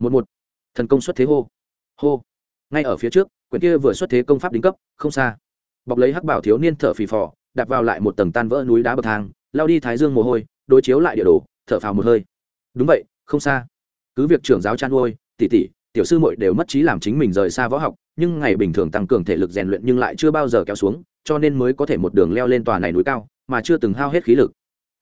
một một. Thần công xuất thế hô. Hô. Ngay ở phía trước, quyển kia vừa xuất thế công pháp đính cấp, không xa. Bọc lấy hắc bảo thiếu niên thở phì phò, đạp vào lại một tầng tan vỡ núi đá bậc thang, lao đi thái dương mồ hôi, đối chiếu lại địa đồ, thở phào một hơi. Đúng vậy, không xa. Cứ việc trưởng giáo chăn nuôi tỷ tỷ tiểu sư muội đều mất trí làm chính mình rời xa võ học, nhưng ngày bình thường tăng cường thể lực rèn luyện nhưng lại chưa bao giờ kéo xuống, cho nên mới có thể một đường leo lên tòa này núi cao, mà chưa từng hao hết khí lực.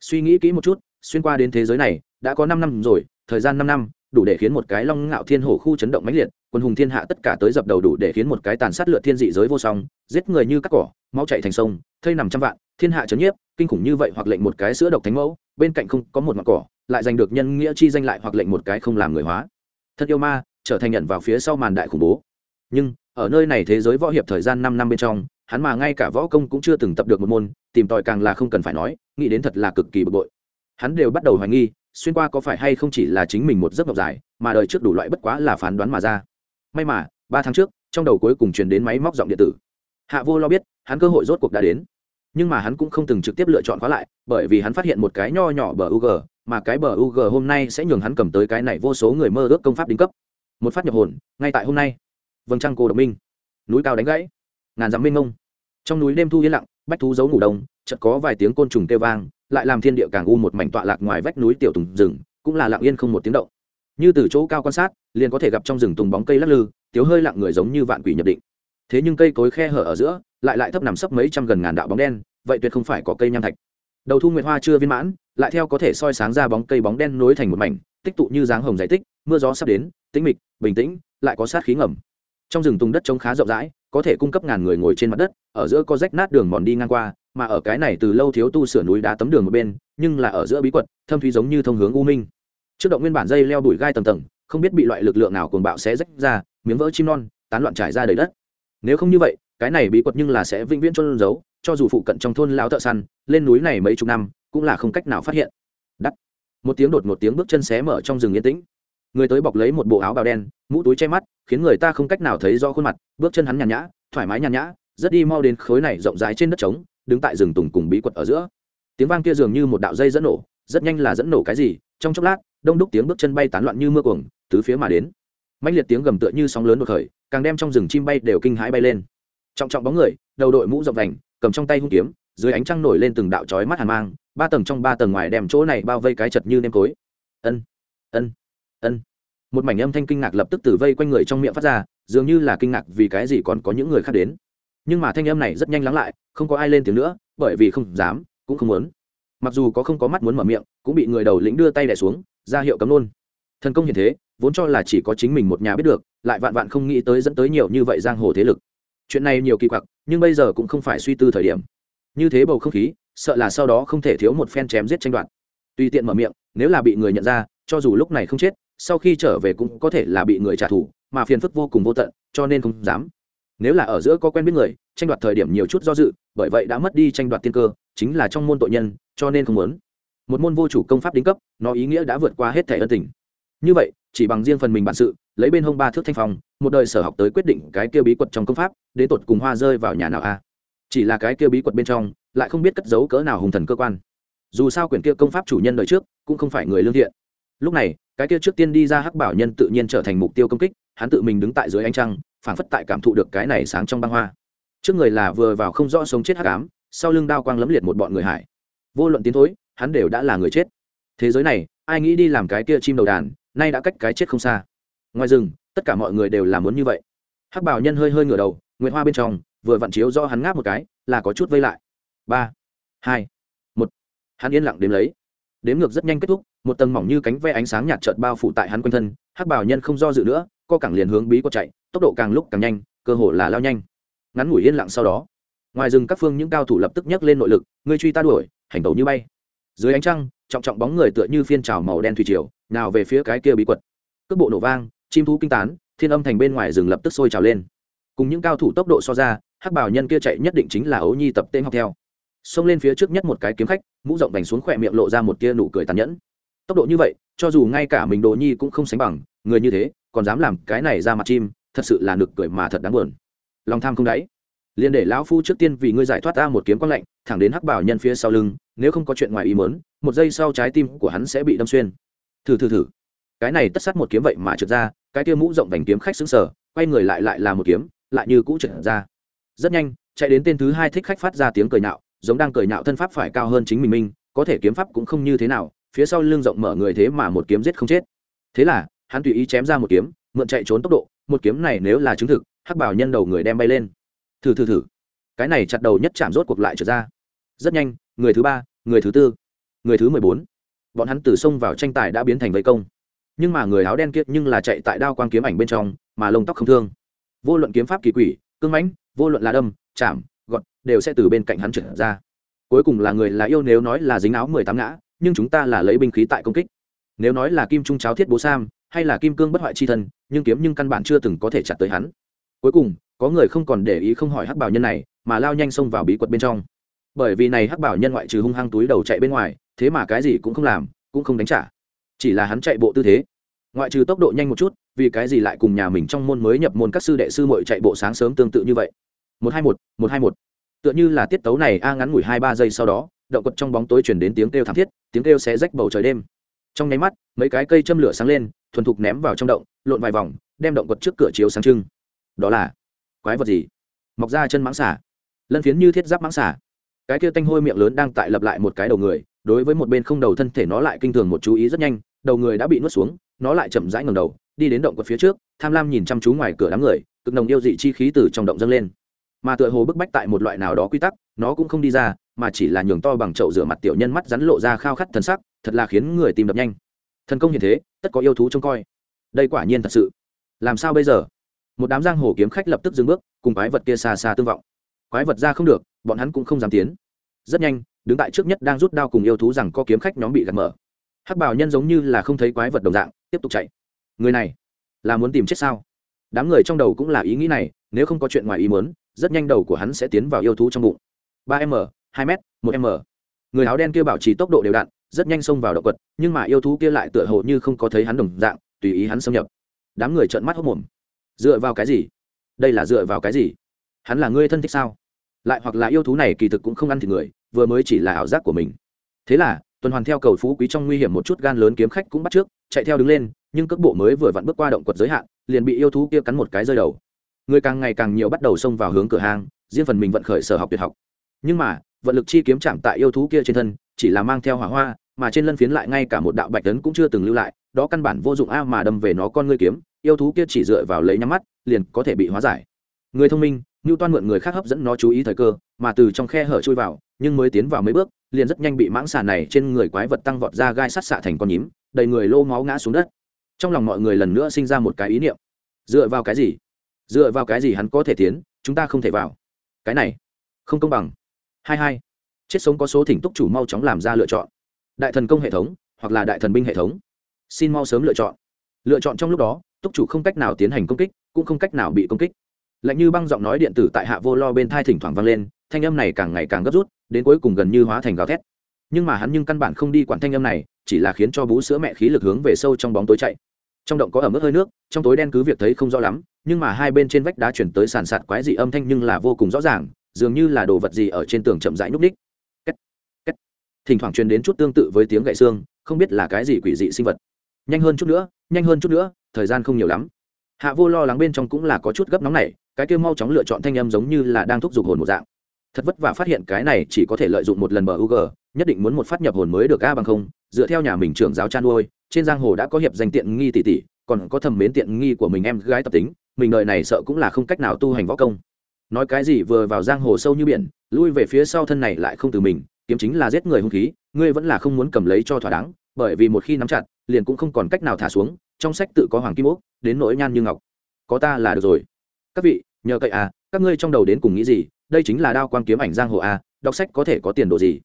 Suy nghĩ kỹ một chút, xuyên qua đến thế giới này, đã có năm năm rồi, thời gian năm năm đủ để khiến một cái long ngạo thiên hổ khu chấn động mãnh liệt, quân hùng thiên hạ tất cả tới dập đầu đủ để khiến một cái tàn sát lượt thiên dị giới vô song, giết người như cắt cỏ, máu chạy thành sông, thây nằm trăm vạn, thiên hạ chấn nhiếp, kinh khủng như vậy hoặc lệnh một cái sữa độc thánh mẫu, bên cạnh không có một mặt cỏ, lại giành được nhân nghĩa chi danh lại hoặc lệnh một cái không làm người hóa. Thật yêu ma, trở thành nhận vào phía sau màn đại khủng bố. Nhưng, ở nơi này thế giới võ hiệp thời gian năm năm bên trong, hắn mà ngay cả võ công cũng chưa từng tập được một môn, tìm tòi càng là không cần phải nói, nghĩ đến thật là cực kỳ bực bội. Hắn đều bắt đầu hoài nghi xuyên qua có phải hay không chỉ là chính mình một giấc mộng dài, mà đời trước đủ loại bất quá là phán đoán mà ra. May mà, ba tháng trước, trong đầu cuối cùng truyền đến máy móc giọng điện tử. Hạ vô lo biết, hắn cơ hội rốt cuộc đã đến. Nhưng mà hắn cũng không từng trực tiếp lựa chọn khóa lại, bởi vì hắn phát hiện một cái nho nhỏ bờ u g mà cái bờ u g hôm nay sẽ nhường hắn cầm tới cái này vô số người mơ ước công pháp đính cấp. Một phát nhập hồn, ngay tại hôm nay. Vâng trăng cô đồng minh. Núi cao đánh gãy. Ngàn dặm mênh ngông trong núi đêm thu yên lặng, bách thú giấu ngủ đông, chợt có vài tiếng côn trùng kêu vang lại làm thiên địa càng u một mảnh tọa lạc ngoài vách núi tiểu tùng rừng, cũng là lặng yên không một tiếng động. Như từ chỗ cao quan sát, liền có thể gặp trong rừng tùng bóng cây lắc lư tiếu hơi lặng người giống như vạn quỷ nhập định. Thế nhưng cây cối khe hở ở giữa, lại lại thấp nằm sấp mấy trăm gần ngàn đạo bóng đen, vậy tuyệt không phải có cây nham thạch. Đầu thu nguyệt hoa chưa viên mãn, lại theo có thể soi sáng ra bóng cây bóng đen nối thành một mảnh, tích tụ như dáng hồng giải tích, mưa gió sắp đến, tĩnh mịch, bình tĩnh, lại có sát khí ngầm. Trong rừng tùng đất trống khá rộng rãi, có thể cung cấp ngàn người ngồi trên mặt đất, ở giữa có rách nát đường mòn đi ngang qua mà ở cái này từ lâu thiếu tu sửa núi đá tấm đường một bên, nhưng là ở giữa bí quật, thâm thúy giống như thông hướng u minh. Trước động nguyên bản dây leo bụi gai tầng tầng, không biết bị loại lực lượng nào cuồng bạo sẽ rách ra, miếng vỡ chim non, tán loạn trải ra đầy đất. Nếu không như vậy, cái này bí quật nhưng là sẽ vĩnh viễn trôn giấu, cho dù phụ cận trong thôn lão thợ săn, lên núi này mấy chục năm, cũng là không cách nào phát hiện. Đắt. Một tiếng đột một tiếng bước chân xé mở trong rừng yên tĩnh. Người tới bọc lấy một bộ áo bào đen, mũ túi che mắt, khiến người ta không cách nào thấy rõ khuôn mặt, bước chân hắn nhàn nhã, thoải mái nhàn nhã, rất đi mau đến khối này rộng rãi trên đất trống đứng tại rừng tùng cùng bí quật ở giữa. Tiếng vang kia dường như một đạo dây dẫn nổ, rất nhanh là dẫn nổ cái gì, trong chốc lát, đông đúc tiếng bước chân bay tán loạn như mưa cuồng, tứ phía mà đến. Mạnh liệt tiếng gầm tựa như sóng lớn đột khởi, càng đem trong rừng chim bay đều kinh hãi bay lên. Trọng trọng bóng người, đầu đội mũ rộng vành, cầm trong tay hung kiếm, dưới ánh trăng nổi lên từng đạo chói mắt hàn mang, ba tầng trong ba tầng ngoài đem chỗ này bao vây cái chật như nêm cối. Ân ân ân. Một mảnh âm thanh kinh ngạc lập tức từ vây quanh người trong miệng phát ra, dường như là kinh ngạc vì cái gì còn có những người khác đến nhưng mà thanh âm này rất nhanh lắng lại, không có ai lên tiếng nữa, bởi vì không dám, cũng không muốn. Mặc dù có không có mắt muốn mở miệng, cũng bị người đầu lĩnh đưa tay đẻ xuống, ra hiệu cấm luôn. Thần công hiện thế, vốn cho là chỉ có chính mình một nhà biết được, lại vạn vạn không nghĩ tới dẫn tới nhiều như vậy giang hồ thế lực. Chuyện này nhiều kỳ quặc, nhưng bây giờ cũng không phải suy tư thời điểm. Như thế bầu không khí, sợ là sau đó không thể thiếu một phen chém giết tranh đoạt. Tùy tiện mở miệng, nếu là bị người nhận ra, cho dù lúc này không chết, sau khi trở về cũng có thể là bị người trả thù, mà phiền phức vô cùng vô tận, cho nên không dám nếu là ở giữa có quen biết người, tranh đoạt thời điểm nhiều chút do dự, bởi vậy đã mất đi tranh đoạt tiên cơ, chính là trong môn tội nhân, cho nên không muốn. Một môn vô chủ công pháp đính cấp, nó ý nghĩa đã vượt qua hết thẻ ân tình. Như vậy, chỉ bằng riêng phần mình bản sự, lấy bên hông ba thước thanh phong, một đời sở học tới quyết định cái kia bí quật trong công pháp, đến tột cùng hoa rơi vào nhà nào a? Chỉ là cái kia bí quật bên trong, lại không biết cất giấu cỡ nào hùng thần cơ quan. Dù sao quyển kia công pháp chủ nhân đời trước, cũng không phải người lương thiện. Lúc này, cái kia trước tiên đi ra hắc bảo nhân tự nhiên trở thành mục tiêu công kích, hắn tự mình đứng tại dưới ánh trăng phản phất tại cảm thụ được cái này sáng trong băng hoa. Trước người là vừa vào không rõ sống chết hắc ám, sau lưng đao quang lấm liệt một bọn người hải. Vô luận tiến thối, hắn đều đã là người chết. Thế giới này, ai nghĩ đi làm cái kia chim đầu đàn, nay đã cách cái chết không xa. Ngoài rừng, tất cả mọi người đều làm muốn như vậy. Hắc bảo nhân hơi hơi ngửa đầu, nguyệt hoa bên trong, vừa vặn chiếu do hắn ngáp một cái, là có chút vây lại. Ba, hai, một. Hắn yên lặng đếm lấy. Đếm ngược rất nhanh kết thúc, một tầng mỏng như cánh ve ánh sáng nhạt trợt bao phủ tại hắn quanh thân, hắc bảo nhân không do dự nữa co cẳng liền hướng bí quật chạy, tốc độ càng lúc càng nhanh, cơ hồ là lao nhanh. Ngắn ngủi yên lặng sau đó, ngoài rừng các phương những cao thủ lập tức nhấc lên nội lực, ngươi truy ta đuổi, hành tẩu như bay. Dưới ánh trăng, trọng trọng bóng người tựa như phiên trào màu đen thủy triều, nào về phía cái kia bí quật. Cước bộ nổ vang, chim thú kinh tán, thiên âm thành bên ngoài rừng lập tức sôi trào lên. Cùng những cao thủ tốc độ so ra, hắc bảo nhân kia chạy nhất định chính là ấu nhi tập tên học theo. Xông lên phía trước nhất một cái kiếm khách, mũ rộng vành xuống khỏe miệng lộ ra một tia nụ cười tàn nhẫn. Tốc độ như vậy, cho dù ngay cả mình đồ nhi cũng không sánh bằng, người như thế còn dám làm cái này ra mặt chim thật sự là nực cười mà thật đáng buồn. Lòng tham không đáy. Liền để lão phu trước tiên vì ngươi giải thoát ta một kiếm quang lạnh thẳng đến hắc bảo nhân phía sau lưng nếu không có chuyện ngoài ý mớn một giây sau trái tim của hắn sẽ bị đâm xuyên. Thử thử thử. Cái này tất sát một kiếm vậy mà trượt ra cái kia mũ rộng vành kiếm khách xứng sở quay người lại lại là một kiếm lại như cũ trượt ra. Rất nhanh chạy đến tên thứ hai thích khách phát ra tiếng cười nạo, giống đang cười nạo thân pháp phải cao hơn chính mình minh có thể kiếm pháp cũng không như thế nào phía sau lưng rộng mở người thế mà một kiếm giết không chết. Thế là hắn tùy ý chém ra một kiếm, mượn chạy trốn tốc độ, một kiếm này nếu là chứng thực, hắc bảo nhân đầu người đem bay lên. Thử thử thử. Cái này chặt đầu nhất chạm rốt cuộc lại trở ra. Rất nhanh, người thứ ba, người thứ tư, người thứ mười bốn. Bọn hắn từ sông vào tranh tài đã biến thành vây công. Nhưng mà người áo đen kiệt nhưng là chạy tại đao quang kiếm ảnh bên trong, mà lông tóc không thương. Vô luận kiếm pháp kỳ quỷ, cương mãnh, vô luận là đâm, chạm gọn đều sẽ từ bên cạnh hắn trở ra. Cuối cùng là người là yêu nếu nói là dính áo mười tám ngã, nhưng chúng ta là lấy binh khí tại công kích. Nếu nói là kim trung cháo thiết bố sam hay là kim cương bất hoại chi thân, nhưng kiếm nhưng căn bản chưa từng có thể chặt tới hắn. Cuối cùng, có người không còn để ý không hỏi hắc bảo nhân này, mà lao nhanh xông vào bí quật bên trong. Bởi vì này hắc bảo nhân ngoại trừ hung hăng túi đầu chạy bên ngoài, thế mà cái gì cũng không làm, cũng không đánh trả. Chỉ là hắn chạy bộ tư thế. Ngoại trừ tốc độ nhanh một chút, vì cái gì lại cùng nhà mình trong môn mới nhập môn các sư đệ sư mội chạy bộ sáng sớm tương tự như vậy? Một hai một một hai một. Tựa như là tiết tấu này a ngắn ngủi hai ba giây sau đó, động quật trong bóng tối chuyển đến tiếng kêu thảm thiết, tiếng kêu xé rách bầu trời đêm. Trong nháy mắt, mấy cái cây châm lửa sáng lên thuần thục ném vào trong động, lộn vài vòng, đem động quật trước cửa chiếu sáng trưng. Đó là quái vật gì? Mọc ra chân mãng xả lân phiến như thiết giáp mãng xả cái kia tanh hôi miệng lớn đang tại lập lại một cái đầu người, đối với một bên không đầu thân thể nó lại kinh thường một chú ý rất nhanh, đầu người đã bị nuốt xuống, nó lại chậm rãi ngầm đầu, đi đến động quật phía trước, tham lam nhìn chăm chú ngoài cửa đám người, cực nồng yêu dị chi khí từ trong động dâng lên. Mà tựa hồ bức bách tại một loại nào đó quy tắc, nó cũng không đi ra, mà chỉ là nhường to bằng chậu rửa mặt tiểu nhân mắt rắn lộ ra khao khát thần sắc, thật là khiến người tìm đập nhanh. Thần công hiện thế tất có yêu thú trông coi. Đây quả nhiên thật sự. Làm sao bây giờ? Một đám giang hồ kiếm khách lập tức dừng bước, cùng quái vật kia xa xa tương vọng. Quái vật ra không được, bọn hắn cũng không dám tiến. Rất nhanh, đứng tại trước nhất đang rút đao cùng yêu thú rằng có kiếm khách nhóm bị gạt mở. Hắc bảo nhân giống như là không thấy quái vật đồng dạng, tiếp tục chạy. Người này, là muốn tìm chết sao? Đám người trong đầu cũng là ý nghĩ này, nếu không có chuyện ngoài ý muốn, rất nhanh đầu của hắn sẽ tiến vào yêu thú trong bụng. ba m, hai m, một m. Người áo đen kia bảo trì tốc độ đều đặn rất nhanh xông vào động quật, nhưng mà yêu thú kia lại tựa hồ như không có thấy hắn đồng dạng, tùy ý hắn xâm nhập. Đám người trợn mắt hốc mồm. Dựa vào cái gì? Đây là dựa vào cái gì? Hắn là ngươi thân thích sao? Lại hoặc là yêu thú này kỳ thực cũng không ăn thịt người, vừa mới chỉ là ảo giác của mình. Thế là, tuần hoàn theo cầu phú quý trong nguy hiểm một chút gan lớn kiếm khách cũng bắt trước, chạy theo đứng lên, nhưng cước bộ mới vừa vặn bước qua động quật giới hạn, liền bị yêu thú kia cắn một cái rơi đầu. Người càng ngày càng nhiều bắt đầu xông vào hướng cửa hàng riêng phần mình vận khởi sở học tuyệt học. Nhưng mà, vận lực chi kiếm chạm tại yêu thú kia trên thân chỉ là mang theo hỏa hoa, mà trên lân phiến lại ngay cả một đạo bạch tấn cũng chưa từng lưu lại, đó căn bản vô dụng a mà đâm về nó con ngươi kiếm, yêu thú kia chỉ dựa vào lấy nhắm mắt, liền có thể bị hóa giải. Người thông minh như toan mượn người khác hấp dẫn nó chú ý thời cơ, mà từ trong khe hở chui vào, nhưng mới tiến vào mấy bước, liền rất nhanh bị mãng xà này trên người quái vật tăng vọt ra gai sắt xạ thành con nhím, đầy người lô máu ngã xuống đất. Trong lòng mọi người lần nữa sinh ra một cái ý niệm. Dựa vào cái gì? Dựa vào cái gì hắn có thể tiến, chúng ta không thể vào? Cái này không công bằng. Hai hai chết sống có số thỉnh túc chủ mau chóng làm ra lựa chọn. Đại thần công hệ thống, hoặc là đại thần binh hệ thống. Xin mau sớm lựa chọn. Lựa chọn trong lúc đó, túc chủ không cách nào tiến hành công kích, cũng không cách nào bị công kích. Lạnh như băng giọng nói điện tử tại hạ vô lo bên thai thỉnh thoảng vang lên, thanh âm này càng ngày càng gấp rút, đến cuối cùng gần như hóa thành gào thét. Nhưng mà hắn nhưng căn bản không đi quản thanh âm này, chỉ là khiến cho bú sữa mẹ khí lực hướng về sâu trong bóng tối chạy. Trong động có ẩm ướt hơi nước, trong tối đen cứ việc thấy không rõ lắm, nhưng mà hai bên trên vách đá chuyển tới sàn sạt quái dị âm thanh nhưng là vô cùng rõ ràng, dường như là đồ vật gì ở trên tường chậm rãi núp ních thỉnh thoảng truyền đến chút tương tự với tiếng gậy xương không biết là cái gì quỷ dị sinh vật. Nhanh hơn chút nữa nhanh hơn chút nữa thời gian không nhiều lắm. Hạ vô lo lắng bên trong cũng là có chút gấp nóng này cái kia mau chóng lựa chọn thanh âm giống như là đang thúc giục hồn một dạng. Thật vất vả phát hiện cái này chỉ có thể lợi dụng một lần bờ UG, nhất định muốn một phát nhập hồn mới được a bằng không dựa theo nhà mình trưởng giáo chan nuôi trên giang hồ đã có hiệp danh tiện nghi tỷ tỷ còn có thầm mến tiện nghi của mình em gái tập tính mình đời này sợ cũng là không cách nào tu hành võ công. Nói cái gì vừa vào giang hồ sâu như biển lui về phía sau thân này lại không từ mình kiếm chính là giết người hung khí, ngươi vẫn là không muốn cầm lấy cho thỏa đáng, bởi vì một khi nắm chặt, liền cũng không còn cách nào thả xuống, trong sách tự có hoàng kim ốc, đến nỗi nhan như ngọc. Có ta là được rồi. Các vị, nhờ cậy à các ngươi trong đầu đến cùng nghĩ gì? Đây chính là đao quang kiếm ảnh giang hồ à đọc sách có thể có tiền đồ gì?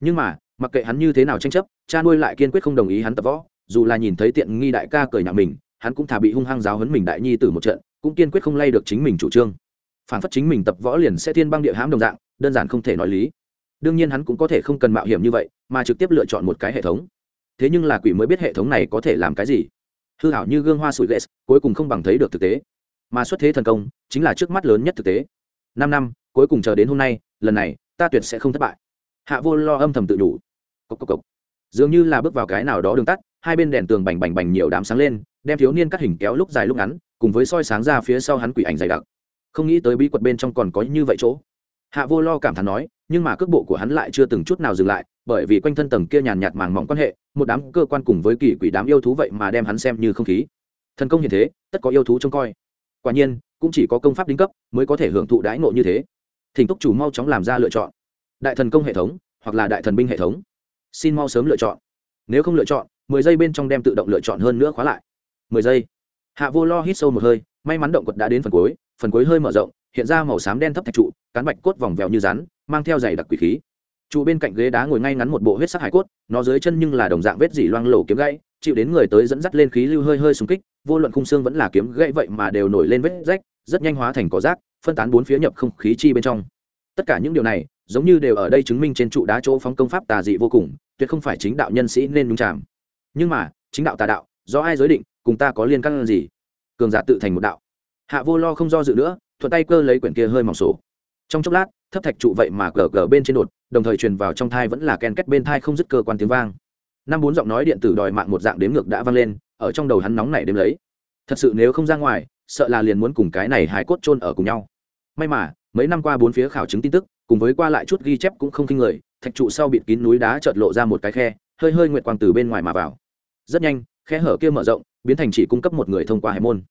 Nhưng mà, mặc kệ hắn như thế nào tranh chấp, cha nuôi lại kiên quyết không đồng ý hắn tập võ, dù là nhìn thấy tiện nghi đại ca cười nhạo mình, hắn cũng thà bị hung hăng giáo hấn mình đại nhi từ một trận, cũng kiên quyết không lay được chính mình chủ trương. Phản phất chính mình tập võ liền sẽ thiên băng địa hãm đồng dạng, đơn giản không thể nói lý đương nhiên hắn cũng có thể không cần mạo hiểm như vậy, mà trực tiếp lựa chọn một cái hệ thống. Thế nhưng là quỷ mới biết hệ thống này có thể làm cái gì? Hư hảo như gương hoa sủi ghét cuối cùng không bằng thấy được thực tế. Mà xuất thế thần công, chính là trước mắt lớn nhất thực tế. Năm năm, cuối cùng chờ đến hôm nay, lần này, ta tuyệt sẽ không thất bại. Hạ vô lo âm thầm tự đủ cốc cốc cốc. dường như là bước vào cái nào đó đường tắt, hai bên đèn tường bành bành bành nhiều đám sáng lên, đem thiếu niên cắt hình kéo lúc dài lúc ngắn, cùng với soi sáng ra phía sau hắn quỷ ảnh dày đặc. Không nghĩ tới bí quật bên trong còn có như vậy chỗ. Hạ vô lo cảm thán nói nhưng mà cước bộ của hắn lại chưa từng chút nào dừng lại, bởi vì quanh thân tầng kia nhàn nhạt màng mỏng quan hệ, một đám cơ quan cùng với kỳ quỷ đám yêu thú vậy mà đem hắn xem như không khí. Thần công hiện thế, tất có yêu thú trông coi. Quả nhiên, cũng chỉ có công pháp đính cấp mới có thể hưởng thụ đãi ngộ như thế. Thỉnh túc chủ mau chóng làm ra lựa chọn. Đại thần công hệ thống, hoặc là đại thần binh hệ thống. Xin mau sớm lựa chọn. Nếu không lựa chọn, mười giây bên trong đem tự động lựa chọn hơn nữa khóa lại. Mười giây. Hạ vô lo hít sâu một hơi, may mắn động quật đã đến phần cuối phần cuối hơi mở rộng, hiện ra màu xám đen thấp thạch trụ, cán bạch cốt vòng vèo như rắn mang theo giày đặc quỷ khí. Trụ bên cạnh ghế đá ngồi ngay ngắn một bộ huyết sắc hải cốt, nó dưới chân nhưng là đồng dạng vết dỉ loang lổ kiếm gãy, chịu đến người tới dẫn dắt lên khí lưu hơi hơi xung kích, vô luận khung xương vẫn là kiếm gãy vậy mà đều nổi lên vết rách, rất nhanh hóa thành cỏ rác, phân tán bốn phía nhập không khí chi bên trong. Tất cả những điều này, giống như đều ở đây chứng minh trên trụ đá chỗ phóng công pháp tà dị vô cùng, tuyệt không phải chính đạo nhân sĩ nên nhung chạm nhưng mà, chính đạo tà đạo, do ai giới định, cùng ta có liên căn gì? Cường giả tự thành một đạo. Hạ vô lo không do dự nữa, thuận tay cơ lấy quyển kia hơi mỏng sổ. Trong chốc lát thấp thạch trụ vậy mà gờ gờ bên trên đột, đồng thời truyền vào trong thai vẫn là ken kết bên thai không dứt cơ quan tiếng vang. Năm bốn giọng nói điện tử đòi mạng một dạng đếm ngược đã vang lên, ở trong đầu hắn nóng nảy đếm lấy. Thật sự nếu không ra ngoài, sợ là liền muốn cùng cái này hài cốt chôn ở cùng nhau. May mà, mấy năm qua bốn phía khảo chứng tin tức, cùng với qua lại chút ghi chép cũng không kinh người, thạch trụ sau bịt kín núi đá chợt lộ ra một cái khe, hơi hơi nguyệt quang từ bên ngoài mà vào. Rất nhanh, khe hở kia mở rộng, biến thành chỉ cung cấp một người thông qua hải môn.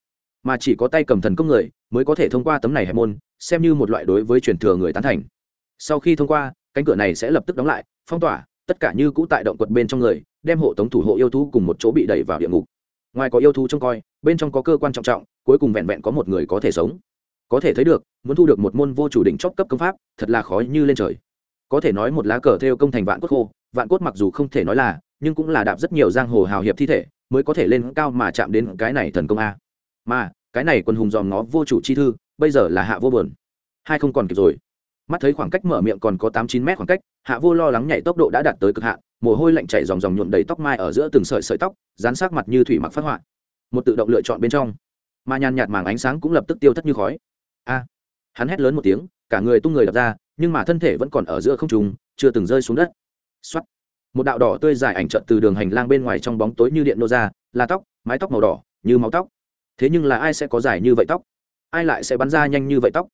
Mà chỉ có tay cầm thần công người mới có thể thông qua tấm này hẹp môn, xem như một loại đối với truyền thừa người tán thành. Sau khi thông qua, cánh cửa này sẽ lập tức đóng lại, phong tỏa, tất cả như cũ tại động quật bên trong người, đem hộ tống thủ hộ yêu thú cùng một chỗ bị đẩy vào địa ngục. Ngoài có yêu thú trông coi, bên trong có cơ quan trọng trọng, cuối cùng vẹn vẹn có một người có thể sống. Có thể thấy được, muốn thu được một môn vô chủ đỉnh chóp cấp công pháp, thật là khó như lên trời. Có thể nói một lá cờ theo công thành vạn cốt khô, vạn cốt mặc dù không thể nói là, nhưng cũng là đạp rất nhiều giang hồ hào hiệp thi thể, mới có thể lên cao mà chạm đến cái này thần công a. Mà cái này quân hùng dòm ngó vô chủ chi thư bây giờ là hạ vô buồn. Hai không còn kịp rồi. Mắt thấy khoảng cách mở miệng còn có tám chín mét khoảng cách hạ vô lo lắng nhảy tốc độ đã đạt tới cực hạn mồ hôi lạnh chảy dòng dòng nhuộm đầy tóc mai ở giữa từng sợi sợi tóc dán sát mặt như thủy mặc phát họa. Một tự động lựa chọn bên trong. Mà nhàn nhạt màng ánh sáng cũng lập tức tiêu thất như khói. A! Hắn hét lớn một tiếng cả người tung người đập ra nhưng mà thân thể vẫn còn ở giữa không trùng chưa từng rơi xuống đất. Xoát, một đạo đỏ tươi dài ảnh trận từ đường hành lang bên ngoài trong bóng tối như điện nô ra là tóc mái tóc màu đỏ như máu tóc thế nhưng là ai sẽ có dài như vậy tóc? Ai lại sẽ bắn ra nhanh như vậy tóc?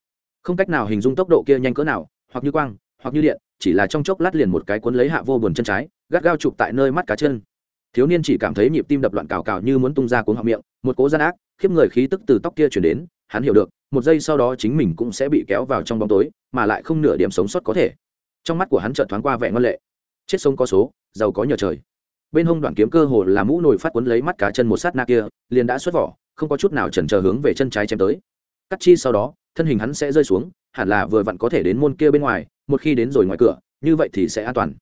Không cách nào hình dung tốc độ kia nhanh cỡ nào, hoặc như quang, hoặc như điện, chỉ là trong chốc lát liền một cái cuốn lấy hạ vô buồn chân trái, gắt gao chụp tại nơi mắt cá chân. Thiếu niên chỉ cảm thấy nhịp tim đập loạn cào cào như muốn tung ra cuốn họng miệng, một cố gian ác, khiếp người khí tức từ tóc kia chuyển đến, hắn hiểu được, một giây sau đó chính mình cũng sẽ bị kéo vào trong bóng tối, mà lại không nửa điểm sống sót có thể. Trong mắt của hắn chợt thoáng qua vẻ ngân lệ. Chết sống có số, giàu có nhờ trời. Bên hông đoạn kiếm cơ hồ là mũ nồi phát cuốn lấy mắt cá chân một sát na kia, liền đã xuất vỏ không có chút nào chần chờ hướng về chân trái chém tới. Cắt chi sau đó, thân hình hắn sẽ rơi xuống, hẳn là vừa vặn có thể đến môn kia bên ngoài, một khi đến rồi ngoài cửa, như vậy thì sẽ an toàn.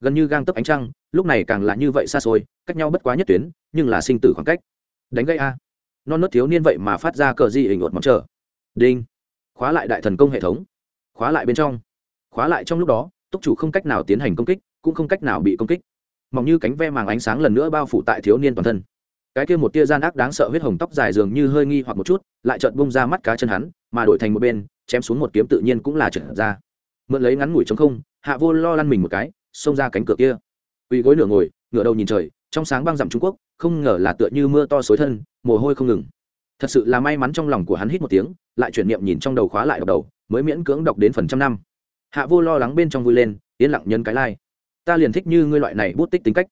Gần như gang tấp ánh trăng, lúc này càng là như vậy xa xôi, cách nhau bất quá nhất tuyến, nhưng là sinh tử khoảng cách. Đánh gây a. Non nớt thiếu niên vậy mà phát ra cờ gì hình ột mong trở đinh. Khóa lại đại thần công hệ thống. Khóa lại bên trong. Khóa lại trong lúc đó, túc chủ không cách nào tiến hành công kích, cũng không cách nào bị công kích. Mỏng như cánh ve màng ánh sáng lần nữa bao phủ tại thiếu niên toàn thân cái kia một tia gian ác đáng sợ huyết hồng tóc dài dường như hơi nghi hoặc một chút, lại chợt bung ra mắt cá chân hắn, mà đổi thành một bên, chém xuống một kiếm tự nhiên cũng là trượt ra. Mượn lấy ngắn ngủi chống không, hạ vô lo lăn mình một cái, xông ra cánh cửa kia. Uy gối nửa ngồi, ngửa đầu nhìn trời, trong sáng băng dặm trung quốc, không ngờ là tựa như mưa to xối thân, mồ hôi không ngừng. Thật sự là may mắn trong lòng của hắn hít một tiếng, lại chuyển niệm nhìn trong đầu khóa lại đọc đầu, mới miễn cưỡng đọc đến phần trăm năm. Hạ vô lo lắng bên trong vui lên, yên lặng nhân cái lai、like. ta liền thích như ngươi loại này bút tích tính cách.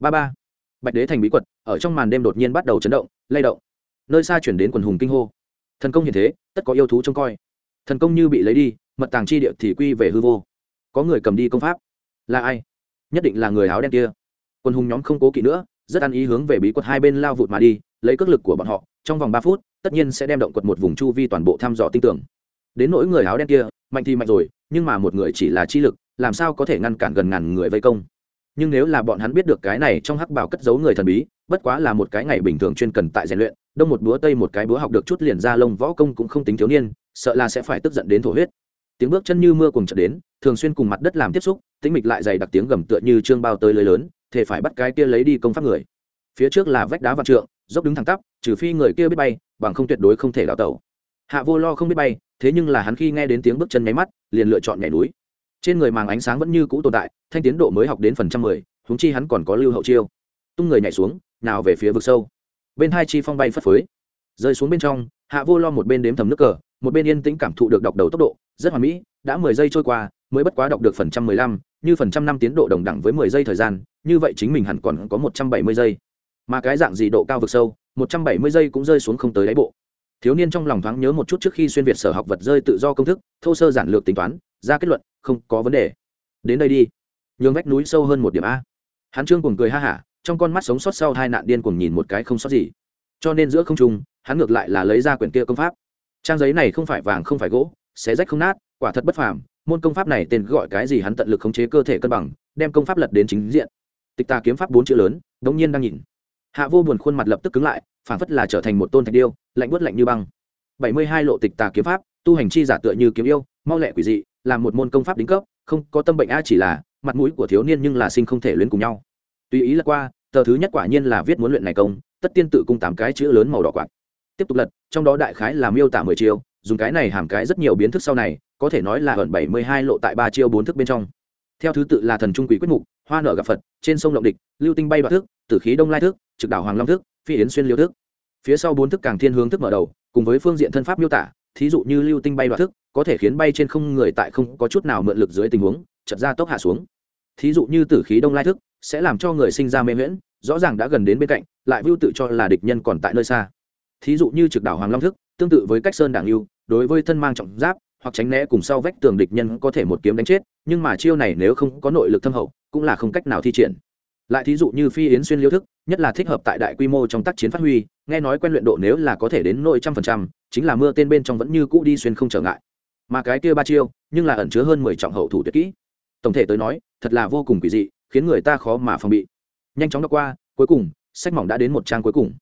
Ba ba bạch đế thành bí quật, ở trong màn đêm đột nhiên bắt đầu chấn động, lay động. Nơi xa chuyển đến quần hùng kinh hô. Thần công hiện thế, tất có yêu thú trông coi. Thần công như bị lấy đi, mật tàng chi địa thì quy về hư vô. Có người cầm đi công pháp. Là ai? Nhất định là người áo đen kia. Quân hùng nhóm không cố kỵ nữa, rất ăn ý hướng về bí quật hai bên lao vụt mà đi, lấy cước lực của bọn họ, trong vòng ba phút, tất nhiên sẽ đem động quật một vùng chu vi toàn bộ thăm dò tin tưởng. Đến nỗi người áo đen kia, mạnh thì mạnh rồi, nhưng mà một người chỉ là chi lực, làm sao có thể ngăn cản gần ngàn người vây công? Nhưng nếu là bọn hắn biết được cái này trong hắc bảo cất giấu người thần bí, bất quá là một cái ngày bình thường chuyên cần tại rèn luyện, đông một búa, tây một cái búa học được chút liền ra lông, võ công cũng không tính thiếu niên, sợ là sẽ phải tức giận đến thổ huyết. Tiếng bước chân như mưa cùng chợt đến, thường xuyên cùng mặt đất làm tiếp xúc, tĩnh mịch lại dày đặc tiếng gầm tựa như trương bao tới lưới lớn thể phải bắt cái kia lấy đi công pháp người. Phía trước là vách đá vạn trượng, dốc đứng thẳng tắp, trừ phi người kia biết bay, bằng không tuyệt đối không thể đào tẩu. Hạ vô lo không biết bay, thế nhưng là hắn khi nghe đến tiếng bước chân nháy mắt, liền lựa chọn nhảy núi trên người màng ánh sáng vẫn như cũ tồn tại, thanh tiến độ mới học đến phần trăm mười húng chi hắn còn có lưu hậu chiêu. Tung người nhảy xuống, nào về phía vực sâu. Bên hai chi phong bay phất phới. Rơi xuống bên trong, hạ vô lo một bên đếm thầm nước cờ, một bên yên tĩnh cảm thụ được đọc đầu tốc độ, rất hoàn mỹ, đã mười giây trôi qua, mới bất quá đọc được phần trăm mười lăm, như phần trăm năm tiến độ đồng đẳng với mười giây thời gian, như vậy chính mình hẳn còn có một trăm bảy mươi giây. Mà cái dạng gì độ cao vực sâu, một trăm bảy mươi giây cũng rơi xuống không tới đáy bộ. Thiếu niên trong lòng thoáng nhớ một chút trước khi xuyên việt sở học vật rơi tự do công thức, thô sơ giản lược tính toán ra kết luận, không có vấn đề. Đến đây đi. Nhường vách núi sâu hơn một điểm a. Hắn trương cùng cười ha hả, trong con mắt sống sót sau hai nạn điên cùng nhìn một cái không sót gì. Cho nên giữa không trung, hắn ngược lại là lấy ra quyển kia công pháp. Trang giấy này không phải vàng, không phải gỗ, xé rách không nát, quả thật bất phàm. Môn công pháp này tên gọi cái gì hắn tận lực khống chế cơ thể cân bằng, đem công pháp lật đến chính diện. Tịch tà kiếm pháp bốn chữ lớn, đống nhiên đang nhìn. Hạ vô buồn khuôn mặt lập tức cứng lại phản phất là trở thành một tôn thạch điêu, lạnh bớt lạnh như băng. Bảy mươi hai lộ tịch tà kiếm pháp, tu hành chi giả tựa như kiếm yêu, mau lẹ quỷ dị là một môn công pháp đính cấp, không có tâm bệnh a chỉ là, mặt mũi của thiếu niên nhưng là sinh không thể luyến cùng nhau. Tùy ý là qua, tờ thứ nhất quả nhiên là viết muốn luyện này công, tất tiên tự cung tám cái chữ lớn màu đỏ quạt. Tiếp tục lật, trong đó đại khái là miêu tả mười chiêu, dùng cái này hàm cái rất nhiều biến thức sau này, có thể nói là gần bảy mươi hai lộ tại ba chiêu bốn thức bên trong. Theo thứ tự là thần trung quỷ quyết mục, hoa nở gặp phật, trên sông lộng địch, lưu tinh bay đoạt thức, tử khí đông lai thức, trực đảo hoàng long thức, phi yến xuyên liêu thức. Phía sau bốn thức càng thiên hướng thức mở đầu, cùng với phương diện thân pháp miêu tả thí dụ như lưu tinh bay đoạt thức, có thể khiến bay trên không người tại không có chút nào mượn lực dưới tình huống chật ra tốc hạ xuống. Thí dụ như tử khí đông lai thức, sẽ làm cho người sinh ra mê miễn rõ ràng đã gần đến bên cạnh, lại vưu tự cho là địch nhân còn tại nơi xa. Thí dụ như trực đảo hoàng long thức, tương tự với cách sơn đảng lưu đối với thân mang trọng giáp, hoặc tránh né cùng sau vách tường địch nhân có thể một kiếm đánh chết, nhưng mà chiêu này nếu không có nội lực thâm hậu, cũng là không cách nào thi triển lại thí dụ như phi yến xuyên liêu thức, nhất là thích hợp tại đại quy mô trong tác chiến phát huy, nghe nói quen luyện độ nếu là có thể đến nội trăm phần trăm, chính là mưa tên bên trong vẫn như cũ đi xuyên không trở ngại. Mà cái kia ba chiêu, nhưng là ẩn chứa hơn mười trọng hậu thủ tuyệt kỹ. Tổng thể tới nói, thật là vô cùng quỷ dị, khiến người ta khó mà phòng bị. Nhanh chóng đọc qua, cuối cùng, sách mỏng đã đến một trang cuối cùng.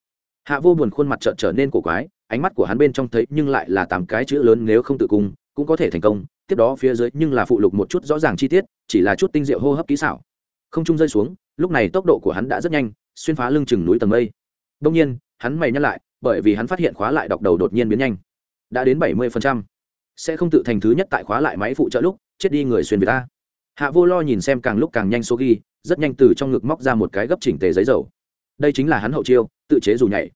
Hạ vô buồn khuôn mặt trợn trở nên cổ quái, ánh mắt của hắn bên trong thấy nhưng lại là tám cái chữ lớn nếu không tự cung cũng có thể thành công, tiếp đó phía dưới nhưng là phụ lục một chút rõ ràng chi tiết, chỉ là chút tinh diệu hô hấp kỹ xảo. Không trung rơi xuống lúc này tốc độ của hắn đã rất nhanh, xuyên phá lưng chừng núi tầng mây. Đông nhiên, hắn mày nhắc lại, bởi vì hắn phát hiện khóa lại đọc đầu đột nhiên biến nhanh. Đã đến bảy mươi sẽ không tự thành thứ nhất tại khóa lại máy phụ trợ lúc, chết đi người xuyên việt ta. Hạ vô lo nhìn xem càng lúc càng nhanh số ghi, rất nhanh từ trong ngực móc ra một cái gấp chỉnh tề giấy dầu. Đây chính là hắn hậu chiêu, tự chế dù nhảy.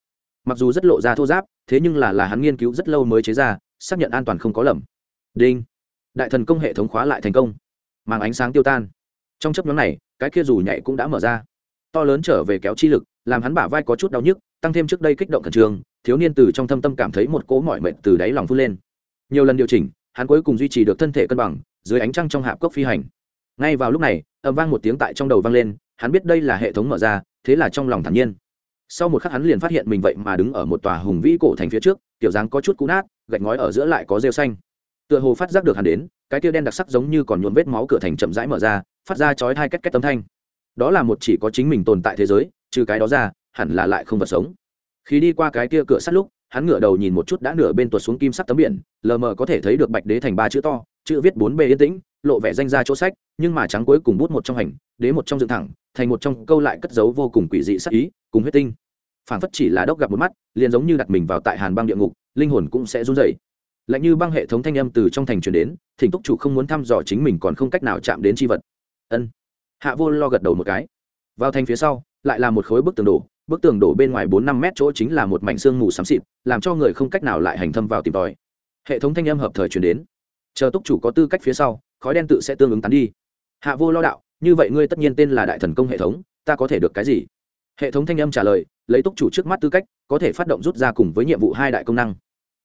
Mặc dù rất lộ ra thô giáp, thế nhưng là là hắn nghiên cứu rất lâu mới chế ra, xác nhận an toàn không có lầm. Đinh. Đại thần công hệ thống khóa lại thành công. Mang ánh sáng tiêu tan trong chấp nhóm này, cái kia dù nhảy cũng đã mở ra. To lớn trở về kéo chi lực, làm hắn bả vai có chút đau nhức, tăng thêm trước đây kích động khẩn trương, thiếu niên từ trong thâm tâm cảm thấy một cỗ mỏi mệt từ đáy lòng phun lên. Nhiều lần điều chỉnh, hắn cuối cùng duy trì được thân thể cân bằng, dưới ánh trăng trong hạp cốc phi hành. Ngay vào lúc này âm vang một tiếng tại trong đầu vang lên, hắn biết đây là hệ thống mở ra, thế là trong lòng thản nhiên. Sau một khắc hắn liền phát hiện mình vậy mà đứng ở một tòa hùng vĩ cổ thành phía trước, kiểu dáng có chút cũ nát, gạch ngói ở giữa lại có rêu xanh. Tựa hồ phát giác được hắn đến cái tia đen đặc sắc giống như còn nhuộm vết máu cửa thành chậm rãi mở ra, phát ra chói hai cách cách tấm thanh. Đó là một chỉ có chính mình tồn tại thế giới, trừ cái đó ra, hẳn là lại không vật sống. Khi đi qua cái tia cửa sắt lúc, hắn ngửa đầu nhìn một chút đã nửa bên tuột xuống kim sắt tấm biển, lờ mờ có thể thấy được bạch đế thành ba chữ to, chữ viết bốn bề yên tĩnh, lộ vẻ danh ra chỗ sách, nhưng mà trắng cuối cùng bút một trong hành, đế một trong dựng thẳng, thành một trong câu lại cất giấu vô cùng quỷ dị sắc ý, cùng huyết tinh. Phản phất chỉ là đốc gặp một mắt, liền giống như đặt mình vào tại hàn băng địa ngục, linh hồn cũng sẽ run rẩy lạnh như băng hệ thống thanh âm từ trong thành truyền đến, thỉnh túc chủ không muốn thăm dò chính mình còn không cách nào chạm đến chi vật. Ân. Hạ vô lo gật đầu một cái. Vào thành phía sau, lại là một khối bức tường đổ, bức tường đổ bên ngoài bốn năm mét chỗ chính là một mảnh xương mù xám xịt, làm cho người không cách nào lại hành thâm vào tìm tòi. Hệ thống thanh âm hợp thời truyền đến. Chờ túc chủ có tư cách phía sau, khói đen tự sẽ tương ứng tán đi. Hạ vô lo đạo, như vậy ngươi tất nhiên tên là đại thần công hệ thống, ta có thể được cái gì? Hệ thống thanh âm trả lời, lấy túc chủ trước mắt tư cách, có thể phát động rút ra cùng với nhiệm vụ hai đại công năng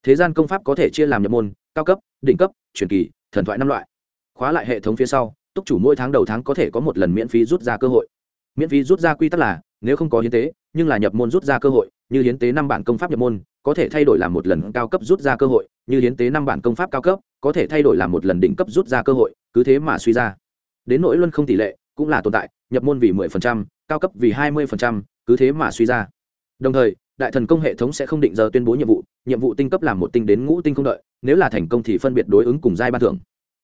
thế gian công pháp có thể chia làm nhập môn, cao cấp, đỉnh cấp, truyền kỳ, thần thoại năm loại. Khóa lại hệ thống phía sau, túc chủ mỗi tháng đầu tháng có thể có một lần miễn phí rút ra cơ hội. Miễn phí rút ra quy tắc là, nếu không có hiến tế, nhưng là nhập môn rút ra cơ hội, như hiến tế năm bản công pháp nhập môn, có thể thay đổi làm một lần cao cấp rút ra cơ hội, như hiến tế năm bản công pháp cao cấp, có thể thay đổi làm một lần đỉnh cấp rút ra cơ hội, cứ thế mà suy ra. Đến nỗi luân không tỷ lệ, cũng là tồn tại, nhập môn vì mười phần trăm, cao cấp vì hai mươi phần trăm, cứ thế mà suy ra. Đồng thời, đại thần công hệ thống sẽ không định giờ tuyên bố nhiệm vụ nhiệm vụ tinh cấp làm một tinh đến ngũ tinh không đợi, nếu là thành công thì phân biệt đối ứng cùng giai ban thưởng.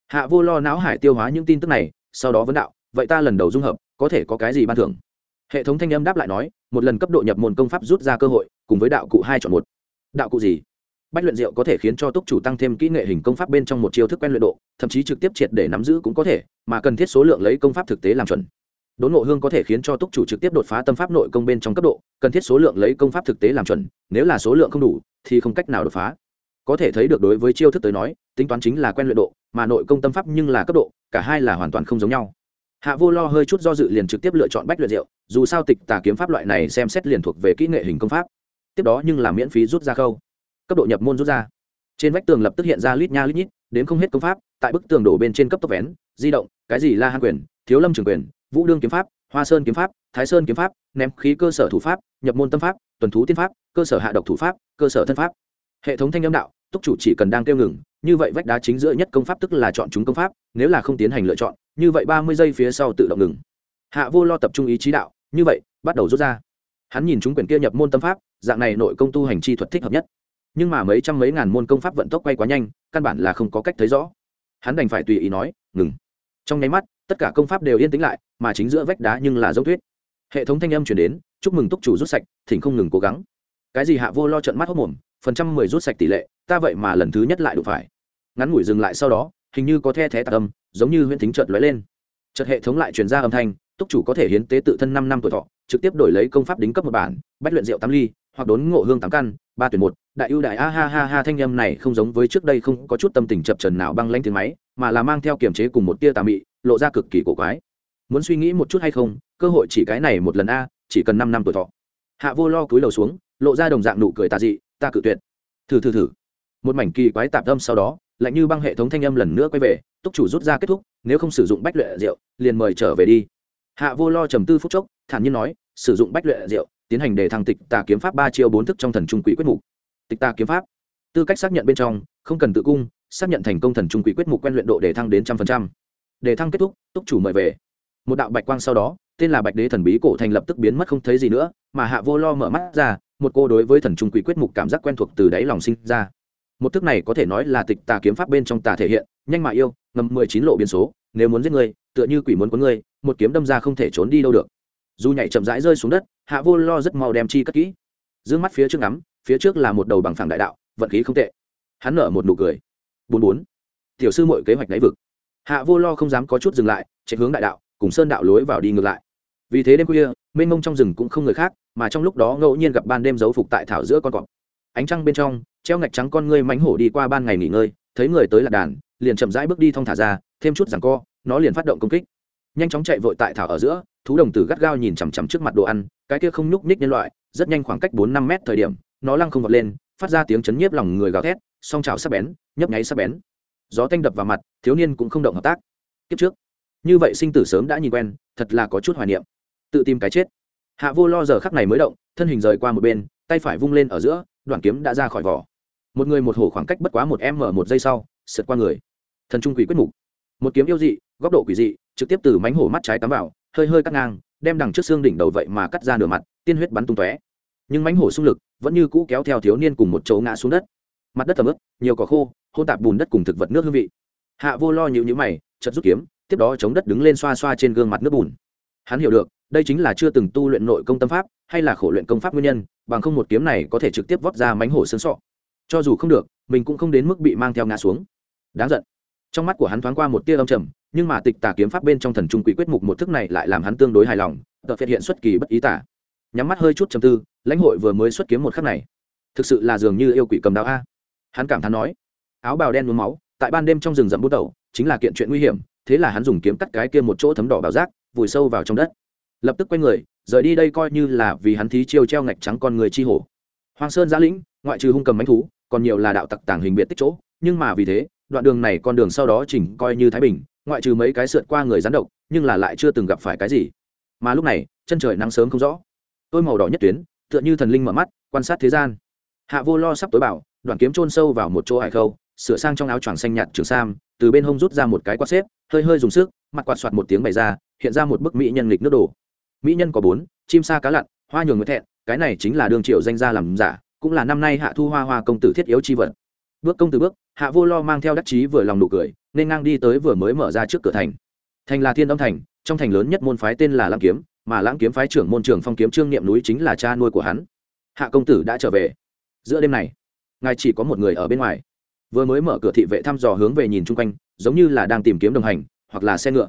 Hạ vô lo não hải tiêu hóa những tin tức này, sau đó vấn đạo, vậy ta lần đầu dung hợp, có thể có cái gì ban thưởng? Hệ thống thanh âm đáp lại nói, một lần cấp độ nhập môn công pháp rút ra cơ hội, cùng với đạo cụ hai chọn một. Đạo cụ gì? Bách luyện diệu có thể khiến cho túc chủ tăng thêm kỹ nghệ hình công pháp bên trong một chiêu thức quen luyện độ, thậm chí trực tiếp triệt để nắm giữ cũng có thể, mà cần thiết số lượng lấy công pháp thực tế làm chuẩn đốn ngộ hương có thể khiến cho túc chủ trực tiếp đột phá tâm pháp nội công bên trong cấp độ, cần thiết số lượng lấy công pháp thực tế làm chuẩn, nếu là số lượng không đủ, thì không cách nào đột phá. Có thể thấy được đối với chiêu thức tới nói, tính toán chính là quen luyện độ, mà nội công tâm pháp nhưng là cấp độ, cả hai là hoàn toàn không giống nhau. Hạ vô lo hơi chút do dự liền trực tiếp lựa chọn bách luyện diệu dù sao tịch tà kiếm pháp loại này xem xét liền thuộc về kỹ nghệ hình công pháp. Tiếp đó nhưng là miễn phí rút ra khâu. Cấp độ nhập môn rút ra. Trên vách tường lập tức hiện ra lít nha lít nhít, đến không hết công pháp, tại bức tường đổ bên trên cấp tốc vén, di động, cái gì la hàn quyền, thiếu lâm trường quyền vũ đương kiếm pháp, hoa sơn kiếm pháp, thái sơn kiếm pháp, ném khí cơ sở thủ pháp, nhập môn tâm pháp, tuần thú tiên pháp, cơ sở hạ độc thủ pháp, cơ sở thân pháp. Hệ thống thanh âm đạo, túc chủ chỉ cần đang kêu ngừng, như vậy vách đá chính giữa nhất công pháp tức là chọn chúng công pháp, nếu là không tiến hành lựa chọn, như vậy ba mươi giây phía sau tự động ngừng. Hạ vô lo tập trung ý chí đạo, như vậy, bắt đầu rút ra. Hắn nhìn chúng quyển kia nhập môn tâm pháp, dạng này nội công tu hành chi thuật thích hợp nhất. Nhưng mà mấy trăm mấy ngàn môn công pháp vận tốc quay quá nhanh, căn bản là không có cách thấy rõ. Hắn đành phải tùy ý nói, ngừng. Trong nháy mắt tất cả công pháp đều yên tĩnh lại, mà chính giữa vách đá nhưng là dấu thuyết hệ thống thanh âm chuyển đến, chúc mừng túc chủ rút sạch, thỉnh không ngừng cố gắng. Cái gì hạ vô lo trận mắt hốc mồm, phần trăm mười rút sạch tỷ lệ, ta vậy mà lần thứ nhất lại đụng phải. Ngắn ngủi dừng lại sau đó, hình như có the thé tạc âm, giống như huyễn thính trợt lóe lên. Chợt hệ thống lại truyền ra âm thanh, túc chủ có thể hiến tế tự thân năm năm tuổi thọ, trực tiếp đổi lấy công pháp đính cấp một bản, bách luyện rượu tám ly, hoặc đốn ngộ hương tám căn, ba tuyển một, đại ưu đại, a ha ha ha, thanh âm này không giống với trước đây không có chút tâm tình chập trần nào băng lanh tiếng máy, mà là mang theo kiềm chế cùng một tia tà mị lộ ra cực kỳ cổ quái. Muốn suy nghĩ một chút hay không, cơ hội chỉ cái này một lần a, chỉ cần năm năm tuổi thọ. Hạ vô lo cúi đầu xuống, lộ ra đồng dạng nụ cười tà dị, ta cự tuyệt. Thử thử thử. Một mảnh kỳ quái tạp âm sau đó, lạnh như băng hệ thống thanh âm lần nữa quay về, túc chủ rút ra kết thúc, nếu không sử dụng bách luyện rượu, liền mời trở về đi. Hạ vô lo trầm tư phút chốc, thản nhiên nói, sử dụng bách luyện rượu, tiến hành để thăng tịch tà kiếm pháp ba chiêu bốn thức trong thần trung quỷ quyết mục. Tịch tà kiếm pháp. Tư cách xác nhận bên trong, không cần tự cung, xác nhận thành công thần trung quỷ quyết mục quen luyện độ để thăng đến trăm phần trăm để thăng kết thúc, túc chủ mời về. Một đạo bạch quang sau đó, tên là bạch đế thần bí cổ thành lập tức biến mất không thấy gì nữa, mà hạ vô lo mở mắt ra, một cô đối với thần trung quỷ quyết mục cảm giác quen thuộc từ đáy lòng sinh ra. Một thức này có thể nói là tịch tà kiếm pháp bên trong tà thể hiện, nhanh mà yêu, ngầm mười chín lộ biến số, nếu muốn giết người, tựa như quỷ muốn có người, một kiếm đâm ra không thể trốn đi đâu được. Dù nhảy chậm rãi rơi xuống đất, hạ vô lo rất mau đem chi cất kỹ. D mắt phía trước ngắm, phía trước là một đầu bằng phẳng đại đạo, vận khí không tệ. Hắn nở một nụ cười. Bốn bốn. Tiểu sư mọi kế hoạch đáy vực hạ vô lo không dám có chút dừng lại, chạy hướng đại đạo, cùng sơn đạo lối vào đi ngược lại. Vì thế đêm khuya, mênh mông trong rừng cũng không người khác, mà trong lúc đó ngẫu nhiên gặp ban đêm giấu phục tại thảo giữa con cọp. Ánh trăng bên trong, treo ngạch trắng con ngươi mánh hổ đi qua ban ngày nghỉ ngơi, thấy người tới lạc đàn, liền chậm rãi bước đi thong thả ra, thêm chút rằng co, nó liền phát động công kích. Nhanh chóng chạy vội tại thảo ở giữa, thú đồng tử gắt gao nhìn chằm chằm trước mặt đồ ăn, cái kia không nhúc ních nhân loại, rất nhanh khoảng cách bốn năm mét thời điểm, nó lăng không vọt lên, phát ra tiếng chấn nhiếp lòng người gào thét, song trào sắp bén, nhấp nháy sắp bén gió tanh đập vào mặt, thiếu niên cũng không động hợp tác. Kiếp trước, như vậy sinh tử sớm đã nhìn quen, thật là có chút hoài niệm. Tự tìm cái chết. Hạ vô lo giờ khắc này mới động, thân hình rời qua một bên, tay phải vung lên ở giữa, đoạn kiếm đã ra khỏi vỏ. Một người một hổ khoảng cách bất quá một em mở một giây sau, sượt qua người. Thần trung quỷ quyết mục. Một kiếm yêu dị, góc độ quỷ dị, trực tiếp từ mánh hổ mắt trái tắm vào, hơi hơi cắt ngang, đem đằng trước xương đỉnh đầu vậy mà cắt ra nửa mặt, tiên huyết bắn tung tóe. Nhưng mánh hổ xung lực vẫn như cũ kéo theo thiếu niên cùng một chỗ ngã xuống đất mặt đất tầm ướp nhiều cỏ khô hôn tạp bùn đất cùng thực vật nước hương vị. Hạ vô lo nhịu nhữ mày chật rút kiếm, tiếp đó chống đất đứng lên xoa xoa trên gương mặt nước bùn. Hắn hiểu được, đây chính là chưa từng tu luyện nội công tâm pháp, hay là khổ luyện công pháp nguyên nhân, bằng không một kiếm này có thể trực tiếp vót ra mánh hổ xương sọ. Cho dù không được, mình cũng không đến mức bị mang theo ngã xuống. Đáng giận. Trong mắt của hắn thoáng qua một tia âm trầm, nhưng mà tịch tà kiếm pháp bên trong thần trung quỷ quyết mục một thức này lại làm hắn tương đối hài lòng tờ phiệt hiện xuất kỳ bất ý tả. Nhắm mắt hơi chút trầm tư, lãnh hội vừa mới xuất kiếm một khắc này. Thực sự là dường như yêu quỷ cầm đạo a hắn cảm thán nói, áo bào đen nhuốm máu, tại ban đêm trong rừng rậm bút đầu, chính là kiện chuyện nguy hiểm, thế là hắn dùng kiếm cắt cái kia một chỗ thấm đỏ bào rác, vùi sâu vào trong đất. Lập tức quay người, rời đi đây coi như là vì hắn thí chiêu treo ngạch trắng con người chi hổ. Hoàng sơn giã lĩnh, ngoại trừ hung cầm bánh thú, còn nhiều là đạo tặc tàng hình biệt tích chỗ, nhưng mà vì thế, đoạn đường này con đường sau đó chỉnh coi như thái bình, ngoại trừ mấy cái sượt qua người rắn độc, nhưng là lại chưa từng gặp phải cái gì. Mà lúc này, chân trời nắng sớm không rõ. Tôi màu đỏ nhất tuyến, tựa như thần linh mở mắt, quan sát thế gian. Hạ vô lo sắp tối bảo đoạn kiếm chôn sâu vào một chỗ hải khâu, sửa sang trong áo choàng xanh nhạt trường sam, từ bên hông rút ra một cái quạt xếp, hơi hơi dùng sức, mặt quạt soạt một tiếng bày ra, hiện ra một bức mỹ nhân lịch nước đổ mỹ nhân có bốn, chim sa cá lặn, hoa nhường người thẹn, cái này chính là đường triệu danh gia làm giả, cũng là năm nay hạ thu hoa hoa công tử thiết yếu chi vật. Bước công tử bước, hạ vô lo mang theo đắc chí vừa lòng nụ cười, nên ngang đi tới vừa mới mở ra trước cửa thành. Thành là thiên đông thành, trong thành lớn nhất môn phái tên là lãng kiếm, mà lãng kiếm phái trưởng môn trưởng phong kiếm trương niệm núi chính là cha nuôi của hắn. Hạ công tử đã trở về. Giữa đêm này ngài chỉ có một người ở bên ngoài. Vừa mới mở cửa thị vệ thăm dò hướng về nhìn chung quanh, giống như là đang tìm kiếm đồng hành, hoặc là xe ngựa.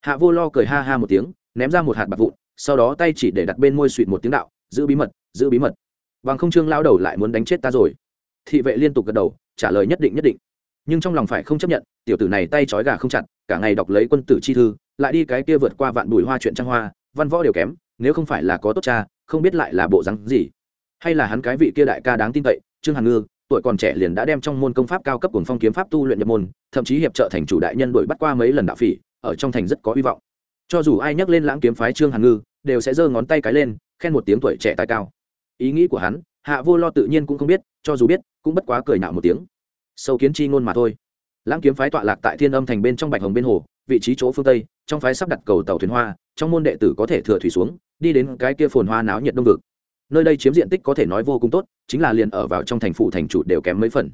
Hạ vô lo cười ha ha một tiếng, ném ra một hạt bạc vụn, sau đó tay chỉ để đặt bên môi suỵt một tiếng đạo, giữ bí mật, giữ bí mật. Bằng không trương lao đầu lại muốn đánh chết ta rồi. Thị vệ liên tục gật đầu, trả lời nhất định nhất định. Nhưng trong lòng phải không chấp nhận, tiểu tử này tay trói gà không chặt, cả ngày đọc lấy quân tử chi thư, lại đi cái kia vượt qua vạn bùi hoa chuyện trang hoa, văn võ đều kém, nếu không phải là có tốt cha, không biết lại là bộ rắn gì. Hay là hắn cái vị kia đại ca đáng tin cậy, trương hàn ngư tuổi còn trẻ liền đã đem trong môn công pháp cao cấp cùng phong kiếm pháp tu luyện nhập môn, thậm chí hiệp trợ thành chủ đại nhân đuổi bắt qua mấy lần đạo phỉ, ở trong thành rất có hy vọng. Cho dù ai nhắc lên lãng kiếm phái trương hàn ngư, đều sẽ giơ ngón tay cái lên, khen một tiếng tuổi trẻ tài cao. Ý nghĩ của hắn, hạ vô lo tự nhiên cũng không biết, cho dù biết, cũng bất quá cười nạo một tiếng. Sâu kiến chi ngôn mà thôi. Lãng kiếm phái tọa lạc tại thiên âm thành bên trong bạch hồng bên hồ, vị trí chỗ phương tây, trong phái sắp đặt cầu tàu thuyền hoa, trong môn đệ tử có thể thừa thủy xuống, đi đến cái kia phồn hoa náo nhiệt đông vực nơi đây chiếm diện tích có thể nói vô cùng tốt, chính là liền ở vào trong thành phủ thành chủ đều kém mấy phần.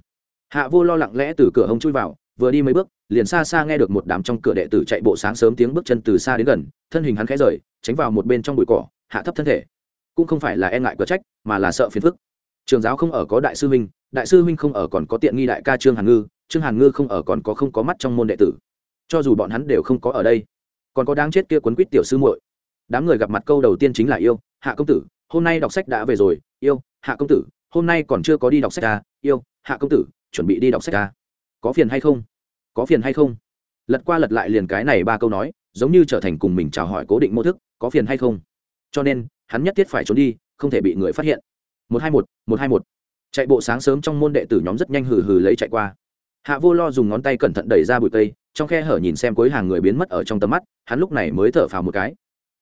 Hạ vô lo lặng lẽ từ cửa hông chui vào, vừa đi mấy bước, liền xa xa nghe được một đám trong cửa đệ tử chạy bộ sáng sớm tiếng bước chân từ xa đến gần, thân hình hắn khẽ rời, tránh vào một bên trong bụi cỏ, hạ thấp thân thể. Cũng không phải là e ngại cửa trách, mà là sợ phiền phức. Trường giáo không ở có đại sư huynh, đại sư huynh không ở còn có tiện nghi đại ca trương hàn ngư, trương hàn ngư không ở còn có không có mắt trong môn đệ tử. Cho dù bọn hắn đều không có ở đây, còn có đáng chết kia quấn quýt tiểu sư muội. Đám người gặp mặt câu đầu tiên chính là yêu, hạ công tử hôm nay đọc sách đã về rồi yêu hạ công tử hôm nay còn chưa có đi đọc sách à, yêu hạ công tử chuẩn bị đi đọc sách à. có phiền hay không? Có phiền hay không? Lật qua lật lại liền cái này ba câu nói giống như trở thành cùng mình chào hỏi cố định mô thức có phiền hay không? Cho nên hắn nhất thiết phải trốn đi không thể bị người phát hiện. Một hai một một hai một. Chạy bộ sáng sớm trong môn đệ tử nhóm rất nhanh hừ hừ lấy chạy qua. Hạ vô lo dùng ngón tay cẩn thận đẩy ra bụi cây trong khe hở nhìn xem cuối hàng người biến mất ở trong tầm mắt hắn lúc này mới thở phào một cái.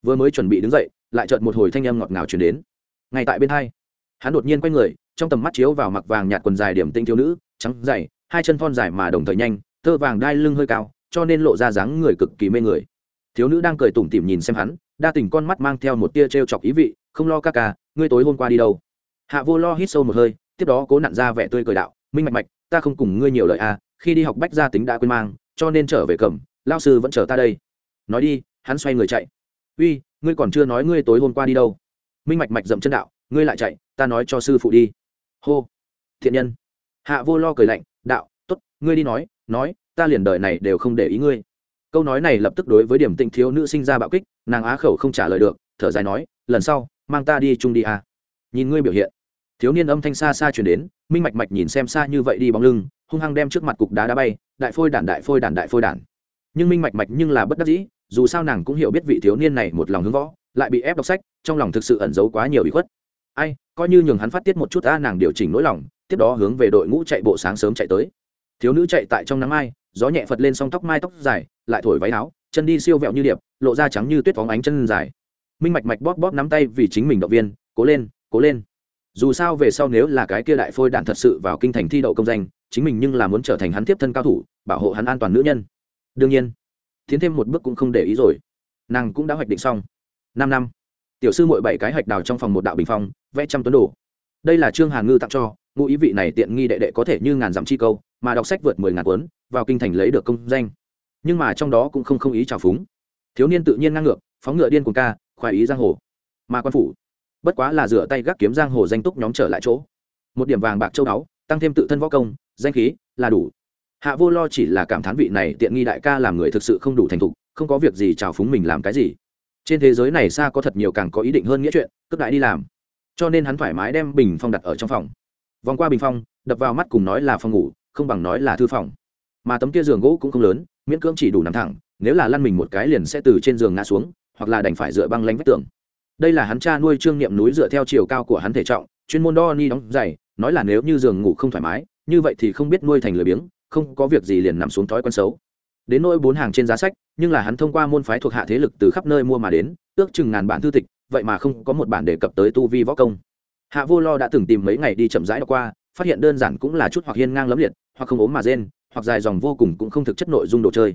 Vừa mới chuẩn bị đứng dậy lại chợt một hồi thanh âm ngọt ngào truyền đến. Ngay tại bên hai, hắn đột nhiên quay người, trong tầm mắt chiếu vào mặc vàng nhạt quần dài điểm tinh thiếu nữ, trắng dày, hai chân thon dài mà đồng thời nhanh, tơ vàng đai lưng hơi cao, cho nên lộ ra dáng người cực kỳ mê người. Thiếu nữ đang cười tủm tỉm nhìn xem hắn, đa tình con mắt mang theo một tia t chọc ý vị, không lo ca ca, ngươi tối hôm qua đi đâu? Hạ vô lo hít sâu một hơi, tiếp đó cố nặn ra vẻ tươi cười đạo, minh mạch mạch, ta không cùng ngươi nhiều lời à khi đi học bách gia tính đã quên mang, cho nên trở về cẩm lao sư vẫn chờ ta đây. Nói đi, hắn xoay người chạy uy, ngươi còn chưa nói ngươi tối hôm qua đi đâu. Minh mạch mạch dậm chân đạo, ngươi lại chạy, ta nói cho sư phụ đi. Hô. Thiện nhân. Hạ vô lo cười lạnh, đạo t ố t ngươi đi nói nói, ta liền đời này đều không để ý ngươi. Câu nói này lập tức đối với điểm tịnh thiếu nữ sinh ra bạo kích, nàng á khẩu không trả lời được, thở dài nói, lần sau, mang ta đi chung đi à. nhìn ngươi biểu hiện, thiếu niên âm thanh xa xa chuyển đến, minh mạch mạch nhìn xem xa như vậy đi bóng lưng, hung hăng đem trước mặt cục đá đá bay, đại phôi đản, đại phôi đản, đại phôi đản. Nhưng minh mạch mạch nhưng là bất đắc dĩ dù sao nàng cũng hiểu biết vị thiếu niên này một lòng hướng võ, lại bị ép đọc sách, trong lòng thực sự ẩn giấu quá nhiều ý khuất. Ai, coi như nhường hắn phát tiết một chút ta nàng điều chỉnh nỗi lòng, tiếp đó hướng về đội ngũ chạy bộ sáng sớm chạy tới. Thiếu nữ chạy tại trong nắng mai, gió nhẹ phật lên song tóc mai tóc dài, lại thổi váy áo, chân đi siêu vẹo như điệp, lộ ra trắng như tuyết phóng ánh chân dài. Minh mạch mạch bóp bóp nắm tay vì chính mình động viên, cố lên cố lên. Dù sao về sau nếu là cái kia đại phôi đạn thật sự vào kinh thành thi đậu công danh, chính mình nhưng là muốn trở thành hắn tiếp thân cao thủ, bảo hộ hắn an toàn nữ nhân. Đương nhiên tiến thêm một bước cũng không để ý rồi. Nàng cũng đã hoạch định xong. Năm năm. Tiểu sư mỗi bảy cái hạch đào trong phòng một đạo bình phong, vẽ trăm tuấn đồ. Đây là trương hàn ngư tặng cho, ngụ ý vị này tiện nghi đệ đệ có thể như ngàn dặm chi câu, mà đọc sách vượt mười ngàn cuốn, vào kinh thành lấy được công danh. Nhưng mà trong đó cũng không không ý trào phúng. Thiếu niên tự nhiên ngang ngược, phóng ngựa điên cuồng ca, khoái ý giang hồ. Mà quan phủ, bất quá là rửa tay gác kiếm giang hồ danh túc nhóm trở lại chỗ. Một điểm vàng bạc châu đáo tăng thêm tự thân võ công, danh khí, là đủ hạ vô lo chỉ là cảm thán vị này tiện nghi đại ca làm người thực sự không đủ thành thục, không có việc gì trào phúng mình làm cái gì. Trên thế giới này xa có thật nhiều càng có ý định hơn nghĩa chuyện, cướp đại đi làm. Cho nên hắn thoải mái đem bình phong đặt ở trong phòng. Vòng qua bình phong, đập vào mắt cùng nói là phòng ngủ, không bằng nói là thư phòng. Mà tấm kia giường gỗ cũng không lớn, miễn cưỡng chỉ đủ nằm thẳng, nếu là lăn mình một cái liền sẽ từ trên giường ngã xuống, hoặc là đành phải dựa băng lánh vách tường. Đây là hắn cha nuôi trương niệm núi dựa theo chiều cao của hắn thể trọng, chuyên môn đo ni đóng dày nói là nếu như giường ngủ không thoải mái, như vậy thì không biết nuôi thành lười biếng không có việc gì liền nằm xuống thói quen xấu. Đến nỗi bốn hàng trên giá sách, nhưng là hắn thông qua môn phái thuộc hạ thế lực từ khắp nơi mua mà đến, ước chừng ngàn bản thư tịch, vậy mà không có một bản đề cập tới tu vi võ công. Hạ vô lo đã từng tìm mấy ngày đi chậm rãi đọc qua, phát hiện đơn giản cũng là chút hoặc hiên ngang lấm liệt, hoặc không ốm mà rên, hoặc dài dòng vô cùng cũng không thực chất nội dung đồ chơi.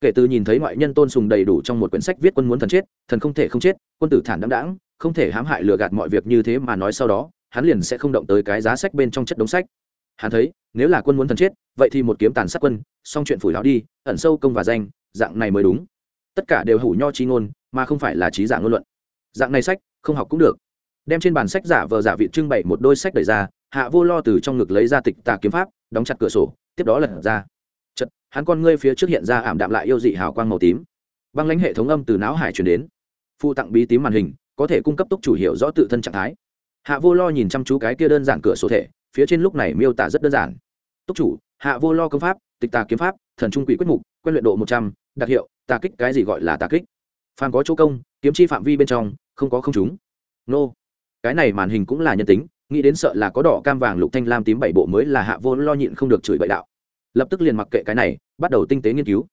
Kể từ nhìn thấy ngoại nhân tôn sùng đầy đủ trong một quyển sách viết quân muốn thần chết, thần không thể không chết, quân tử thản đáng đãng, không thể hãm hại lừa gạt mọi việc như thế mà nói sau đó, hắn liền sẽ không động tới cái giá sách bên trong chất đống sách hắn thấy, nếu là quân muốn thần chết, vậy thì một kiếm tàn sát quân, xong chuyện phủi lão đi, ẩn sâu công và danh, dạng này mới đúng. Tất cả đều hủ nho trí ngôn, mà không phải là trí giả ngôn luận. Dạng này sách, không học cũng được. Đem trên bàn sách giả vờ giả vị trưng bày một đôi sách đẩy ra, hạ vô lo từ trong ngực lấy ra tịch tà kiếm pháp, đóng chặt cửa sổ, tiếp đó lật ra. Chật hắn con ngươi phía trước hiện ra ảm đạm lại yêu dị hào quang màu tím. Băng lãnh hệ thống âm từ não hải truyền đến. Phụ tặng bí tím màn hình, có thể cung cấp túc chủ hiệu rõ tự thân trạng thái. Hạ vô lo nhìn chăm chú cái kia đơn giản cửa sổ thể phía trên lúc này miêu tả rất đơn giản. Túc chủ, hạ vô lo công pháp, tịch tà kiếm pháp, thần trung quỷ quyết mục, quen luyện độ một trăm, đặc hiệu, tà kích cái gì gọi là tà kích? Phàm có chỗ công, kiếm chi phạm vi bên trong, không có không chúng nô. Cái này màn hình cũng là nhân tính, nghĩ đến sợ là có đỏ, cam vàng, lục thanh, lam tím bảy bộ mới là hạ vô lo nhịn không được chửi bậy đạo. Lập tức liền mặc kệ cái này, bắt đầu tinh tế nghiên cứu.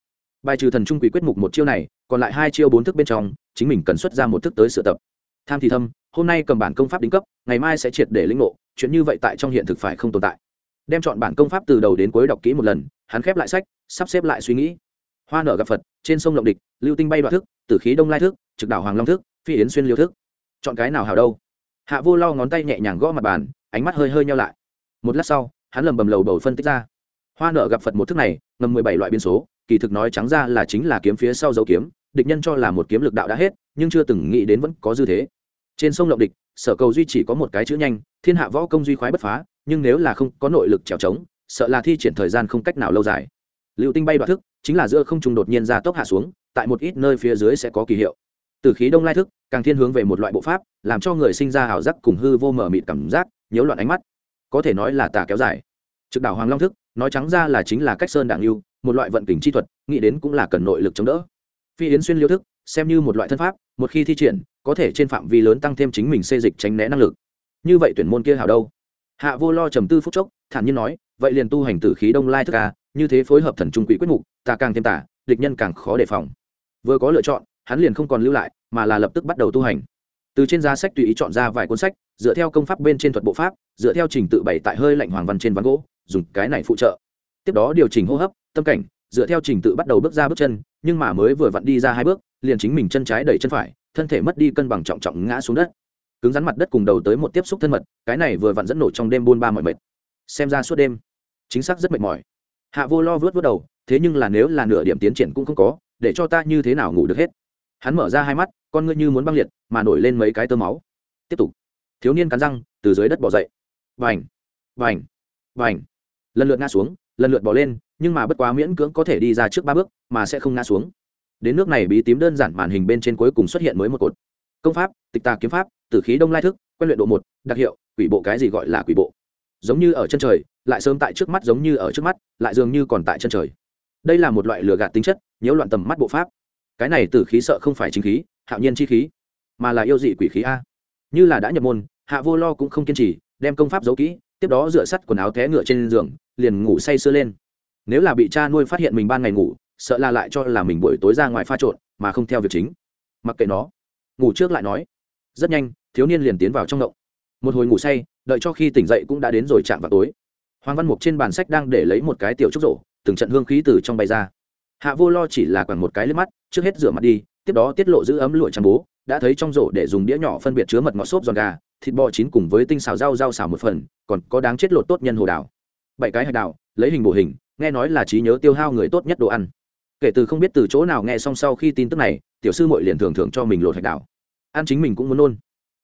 Bài trừ thần trung quỷ quyết mục một chiêu này, còn lại hai chiêu bốn thức bên trong, chính mình cần xuất ra một thức tới sửa tập tham thì thâm, hôm nay cầm bản công pháp đính cấp, ngày mai sẽ triệt để lĩnh ngộ, chuyện như vậy tại trong hiện thực phải không tồn tại. Đem chọn bản công pháp từ đầu đến cuối đọc kỹ một lần, hắn khép lại sách, sắp xếp lại suy nghĩ. Hoa nở gặp phật, trên sông lộng địch, lưu tinh bay đoạn thức, tử khí đông lai thức, trực đảo hoàng long thức, phi yến xuyên liêu thức. Chọn cái nào hào đâu? Hạ vô lo ngón tay nhẹ nhàng gõ mặt bàn, ánh mắt hơi hơi nhau lại. Một lát sau, hắn lầm bầm lầu bầu phân tích ra. Hoa nở gặp phật một thức này, ngầm mười bảy loại biên số, kỳ thực nói trắng ra là chính là kiếm phía sau dấu kiếm địch nhân cho là một kiếm lực đạo đã hết nhưng chưa từng nghĩ đến vẫn có dư thế. Trên sông lộng địch sở cầu duy chỉ có một cái chữ nhanh thiên hạ võ công duy khoái bất phá nhưng nếu là không có nội lực trèo trống sợ là thi triển thời gian không cách nào lâu dài. Liệu tinh bay đoạn thức chính là giữa không trùng đột nhiên ra tốc hạ xuống tại một ít nơi phía dưới sẽ có kỳ hiệu. Từ khí đông lai thức càng thiên hướng về một loại bộ pháp làm cho người sinh ra ảo giác cùng hư vô mở mịt cảm giác nhiễu loạn ánh mắt. Có thể nói là tà kéo dài. Trực đảo hoàng long thức nói trắng ra là chính là cách sơn đảng yêu, một loại vận kình chi thuật nghĩ đến cũng là cần nội lực chống đỡ phi yến xuyên liêu thức, xem như một loại thân pháp, một khi thi triển, có thể trên phạm vi lớn tăng thêm chính mình xê dịch tránh né năng lực. Như vậy tuyển môn kia hảo đâu? Hạ vô lo trầm tư phút chốc, thản nhiên nói, vậy liền tu hành tử khí đông lai thức à như thế phối hợp thần trung quỹ quyết mục, ta càng thêm tả địch nhân càng khó đề phòng. Vừa có lựa chọn, hắn liền không còn lưu lại, mà là lập tức bắt đầu tu hành. Từ trên giá sách tùy ý chọn ra vài cuốn sách, dựa theo công pháp bên trên thuật bộ pháp, dựa theo trình tự bày tại hơi lạnh hoàng văn trên ván gỗ, dùng cái này phụ trợ. Tiếp đó điều chỉnh hô hấp, tâm cảnh dựa theo trình tự bắt đầu bước ra bước chân, nhưng mà mới vừa vặn đi ra hai bước, liền chính mình chân trái đẩy chân phải, thân thể mất đi cân bằng trọng trọng ngã xuống đất. Cứng rắn mặt đất cùng đầu tới một tiếp xúc thân mật, cái này vừa vặn dẫn nổ trong đêm buôn ba mọi mệt. Xem ra suốt đêm, chính xác rất mệt mỏi. Hạ vô lo vớt vớt đầu, thế nhưng là nếu là nửa điểm tiến triển cũng không có, để cho ta như thế nào ngủ được hết? Hắn mở ra hai mắt, con ngươi như muốn băng liệt, mà nổi lên mấy cái tơ máu. Tiếp tục. Thiếu niên cắn răng, từ dưới đất bỏ dậy. Vành vành vành. Lần lượt ngã xuống, lần lượt bỏ lên nhưng mà bất quá miễn cưỡng có thể đi ra trước ba bước, mà sẽ không ngã xuống. Đến nước này bí tím đơn giản màn hình bên trên cuối cùng xuất hiện mới một cột. Công pháp, tịch tà kiếm pháp, tử khí đông lai thức, quen luyện độ một, đặc hiệu, quỷ bộ cái gì gọi là quỷ bộ? Giống như ở chân trời, lại sớm tại trước mắt giống như ở trước mắt, lại dường như còn tại chân trời. Đây là một loại lừa gạt tính chất, nhiễu loạn tầm mắt bộ pháp. Cái này tử khí sợ không phải chính khí, hạo nhiên chi khí, mà là yêu dị quỷ khí a. Như là đã nhập môn, hạ vô lo cũng không kiên trì, đem công pháp giấu kỹ, tiếp đó dựa sắt quần áo té ngựa trên giường, liền ngủ say sưa lên nếu là bị cha nuôi phát hiện mình ban ngày ngủ, sợ là lại cho là mình buổi tối ra ngoài pha trộn, mà không theo việc chính. Mặc kệ nó. Ngủ trước lại nói. Rất nhanh, thiếu niên liền tiến vào trong động. Một hồi ngủ say, đợi cho khi tỉnh dậy cũng đã đến rồi chạm vào tối. Hoàng văn mục trên bàn sách đang để lấy một cái tiểu trúc rổ, từng trận hương khí từ trong bay ra. Hạ vô lo chỉ là quẳng một cái lên mắt, trước hết rửa mặt đi, tiếp đó tiết lộ giữ ấm lụa trắng bố, đã thấy trong rổ để dùng đĩa nhỏ phân biệt chứa mật ngọt xốp giòn gà, thịt bò chín cùng với tinh xào rau rau xào một phần, còn có đáng chết lột tốt nhân hồ đào. Bảy cái hạch đào, lấy hình bổ hình nghe nói là trí nhớ tiêu hao người tốt nhất đồ ăn. Kể từ không biết từ chỗ nào nghe xong sau khi tin tức này, tiểu sư mội liền thường thường cho mình lột hạch đảo. Ăn chính mình cũng muốn nôn.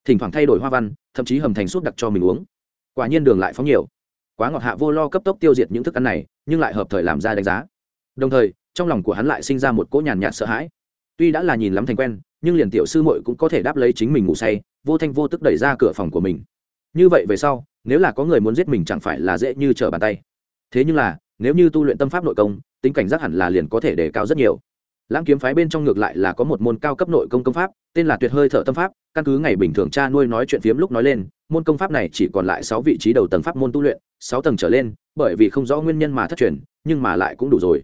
Thỉnh thoảng thay đổi hoa văn, thậm chí hầm thành súp đặc cho mình uống. Quả nhiên đường lại phóng nhiều. Quá ngọt hạ vô lo cấp tốc tiêu diệt những thức ăn này, nhưng lại hợp thời làm ra đánh giá. Đồng thời, trong lòng của hắn lại sinh ra một cỗ nhàn nhạt sợ hãi. Tuy đã là nhìn lắm thành quen, nhưng liền tiểu sư muội cũng có thể đáp lấy chính mình ngủ say, vô thanh vô tức đẩy ra cửa phòng của mình. Như vậy về sau, nếu là có người muốn giết mình chẳng phải là dễ như trở bàn tay. Thế nhưng là nếu như tu luyện tâm pháp nội công, tính cảnh giác hẳn là liền có thể đề cao rất nhiều. Lãng kiếm phái bên trong ngược lại là có một môn cao cấp nội công công pháp, tên là tuyệt hơi thở tâm pháp. Căn cứ ngày bình thường cha nuôi nói chuyện phiếm lúc nói lên, môn công pháp này chỉ còn lại sáu vị trí đầu tầng pháp môn tu luyện, sáu tầng trở lên, bởi vì không rõ nguyên nhân mà thất truyền, nhưng mà lại cũng đủ rồi.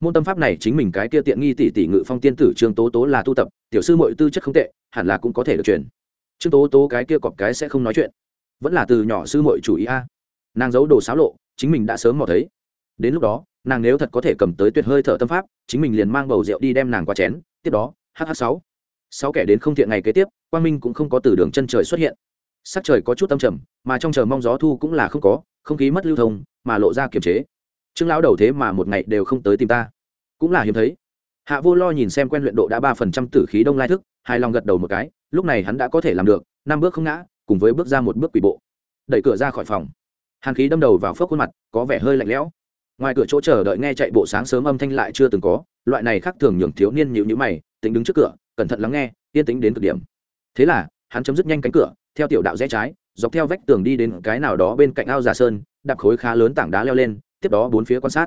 Môn tâm pháp này chính mình cái kia tiện nghi tỷ tỷ ngự phong tiên tử trương tố tố là tu tập, tiểu sư mọi tư chất không tệ, hẳn là cũng có thể được truyền. Trương tố tố cái kia cọp cái sẽ không nói chuyện. Vẫn là từ nhỏ sư mọi chủ ý a. Nàng giấu đồ xáo lộ, chính mình đã sớm mò thấy đến lúc đó, nàng nếu thật có thể cầm tới tuyệt hơi thở tâm pháp, chính mình liền mang bầu rượu đi đem nàng qua chén. Tiếp đó hh sáu. Sáu kẻ đến không thiện ngày kế tiếp, quang minh cũng không có từ đường chân trời xuất hiện. Sắc trời có chút tâm trầm, mà trong chờ mong gió thu cũng là không có, không khí mất lưu thông, mà lộ ra kiềm chế. Trương lão đầu thế mà một ngày đều không tới tìm ta. Cũng là hiếm thấy. Hạ vô lo nhìn xem quen luyện độ đã ba phần trăm tử khí đông lai thức, hài lòng gật đầu một cái, lúc này hắn đã có thể làm được, năm bước không ngã, cùng với bước ra một bước quỷ bộ. Đẩy cửa ra khỏi phòng. Hàn khí đâm đầu vào phước khuôn mặt, có vẻ hơi lạnh lẽo ngoài cửa chỗ chờ đợi nghe chạy bộ sáng sớm âm thanh lại chưa từng có, loại này khác thường nhường thiếu niên nhịu nhữ mày tính đứng trước cửa, cẩn thận lắng nghe, yên tính đến cực điểm. Thế là, hắn chấm dứt nhanh cánh cửa, theo tiểu đạo rẽ trái, dọc theo vách tường đi đến cái nào đó bên cạnh ao giả sơn, đạp khối khá lớn tảng đá leo lên, tiếp đó bốn phía quan sát.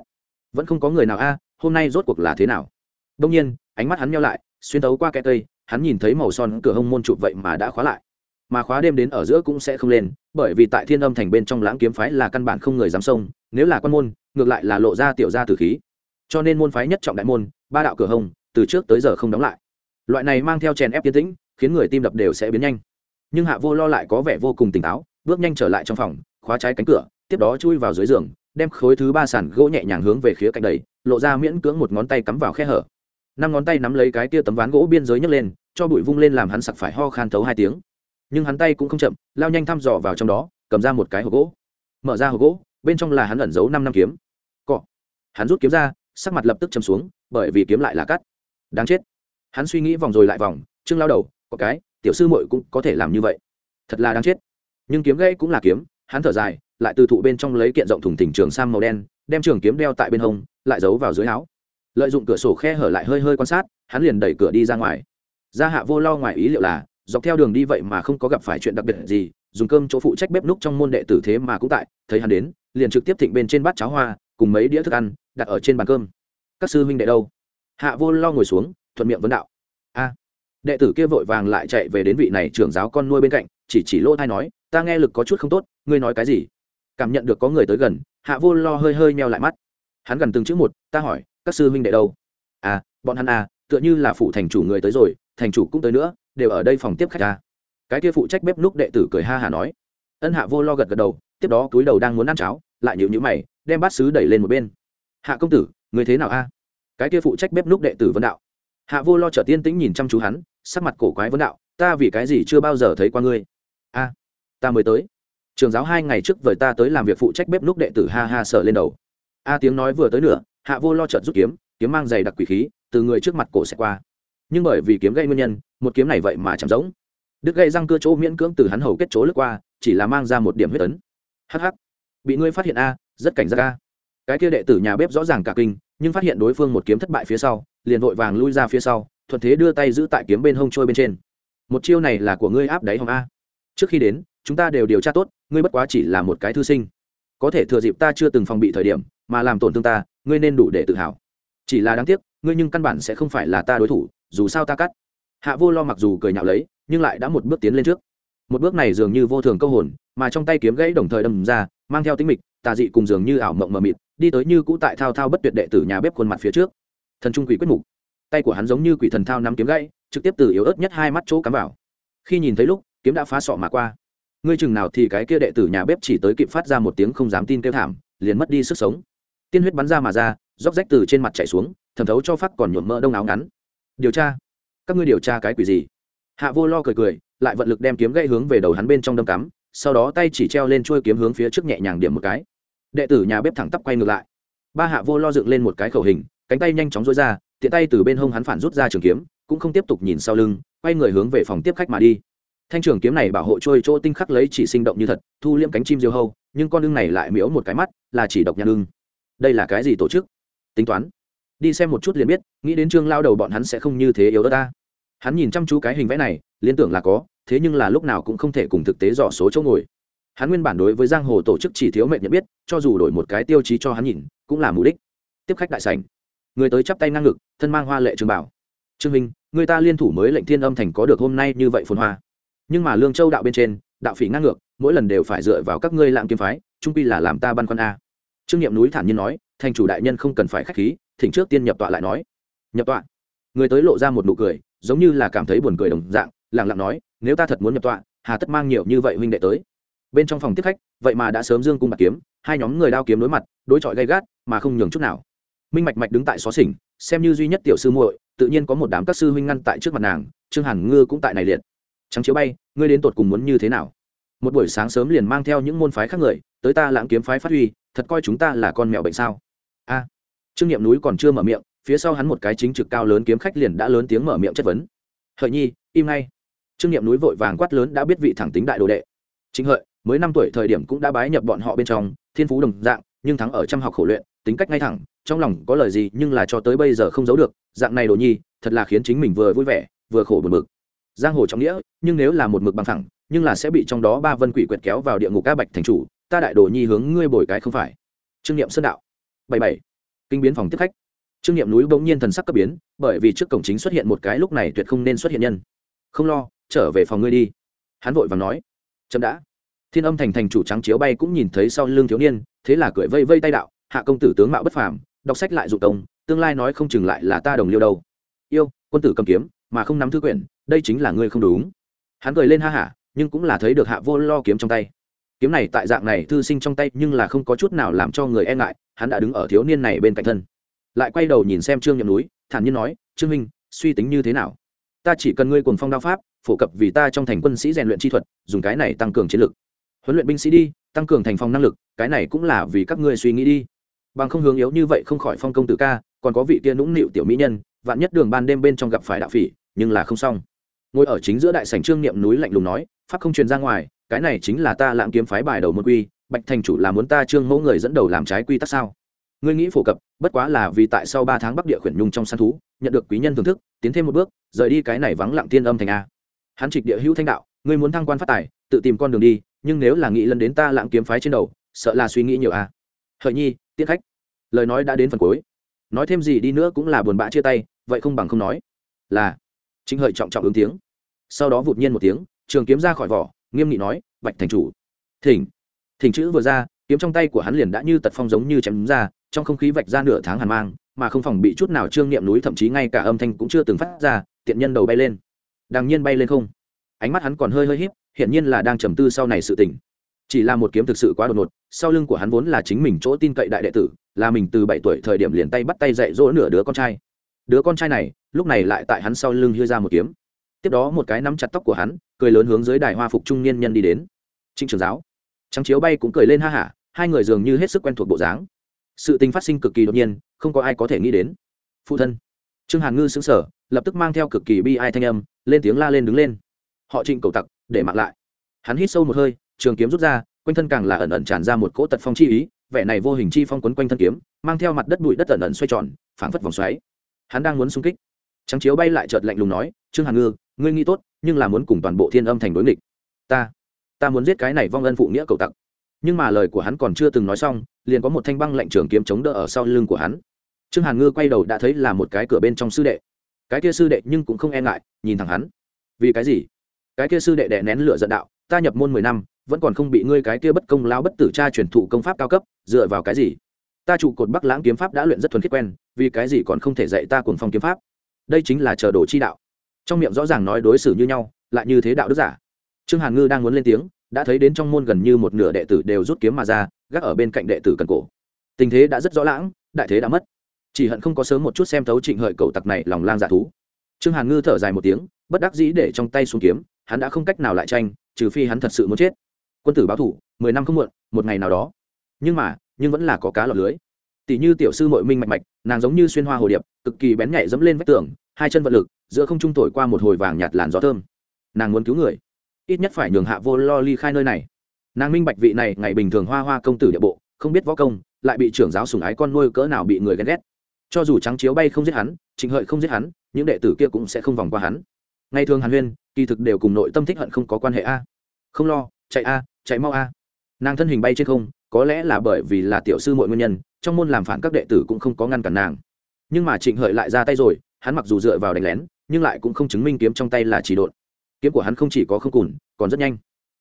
Vẫn không có người nào a, hôm nay rốt cuộc là thế nào? Đông nhiên, ánh mắt hắn nhau lại, xuyên tấu qua kẽ cây, hắn nhìn thấy màu son cửa hông môn chụp vậy mà đã khóa lại mà khóa đêm đến ở giữa cũng sẽ không lên, bởi vì tại thiên âm thành bên trong lãng kiếm phái là căn bản không người dám xông, nếu là quan môn, ngược lại là lộ ra tiểu ra tử khí. Cho nên môn phái nhất trọng đại môn, ba đạo cửa hồng, từ trước tới giờ không đóng lại. Loại này mang theo chèn ép tiến tĩnh, khiến người tim đập đều sẽ biến nhanh. Nhưng hạ vô lo lại có vẻ vô cùng tỉnh táo, bước nhanh trở lại trong phòng, khóa trái cánh cửa, tiếp đó chui vào dưới giường, đem khối thứ ba sàn gỗ nhẹ nhàng hướng về khía cạnh đầy lộ ra miễn cưỡng một ngón tay cắm vào khe hở. Năm ngón tay nắm lấy cái kia tấm ván gỗ biên giới nhấc lên, cho bụi vung lên làm hắn sặc phải ho khan thấu hai tiếng nhưng hắn tay cũng không chậm, lao nhanh thăm dò vào trong đó, cầm ra một cái hộp gỗ. Mở ra hộp gỗ, bên trong là hắn ẩn giấu năm năm kiếm. Cọ. Hắn rút kiếm ra, sắc mặt lập tức chầm xuống, bởi vì kiếm lại là cắt. Đáng chết. Hắn suy nghĩ vòng rồi lại vòng, trương lao đầu, có cái, tiểu sư muội cũng có thể làm như vậy. Thật là đáng chết. Nhưng kiếm gãy cũng là kiếm, hắn thở dài, lại từ thụ bên trong lấy kiện rộng thùng thỉnh trường sang màu đen, đem trường kiếm đeo tại bên hông, lại giấu vào dưới áo. Lợi dụng cửa sổ khe hở lại hơi hơi quan sát, hắn liền đẩy cửa đi ra ngoài. Gia hạ vô lo ngoài ý liệu là dọc theo đường đi vậy mà không có gặp phải chuyện đặc biệt gì, dùng cơm chỗ phụ trách bếp núc trong môn đệ tử thế mà cũng tại, thấy hắn đến, liền trực tiếp thịnh bên trên bát cháo hoa, cùng mấy đĩa thức ăn, đặt ở trên bàn cơm. Các sư huynh đệ đâu? Hạ vô lo ngồi xuống, thuận miệng vấn đạo. A. Đệ tử kia vội vàng lại chạy về đến vị này trưởng giáo con nuôi bên cạnh, chỉ chỉ lỗ thai nói, ta nghe lực có chút không tốt, ngươi nói cái gì? Cảm nhận được có người tới gần, hạ vô lo hơi hơi meo lại mắt. Hắn gần từng chữ một, ta hỏi, các sư huynh đệ đâu? À bọn hắn à tựa như là phụ thành chủ người tới rồi, thành chủ cũng tới nữa đều ở đây phòng tiếp khách ta cái kia phụ trách bếp núc đệ tử cười ha hà nói. Ân hạ vô lo gật gật đầu, tiếp đó túi đầu đang muốn ăn cháo, lại nhịu nhữ mày, đem bát sứ đẩy lên một bên. Hạ công tử, người thế nào a? Cái kia phụ trách bếp núc đệ tử vấn đạo. Hạ vô lo trở tiên tĩnh nhìn chăm chú hắn, sắc mặt cổ quái vấn đạo, ta vì cái gì chưa bao giờ thấy qua ngươi? A, ta mới tới. Trường giáo hai ngày trước vời ta tới làm việc phụ trách bếp núc đệ tử ha ha sợ lên đầu. A, tiếng nói vừa tới nửa, hạ vô lo trợt rút kiếm kiếm mang giày đặc quỷ khí, từ người trước mặt cổ sẽ qua nhưng bởi vì kiếm gây nguyên nhân, một kiếm này vậy mà chậm giống. Đứt gây răng cưa chỗ miễn cưỡng từ hắn hầu kết chỗ lướt qua, chỉ là mang ra một điểm huyết tấn hh bị ngươi phát hiện a, rất cảnh giác a. Cái kia đệ tử nhà bếp rõ ràng cả kinh, nhưng phát hiện đối phương một kiếm thất bại phía sau, liền vội vàng lui ra phía sau, thuận thế đưa tay giữ tại kiếm bên hông trôi bên trên. Một chiêu này là của ngươi áp đáy hồng a. Trước khi đến, chúng ta đều điều tra tốt, ngươi bất quá chỉ là một cái thư sinh. Có thể thừa dịp ta chưa từng phòng bị thời điểm, mà làm tổn thương ta, ngươi nên đủ để tự hào. Chỉ là đáng tiếc, ngươi nhưng căn bản sẽ không phải là ta đối thủ dù sao ta cắt. Hạ vô lo mặc dù cười nhạo lấy, nhưng lại đã một bước tiến lên trước. Một bước này dường như vô thường câu hồn, mà trong tay kiếm gãy đồng thời đâm ra, mang theo tính mịch, tà dị cùng dường như ảo mộng mờ mịt, đi tới như cũ tại thao thao bất tuyệt đệ tử nhà bếp khuôn mặt phía trước. Thần trung quỷ quyết mục. Tay của hắn giống như quỷ thần thao nắm kiếm gãy, trực tiếp từ yếu ớt nhất hai mắt chỗ cắm vào. Khi nhìn thấy lúc, kiếm đã phá sọ mà qua. Ngươi chừng nào thì cái kia đệ tử nhà bếp chỉ tới kịp phát ra một tiếng không dám tin kêu thảm, liền mất đi sức sống. Tiên huyết bắn ra mà ra, róc rách từ trên mặt chảy xuống, thẩm thấu cho phát còn nhuộm mỡ đông áo ngắn điều tra? Các ngươi điều tra cái quỷ gì? Hạ vô lo cười cười, lại vận lực đem kiếm gây hướng về đầu hắn bên trong đâm cắm, sau đó tay chỉ treo lên trôi kiếm hướng phía trước nhẹ nhàng điểm một cái. Đệ tử nhà bếp thẳng tắp quay ngược lại. Ba hạ vô lo dựng lên một cái khẩu hình, cánh tay nhanh chóng dối ra, tiện tay từ bên hông hắn phản rút ra trường kiếm, cũng không tiếp tục nhìn sau lưng, quay người hướng về phòng tiếp khách mà đi. Thanh trường kiếm này bảo hộ trôi chỗ tinh khắc lấy chỉ sinh động như thật, thu liễm cánh chim diêu hâu, nhưng con lưng này lại miễu một cái mắt, là chỉ độc nhãn lưng đây là cái gì tổ chức? Tính toán đi xem một chút liền biết, nghĩ đến trương lao đầu bọn hắn sẽ không như thế yếu đó ta. Hắn nhìn chăm chú cái hình vẽ này, liên tưởng là có, thế nhưng là lúc nào cũng không thể cùng thực tế dò số chỗ ngồi. Hắn nguyên bản đối với giang hồ tổ chức chỉ thiếu mệnh nhận biết, cho dù đổi một cái tiêu chí cho hắn nhìn, cũng là mục đích. Tiếp khách đại sành người tới chắp tay ngang ngực, thân mang hoa lệ trường bảo. Trương minh người ta liên thủ mới lệnh thiên âm thành có được hôm nay như vậy phồn hoa. Nhưng mà lương châu đạo bên trên, đạo phỉ ngang ngược, mỗi lần đều phải dựa vào các ngươi lạm kiếm phái, trung pi là làm ta băn khoăn a. Trương nhiệm núi thản nhiên nói, thành chủ đại nhân không cần phải khách khí thỉnh trước tiên nhập tọa lại nói. Nhập tọa? Người tới lộ ra một nụ cười, giống như là cảm thấy buồn cười đồng dạng lẳng lặng nói, nếu ta thật muốn nhập tọa, hà tất mang nhiều như vậy huynh đệ tới. Bên trong phòng tiếp khách, vậy mà đã sớm dương cung bạc kiếm, hai nhóm người đao kiếm đối mặt, đối chọi gay gắt, mà không nhường chút nào. Minh mạch mạch đứng tại xó xỉnh, xem như duy nhất tiểu sư muội, tự nhiên có một đám các sư huynh ngăn tại trước mặt nàng, trương hàn ngư cũng tại này liệt. Trắng chiếu bay, ngươi đến tột cùng muốn như thế nào? Một buổi sáng sớm liền mang theo những môn phái khác người, tới ta lãng kiếm phái phát huy, thật coi chúng ta là con mèo bệnh sao? A trương nghiệm núi còn chưa mở miệng, phía sau hắn một cái chính trực cao lớn kiếm khách liền đã lớn tiếng mở miệng chất vấn. Hợi nhi, im ngay. Trương nghiệm núi vội vàng quát lớn đã biết vị thẳng tính đại đồ đệ. Chính hợi, mới năm tuổi thời điểm cũng đã bái nhập bọn họ bên trong, thiên phú đồng dạng, nhưng thắng ở trăm học khổ luyện, tính cách ngay thẳng, trong lòng có lời gì nhưng là cho tới bây giờ không giấu được, dạng này đồ nhi, thật là khiến chính mình vừa vui vẻ, vừa khổ buồn bực. Giang hồ trọng nghĩa, nhưng nếu là một mực bằng thẳng, nhưng là sẽ bị trong đó ba vân quỷ quyệt kéo vào địa ngục ca bạch thành chủ, ta đại đồ nhi hướng ngươi bồi cái không phải. Trương nghiệm sơn đạo. Bảy bảy kinh biến phòng tiếp khách. Trương nghiệm núi bỗng nhiên thần sắc cấp biến, bởi vì trước cổng chính xuất hiện một cái lúc này tuyệt không nên xuất hiện nhân. Không lo, trở về phòng ngươi đi. Hắn vội và nói. Chậm đã. Thiên âm thành thành chủ trắng chiếu bay cũng nhìn thấy sau lưng thiếu niên, thế là cười vây vây tay đạo, hạ công tử tướng mạo bất phàm, đọc sách lại dụ tông, tương lai nói không chừng lại là ta đồng liêu đâu. Yêu, quân tử cầm kiếm, mà không nắm thư quyển, đây chính là ngươi không đúng. Hắn cười lên ha hả, nhưng cũng là thấy được hạ vô lo kiếm trong tay kiếm này tại dạng này thư sinh trong tay nhưng là không có chút nào làm cho người e ngại, hắn đã đứng ở thiếu niên này bên cạnh thân. Lại quay đầu nhìn xem trương nhậm núi, thản nhiên nói, trương minh suy tính như thế nào? Ta chỉ cần ngươi cùng phong đao pháp, phổ cập vì ta trong thành quân sĩ rèn luyện chi thuật, dùng cái này tăng cường chiến lực. Huấn luyện binh sĩ đi, tăng cường thành phòng năng lực, cái này cũng là vì các ngươi suy nghĩ đi. Bằng không hướng yếu như vậy không khỏi phong công tử ca, còn có vị kia nũng nịu tiểu mỹ nhân, vạn nhất đường ban đêm bên trong gặp phải đạo phỉ, nhưng là không xong. Ngồi ở chính giữa đại sảnh trương niệm núi lạnh lùng nói, pháp không truyền ra ngoài cái này chính là ta lãng kiếm phái bài đầu môn quy, bạch thành chủ là muốn ta trương mẫu người dẫn đầu làm trái quy tắc sao? Ngươi nghĩ phổ cập, bất quá là vì tại sau ba tháng bắc địa khuyển nhung trong săn thú, nhận được quý nhân thưởng thức, tiến thêm một bước, rời đi cái này vắng lặng thiên âm thành a. Hắn trịch địa hữu thanh đạo, ngươi muốn thăng quan phát tài, tự tìm con đường đi, nhưng nếu là nghĩ lần đến ta lãng kiếm phái trên đầu, sợ là suy nghĩ nhiều a. Hợi nhi tiết khách. Lời nói đã đến phần cuối. Nói thêm gì đi nữa cũng là buồn bã chia tay, vậy không bằng không nói. Là. Chính hợi trọng trọng ứng tiếng. Sau đó vụt nhiên một tiếng, trường kiếm ra khỏi vỏ nghiêm nghị nói, bạch thành chủ. Thỉnh. Thỉnh chữ vừa ra, kiếm trong tay của hắn liền đã như tật phong giống như chém ra, trong không khí vạch ra nửa tháng hàn mang, mà không phòng bị chút nào trương niệm núi, thậm chí ngay cả âm thanh cũng chưa từng phát ra, tiện nhân đầu bay lên. Đàng nhiên bay lên không. Ánh mắt hắn còn hơi hơi híp hiện nhiên là đang trầm tư sau này sự tình. Chỉ là một kiếm thực sự quá đột ngột, sau lưng của hắn vốn là chính mình chỗ tin cậy đại đệ tử, là mình từ bảy tuổi thời điểm liền tay bắt tay dạy dỗ nửa đứa con trai. Đứa con trai này, lúc này lại tại hắn sau lưng hưa ra một kiếm tiếp đó một cái nắm chặt tóc của hắn, cười lớn hướng dưới đài hoa phục trung niên nhân đi đến. Trịnh trường giáo. Trắng chiếu bay cũng cười lên ha hả, hai người dường như hết sức quen thuộc bộ dáng. Sự tình phát sinh cực kỳ đột nhiên, không có ai có thể nghĩ đến. Phụ thân. Trương hàn ngư xứng sở lập tức mang theo cực kỳ bi ai thanh âm, lên tiếng la lên đứng lên. Họ trịnh cầu tặc, để mặc lại. Hắn hít sâu một hơi, trường kiếm rút ra, quanh thân càng là ẩn ẩn tràn ra một cỗ tật phong chi ý, vẻ này vô hình chi phong quấn quanh thân kiếm, mang theo mặt đất bụi đất ẩn ẩn xoay tròn, phảng phất vòng xoáy. Hắn đang muốn xung kích. Trắng chiếu bay lại chợt lạnh lùng nói, trương hàn ngư ngươi nghĩ tốt, nhưng là muốn cùng toàn bộ thiên âm thành đối nghịch. Ta ta muốn giết cái này vong ân phụ nghĩa cầu tặc. Nhưng mà lời của hắn còn chưa từng nói xong, liền có một thanh băng lạnh trường kiếm chống đỡ ở sau lưng của hắn. Trương hàn ngư quay đầu đã thấy là một cái cửa bên trong sư đệ. Cái kia sư đệ nhưng cũng không e ngại, nhìn thẳng hắn. Vì cái gì? Cái kia sư đệ đè nén lửa giận đạo, ta nhập môn mười năm, vẫn còn không bị ngươi cái kia bất công lao bất tử cha truyền thụ công pháp cao cấp, dựa vào cái gì? Ta trụ cột bắc lãng kiếm pháp đã luyện rất thuần khiết quen, vì cái gì còn không thể dạy ta cuồng phong kiếm pháp? Đây chính là chờ đồ chi đạo trong miệng rõ ràng nói đối xử như nhau, lại như thế đạo đức giả. Trương hàn ngư đang muốn lên tiếng, đã thấy đến trong môn gần như một nửa đệ tử đều rút kiếm mà ra, gác ở bên cạnh đệ tử cần cổ. Tình thế đã rất rõ lãng, đại thế đã mất. Chỉ hận không có sớm một chút xem thấu trịnh hợi cầu tặc này lòng lang giả thú. Trương hàn ngư thở dài một tiếng, bất đắc dĩ để trong tay xuống kiếm, hắn đã không cách nào lại tranh, trừ phi hắn thật sự muốn chết. Quân tử báo thủ, mười năm không muộn, một ngày nào đó. Nhưng mà, nhưng vẫn là có cá lọt lưới. Tỷ như tiểu sư mội minh mạch mạch, nàng giống như xuyên hoa hồ điệp, cực kỳ bén nhạy dẫm lên vách tường, hai chân vận lực giữa không trung thổi qua một hồi vàng nhạt làn gió thơm. Nàng muốn cứu người. Ít nhất phải nhường hạ vô lo ly khai nơi này. Nàng minh bạch vị này ngày bình thường hoa hoa công tử địa bộ, không biết võ công, lại bị trưởng giáo sùng ái con nuôi cỡ nào bị người ghen ghét. Cho dù trắng chiếu bay không giết hắn, trịnh hợi không giết hắn, những đệ tử kia cũng sẽ không vòng qua hắn. Ngày thường hàn huyên, kỳ thực đều cùng nội tâm thích hận không có quan hệ a. Không lo, chạy a, chạy mau a. Nàng thân hình bay trên không, có lẽ là bởi vì là tiểu sư mọi nguyên nhân, trong môn làm phản các đệ tử cũng không có ngăn cản nàng. Nhưng mà trịnh hợi lại ra tay rồi, hắn mặc dù dựa vào đánh lén nhưng lại cũng không chứng minh kiếm trong tay là chỉ độn. Kiếm của hắn không chỉ có không cùn, còn rất nhanh.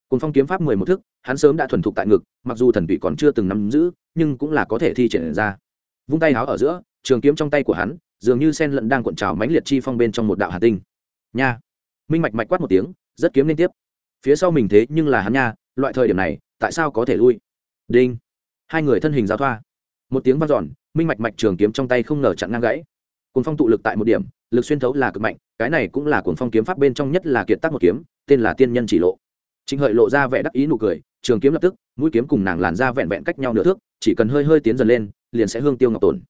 Cùng phong kiếm pháp mười một thức, hắn sớm đã thuần thục tại ngực, mặc dù thần vị còn chưa từng nắm giữ, nhưng cũng là có thể thi triển ra. Vung tay háo ở giữa, trường kiếm trong tay của hắn, dường như sen lẫn đang cuộn trào mãnh liệt chi phong bên trong một đạo hà tinh. Nha! Minh mạch mạch quát một tiếng, rất kiếm liên tiếp. Phía sau mình thế nhưng là hắn nha, loại thời điểm này, tại sao có thể lui? Đinh! Hai người thân hình giao thoa. Một tiếng vang dọn, minh mạch mạch trường kiếm trong tay không ngờ chặn ngang gãy. Cuốn phong tụ lực tại một điểm lực xuyên thấu là cực mạnh, cái này cũng là cuồng phong kiếm pháp bên trong nhất là kiệt tác một kiếm, tên là tiên nhân chỉ lộ. Trịnh hợi lộ ra vẻ đắc ý nụ cười, trường kiếm lập tức, mũi kiếm cùng nàng làn ra vẹn vẹn cách nhau nửa thước, chỉ cần hơi hơi tiến dần lên, liền sẽ hương tiêu ngọc tổn.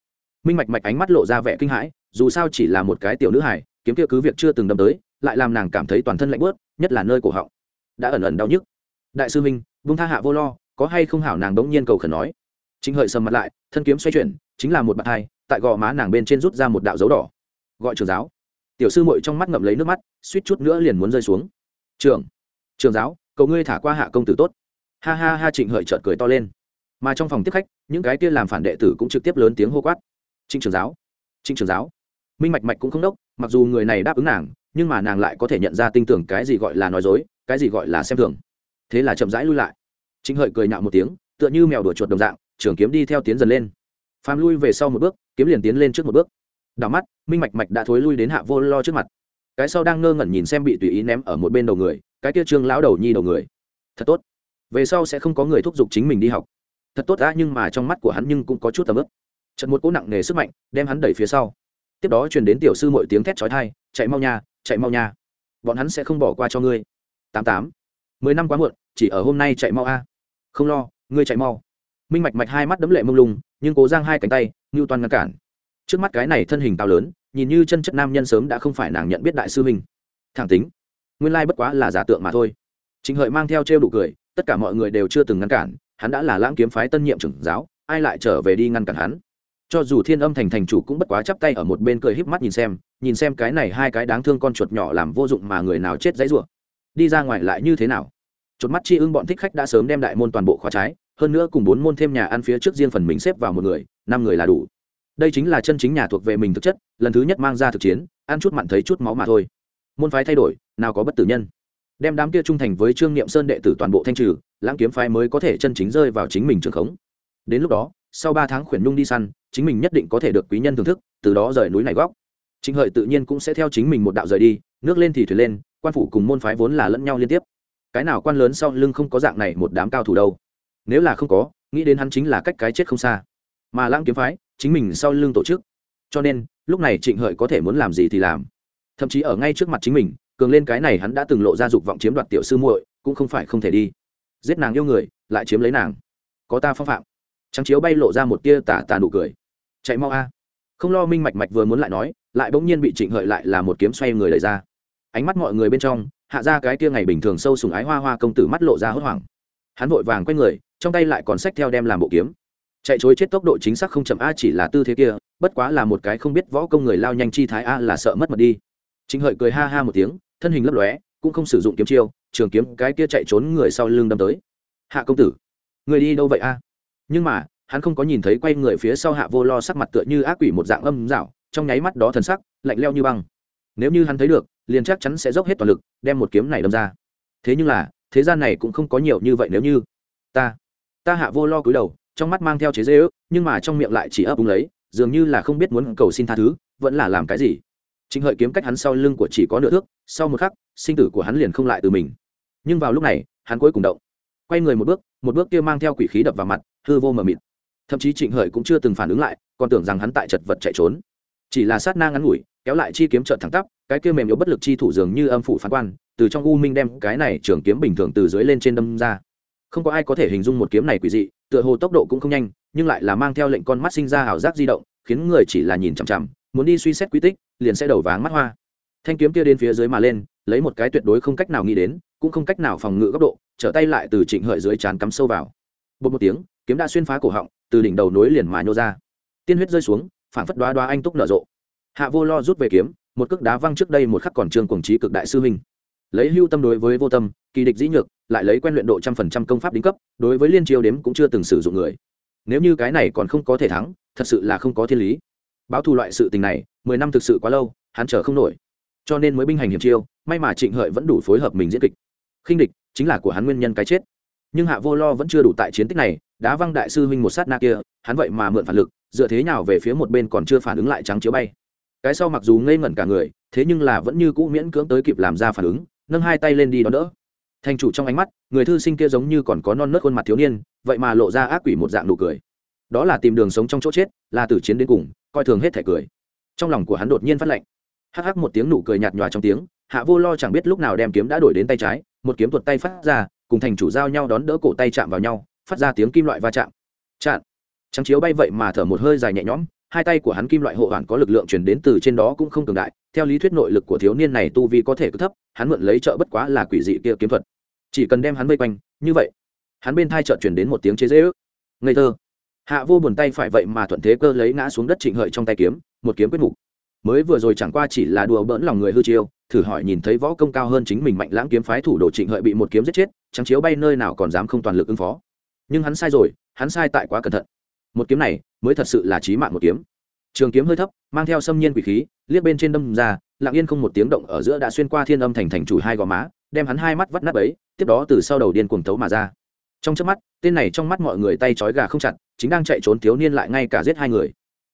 Minh mạch mạch ánh mắt lộ ra vẻ kinh hãi, dù sao chỉ là một cái tiểu nữ hài, kiếm kia cứ việc chưa từng đâm tới, lại làm nàng cảm thấy toàn thân lạnh bớt nhất là nơi cổ họng. Đã ẩn ẩn đau nhức. Đại sư minh vung tha hạ vô lo, có hay không hảo nàng đống nhiên cầu khẩn nói. Chính hợi sầm mặt lại, thân kiếm xoay chuyển, chính là một bạt hai, tại gò má nàng bên trên rút ra một đạo dấu đỏ gọi trường giáo. Tiểu sư mội trong mắt ngậm lấy nước mắt, suýt chút nữa liền muốn rơi xuống. Trường trường giáo, cầu ngươi thả qua hạ công tử tốt. Ha ha ha, trịnh hợi trợt cười to lên. Mà trong phòng tiếp khách, những cái kia làm phản đệ tử cũng trực tiếp lớn tiếng hô quát. Trịnh trường giáo, trịnh trường giáo. Minh mạch mạch cũng không đốc, mặc dù người này đáp ứng nàng, nhưng mà nàng lại có thể nhận ra tin tưởng cái gì gọi là nói dối, cái gì gọi là xem thường. Thế là chậm rãi lui lại. Trịnh hợi cười nhạo một tiếng, tựa như mèo đuổi chuột đồng dạng, trường kiếm đi theo tiến dần lên. Phàm lui về sau một bước, kiếm liền tiến lên trước một bước. Đảo mắt minh mạch mạch đã thối lui đến hạ vô lo trước mặt. Cái sau đang ngơ ngẩn nhìn xem bị tùy ý ném ở một bên đầu người, cái kia trương lão đầu nhi đầu người. Thật tốt. Về sau sẽ không có người thúc giục chính mình đi học. Thật tốt đã nhưng mà trong mắt của hắn nhưng cũng có chút tầm ướp. Trận một cỗ nặng nề sức mạnh đem hắn đẩy phía sau. Tiếp đó truyền đến tiểu sư mọi tiếng thét trói thai chạy mau nha, chạy mau nha. Bọn hắn sẽ không bỏ qua cho ngươi. Tám tám. Mười năm quá muộn, chỉ ở hôm nay chạy mau a. Không lo, ngươi chạy mau. Minh mạch mạch hai mắt đấm lệ mông lung, nhưng cố giang hai cánh tay, ngưu toàn ngăn cản trước mắt cái này thân hình cao lớn, nhìn như chân chất nam nhân sớm đã không phải nàng nhận biết đại sư huynh. thẳng tính, nguyên lai bất quá là giả tượng mà thôi. Chính hợi mang theo trêu đủ cười, tất cả mọi người đều chưa từng ngăn cản, hắn đã là lãng kiếm phái tân nhiệm trưởng giáo, ai lại trở về đi ngăn cản hắn? Cho dù thiên âm thành thành chủ cũng bất quá chắp tay ở một bên cười híp mắt nhìn xem nhìn xem cái này hai cái đáng thương con chuột nhỏ làm vô dụng mà người nào chết dãy rủa. Đi ra ngoài lại như thế nào? Chột mắt chi ưng bọn thích khách đã sớm đem đại môn toàn bộ khóa trái, hơn nữa cùng bốn môn thêm nhà ăn phía trước riêng phần mình xếp vào một người, năm người là đủ đây chính là chân chính nhà thuộc về mình thực chất, lần thứ nhất mang ra thực chiến, ăn chút mặn thấy chút máu mà thôi. Môn phái thay đổi, nào có bất tử nhân. Đem đám kia trung thành với trương niệm sơn đệ tử toàn bộ thanh trừ, lãng kiếm phái mới có thể chân chính rơi vào chính mình trường khống. Đến lúc đó, sau ba tháng khuyển nhung đi săn, chính mình nhất định có thể được quý nhân thưởng thức, từ đó rời núi này góc. Chính hợi tự nhiên cũng sẽ theo chính mình một đạo rời đi, nước lên thì thuyền lên, quan phủ cùng môn phái vốn là lẫn nhau liên tiếp. Cái nào quan lớn sau lưng không có dạng này một đám cao thủ đâu. Nếu là không có, nghĩ đến hắn chính là cách cái chết không xa mà lãng kiếm phái chính mình sau lưng tổ chức. Cho nên, lúc này trịnh hợi có thể muốn làm gì thì làm. Thậm chí ở ngay trước mặt chính mình, cường lên cái này hắn đã từng lộ ra dục vọng chiếm đoạt tiểu sư muội, cũng không phải không thể đi. Giết nàng yêu người, lại chiếm lấy nàng. Có ta phong phạm. Trắng chiếu bay lộ ra một tia tả tà nụ cười. Chạy mau a. Không lo minh mạch mạch vừa muốn lại nói, lại bỗng nhiên bị trịnh hợi lại là một kiếm xoay người đẩy ra. Ánh mắt mọi người bên trong, hạ ra cái tia ngày bình thường sâu sùng ái hoa hoa công tử mắt lộ ra hốt hoảng. Hắn vội vàng quay người, trong tay lại còn sách theo đem làm bộ kiếm chạy chối chết tốc độ chính xác không chậm, a chỉ là tư thế kia, bất quá là một cái không biết võ công người lao nhanh chi thái, a là sợ mất mật đi. Chính hợi cười ha ha một tiếng, thân hình lấp lóe, cũng không sử dụng kiếm chiêu, trường kiếm cái kia chạy trốn người sau lưng đâm tới. Hạ công tử, người đi đâu vậy, a? Nhưng mà, hắn không có nhìn thấy quay người phía sau hạ vô lo sắc mặt tựa như ác quỷ một dạng âm dạo, trong nháy mắt đó thần sắc, lạnh leo như băng. Nếu như hắn thấy được, liền chắc chắn sẽ dốc hết toàn lực, đem một kiếm này đâm ra. Thế nhưng là, thế gian này cũng không có nhiều như vậy nếu như ta ta hạ vô lo cúi đầu trong mắt mang theo chế dễ ước nhưng mà trong miệng lại chỉ ấp úng lấy dường như là không biết muốn cầu xin tha thứ vẫn là làm cái gì Trịnh Hợi kiếm cách hắn sau lưng của chỉ có nửa thước, sau một khắc, sinh tử của hắn liền không lại từ mình. Nhưng vào lúc này, hắn cuối cùng động. Quay người một bước, một bước kia mang theo quỷ khí đập vào mặt, hư vô mờ mịt. Thậm chí Trịnh Hợi cũng chưa từng phản ứng lại, còn tưởng rằng hắn tại chật vật chạy trốn. Chỉ là sát na ngắn ngủi, kéo lại chi kiếm trợn thẳng tắp, cái kia mềm yếu bất lực chi thủ dường như âm phủ phán quan, từ trong u minh đem cái này trường kiếm bình thường từ dưới lên trên đâm ra. Không có ai có thể hình dung một kiếm này quỷ dị, tựa hồ tốc độ cũng không nhanh, nhưng lại là mang theo lệnh con mắt sinh ra ảo giác di động, khiến người chỉ là nhìn chằm chằm, muốn đi suy xét quy tích liền sẽ đầu váng mắt hoa. Thanh kiếm kia đến phía dưới mà lên lấy một cái tuyệt đối không cách nào nghĩ đến cũng không cách nào phòng ngự góc độ trở tay lại từ trịnh hợi dưới trán cắm sâu vào. Bột một tiếng kiếm đã xuyên phá cổ họng từ đỉnh đầu nối liền mà nhô ra. Tiên huyết rơi xuống phản phất đoá đoá anh túc nở rộ. Hạ vô lo rút về kiếm một cước đá văng trước đây một khắc còn trương cuồng trí cực đại sư huynh lấy hưu tâm đối với vô tâm, kỳ địch dĩ nhược, lại lấy quen luyện độ trăm phần trăm công pháp đính cấp, đối với liên triều đếm cũng chưa từng sử dụng người. Nếu như cái này còn không có thể thắng, thật sự là không có thiên lý. Báo thù loại sự tình này, mười năm thực sự quá lâu, hắn chờ không nổi. Cho nên mới binh hành hiểm chiêu, may mà trịnh hợi vẫn đủ phối hợp mình diễn kịch. Khinh địch chính là của hắn nguyên nhân cái chết. Nhưng hạ vô lo vẫn chưa đủ tại chiến tích này, đá văng đại sư huynh một sát na kia, hắn vậy mà mượn phản lực, dựa thế nào về phía một bên còn chưa phản ứng lại trắng chiếu bay. Cái sau mặc dù ngây ngẩn cả người, thế nhưng là vẫn như cũ miễn cưỡng tới kịp làm ra phản ứng nâng hai tay lên đi đón đỡ. Thành chủ trong ánh mắt, người thư sinh kia giống như còn có non nớt khuôn mặt thiếu niên, vậy mà lộ ra ác quỷ một dạng nụ cười. Đó là tìm đường sống trong chỗ chết, là tử chiến đến cùng, coi thường hết thể cười. Trong lòng của hắn đột nhiên phát lạnh. Hắc hắc một tiếng nụ cười nhạt nhòa trong tiếng, hạ vô lo chẳng biết lúc nào đem kiếm đã đổi đến tay trái, một kiếm tuột tay phát ra, cùng thành chủ giao nhau đón đỡ cổ tay chạm vào nhau, phát ra tiếng kim loại va chạm. Chạm. Trắng chiếu bay vậy mà thở một hơi dài nhẹ nhõm hai tay của hắn kim loại hộ hoàn có lực lượng chuyển đến từ trên đó cũng không cường đại, theo lý thuyết nội lực của thiếu niên này tu vi có thể cứ thấp, hắn mượn lấy trợ bất quá là quỷ dị kia kiếm thuật. Chỉ cần đem hắn vây quanh, như vậy, hắn bên thai trợn chuyển đến một tiếng chế dễ ước. Ngây thơ. Hạ vô buồn tay phải vậy mà thuận thế cơ lấy ngã xuống đất trịnh hợi trong tay kiếm, một kiếm quyết mục mới vừa rồi chẳng qua chỉ là đùa bỡn lòng người hư chiêu, thử hỏi nhìn thấy võ công cao hơn chính mình mạnh lãng kiếm phái thủ đồ trịnh hợi bị một kiếm giết chết trắng chiếu bay nơi nào còn dám không toàn lực ứng phó. Nhưng hắn sai rồi, hắn sai tại quá cẩn thận. Một kiếm này mới thật sự là trí mạng một kiếm. Trường kiếm hơi thấp, mang theo xâm nhiên quỷ khí, liếc bên trên đâm ra, lặng yên không một tiếng động ở giữa đã xuyên qua thiên âm thành thành chủ hai gò má, đem hắn hai mắt vắt nát ấy tiếp đó từ sau đầu điên cuồng tấu mà ra. Trong trước mắt, tên này trong mắt mọi người tay trói gà không chặt, chính đang chạy trốn thiếu niên lại ngay cả giết hai người.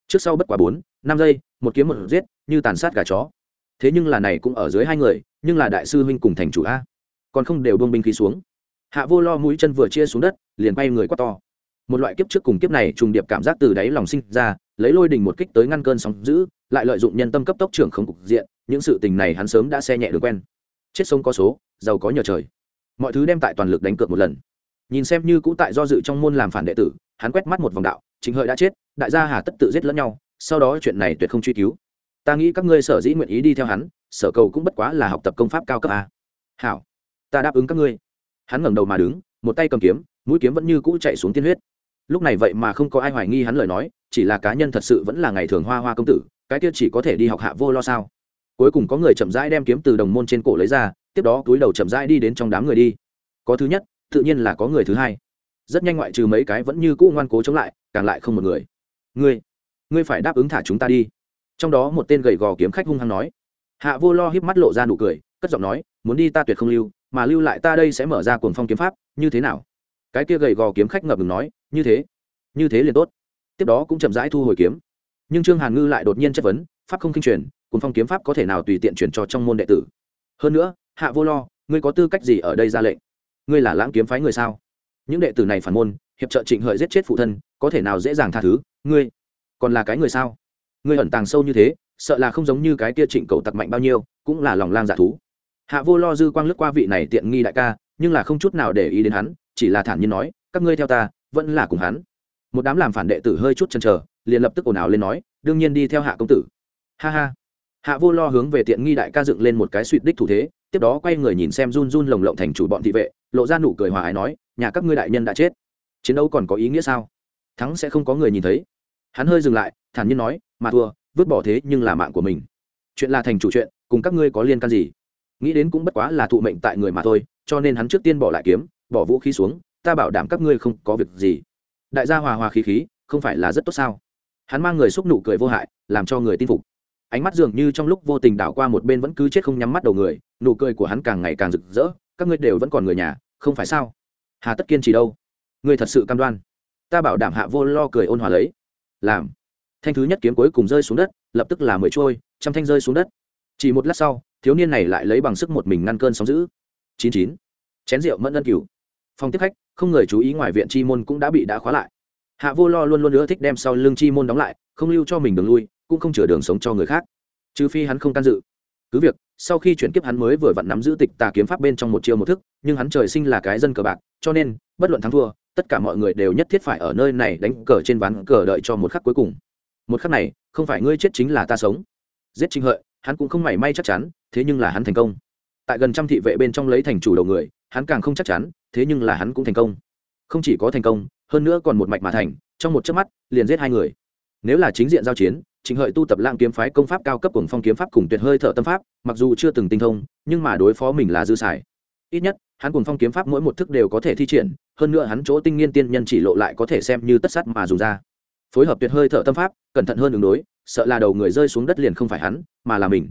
Trước sau bất quá bốn, năm giây, một kiếm một giết, như tàn sát gà chó. Thế nhưng là này cũng ở dưới hai người, nhưng là đại sư huynh cùng thành chủ a. Còn không đều buông binh khí xuống. Hạ vô lo mũi chân vừa chia xuống đất, liền bay người quát to một loại kiếp trước cùng kiếp này trùng điệp cảm giác từ đáy lòng sinh ra, lấy lôi đình một kích tới ngăn cơn sóng giữ lại lợi dụng nhân tâm cấp tốc trưởng không cục diện, những sự tình này hắn sớm đã xe nhẹ được quen. Chết sông có số, giàu có nhờ trời. Mọi thứ đem tại toàn lực đánh cược một lần. Nhìn xem như cũ tại do dự trong môn làm phản đệ tử, hắn quét mắt một vòng đạo, chính hợi đã chết, đại gia hà tất tự giết lẫn nhau, sau đó chuyện này tuyệt không truy cứu. Ta nghĩ các ngươi sở dĩ nguyện ý đi theo hắn, sở cầu cũng bất quá là học tập công pháp cao cấp a. Hảo, ta đáp ứng các ngươi. Hắn ngẩng đầu mà đứng, một tay cầm kiếm, mũi kiếm vẫn như cũ chạy xuống tiên huyết lúc này vậy mà không có ai hoài nghi hắn lời nói, chỉ là cá nhân thật sự vẫn là ngày thường hoa hoa công tử, cái kia chỉ có thể đi học hạ vô lo sao? Cuối cùng có người chậm rãi đem kiếm từ đồng môn trên cổ lấy ra, tiếp đó túi đầu chậm rãi đi đến trong đám người đi. Có thứ nhất, tự nhiên là có người thứ hai. Rất nhanh ngoại trừ mấy cái vẫn như cũ ngoan cố chống lại, càng lại không một người. Ngươi ngươi phải đáp ứng thả chúng ta đi. Trong đó một tên gầy gò kiếm khách hung hăng nói. Hạ vô lo híp mắt lộ ra nụ cười, cất giọng nói, muốn đi ta tuyệt không lưu, mà lưu lại ta đây sẽ mở ra cuồng phong kiếm pháp, như thế nào? Cái kia gầy gò kiếm khách ngập ngừng nói như thế. Như thế liền tốt. Tiếp đó cũng chậm rãi thu hồi kiếm. Nhưng trương hàn ngư lại đột nhiên chất vấn, pháp không kinh truyền cùng phong kiếm pháp có thể nào tùy tiện truyền cho trong môn đệ tử? Hơn nữa, hạ vô lo, ngươi có tư cách gì ở đây ra lệnh? Ngươi là lãng kiếm phái người sao? Những đệ tử này phản môn, hiệp trợ trịnh hợi giết chết phụ thân, có thể nào dễ dàng tha thứ? Ngươi còn là cái người sao? Ngươi ẩn tàng sâu như thế, sợ là không giống như cái kia trịnh cầu tặc mạnh bao nhiêu, cũng là lòng lang dạ thú. Hạ vô lo dư quang lướt qua vị này tiện nghi đại ca, nhưng là không chút nào để ý đến hắn, chỉ là thản nhiên nói, các ngươi theo ta vẫn là cùng hắn. Một đám làm phản đệ tử hơi chút chần chờ, liền lập tức ồn ào lên nói, đương nhiên đi theo hạ công tử. Ha ha. Hạ vô lo hướng về tiện nghi đại ca dựng lên một cái suỵt đích thủ thế, tiếp đó quay người nhìn xem run run lồng lộng thành chủ bọn thị vệ, lộ ra nụ cười hòa ái nói, nhà các ngươi đại nhân đã chết. Chiến đấu còn có ý nghĩa sao? Thắng sẽ không có người nhìn thấy. Hắn hơi dừng lại, thản nhiên nói, mà thua, vứt bỏ thế nhưng là mạng của mình. Chuyện là thành chủ chuyện, cùng các ngươi có liên can gì? Nghĩ đến cũng bất quá là thụ mệnh tại người mà thôi, cho nên hắn trước tiên bỏ lại kiếm, bỏ vũ khí xuống ta bảo đảm các ngươi không có việc gì. Đại gia hòa hòa khí khí, không phải là rất tốt sao? Hắn mang người xúc nụ cười vô hại, làm cho người tin phục. Ánh mắt dường như trong lúc vô tình đảo qua một bên vẫn cứ chết không nhắm mắt đầu người, nụ cười của hắn càng ngày càng rực rỡ, các ngươi đều vẫn còn người nhà, không phải sao? Hà tất kiên trì đâu? Ngươi thật sự cam đoan. Ta bảo đảm hạ vô lo cười ôn hòa lấy. Làm. Thanh thứ nhất kiếm cuối cùng rơi xuống đất, lập tức là mười trôi, trăm thanh rơi xuống đất. Chỉ một lát sau, thiếu niên này lại lấy bằng sức một mình ngăn cơn sóng giữ chín chín. Chén rượu mẫn ân cửu phòng tiếp khách, không người chú ý ngoài viện chi môn cũng đã bị đã khóa lại. Hạ vô lo luôn luôn nữa thích đem sau lưng chi môn đóng lại, không lưu cho mình đường lui, cũng không chừa đường sống cho người khác. Trừ phi hắn không can dự. Cứ việc, sau khi chuyển kiếp hắn mới vừa vặn nắm giữ tịch tà kiếm pháp bên trong một chiêu một thức, nhưng hắn trời sinh là cái dân cờ bạc, cho nên, bất luận thắng thua, tất cả mọi người đều nhất thiết phải ở nơi này đánh cờ trên ván cờ đợi cho một khắc cuối cùng. Một khắc này, không phải ngươi chết chính là ta sống. Giết trinh hợi, hắn cũng không mảy may chắc chắn, thế nhưng là hắn thành công. Tại gần trăm thị vệ bên trong lấy thành chủ đầu người hắn càng không chắc chắn, thế nhưng là hắn cũng thành công. Không chỉ có thành công, hơn nữa còn một mạch mà thành, trong một chớp mắt, liền giết hai người. Nếu là chính diện giao chiến, trịnh hợi tu tập lang kiếm phái công pháp cao cấp cùng phong kiếm pháp cùng tuyệt hơi thợ tâm pháp, mặc dù chưa từng tinh thông, nhưng mà đối phó mình là dư xài. Ít nhất, hắn cùng phong kiếm pháp mỗi một thức đều có thể thi triển, hơn nữa hắn chỗ tinh nghiên tiên nhân chỉ lộ lại có thể xem như tất sắt mà dùng ra. Phối hợp tuyệt hơi thợ tâm pháp, cẩn thận hơn đường đối, sợ là đầu người rơi xuống đất liền không phải hắn, mà là mình.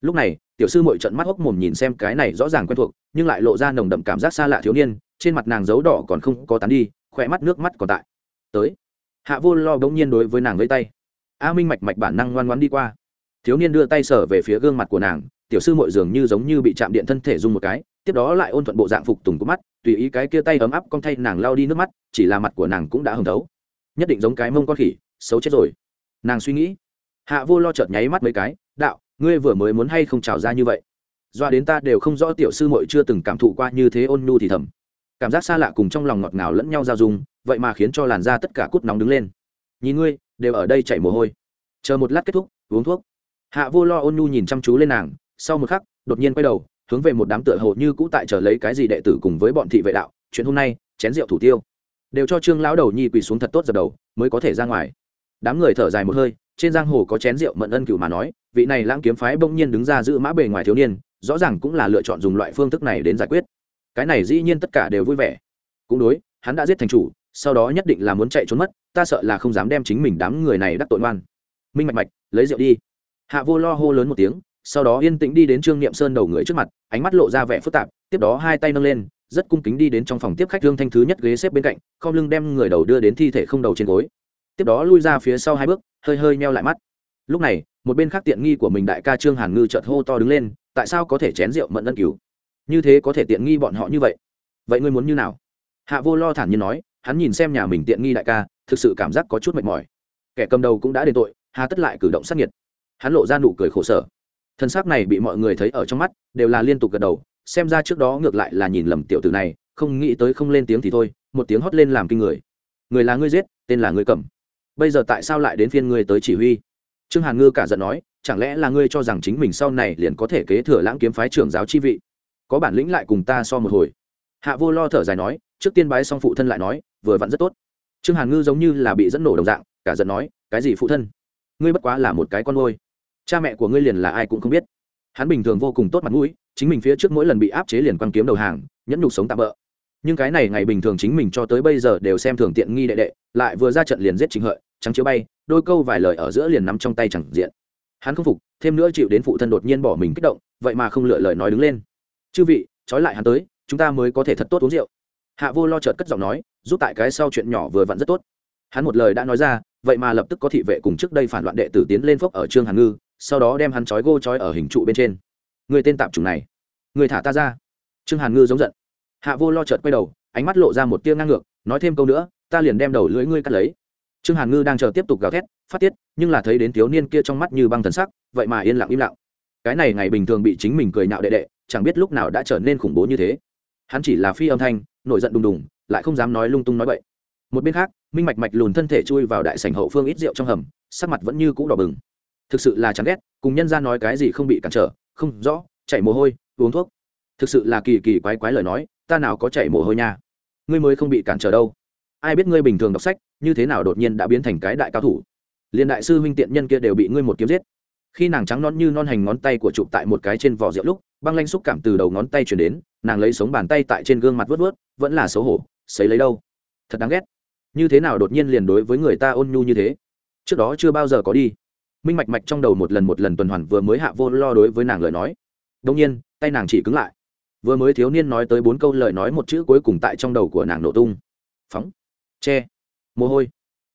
Lúc này tiểu sư mội trận mắt hốc mồm nhìn xem cái này rõ ràng quen thuộc, nhưng lại lộ ra nồng đậm cảm giác xa lạ thiếu niên, trên mặt nàng dấu đỏ còn không có tán đi khỏe mắt nước mắt còn tại. Tới. Hạ vô lo bỗng nhiên đối với nàng với tay. A minh mạch mạch bản năng ngoan ngoan đi qua. Thiếu niên đưa tay sở về phía gương mặt của nàng, tiểu sư mội dường như giống như bị chạm điện thân thể dùng một cái, tiếp đó lại ôn thuận bộ dạng phục tùng của mắt, tùy ý cái kia tay ấm áp con thay nàng lao đi nước mắt, chỉ là mặt của nàng cũng đã hồng thấu. Nhất định giống cái mông con khỉ, xấu chết rồi. Nàng suy nghĩ. Hạ vô lo chợt nháy mắt mấy cái, đạo ngươi vừa mới muốn hay không trào ra như vậy? Doa đến ta đều không rõ tiểu sư muội chưa từng cảm thụ qua như thế ôn nhu thì thầm. Cảm giác xa lạ cùng trong lòng ngọt ngào lẫn nhau giao dung, vậy mà khiến cho làn da tất cả cút nóng đứng lên. Nhìn ngươi, đều ở đây chảy mồ hôi. Chờ một lát kết thúc, uống thuốc. Hạ vô lo ôn nhu nhìn chăm chú lên nàng, sau một khắc, đột nhiên quay đầu, hướng về một đám tựa hồ như cũ tại chờ lấy cái gì đệ tử cùng với bọn thị vệ đạo, chuyện hôm nay, chén rượu thủ tiêu. Đều cho trương lão đầu nhi quỳ xuống thật tốt dập đầu, mới có thể ra ngoài. Đám người thở dài một hơi trên giang hồ có chén rượu mận ân cửu mà nói, vị này lãng kiếm phái bỗng nhiên đứng ra giữ mã bề ngoài thiếu niên, rõ ràng cũng là lựa chọn dùng loại phương thức này đến giải quyết. Cái này dĩ nhiên tất cả đều vui vẻ. Cũng đối, hắn đã giết thành chủ, sau đó nhất định là muốn chạy trốn mất, ta sợ là không dám đem chính mình đám người này đắc tội ngoan minh mạch mạch, lấy rượu đi. Hạ vô lo hô lớn một tiếng, sau đó yên tĩnh đi đến trương niệm sơn đầu người trước mặt, ánh mắt lộ ra vẻ phức tạp, tiếp đó hai tay nâng lên, rất cung kính đi đến trong phòng tiếp khách trương thanh thứ nhất ghế xếp bên cạnh không lưng đem người đầu đưa đến thi thể không đầu trên gối. Tiếp đó lui ra phía sau hai bước hơi hơi meo lại mắt. Lúc này, một bên khác tiện nghi của mình đại ca trương hàn ngư chợt hô to đứng lên, tại sao có thể chén rượu mận ân cứu? Như thế có thể tiện nghi bọn họ như vậy? Vậy ngươi muốn như nào? Hạ vô lo thản nhiên nói, hắn nhìn xem nhà mình tiện nghi đại ca, thực sự cảm giác có chút mệt mỏi. Kẻ cầm đầu cũng đã đền tội, hà tất lại cử động sát nhiệt. Hắn lộ ra nụ cười khổ sở. Thân xác này bị mọi người thấy ở trong mắt, đều là liên tục gật đầu, xem ra trước đó ngược lại là nhìn lầm tiểu tử này, không nghĩ tới không lên tiếng thì thôi, một tiếng hót lên làm kinh người. Người là ngươi giết, tên là ngươi cầm bây giờ tại sao lại đến phiên ngươi tới chỉ huy? Trương hàn ngư cả giận nói, chẳng lẽ là ngươi cho rằng chính mình sau này liền có thể kế thừa lãng kiếm phái trưởng giáo chi vị? Có bản lĩnh lại cùng ta so một hồi. Hạ vô lo thở dài nói, trước tiên bái xong phụ thân lại nói, vừa vặn rất tốt. Trương hàn ngư giống như là bị dẫn nổ đồng dạng, cả giận nói, cái gì phụ thân? Ngươi bất quá là một cái con ngôi cha mẹ của ngươi liền là ai cũng không biết. Hắn bình thường vô cùng tốt mặt mũi, chính mình phía trước mỗi lần bị áp chế liền quăng kiếm đầu hàng, nhẫn nhục sống tạm bỡ nhưng cái này ngày bình thường chính mình cho tới bây giờ đều xem thường tiện nghi đệ đệ, lại vừa ra trận liền giết chính hợi, trắng chiếu bay, đôi câu vài lời ở giữa liền nắm trong tay chẳng diện. Hắn không phục, thêm nữa chịu đến phụ thân đột nhiên bỏ mình kích động, vậy mà không lựa lời nói đứng lên. Chư vị, trói lại hắn tới, chúng ta mới có thể thật tốt uống rượu. Hạ vô lo chợt cất giọng nói giúp tại cái sau chuyện nhỏ vừa vặn rất tốt. Hắn một lời đã nói ra, vậy mà lập tức có thị vệ cùng trước đây phản loạn đệ tử tiến lên phốc ở trương hàn ngư, sau đó đem hắn trói gô trói ở hình trụ bên trên. Người tên tạm chủng này, người thả ta ra. Trương hàn ngư giống giận hạ vô lo chợt quay đầu, ánh mắt lộ ra một tia ngang ngược, nói thêm câu nữa, ta liền đem đầu lưỡi ngươi cắt lấy. Trương hàn ngư đang chờ tiếp tục gào thét, phát tiết, nhưng là thấy đến thiếu niên kia trong mắt như băng thần sắc, vậy mà yên lặng im lặng. Cái này ngày bình thường bị chính mình cười nhạo đệ đệ, chẳng biết lúc nào đã trở nên khủng bố như thế. Hắn chỉ là phi âm thanh, nổi giận đùng đùng, lại không dám nói lung tung nói bậy. Một bên khác, minh mạch mạch lùn thân thể chui vào đại sảnh hậu phương ít rượu trong hầm, sắc mặt vẫn như cũ đỏ bừng. Thực sự là chán ghét, cùng nhân ra nói cái gì không bị cản trở, không rõ, chảy mồ hôi, uống thuốc. Thực sự là kỳ kỳ quái quái lời nói ta nào có chảy mồ hôi nha. Ngươi mới không bị cản trở đâu. Ai biết ngươi bình thường đọc sách, như thế nào đột nhiên đã biến thành cái đại cao thủ? Liên đại sư huynh tiện nhân kia đều bị ngươi một kiếm giết. Khi nàng trắng non như non hành ngón tay của chụp tại một cái trên vỏ rượu lúc, băng lanh xúc cảm từ đầu ngón tay chuyển đến, nàng lấy sống bàn tay tại trên gương mặt vớt vớt vẫn là xấu hổ xấy lấy đâu? Thật đáng ghét. Như thế nào đột nhiên liền đối với người ta ôn nhu như thế? Trước đó chưa bao giờ có đi. Minh mạch mạch trong đầu một lần một lần tuần hoàn vừa mới hạ vô lo đối với nàng lời nói. Đông nhiên, tay nàng chỉ cứng lại vừa mới thiếu niên nói tới bốn câu lời nói một chữ cuối cùng tại trong đầu của nàng nổ tung. Phóng. Che. Mồ hôi.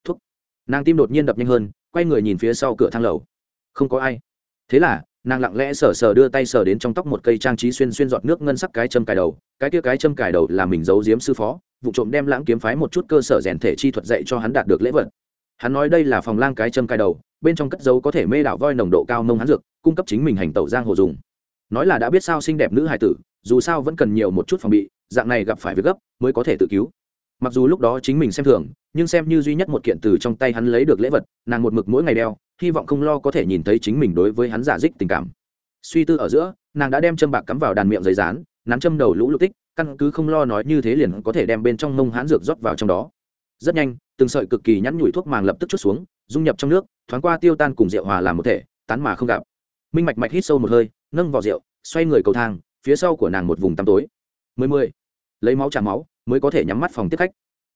Thuốc. Nàng tim đột nhiên đập nhanh hơn, quay người nhìn phía sau cửa thang lầu. Không có ai. Thế là, nàng lặng lẽ sờ sờ đưa tay sờ đến trong tóc một cây trang trí xuyên xuyên giọt nước ngân sắc cái châm cài đầu. Cái kia cái châm cài đầu là mình giấu giếm sư phó, vụ trộm đem lãng kiếm phái một chút cơ sở rèn thể chi thuật dạy cho hắn đạt được lễ vật. Hắn nói đây là phòng lang cái châm cài đầu, bên trong cất dấu có thể mê đảo voi nồng độ cao nông hắn dược, cung cấp chính mình hành tẩu giang hồ dùng. Nói là đã biết sao xinh đẹp nữ hài tử dù sao vẫn cần nhiều một chút phòng bị, dạng này gặp phải việc gấp mới có thể tự cứu. Mặc dù lúc đó chính mình xem thường, nhưng xem như duy nhất một kiện từ trong tay hắn lấy được lễ vật, nàng một mực mỗi ngày đeo, hy vọng không lo có thể nhìn thấy chính mình đối với hắn giả dích tình cảm. Suy tư ở giữa, nàng đã đem châm bạc cắm vào đàn miệng giấy rán nắn châm đầu lũ lục tích, căn cứ không lo nói như thế liền có thể đem bên trong mông hãn dược rót vào trong đó. Rất nhanh, từng sợi cực kỳ nhắn nhủi thuốc màng lập tức chút xuống, dung nhập trong nước, thoáng qua tiêu tan cùng rượu hòa làm một thể, tán mà không gặp. Minh mạch mạch hít sâu một hơi, nâng vào rượu, xoay người cầu thang phía sau của nàng một vùng tăm tối. Mười mười. Lấy máu trả máu, mới có thể nhắm mắt phòng tiếp khách.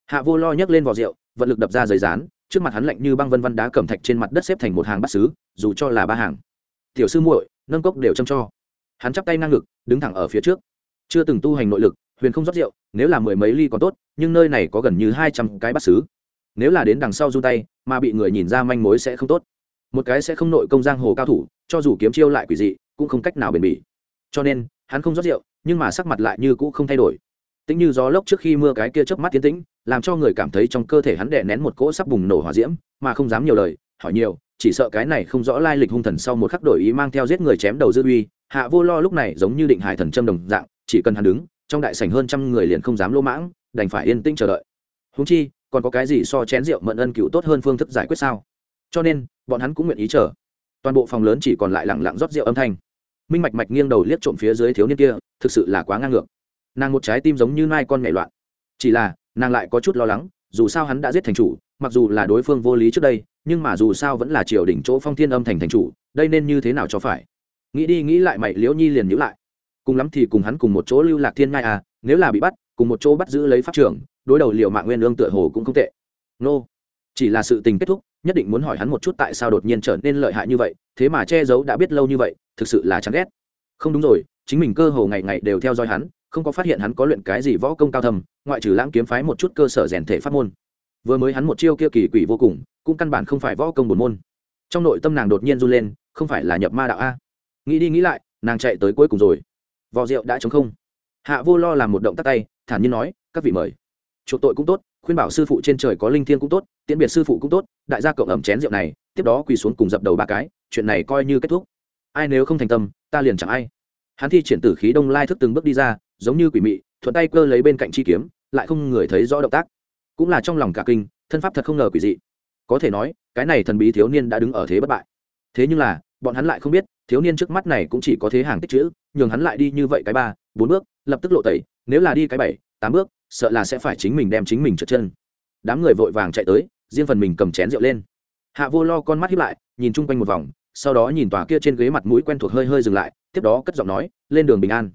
Hạ vô lo nhấc lên vỏ rượu, vận lực đập ra giấy rán trước mặt hắn lạnh như băng vân văn đá cẩm thạch trên mặt đất xếp thành một hàng bát xứ, dù cho là ba hàng. Tiểu sư muội, nâng cốc đều châm cho. Hắn chắp tay ngang ngực, đứng thẳng ở phía trước. Chưa từng tu hành nội lực, huyền không rót rượu, nếu là mười mấy ly còn tốt, nhưng nơi này có gần như hai trăm cái bát xứ. Nếu là đến đằng sau run tay, mà bị người nhìn ra manh mối sẽ không tốt. Một cái sẽ không nội công giang hồ cao thủ, cho dù kiếm chiêu lại quỷ dị, cũng không cách nào bền bỉ. Cho nên hắn không rót rượu, nhưng mà sắc mặt lại như cũ không thay đổi. Tính như gió lốc trước khi mưa cái kia chớp mắt tiến tĩnh, làm cho người cảm thấy trong cơ thể hắn đè nén một cỗ sắp bùng nổ hỏa diễm, mà không dám nhiều lời, hỏi nhiều, chỉ sợ cái này không rõ lai lịch hung thần sau một khắc đổi ý mang theo giết người chém đầu dư uy, hạ vô lo lúc này giống như định hải thần châm đồng dạng, chỉ cần hắn đứng, trong đại sảnh hơn trăm người liền không dám lỗ mãng, đành phải yên tĩnh chờ đợi. Húng chi, còn có cái gì so chén rượu mận ân cựu tốt hơn phương thức giải quyết sao? Cho nên, bọn hắn cũng nguyện ý chờ. Toàn bộ phòng lớn chỉ còn lại lẳng lặng rót rượu âm thanh minh mạch mạch nghiêng đầu liếc trộm phía dưới thiếu niên kia, thực sự là quá ngang ngược. Nàng một trái tim giống như nai con nhảy loạn. Chỉ là, nàng lại có chút lo lắng, dù sao hắn đã giết thành chủ, mặc dù là đối phương vô lý trước đây, nhưng mà dù sao vẫn là triều đỉnh chỗ phong thiên âm thành thành chủ, đây nên như thế nào cho phải? Nghĩ đi nghĩ lại mày liễu nhi liền nhữ lại. Cùng lắm thì cùng hắn cùng một chỗ lưu lạc thiên ngai à nếu là bị bắt, cùng một chỗ bắt giữ lấy pháp trưởng đối đầu liệu mạng nguyên lương tựa hồ cũng không tệ. Nô. Chỉ là sự tình kết thúc, nhất định muốn hỏi hắn một chút tại sao đột nhiên trở nên lợi hại như vậy, thế mà che giấu đã biết lâu như vậy thực sự là chán ghét. Không đúng rồi, chính mình cơ hồ ngày ngày đều theo dõi hắn, không có phát hiện hắn có luyện cái gì võ công cao thầm ngoại trừ lãng kiếm phái một chút cơ sở rèn thể pháp môn. Vừa mới hắn một chiêu kia kỳ quỷ vô cùng, cũng căn bản không phải võ công bổn môn. Trong nội tâm nàng đột nhiên run lên, không phải là nhập ma đạo a? Nghĩ đi nghĩ lại, nàng chạy tới cuối cùng rồi. Vò rượu đã chống không. Hạ vô lo làm một động tắt tay, thản nhiên nói, các vị mời. Chuộc tội cũng tốt, khuyên bảo sư phụ trên trời có linh thiên cũng tốt, tiễn biệt sư phụ cũng tốt, đại gia cộng ẩm chén rượu này, tiếp đó quỳ xuống cùng dập đầu ba cái, chuyện này coi như kết thúc ai nếu không thành tâm, ta liền chẳng ai. Hắn thi triển tử khí đông lai thức từng bước đi ra, giống như quỷ mị, thuận tay cơ lấy bên cạnh chi kiếm, lại không người thấy rõ động tác. Cũng là trong lòng cả kinh, thân pháp thật không ngờ quỷ dị. Có thể nói, cái này thần bí thiếu niên đã đứng ở thế bất bại. Thế nhưng là, bọn hắn lại không biết, thiếu niên trước mắt này cũng chỉ có thế hàng tích chữ, nhường hắn lại đi như vậy cái ba, bốn bước, lập tức lộ tẩy, nếu là đi cái bảy, tám bước, sợ là sẽ phải chính mình đem chính mình trượt chân. Đám người vội vàng chạy tới, riêng phần mình cầm chén rượu lên. Hạ vô lo con mắt hiếp lại, nhìn chung quanh một vòng sau đó nhìn tòa kia trên ghế mặt mũi quen thuộc hơi hơi dừng lại, tiếp đó cất giọng nói, lên đường bình an.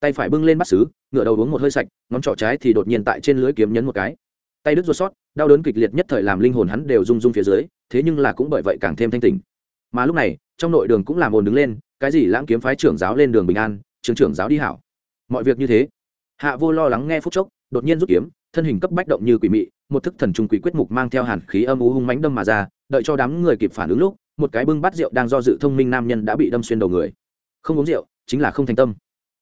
Tay phải bưng lên bắt xứ ngựa đầu uống một hơi sạch, ngón trỏ trái thì đột nhiên tại trên lưới kiếm nhấn một cái. Tay đứt ruột sót, đau đớn kịch liệt nhất thời làm linh hồn hắn đều rung rung phía dưới, thế nhưng là cũng bởi vậy càng thêm thanh tỉnh. Mà lúc này, trong nội đường cũng làm ồn đứng lên, cái gì lãng kiếm phái trưởng giáo lên đường bình an, trường trưởng giáo đi hảo. Mọi việc như thế, hạ vô lo lắng nghe phút chốc, đột nhiên rút kiếm, thân hình cấp bách động như quỷ mị, một thức thần trung quỷ quyết mục mang theo hàn khí âm u hung mánh đâm mà ra, đợi cho đám người kịp phản ứng lúc một cái bưng bát rượu đang do dự thông minh nam nhân đã bị đâm xuyên đầu người. Không uống rượu, chính là không thành tâm.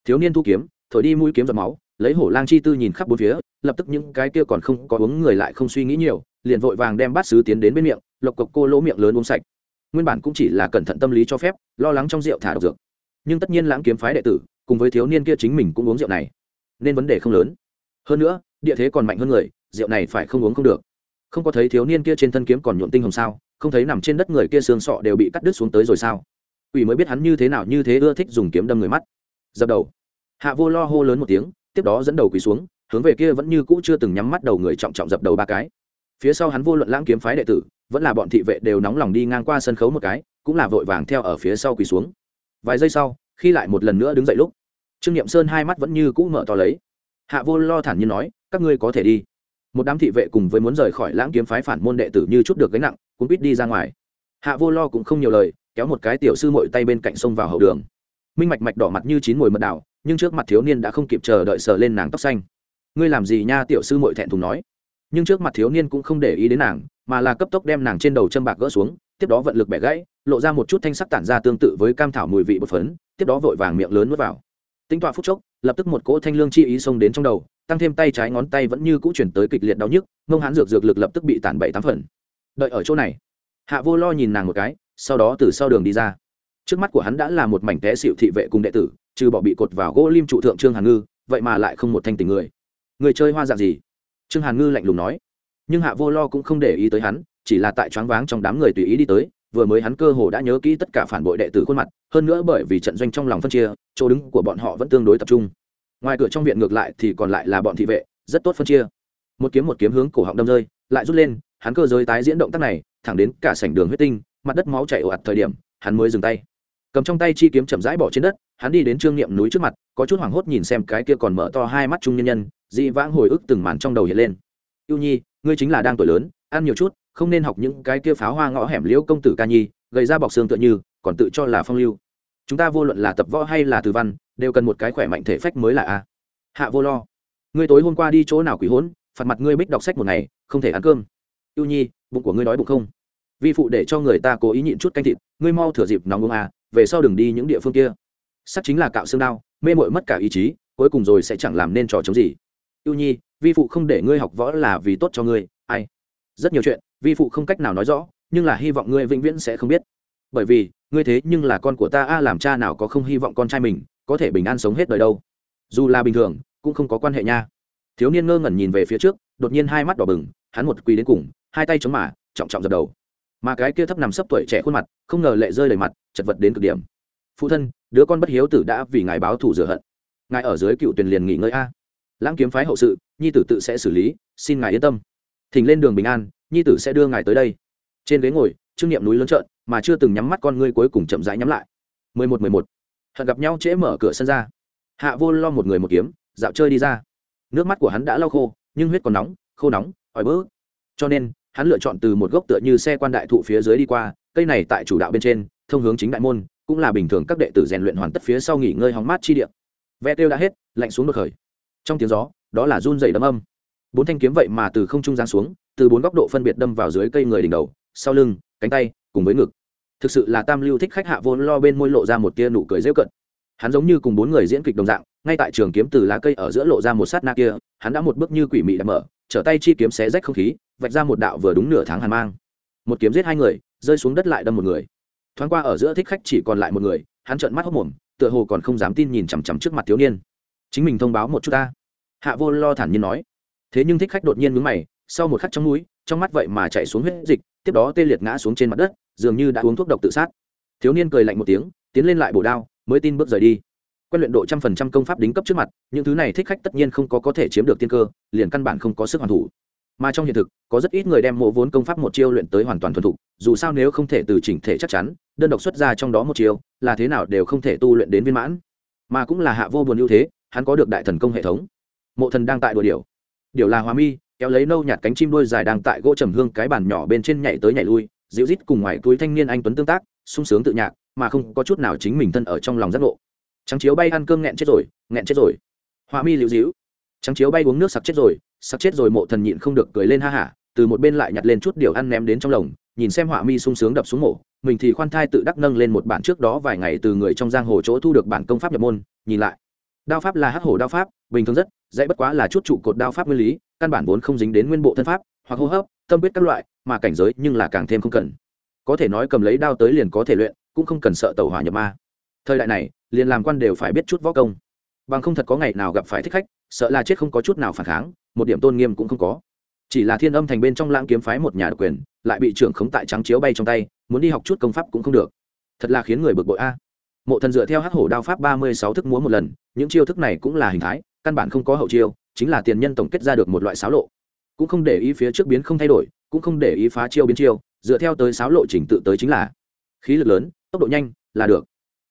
Thiếu niên thu kiếm, thổi đi mũi kiếm giọt máu, lấy hổ lang chi tư nhìn khắp bốn phía, lập tức những cái kia còn không có uống người lại không suy nghĩ nhiều, liền vội vàng đem bát sứ tiến đến bên miệng, lộc cộc cô lỗ miệng lớn uống sạch. Nguyên bản cũng chỉ là cẩn thận tâm lý cho phép, lo lắng trong rượu thả độc dược. Nhưng tất nhiên lãng kiếm phái đệ tử, cùng với thiếu niên kia chính mình cũng uống rượu này, nên vấn đề không lớn. Hơn nữa, địa thế còn mạnh hơn người, rượu này phải không uống không được không có thấy thiếu niên kia trên thân kiếm còn nhuộm tinh hồng sao, không thấy nằm trên đất người kia xương sọ đều bị cắt đứt xuống tới rồi sao? Quỷ mới biết hắn như thế nào như thế ưa thích dùng kiếm đâm người mắt. Dập đầu. Hạ vô lo hô lớn một tiếng, tiếp đó dẫn đầu quỳ xuống, hướng về kia vẫn như cũ chưa từng nhắm mắt đầu người trọng trọng dập đầu ba cái. Phía sau hắn vô luận lãng kiếm phái đệ tử, vẫn là bọn thị vệ đều nóng lòng đi ngang qua sân khấu một cái, cũng là vội vàng theo ở phía sau quỳ xuống. Vài giây sau, khi lại một lần nữa đứng dậy lúc, trương n i ệ m sơn hai mắt vẫn như cũ mở to lấy. Hạ vô lo thản nhiên nói, các ngươi có thể đi một đám thị vệ cùng với muốn rời khỏi lãng kiếm phái phản môn đệ tử như chút được gánh nặng cũng biết đi ra ngoài. Hạ vô lo cũng không nhiều lời, kéo một cái tiểu sư mội tay bên cạnh sông vào hậu đường. Minh mạch mạch đỏ mặt như chín mùi mật đảo, nhưng trước mặt thiếu niên đã không kịp chờ đợi sờ lên nàng tóc xanh. Ngươi làm gì nha? tiểu sư mội thẹn thùng nói. Nhưng trước mặt thiếu niên cũng không để ý đến nàng, mà là cấp tốc đem nàng trên đầu chân bạc gỡ xuống, tiếp đó vận lực bẻ gãy, lộ ra một chút thanh sắc tản ra tương tự với cam thảo mùi vị bột phấn, tiếp đó vội vàng miệng lớn nuốt vào. Tính tọa phút chốc, lập tức một cỗ thanh lương chi ý xông đến trong đầu tăng thêm tay trái ngón tay vẫn như cũ chuyển tới kịch liệt đau nhức mông hán dược dược lực lập tức bị tản bảy tám phần. Đợi ở chỗ này, hạ vô lo nhìn nàng một cái, sau đó từ sau đường đi ra. Trước mắt của hắn đã là một mảnh té xịu thị vệ cùng đệ tử, trừ bỏ bị cột vào gỗ lim trụ thượng trương hàn ngư, vậy mà lại không một thanh tình người. Người chơi hoa dạng gì? Trương hàn ngư lạnh lùng nói. Nhưng hạ vô lo cũng không để ý tới hắn, chỉ là tại choáng váng trong đám người tùy ý đi tới, vừa mới hắn cơ hồ đã nhớ kỹ tất cả phản bội đệ tử khuôn mặt, hơn nữa bởi vì trận doanh trong lòng phân chia, chỗ đứng của bọn họ vẫn tương đối tập trung ngoài cửa trong viện ngược lại thì còn lại là bọn thị vệ, rất tốt phân chia. Một kiếm một kiếm hướng cổ họng đâm rơi, lại rút lên, hắn cơ giới tái diễn động tác này, thẳng đến cả sảnh đường huyết tinh, mặt đất máu chảy ồ ạt thời điểm, hắn mới dừng tay. Cầm trong tay chi kiếm chậm rãi bỏ trên đất, hắn đi đến trương niệm núi trước mặt, có chút hoảng hốt nhìn xem cái kia còn mở to hai mắt trung nhân nhân, dị vãng hồi ức từng màn trong đầu hiện lên. Yêu nhi, ngươi chính là đang tuổi lớn, ăn nhiều chút, không nên học những cái kia pháo hoa ngõ hẻm liễu công tử ca nhi, gầy ra bọc xương tựa như, còn tự cho là phong lưu chúng ta vô luận là tập võ hay là từ văn, đều cần một cái khỏe mạnh thể phách mới là a. Hạ vô lo. Ngươi tối hôm qua đi chỗ nào quỷ hỗn, phạt mặt ngươi bích đọc sách một ngày, không thể ăn cơm. Ưu nhi, bụng của ngươi đói bụng không? Vi phụ để cho người ta cố ý nhịn chút canh thịt, ngươi mau thừa dịp nóng uống à về sau đừng đi những địa phương kia. Sắc chính là cạo xương đau mê mội mất cả ý chí, cuối cùng rồi sẽ chẳng làm nên trò chống gì. Ưu nhi, vi phụ không để ngươi học võ là vì tốt cho ngươi, ai? Rất nhiều chuyện, vi phụ không cách nào nói rõ, nhưng là hy vọng ngươi vĩnh viễn sẽ không biết. Bởi vì ngươi thế nhưng là con của ta, a, làm cha nào có không hy vọng con trai mình có thể bình an sống hết đời đâu. Dù là bình thường, cũng không có quan hệ nha. Thiếu niên ngơ ngẩn nhìn về phía trước, đột nhiên hai mắt đỏ bừng, hắn một quỳ đến cùng, hai tay chống mả trọng trọng dập đầu. Mà cái kia thấp nằm sấp tuổi trẻ khuôn mặt, không ngờ lệ rơi đầy mặt, chật vật đến cực điểm. Phụ thân, đứa con bất hiếu tử đã vì ngài báo thủ rửa hận. Ngài ở dưới cựu tuyển liền nghỉ ngơi a. Lãng kiếm phái hậu sự, nhi tử tự sẽ xử lý, xin ngài yên tâm. Thỉnh lên đường bình an, nhi tử sẽ đưa ngài tới đây. Trên ghế ngồi trương niệm núi lớn trợn, mà chưa từng nhắm mắt con ngươi cuối cùng chậm rãi nhắm lại. Mười một mười một. Hận gặp nhau trễ mở cửa sân ra. Hạ vô lo một người một kiếm, dạo chơi đi ra. Nước mắt của hắn đã lau khô, nhưng huyết còn nóng, khô nóng ỏi bỡ cho nên, hắn lựa chọn từ một gốc tựa như xe quan đại thụ phía dưới đi qua, cây này tại chủ đạo bên trên, thông hướng chính đại môn, cũng là bình thường các đệ tử rèn luyện hoàn tất phía sau nghỉ ngơi hóng mát chi điện ve tiêu đã hết, lạnh xuống đột khởi. Trong tiếng gió, đó là run dày đấm âm. Bốn thanh kiếm vậy mà từ không trung giáng xuống, từ bốn góc độ phân biệt đâm vào dưới cây người đỉnh đầu, sau lưng cánh tay, cùng với ngực. Thực sự là tam lưu thích khách hạ vô lo bên môi lộ ra một tia nụ cười rêu cận hắn giống như cùng bốn người diễn kịch đồng dạng, ngay tại trường kiếm từ lá cây ở giữa lộ ra một sát na kia, hắn đã một bước như quỷ mị đã mở, trở tay chi kiếm xé rách không khí, vạch ra một đạo vừa đúng nửa tháng hàn mang. Một kiếm giết hai người, rơi xuống đất lại đâm một người. Thoáng qua ở giữa thích khách chỉ còn lại một người, hắn trợn mắt hốc mồm, tựa hồ còn không dám tin nhìn chằm chằm trước mặt thiếu niên. Chính mình thông báo một chút ta. Hạ vô lo thản nhiên nói. Thế nhưng thích khách đột nhiên mướn mày sau một khắc trong núi trong mắt vậy mà chạy xuống huyết dịch, tiếp đó tê liệt ngã xuống trên mặt đất, dường như đã uống thuốc độc tự sát. Thiếu niên cười lạnh một tiếng, tiến lên lại bổ đao, mới tin bước rời đi. Quen luyện độ trăm phần trăm công pháp đính cấp trước mặt, những thứ này thích khách tất nhiên không có có thể chiếm được tiên cơ, liền căn bản không có sức hoàn thủ. Mà trong hiện thực, có rất ít người đem mộ vốn công pháp một chiêu luyện tới hoàn toàn thuần thục, dù sao nếu không thể từ chỉnh thể chắc chắn, đơn độc xuất ra trong đó một chiêu, là thế nào đều không thể tu luyện đến viên mãn. Mà cũng là hạ vô buồn ưu thế, hắn có được đại thần công hệ thống. Mộ thần đang tại đùa điều điều là hòa mi kéo lấy nâu nhạt cánh chim đuôi dài đang tại gỗ trầm hương cái bàn nhỏ bên trên nhảy tới nhảy lui, dịu rít cùng ngoài túi thanh niên anh tuấn tương tác, sung sướng tự nhạc, mà không có chút nào chính mình thân ở trong lòng giác ngộ. Trắng chiếu bay ăn cơm nghẹn chết rồi, nghẹn chết rồi. Hoa mi liễu dĩu trắng chiếu bay uống nước sặc chết rồi, sặc chết rồi mộ thần nhịn không được cười lên ha hả, từ một bên lại nhặt lên chút điều ăn ném đến trong lồng, nhìn xem họa mi sung sướng đập xuống mộ, mình thì khoan thai tự đắc nâng lên một bản trước đó vài ngày từ người trong giang hồ chỗ thu được bản công pháp nhập môn, nhìn lại. Đao pháp là hắc hổ đao pháp, bình thường rất dễ bất quá là chút trụ cột đao pháp nguyên lý căn bản vốn không dính đến nguyên bộ thân pháp, hoặc hô hấp, tâm quyết các loại, mà cảnh giới nhưng là càng thêm không cần. Có thể nói cầm lấy đao tới liền có thể luyện, cũng không cần sợ tàu hỏa nhập ma. Thời đại này, liền làm quan đều phải biết chút võ công. Bằng không thật có ngày nào gặp phải thích khách, sợ là chết không có chút nào phản kháng, một điểm tôn nghiêm cũng không có. Chỉ là thiên âm thành bên trong lãng kiếm phái một nhà độc quyền, lại bị trưởng khống tại trắng chiếu bay trong tay, muốn đi học chút công pháp cũng không được. Thật là khiến người bực bội a. Mộ thần dựa theo hắc hổ đao pháp ba mươi sáu thức múa một lần, những chiêu thức này cũng là hình thái, căn bản không có hậu chiêu chính là tiền nhân tổng kết ra được một loại xáo lộ. Cũng không để ý phía trước biến không thay đổi, cũng không để ý phá chiêu biến chiêu, dựa theo tới xáo lộ trình tự tới chính là khí lực lớn, tốc độ nhanh là được.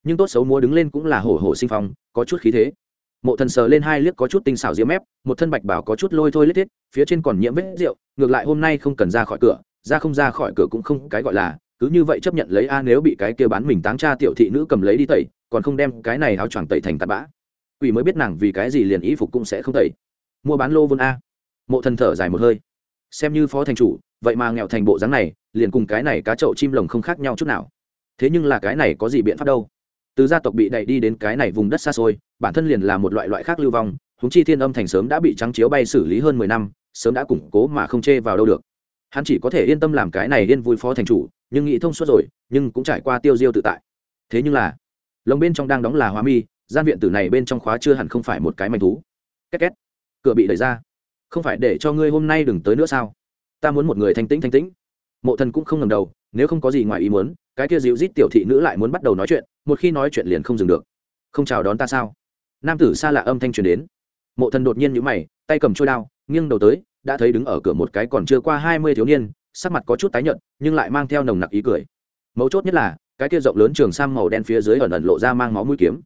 Nhưng tốt xấu múa đứng lên cũng là hổ hổ sinh phong, có chút khí thế. Mộ thần sờ lên hai liếc có chút tinh xảo diễm mép, một thân bạch bảo có chút lôi thôi lết thiết, phía trên còn nhiễm vết rượu, ngược lại hôm nay không cần ra khỏi cửa, ra không ra khỏi cửa cũng không cái gọi là, cứ như vậy chấp nhận lấy a nếu bị cái kia bán mình táng cha tiểu thị nữ cầm lấy đi tẩy, còn không đem cái này áo choàng tẩy thành tạt bã. Quỷ mới biết nàng vì cái gì liền ý phục cũng sẽ không tẩy mua bán lô vôn a. Mộ thần thở dài một hơi. Xem như phó thành chủ, vậy mà nghèo thành bộ dáng này, liền cùng cái này cá chậu chim lồng không khác nhau chút nào. Thế nhưng là cái này có gì biện pháp đâu? Từ gia tộc bị đẩy đi đến cái này vùng đất xa xôi, bản thân liền là một loại loại khác lưu vong húng chi thiên âm thành sớm đã bị trắng chiếu bay xử lý hơn mười năm, sớm đã củng cố mà không chê vào đâu được. Hắn chỉ có thể yên tâm làm cái này yên vui phó thành chủ, nhưng nghĩ thông suốt rồi, nhưng cũng trải qua tiêu diêu tự tại. Thế nhưng là, lồng bên trong đang đóng là hóa mi, gian viện tử này bên trong khóa chưa hẳn không phải một cái manh thú. Két két cửa bị đẩy ra. Không phải để cho ngươi hôm nay đừng tới nữa sao? Ta muốn một người thanh tĩnh thanh tĩnh. Mộ thần cũng không ngầm đầu, nếu không có gì ngoài ý muốn, cái kia dịu rít tiểu thị nữ lại muốn bắt đầu nói chuyện, một khi nói chuyện liền không dừng được. Không chào đón ta sao? Nam tử xa lạ âm thanh truyền đến. Mộ thần đột nhiên nhũ mày, tay cầm trôi đao, nghiêng đầu tới, đã thấy đứng ở cửa một cái còn chưa qua hai mươi thiếu niên, sắc mặt có chút tái nhợt, nhưng lại mang theo nồng nặc ý cười. Mấu chốt nhất là, cái kia rộng lớn trường sam màu đen phía dưới ẩn ẩn lộ ra mang máu mũi kiếm.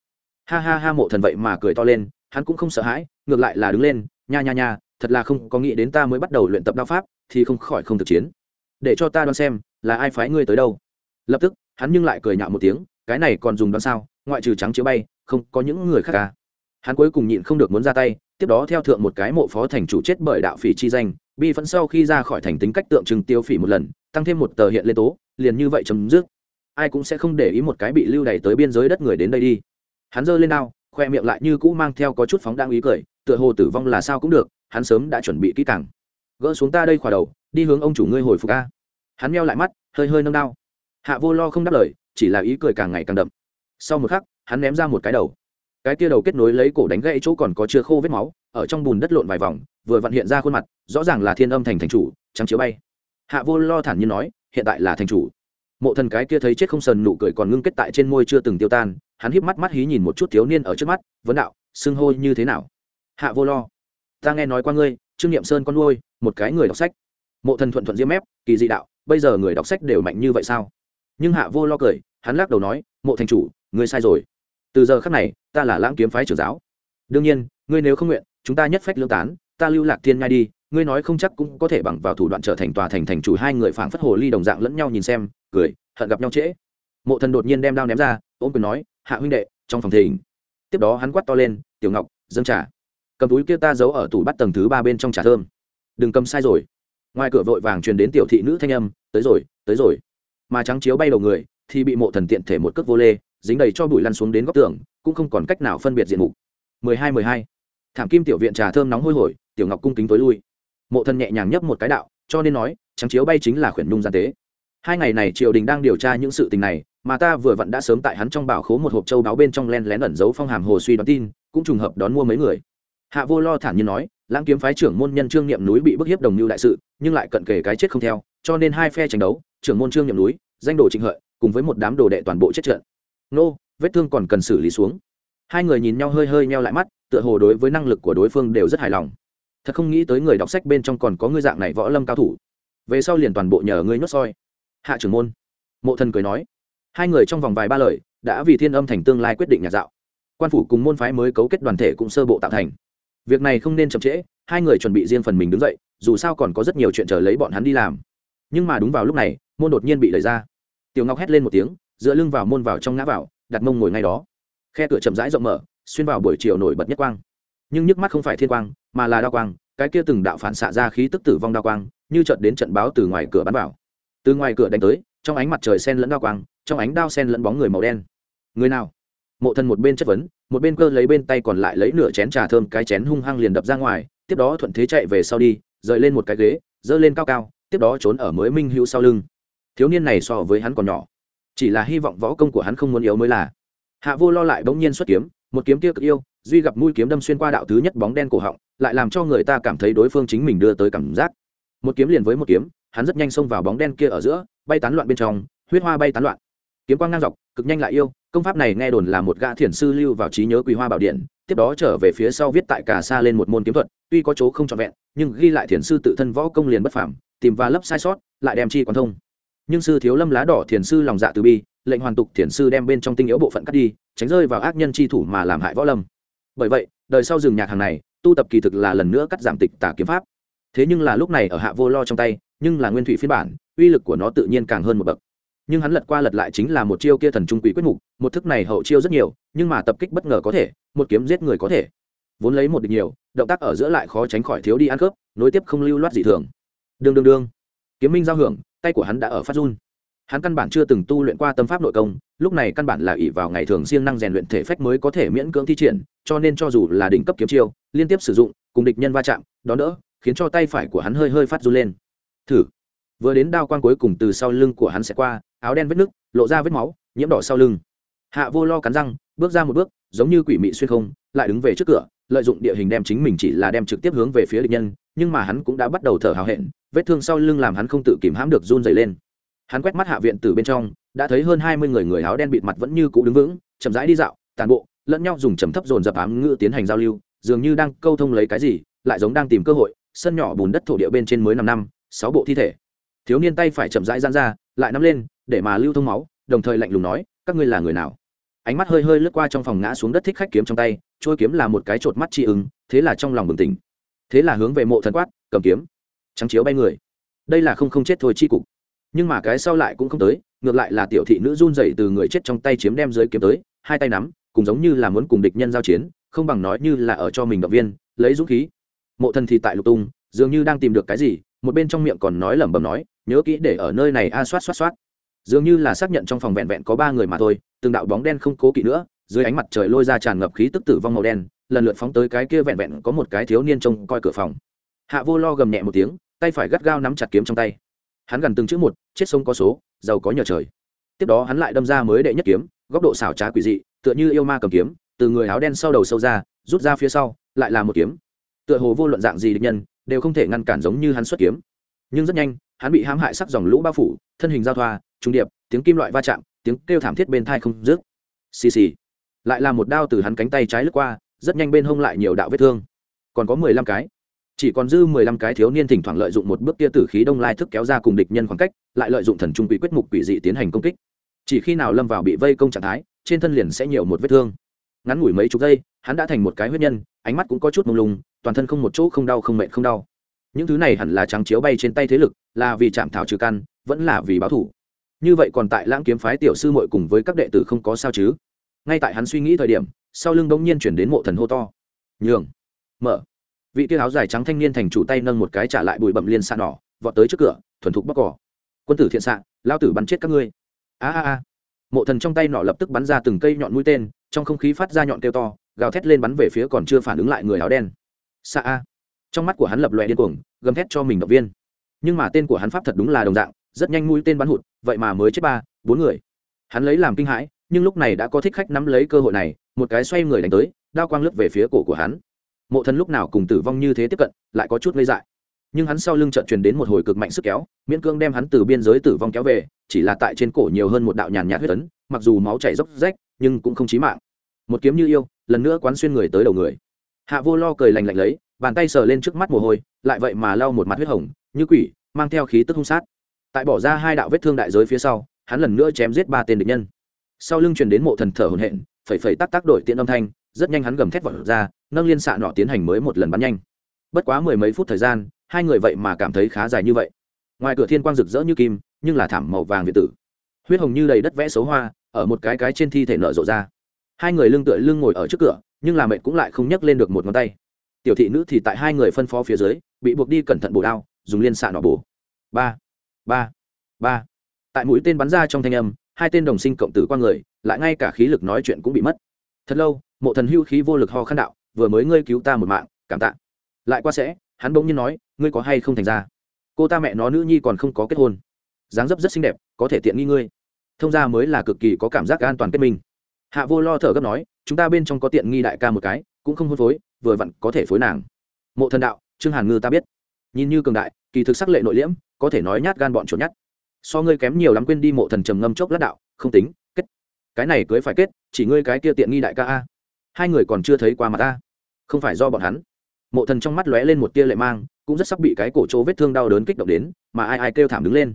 Ha ha ha, mộ thần vậy mà cười to lên, hắn cũng không sợ hãi ngược lại là đứng lên, nha nha nha, thật là không có nghĩ đến ta mới bắt đầu luyện tập đao pháp, thì không khỏi không thực chiến. Để cho ta đoán xem, là ai phái ngươi tới đâu. Lập tức, hắn nhưng lại cười nhạo một tiếng, cái này còn dùng đoán sao? Ngoại trừ trắng chiếu bay, không có những người khác cả. Hắn cuối cùng nhịn không được muốn ra tay, tiếp đó theo thượng một cái mộ phó thành chủ chết bởi đạo phỉ chi danh, bi phẫn sau khi ra khỏi thành tính cách tượng trưng tiêu phỉ một lần, tăng thêm một tờ hiện lên tố, liền như vậy chấm dứt. Ai cũng sẽ không để ý một cái bị lưu đày tới biên giới đất người đến đây đi. Hắn giơ lên đao, khoe miệng lại như cũ mang theo có chút phóng đang ý cười tựa hồ tử vong là sao cũng được, hắn sớm đã chuẩn bị kỹ càng. Gỡ xuống ta đây khỏa đầu, đi hướng ông chủ ngươi hồi phục a. Hắn meo lại mắt, hơi hơi nâng đau. hạ vô lo không đáp lời, chỉ là ý cười càng ngày càng đậm. Sau một khắc, hắn ném ra một cái đầu. Cái tia đầu kết nối lấy cổ đánh gãy chỗ còn có chưa khô vết máu, ở trong bùn đất lộn vài vòng, vừa vặn hiện ra khuôn mặt, rõ ràng là thiên âm thành thành chủ, trắng chiếu bay. Hạ vô lo thản nhiên nói, hiện tại là thành chủ. Mộ thần cái kia thấy chết không sờn nụ cười còn ngưng kết tại trên môi chưa từng tiêu tan, hắn híp mắt mắt hí nhìn một chút thiếu niên ở trước mắt, vấn đạo, xưng hô như thế nào? Hạ vô lo. Ta nghe nói qua ngươi, trương nghiệm sơn con nuôi, một cái người đọc sách. Mộ thần thuận thuận diêm mép, kỳ dị đạo, bây giờ người đọc sách đều mạnh như vậy sao? Nhưng hạ vô lo cười, hắn lắc đầu nói, mộ thành chủ, ngươi sai rồi. Từ giờ khắc này, ta là lãng kiếm phái trưởng giáo. Đương nhiên, ngươi nếu không nguyện, chúng ta nhất phách lương tán, ta lưu lạc thiên ngay đi, ngươi nói không chắc cũng có thể bằng vào thủ đoạn trở thành tòa thành thành chủ hai người phảng phất hồ ly đồng dạng lẫn nhau nhìn xem, cười, hận gặp nhau trễ. Mộ thần đột nhiên đem đao ném ra, ôm quyền nói, hạ huynh đệ, trong phòng thỉnh. Tiếp đó hắn quát to lên, tiểu ngọc, dâng trả cầm túi kia ta giấu ở tủ bắt tầng thứ ba bên trong trà thơm. Đừng cầm sai rồi. Ngoài cửa vội vàng truyền đến tiểu thị nữ thanh âm, tới rồi tới rồi. Mà trắng chiếu bay đầu người, thì bị mộ thần tiện thể một cước vô lê, dính đầy cho bụi lăn xuống đến góc tường, cũng không còn cách nào phân biệt diện mục. Mười hai mười hai. Thảm kim tiểu viện trà thơm nóng hôi hổi, tiểu ngọc cung kính tối lui. Mộ thần nhẹ nhàng nhấp một cái đạo, cho nên nói, trắng chiếu bay chính là khuyển nhung gian tế. Hai ngày này triều đình đang điều tra những sự tình này, mà ta vừa vặn đã sớm tại hắn trong bảo khố một hộp châu báo bên trong len lén ẩn giấu phong hàm hồ suy đoán tin, cũng trùng hợp đón mua mấy người hạ vô lo thản nhiên nói, lãng kiếm phái trưởng môn nhân trương niệm núi bị bức hiếp đồng mưu đại sự, nhưng lại cận kề cái chết không theo, cho nên hai phe tranh đấu, trưởng môn trương niệm núi, danh đồ trịnh hợi, cùng với một đám đồ đệ toàn bộ chết trận. Nô, vết thương còn cần xử lý xuống. Hai người nhìn nhau hơi hơi meo lại mắt, tựa hồ đối với năng lực của đối phương đều rất hài lòng. Thật không nghĩ tới người đọc sách bên trong còn có ngươi dạng này võ lâm cao thủ. Về sau liền toàn bộ nhờ ngươi nhốt soi. Hạ trưởng môn, mộ thần cười nói. Hai người trong vòng vài ba lời, đã vì thiên âm thành tương lai quyết định nhà dạo. Quan phủ cùng môn phái mới cấu kết đoàn thể cũng sơ bộ tạo thành việc này không nên chậm trễ, hai người chuẩn bị riêng phần mình đứng dậy, dù sao còn có rất nhiều chuyện chờ lấy bọn hắn đi làm. Nhưng mà đúng vào lúc này, môn đột nhiên bị đẩy ra. Tiểu ngọc hét lên một tiếng, dựa lưng vào môn vào trong ngã vào, đặt mông ngồi ngay đó. Khe cửa chậm rãi rộng mở, xuyên vào buổi chiều nổi bật nhất quang. Nhưng nhức mắt không phải thiên quang, mà là đao quang, cái kia từng đạo phản xạ ra khí tức tử vong đao quang, như trận đến trận báo từ ngoài cửa bắn vào. Từ ngoài cửa đánh tới, trong ánh mặt trời sen lẫn đao quang, trong ánh đao sen lẫn bóng người màu đen. Người nào? Mộ thần một bên chất vấn, một bên cơ lấy bên tay còn lại lấy nửa chén trà thơm, cái chén hung hăng liền đập ra ngoài, tiếp đó thuận thế chạy về sau đi, rời lên một cái ghế, giơ lên cao cao, tiếp đó trốn ở mới minh hữu sau lưng. Thiếu niên này so với hắn còn nhỏ, chỉ là hy vọng võ công của hắn không muốn yếu mới là. Hạ vô lo lại bỗng nhiên xuất kiếm, một kiếm kia cực yêu, duy gặp mũi kiếm đâm xuyên qua đạo thứ nhất bóng đen cổ họng, lại làm cho người ta cảm thấy đối phương chính mình đưa tới cảm giác. Một kiếm liền với một kiếm, hắn rất nhanh xông vào bóng đen kia ở giữa, bay tán loạn bên trong, huyết hoa bay tán loạn. Kiếm quang ngang dọc, cực nhanh lại yêu công pháp này nghe đồn là một gã thiền sư lưu vào trí nhớ quỳ hoa bảo điện, tiếp đó trở về phía sau viết tại cả xa lên một môn kiếm thuật, tuy có chỗ không trọn vẹn, nhưng ghi lại thiền sư tự thân võ công liền bất phảm tìm và lấp sai sót, lại đem chi quán thông. Nhưng sư thiếu lâm lá đỏ thiền sư lòng dạ từ bi, lệnh hoàn tục thiền sư đem bên trong tinh yếu bộ phận cắt đi, tránh rơi vào ác nhân chi thủ mà làm hại võ lâm. Bởi vậy, đời sau rừng nhạc hàng này, tu tập kỳ thực là lần nữa cắt giảm tịch tả kiếm pháp. Thế nhưng là lúc này ở hạ vô lo trong tay, nhưng là nguyên thủy phiên bản, uy lực của nó tự nhiên càng hơn một bậc nhưng hắn lật qua lật lại chính là một chiêu kia thần trung quỷ quyết mục, một thức này hậu chiêu rất nhiều, nhưng mà tập kích bất ngờ có thể, một kiếm giết người có thể. Vốn lấy một địch nhiều, động tác ở giữa lại khó tránh khỏi thiếu đi ăn khớp nối tiếp không lưu loát dị thường. Đương đương đương. Kiếm minh giao hưởng, tay của hắn đã ở phát run. Hắn căn bản chưa từng tu luyện qua tâm pháp nội công, lúc này căn bản là ỷ vào ngày thường siêng năng rèn luyện thể phách mới có thể miễn cưỡng thi triển, cho nên cho dù là đỉnh cấp kiếm chiêu, liên tiếp sử dụng, cùng địch nhân va chạm đó đỡ, khiến cho tay phải của hắn hơi hơi phát run lên. Thử. Vừa đến đao quan cuối cùng từ sau lưng của hắn sẽ qua áo đen vết nứt lộ ra vết máu, nhiễm đỏ sau lưng. Hạ vô lo cắn răng, bước ra một bước, giống như quỷ mị xuyên không, lại đứng về trước cửa, lợi dụng địa hình đem chính mình chỉ là đem trực tiếp hướng về phía địch nhân, nhưng mà hắn cũng đã bắt đầu thở hào hẹn, vết thương sau lưng làm hắn không tự kìm hãm được run dày lên. Hắn quét mắt hạ viện từ bên trong, đã thấy hơn hai mươi người người áo đen bịt mặt vẫn như cũ đứng vững, chậm rãi đi dạo, tàn bộ, lẫn nhau dùng trầm thấp dồn dập ám ngữ tiến hành giao lưu, dường như đang câu thông lấy cái gì, lại giống đang tìm cơ hội, sân nhỏ bùn đất thổ địa bên trên mới năm năm, sáu bộ thi thể. Thiếu niên tay phải chậm rãi gian ra, lại nắm lên để mà lưu thông máu đồng thời lạnh lùng nói các ngươi là người nào? Ánh mắt hơi hơi lướt qua trong phòng ngã xuống đất thích khách kiếm trong tay trôi kiếm là một cái chột mắt tri ứng thế là trong lòng bừng tỉnh. Thế là hướng về mộ thần quát cầm kiếm. Trắng chiếu bay người. Đây là không không chết thôi chi cục. Nhưng mà cái sau lại cũng không tới ngược lại là tiểu thị nữ run dậy từ người chết trong tay chiếm đem dưới kiếm tới hai tay nắm cùng giống như là muốn cùng địch nhân giao chiến không bằng nói như là ở cho mình động viên lấy dũng khí. Mộ thần thì tại lục tung dường như đang tìm được cái gì một bên trong miệng còn nói lẩm bẩm nói nhớ kỹ để ở nơi này a à, soát soát dường như là xác nhận trong phòng vẹn vẹn có ba người mà thôi, từng đạo bóng đen không cố kỵ nữa, dưới ánh mặt trời lôi ra tràn ngập khí tức tử vong màu đen, lần lượt phóng tới cái kia vẹn vẹn có một cái thiếu niên trông coi cửa phòng. Hạ vô lo gầm nhẹ một tiếng, tay phải gắt gao nắm chặt kiếm trong tay. Hắn gần từng chữ một, chết sông có số, giàu có nhờ trời. Tiếp đó hắn lại đâm ra mới đệ nhất kiếm, góc độ xảo trá quỷ dị, tựa như yêu ma cầm kiếm, từ người áo đen sau đầu sâu ra, rút ra phía sau, lại là một kiếm. Tựa hồ vô luận dạng gì địch nhân, đều không thể ngăn cản giống như hắn xuất kiếm. Nhưng rất nhanh, hắn bị hãm hại sắc dòng lũ bao phủ, thân hình giao thoa trung điệp, tiếng kim loại va chạm, tiếng kêu thảm thiết bên thai không rước xì xì. Lại là một đao từ hắn cánh tay trái lướt qua, rất nhanh bên hông lại nhiều đạo vết thương. Còn có mười lăm cái. Chỉ còn dư mười lăm cái thiếu niên thỉnh thoảng lợi dụng một bước tia tử khí đông lai thức kéo ra cùng địch nhân khoảng cách, lại lợi dụng thần trung quỷ quyết mục quỷ dị tiến hành công kích. Chỉ khi nào lâm vào bị vây công trạng thái, trên thân liền sẽ nhiều một vết thương. Ngắn ngủi mấy chục giây, hắn đã thành một cái huyết nhân, ánh mắt cũng có chút mông lung, toàn thân không một chỗ không đau không mệt không đau. Những thứ này hẳn là trắng chiếu bay trên tay thế lực, là vì chạm thảo trừ căn, vẫn là vì báo thủ như vậy còn tại lãng kiếm phái tiểu sư muội cùng với các đệ tử không có sao chứ? Ngay tại hắn suy nghĩ thời điểm, sau lưng đông nhiên chuyển đến mộ thần hô to. Nhường, mở. Vị tiêu áo dài trắng thanh niên thành chủ tay nâng một cái trả lại bụi bậm liên xạ nỏ vọt tới trước cửa, thuần thục bóc cỏ. Quân tử thiện xạ, lao tử bắn chết các ngươi. A a a. Mộ thần trong tay nỏ lập tức bắn ra từng cây nhọn mũi tên, trong không khí phát ra nhọn kêu to, gào thét lên bắn về phía còn chưa phản ứng lại người áo đen. Xạ a. Trong mắt của hắn lập loè điên cuồng, gầm thét cho mình động viên. Nhưng mà tên của hắn pháp thật đúng là đồng dạng rất nhanh mũi tên bắn hụt, vậy mà mới chết ba, bốn người. Hắn lấy làm kinh hãi, nhưng lúc này đã có thích khách nắm lấy cơ hội này, một cái xoay người đánh tới, đao quang lướt về phía cổ của hắn. Mộ thần lúc nào cùng tử vong như thế tiếp cận, lại có chút ngây dại. Nhưng hắn sau lưng trận truyền đến một hồi cực mạnh sức kéo, miễn cương đem hắn từ biên giới tử vong kéo về, chỉ là tại trên cổ nhiều hơn một đạo nhàn nhạt huyết tấn mặc dù máu chảy dốc rách, nhưng cũng không chí mạng. Một kiếm như yêu, lần nữa quán xuyên người tới đầu người. Hạ vô lo cười lành lạnh lấy, bàn tay sờ lên trước mắt mồ hôi, lại vậy mà lau một mặt huyết hồng, như quỷ, mang theo khí tức hung sát tại bỏ ra hai đạo vết thương đại giới phía sau, hắn lần nữa chém giết ba tên địch nhân. Sau lưng truyền đến mộ thần thở hổn hển, phẩy phẩy tắc tắc đổi tiện âm thanh, rất nhanh hắn gầm thét vọt ra, nâng liên xạ nọ tiến hành mới một lần bắn nhanh. Bất quá mười mấy phút thời gian, hai người vậy mà cảm thấy khá dài như vậy. Ngoài cửa thiên quang rực rỡ như kim, nhưng là thảm màu vàng việt tử. Huyết hồng như đầy đất vẽ xấu hoa, ở một cái cái trên thi thể nở rộ ra. Hai người lưng tựa lưng ngồi ở trước cửa, nhưng là mệnh cũng lại không nhấc lên được một ngón tay. Tiểu thị nữ thì tại hai người phân phó phía dưới, bị buộc đi cẩn thận bổ đao, dùng liên xạ nọ bổ. Ba ba ba. Tại mũi tên bắn ra trong thanh âm, hai tên đồng sinh cộng tử qua người, lại ngay cả khí lực nói chuyện cũng bị mất. Thật lâu, mộ thần hưu khí vô lực ho khăn đạo, vừa mới ngươi cứu ta một mạng, cảm tạ. Lại qua sẽ, hắn bỗng nhiên nói, ngươi có hay không thành ra? Cô ta mẹ nó nữ nhi còn không có kết hôn. Dáng dấp rất xinh đẹp, có thể tiện nghi ngươi. Thông gia mới là cực kỳ có cảm giác an toàn kết minh. Hạ vô lo thở gấp nói, chúng ta bên trong có tiện nghi đại ca một cái, cũng không hôn phối, vừa vặn có thể phối nàng. Mộ thần đạo, trương hàn ngư ta biết. Nhìn như cường đại, kỳ thực sắc lệ nội liễm có thể nói nhát gan bọn chuột nhát. So ngươi kém nhiều lắm quên đi mộ thần trầm ngâm chốc lát đạo, không tính, kết. Cái này cưới phải kết, chỉ ngươi cái kia tiện nghi đại ca a. Hai người còn chưa thấy qua mặt ta. Không phải do bọn hắn. Mộ thần trong mắt lóe lên một tia lệ mang, cũng rất sắp bị cái cổ chỗ vết thương đau đớn kích động đến, mà ai ai kêu thảm đứng lên.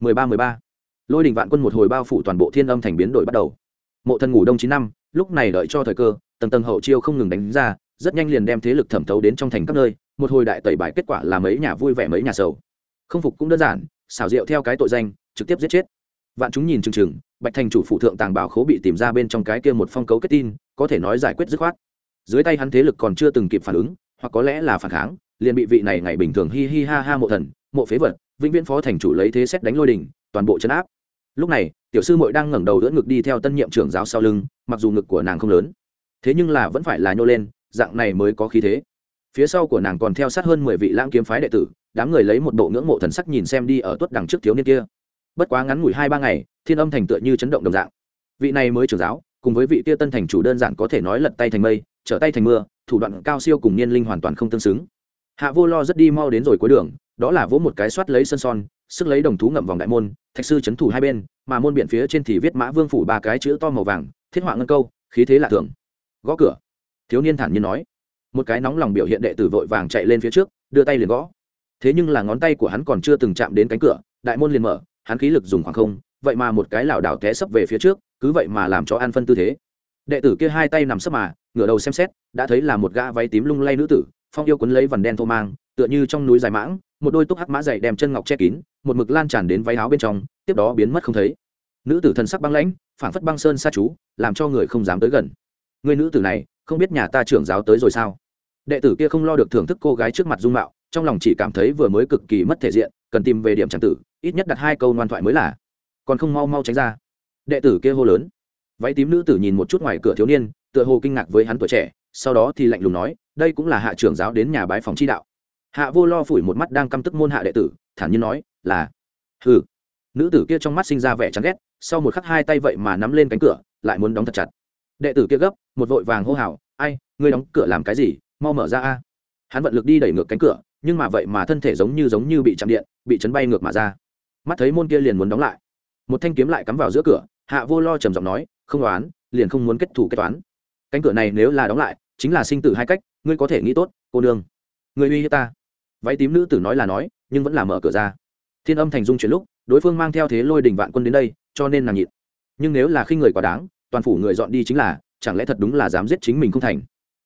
Mười ba mười ba. Lôi đình vạn quân một hồi bao phủ toàn bộ thiên âm thành biến đổi bắt đầu. Mộ thần ngủ đông chín năm, lúc này đợi cho thời cơ, tầng tầng hậu chiêu không ngừng đánh ra, rất nhanh liền đem thế lực thẩm thấu đến trong thành các nơi, một hồi đại tẩy bài kết quả là mấy nhà vui vẻ mấy nhà sầu không phục cũng đơn giản, xảo diệu theo cái tội danh, trực tiếp giết chết. Vạn chúng nhìn chừng chừng, bạch thành chủ phụ thượng tàng bảo khố bị tìm ra bên trong cái kia một phong cấu kết tin, có thể nói giải quyết dứt khoát. Dưới tay hắn thế lực còn chưa từng kịp phản ứng, hoặc có lẽ là phản kháng, liền bị vị này ngày bình thường hi hi ha ha mộ thần, mộ phế vật, vĩnh viễn phó thành chủ lấy thế xét đánh lôi đình, toàn bộ chấn áp. Lúc này, tiểu sư mội đang ngẩng đầu đỡ ngực đi theo tân nhiệm trưởng giáo sau lưng, mặc dù ngực của nàng không lớn, thế nhưng là vẫn phải là nhô lên, dạng này mới có khí thế. Phía sau của nàng còn theo sát hơn mười vị lãng kiếm phái đệ tử đám người lấy một bộ ngưỡng mộ thần sắc nhìn xem đi ở tuất đằng trước thiếu niên kia. Bất quá ngắn ngủi hai ba ngày, thiên âm thành tựa như chấn động đồng dạng. Vị này mới trưởng giáo, cùng với vị kia tân thành chủ đơn giản có thể nói lật tay thành mây, trở tay thành mưa, thủ đoạn cao siêu cùng niên linh hoàn toàn không tương xứng. Hạ vô lo rất đi mau đến rồi cuối đường, đó là vỗ một cái soát lấy sân son, sức lấy đồng thú ngậm vòng đại môn, thạch sư c thủ hai bên, mà môn biện phía trên thì viết mã vương phủ ba cái chữ to màu vàng, thiết họa ngân câu, khí thế lạ thường. Gõ cửa. Thiếu niên thản nhiên nói. Một cái nóng lòng biểu hiện đệ tử vội vàng chạy lên phía trước, đưa tay liền gõ thế nhưng là ngón tay của hắn còn chưa từng chạm đến cánh cửa, đại môn liền mở, hắn khí lực dùng khoảng không, vậy mà một cái lảo đảo té sấp về phía trước, cứ vậy mà làm cho an phân tư thế. Đệ tử kia hai tay nằm sấp mà, ngửa đầu xem xét, đã thấy là một gã váy tím lung lay nữ tử, phong yêu quấn lấy vằn đen thô mang, tựa như trong núi dài mãng, một đôi túc hắc mã dày đem chân ngọc che kín, một mực lan tràn đến váy áo bên trong, tiếp đó biến mất không thấy. Nữ tử thần sắc băng lãnh, phảng phất băng sơn xa chú, làm cho người không dám tới gần. Người nữ tử này, không biết nhà ta trưởng giáo tới rồi sao? Đệ tử kia không lo được thưởng thức cô gái trước mặt dung mạo trong lòng chỉ cảm thấy vừa mới cực kỳ mất thể diện, cần tìm về điểm tràng tử, ít nhất đặt hai câu ngoan thoại mới là. Còn không mau mau tránh ra. Đệ tử kia hô lớn. Váy tím nữ tử nhìn một chút ngoài cửa thiếu niên, tựa hồ kinh ngạc với hắn tuổi trẻ, sau đó thì lạnh lùng nói, đây cũng là hạ trưởng giáo đến nhà bái phòng chi đạo. Hạ vô lo phủi một mắt đang căm tức môn hạ đệ tử, thản nhiên nói, là. Hừ. Nữ tử kia trong mắt sinh ra vẻ chán ghét, sau một khắc hai tay vậy mà nắm lên cánh cửa, lại muốn đóng thật chặt. Đệ tử kia gấp, một vội vàng hô hào, ai, ngươi đóng cửa làm cái gì? Mau mở ra a. Hắn vận lực đi đẩy ngược cánh cửa nhưng mà vậy mà thân thể giống như giống như bị chạm điện, bị chấn bay ngược mà ra. Mắt thấy môn kia liền muốn đóng lại. Một thanh kiếm lại cắm vào giữa cửa, hạ vô lo trầm giọng nói, không đoán liền không muốn kết thủ kết toán. Cánh cửa này nếu là đóng lại, chính là sinh tử hai cách, ngươi có thể nghĩ tốt, cô nương. Người uy hiếp ta. Váy tím nữ tử nói là nói, nhưng vẫn là mở cửa ra. Thiên âm thành dung chuyển lúc, đối phương mang theo thế lôi đình vạn quân đến đây, cho nên nàng nhịn. Nhưng nếu là khi người quá đáng, toàn phủ người dọn đi chính là, chẳng lẽ thật đúng là dám giết chính mình không thành?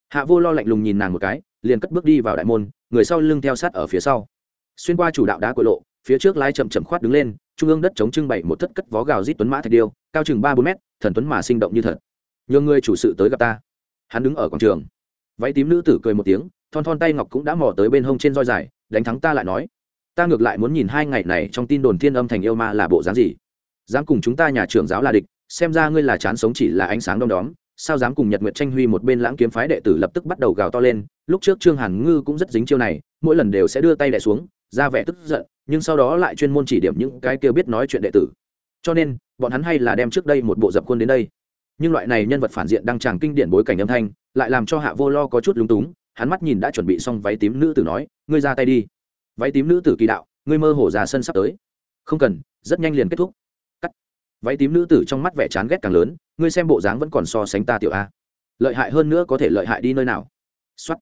Hạ vô lo lạnh lùng nhìn nàng một cái liền cất bước đi vào đại môn, người sau lưng theo sát ở phía sau. Xuyên qua chủ đạo đá cội lộ, phía trước lái chậm chậm khoát đứng lên, trung ương đất chống trưng bày một thất cất vó gào rít tuấn mã thạch điêu, cao chừng ba bốn mét, thần tuấn mà sinh động như thật. Nhường người chủ sự tới gặp ta. Hắn đứng ở quảng trường. Váy tím nữ tử cười một tiếng, thon thon tay ngọc cũng đã mò tới bên hông trên roi dài, đánh thắng ta lại nói. Ta ngược lại muốn nhìn hai ngày này trong tin đồn thiên âm thành yêu ma là bộ dáng gì. Dám cùng chúng ta nhà trưởng giáo là địch, xem ra ngươi là chán sống chỉ là ánh sáng đom đóm sao dám cùng nhật nguyệt tranh huy một bên lãng kiếm phái đệ tử lập tức bắt đầu gào to lên, lúc trước trương hàn ngư cũng rất dính chiêu này, mỗi lần đều sẽ đưa tay đẻ xuống, ra vẻ tức giận, nhưng sau đó lại chuyên môn chỉ điểm những cái kia biết nói chuyện đệ tử. Cho nên, bọn hắn hay là đem trước đây một bộ dập khuôn đến đây. Nhưng loại này nhân vật phản diện đang tràng kinh điển bối cảnh âm thanh, lại làm cho hạ vô lo có chút lúng túng, hắn mắt nhìn đã chuẩn bị xong váy tím nữ tử nói, ngươi ra tay đi. Váy tím nữ tử kỳ đạo, ngươi mơ hồ ra sân sắp tới. Không cần, rất nhanh liền kết thúc váy tím nữ tử trong mắt vẻ chán ghét càng lớn, ngươi xem bộ dáng vẫn còn so sánh ta tiểu a. Lợi hại hơn nữa có thể lợi hại đi nơi nào? X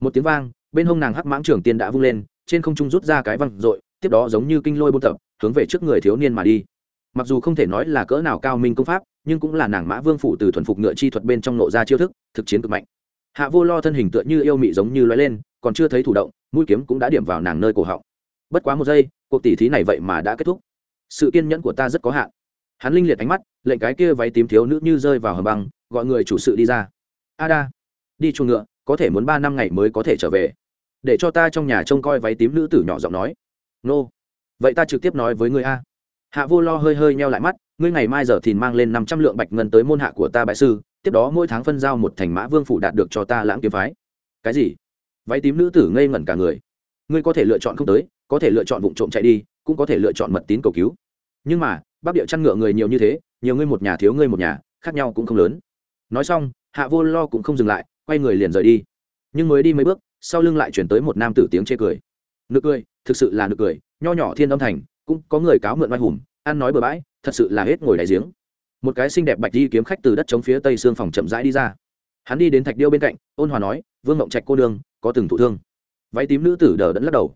một tiếng vang, bên hông nàng hắc mãng trưởng tiên đã vung lên, trên không trung rút ra cái văng r tiếp đó giống như kinh lôi buôn tập, hướng về trước người thiếu niên mà đi. Mặc dù không thể nói là cỡ nào cao minh công pháp, nhưng cũng là nàng mã vương phủ từ thuần phục ngựa chi thuật bên trong nộ ra chiêu thức, thực chiến cực mạnh. Hạ vô lo thân hình tựa như yêu mị giống như loay lên, còn chưa thấy thủ động, mũi kiếm cũng đã điểm vào nàng nơi cổ họng. Bất quá một giây, cuộc tỉ thí này vậy mà đã kết thúc. Sự kiên nhẫn của ta rất có hạn hắn linh liệt ánh mắt, lệnh cái kia váy tím thiếu nữ như rơi vào hầm băng, gọi người chủ sự đi ra. A đa, đi chuồng ngựa, có thể muốn ba năm ngày mới có thể trở về. Để cho ta trong nhà trông coi váy tím nữ tử nhỏ giọng nói. Nô, vậy ta trực tiếp nói với người a. Hạ vô lo hơi hơi meo lại mắt, ngươi ngày mai giờ thì mang lên năm trăm lượng bạch ngân tới môn hạ của ta bại sư, tiếp đó mỗi tháng phân giao một thành mã vương phủ đạt được cho ta lãng kiếm phái. Cái gì? Váy tím nữ tử ngây ngẩn cả người. Ngươi có thể lựa chọn không tới, có thể lựa chọn vụ trộm chạy đi, cũng có thể lựa chọn mật tín cầu cứu nhưng mà bắc địa chăn ngựa người nhiều như thế, nhiều ngươi một nhà thiếu ngươi một nhà, khác nhau cũng không lớn. Nói xong, hạ vô lo cũng không dừng lại, quay người liền rời đi. Nhưng mới đi mấy bước, sau lưng lại chuyển tới một nam tử tiếng chê cười. Nực cười, thực sự là nực cười, nho nhỏ thiên âm thành, cũng có người cáo mượn oai hùng, ăn nói bừa bãi, thật sự là hết ngồi đại giếng. Một cái xinh đẹp bạch đi kiếm khách từ đất chống phía tây xương phòng chậm rãi đi ra. Hắn đi đến thạch điêu bên cạnh, ôn hòa nói, vương ngộng trạch cô đương có từng thụ thương. Váy tím nữ tử đờ đẫn lắc đầu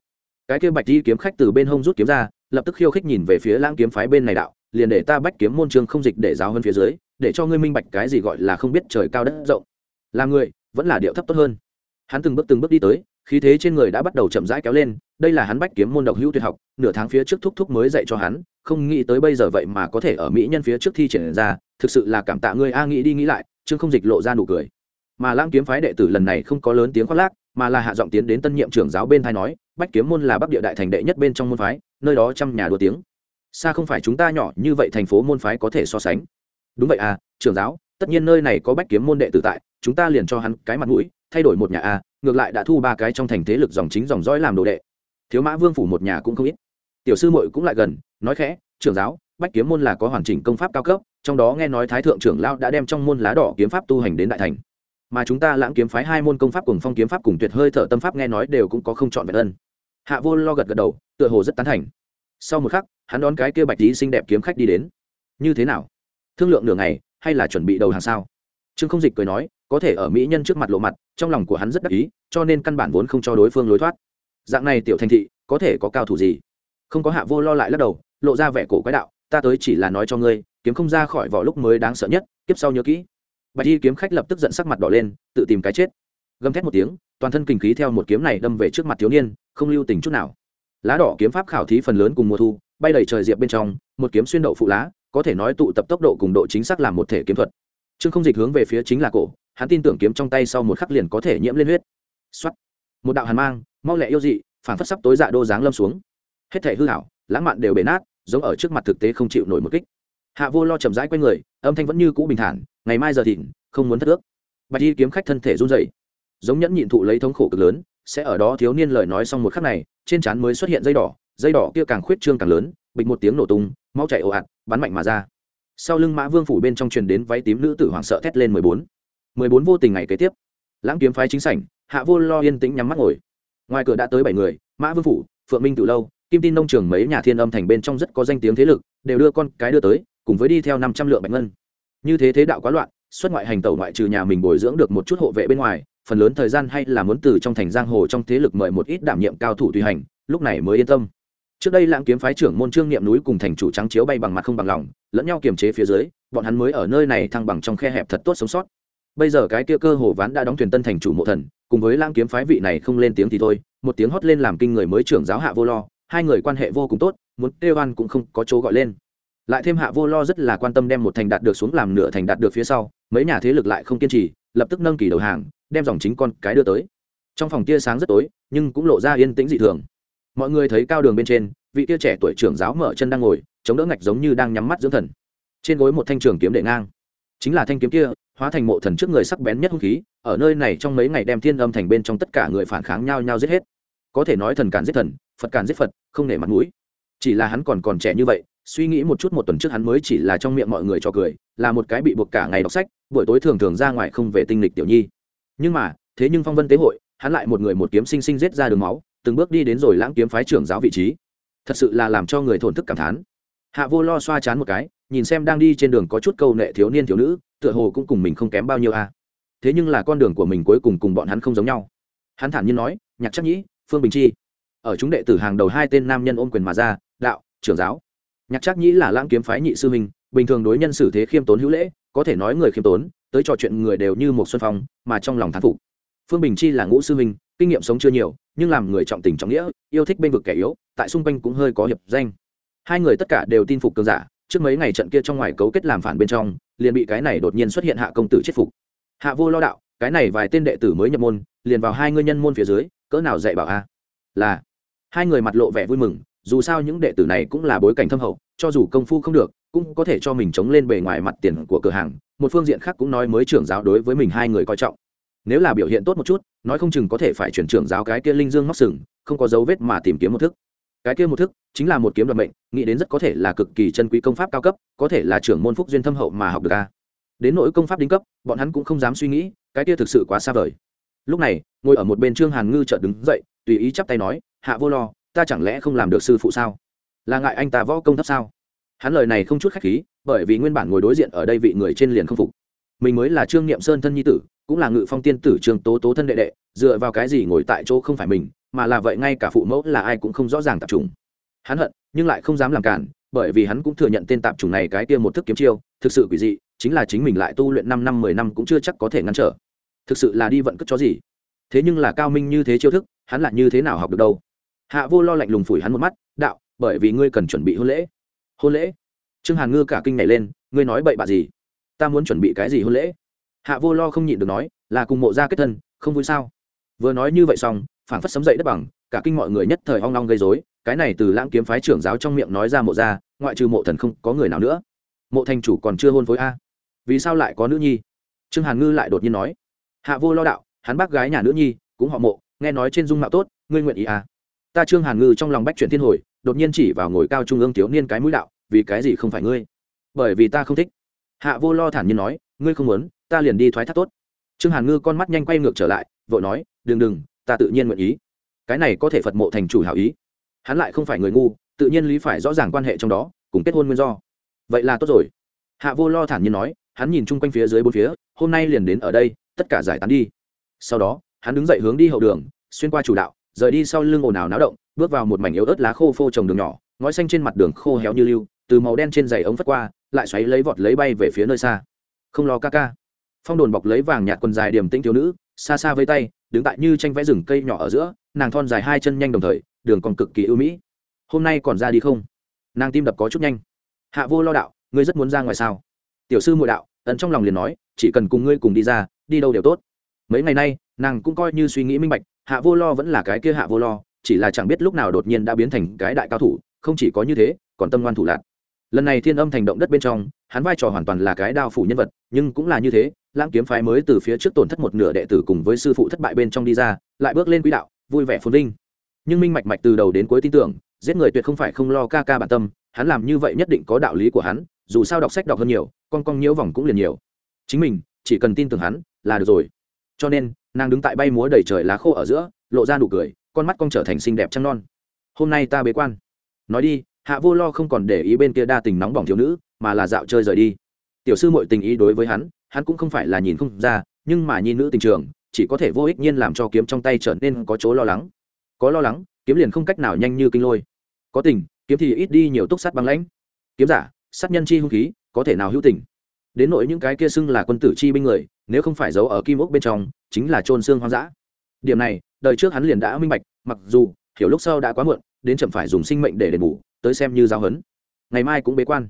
cái kia bạch đi kiếm khách từ bên hông rút kiếm ra, lập tức khiêu khích nhìn về phía lãng kiếm phái bên này đạo, liền để ta bách kiếm môn trường không dịch để giáo hơn phía dưới, để cho ngươi minh bạch cái gì gọi là không biết trời cao đất rộng. Là người, vẫn là điệu thấp tốt hơn. Hắn từng bước từng bước đi tới, khí thế trên người đã bắt đầu chậm rãi kéo lên, đây là hắn bách kiếm môn độc hữu tuyệt học, nửa tháng phía trước thúc thúc mới dạy cho hắn, không nghĩ tới bây giờ vậy mà có thể ở mỹ nhân phía trước thi triển ra, thực sự là cảm tạ ngươi, a, nghĩ đi nghĩ lại chương không dịch lộ ra nụ cười. Mà lãng kiếm phái đệ tử lần này không có lớn tiếng khoác lác mà là hạ giọng tiến đến tân nhiệm trưởng giáo bên thai nói, bách kiếm môn là bắc địa đại thành đệ nhất bên trong môn phái, nơi đó trăm nhà đua tiếng. Xa không phải chúng ta nhỏ như vậy thành phố môn phái có thể so sánh. Đúng vậy à trưởng giáo, tất nhiên nơi này có bách kiếm môn đệ tử tại, chúng ta liền cho hắn cái mặt mũi, thay đổi một nhà a ngược lại đã thu ba cái trong thành thế lực dòng chính dòng dõi làm đồ đệ. Thiếu mã vương phủ một nhà cũng không ít. Tiểu sư muội cũng lại gần, nói khẽ, trưởng giáo, bách kiếm môn là có hoàn chỉnh công pháp cao cấp, trong đó nghe nói thái thượng trưởng lao đã đem trong môn lá đỏ kiếm pháp tu hành đến đại thành mà chúng ta lãng kiếm phái hai môn công pháp cùng phong kiếm pháp cùng tuyệt hơi thở tâm pháp nghe nói đều cũng có không chọn vẹn ân. Hạ vô lo gật gật đầu, tựa hồ rất tán thành. Sau một khắc, hắn đón cái kia bạch tí xinh đẹp kiếm khách đi đến. Như thế nào? Thương lượng nửa ngày, hay là chuẩn bị đầu hàng sao? Trương không dịch cười nói, có thể ở mỹ nhân trước mặt lộ mặt, trong lòng của hắn rất đắc ý, cho nên căn bản vốn không cho đối phương lối thoát. Dạng này tiểu thành thị, có thể có cao thủ gì? Không có hạ vô lo lại lắc đầu, lộ ra vẻ cổ quái đạo, ta tới chỉ là nói cho ngươi, kiếm không ra khỏi vỏ lúc mới đáng sợ nhất, kiếp sau nhớ kỹ bạch y kiếm khách lập tức giận sắc mặt đỏ lên, tự tìm cái chết. Gầm thét một tiếng, toàn thân kinh khí theo một kiếm này đâm về trước mặt thiếu niên, không lưu tình chút nào. Lá đỏ kiếm pháp khảo thí phần lớn cùng mùa thu, bay đầy trời diệp bên trong, một kiếm xuyên đậu phụ lá, có thể nói tụ tập tốc độ cùng độ chính xác làm một thể kiếm thuật. Trương không dịch hướng về phía chính là cổ, hắn tin tưởng kiếm trong tay sau một khắc liền có thể nhiễm lên huyết. Xuất một đạo hàn mang, mau lẹ yêu dị, phản phất sắp tối dạ đô dáng lâm xuống. Hết thể hư hảo lãng mạn đều bể nát, giống ở trước mặt thực tế không chịu nổi một kích. Hạ vô lo chậm rãi q u a y người, âm thanh vẫn như cũ bình thản ngày mai giờ thìn, không muốn thất ước. Bạch y kiếm khách thân thể run dậy giống nhẫn nhịn thụ lấy thống khổ cực lớn, sẽ ở đó thiếu niên lời nói xong một khắc này, trên trán mới xuất hiện dây đỏ dây đỏ kia càng khuyết trương càng lớn, bịch một tiếng nổ tung mau chạy ồ ạt, bắn mạnh mà ra. Sau lưng mã vương phủ bên trong truyền đến váy tím nữ tử hoảng sợ thét lên mười bốn. Mười bốn vô tình ngày kế tiếp. Lãng kiếm phái chính sảnh, hạ vô lo yên tĩnh nhắm mắt ngồi. Ngoài cửa đã tới bảy người, mã vương phủ, phượng minh từ lâu, kim tin nông trường mấy nhà thiên âm thành bên trong rất có danh tiếng thế lực, đều đưa con cái đưa tới, cùng với đi theo năm trăm lượng bạch ngân như thế thế đạo quá loạn, xuất ngoại hành tẩu ngoại trừ nhà mình bồi dưỡng được một chút hộ vệ bên ngoài, phần lớn thời gian hay là muốn từ trong thành giang hồ trong thế lực mời một ít đảm nhiệm cao thủ tùy hành, lúc này mới yên tâm. Trước đây lãng kiếm phái trưởng môn trương niệm núi cùng thành chủ trắng chiếu bay bằng mặt không bằng lòng, lẫn nhau kiềm chế phía dưới, bọn hắn mới ở nơi này thăng bằng trong khe hẹp thật tốt sống sót. Bây giờ cái kia cơ hồ ván đã đóng thuyền tân thành chủ mộ thần, cùng với lãng kiếm phái vị này không lên tiếng thì thôi, một tiếng hót lên làm kinh người mới trưởng giáo hạ vô lo, hai người quan hệ vô cùng tốt, muốn kêu an cũng không có chỗ gọi lên lại thêm hạ vô lo rất là quan tâm đem một thành đạt được xuống làm nửa thành đạt được phía sau, mấy nhà thế lực lại không kiên trì, lập tức nâng kỳ đầu hàng, đem dòng chính con cái đưa tới. Trong phòng tia sáng rất tối, nhưng cũng lộ ra yên tĩnh dị thường. Mọi người thấy cao đường bên trên, vị tia trẻ tuổi trưởng giáo mở chân đang ngồi, chống đỡ ngạch giống như đang nhắm mắt dưỡng thần. Trên gối một thanh trường kiếm đệ ngang. Chính là thanh kiếm kia, hóa thành mộ thần trước người sắc bén nhất hung khí, ở nơi này trong mấy ngày đem thiên âm thành bên trong tất cả người phản kháng nhau nhau giết hết. Có thể nói thần cản giết thần, phật cản giết phật, không nể mặt mũi. Chỉ là hắn còn còn trẻ như vậy suy nghĩ một chút một tuần trước hắn mới chỉ là trong miệng mọi người cho cười, là một cái bị buộc cả ngày đọc sách, buổi tối thường thường ra ngoài không về tinh lịch tiểu nhi. Nhưng mà, thế nhưng phong vân tế hội, hắn lại một người một kiếm sinh sinh giết ra đường máu, từng bước đi đến rồi lãng kiếm phái trưởng giáo vị trí. Thật sự là làm cho người thổn thức cảm thán. Hạ vô lo xoa chán một cái, nhìn xem đang đi trên đường có chút câu nệ thiếu niên thiếu nữ, tựa hồ cũng cùng mình không kém bao nhiêu a thế nhưng là con đường của mình cuối cùng cùng bọn hắn không giống nhau. Hắn thản nhiên nói, nhạc chắc nhĩ, phương bình chi. Ở chúng đệ tử hàng đầu hai tên nam nhân ôm quyền mà ra, đạo, trưởng giáo nhạc chắc nhĩ là lãng kiếm phái nhị sư huynh, bình thường đối nhân xử thế khiêm tốn hữu lễ, có thể nói người khiêm tốn, tới trò chuyện người đều như một xuân phong, mà trong lòng thán phục. Phương bình chi là ngũ sư huynh, kinh nghiệm sống chưa nhiều, nhưng làm người trọng tình trọng nghĩa, yêu thích bên vực kẻ yếu, tại xung quanh cũng hơi có hiệp danh. Hai người tất cả đều tin phục cường giả, trước mấy ngày trận kia trong ngoài cấu kết làm phản bên trong, liền bị cái này đột nhiên xuất hiện hạ công tử chết phục. Hạ vô lo đạo, cái này vài tên đệ tử mới nhập môn, liền vào hai ngươi nhân môn phía dưới, cỡ nào dạy bảo a? Là, hai người mặt lộ vẻ vui mừng, dù sao những đệ tử này cũng là bối cảnh thâm hậu cho dù công phu không được, cũng có thể cho mình chống lên bề ngoài mặt tiền của cửa hàng. Một phương diện khác cũng nói mới trưởng giáo đối với mình hai người coi trọng. Nếu là biểu hiện tốt một chút, nói không chừng có thể phải chuyển trưởng giáo cái kia linh dương móc sừng, không có dấu vết mà tìm kiếm một thức. Cái kia một thức chính là một kiếm đoạt mệnh, nghĩ đến rất có thể là cực kỳ chân quý công pháp cao cấp, có thể là trưởng môn phúc duyên thâm hậu mà học được a. Đến nỗi công pháp đính cấp, bọn hắn cũng không dám suy nghĩ, cái kia thực sự quá xa vời. Lúc này, ngồi ở một bên trương hàn ngư chợt đứng dậy, tùy ý chắp tay nói, hạ vô lo, ta chẳng lẽ không làm được sư phụ sao? Là ngại anh ta võ công thấp sao? Hắn lời này không chút khách khí, bởi vì nguyên bản ngồi đối diện ở đây vị người trên liền không phục. Mình mới là trương niệm sơn thân nhi tử, cũng là ngự phong tiên tử trương tố tố thân đệ đệ, dựa vào cái gì ngồi tại chỗ không phải mình, mà là vậy ngay cả phụ mẫu là ai cũng không rõ ràng tạp trùng hắn hận, nhưng lại không dám làm cản, bởi vì hắn cũng thừa nhận tên tạp trùng này cái kia một thức kiếm chiêu, thực sự quỷ dị, chính là chính mình lại tu luyện năm năm, mười năm cũng chưa chắc có thể ngăn trở. Thực sự là đi vận cất cho gì? Thế nhưng là cao minh như thế chiêu thức, hắn lại như thế nào học được đâu? Hạ vô lo lạnh lùng phủi hắn một mắt bởi vì ngươi cần chuẩn bị hôn lễ. Hôn lễ? Trương hàn ngư cả kinh này lên, ngươi nói bậy bạ gì? Ta muốn chuẩn bị cái gì hôn lễ? Hạ vô lo không nhịn được nói, là cùng mộ gia kết thân, không vui sao? Vừa nói như vậy xong, phảng phất sấm dậy đất bằng, cả kinh mọi người nhất thời hoang long gây dối cái này từ lãng kiếm phái trưởng giáo trong miệng nói ra mộ gia, ngoại trừ mộ thần không có người nào nữa. Mộ thành chủ còn chưa hôn với a. Vì sao lại có nữ nhi? Trương hàn ngư lại đột nhiên nói. Hạ vô lo đạo, hắn bác gái nhà nữ nhi, cũng họ mộ, nghe nói trên dung mạo tốt, ngươi nguyện ý à? Ta trương hàn ngư trong lòng bách chuyển thiên hồi đột nhiên chỉ vào ngồi cao trung ương thiếu niên cái mũi đạo, vì cái gì không phải ngươi? Bởi vì ta không thích. Hạ vô lo thản nhiên nói, ngươi không muốn, ta liền đi thoái thác tốt. Trương hàn ngư con mắt nhanh quay ngược trở lại, vội nói, đừng đừng, ta tự nhiên nguyện ý. Cái này có thể phật mộ thành chủ hảo ý. Hắn lại không phải người ngu, tự nhiên lý phải rõ ràng quan hệ trong đó, cùng kết hôn nguyên do. Vậy là tốt rồi. Hạ vô lo thản nhiên nói, hắn nhìn chung quanh phía dưới bốn phía, hôm nay liền đến ở đây, tất cả giải tán đi. Sau đó, hắn đứng dậy hướng đi hậu đường, xuyên qua chủ đạo, rời đi sau lưng ồn ào náo động bước vào một mảnh yếu ớt lá khô phô trồng đường nhỏ, ngói xanh trên mặt đường khô héo như lưu, từ màu đen trên giày ống phất qua, lại xoáy lấy vọt lấy bay về phía nơi xa. Không lo ca ca. Phong đồn bọc lấy vàng nhạt quần dài điểm tinh thiếu nữ, xa xa với tay, đứng tại như tranh vẽ rừng cây nhỏ ở giữa, nàng thon dài hai chân nhanh đồng thời, đường còn cực kỳ ưu mỹ. Hôm nay còn ra đi không? Nàng tim đập có chút nhanh. Hạ vô lo đạo, ngươi rất muốn ra ngoài sao? Tiểu sư muội đạo tận trong lòng liền nói, chỉ cần cùng ngươi cùng đi ra, đi đâu đều tốt. Mấy ngày nay, nàng cũng coi như suy nghĩ minh bạch, hạ vô lo vẫn là cái kia hạ vô lo chỉ là chẳng biết lúc nào đột nhiên đã biến thành cái đại cao thủ, không chỉ có như thế, còn tâm ngoan thủ lạc. Lần này thiên âm thành động đất bên trong, hắn vai trò hoàn toàn là cái đao phủ nhân vật, nhưng cũng là như thế, lãng kiếm phái mới từ phía trước tổn thất một nửa đệ tử cùng với sư phụ thất bại bên trong đi ra, lại bước lên quỹ đạo, vui vẻ phồn vinh. Nhưng minh mạch mạch từ đầu đến cuối tin tưởng, giết người tuyệt không phải không lo ca ca bản tâm, hắn làm như vậy nhất định có đạo lý của hắn, dù sao đọc sách đọc hơn nhiều, con con nhiễu vòng cũng liền nhiều. Chính mình, chỉ cần tin tưởng hắn, là được rồi. Cho nên, nàng đứng tại bay múa đầy trời lá khô ở giữa, lộ ra nụ cười con mắt con trở thành xinh đẹp trăng non. Hôm nay ta bế quan. Nói đi, hạ vô lo không còn để ý bên kia đa tình nóng bỏng thiếu nữ, mà là dạo chơi rời đi. Tiểu sư mội tình ý đối với hắn hắn cũng không phải là nhìn không ra, nhưng mà nhi nữ tình trường, chỉ có thể vô ích nhiên làm cho kiếm trong tay trở nên có chỗ lo lắng. Có lo lắng, kiếm liền không cách nào nhanh như kinh lôi. Có tình, kiếm thì ít đi nhiều túc sát băng lãnh. Kiếm giả, sát nhân chi hung khí, có thể nào hữu tình? Đến nỗi những cái kia xưng là quân tử chi binh người, nếu không phải giấu ở kim ốc bên trong, chính là trôn xương hoang dã. Điểm này đời trước hắn liền đã minh bạch, mặc dù, hiểu lúc sau đã quá muộn, đến chậm phải dùng sinh mệnh để đền bù, tới xem như giáo huấn. Ngày mai cũng bế quan.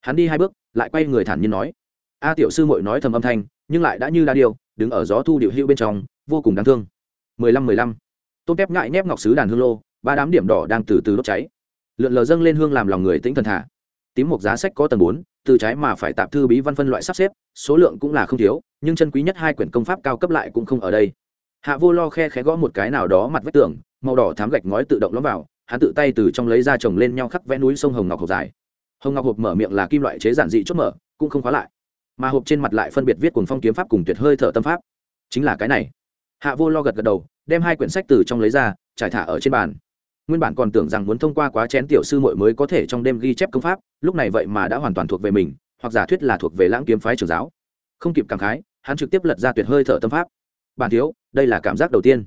Hắn đi hai bước, lại quay người thản nhiên nói. A tiểu sư mội nói thầm âm thanh, nhưng lại đã như đa điều, đứng ở gió thu điệu hữu bên trong, vô cùng đáng thương. Mười lăm mười lăm. Tôm tép ngại nép ngọc sứ đàn hương lô, ba đám điểm đỏ đang từ từ đốt cháy. Lượn lờ dâng lên hương làm lòng người tĩnh thần thả. Tím một giá sách có tầng bốn, từ trái mà phải tạp thư bí văn phân loại sắp xếp, số lượng cũng là không thiếu, nhưng chân quý nhất hai quyển công pháp cao cấp lại cũng không ở đây hạ vô lo khe khẽ gõ một cái nào đó mặt vách tường, màu đỏ thám gạch ngói tự động lõm vào, hắn tự tay từ trong lấy ra chồng lên nhau khắc vẽ núi sông hồng ngọc hộp dài. Hồng ngọc hộp mở miệng là kim loại chế giản dị chốt mở, cũng không khóa lại. Mà hộp trên mặt lại phân biệt viết cùng phong kiếm pháp cùng tuyệt hơi thở tâm pháp. Chính là cái này. Hạ vô lo gật gật đầu, đem hai quyển sách từ trong lấy ra, trải thả ở trên bàn. Nguyên bản còn tưởng rằng muốn thông qua quá chén tiểu sư muội mới có thể trong đêm ghi chép công pháp, lúc này vậy mà đã hoàn toàn thuộc về mình, hoặc giả thuyết là thuộc về lãng kiếm phái trưởng giáo. Không kịp cảm khái, hắn trực tiếp lật ra tuyệt hơi thở tâm pháp. Bản thiếu đây là cảm giác đầu tiên.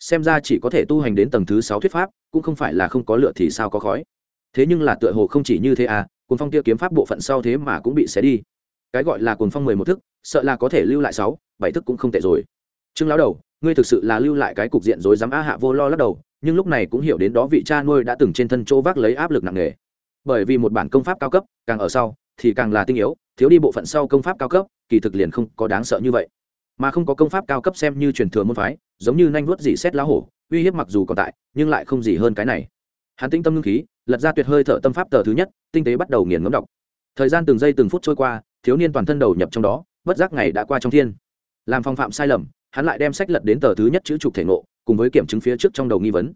Xem ra chỉ có thể tu hành đến tầng thứ sáu thuyết pháp, cũng không phải là không có lựa thì sao có khói. Thế nhưng là tựa hồ không chỉ như thế à cuốn phong tiêu kiếm pháp bộ phận sau thế mà cũng bị xé đi. Cái gọi là cuốn phong mười một thức, sợ là có thể lưu lại sáu, bảy thức cũng không tệ rồi. Trương lão đầu, ngươi thực sự là lưu lại cái cục diện rối dám a hạ vô lo lắc đầu, nhưng lúc này cũng hiểu đến đó vị cha nuôi đã từng trên thân chỗ vác lấy áp lực nặng nề. Bởi vì một bản công pháp cao cấp, càng ở sau thì càng là tinh yếu, thiếu đi bộ phận sau công pháp cao cấp, kỳ thực liền không có đáng sợ như vậy mà không có công pháp cao cấp xem như truyền thừa môn phái, giống như nanh vuốt dị xét lá hổ, uy hiếp mặc dù còn tại, nhưng lại không gì hơn cái này. Hắn tinh tâm ngưng khí, lật ra tuyệt hơi thở tâm pháp tờ thứ nhất, tinh tế bắt đầu nghiền ngấm đọc. Thời gian từng giây từng phút trôi qua, thiếu niên toàn thân đầu nhập trong đó, bất giác ngày đã qua trong thiên. Làm phong phạm sai lầm, hắn lại đem sách lật đến tờ thứ nhất chữ trục thể nộ cùng với kiểm chứng phía trước trong đầu nghi vấn.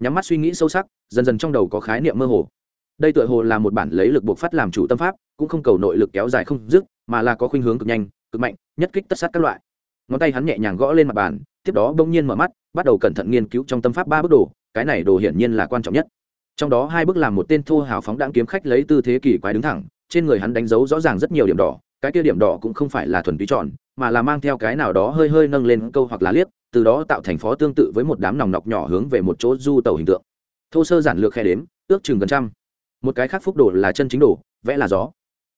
Nhắm mắt suy nghĩ sâu sắc, dần dần trong đầu có khái niệm mơ hồ. Đây tựa hồ là một bản lấy lực buộc phát làm chủ tâm pháp, cũng không cầu nội lực kéo dài không dứt, mà là có khuynh hướng cực nhanh, cực mạnh, nhất kích tất sát các loại ngón tay hắn nhẹ nhàng gõ lên mặt bàn, tiếp đó bỗng nhiên mở mắt, bắt đầu cẩn thận nghiên cứu trong tâm pháp ba bước đồ, cái này đồ hiển nhiên là quan trọng nhất. Trong đó hai bước làm một tên thô hào phóng đáng kiếm khách lấy tư thế kỳ quái đứng thẳng, trên người hắn đánh dấu rõ ràng rất nhiều điểm đỏ, cái kia điểm đỏ cũng không phải là thuần túy tròn, mà là mang theo cái nào đó hơi hơi nâng lên câu hoặc là liếc, từ đó tạo thành phó tương tự với một đám nòng nọc nhỏ hướng về một chỗ du tàu hình tượng. Thô sơ giản lược khe đếm, ước chừng gần trăm. Một cái khác phúc đồ là chân chính đồ, vẽ là gió.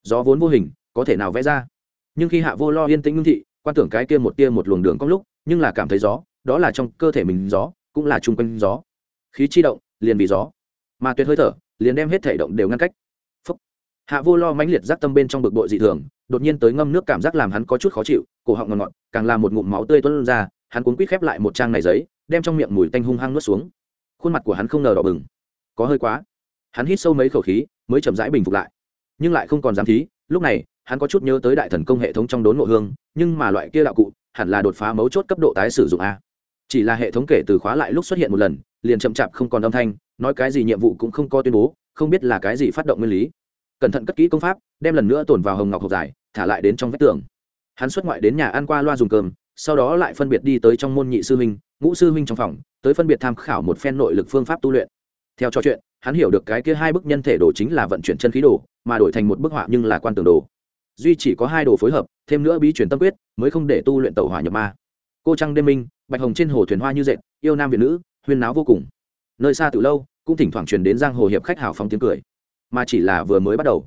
Gió vốn vô hình, có thể nào vẽ ra? Nhưng khi hạ vô lo yên tĩnh ngưng thị quan tưởng cái kia một tia một luồng đường có lúc, nhưng là cảm thấy gió, đó là trong cơ thể mình gió, cũng là chung quanh gió. Khí chi động, liền vì gió. Mà tuyệt hơi thở, liền đem hết thể động đều ngăn cách. Phúc. hạ vô lo mãnh liệt giác tâm bên trong bực bội dị thường, đột nhiên tới ngâm nước cảm giác làm hắn có chút khó chịu, cổ họng ngọt ngọt, càng làm một ngụm máu tươi tuôn ra, hắn cuốn quýt khép lại một trang này giấy, đem trong miệng mùi tanh hung hăng nuốt xuống. Khuôn mặt của hắn không ngờ đỏ bừng. Có hơi quá. Hắn hít sâu mấy khẩu khí, mới chậm rãi bình phục lại. Nhưng lại không còn dám thí, lúc này hắn có chút nhớ tới đại thần công hệ thống trong đốn ngộ hương, nhưng mà loại kia đạo cụ, hẳn là đột phá mấu chốt cấp độ tái sử dụng a. Chỉ là hệ thống kể từ khóa lại lúc xuất hiện một lần, liền chậm chạp không còn âm thanh, nói cái gì nhiệm vụ cũng không có tuyên bố, không biết là cái gì phát động nguyên lý. Cẩn thận cất kỹ công pháp, đem lần nữa tồn vào hồng ngọc hộp dài thả lại đến trong vách tường. Hắn xuất ngoại đến nhà ăn qua loa dùng cơm, sau đó lại phân biệt đi tới trong môn nhị sư huynh, ngũ sư huynh trong phòng, tới phân biệt tham khảo một phen nội lực phương pháp tu luyện. Theo trò chuyện, hắn hiểu được cái kia hai bức nhân thể đồ chính là vận chuyển chân khí đồ, mà đổi thành một bức họa nhưng là quan tường đồ duy chỉ có hai đồ phối hợp, thêm nữa bí truyền tâm quyết, mới không để tu luyện tẩu hỏa nhập ma. Cô trăng đêm minh, bạch hồng trên hồ thuyền hoa như dệt, yêu nam việt nữ, huyên náo vô cùng. Nơi xa từ lâu, cũng thỉnh thoảng truyền đến giang hồ hiệp khách hào phóng tiếng cười. Mà chỉ là vừa mới bắt đầu.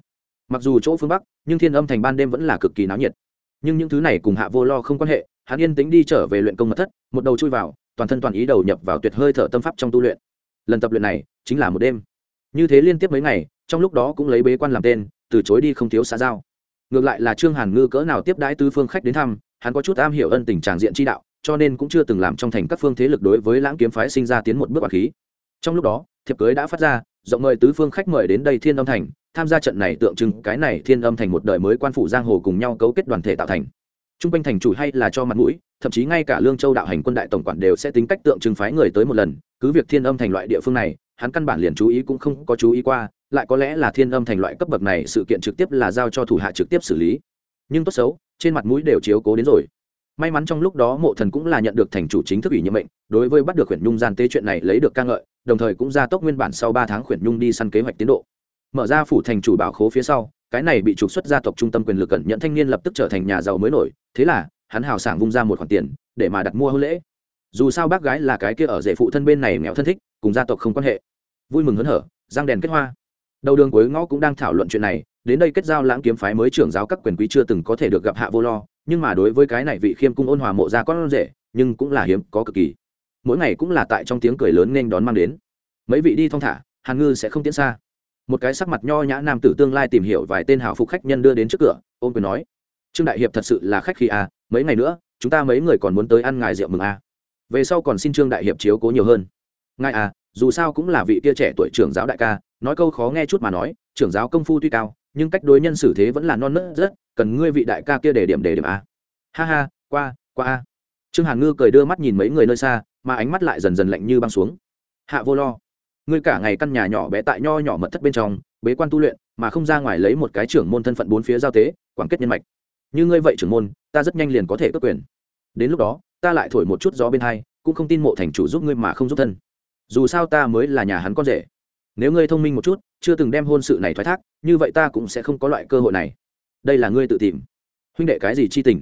Mặc dù chỗ phương bắc, nhưng thiên âm thành ban đêm vẫn là cực kỳ náo nhiệt. Nhưng những thứ này cùng hạ vô lo không quan hệ, hắn yên tính đi trở về luyện công mật thất, một đầu chui vào, toàn thân toàn ý đầu nhập vào tuyệt hơi thở tâm pháp trong tu luyện. Lần tập luyện này, chính là một đêm. Như thế liên tiếp mấy ngày, trong lúc đó cũng lấy bế quan làm tên, từ chối đi không thiếu xã giao ngược lại là trương hàn ngư cỡ nào tiếp đãi tứ phương khách đến thăm, hắn có chút am hiểu ân tình tràng diện chi đạo, cho nên cũng chưa từng làm trong thành các phương thế lực đối với lãng kiếm phái sinh ra tiến một bước bạc khí. Trong lúc đó, thiệp cưới đã phát ra, rộng mời tứ phương khách mời đến đây thiên âm thành, tham gia trận này tượng trưng, cái này thiên âm thành một đời mới quan phủ giang hồ cùng nhau cấu kết đoàn thể tạo thành. Trung quanh thành chủ hay là cho mặt mũi, thậm chí ngay cả lương châu đạo hành quân đại tổng quản đều sẽ tính cách tượng trưng phái người tới một lần, cứ việc thiên âm thành loại địa phương này hắn căn bản liền chú ý cũng không có chú ý qua, lại có lẽ là thiên âm thành loại cấp bậc này sự kiện trực tiếp là giao cho thủ hạ trực tiếp xử lý. Nhưng tốt xấu, trên mặt mũi đều chiếu cố đến rồi. May mắn trong lúc đó mộ thần cũng là nhận được thành chủ chính thức ủy nhiệm mệnh, đối với bắt được khuyển nhung gian tế chuyện này lấy được ca ngợi, đồng thời cũng ra tốc nguyên bản sau ba tháng khuyển nhung đi săn kế hoạch tiến độ. Mở ra phủ thành chủ bảo khố phía sau, cái này bị trục xuất gia tộc trung tâm quyền lực cẩn nhận thanh niên lập tức trở thành nhà giàu mới nổi, thế là, hắn hào sảng vung ra một khoản tiền, để mà đặt mua hôn lễ dù sao bác gái là cái kia ở rể phụ thân bên này nghèo thân thích, cùng gia tộc không quan hệ. Vui mừng hớn hở giang đèn kết hoa. Đầu đường cuối ngõ cũng đang thảo luận chuyện này, đến đây kết giao lãng kiếm phái mới trưởng giáo các quyền quý chưa từng có thể được gặp hạ vô lo, nhưng mà đối với cái này vị khiêm cung ôn hòa mộ ra con rể, nhưng cũng là hiếm, có cực kỳ. Mỗi ngày cũng là tại trong tiếng cười lớn nên đón mang đến. Mấy vị đi thong thả, hàn ngư sẽ không tiến xa. Một cái sắc mặt nho nhã nam tử tương lai tìm hiểu vài tên hào phục khách nhân đưa đến trước cửa, ôm quyền nói. Trương đại hiệp thật sự là khách khi à mấy ngày nữa, chúng ta mấy người còn muốn tới ăn ngài rượu mừng à về sau còn xin trương đại hiệp chiếu cố nhiều hơn. Ngài à dù sao cũng là vị tia trẻ tuổi trưởng giáo đại ca, nói câu khó nghe chút mà nói, trưởng giáo công phu tuy cao, nhưng cách đối nhân xử thế vẫn là non nớt rất, cần ngươi vị đại ca kia để điểm để điểm à. ha ha, qua qua a. Trương hàn ngư cười đưa mắt nhìn mấy người nơi xa, mà ánh mắt lại dần dần lạnh như băng xuống. Hạ vô lo. Ngươi cả ngày căn nhà nhỏ bé tại nho nhỏ mật thất bên trong, bế quan tu luyện, mà không ra ngoài lấy một cái trưởng môn thân phận bốn phía giao tế, quản kết nhân mạch. Như ngươi vậy trưởng môn, ta rất nhanh liền có thể cấp quyền. Đến lúc đó ta lại thổi một chút gió bên hai, cũng không tin mộ thành chủ giúp ngươi mà không giúp thân. Dù sao ta mới là nhà hắn con rể. Nếu ngươi thông minh một chút, chưa từng đem hôn sự này thoái thác, như vậy ta cũng sẽ không có loại cơ hội này. Đây là ngươi tự tìm. Huynh đệ cái gì chi tình?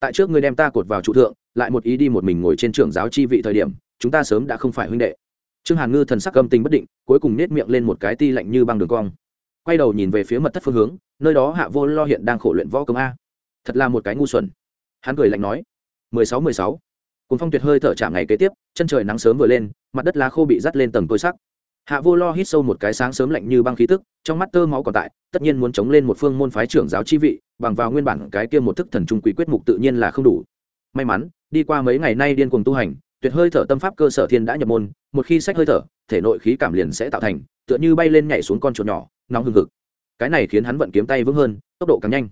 Tại trước ngươi đem ta cột vào trụ thượng, lại một ý đi một mình ngồi trên trưởng giáo chi vị thời điểm, chúng ta sớm đã không phải huynh đệ. Trương hàn ngư thần sắc âm tình bất định, cuối cùng nết miệng lên một cái ti lạnh như băng đường cong. Quay đầu nhìn về phía mật thất phương hướng, nơi đó hạ vô lo hiện đang khổ luyện võ công a. Thật là một cái ngu xuẩn. Hắn cười lạnh nói mười sáu mười sáu. Cùng phong tuyệt hơi thở chạm ngày kế tiếp, chân trời nắng sớm vừa lên, mặt đất lá khô bị dắt lên tầng tôi sắc. Hạ vô lo hít sâu một cái sáng sớm lạnh như băng khí tức, trong mắt tơ máu còn tại, tất nhiên muốn chống lên một phương môn phái trưởng giáo chi vị, bằng vào nguyên bản cái kia một thức thần trung quý quyết mục tự nhiên là không đủ. May mắn, đi qua mấy ngày nay điên cuồng tu hành, tuyệt hơi thở tâm pháp cơ sở thiên đã nhập môn, một khi sách hơi thở, thể nội khí cảm liền sẽ tạo thành, tựa như bay lên nhảy xuống con chuột nhỏ, nóng hừng hực. Cái này khiến hắn vận kiếm tay vững hơn, tốc độ càng nhanh.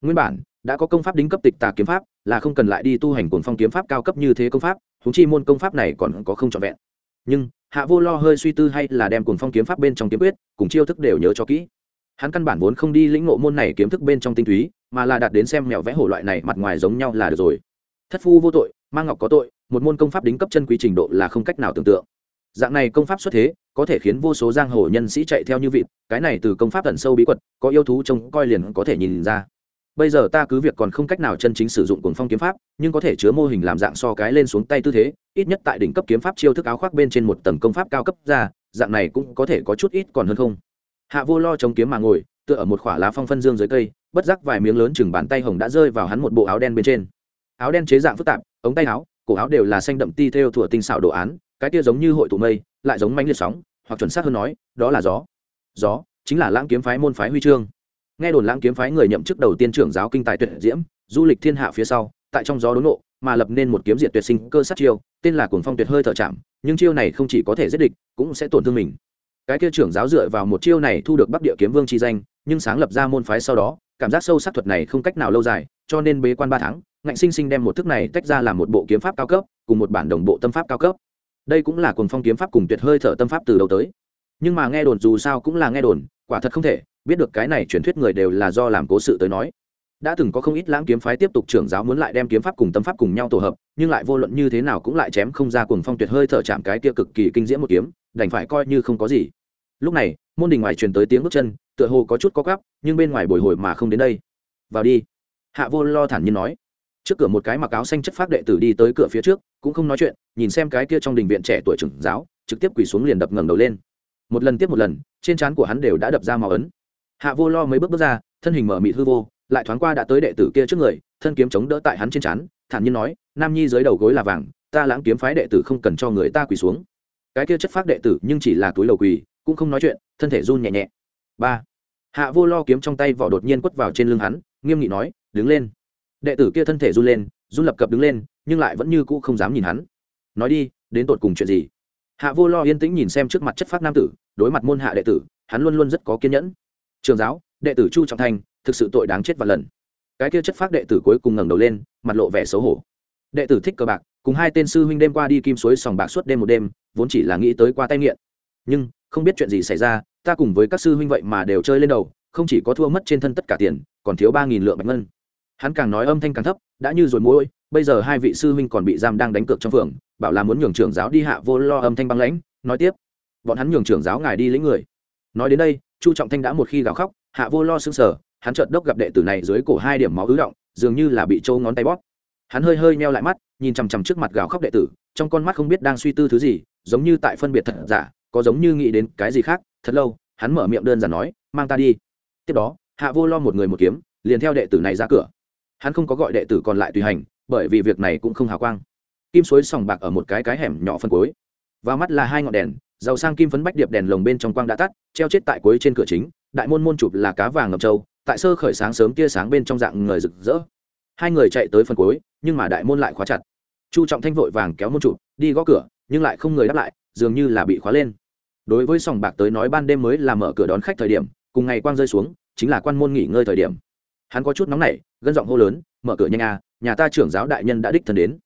Nguyên bản đã có công pháp đính cấp tịch tà kiếm pháp, là không cần lại đi tu hành cuồng phong kiếm pháp cao cấp như thế công pháp húng chi môn công pháp này còn có không trọn vẹn. Nhưng, hạ vô lo hơi suy tư hay là đem cuồng phong kiếm pháp bên trong kiếm quyết, cùng chiêu thức đều nhớ cho kỹ. Hắn căn bản vốn không đi lĩnh ngộ môn này kiếm thức bên trong tinh túy, mà là đạt đến xem mèo vẽ hổ loại này mặt ngoài giống nhau là được rồi. Thất phu vô tội mang ngọc có tội, một môn công pháp đính cấp chân quý trình độ là không cách nào tưởng tượng. Dạng này công pháp xuất thế, có thể khiến vô số giang hồ nhân sĩ chạy theo như vịt, cái này từ công pháp tận sâu bí quật, có yêu thú trông coi liền có thể nhìn ra bây giờ ta cứ việc còn không cách nào chân chính sử dụng cuồng phong kiếm pháp, nhưng có thể chứa mô hình làm dạng so cái lên xuống tay tư thế, ít nhất tại đỉnh cấp kiếm pháp chiêu thức áo khoác bên trên một tầng công pháp cao cấp ra, dạng này cũng có thể có chút ít còn hơn không. Hạ vô lo chống kiếm mà ngồi, tựa ở một khỏa lá phong phân dương dưới cây, bất giác vài miếng lớn chừng bàn tay hồng đã rơi vào hắn một bộ áo đen bên trên. Áo đen chế dạng phức tạp, ống tay áo, cổ áo đều là xanh đậm ti theo thủa tinh xảo đồ án, cái kia giống như hội tụ mây, lại giống mánh liệt sóng, hoặc chuẩn xác hơn nói, đó là gió. Gió chính là lãng kiếm phái môn phái huy chương nghe đồn lãng kiếm phái người nhậm chức đầu tiên trưởng giáo kinh tài tuyệt diễm, du lịch thiên hạ phía sau, tại trong gió đốn nộ, mà lập nên một kiếm diệt tuyệt sinh cơ sát chiêu, tên là cuồng phong tuyệt hơi thở chạm, nhưng chiêu này không chỉ có thể giết địch, cũng sẽ tổn thương mình. Cái kia trưởng giáo dựa vào một chiêu này thu được bắc địa kiếm vương chi danh, nhưng sáng lập ra môn phái sau đó, cảm giác sâu sắc thuật này không cách nào lâu dài, cho nên bế quan ba tháng, ngạnh sinh sinh đem một thức này tách ra làm một bộ kiếm pháp cao cấp, cùng một bản đồng bộ tâm pháp cao cấp. Đây cũng là cuồng phong kiếm pháp cùng tuyệt hơi thở tâm pháp từ đầu tới nhưng mà nghe đồn dù sao cũng là nghe đồn, quả thật không thể, biết được cái này truyền thuyết người đều là do làm cố sự tới nói. Đã từng có không ít lãng kiếm phái tiếp tục trưởng giáo muốn lại đem kiếm pháp cùng tâm pháp cùng nhau tổ hợp, nhưng lại vô luận như thế nào cũng lại chém không ra cuồng phong tuyệt hơi thở chạm cái kia cực kỳ kinh diễm một kiếm, đành phải coi như không có gì. Lúc này, môn đình ngoài truyền tới tiếng bước chân, tựa hồ có chút có gắp nhưng bên ngoài bồi hồi mà không đến đây. Vào đi. Hạ vô lo thản nhiên nói. Trước cửa một cái mặc áo xanh chất phác đệ tử đi tới cửa phía trước, cũng không nói chuyện, nhìn xem cái kia trong đình viện trẻ tuổi trưởng giáo, trực tiếp quỳ xuống liền đập ngẩng đầu lên một lần tiếp một lần, trên trán của hắn đều đã đập ra màu ấn. Hạ vô lo mấy bước bước ra, thân hình mở mịt hư vô, lại thoáng qua đã tới đệ tử kia trước người, thân kiếm chống đỡ tại hắn trên trán, thản nhiên nói, nam nhi dưới đầu gối là vàng, ta lãng kiếm phái đệ tử không cần cho người ta quỳ xuống. Cái kia chất phác đệ tử nhưng chỉ là túi lầu quỳ, cũng không nói chuyện, thân thể run nhẹ nhẹ. Ba. Hạ vô lo kiếm trong tay vỏ đột nhiên quất vào trên lưng hắn, nghiêm nghị nói, đứng lên. Đệ tử kia thân thể run lên, run lập cập đứng lên, nhưng lại vẫn như cũ không dám nhìn hắn. Nói đi, đến tột cùng chuyện gì? Hạ vô lo yên tĩnh nhìn xem trước mặt chất phát nam tử đối mặt môn hạ đệ tử hắn luôn luôn rất có kiên nhẫn. Trường giáo đệ tử chu trọng Thanh, thực sự tội đáng chết và lần. Cái kia chất phát đệ tử cuối cùng ngẩng đầu lên mặt lộ vẻ xấu hổ. Đệ tử thích cờ bạc cùng hai tên sư huynh đêm qua đi kim suối sòng bạc suốt đêm một đêm vốn chỉ là nghĩ tới qua tay nghiện. Nhưng không biết chuyện gì xảy ra ta cùng với các sư huynh vậy mà đều chơi lên đầu không chỉ có thua mất trên thân tất cả tiền còn thiếu ba nghìn lượng bạch ngân. Hắn càng nói âm thanh càng thấp đã như rồi mối bây giờ hai vị sư huynh còn bị giam đang đánh cược trong phường bảo là muốn nhường trưởng giáo đi hạ vô lo âm thanh băng lãnh, nói tiếp, bọn hắn nhường trưởng giáo ngài đi lĩnh người. Nói đến đây, chu trọng thanh đã một khi gào khóc, hạ vô lo sững sờ, hắn chợt đốc gặp đệ tử này dưới cổ hai điểm máu ứ động, dường như là bị trâu ngón tay bóp. Hắn hơi hơi meo lại mắt, nhìn chằm chằm trước mặt gào khóc đệ tử, trong con mắt không biết đang suy tư thứ gì, giống như tại phân biệt thật giả, có giống như nghĩ đến cái gì khác. Thật lâu, hắn mở miệng đơn giản nói, mang ta đi. Tiếp đó, hạ vô lo một người một kiếm, liền theo đệ tử này ra cửa. Hắn không có gọi đệ tử còn lại tùy hành, bởi vì việc này cũng không hào quang kim suối sòng bạc ở một cái cái hẻm nhỏ phân cuối. Và mắt là hai ngọn đèn, giàu sang kim phấn bách điệp đèn lồng bên trong quang đã tắt, treo chết tại cuối trên cửa chính, đại môn môn chụp là cá vàng ngập trâu tại sơ khởi sáng sớm tia sáng bên trong dạng người rực rỡ. Hai người chạy tới phần cuối, nhưng mà đại môn lại khóa chặt. Chu trọng thanh vội vàng kéo môn chụp, đi gõ cửa, nhưng lại không người đáp lại, dường như là bị khóa lên. Đối với sòng bạc tới nói ban đêm mới là mở cửa đón khách thời điểm, cùng ngày quang rơi xuống, chính là quan môn nghỉ ngơi thời điểm. Hắn có chút nóng nảy, gân giọng hô lớn, mở cửa nhanh à nhà ta trưởng giáo đại nhân đã đích thân đến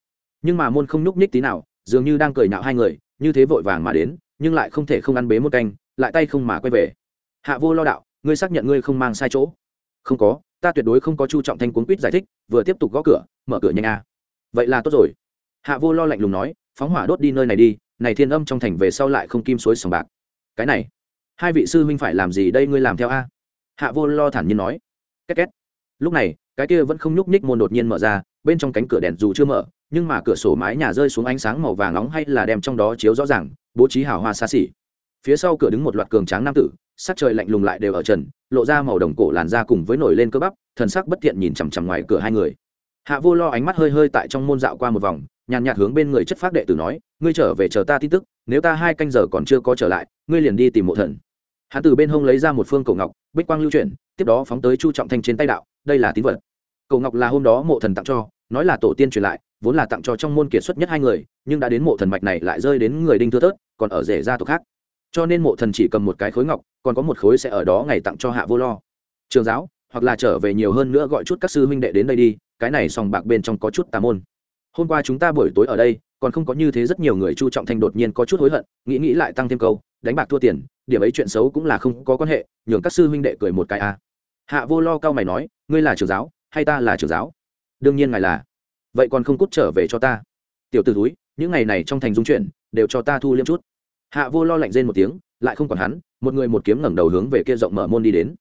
nhưng mà môn không nhúc nhích tí nào, dường như đang cười nhạo hai người, như thế vội vàng mà đến, nhưng lại không thể không ăn bế một canh, lại tay không mà quay về. Hạ vô lo đạo, ngươi xác nhận ngươi không mang sai chỗ. Không có, ta tuyệt đối không có chu trọng thanh cuốn quýt giải thích, vừa tiếp tục gõ cửa, mở cửa nhanh à vậy là tốt rồi. Hạ vô lo lạnh lùng nói, phóng hỏa đốt đi nơi này đi, này thiên âm trong thành về sau lại không kim suối sòng bạc. Cái này, hai vị sư huynh phải làm gì đây ngươi làm theo a? Hạ vô lo thản nhiên nói. Két két. Lúc này, cái kia vẫn không nhúc nhích môn đột nhiên mở ra, bên trong cánh cửa đèn dù chưa mở nhưng mà cửa sổ mái nhà rơi xuống ánh sáng màu vàng nóng hay là đem trong đó chiếu rõ ràng, bố trí hào hoa xa xỉ. Phía sau cửa đứng một loạt cường tráng nam tử, sắc trời lạnh lùng lại đều ở trần, lộ ra màu đồng cổ làn da cùng với nổi lên cơ bắp, thần sắc bất thiện nhìn chằm chằm ngoài cửa hai người. Hạ vô lo ánh mắt hơi hơi tại trong môn dạo qua một vòng, nhàn nhạt hướng bên người chất phác đệ tử nói, ngươi trở về chờ ta tin tức, nếu ta hai canh giờ còn chưa có trở lại, ngươi liền đi tìm mộ thần. Hắn từ bên hông lấy ra một phương cổ ngọc, bích quang lưu chuyển, tiếp đó phóng tới chu trọng thanh trên tay đạo, đây là tín vật cổ ngọc là hôm đó mộ thần tặng cho, nói là tổ tiên truyền lại, vốn là tặng cho trong môn kiệt xuất nhất hai người, nhưng đã đến mộ thần mạch này lại rơi đến người đinh thưa thớt, còn ở rể gia tộc khác. Cho nên mộ thần chỉ cầm một cái khối ngọc, còn có một khối sẽ ở đó ngày tặng cho hạ vô lo. Trường giáo, hoặc là trở về nhiều hơn nữa gọi chút các sư huynh đệ đến đây đi, cái này sòng bạc bên trong có chút tà môn. Hôm qua chúng ta buổi tối ở đây, còn không có như thế rất nhiều người chu trọng thanh đột nhiên có chút hối hận, nghĩ nghĩ lại tăng thêm câu, đánh bạc thua tiền, điểm ấy chuyện xấu cũng là không có quan hệ, nhường các sư huynh đệ cười một cái a à. hạ vô lo cao mày nói, ngươi là trường giáo hay ta là trưởng giáo? Đương nhiên ngài là. Vậy còn không cút trở về cho ta. Tiểu t ử túi những ngày này trong thành dung chuyện, đều cho ta thu liêm chút. Hạ vô lo lạnh rên một tiếng, lại không còn hắn, một người một kiếm ngẩng đầu hướng về kia rộng mở môn đi đến.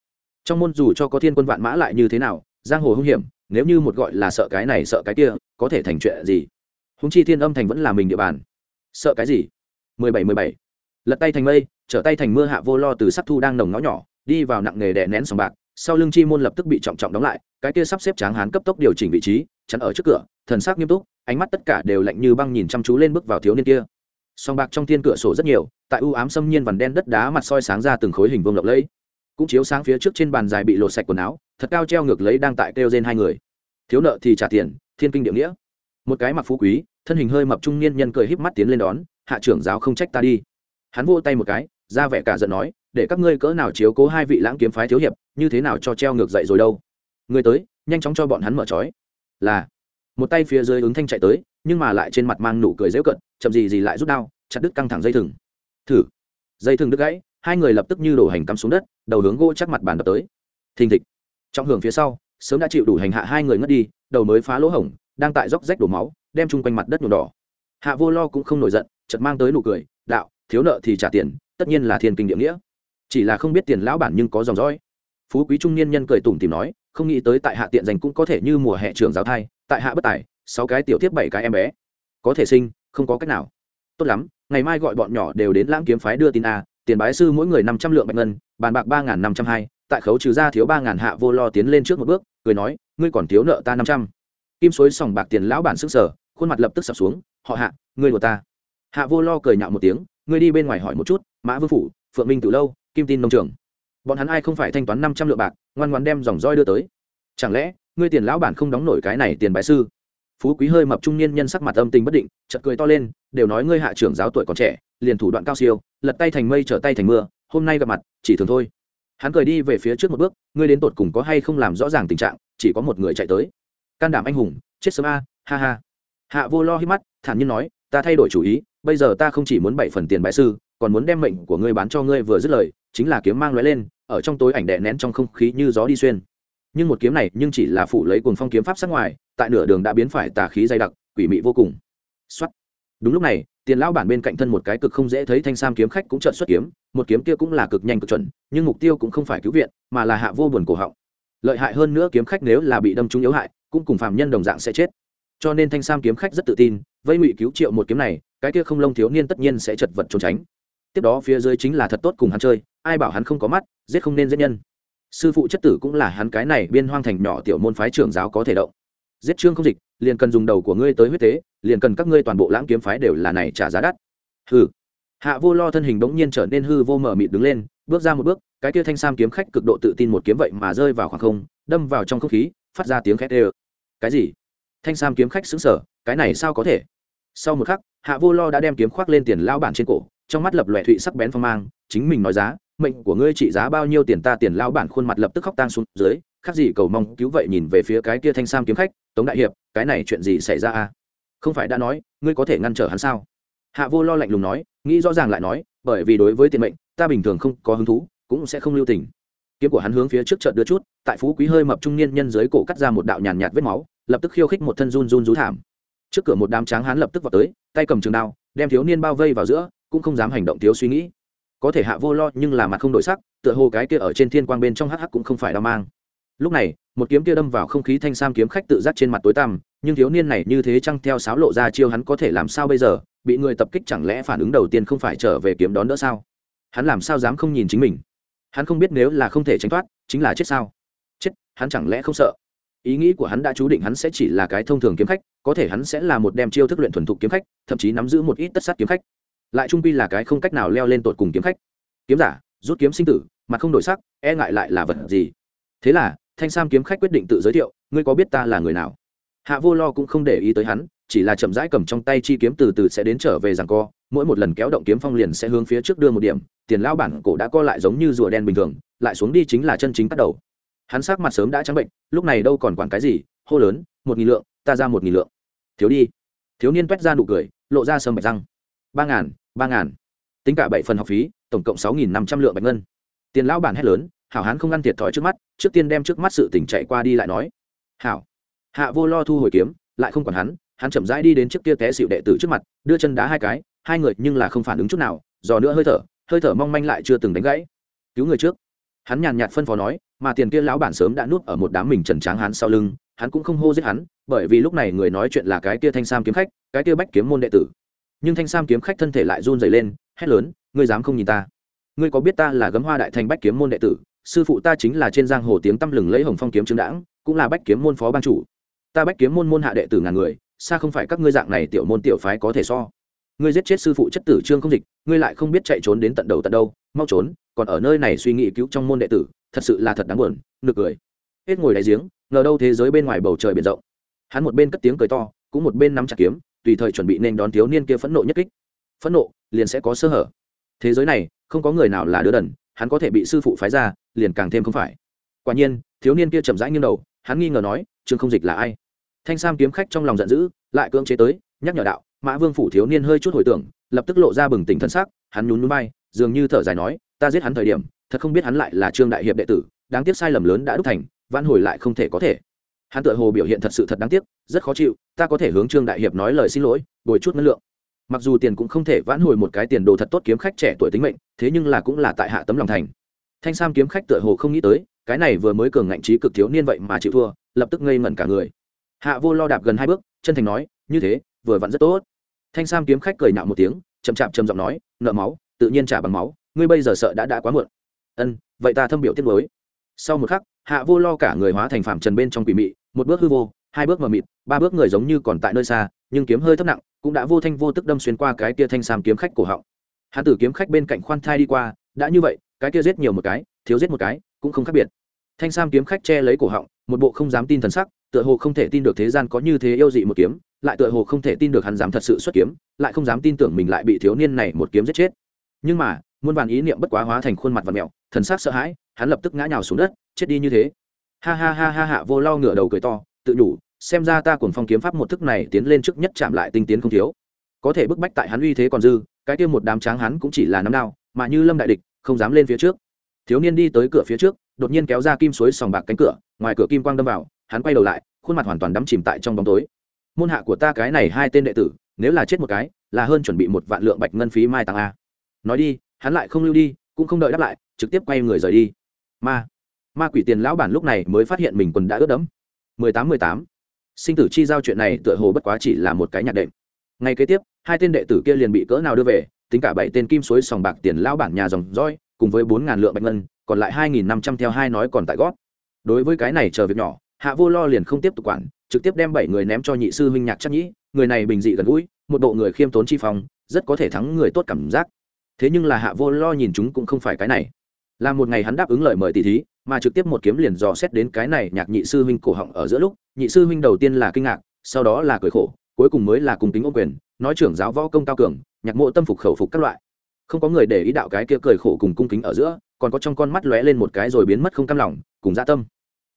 Trong môn dù cho có thiên quân vạn mã lại như thế nào, giang hồ hung hiểm, nếu như một gọi là sợ cái này sợ cái kia, có thể thành chuyện gì? Húng chi thiên âm thành vẫn là mình địa bàn. Sợ cái gì? Mười bảy mười bảy. Lật tay thành mây, trở tay thành mưa hạ vô lo từ sắc thu đang nồng ngõ nhỏ, đi vào nặng nghề đè nén sòng bạc sau lưng chi môn lập tức bị trọng trọng đóng lại, cái kia sắp xếp tráng hán cấp tốc điều chỉnh vị trí, chắn ở trước cửa, thần sắc nghiêm túc, ánh mắt tất cả đều lạnh như băng nhìn chăm chú lên bước vào thiếu niên kia. Song bạc trong thiên cửa sổ rất nhiều, tại u ám xâm nhiên vằn đen đất đá mặt soi sáng ra từng khối hình vương lộng lẫy. Cũng chiếu sáng phía trước trên bàn dài bị lột sạch quần áo, thật cao treo ngược lấy đang tại kêu trên hai người. Thiếu nợ thì trả tiền, thiên kinh địa nghĩa. Một cái mặc phú quý, thân hình hơi mập trung niên nhân cười híp mắt tiến lên đón, hạ trưởng giáo không trách ta đi. Hắn vô tay một cái, ra vẻ cả giận nói để các ngươi cỡ nào chiếu cố hai vị lãng kiếm phái thiếu hiệp, như thế nào cho treo ngược dậy rồi đâu? Người tới, nhanh chóng cho bọn hắn mở trói. Là, một tay phía dưới ứng thanh chạy tới, nhưng mà lại trên mặt mang nụ cười dễu cận, chậm gì gì lại rút đao, chặt đứt căng thẳng dây thừng. Thử. Dây thừng đứt gãy, hai người lập tức như đổ hành cắm xuống đất, đầu hướng gỗ chắc mặt bàn đập tới. Thình thịch. Trong hưởng phía sau, sớm đã chịu đủ hành hạ hai người ngất đi, đầu mới phá lỗ hổng, đang tại dốc rách đổ máu, đem chung quanh mặt đất nhuộm đỏ. Hạ vô lo cũng không nổi giận chật mang tới nụ cười, đạo, thiếu nợ thì trả tiền, tất nhiên là thiên kinh địa nghĩa chỉ là không biết tiền lão bản nhưng có dòng dõi. Phú quý trung niên nhân cười tủm tìm nói, không nghĩ tới tại hạ tiện dành cũng có thể như mùa hè trường giáo thai, tại hạ bất tài, sáu cái tiểu tiếp bảy cái em bé. Có thể sinh, không có cách nào. Tốt lắm, ngày mai gọi bọn nhỏ đều đến lãng kiếm phái đưa tin a, tiền bái sư mỗi người năm trăm lượng bạch ngân, bàn bạc ba n g h n năm trăm hai, tại khấu trừ ra thiếu ba n g h n hạ vô lo tiến lên trước một bước, cười nói, ngươi còn thiếu nợ ta năm trăm. Kim suối sòng bạc tiền lão bản sức sở, khuôn mặt lập tức sập xuống, họ hạ, ngươi của ta. Hạ vô lo cười nhạo một tiếng, ngươi đi bên ngoài hỏi một chút, mã vương phủ, phượng minh từ lâu kim tin nông trường. Bọn hắn ai không phải thanh toán năm trăm lượng bạc, ngoan ngoan đem dòng roi đưa tới. Chẳng lẽ, ngươi tiền lão bản không đóng nổi cái này tiền bái sư? Phú quý hơi mập trung niên nhân sắc mặt âm tình bất định chật cười to lên, đều nói ngươi hạ trưởng giáo tuổi còn trẻ, liền thủ đoạn cao siêu, lật tay thành mây trở tay thành mưa, hôm nay gặp mặt, chỉ thường thôi. Hắn cười đi về phía trước một bước, ngươi đến tột cùng có hay không làm rõ ràng tình trạng, chỉ có một người chạy tới. Can đảm anh hùng, chết sớm a, ha ha. Hạ vô lo hít mắt, thản nhiên nói, ta thay đổi chủ ý, bây giờ ta không chỉ muốn bảy phần tiền bại sư, còn muốn đem mệnh của ngươi bán cho ngươi vừa dứt lời chính là kiếm mang lóe lên, ở trong tối ảnh đè nén trong không khí như gió đi xuyên. Nhưng một kiếm này nhưng chỉ là phụ lấy cuồng phong kiếm pháp sắc ngoài, tại nửa đường đã biến phải tà khí dày đặc, quỷ mị vô cùng. Xuất đúng lúc này, tiền lão bản bên cạnh thân một cái cực không dễ thấy thanh sam kiếm khách cũng trợn xuất kiếm, một kiếm kia cũng là cực nhanh cực chuẩn, nhưng mục tiêu cũng không phải cứu viện, mà là hạ vô buồn cổ họng. Lợi hại hơn nữa kiếm khách nếu là bị đâm trúng yếu hại, cũng cùng phạm nhân đồng dạng sẽ chết. Cho nên thanh sam kiếm khách rất tự tin, vây ngụy cứu triệu một kiếm này, cái kia không lông thiếu niên tất nhiên sẽ chật vật trốn tránh tiếp đó phía dưới chính là thật tốt cùng hắn chơi, ai bảo hắn không có mắt, giết không nên giết nhân. Sư phụ chất tử cũng là hắn cái này biên hoang thành nhỏ tiểu môn phái trưởng giáo có thể động. Giết trương không dịch, liền cần dùng đầu của ngươi tới huyết tế, liền cần các ngươi toàn bộ lãng kiếm phái đều là này trả giá đắt. Hừ. Hạ vô lo thân hình bỗng nhiên trở nên hư vô mờ mịt đứng lên, bước ra một bước, cái kia thanh sam kiếm khách cực độ tự tin một kiếm vậy mà rơi vào khoảng không, đâm vào trong không khí, phát ra tiếng khét ê cái gì? Thanh sam kiếm khách xứng sở cái này sao có thể? Sau một khắc, hạ vô lo đã đem kiếm khoác lên tiền lao bản trên cổ trong mắt lập lòe thụy sắc bén phong mang, chính mình nói giá, mệnh của ngươi trị giá bao nhiêu tiền ta tiền lao bản khuôn mặt lập tức khóc tang xuống dưới, khác gì cầu mong cứu vậy nhìn về phía cái kia thanh sam kiếm khách, tống đại hiệp, cái này chuyện gì xảy ra à không phải đã nói, ngươi có thể ngăn trở hắn sao? Hạ vô lo lạnh lùng nói, nghĩ rõ ràng lại nói, bởi vì đối với tiền mệnh, ta bình thường không có hứng thú, cũng sẽ không lưu tình. Kiếm của hắn hướng phía trước chợt đưa chút, tại phú quý hơi mập trung niên nhân dưới cổ cắt ra một đạo nhàn nhạt vết máu, lập tức khiêu khích một thân run run rú thảm. Trước cửa một đám tráng hắn lập tức vào tới, tay cầm trường đao, đem thiếu niên bao vây vào giữa cũng không dám hành động thiếu suy nghĩ. Có thể hạ vô lo nhưng là mặt không đổi sắc, tựa hồ cái kia ở trên thiên quang bên trong hh cũng không phải đau mang. Lúc này, một kiếm kia đâm vào không khí thanh sam kiếm khách tự giác trên mặt tối tăm, nhưng thiếu niên này như thế chăng theo sáo lộ ra chiêu hắn có thể làm sao bây giờ, bị người tập kích chẳng lẽ phản ứng đầu tiên không phải trở về kiếm đón đỡ sao? Hắn làm sao dám không nhìn chính mình? Hắn không biết nếu là không thể tránh thoát, chính là chết sao? Chết, hắn chẳng lẽ không sợ? Ý nghĩ của hắn đã chú định hắn sẽ chỉ là cái thông thường kiếm khách, có thể hắn sẽ là một đem chiêu thức luyện thuần thục kiếm khách, thậm chí nắm giữ một ít tất sát kiếm khách lại trung quy là cái không cách nào leo lên tột cùng kiếm khách. Kiếm giả, rút kiếm sinh tử, mà không đổi sắc e ngại lại là vật gì? Thế là, thanh sam kiếm khách quyết định tự giới thiệu, ngươi có biết ta là người nào? Hạ vô lo cũng không để ý tới hắn, chỉ là chậm rãi cầm trong tay chi kiếm từ từ sẽ đến trở về rằng co, mỗi một lần kéo động kiếm phong liền sẽ hướng phía trước đưa một điểm, tiền lao bản cổ đã co lại giống như rùa đen bình thường, lại xuống đi chính là chân chính bắt đầu. Hắn sắc mặt sớm đã trắng bệnh, lúc này đâu còn quản cái gì, hô lớn, một nghìn lượng, ta ra một nghìn lượng. Thiếu đi. Thiếu niên quét ra nụ cười, lộ ra sâm bạch răng ba ngàn ba ngàn. Tính cả bảy phần học phí, tổng cộng sáu nghìn năm trăm lượng bạch ngân. Tiền lão bản hét lớn, hảo hán không ăn thiệt thòi trước mắt, trước tiên đem trước mắt sự tỉnh chạy qua đi lại nói. Hảo. Hạ vô lo thu hồi kiếm, lại không còn hắn hắn chậm rãi đi đến trước kia té xịu đệ tử trước mặt, đưa chân đá hai cái, hai người nhưng là không phản ứng chút nào, dò nữa hơi thở hơi thở mong manh lại chưa từng đánh gãy. Cứu người trước. Hắn nhàn nhạt phân phó nói, mà tiền kia lão bản sớm đã nuốt ở một đám mình trần tráng hắn sau lưng, hắn cũng không hô giết hắn, bởi vì lúc này người nói chuyện là cái kia thanh sam kiếm khách, cái kia bách kiếm môn đệ tử nhưng thanh sam kiếm khách thân thể lại run dày lên, hét lớn, ngươi dám không nhìn ta? Ngươi có biết ta là gấm hoa đại thành bách kiếm môn đệ tử? Sư phụ ta chính là trên giang hồ tiếng tăm lừng lấy hồng phong kiếm trứng đãng, cũng là bách kiếm môn phó ban chủ. Ta bách kiếm môn môn hạ đệ tử ngàn người, xa không phải các ngươi dạng này tiểu môn tiểu phái có thể so. Ngươi giết chết sư phụ chất tử trương không dịch, ngươi lại không biết chạy trốn đến tận đầu tận đâu, mau trốn, còn ở nơi này suy nghĩ cứu trong môn đệ tử, thật sự là thật đáng buồn, nực cười. Hết ngồi đáy giếng, ngờ đâu thế giới bên ngoài bầu trời biển rộng. Hắn một bên cất tiếng cười to, cũng một bên nắm chặt kiếm tùy thời chuẩn bị nên đón thiếu niên kia phẫn nộ nhất kích. Phẫn nộ, liền sẽ có sơ hở. Thế giới này, không có người nào là đứa đần, hắn có thể bị sư phụ phái ra, liền càng thêm không phải. Quả nhiên, thiếu niên kia chậm rãi nghiêng đầu, hắn nghi ngờ nói, trương không dịch là ai? Thanh sam kiếm khách trong lòng giận dữ, lại cưỡng chế tới, nhắc nhở đạo, mã vương phủ thiếu niên hơi chút hồi tưởng, lập tức lộ ra bừng tỉnh thân xác hắn nhún núi bay dường như thở dài nói, ta giết hắn thời điểm, thật không biết hắn lại là trương đại hiệp đệ tử, đáng tiếc sai lầm lớn đã đúc thành, vãn hồi lại không thể có thể hắn tự hồ biểu hiện thật sự thật đáng tiếc, rất khó chịu, ta có thể hướng trương đại hiệp nói lời xin lỗi, bồi chút ngân lượng. Mặc dù tiền cũng không thể vãn hồi một cái tiền đồ thật tốt kiếm khách trẻ tuổi tính mệnh, thế nhưng là cũng là tại hạ tấm lòng thành. Thanh sam kiếm khách tựa hồ không nghĩ tới, cái này vừa mới cường ngạnh trí cực thiếu niên vậy mà chịu thua, lập tức ngây ngẩn cả người. Hạ vô lo đạp gần hai bước, chân thành nói, như thế, vừa vặn rất tốt. Thanh sam kiếm khách cười nhạo một tiếng, chậm chạp trầm giọng nói, nợ máu, tự nhiên trả bằng máu, ngươi bây giờ sợ đã đã quá muộn. Ân, vậy ta thâm biểu tiết mới sau một khắc, hạ vô lo cả người hóa thành phạm trần bên trong quỷ mị một bước hư vô, hai bước mờ mịt, ba bước người giống như còn tại nơi xa, nhưng kiếm hơi thấp nặng, cũng đã vô thanh vô tức đâm xuyên qua cái kia thanh sam kiếm khách cổ họng. Hạ tử kiếm khách bên cạnh khoan thai đi qua, đã như vậy, cái kia giết nhiều một cái, thiếu giết một cái, cũng không khác biệt. Thanh sam kiếm khách che lấy cổ họng, một bộ không dám tin thần sắc, tựa hồ không thể tin được thế gian có như thế yêu dị một kiếm, lại tựa hồ không thể tin được hắn dám thật sự xuất kiếm, lại không dám tin tưởng mình lại bị thiếu niên này một kiếm giết chết. Nhưng mà, muôn vàn ý niệm bất quá hóa thành khuôn mặt và mẹo, thần sắc sợ hãi, hắn lập tức ngã nhào xuống đất, chết đi như thế ha ha ha ha hạ vô lo ngửa đầu cười to, tự đủ xem ra ta cùng phong kiếm pháp một thức này tiến lên trước nhất chạm lại tinh tiến không thiếu. Có thể bức bách tại hắn uy thế còn dư, cái kia một đám tráng hắn cũng chỉ là nắm đao, mà như lâm đại địch, không dám lên phía trước. Thiếu niên đi tới cửa phía trước, đột nhiên kéo ra kim suối sòng bạc cánh cửa, ngoài cửa kim quang đâm vào, hắn quay đầu lại, khuôn mặt hoàn toàn đắm chìm tại trong bóng tối. Môn hạ của ta cái này hai tên đệ tử, nếu là chết một cái, là hơn chuẩn bị một vạn lượng bạch ngân phí mai tàng a. Nói đi, hắn lại không lưu đi, cũng không đợi đáp lại, trực tiếp quay người rời đi. Ma ma quỷ tiền lão bản lúc này mới phát hiện mình quần đã ướt đẫm. Mười tám mười tám. Sinh tử chi giao chuyện này tựa hồ bất quá chỉ là một cái nhạc đệm. Ngay kế tiếp, hai tên đệ tử kia liền bị cỡ nào đưa về, tính cả bảy tên kim suối sòng bạc tiền lão bản nhà dòng roi cùng với bốn ngàn lượng bạch ngân, còn lại hai nghìn năm trăm theo hai nói còn tại gót đối với cái này chờ việc nhỏ, hạ vô lo liền không tiếp tục quản, trực tiếp đem bảy người ném cho nhị sư huynh nhạc chắc nhĩ, người này bình dị gần gũi, một bộ người khiêm tốn chi phong, rất có thể thắng người tốt cảm giác. Thế nhưng là hạ vô lo nhìn chúng cũng không phải cái này. Là một ngày hắn đáp ứng lời mời tỷ thí mà trực tiếp một kiếm liền dò xét đến cái này nhạc nhị sư huynh cổ họng ở giữa lúc, nhị sư huynh đầu tiên là kinh ngạc, sau đó là cười khổ, cuối cùng mới là cùng tính ô quyền, nói trưởng giáo võ công cao cường, nhạc mộ tâm phục khẩu phục các loại. Không có người để ý đạo cái kia cười khổ cùng cung kính ở giữa, còn có trong con mắt lóe lên một cái rồi biến mất không cam lòng, cùng dã tâm.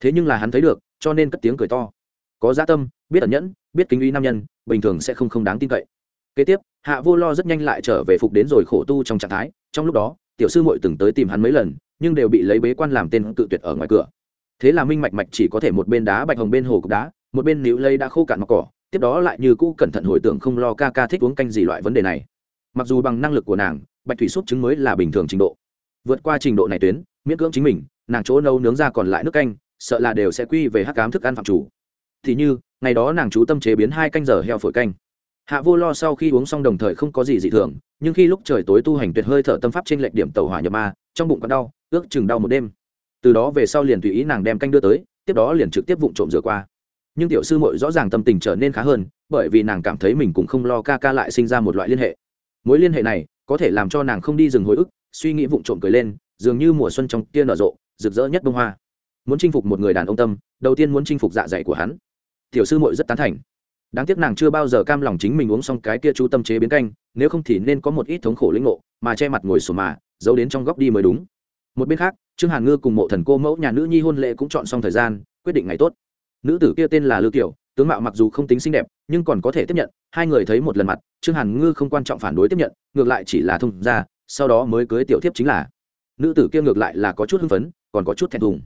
Thế nhưng là hắn thấy được, cho nên cất tiếng cười to. Có dã tâm, biết ẩn nhẫn, biết kính uy nam nhân, bình thường sẽ không không đáng tin cậy. Kế tiếp, hạ vô lo rất nhanh lại trở về phục đến rồi khổ tu trong trạng thái, trong lúc đó, tiểu sư muội từng tới tìm hắn mấy lần nhưng đều bị lấy bế quan làm tên tự tuyệt ở ngoài cửa. Thế là minh mạch mạch chỉ có thể một bên đá bạch hồng bên hồ cục đá, một bên níu lây đã khô cạn mặt cỏ, tiếp đó lại như cũ cẩn thận hồi tưởng không lo ca ca thích uống canh gì loại vấn đề này. Mặc dù bằng năng lực của nàng, bạch thủy súp trứng mới là bình thường trình độ. Vượt qua trình độ này tuyến, miễn cưỡng chính mình, nàng chỗ nấu nướng ra còn lại nước canh, sợ là đều sẽ quy về hắc cám thức ăn phạm chủ. Thì như, ngày đó nàng chú tâm chế biến hai canh giờ heo phổi canh. Hạ vô lo sau khi uống xong đồng thời không có gì dị thường, nhưng khi lúc trời tối tu hành tuyệt hơi thở tâm pháp trên lệch điểm tàu hỏa nhập ma, trong bụng còn đau ước chừng đau một đêm. Từ đó về sau liền tùy ý nàng đem canh đưa tới, tiếp đó liền trực tiếp vụng trộm rửa qua. Nhưng tiểu sư muội rõ ràng tâm tình trở nên khá hơn, bởi vì nàng cảm thấy mình cũng không lo ca ca lại sinh ra một loại liên hệ. Mối liên hệ này có thể làm cho nàng không đi dừng hồi ức, suy nghĩ vụng trộm cười lên, dường như mùa xuân trong kia nở rộ, rực rỡ nhất bông hoa. Muốn chinh phục một người đàn ông tâm, đầu tiên muốn chinh phục dạ dày của hắn. Tiểu sư muội rất tán thành. Đáng tiếc nàng chưa bao giờ cam lòng chính mình uống xong cái kia chú tâm chế biến canh, nếu không thì nên có một ít thống khổ lĩnh ngộ, mà che mặt ngồi sổ mà, giấu đến trong góc đi mới đúng một bên khác, trương hàn ngư cùng mộ thần cô mẫu nhà nữ nhi hôn lễ cũng chọn xong thời gian, quyết định ngày tốt. Nữ tử kia tên là lưu kiểu tướng mạo mặc dù không tính xinh đẹp, nhưng còn có thể tiếp nhận. Hai người thấy một lần mặt, trương hàn ngư không quan trọng phản đối tiếp nhận, ngược lại chỉ là thông ra sau đó mới cưới tiểu thiếp chính là. Nữ tử kia ngược lại là có chút hưng phấn, còn có chút thẹn thùng.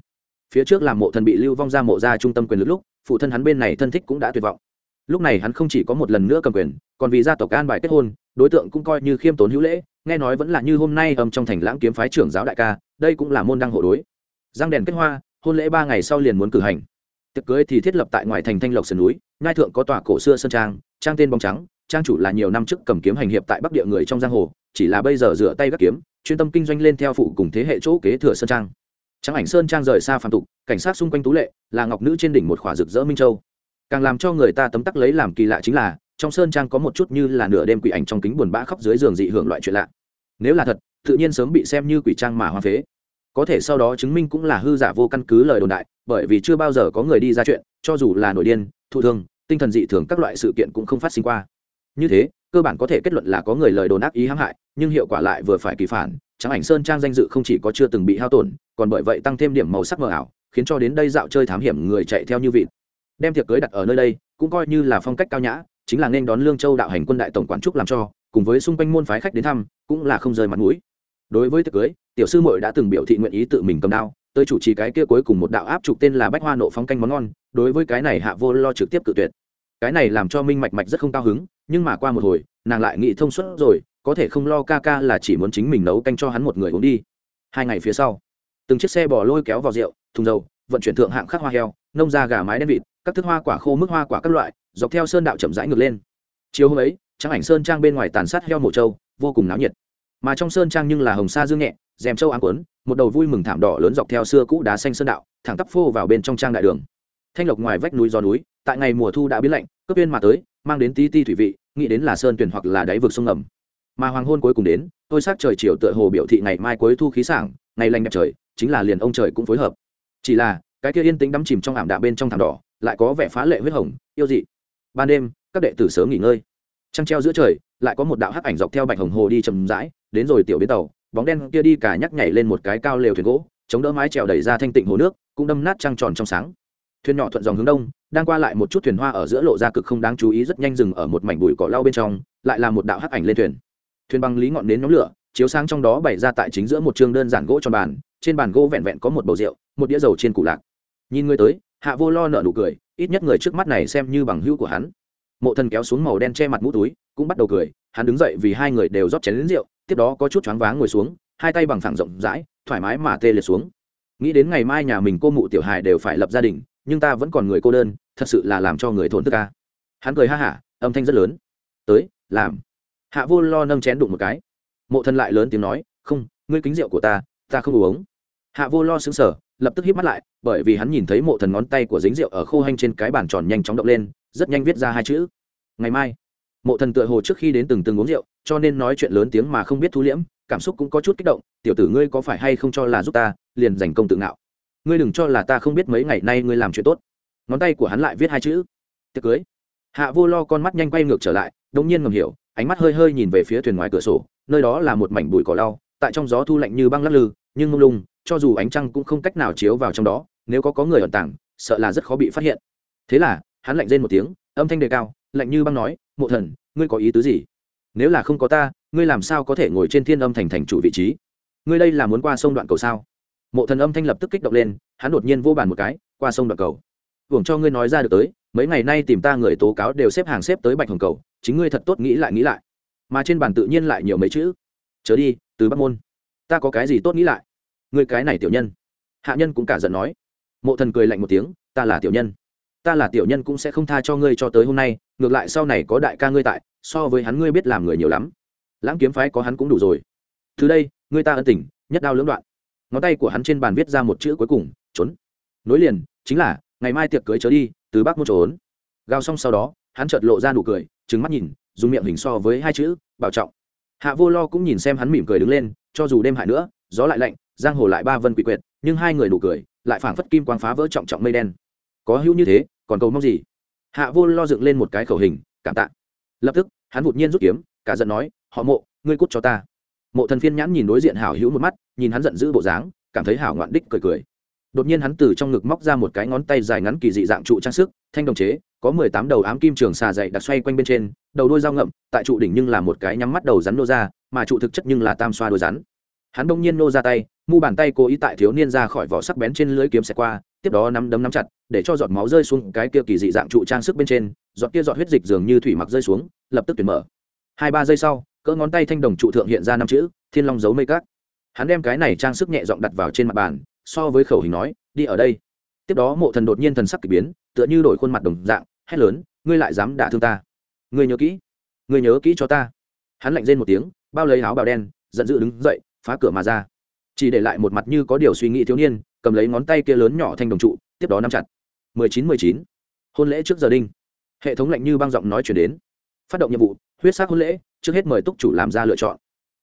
Phía trước làm mộ thần bị lưu vong ra mộ ra trung tâm quyền lực lúc, phụ thân hắn bên này thân thích cũng đã tuyệt vọng. Lúc này hắn không chỉ có một lần nữa cầm quyền, còn vì gia tộc an bài kết hôn, đối tượng cũng coi như khiêm tốn hữu lễ, nghe nói vẫn là như hôm nay âm trong thành lãng kiếm phái trưởng giáo đại ca đây cũng là môn đăng hộ đối. Giang đèn kết hoa, hôn lễ ba ngày sau liền muốn cử hành. Tiệc cưới thì thiết lập tại ngoài thành thanh lộc sườn núi ngai thượng có tòa cổ xưa sơn trang trang tên bóng trắng, trang chủ là nhiều năm trước cầm kiếm hành hiệp tại bắc địa người trong giang hồ, chỉ là bây giờ rửa tay gác kiếm, chuyên tâm kinh doanh lên theo phụ cùng thế hệ chỗ kế thừa sơn trang. Trắng ảnh sơn trang rời xa phàm tục, cảnh sát xung quanh tú lệ, là ngọc nữ trên đỉnh một khỏa rực rỡ minh châu. Càng làm cho người ta tấm tắc lấy làm kỳ lạ chính là, trong sơn trang có một chút như là nửa đêm quỷ ảnh trong kính buồn bã khóc dưới giường dị hưởng loại chuyện lạ. Nếu là thật tự nhiên sớm bị xem như quỷ trang mà hoa phế. Có thể sau đó chứng minh cũng là hư giả vô căn cứ lời đồn đại, bởi vì chưa bao giờ có người đi ra chuyện, cho dù là nổi điên, thụ thương, tinh thần dị thường các loại sự kiện cũng không phát sinh qua. Như thế, cơ bản có thể kết luận là có người lời đồn ác ý hãm hại, nhưng hiệu quả lại vừa phải kỳ phản, trắng ảnh sơn trang danh dự không chỉ có chưa từng bị hao tổn, còn bởi vậy tăng thêm điểm màu sắc mờ ảo, khiến cho đến đây dạo chơi thám hiểm người chạy theo như vịt. Đem tiệc cưới đặt ở nơi đây, cũng coi như là phong cách cao nhã, chính là nên đón lương châu đạo hành quân đại tổng quản trúc làm cho, cùng với xung quanh môn phái khách đến thăm, cũng là không rời mặt mũi đối với tiệc cưới, tiểu sư muội đã từng biểu thị nguyện ý tự mình cầm đao, tới chủ trì cái kia cuối cùng một đạo áp trục tên là bách hoa nộ phóng canh món ngon, đối với cái này hạ vô lo trực tiếp cự tuyệt. Cái này làm cho minh mạch mạch rất không cao hứng, nhưng mà qua một hồi, nàng lại nghĩ thông suốt rồi, có thể không lo ca ca là chỉ muốn chính mình nấu canh cho hắn một người uống đi. Hai ngày phía sau, từng chiếc xe bò lôi kéo vào rượu, thùng dầu, vận chuyển thượng hạng khắc hoa heo, nông ra gà mái đen vịt, các thức hoa quả khô mức hoa quả các loại, dọc theo sơn đạo chậm rãi ngược lên. Chiều hôm ấy trang ảnh sơn trang bên ngoài tàn sát heo mổ trâu, vô cùng náo nhiệt mà trong sơn trang nhưng là hồng sa dương nhẹ dèm châu áng quấn một đầu vui mừng thảm đỏ lớn dọc theo xưa cũ đá xanh sơn đạo, thẳng tắp phô vào bên trong trang đại đường. Thanh lộc ngoài vách núi gió núi, tại ngày mùa thu đã biến lạnh, cướp viên mà tới, mang đến ti ti thủy vị, nghĩ đến là sơn tuyển hoặc là đáy vực sông ngầm. Mà hoàng hôn cuối cùng đến, tôi sắc trời chiều tựa hồ biểu thị ngày mai cuối thu khí sảng, ngày lành đẹp trời, chính là liền ông trời cũng phối hợp. Chỉ là, cái kia yên tĩnh đắm chìm trong ảm đạm bên trong thảm đỏ, lại có vẻ phá lệ huyết hồng, yêu dị. Ban đêm, các đệ tử sớm nghỉ ngơi. Trăng treo giữa trời, lại có một đạo hắc ảnh dọc theo bạch hồng hồ đi chầm rãi đến rồi tiểu bến tàu, bóng đen kia đi cả nhắc nhảy lên một cái cao lều thuyền gỗ, chống đỡ mái trèo đẩy ra thanh tịnh hồ nước, cũng đâm nát trăng tròn trong sáng. Thuyền nhỏ thuận dòng hướng đông, đang qua lại một chút thuyền hoa ở giữa lộ ra cực không đáng chú ý rất nhanh dừng ở một mảnh bụi cỏ lau bên trong, lại là một đạo hắc ảnh lên thuyền. Thuyền băng lý ngọn đến nhóm lửa, chiếu sáng trong đó bày ra tại chính giữa một chương đơn giản gỗ tròn bàn, trên bàn gỗ vẹn vẹn có một bầu rượu, một đĩa dầu trên củ lạc. Nhìn người tới, hạ vô lo nợ nụ cười, ít nhất người trước mắt này xem như bằng hữu của hắn. Mộ thần kéo xuống màu đen che mặt mũ túi, cũng bắt đầu cười, hắn đứng dậy vì hai người đều rót chén lính rượu tiếp đó có chút choáng váng ngồi xuống, hai tay bằng phẳng rộng rãi, thoải mái mà tê liệt xuống. Nghĩ đến ngày mai nhà mình cô mụ tiểu hài đều phải lập gia đình, nhưng ta vẫn còn người cô đơn, thật sự là làm cho người thổn thức ca hắn cười ha hả, âm thanh rất lớn. Tới, làm. Hạ vô lo nâng chén đụng một cái. Mộ thần lại lớn tiếng nói, không, ngươi kính rượu của ta ta không uống. Hạ vô lo xứng sở lập tức híp mắt lại, bởi vì hắn nhìn thấy mộ thần ngón tay của dính rượu ở khô hanh trên cái bàn tròn nhanh chóng động lên, rất nhanh viết ra hai chữ. Ngày mai. Mộ thần tựa hồ trước khi đến từng từng uống rượu cho nên nói chuyện lớn tiếng mà không biết thu liễm, cảm xúc cũng có chút kích động, tiểu tử ngươi có phải hay không cho là giúp ta, liền giành công tự ngạo? Ngươi đừng cho là ta không biết mấy ngày nay ngươi làm chuyện tốt. Ngón tay của hắn lại viết hai chữ. Tiệc cưới. Hạ vô lo con mắt nhanh quay ngược trở lại, đống nhiên ngầm hiểu, ánh mắt hơi hơi nhìn về phía thuyền ngoài cửa sổ, nơi đó là một mảnh bụi cỏ lau, tại trong gió thu lạnh như băng lắc lư, nhưng mông lung, cho dù ánh trăng cũng không cách nào chiếu vào trong đó, nếu có có người ẩn tàng, sợ là rất khó bị phát hiện. Thế là, hắn lạnh rên một tiếng, âm thanh đề cao, lạnh như băng nói, mộ thần, ngươi có ý tứ gì? Nếu là không có ta, ngươi làm sao có thể ngồi trên thiên âm thành thành chủ vị trí? Ngươi đây là muốn qua sông đoạn cầu sao? Mộ thần âm thanh lập tức kích động lên, hắn đột nhiên vô bàn một cái, qua sông đoạn cầu. Hưởng cho ngươi nói ra được tới, mấy ngày nay tìm ta người tố cáo đều xếp hàng xếp tới bạch hồng cầu, chính ngươi thật tốt nghĩ lại nghĩ lại. Mà trên bàn tự nhiên lại nhiều mấy chữ. Chớ đi, từ bắc môn. Ta có cái gì tốt nghĩ lại? Ngươi cái này tiểu nhân. Hạ nhân cũng cả giận nói. Mộ thần cười lạnh một tiếng, ta là tiểu nhân. Ta là tiểu nhân cũng sẽ không tha cho ngươi cho tới hôm nay, ngược lại sau này có đại ca ngươi tại so với hắn ngươi biết làm người nhiều lắm. Lãng kiếm phái có hắn cũng đủ rồi. Từ đây, ngươi ta ân tình, nhất đao lưỡng đoạn. Ngón tay của hắn trên bàn viết ra một chữ cuối cùng, trốn. Nối liền, chính là, ngày mai tiệc cưới chớ đi, từ bắc muốn trốn. Gào xong sau đó, hắn chợt lộ ra nụ cười trứng mắt nhìn, dùng miệng hình so với hai chữ, bảo trọng. Hạ vô lo cũng nhìn xem hắn mỉm cười đứng lên, cho dù đêm hại nữa, gió lại lạnh, giang hồ lại ba vân quỷ quyệt, nhưng hai người nụ cười lại phảng phất kim quang phá vỡ trọng trọng mây đen. Có hữu như thế, còn cầu mong gì? Hạ vô lo dựng lên một cái khẩu hình, cảm tạ lập tức, hắn vụt nhiên rút kiếm, cả giận nói, họ mộ, ngươi cút cho ta. Mộ thần phiên nhãn nhìn đối diện hảo hữu một mắt, nhìn hắn giận dữ bộ dáng, cảm thấy hảo ngoạn đích cười cười. Đột nhiên hắn từ trong ngực móc ra một cái ngón tay dài ngắn kỳ dị dạng trụ trang sức, thanh đồng chế, có mười tám đầu ám kim trường xà dày đặt xoay quanh bên trên, đầu đôi dao ngậm, tại trụ đỉnh nhưng là một cái nhắm mắt đầu rắn nô ra, mà trụ thực chất nhưng là tam xoa đôi rắn. Hắn bỗng nhiên nô ra tay mu bàn tay cố ý tại thiếu niên ra khỏi vỏ sắc bén trên lưới kiếm xẹt qua, tiếp đó nắm đấm nắm chặt, để cho giọt máu rơi xuống cái kia kỳ dị dạng trụ trang sức bên trên, giọt kia giọt huyết dịch dường như thủy mặc rơi xuống, lập tức tuyển mở. Hai ba giây sau, cỡ ngón tay thanh đồng trụ thượng hiện ra năm chữ, thiên long giấu mây cát. Hắn đem cái này trang sức nhẹ giọng đặt vào trên mặt bàn, so với khẩu hình nói, đi ở đây. Tiếp đó mộ thần đột nhiên thần sắc k ỳ biến, tựa như đổi khuôn mặt đồng dạng, hét lớn, ngươi lại dám đả thương ta? Ngươi nhớ kỹ, ngươi nhớ kỹ cho ta. Hắn lạnh rên một tiếng, bao lấy áo bào đen, giận dữ đứng dậy, phá cửa mà ra chỉ để lại một mặt như có điều suy nghĩ thiếu niên, cầm lấy ngón tay kia lớn nhỏ thanh đồng trụ, tiếp đó nắm chặt. Mười chín mười chín. Hôn lễ trước giờ đinh. Hệ thống lạnh như băng giọng nói chuyển đến. Phát động nhiệm vụ, huyết sắc hôn lễ, trước hết mời túc chủ làm ra lựa chọn.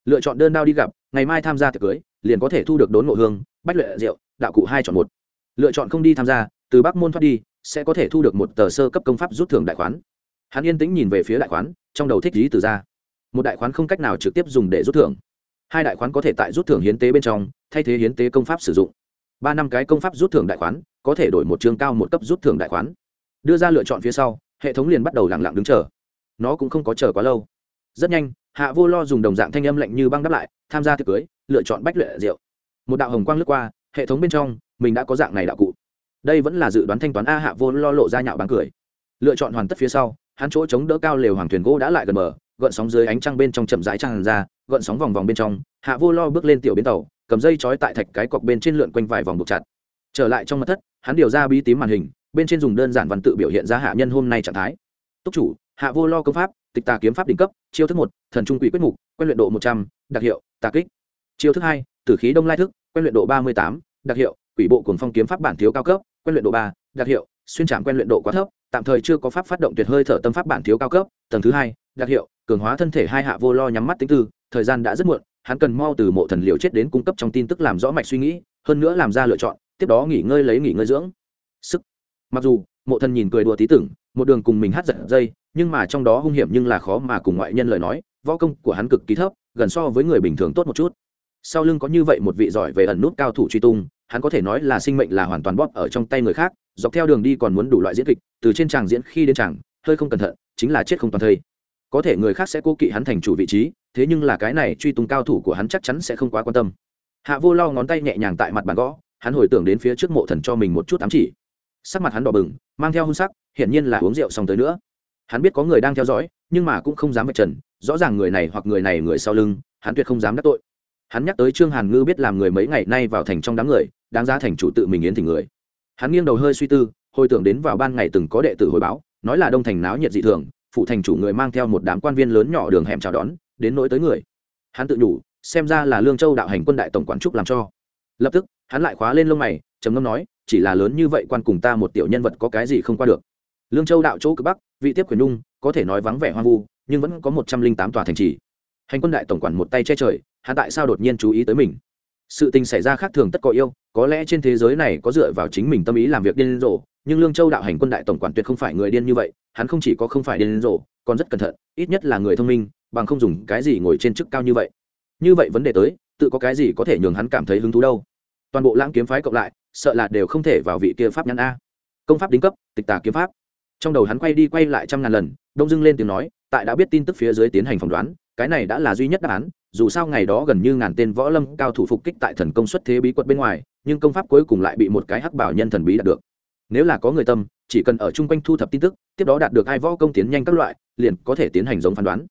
Lựa chọn đơn đao đi gặp, ngày mai tham gia tiệc cưới, liền có thể thu được đốn ngộ hương, bách lệ rượu, đạo cụ hai chọn một. Lựa chọn không đi tham gia, từ bắc môn thoát đi, sẽ có thể thu được một tờ sơ cấp công pháp rút thưởng đại khoán. Hắn yên tĩnh nhìn về phía đại khoán, trong đầu thích lý từ ra. Một đại khoán không cách nào trực tiếp dùng để rút thưởng hai đại khoán có thể tại rút thưởng hiến tế bên trong, thay thế hiến tế công pháp sử dụng. Ba năm cái công pháp rút thưởng đại khoán, có thể đổi một chương cao một cấp rút thưởng đại khoán. Đưa ra lựa chọn phía sau, hệ thống liền bắt đầu lẳng lặng đứng chờ. Nó cũng không có chờ quá lâu. Rất nhanh, hạ vô lo dùng đồng dạng thanh âm lạnh như băng đáp lại, tham gia tiệc cưới, lựa chọn bách luyện rượu. Một đạo hồng quang lướt qua, hệ thống bên trong, mình đã có dạng này đạo cụ. Đây vẫn là dự đoán thanh toán a hạ vô lo lộ ra nhạo bán cười. Lựa chọn hoàn tất phía sau, hắn chỗ chống đỡ cao lều hoàng thuyền gỗ đã lại gần mở gợn sóng dưới ánh trăng bên trong chậm rãi tràn ra gợn sóng vòng vòng bên trong, hạ vô lo bước lên tiểu bến tàu, cầm dây trói tại thạch cái cọc bên trên lượn quanh vài vòng buộc chặt. Trở lại trong mặt thất, hắn điều ra bí tím màn hình, bên trên dùng đơn giản văn tự biểu hiện ra hạ nhân hôm nay trạng thái. Túc chủ, hạ vô lo công pháp, tịch tà kiếm pháp đỉnh cấp, chiêu thức một, thần trung quỷ quyết mục, quen luyện độ một trăm, đặc hiệu, tà kích. Chiêu thức hai, tử khí đông lai thức, quen luyện độ ba mươi tám, đặc hiệu, quỷ bộ cùng phong kiếm pháp bản thiếu cao cấp, quen luyện độ ba, đặc hiệu, xuyên trảm quen luyện độ quá thấp, tạm thời chưa có pháp phát động tuyệt hơi thở tâm pháp bản thiếu cao cấp, tầng thứ hai, đặc hiệu, cường hóa thân thể hai hạ vô lo nhắm mắt tính tư thời gian đã rất muộn, hắn cần mau từ mộ thần liều chết đến cung cấp trong tin tức làm rõ mạch suy nghĩ, hơn nữa làm ra lựa chọn, tiếp đó nghỉ ngơi lấy nghỉ ngơi dưỡng. Sức. Mặc dù, mộ thần nhìn cười đùa tí tưởng, một đường cùng mình hát giật dây, nhưng mà trong đó hung hiểm nhưng là khó mà cùng ngoại nhân lời nói, võ công của hắn cực kỳ thấp, gần so với người bình thường tốt một chút. Sau lưng có như vậy một vị giỏi về ẩn nút cao thủ truy tung, hắn có thể nói là sinh mệnh là hoàn toàn bóp ở trong tay người khác, dọc theo đường đi còn muốn đủ loại diễn kịch, từ trên tràng diễn khi đến tràng, hơi không cẩn thận, chính là chết không toàn thây. Có thể người khác sẽ cố kỵ hắn thành chủ vị trí thế nhưng là cái này truy tung cao thủ của hắn chắc chắn sẽ không quá quan tâm. Hạ vô lo ngón tay nhẹ nhàng tại mặt bàn gõ, hắn hồi tưởng đến phía trước mộ thần cho mình một chút ám chỉ. Sắc mặt hắn đỏ bừng, mang theo hung sắc, hiển nhiên là uống rượu xong tới nữa. Hắn biết có người đang theo dõi, nhưng mà cũng không dám vạch trần, rõ ràng người này hoặc người này người sau lưng, hắn tuyệt không dám đắc tội. Hắn nhắc tới trương hàn ngư biết làm người mấy ngày nay vào thành trong đám người, đáng giá thành chủ tự mình yến thỉnh người. Hắn nghiêng đầu hơi suy tư, hồi tưởng đến vào ban ngày từng có đệ tử hồi báo, nói là đông thành náo nhiệt dị thường phụ thành chủ người mang theo một đám quan viên lớn nhỏ đường hẻm chào đón đến nỗi tới người. Hắn tự nhủ, xem ra là lương châu đạo hành quân đại tổng quản trúc làm cho. Lập tức, hắn lại khóa lên lông mày, trầm ngâm nói, chỉ là lớn như vậy quan cùng ta một tiểu nhân vật có cái gì không qua được. Lương châu đạo chỗ cực bắc, vị tiếp quyền nhung, có thể nói vắng vẻ hoang vu, nhưng vẫn có một trăm linh tám tòa thành trì. Hành quân đại tổng quản một tay che trời, hắn tại sao đột nhiên chú ý tới mình? Sự tình xảy ra khác thường tất có yêu, có lẽ trên thế giới này có dựa vào chính mình tâm ý làm việc điên rồ, nhưng lương châu đạo hành quân đại tổng quản tuyệt không phải người điên như vậy, hắn không chỉ có không phải điên rồ, còn rất cẩn thận, ít nhất là người thông minh bằng không dùng cái gì ngồi trên chức cao như vậy. Như vậy vấn đề tới, tự có cái gì có thể nhường hắn cảm thấy hứng thú đâu. Toàn bộ lãng kiếm phái cộng lại, sợ là đều không thể vào vị kia pháp nhãn a. Công pháp đính cấp, tịch tà kiếm pháp. Trong đầu hắn quay đi quay lại trăm ngàn lần, đông dưng lên tiếng nói, tại đã biết tin tức phía dưới tiến hành phỏng đoán, cái này đã là duy nhất đáp án, dù sao ngày đó gần như ngàn tên võ lâm cao thủ phục kích tại thần công xuất thế bí quật bên ngoài, nhưng công pháp cuối cùng lại bị một cái hắc bảo nhân thần bí đạt được. Nếu là có người tâm, chỉ cần ở chung quanh thu thập tin tức, tiếp đó đạt được hai võ công tiến nhanh các loại, liền có thể tiến hành giống phán đoán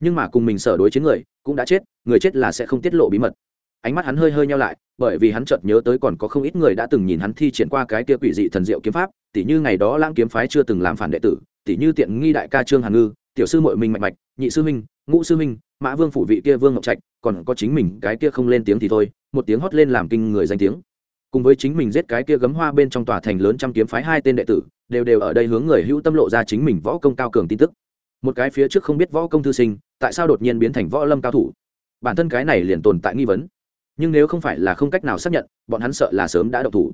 nhưng mà cùng mình sở đối chiến người, cũng đã chết, người chết là sẽ không tiết lộ bí mật. Ánh mắt hắn hơi hơi nhau lại, bởi vì hắn chợt nhớ tới còn có không ít người đã từng nhìn hắn thi triển qua cái kia quỷ dị thần diệu kiếm pháp, tỉ như ngày đó lãng kiếm phái chưa từng làm phản đệ tử, tỉ như tiện nghi đại ca trương hàn ngư, tiểu sư mội minh mạnh mạch, nhị sư minh, ngũ sư minh, mã vương phủ vị kia vương ngọc trạch, còn có chính mình cái kia không lên tiếng thì thôi, một tiếng hót lên làm kinh người danh tiếng. Cùng với chính mình giết cái kia gấm hoa bên trong tòa thành lớn trăm kiếm phái hai tên đệ tử, đều đều ở đây hướng người hữu tâm lộ ra chính mình võ công cao cường tin tức một cái phía trước không biết võ công thư sinh, tại sao đột nhiên biến thành võ lâm cao thủ? Bản thân cái này liền tồn tại nghi vấn. Nhưng nếu không phải là không cách nào xác nhận, bọn hắn sợ là sớm đã độc thủ.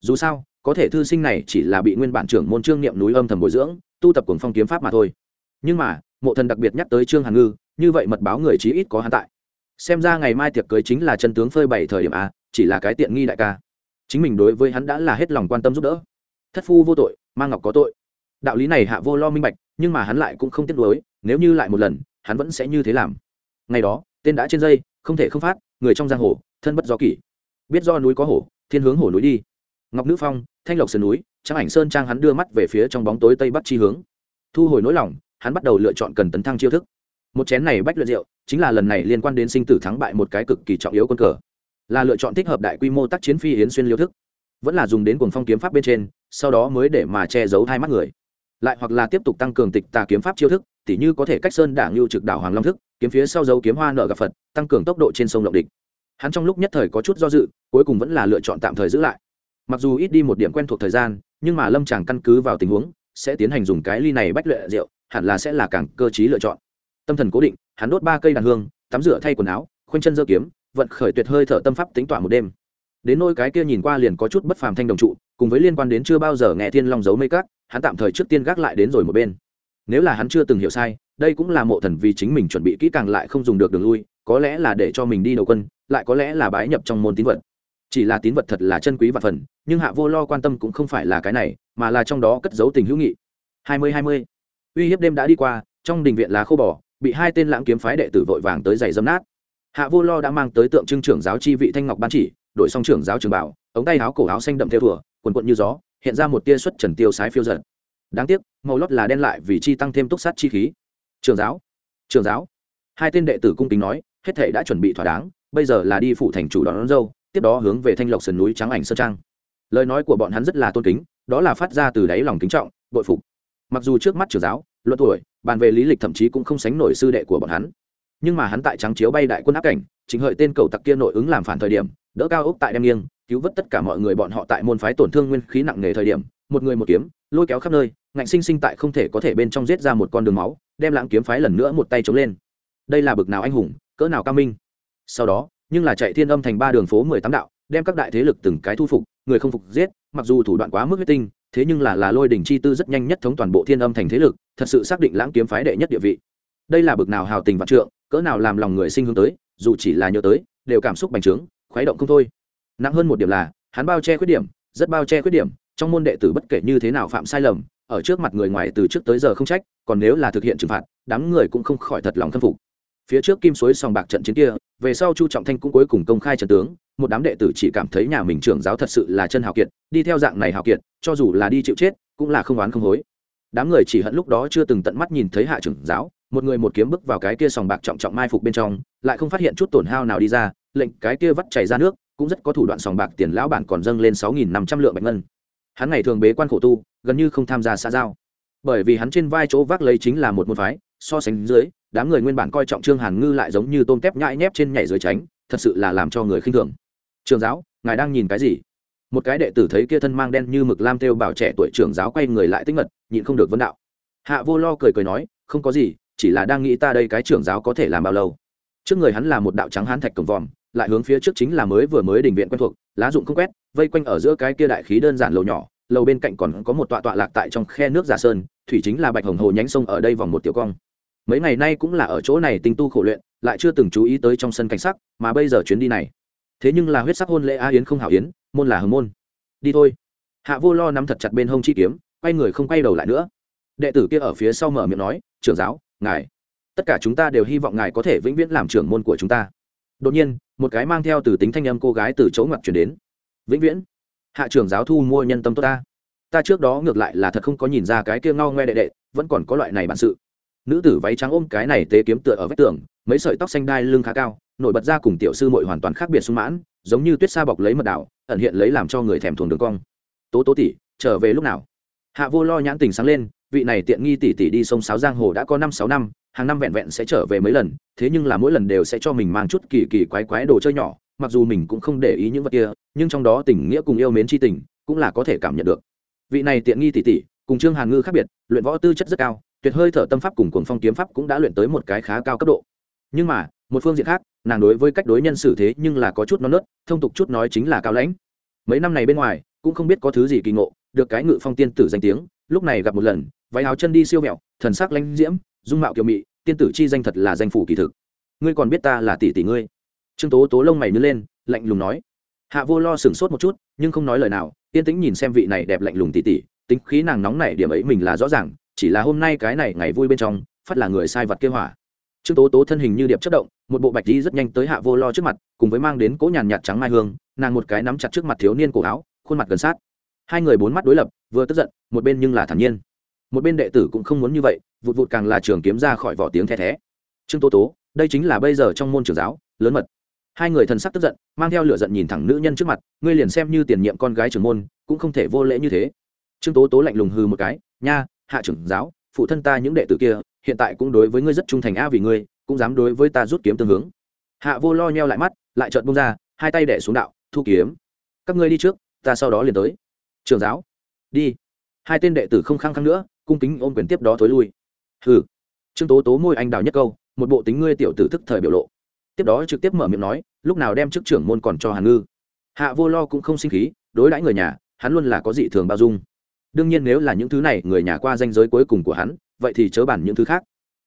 Dù sao, có thể thư sinh này chỉ là bị nguyên bản trưởng môn trương niệm núi âm thầm bồi dưỡng, tu tập cuồng phong kiếm pháp mà thôi. Nhưng mà, mộ thần đặc biệt nhắc tới trương hàn ngư, như vậy mật báo người chí ít có hắn tại. Xem ra ngày mai tiệc cưới chính là chân tướng phơi bày thời điểm a, chỉ là cái tiện nghi đại ca. Chính mình đối với hắn đã là hết lòng quan tâm giúp đỡ. Thất phu vô tội mang ngọc có tội. Đạo lý này hạ vô lo minh bạch nhưng mà hắn lại cũng không tiếc nuối, nếu như lại một lần, hắn vẫn sẽ như thế làm. Ngày đó, tên đã trên dây, không thể không phát, người trong giang hồ, thân bất do kỷ. Biết do núi có hổ, thiên hướng hổ núi đi. Ngọc nữ phong, thanh lộc sơn núi trang ảnh sơn trang hắn đưa mắt về phía trong bóng tối tây bắc chi hướng. Thu hồi nỗi lòng, hắn bắt đầu lựa chọn cần tấn thăng chiêu thức. Một chén này bách luyện rượu, chính là lần này liên quan đến sinh tử thắng bại một cái cực kỳ trọng yếu quân cờ. Là lựa chọn thích hợp đại quy mô tác chiến phi yến xuyên liêu thức. Vẫn là dùng đến cuồng phong kiếm pháp bên trên, sau đó mới để mà che giấu hai mắt người lại hoặc là tiếp tục tăng cường tịch tà kiếm pháp chiêu thức, tỉ như có thể cách sơn đảng lưu trực đảo hoàng long thức, kiếm phía sau dấu kiếm hoa nợ gặp phật, tăng cường tốc độ trên sông lộng địch. Hắn trong lúc nhất thời có chút do dự, cuối cùng vẫn là lựa chọn tạm thời giữ lại. Mặc dù ít đi một điểm quen thuộc thời gian, nhưng mà lâm chàng căn cứ vào tình huống, sẽ tiến hành dùng cái ly này bách luyện rượu, hẳn là sẽ là càng cơ chí lựa chọn. Tâm thần cố định, hắn đốt ba cây đàn hương, tắm rửa thay quần áo, khoanh chân dơ kiếm, vận khởi tuyệt hơi thở tâm pháp tính tỏa một đêm. Đến nôi cái kia nhìn qua liền có chút bất phàm thanh đồng trụ cùng với liên quan đến chưa bao giờ nghe thiên long giấu mây cát hắn tạm thời trước tiên gác lại đến rồi một bên. Nếu là hắn chưa từng hiểu sai, đây cũng là mộ thần vì chính mình chuẩn bị kỹ càng lại không dùng được đường lui, có lẽ là để cho mình đi đầu quân, lại có lẽ là bái nhập trong môn tín vật. Chỉ là tín vật thật là chân quý và phần, nhưng hạ vô lo quan tâm cũng không phải là cái này, mà là trong đó cất giấu tình hữu nghị. Hai mươi hai mươi. Uy hiếp đêm đã đi qua, trong đình viện là khô bò, bị hai tên lãng kiếm phái đệ tử vội vàng tới giày dâm nát. Hạ vô lo đã mang tới tượng trưng trưởng giáo chi vị thanh ngọc ban chỉ, đổi xong trưởng giáo trường bảo ống tay áo cổ áo xanh đậm theo thùa quần quận như gió hiện ra một tia xuất trần tiêu sái phiêu giận đáng tiếc màu lót là đen lại vì chi tăng thêm túc sát chi khí. Trường giáo trường giáo. Hai tên đệ tử cung kính nói hết thể đã chuẩn bị thỏa đáng bây giờ là đi phụ thành chủ đón, đón dâu tiếp đó hướng về thanh lộc sườn núi trắng ảnh sơn trang. Lời nói của bọn hắn rất là tôn kính đó là phát ra từ đáy lòng kính trọng bội phục. Mặc dù trước mắt trường giáo luận tuổi bàn về lý lịch thậm chí cũng không sánh nổi sư đệ của bọn hắn. Nhưng mà hắn tại trắng chiếu bay đại quân áp cảnh chính hợi tên cầu tặc kia nội ứng làm phản thời điểm đỡ cao ốc tại đem nghiêng cứu vớt tất cả mọi người bọn họ tại môn phái tổn thương nguyên khí nặng nề thời điểm, một người một kiếm, lôi kéo khắp nơi, ngạnh sinh sinh tại không thể có thể bên trong giết ra một con đường máu, đem lãng kiếm phái lần nữa một tay chống lên. Đây là bực nào anh hùng, cỡ nào cao minh. Sau đó, nhưng là chạy thiên âm thành ba đường phố mười tám đạo, đem các đại thế lực từng cái thu phục, người không phục giết, mặc dù thủ đoạn quá mức huyết tinh, thế nhưng là là lôi đỉnh chi tư rất nhanh nhất thống toàn bộ thiên âm thành thế lực, thật sự xác định lãng kiếm phái đệ nhất địa vị. Đây là bực nào hào tình vạn trượng, cỡ nào làm lòng người sinh hướng tới, dù chỉ là nhớ tới, đều cảm xúc bành trướng khoái động không thôi nặng hơn một điểm là, hắn bao che khuyết điểm, rất bao che khuyết điểm, trong môn đệ tử bất kể như thế nào phạm sai lầm, ở trước mặt người ngoài từ trước tới giờ không trách, còn nếu là thực hiện trừng phạt, đám người cũng không khỏi thật lòng khâm phục. Phía trước kim suối sòng bạc trận chiến kia, về sau chu trọng thanh cũng cuối cùng công khai trận tướng, một đám đệ tử chỉ cảm thấy nhà mình trưởng giáo thật sự là chân hào kiệt, đi theo dạng này hào kiệt, cho dù là đi chịu chết, cũng là không oán không hối. Đám người chỉ hận lúc đó chưa từng tận mắt nhìn thấy hạ trưởng giáo, một người một kiếm bước vào cái kia sòng bạc trọng trọng mai phục bên trong, lại không phát hiện chút tổn hao nào đi ra, lệnh cái kia vắt chảy ra nước cũng rất có thủ đoạn sòng bạc tiền lão bản còn dâng lên sáu nghìn năm trăm lượng bạch ngân. Hắn ngày thường bế quan khổ tu, gần như không tham gia xã giao. Bởi vì hắn trên vai chỗ vác lấy chính là một môn phái, so sánh dưới, đám người nguyên bản coi trọng trương hàn ngư lại giống như tôm tép nhãi nhép trên nhảy dưới tránh, thật sự là làm cho người khinh thường. Trường giáo, ngài đang nhìn cái gì? Một cái đệ tử thấy kia thân mang đen như mực lam theo bảo trẻ tuổi trưởng giáo quay người lại tích mật, nhịn không được vấn đạo. Hạ vô lo cười cười nói, không có gì, chỉ là đang nghĩ ta đây cái trưởng giáo có thể làm bao lâu. Trước người hắn là một đạo trắng hán thạch cổng vòm lại hướng phía trước chính là mới vừa mới đình viện quen thuộc, lá dụng không quét, vây quanh ở giữa cái kia đại khí đơn giản lầu nhỏ, lầu bên cạnh còn có một tọa tọa lạc tại trong khe nước giả sơn, thủy chính là bạch hồng hồ nhánh sông ở đây vòng một tiểu cong. Mấy ngày nay cũng là ở chỗ này tinh tu khổ luyện, lại chưa từng chú ý tới trong sân cảnh sắc, mà bây giờ chuyến đi này. Thế nhưng là huyết sắc hôn lễ a yến không hảo yến, môn là hồng môn. Đi thôi. Hạ vô lo nắm thật chặt bên hông chi kiếm, quay người không quay đầu lại nữa. Đệ tử kia ở phía sau mở miệng nói, trưởng giáo, ngài, tất cả chúng ta đều hy vọng ngài có thể vĩnh viễn làm trưởng môn của chúng ta. Đột nhiên một cái mang theo từ tính thanh âm cô gái từ chỗ ngoặt chuyển đến. Vĩnh viễn, hạ trưởng giáo thu mua nhân tâm tốt ta. Ta trước đó ngược lại là thật không có nhìn ra cái kia ngao ngoe đệ đệ, vẫn còn có loại này bản sự. Nữ tử váy trắng ôm cái này tế kiếm tựa ở vách tường, mấy sợi tóc xanh đai lưng khá cao, nổi bật ra cùng tiểu sư mội hoàn toàn khác biệt sung mãn, giống như tuyết sa bọc lấy mật đảo, ẩn hiện lấy làm cho người thèm thuồng đường cong. Tố tố tỷ, trở về lúc nào? Hạ vô lo nhãn tình sáng lên, vị này tiện nghi tỷ tỷ đi sông sáo giang hồ đã có năm sáu năm hàng năm vẹn vẹn sẽ trở về mấy lần, thế nhưng là mỗi lần đều sẽ cho mình mang chút kỳ kỳ quái quái đồ chơi nhỏ, mặc dù mình cũng không để ý những vật kia, nhưng trong đó tình nghĩa cùng yêu mến chi tình cũng là có thể cảm nhận được. Vị này tiện nghi tỷ tỷ, cùng trương hàn ngư khác biệt, luyện võ tư chất rất cao, tuyệt hơi thở tâm pháp cùng cuồng phong kiếm pháp cũng đã luyện tới một cái khá cao cấp độ. Nhưng mà, một phương diện khác, nàng đối với cách đối nhân xử thế nhưng là có chút non nớt, thông tục chút nói chính là cao lãnh. Mấy năm này bên ngoài, cũng không biết có thứ gì kỳ ngộ, được cái ngự phong tiên tử danh tiếng, lúc này gặp một lần, váy áo chân đi siêu mẹo, thần sắc lãnh diễm dung mạo kiều mị, tiên tử chi danh thật là danh phủ kỳ thực. Ngươi còn biết ta là tỷ tỷ ngươi? Trương tố tố lông mày nhớ lên, lạnh lùng nói. Hạ vô lo sửng sốt một chút, nhưng không nói lời nào, yên tĩnh nhìn xem vị này đẹp lạnh lùng tỷ tỷ, tính khí nàng nóng này điểm ấy mình là rõ ràng, chỉ là hôm nay cái này ngày vui bên trong, phát là người sai vật kêu hỏa. Trương tố tố thân hình như điệp chất động, một bộ bạch đi rất nhanh tới hạ vô lo trước mặt, cùng với mang đến cỗ nhàn nhạt trắng mai hương, nàng một cái nắm chặt trước mặt thiếu niên cổ áo, khuôn mặt gần sát. Hai người bốn mắt đối lập, vừa tức giận, một bên nhưng là thản nhiên. Một bên đệ tử cũng không muốn như vậy vụt vụt càng là trường kiếm ra khỏi vỏ tiếng the thé. Trương tố tố, đây chính là bây giờ trong môn trường giáo, lớn mật. Hai người thần sắc tức giận, mang theo lửa giận nhìn thẳng nữ nhân trước mặt, ngươi liền xem như tiền nhiệm con gái trưởng môn, cũng không thể vô lễ như thế. Trương tố tố lạnh lùng hư một cái, nha, hạ trưởng giáo, phụ thân ta những đệ tử kia, hiện tại cũng đối với ngươi rất trung thành a vì ngươi, cũng dám đối với ta rút kiếm tương hướng. Hạ vô lo nheo lại mắt, lại trợn bông ra, hai tay đẻ xuống đạo, thu kiếm, các ngươi đi trước, ta sau đó liền tới. Trường giáo, đi. Hai tên đệ tử không khăng khăng nữa, cung kính ôm quyền tiếp đó thối lui hừ. Trương tố tố môi anh đào nhất câu, một bộ tính ngươi tiểu tử thức thời biểu lộ. Tiếp đó trực tiếp mở miệng nói, lúc nào đem chức trưởng môn còn cho hàn ngư. Hạ vô lo cũng không sinh khí, đối đãi người nhà, hắn luôn là có dị thường bao dung. Đương nhiên nếu là những thứ này người nhà qua danh giới cuối cùng của hắn, vậy thì chớ bản những thứ khác.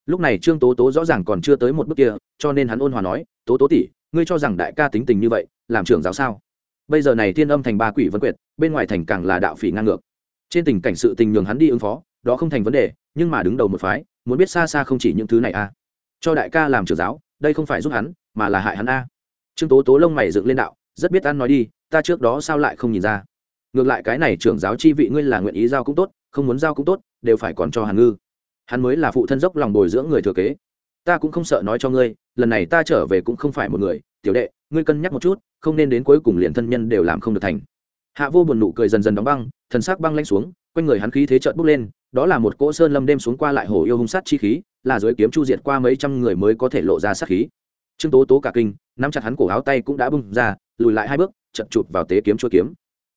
Lúc này trương tố tố rõ ràng còn chưa tới một bước kia, cho nên hắn ôn hòa nói, tố tố tỷ, ngươi cho rằng đại ca tính tình như vậy, làm trưởng giáo sao? Bây giờ này thiên âm thành ba quỷ vân quyệt, bên ngoài thành càng là đạo phỉ ngang ngược. Trên tình cảnh sự tình nhường hắn đi ứng phó, đó không thành vấn đề nhưng mà đứng đầu một phái, muốn biết xa xa không chỉ những thứ này a à. cho đại ca làm trưởng giáo, đây không phải giúp hắn, mà là hại hắn a. Trương tố tố lông mày dựng lên đạo, rất biết ăn nói đi, ta trước đó sao lại không nhìn ra. Ngược lại cái này trưởng giáo chi vị ngươi là nguyện ý giao cũng tốt, không muốn giao cũng tốt, đều phải còn cho hàn ngư. Hắn mới là phụ thân dốc lòng bồi dưỡng người thừa kế. Ta cũng không sợ nói cho ngươi, lần này ta trở về cũng không phải một người. Tiểu đệ, ngươi cân nhắc một chút, không nên đến cuối cùng liền thân nhân đều làm không được thành. Hạ vô buồn nụ cười dần dần đóng băng thần sắc băng lanh xuống, quanh người hắn khí thế trợn bốc lên, đó là một cỗ sơn lâm đêm xuống qua lại hồ yêu hung sát chi khí, là dưới kiếm chu diệt qua mấy trăm người mới có thể lộ ra sát khí. Trương tố tố cả kinh, nắm chặt hắn cổ áo tay cũng đã bung ra, lùi lại hai bước chật chụp vào tế kiếm chua kiếm.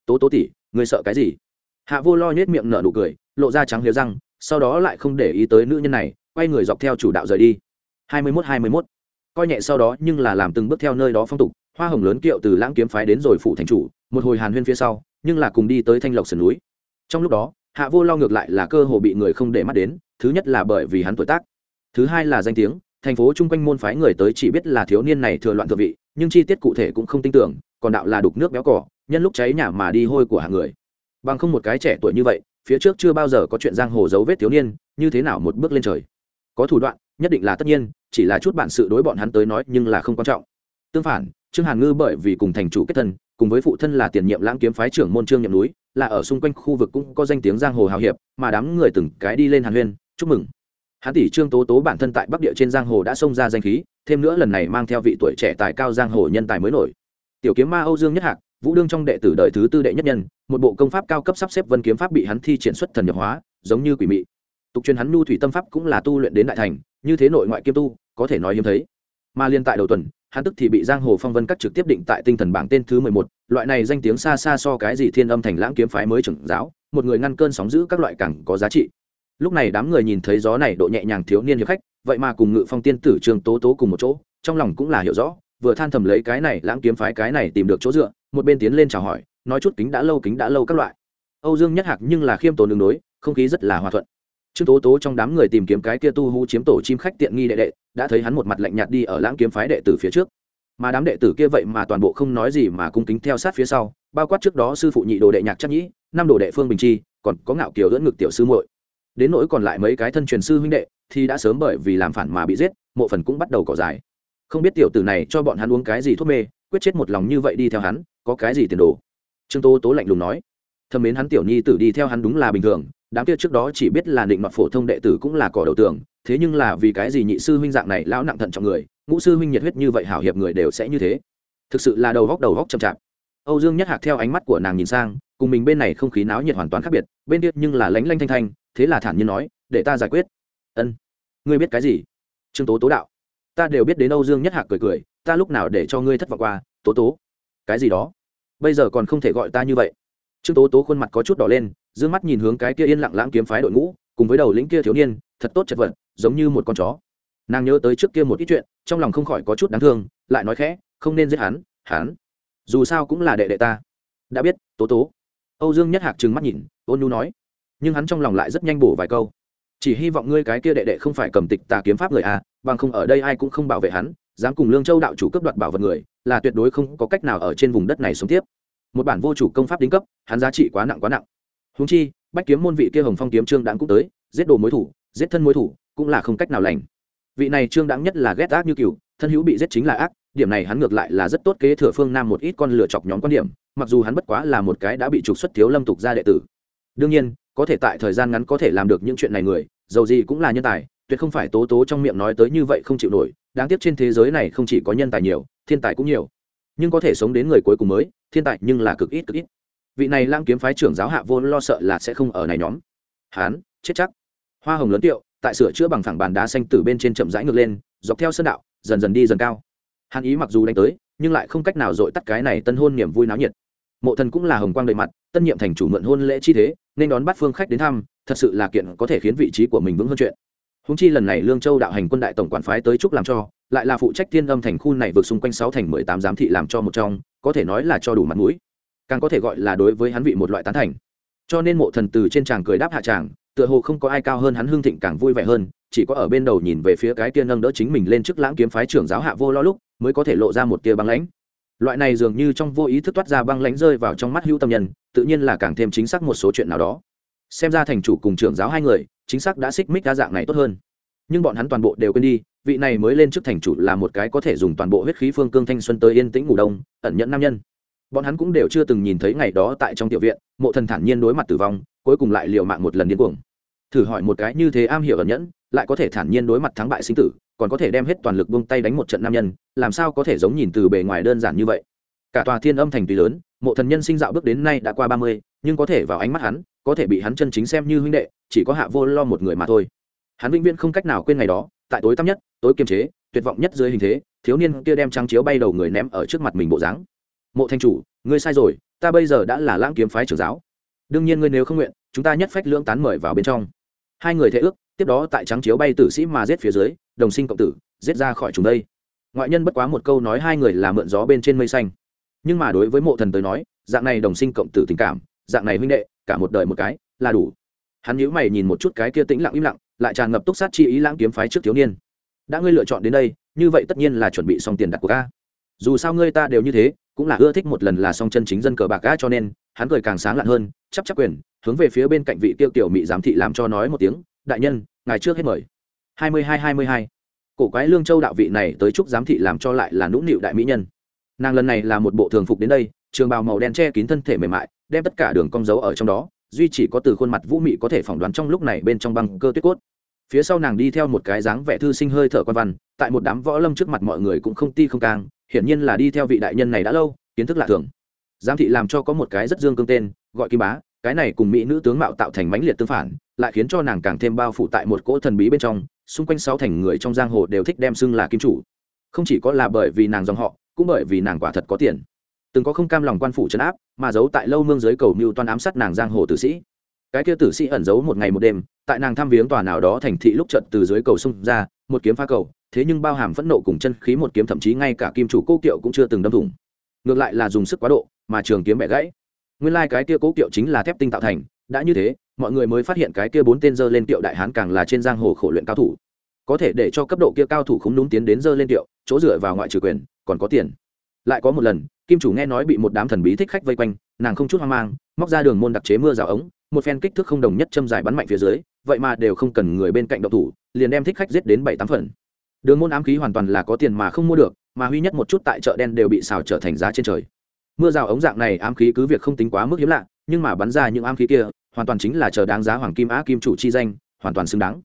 Tố tố tỉ ngươi sợ cái gì? Hạ vô lo nhét miệng nở nụ cười, lộ ra trắng liều răng, sau đó lại không để ý tới nữ nhân này, quay người dọc theo chủ đạo rời đi. Hai mươi mốt, hai mươi mốt. Coi nhẹ sau đó nhưng là làm từng bước theo nơi đó phong tục, hoa hồng lớn kiệu từ lãng kiếm phái đến rồi phủ thành chủ, một hồi hàn huyên phía sau nhưng là cùng đi tới thanh lộc sườn núi. Trong lúc đó, hạ vô lo ngược lại là cơ hồ bị người không để mắt đến, thứ nhất là bởi vì hắn tuổi tác. Thứ hai là danh tiếng, thành phố chung quanh môn phái người tới chỉ biết là thiếu niên này thừa loạn thượng vị, nhưng chi tiết cụ thể cũng không tin tưởng, còn đạo là đục nước béo cỏ nhân lúc cháy nhà mà đi hôi của hàng người. Bằng không một cái trẻ tuổi như vậy, phía trước chưa bao giờ có chuyện giang hồ dấu vết thiếu niên, như thế nào một bước lên trời? Có thủ đoạn, nhất định là tất nhiên, chỉ là chút bản sự đối bọn hắn tới nói nhưng là không quan trọng. Tương phản, trương hàn ngư bởi vì cùng thành chủ kết thân cùng với phụ thân là tiền nhiệm lãng kiếm phái trưởng môn trương nhậm núi, là ở xung quanh khu vực cũng có danh tiếng giang hồ hào hiệp, mà đám người từng cái đi lên hàn huyên, chúc mừng. Hán tỷ trương tố tố bản thân tại bắc địa trên giang hồ đã xông ra danh khí, thêm nữa lần này mang theo vị tuổi trẻ tài cao giang hồ nhân tài mới nổi. Tiểu kiếm ma âu dương nhất hạc, vũ đương trong đệ tử đời thứ tư đệ nhất nhân, một bộ công pháp cao cấp sắp xếp vân kiếm pháp bị hắn thi triển xuất thần nhập hóa, giống như quỷ mị. Tục truyền hắn nhu thủy tâm pháp cũng là tu luyện đến đại thành, như thế nội ngoại kiêm tu, có thể nói hiếm thấy. Mà liên tại đầu tuần hắn tức thì bị giang hồ phong vân cắt trực tiếp định tại tinh thần bảng tên thứ mười một, loại này danh tiếng xa xa so cái gì thiên âm thành lãng kiếm phái mới trưởng giáo, một người ngăn cơn sóng giữ các loại càng có giá trị. Lúc này đám người nhìn thấy gió này độ nhẹ nhàng thiếu niên hiệp khách, vậy mà cùng ngự phong tiên tử trường tố tố cùng một chỗ, trong lòng cũng là hiểu rõ, vừa than thầm lấy cái này lãng kiếm phái cái này tìm được chỗ dựa, một bên tiến lên chào hỏi, nói chút kính đã lâu kính đã lâu các loại. Âu dương nhất hạc nhưng là khiêm tốn đường đối, không khí rất là hòa thuận trương tố tố trong đám người tìm kiếm cái kia tu hú chiếm tổ chim khách tiện nghi đệ đệ, đã thấy hắn một mặt lạnh nhạt đi ở lãng kiếm phái đệ tử phía trước. Mà đám đệ tử kia vậy mà toàn bộ không nói gì mà cung kính theo sát phía sau, bao quát trước đó sư phụ nhị đồ đệ nhạc chắc nhĩ, năm đồ đệ phương bình chi, còn có ngạo kiều dẫn ngực tiểu sư muội. Đến nỗi còn lại mấy cái thân truyền sư huynh đệ, thì đã sớm bởi vì làm phản mà bị giết, mộ phần cũng bắt đầu cỏ dài không biết tiểu tử này cho bọn hắn uống cái gì thuốc mê, quyết chết một lòng như vậy đi theo hắn, có cái gì tiền đồ? Trương tố tố lạnh lùng nói. Thâm mến hắn tiểu nhi tử đi theo hắn đúng là bình thường đám kia trước đó chỉ biết là định mặt phổ thông đệ tử cũng là cỏ đầu tường, thế nhưng là vì cái gì nhị sư huynh dạng này lão nặng thận trọng người, ngũ sư huynh nhiệt huyết như vậy hảo hiệp người đều sẽ như thế? Thực sự là đầu góc đầu góc chậm chạp. Âu dương nhất hạc theo ánh mắt của nàng nhìn sang, cùng mình bên này không khí náo nhiệt hoàn toàn khác biệt, bên kia nhưng là lánh lanh thanh thanh, thế là thản nhiên nói, để ta giải quyết. Ân, ngươi biết cái gì? Trương tố tố đạo. Ta đều biết đến âu dương nhất hạc cười cười, ta lúc nào để cho ngươi thất vọng qua, tố tố. Cái gì đó? Bây giờ còn không thể gọi ta như vậy. Trương tố tố khuôn mặt có chút đỏ lên d ư ơ n g mắt nhìn hướng cái kia yên lặng lãng kiếm phái đội ngũ, cùng với đầu lĩnh kia thiếu niên, thật tốt chật vật, giống như một con chó. Nàng nhớ tới trước kia một ít chuyện, trong lòng không khỏi có chút đáng thương, lại nói khẽ, không nên giết hắn hắn, dù sao cũng là đệ đệ ta. Đã biết, tố tố. Âu dương nhất hạc trừng mắt nhìn, ôn nhu nói, nhưng hắn trong lòng lại rất nhanh bổ vài câu. Chỉ hy vọng ngươi cái kia đệ đệ không phải cầm tịch tà kiếm pháp người à bằng không ở đây ai cũng không bảo vệ hắn, dám cùng lương châu đạo chủ cấp đoạt bảo vật người, là tuyệt đối không có cách nào ở trên vùng đất này sống tiếp. Một bản vô chủ công pháp đính cấp, hắn giá trị quá nặng quá nặng húng chi, bách kiếm môn vị kia hồng phong kiếm trương đãng cũng tới, giết đồ mối thủ, giết thân mối thủ, cũng là không cách nào lành. Vị này trương đãng nhất là ghét ác như cừu, thân hữu bị giết chính là ác, điểm này hắn ngược lại là rất tốt kế thừa phương nam một ít con lựa chọc nhóm quan điểm, mặc dù hắn bất quá là một cái đã bị trục xuất thiếu lâm tục ra đệ tử. Đương nhiên, có thể tại thời gian ngắn có thể làm được những chuyện này người dầu gì cũng là nhân tài, tuyệt không phải tố tố trong miệng nói tới như vậy không chịu nổi, đáng tiếc trên thế giới này không chỉ có nhân tài nhiều, thiên tài cũng nhiều. Nhưng có thể sống đến người cuối cùng mới, thiên tài nhưng là cực ít cực ít vị này lang kiếm phái trưởng giáo hạ vô lo sợ là sẽ không ở này nhóm. Hán, chết chắc. Hoa hồng lớn tiệu, tại sửa chữa bằng thẳng bàn đá xanh từ bên trên chậm rãi ngược lên, dọc theo sơn đạo, dần dần đi dần cao. Hàn ý mặc dù đánh tới, nhưng lại không cách nào dội tắt cái này tân hôn niềm vui náo nhiệt. Mộ thần cũng là hồng quang đầy mặt, tân nhiệm thành chủ mượn hôn lễ chi thế, nên đón bắt phương khách đến thăm, thật sự là kiện có thể khiến vị trí của mình vững hơn chuyện. Húng chi lần này lương châu đạo hành quân đại tổng quản phái tới trúc làm cho, lại là phụ trách thiên âm thành khu này vượt xung quanh sáu thành mười tám giám thị làm cho một trong, có thể nói là cho đủ mặt mũi càng có thể gọi là đối với hắn vị một loại tán thành. Cho nên mộ thần từ trên tràng cười đáp hạ tràng tựa hồ không có ai cao hơn hắn hương thịnh càng vui vẻ hơn, chỉ có ở bên đầu nhìn về phía cái kia nâng đỡ chính mình lên trước lãng kiếm phái trưởng giáo hạ vô lo lúc, mới có thể lộ ra một tia băng lãnh. Loại này dường như trong vô ý thức toát ra băng lãnh rơi vào trong mắt hữu tâm nhân, tự nhiên là càng thêm chính xác một số chuyện nào đó. Xem ra thành chủ cùng trưởng giáo hai người, chính xác đã xích mích đa dạng này tốt hơn. Nhưng bọn hắn toàn bộ đều quên đi, vị này mới lên chức thành chủ là một cái có thể dùng toàn bộ huyết khí phương cương thanh xuân tới yên tĩnh ngủ đông, ẩn nhận nam nhân bọn hắn cũng đều chưa từng nhìn thấy ngày đó tại trong tiểu viện, mộ thần thản nhiên đối mặt tử vong, cuối cùng lại liều mạng một lần điên cuồng. Thử hỏi một cái như thế am hiểu ẩn nhẫn, lại có thể thản nhiên đối mặt thắng bại sinh tử, còn có thể đem hết toàn lực buông tay đánh một trận nam nhân, làm sao có thể giống nhìn từ bề ngoài đơn giản như vậy? Cả tòa thiên âm thành tùy lớn, mộ thần nhân sinh dạo bước đến nay đã qua ba mươi, nhưng có thể vào ánh mắt hắn, có thể bị hắn chân chính xem như huynh đệ, chỉ có hạ vô lo một người mà thôi. Hắn vĩnh viễn không cách nào quên ngày đó, tại tối tăm nhất, tối kiềm chế, tuyệt vọng nhất dưới hình thế, thiếu niên kia đem trăng chiếu bay đầu người ném ở trước mặt mình bộ dáng mộ thanh chủ, ngươi sai rồi, ta bây giờ đã là lãng kiếm phái trưởng giáo. Đương nhiên ngươi nếu không nguyện, chúng ta nhất phách lưỡng tán mời vào bên trong. Hai người thệ ước, tiếp đó tại trắng chiếu bay tử sĩ mà giết phía dưới, đồng sinh cộng tử, giết ra khỏi chúng đây. Ngoại nhân bất quá một câu nói hai người là mượn gió bên trên mây xanh. Nhưng mà đối với mộ thần tới nói, dạng này đồng sinh cộng tử tình cảm, dạng này huynh đệ, cả một đời một cái, là đủ. Hắn nhíu mày nhìn một chút cái kia tĩnh lặng im lặng, lại tràn ngập túc sát chi ý lãng kiếm phái trước thiếu niên. Đã ngươi lựa chọn đến đây, như vậy tất nhiên là chuẩn bị xong tiền đặt của ca dù sao ngươi ta đều như thế cũng là ưa thích một lần là song chân chính dân cờ bạc gã cho nên hắn cười càng sáng lạn hơn chấp chấp quyền, hướng về phía bên cạnh vị tiêu tiểu mỹ giám thị làm cho nói một tiếng, đại nhân, ngài trước hết mời. Hai mươi hai hai mươi hai. Cổ quái lương châu đạo vị này tới chúc giám thị làm cho lại là nũng nịu đại mỹ nhân. Nàng lần này là một bộ thường phục đến đây, trường bào màu đen che kín thân thể mềm mại, đem tất cả đường cong dấu ở trong đó, duy chỉ có từ khuôn mặt vũ mị có thể phỏng đoán trong lúc này bên trong băng cơ tuyết cốt. Phía sau nàng đi theo một cái dáng vẻ thư sinh hơi thở quan văn, tại một đám võ lâm trước mặt mọi người cũng không ti không càng hiển nhiên là đi theo vị đại nhân này đã lâu, kiến thức lạ thường. Giám thị làm cho có một cái rất dương cương tên, gọi kim bá, cái này cùng mỹ nữ tướng mạo tạo thành mãnh liệt tương phản, lại khiến cho nàng càng thêm bao phủ tại một cỗ thần bí bên trong, xung quanh sáu thành người trong giang hồ đều thích đem xưng là kim chủ. Không chỉ có là bởi vì nàng dòng họ, cũng bởi vì nàng quả thật có tiền. Từng có không cam lòng quan phủ trấn áp, mà giấu tại lâu mương dưới cầu mưu toan ám sát nàng giang hồ tử sĩ. Cái kia tử sĩ ẩn giấu một ngày một đêm, tại nàng thăm viếng tòa nào đó thành thị lúc trận từ dưới cầu xung ra, một kiếm phá cầu thế nhưng bao hàm phẫn nộ cùng chân khí một kiếm thậm chí ngay cả kim chủ cô kiệu cũng chưa từng đâm thủng. Ngược lại là dùng sức quá độ, mà trường kiếm bẻ gãy. Nguyên lai、like、cái kia cố kiệu chính là thép tinh tạo thành, đã như thế, mọi người mới phát hiện cái kia bốn tên dơ lên kiệu đại hán càng là trên giang hồ khổ luyện cao thủ. Có thể để cho cấp độ kia cao thủ không đúng tiến đến dơ lên kiệu, chỗ dựa vào ngoại trừ quyền, còn có tiền. Lại có một lần, kim chủ nghe nói bị một đám thần bí thích khách vây quanh, nàng không chút hoang mang, móc ra đường môn đặc chế mưa rào ống, một phen kích thước không đồng nhất châm dài bắn mạnh phía dưới, vậy mà đều không cần người bên cạnh độc thủ, liền đem thích khách giết đến bảy tám phần đường môn ám khí hoàn toàn là có tiền mà không mua được, mà huy nhất một chút tại chợ đen đều bị xào trở thành giá trên trời. Mưa rào ống dạng này ám khí cứ việc không tính quá mức hiếm lạ, nhưng mà bắn ra những ám khí kia, hoàn toàn chính là chờ đáng giá hoàng kim á kim chủ chi danh, hoàn toàn xứng đáng.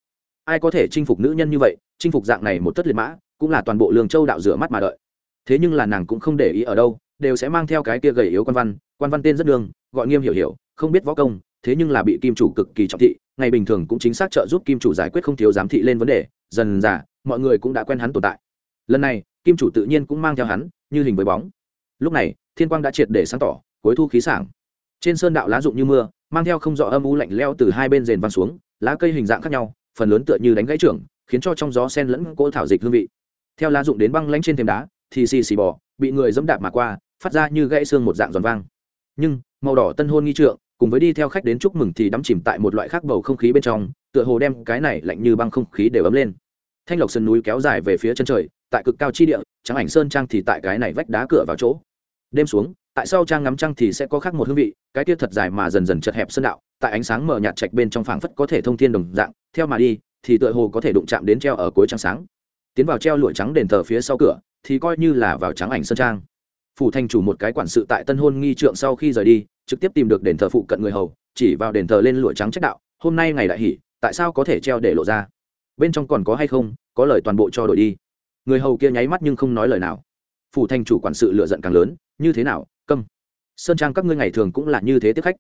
Ai có thể chinh phục nữ nhân như vậy, chinh phục dạng này một tất liệt mã, cũng là toàn bộ lương châu đạo rửa mắt mà đợi. Thế nhưng là nàng cũng không để ý ở đâu, đều sẽ mang theo cái kia gầy yếu quan văn quan văn tên rất đường, gọi nghiêm hiểu hiểu, không biết võ công, thế nhưng là bị kim chủ cực kỳ trọng thị, ngày bình thường cũng chính xác trợ giúp kim chủ giải quyết không thiếu giám thị lên vấn đề, dần dà mọi người cũng đã quen hắn tồn tại. Lần này, kim chủ tự nhiên cũng mang theo hắn, như hình với bóng. Lúc này, thiên quang đã triệt để sáng tỏ, cuối thu khí sảng. Trên sơn đạo lá rụng như mưa, mang theo không rõ âm u lạnh leo từ hai bên rền văng xuống, lá cây hình dạng khác nhau, phần lớn tựa như đánh gãy trưởng, khiến cho trong gió sen lẫn cỗ thảo dịch hương vị. Theo lá rụng đến băng lanh trên thềm đá, thì xì xì bò, bị người dẫm đạp mà qua, phát ra như gãy xương một dạng giòn vang. Nhưng, màu đỏ tân hôn nghi trượng, cùng với đi theo khách đến chúc mừng thì đắm chìm tại một loại khác bầu không khí bên trong, tựa hồ đem cái này lạnh như băng không khí đều ấm lên thanh lộc sơn núi kéo dài về phía chân trời, tại cực cao chi địa, trắng ảnh sơn trang thì tại cái này vách đá cửa vào chỗ. Đêm xuống, tại sao trang ngắm trăng thì sẽ có khác một hương vị, cái tiết thật dài mà dần dần chật hẹp sơn đạo, tại ánh sáng mở nhạt chạch bên trong phảng phất có thể thông thiên đồng dạng, theo mà đi, thì tựa hồ có thể đụng chạm đến treo ở cuối trăng sáng. Tiến vào treo lụa trắng đền thờ phía sau cửa, thì coi như là vào trắng ảnh sơn trang. Phủ thành chủ một cái quản sự tại tân hôn nghi trượng sau khi rời đi, trực tiếp tìm được đền thờ phụ cận người hầu, chỉ vào đền thờ lên lụa trắng trách đạo, hôm nay ngày đại hỷ, tại sao có thể treo để lộ ra? Bên trong còn có hay không, có lời toàn bộ cho đổi đi. Người hầu kia nháy mắt nhưng không nói lời nào. Phủ thành chủ quản sự lựa giận càng lớn, như thế nào, câm? Sơn trang các ngươi ngày thường cũng là như thế tiếp khách.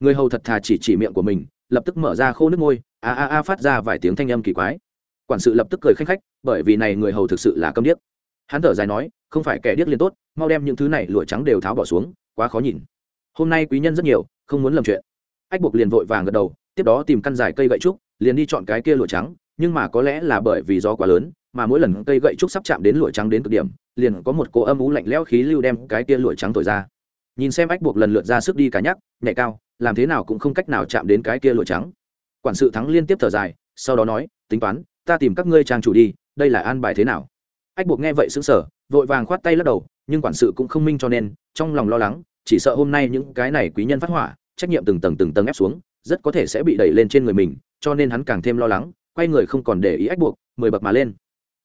Người hầu thật thà chỉ chỉ miệng của mình, lập tức mở ra khô nước môi, a a a phát ra vài tiếng thanh âm kỳ quái. Quản sự lập tức cười khanh khách, bởi vì này người hầu thực sự là câm điếc. Hắn thở dài nói, không phải kẻ điếc liền tốt, mau đem những thứ này lụa trắng đều tháo bỏ xuống, quá khó nhìn. Hôm nay quý nhân rất nhiều, không muốn lầm chuyện. Ách buộc liền vội vàng gật đầu, tiếp đó tìm căn dài cây gậy trúc, liền đi chọn cái kia lụa trắng nhưng mà có lẽ là bởi vì gió quá lớn, mà mỗi lần cây gậy trúc sắp chạm đến lụa trắng đến cực điểm, liền có một cỗ âm ú lạnh lẽo khí lưu đem cái kia lụa trắng thổi ra. Nhìn xem ách buộc lần lượt ra sức đi cả nhắc, nhảy cao, làm thế nào cũng không cách nào chạm đến cái kia lụa trắng. Quản sự thắng liên tiếp thở dài, sau đó nói, tính toán, ta tìm các ngươi trang chủ đi, đây là an bài thế nào? Ách buộc nghe vậy xứng sở vội vàng khoát tay lắc đầu, nhưng quản sự cũng không minh cho nên, trong lòng lo lắng, chỉ sợ hôm nay những cái này quý nhân phát hỏa, trách nhiệm từng tầng từng tầng ép xuống, rất có thể sẽ bị đẩy lên trên người mình, cho nên hắn càng thêm lo lắng quay người không còn để ý ách buộc, mười bậc mà lên.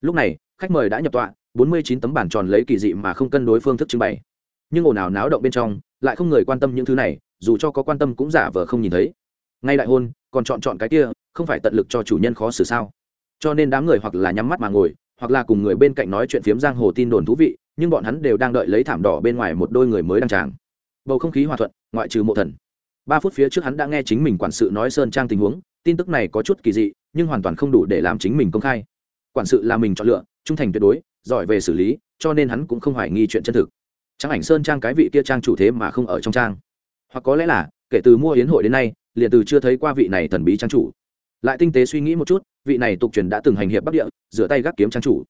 Lúc này, khách mời đã nhập tọa, bốn mươi chín tấm bản tròn lấy kỳ dị mà không cân đối phương thức trưng bày. Nhưng ồn ào náo động bên trong, lại không người quan tâm những thứ này, dù cho có quan tâm cũng giả vờ không nhìn thấy. Ngay đại hôn, còn chọn chọn cái kia, không phải tận lực cho chủ nhân khó xử sao? Cho nên đám người hoặc là nhắm mắt mà ngồi, hoặc là cùng người bên cạnh nói chuyện phiếm giang hồ tin đồn thú vị, nhưng bọn hắn đều đang đợi lấy thảm đỏ bên ngoài một đôi người mới đăng tràng. Bầu không khí hòa thuận, ngoại trừ mộ thần. Ba phút phía trước hắn đã nghe chính mình quản sự nói sơn trang tình huống, tin tức này có chút kỳ dị nhưng hoàn toàn không đủ để làm chính mình công khai. Quản sự là mình chọn lựa, trung thành tuyệt đối, giỏi về xử lý, cho nên hắn cũng không hoài nghi chuyện chân thực. Trang ảnh sơn trang cái vị kia trang chủ thế mà không ở trong trang. Hoặc có lẽ là, kể từ mua hiến hội đến nay, liền từ chưa thấy qua vị này thần bí trang chủ. Lại tinh tế suy nghĩ một chút, vị này tục truyền đã từng hành hiệp bắc địa, rửa tay gác kiếm trang chủ.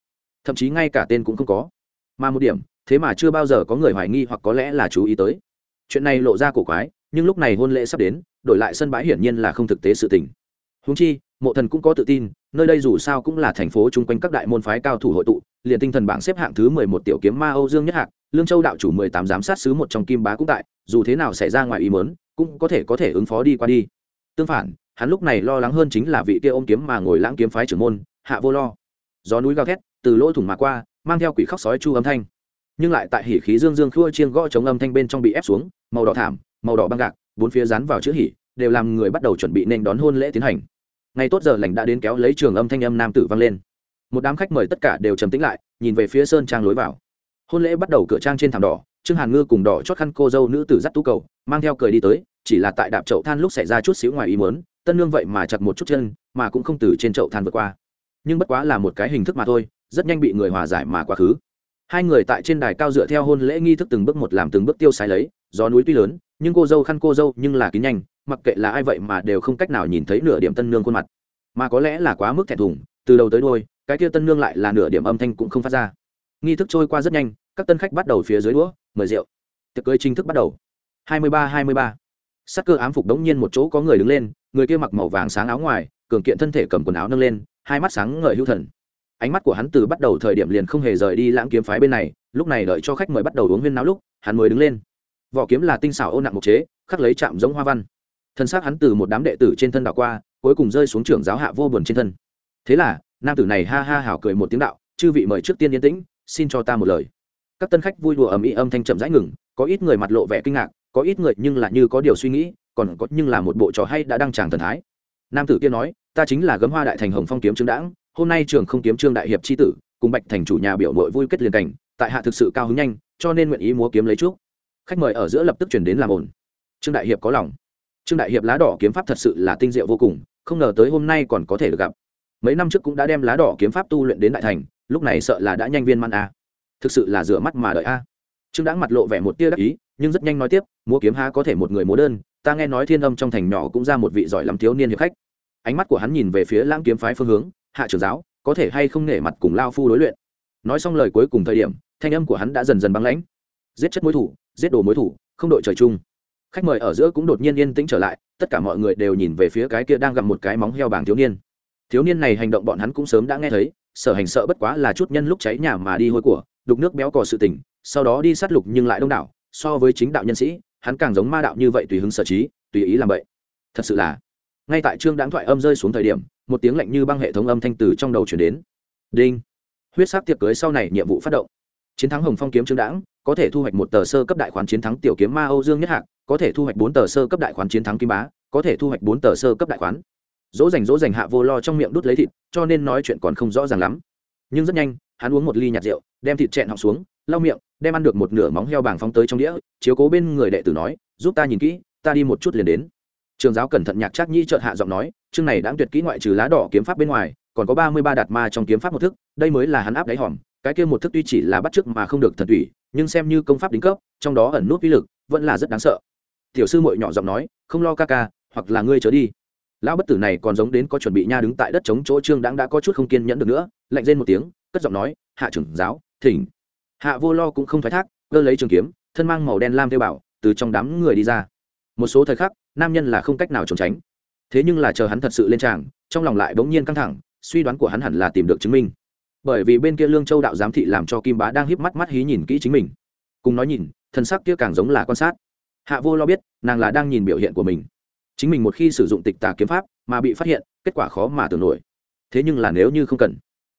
Thậm chí ngay cả tên cũng không có. Mà một điểm, thế mà chưa bao giờ có người hoài nghi hoặc có lẽ là chú ý tới. Chuyện này lộ ra cổ quái, nhưng lúc này hôn lễ sắp đến, đổi lại sân bãi hiển nhiên là không thực tế sự tình. Húng chi mộ thần cũng có tự tin, nơi đây dù sao cũng là thành phố chung quanh các đại môn phái cao thủ hội tụ, liền tinh thần bảng xếp hạng thứ mười một tiểu kiếm ma âu dương nhất hạc, lương châu đạo chủ mười tám giám sát sứ một trong kim bá cũng tại, dù thế nào xảy ra ngoài ý mớn cũng có thể có thể ứng phó đi qua đi. Tương phản, hắn lúc này lo lắng hơn chính là vị kia ôm kiếm mà ngồi lãng kiếm phái trưởng môn, hạ vô lo. Gió núi gào thét, từ lỗ thủng mà qua, mang theo quỷ khóc sói chu âm thanh. Nhưng lại tại hỉ khí dương dương khua chiên gõ chống âm thanh bên trong bị ép xuống, màu đỏ thảm, màu đỏ băng gạc, bốn phía dán vào chữ hỉ, đều làm người bắt đầu chuẩn bị nên đón hôn lễ tiến hành ngày tốt giờ lành đã đến kéo lấy trường âm thanh âm nam tử vang lên. Một đám khách mời tất cả đều trầm tĩnh lại, nhìn về phía sơn trang lối vào. Hôn lễ bắt đầu cửa trang trên thảm đỏ, trương hàn ngư cùng đỏ chót khăn cô dâu nữ tử dắt tú cầu, mang theo cười đi tới, chỉ là tại đạp chậu than lúc xảy ra chút xíu ngoài ý muốn, tân nương vậy mà chặt một chút chân, mà cũng không từ trên chậu than vượt qua. Nhưng bất quá là một cái hình thức mà thôi, rất nhanh bị người hòa giải mà quá khứ. Hai người tại trên đài cao dựa theo hôn lễ nghi thức từng bước một làm từng bước tiêu sái lấy, gió núi tuy lớn, nhưng cô dâu khăn cô dâu nhưng là kín nhanh mặc kệ là ai vậy mà đều không cách nào nhìn thấy nửa điểm tân nương khuôn mặt. Mà có lẽ là quá mức thẹn thùng, từ đầu tới đôi cái kia tân nương lại là nửa điểm âm thanh cũng không phát ra. Nghi thức trôi qua rất nhanh, các tân khách bắt đầu phía dưới đũa, mời rượu. Tiệc cưới chính thức bắt đầu. Hai mươi ba, hai mươi ba. Sắc cơ ám phục đống nhiên một chỗ có người đứng lên, người kia mặc màu vàng sáng áo ngoài, cường kiện thân thể cầm quần áo nâng lên, hai mắt sáng ngời hữu thần. Ánh mắt của hắn từ bắt đầu thời điểm liền không hề rời đi lãng kiếm phái bên này, lúc này đợi cho khách mời bắt đầu uống huyên náo lúc, hắn mới đứng lên. Vỏ kiếm là tinh xảo ô nặng một chế, khắc lấy chạm giống hoa văn thân xác hắn từ một đám đệ tử trên thân đảo qua, cuối cùng rơi xuống trưởng giáo hạ vô buồn trên thân. Thế là, nam tử này ha ha hảo cười một tiếng đạo, chư vị mời trước tiên yên tĩnh, xin cho ta một lời. Các tân khách vui đùa ầm ĩ âm thanh chậm rãi ngừng, có ít người mặt lộ vẻ kinh ngạc, có ít người nhưng là như có điều suy nghĩ, còn có nhưng là một bộ trò hay đã đăng tràng thần thái. Nam tử kia nói, ta chính là gấm hoa đại thành hồng phong kiếm trương đãng, hôm nay trường không kiếm trương đại hiệp tri tử, cùng bạch thành chủ nhà biểu mội vui kết liền cảnh, tại hạ thực sự cao hứng nhanh, cho nên nguyện ý múa kiếm lấy trước khách mời ở giữa lập tức chuyển đến làm ổn trương đại hiệp có lòng trương đại hiệp lá đỏ kiếm pháp thật sự là tinh diệu vô cùng, không ngờ tới hôm nay còn có thể được gặp. Mấy năm trước cũng đã đem lá đỏ kiếm pháp tu luyện đến đại thành, lúc này sợ là đã nhanh viên man a. Thực sự là rửa mắt mà đợi a. Trương đãng mặt lộ vẻ một tia đắc ý, nhưng rất nhanh nói tiếp, múa kiếm há có thể một người múa đơn, ta nghe nói thiên âm trong thành nhỏ cũng ra một vị giỏi lắm thiếu niên hiệp khách. Ánh mắt của hắn nhìn về phía lãng kiếm phái phương hướng, hạ trưởng giáo, có thể hay không nể mặt cùng lao phu đối luyện? Nói xong lời cuối cùng thời điểm, thanh âm của hắn đã dần dần băng lãnh. Giết chất mối thủ, giết đồ mối thủ, không đội trời chung khách mời ở giữa cũng đột nhiên yên tĩnh trở lại, tất cả mọi người đều nhìn về phía cái kia đang gặm một cái móng heo bảng thiếu niên. Thiếu niên này hành động bọn hắn cũng sớm đã nghe thấy, sở hành sợ bất quá là chút nhân lúc cháy nhà mà đi hôi của, đục nước béo cò sự tình, sau đó đi sát lục nhưng lại đông đảo, so với chính đạo nhân sĩ, hắn càng giống ma đạo như vậy tùy hứng sở trí, tùy ý làm vậy. Thật sự là, ngay tại trương đáng thoại âm rơi xuống thời điểm, một tiếng lạnh như băng hệ thống âm thanh từ trong đầu chuyển đến. Đinh. Huyết sắc tiệc cưới sau này nhiệm vụ phát động. Chiến thắng hồng phong kiếm trương đãng có thể thu hoạch một tờ sơ cấp đại khoán chiến thắng tiểu kiếm ma âu dương nhất hạng có thể thu hoạch bốn tờ sơ cấp đại khoán chiến thắng kim bá, có thể thu hoạch bốn tờ sơ cấp đại khoán. Dỗ dành dỗ dành hạ vô lo trong miệng đút lấy thịt, cho nên nói chuyện còn không rõ ràng lắm. Nhưng rất nhanh, hắn uống một ly nhạt rượu, đem thịt chẹn họng xuống, lau miệng, đem ăn được một nửa móng heo bàng phóng tới trong đĩa, chiếu cố bên người đệ tử nói, giúp ta nhìn kỹ, ta đi một chút liền đến. Trường giáo cẩn thận nhạc chắc nhi chợt hạ giọng nói, chương này đã tuyệt kỹ ngoại trừ lá đỏ kiếm pháp bên ngoài, còn có ba mươi ba đạt ma trong kiếm pháp một thức, đây mới là hắn áp đáy hòm cái kia một thức tuy chỉ là bắt chước mà không được thần thủy nhưng xem như công pháp đính cấp, trong đó ẩn nút vi lực vẫn là rất đáng sợ. Tiểu sư muội nhỏ giọng nói, không lo ca ca, hoặc là ngươi chớ đi. Lão bất tử này còn giống đến có chuẩn bị nha đứng tại đất chống chỗ trương đáng đã có chút không kiên nhẫn được nữa, lạnh lên một tiếng, cất giọng nói, hạ trưởng giáo, thỉnh. Hạ vô lo cũng không thoái thác, cơ lấy trường kiếm, thân mang màu đen lam theo bảo, từ trong đám người đi ra. Một số thời khắc, nam nhân là không cách nào trốn tránh. Thế nhưng là chờ hắn thật sự lên tràng, trong lòng lại bỗng nhiên căng thẳng, suy đoán của hắn hẳn là tìm được chứng minh bởi vì bên kia lương châu đạo giám thị làm cho kim bá đang híp mắt mắt hí nhìn kỹ chính mình cùng nói nhìn thân sắc kia càng giống là quan sát hạ vô lo biết nàng là đang nhìn biểu hiện của mình chính mình một khi sử dụng tịch tà kiếm pháp mà bị phát hiện kết quả khó mà tưởng nổi thế nhưng là nếu như không cần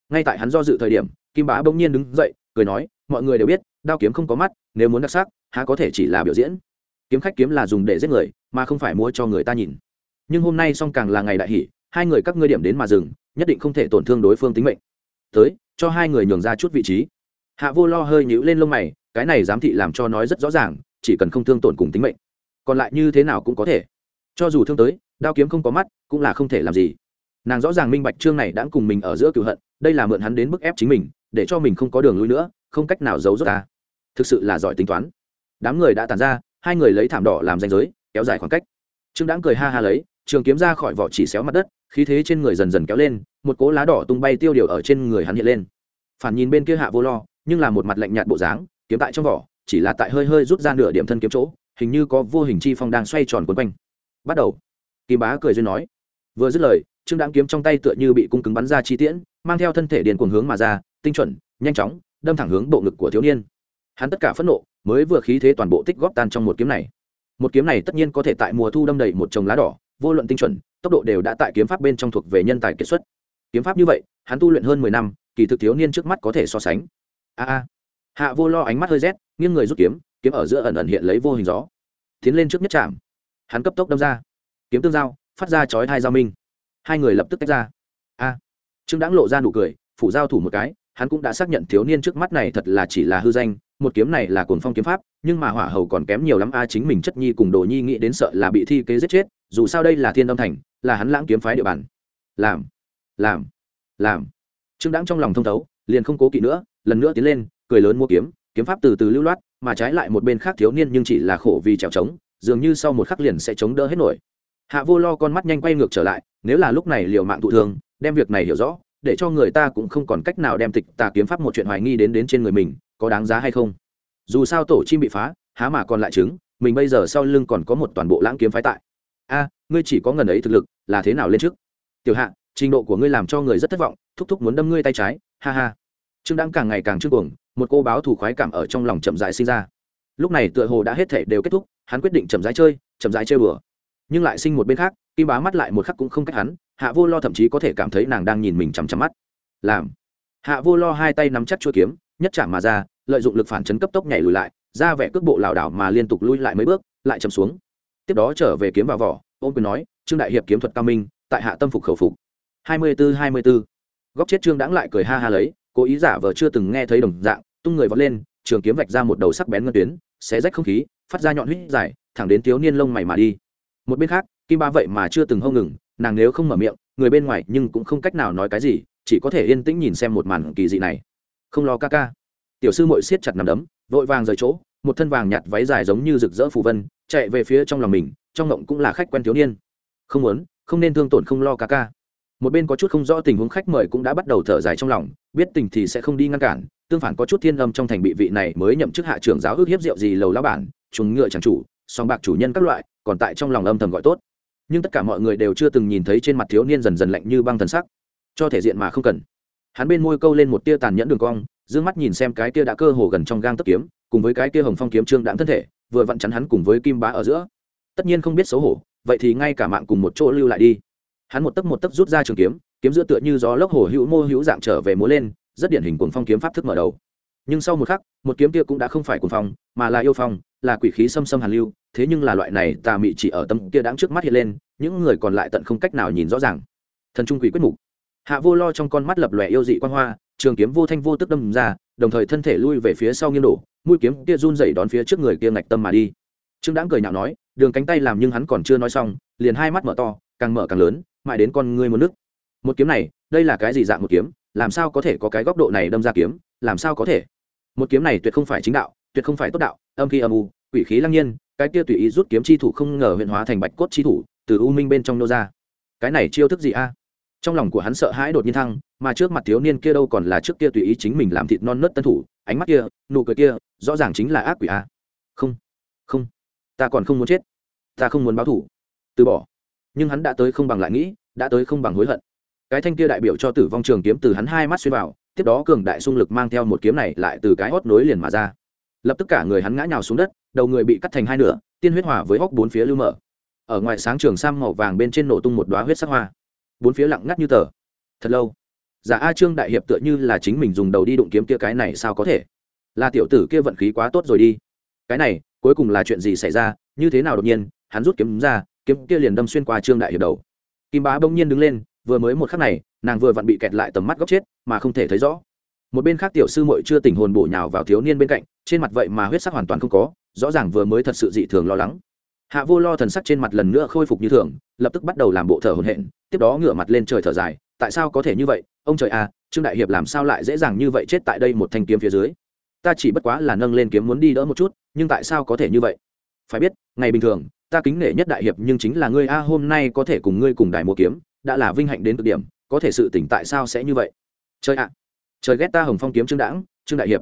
ngay tại hắn do dự thời điểm kim bá bỗng nhiên đứng dậy cười nói mọi người đều biết đao kiếm không có mắt nếu muốn đặc sắc há có thể chỉ là biểu diễn kiếm khách kiếm là dùng để giết người mà không phải mua cho người ta nhìn nhưng hôm nay song càng là ngày đại hỷ hai người các ngươi điểm đến mà dừng nhất định không thể tổn thương đối phương tính mệnh tới, cho hai người nhường ra chút vị trí. Hạ vô lo hơi nhũ lên lông mày, cái này giám thị làm cho nói rất rõ ràng, chỉ cần không thương tổn cùng tính mệnh. Còn lại như thế nào cũng có thể. Cho dù thương tới, đao kiếm không có mắt, cũng là không thể làm gì. Nàng rõ ràng minh bạch trương này đã cùng mình ở giữa cựu hận, đây là mượn hắn đến bức ép chính mình, để cho mình không có đường lui nữa, không cách nào giấu rốt ta. Thực sự là giỏi tính toán. Đám người đã tàn ra, hai người lấy thảm đỏ làm danh giới, kéo dài khoảng cách. Trương đãng cười ha ha lấy trường kiếm ra khỏi vỏ chỉ xéo mặt đất, khí thế trên người dần dần kéo lên, một cỗ lá đỏ tung bay tiêu điều ở trên người hắn hiện lên. Phản nhìn bên kia hạ vô lo, nhưng là một mặt lạnh nhạt bộ dáng, kiếm tại trong vỏ, chỉ là tại hơi hơi rút ra nửa điểm thân kiếm chỗ, hình như có vô hình chi phong đang xoay tròn quấn quanh. Bắt đầu. Kim bá cười duyên nói. Vừa dứt lời, trương đáng kiếm trong tay tựa như bị cung cứng bắn ra chi tiễn, mang theo thân thể điền cuồng hướng mà ra, tinh chuẩn, nhanh chóng, đâm thẳng hướng bộ ngực của thiếu niên. Hắn tất cả phẫn nộ, mới vừa khí thế toàn bộ tích góp tan trong một kiếm này. Một kiếm này tất nhiên có thể tại mùa thu đâm đầy một chồng lá đỏ vô luận tinh chuẩn, tốc độ đều đã tại kiếm pháp bên trong thuộc về nhân tài kiệt xuất. Kiếm pháp như vậy, hắn tu luyện hơn mười năm, kỳ thực thiếu niên trước mắt có thể so sánh. A a. Hạ vô lo ánh mắt hơi rét, nghiêng người rút kiếm kiếm ở giữa ẩn ẩn hiện lấy vô hình gió. Tiến lên trước nhất chạm hắn cấp tốc đâm ra. Kiếm tương giao, phát ra chói hai giao minh. Hai người lập tức tách ra. A. Trương đãng lộ ra nụ cười, phủ giao thủ một cái, hắn cũng đã xác nhận thiếu niên trước mắt này thật là chỉ là hư danh, một kiếm này là cồn phong kiếm pháp, nhưng mà hỏa hầu còn kém nhiều lắm, a, chính mình chất nhi cùng đồ nhi nghĩ đến sợ là bị thi kế giết chết dù sao đây là thiên âm thành, là hắn lãng kiếm phái địa bàn. Làm làm làm. Trương đãng trong lòng thông thấu, liền không cố kỵ nữa, lần nữa tiến lên, cười lớn mua kiếm kiếm pháp từ từ lưu loát, mà trái lại một bên khác thiếu niên nhưng chỉ là khổ vì trèo trống, dường như sau một khắc liền sẽ chống đỡ hết nổi. Hạ vô lo con mắt nhanh quay ngược trở lại, nếu là lúc này liều mạng thụ thương, đem việc này hiểu rõ, để cho người ta cũng không còn cách nào đem tịch tà kiếm pháp một chuyện hoài nghi đến đến trên người mình, có đáng giá hay không? Dù sao tổ chim bị phá, há mà còn lại chứng mình bây giờ sau lưng còn có một toàn bộ lãng kiếm phái tại a, ngươi chỉ có ngần ấy thực lực, là thế nào lên trước? Tiểu hạ, trình độ của ngươi làm cho người rất thất vọng, thúc thúc muốn đâm ngươi tay trái, ha ha. Trương đăng càng ngày càng trương cuồng, một cô báo thù khoái cảm ở trong lòng chậm rãi sinh ra. Lúc này tựa hồ đã hết thể đều kết thúc, hắn quyết định chậm rãi chơi, chậm rãi chơi bừa nhưng lại sinh một bên khác, kim bá mắt lại một khắc cũng không cách hắn, hạ vô lo thậm chí có thể cảm thấy nàng đang nhìn mình chằm chằm mắt. Làm. Hạ vô lo hai tay nắm chắc chuôi kiếm, nhất chạm mà ra, lợi dụng lực phản chấn cấp tốc nhảy lùi lại, ra vẻ cước bộ lảo đảo mà liên tục lui lại mấy bước, lại chầm xuống tiếp đó trở về kiếm vào vỏ ôm quyền nói, trương đại hiệp kiếm thuật cao minh, tại hạ tâm phục khẩu phục. Hai mươi bốn hai mươi bốn góc chết trương đãng lại cười ha ha lấy, cố ý giả vờ chưa từng nghe thấy đồng dạng, tung người vọt lên, trường kiếm vạch ra một đầu sắc bén ngân tuyến, xé rách không khí, phát ra nhọn huyết dài, thẳng đến thiếu niên lông mày mà đi. Một bên khác, kim ba vậy mà chưa từng hâu ngừng, nàng nếu không mở miệng, người bên ngoài nhưng cũng không cách nào nói cái gì, chỉ có thể yên tĩnh nhìn xem một màn kỳ dị này. Không lo ca ca. Tiểu sư mội siết chặt nằm đấm, vội vàng rời chỗ, một thân vàng nhạt váy dài giống như rực rỡ phù vân chạy về phía trong lòng mình, trong ngộng cũng là khách quen thiếu niên. Không muốn, không nên thương tổn không lo ca ca. Một bên có chút không rõ tình huống khách mời cũng đã bắt đầu thở dài trong lòng, biết tình thì sẽ không đi ngăn cản, tương phản có chút thiên âm trong thành bị vị này mới nhậm chức hạ trưởng giáo ước hiếp rượu gì lầu lá bản chúng ngựa chẳng chủ, song bạc chủ nhân các loại, còn tại trong lòng âm thầm gọi tốt. Nhưng tất cả mọi người đều chưa từng nhìn thấy trên mặt thiếu niên dần dần lạnh như băng thần sắc. Cho thể diện mà không cần. Hắn bên môi câu lên một tia tàn nhẫn đường cong d mắt nhìn xem cái tia đã cơ hồ gần trong gang tất kiếm, cùng với cái tia hồng phong kiếm trương đạm thân thể vừa vặn chắn hắn cùng với kim bá ở giữa. Tất nhiên không biết xấu hổ, vậy thì ngay cả mạng cùng một chỗ lưu lại đi. Hắn một tấc một tấc rút ra trường kiếm kiếm giữa tựa như gió lốc hổ hữu mô hữu dạng trở về múa lên, rất điển hình cuồng phong kiếm pháp thức mở đầu. Nhưng sau một khắc, một kiếm kia cũng đã không phải cuồng phong, mà là yêu phong, là quỷ khí xâm xâm hàn lưu, thế nhưng là loại này tà mị chỉ ở tâm kia đáng trước mắt hiện lên, những người còn lại tận không cách nào nhìn rõ ràng. Thần trung quỷ quyết mục. Hạ vô lo trong con mắt lập lòe yêu dị quan hoa, trường kiếm vô thanh vô tức đâm ra đồng thời thân thể lui về phía sau nghiêng đổ, mũi kiếm kia run dậy đón phía trước người kia ngạch tâm mà đi. Trương đãng cười nhạo nói, đường cánh tay làm nhưng hắn còn chưa nói xong, liền hai mắt mở to, càng mở càng lớn, mãi đến con ngươi một nước một kiếm này, đây là cái gì dạng một kiếm? Làm sao có thể có cái góc độ này đâm ra kiếm? Làm sao có thể? Một kiếm này tuyệt không phải chính đạo, tuyệt không phải tốt đạo, âm khi âm u, quỷ khí lăng nhiên, cái kia tùy ý rút kiếm chi thủ không ngờ huyện hóa thành bạch cốt chi thủ, từ u minh bên trong nô ra. Cái này chiêu thức gì a? Trong lòng của hắn sợ hãi đột nhiên thăng mà trước mặt thiếu niên kia đâu còn là trước kia tùy ý chính mình làm thịt non nớt tân thủ, ánh mắt kia, nụ cười kia, rõ ràng chính là ác quỷ a. Không không, ta còn không muốn chết, ta không muốn báo thủ từ bỏ. Nhưng hắn đã tới không bằng lại nghĩ, đã tới không bằng hối hận. Cái thanh kia đại biểu cho tử vong trường kiếm từ hắn hai mắt xuyên vào, tiếp đó cường đại xung lực mang theo một kiếm này lại từ cái hót nối liền mà ra. Lập tức cả người hắn ngã nhào xuống đất, đầu người bị cắt thành hai nửa, tiên huyết hòa với hốc bốn phía lưu mở. Ở ngoài sáng trường sam màu vàng bên trên nổ tung một đoá huyết sắc hoa. Bốn phía lặng ngắt như tờ. Thật lâu giả a trương đại hiệp tựa như là chính mình dùng đầu đi đụng kiếm kia cái này sao có thể? Là tiểu tử kia vận khí quá tốt rồi đi. Cái này, cuối cùng là chuyện gì xảy ra? Như thế nào đột nhiên, hắn rút kiếm ra, kiếm kia liền đâm xuyên qua trương đại hiệp đầu. Kim bá bỗng nhiên đứng lên, vừa mới một khắc này, nàng vừa vặn bị kẹt lại tầm mắt góc chết, mà không thể thấy rõ. Một bên khác tiểu sư muội chưa tỉnh hồn bổ nhào vào thiếu niên bên cạnh, trên mặt vậy mà huyết sắc hoàn toàn không có, rõ ràng vừa mới thật sự dị thường lo lắng. Hạ vô lo thần sắc trên mặt lần nữa khôi phục như thường, lập tức bắt đầu làm bộ thở hổn hển, tiếp đó ngửa mặt lên trời thở dài tại sao có thể như vậy? Ông trời à trương đại hiệp làm sao lại dễ dàng như vậy chết tại đây một thanh kiếm phía dưới? Ta chỉ bất quá là nâng lên kiếm muốn đi đỡ một chút, nhưng tại sao có thể như vậy? Phải biết, ngày bình thường, ta kính nể nhất đại hiệp nhưng chính là ngươi a, hôm nay có thể cùng ngươi cùng đài mua kiếm, đã là vinh hạnh đến cực điểm, có thể sự tỉnh tại sao sẽ như vậy? Trời ạ, trời ghét ta hồng phong kiếm trương đãng, trương đại hiệp.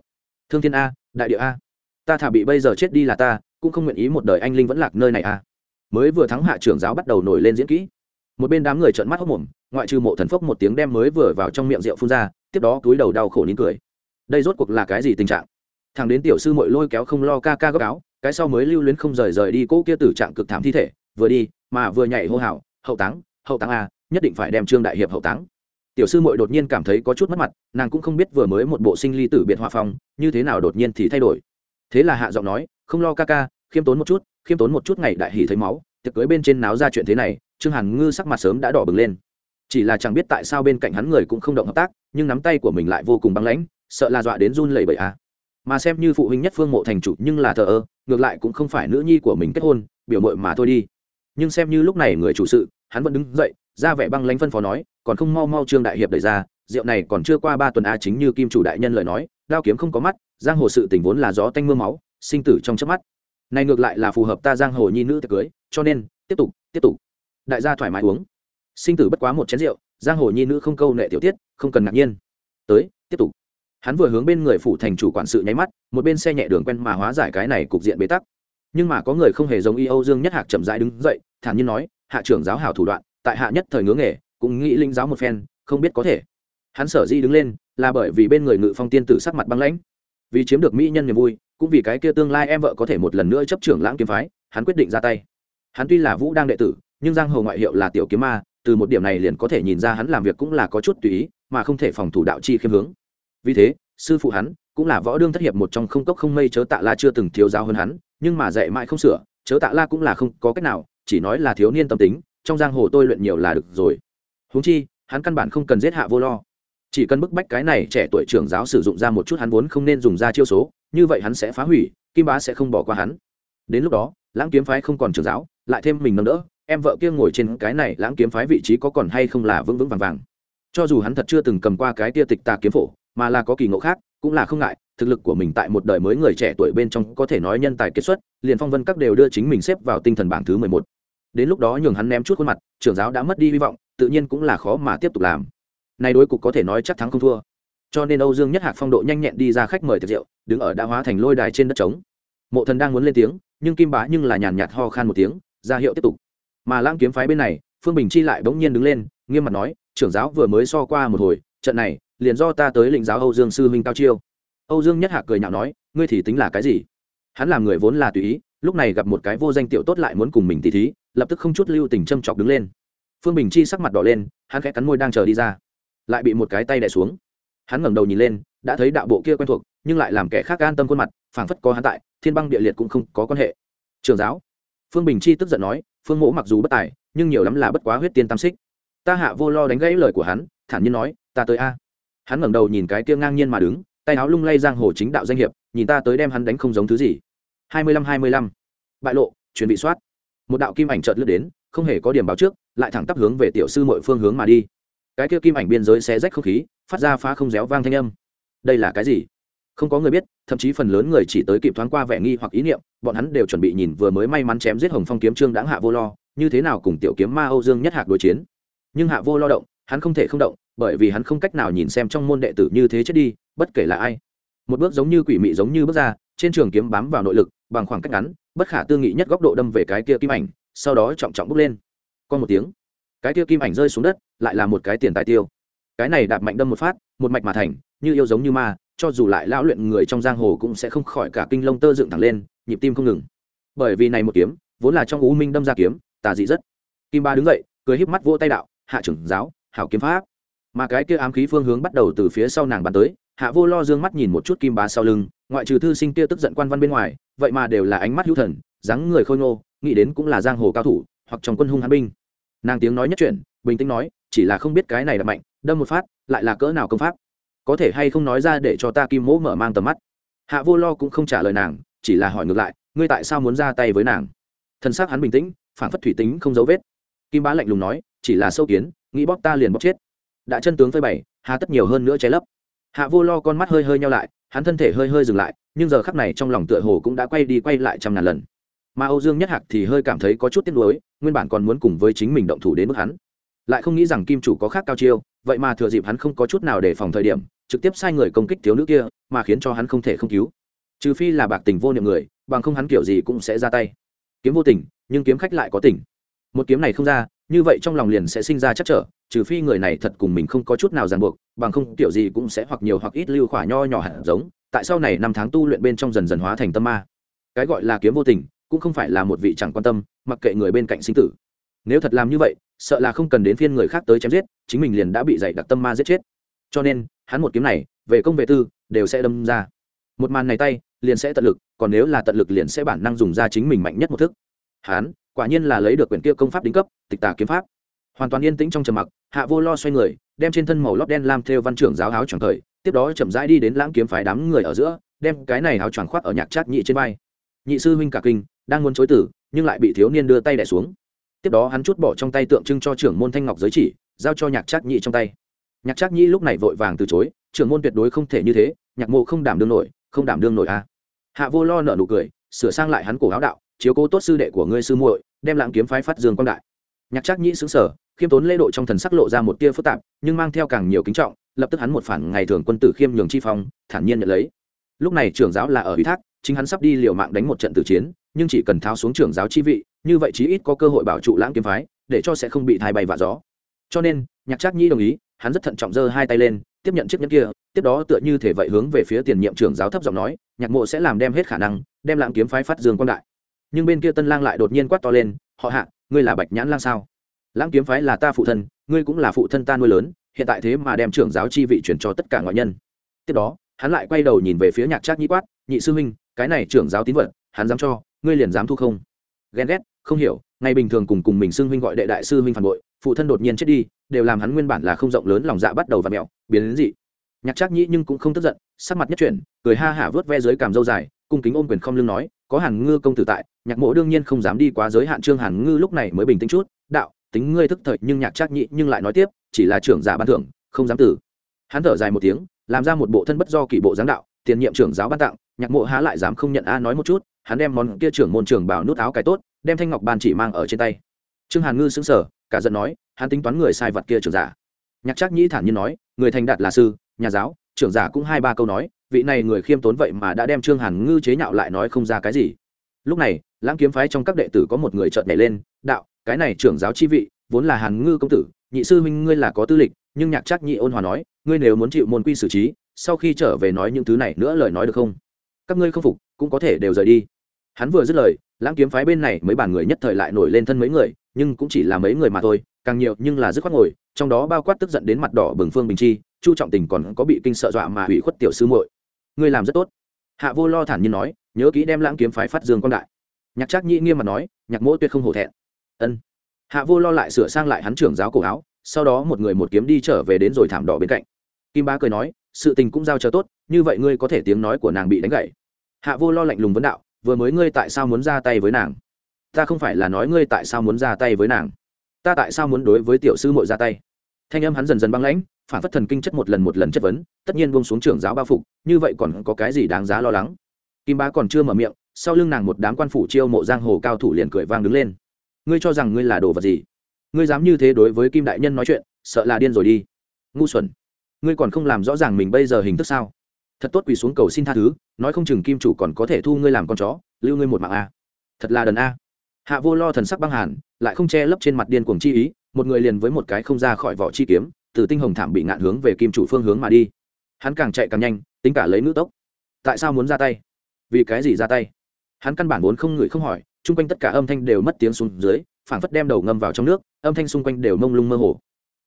Thương thiên a, đại địa a. Ta thả bị bây giờ chết đi là ta, cũng không nguyện ý một đời anh linh vẫn lạc nơi này a. Mới vừa thắng hạ trưởng giáo bắt đầu nổi lên diễn kỹ một bên đám người trợn mắt hốc mồm, ngoại trừ mộ thần phốc một tiếng đem mới vừa vào trong miệng rượu phun ra, tiếp đó túi đầu đau khổ nín cười. Đây rốt cuộc là cái gì tình trạng? Thằng đến tiểu sư mội lôi kéo không lo ca ca gấp áo, cái sau mới lưu luyến không rời rời đi cỗ kia tử trạng cực thảm thi thể, vừa đi, mà vừa nhảy hô hào, hậu táng hậu táng a, nhất định phải đem trương đại hiệp hậu táng. Tiểu sư mội đột nhiên cảm thấy có chút mất mặt, nàng cũng không biết vừa mới một bộ sinh ly tử biệt hòa phong, như thế nào đột nhiên thì thay đổi. Thế là hạ giọng nói, không lo ca ca, khiêm tốn một chút, khiêm tốn một chút ngày đại hỉ thấy máu, tiệc cưới bên trên náo ra chuyện thế này trương hàn ngư sắc mặt sớm đã đỏ bừng lên. Chỉ là chẳng biết tại sao bên cạnh hắn người cũng không động hợp tác, nhưng nắm tay của mình lại vô cùng băng lãnh, sợ là dọa đến run lẩy bẩy à. mà xem như phụ huynh nhất phương mộ thành chủ nhưng là thờ ơ, ngược lại cũng không phải nữ nhi của mình kết hôn, biểu mội mà thôi đi. Nhưng xem như lúc này người chủ sự, hắn vẫn đứng dậy, ra vẻ băng lãnh phân phó nói, còn không mau mau trương đại hiệp đẩy ra, rượu này còn chưa qua ba tuần a, chính như kim chủ đại nhân lời nói, đao kiếm không có mắt, giang hồ sự tình vốn là gió tanh m ư a máu, sinh tử trong chớp mắt. Này ngược lại là phù hợp ta giang hồ nhi nữ tiệc cưới, cho nên, tiếp tục tiếp tục đại gia thoải mái uống. Sinh tử bất quá một chén rượu, giang hồ nhi nữ không câu nệ tiểu tiết, không cần ngạc nhiên. Tới, tiếp tục. Hắn vừa hướng bên người phủ thành chủ quản sự nháy mắt, một bên xe nhẹ đường quen mà hóa giải cái này cục diện bế tắc. Nhưng mà có người không hề giống y âu dương nhất hạc chậm rãi đứng dậy, thản nhiên nói, hạ trưởng giáo hảo thủ đoạn, tại hạ nhất thời ngưỡng nghề, cũng nghĩ linh giáo một phen, không biết có thể. Hắn sở di đứng lên, là bởi vì bên người ngự phong tiên tử sắc mặt băng lãnh. Vì chiếm được mỹ nhân niềm vui, cũng vì cái kia tương lai em vợ có thể một lần nữa chấp trưởng lãng kiếm phái, hắn quyết định ra tay. Hắn tuy là vũ đang đệ tử nhưng giang hồ ngoại hiệu là tiểu kiếm ma, từ một điểm này liền có thể nhìn ra hắn làm việc cũng là có chút tùy ý, mà không thể phòng thủ đạo chi khiêm hướng. Vì thế, sư phụ hắn cũng là võ đương thất hiệp một trong không cốc không mây chớ tạ la chưa từng thiếu giáo hơn hắn, nhưng mà dạy mãi không sửa, chớ tạ la cũng là không có cách nào, chỉ nói là thiếu niên tâm tính, trong giang hồ tôi luyện nhiều là được rồi. Huống chi, hắn căn bản không cần giết hạ vô lo. Chỉ cần bức bách cái này trẻ tuổi trưởng giáo sử dụng ra một chút hắn vốn không nên dùng ra chiêu số, như vậy hắn sẽ phá hủy, kim bá sẽ không bỏ qua hắn. Đến lúc đó, lãng kiếm phái không còn trưởng giáo, lại thêm mình nâng đỡ em vợ kia ngồi trên cái này lãng kiếm phái vị trí có còn hay không là vững vững vàng vàng. Cho dù hắn thật chưa từng cầm qua cái tia tịch tà kiếm phổ, mà là có kỳ ngộ khác, cũng là không ngại, thực lực của mình tại một đời mới người trẻ tuổi bên trong có thể nói nhân tài kết xuất, liền phong vân các đều đưa chính mình xếp vào tinh thần bảng thứ mười một. Đến lúc đó nhường hắn ném chút khuôn mặt, trưởng giáo đã mất đi hy vọng, tự nhiên cũng là khó mà tiếp tục làm. Nay đối cục có thể nói chắc thắng không thua. Cho nên âu dương nhất hạc phong độ nhanh nhẹn đi ra khách mời tiệc rượu, đứng ở đã hóa thành lôi đài trên đất trống. Mộ thần đang muốn lên tiếng, nhưng kim bá nhưng là nhàn nhạt ho khan một tiếng, ra hiệu tiếp tục mà lãng kiếm phái bên này, phương bình chi lại bỗng nhiên đứng lên, nghiêm mặt nói, trưởng giáo vừa mới so qua một hồi, trận này, liền do ta tới lĩnh giáo âu dương sư huynh cao chiêu. Âu dương nhất hạc cười nhạo nói, ngươi thì tính là cái gì? Hắn làm người vốn là tùy ý, lúc này gặp một cái vô danh tiểu tốt lại muốn cùng mình tỉ thí, lập tức không chút lưu tình châm chọc đứng lên. Phương bình chi sắc mặt đỏ lên, hắn khẽ cắn môi đang chờ đi ra. Lại bị một cái tay đẻ xuống. Hắn ngẩng đầu nhìn lên, đã thấy đạo bộ kia quen thuộc, nhưng lại làm kẻ khác an tâm khuôn mặt, phảng phất có hắn tại, thiên băng địa liệt cũng không có quan hệ. Trường giáo. Phương bình chi tức giận nói phương mỗ mặc dù bất tài, nhưng nhiều lắm là bất quá huyết tiên tam xích. Ta hạ vô lo đánh gãy lời của hắn, thản nhiên nói, ta tới a. Hắn ngẩng đầu nhìn cái kia ngang nhiên mà đứng, tay áo lung lay giang hồ chính đạo danh hiệp, nhìn ta tới đem hắn đánh không giống thứ gì. Hai mươi lăm, hai mươi lăm. Bại lộ chuẩn bị soát. Một đạo kim ảnh chợt lướt đến, không hề có điểm báo trước, lại thẳng tắp hướng về tiểu sư mọi phương hướng mà đi. Cái kia kim ảnh biên giới xé rách không khí, phát ra phá không réo vang thanh âm. Đây là cái gì? Không có người biết, thậm chí phần lớn người chỉ tới kịp thoáng qua vẻ nghi hoặc ý niệm, bọn hắn đều chuẩn bị nhìn vừa mới may mắn chém giết hồng phong kiếm trương đáng hạ vô lo, như thế nào cùng tiểu kiếm ma âu dương nhất hạc đối chiến. Nhưng hạ vô lo động, hắn không thể không động, bởi vì hắn không cách nào nhìn xem trong môn đệ tử như thế chết đi, bất kể là ai. Một bước giống như quỷ mị giống như bước ra, trên trường kiếm bám vào nội lực, bằng khoảng cách ngắn, bất khả tư nghị nhất góc độ đâm về cái kia kim ảnh, sau đó trọng trọng bước lên. Con một tiếng, cái kia kim ảnh rơi xuống đất, lại là một cái tiền tài tiêu. Cái này đạp mạnh đâm một phát, một mạch mà thành, như yêu giống như ma cho dù lại lão luyện người trong giang hồ cũng sẽ không khỏi cả kinh lông tơ dựng thẳng lên, nhịp tim không ngừng. Bởi vì này một kiếm, vốn là trong u minh đâm ra kiếm, tà dị rất. Kim ba đứng dậy, cười híp mắt vỗ tay đạo, hạ trưởng giáo, hảo kiếm pháp. Mà cái kia ám khí phương hướng bắt đầu từ phía sau nàng bắn tới, hạ vô lo dương mắt nhìn một chút kim bá sau lưng, ngoại trừ thư sinh kia tức giận quan văn bên ngoài, vậy mà đều là ánh mắt hữu thần, dáng người khôi ngô, nghĩ đến cũng là giang hồ cao thủ, hoặc trong quân hung hãn binh. Nàng tiếng nói nhất chuyển, bình tĩnh nói, chỉ là không biết cái này là mạnh, đâm một phát, lại là cỡ nào công pháp? Có thể hay không nói ra để cho ta kim mỗ mở mang tầm mắt? Hạ vô lo cũng không trả lời nàng, chỉ là hỏi ngược lại, ngươi tại sao muốn ra tay với nàng? Thân xác hắn bình tĩnh phản phất thủy tính không dấu vết. Kim bá lạnh lùng nói, chỉ là sâu kiến, nghĩ bóp ta liền bóp chết. Đã chân tướng phơi bày, hà tất nhiều hơn nữa trái lấp. Hạ vô lo con mắt hơi hơi nhau lại, hắn thân thể hơi hơi dừng lại, nhưng giờ khắc này trong lòng tựa hồ cũng đã quay đi quay lại trăm ngàn lần. Mà âu dương nhất hạc thì hơi cảm thấy có chút tiếc nuối, nguyên bản còn muốn cùng với chính mình động thủ đến mức hắn lại không nghĩ rằng kim chủ có khác cao chiêu, vậy mà thừa dịp hắn không có chút nào để phòng thời điểm, trực tiếp sai người công kích thiếu nữ kia, mà khiến cho hắn không thể không cứu. Trừ phi là bạc tình vô niệm người, bằng không hắn kiểu gì cũng sẽ ra tay. Kiếm vô tình, nhưng kiếm khách lại có tình. Một kiếm này không ra, như vậy trong lòng liền sẽ sinh ra chắc trở, trừ phi người này thật cùng mình không có chút nào ràng buộc, bằng không kiểu gì cũng sẽ hoặc nhiều hoặc ít lưu khỏa nho nhỏ hẳn giống, tại sau này năm tháng tu luyện bên trong dần dần hóa thành tâm ma. Cái gọi là kiếm vô tình, cũng không phải là một vị chẳng quan tâm, mặc kệ người bên cạnh sinh tử. Nếu thật làm như vậy sợ là không cần đến phiên người khác tới chém giết, chính mình liền đã bị dạy đặc tâm ma giết chết. Cho nên, hắn một kiếm này, về công về tư, đều sẽ đâm ra. Một màn này tay, liền sẽ tận lực, còn nếu là tận lực liền sẽ bản năng dùng ra chính mình mạnh nhất một thức. Hắn, quả nhiên là lấy được quyển kia công pháp đính cấp, tịch tà kiếm pháp. Hoàn toàn yên tĩnh trong trầm mặc, hạ vô lo xoay người, đem trên thân màu lót đen lam theo văn trưởng giáo áo choàng thời, tiếp đó chậm rãi đi đến lãng kiếm phái đám người ở giữa, đem cái này áo choàng khoác ở nhạc trác nhị trên vai. Nhị sư huynh cả kinh, đang muốn chối tử, nhưng lại bị thiếu niên đưa tay đẻ xuống tiếp đó hắn chút bỏ trong tay tượng trưng cho trưởng môn thanh ngọc giới chỉ, giao cho nhạc trác nhị trong tay. nhạc trác nhị lúc này vội vàng từ chối, trưởng môn tuyệt đối không thể như thế, nhạc mộ không đảm đương nổi, không đảm đương nổi a à. hạ vô lo nợ nụ cười, sửa sang lại hắn cổ áo đạo, chiếu cố tốt sư đệ của ngươi sư muội, đem lãng kiếm phái phát dương quang đại. nhạc trác nhị xứng sở khiêm tốn lễ độ trong thần sắc lộ ra một tia phức tạp, nhưng mang theo càng nhiều kính trọng, lập tức hắn một phản ngày thường quân tử khiêm nhường chi phong, thản nhiên nhận lấy. lúc này trưởng giáo là ở ủy thác, chính hắn sắp đi liều mạng đánh một trận tử chiến, nhưng chỉ cần tháo xuống trưởng giáo chi vị như vậy chí ít có cơ hội bảo trụ lãng kiếm phái, để cho sẽ không bị thai bay vạ gió. Cho nên, nhạc trác nhi đồng ý, hắn rất thận trọng giơ hai tay lên, tiếp nhận chiếc nhẫn kia, tiếp đó tựa như thể vậy hướng về phía tiền nhiệm trưởng giáo thấp giọng nói, nhạc mộ sẽ làm đem hết khả năng, đem lãng kiếm phái phát dương quan đại. Nhưng bên kia tân lang lại đột nhiên quát to lên, họ hạ, ngươi là bạch nhãn lang sao? Lãng kiếm phái là ta phụ thân, ngươi cũng là phụ thân ta nuôi lớn, hiện tại thế mà đem trưởng giáo chi vị chuyển cho tất cả ngoại nhân. Tiếp đó, hắn lại quay đầu nhìn về phía nhạc trác nhĩ quát, nhị sư huynh, cái này trưởng giáo tín vật, hắn dám cho, ngươi liền dám thu không? Ghen ghét, không hiểu, ngày bình thường cùng cùng mình xưng huynh gọi đệ đại sư huynh phản bội, phụ thân đột nhiên chết đi, đều làm hắn nguyên bản là không rộng lớn lòng dạ bắt đầu và mẹo, biến đến dị. Nhạc trác nhĩ nhưng cũng không tức giận, sắc mặt nhất chuyển, cười ha hả vớt ve dưới cảm dâu dài, cung kính ôm quyền không lưng nói, có hàn ngư công tử tại, nhạc mộ đương nhiên không dám đi quá giới hạn trương hàn ngư lúc này mới bình tĩnh chút, đạo, tính ngươi thức thời, nhưng nhạc trác nhĩ nhưng lại nói tiếp, chỉ là trưởng giả ban thưởng, không dám tử. Hắn thở dài một tiếng, làm ra một bộ thân bất do kỷ bộ giáng đạo, tiền nhiệm trưởng giáo ban tặng nhạc mộ há lại dám không nhận a nói một chút, hắn đem món kia trưởng môn trưởng bảo nút áo cái tốt, đem thanh ngọc bàn chỉ mang ở trên tay. Trương hàn ngư xứng sở cả giận nói, hắn tính toán người sai vật kia trưởng giả. Nhạc trác nhĩ thản nhiên nói, người thành đạt là sư, nhà giáo, trưởng giả cũng hai ba câu nói, vị này người khiêm tốn vậy mà đã đem trương hàn ngư chế nhạo lại nói không ra cái gì. Lúc này, lãng kiếm phái trong các đệ tử có một người trợn nhảy lên, đạo, cái này trưởng giáo chi vị, vốn là hàn ngư công tử, nhị sư huynh ngươi là có tư lịch, nhưng nhạc trác nhị ôn hòa nói, ngươi nếu muốn chịu môn quy xử trí, sau khi trở về nói những thứ này nữa lời nói được không? Các ngươi không phục, cũng có thể đều rời đi. Hắn vừa dứt lời, lãng kiếm phái bên này mấy bản người nhất thời lại nổi lên thân mấy người, nhưng cũng chỉ là mấy người mà thôi, càng nhiều nhưng là dứt khoát ngồi, trong đó bao quát tức giận đến mặt đỏ bừng phương bình chi, chu trọng tình còn có bị kinh sợ dọa mà hủy khuất tiểu sư muội. Ngươi làm rất tốt. Hạ vô lo thản nhiên nói, nhớ kỹ đem lãng kiếm phái phát dương quan đại. Nhạc trác nhĩ nghiêm mặt nói, nhạc mỗ tuyệt không hổ thẹn. Ân. Hạ vô lo lại sửa sang lại hắn trưởng giáo cổ áo, sau đó một người một kiếm đi trở về đến rồi thảm đỏ bên cạnh. Kim ba cười nói sự tình cũng giao cho tốt, như vậy ngươi có thể tiếng nói của nàng bị đánh gậy. Hạ vô lo lạnh lùng vấn đạo, vừa mới ngươi tại sao muốn ra tay với nàng? Ta không phải là nói ngươi tại sao muốn ra tay với nàng. Ta tại sao muốn đối với tiểu sư mội ra tay? Thanh âm hắn dần dần băng lãnh, phản phất thần kinh chất một lần một lần chất vấn, tất nhiên buông xuống trưởng giáo bao phục, như vậy còn có cái gì đáng giá lo lắng? Kim bá còn chưa mở miệng, sau lưng nàng một đám quan phủ chiêu mộ giang hồ cao thủ liền cười vang đứng lên. Ngươi cho rằng ngươi là đồ vật gì? Ngươi dám như thế đối với kim đại nhân nói chuyện, sợ là điên rồi đi. Ngu xuẩn ngươi còn không làm rõ ràng mình bây giờ hình thức sao? Thật tốt quỳ xuống cầu xin tha thứ, nói không chừng kim chủ còn có thể thu ngươi làm con chó, lưu ngươi một mạng a. Thật là đần a. Hạ vô lo thần sắc băng hàn, lại không che lấp trên mặt điên cuồng chi ý, một người liền với một cái không ra khỏi vỏ chi kiếm, từ tinh hồng thảm bị ngạn hướng về kim chủ phương hướng mà đi. Hắn càng chạy càng nhanh, tính cả lấy nữ tốc. Tại sao muốn ra tay? Vì cái gì ra tay? Hắn căn bản vốn không ngửi không hỏi, chung quanh tất cả âm thanh đều mất tiếng xuống dưới, phảng phất đem đầu ngâm vào trong nước, âm thanh xung quanh đều mông lung mơ hồ.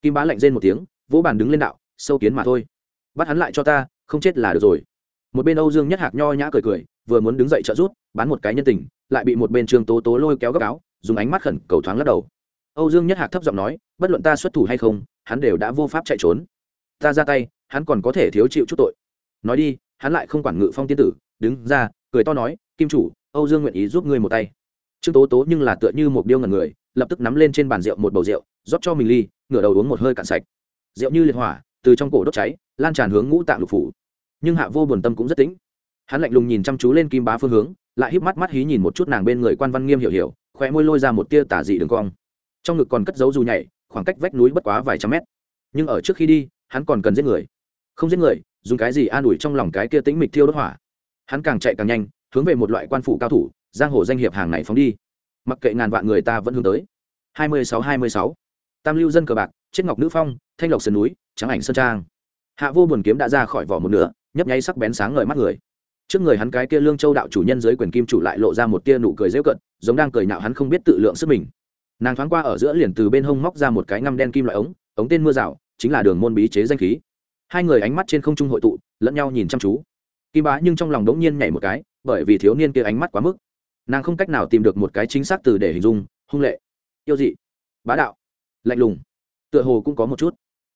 Kim bá lạnh rên một tiếng, vỗ bàn đứng lên đạo sâu kiến mà thôi. Bắt hắn lại cho ta, không chết là được rồi. Một bên âu dương nhất hạc nho nhã cười cười, vừa muốn đứng dậy trợ rút bán một cái nhân tình, lại bị một bên trương tố tố lôi kéo gấp áo, dùng ánh mắt khẩn cầu thoáng lắc đầu. Âu dương nhất hạc thấp giọng nói, bất luận ta xuất thủ hay không, hắn đều đã vô pháp chạy trốn. Ta ra tay, hắn còn có thể thiếu chịu chút tội. Nói đi, hắn lại không quản ngự phong tiên tử, đứng ra, cười to nói, kim chủ, âu dương nguyện ý giúp ngươi một tay. Trương tố tố nhưng là tựa như một điêu ngần người, lập tức nắm lên trên bàn rượu một bầu rượu, rót cho mình ly, ngửa đầu uống một hơi cạn sạch. Rượu như liệt hỏa từ trong cổ đốt cháy, lan tràn hướng ngũ tạng lục phủ. Nhưng hạ vô buồn tâm cũng rất tĩnh. Hắn lạnh lùng nhìn chăm chú lên kim bá phương hướng, lại híp mắt mắt hí nhìn một chút nàng bên người quan văn nghiêm hiểu hiểu, khóe môi lôi ra một tia tả dị đường cong. Trong ngực còn cất giấu dù nhảy, khoảng cách vách núi bất quá vài trăm mét. Nhưng ở trước khi đi, hắn còn cần giết người. Không giết người, dùng cái gì an ủi trong lòng cái kia tĩnh mịch thiêu đốt hỏa? Hắn càng chạy càng nhanh, hướng về một loại quan phủ cao thủ, giang hồ danh hiệp hàng này phóng đi. Mặc kệ ngàn vạn người ta vẫn hướng tới. Hai mươi sáu hai mươi sáu. Tam lưu dân cờ bạc, chết ngọc nữ phong, thanh lộc sơn núi trắng ảnh sơn trang. Hạ vô buồn kiếm đã ra khỏi vỏ một nửa, nhấp nháy sắc bén sáng ngời mắt người. Trước người hắn cái kia lương châu đạo chủ nhân dưới quyền kim chủ lại lộ ra một tia nụ cười dễu cận giống đang cười nhạo hắn không biết tự lượng sức mình. Nàng thoáng qua ở giữa liền từ bên hông móc ra một cái ngăm đen kim loại ống ống tên mưa rào, chính là đường môn bí chế danh khí. Hai người ánh mắt trên không trung hội tụ, lẫn nhau nhìn chăm chú. Kim bá nhưng trong lòng đống nhiên nhảy một cái, bởi vì thiếu niên kia ánh mắt quá mức. Nàng không cách nào tìm được một cái chính xác từ để hình dung, hung lệ, yêu dị, bá đạo, lạnh lùng. Tựa hồ cũng có một chút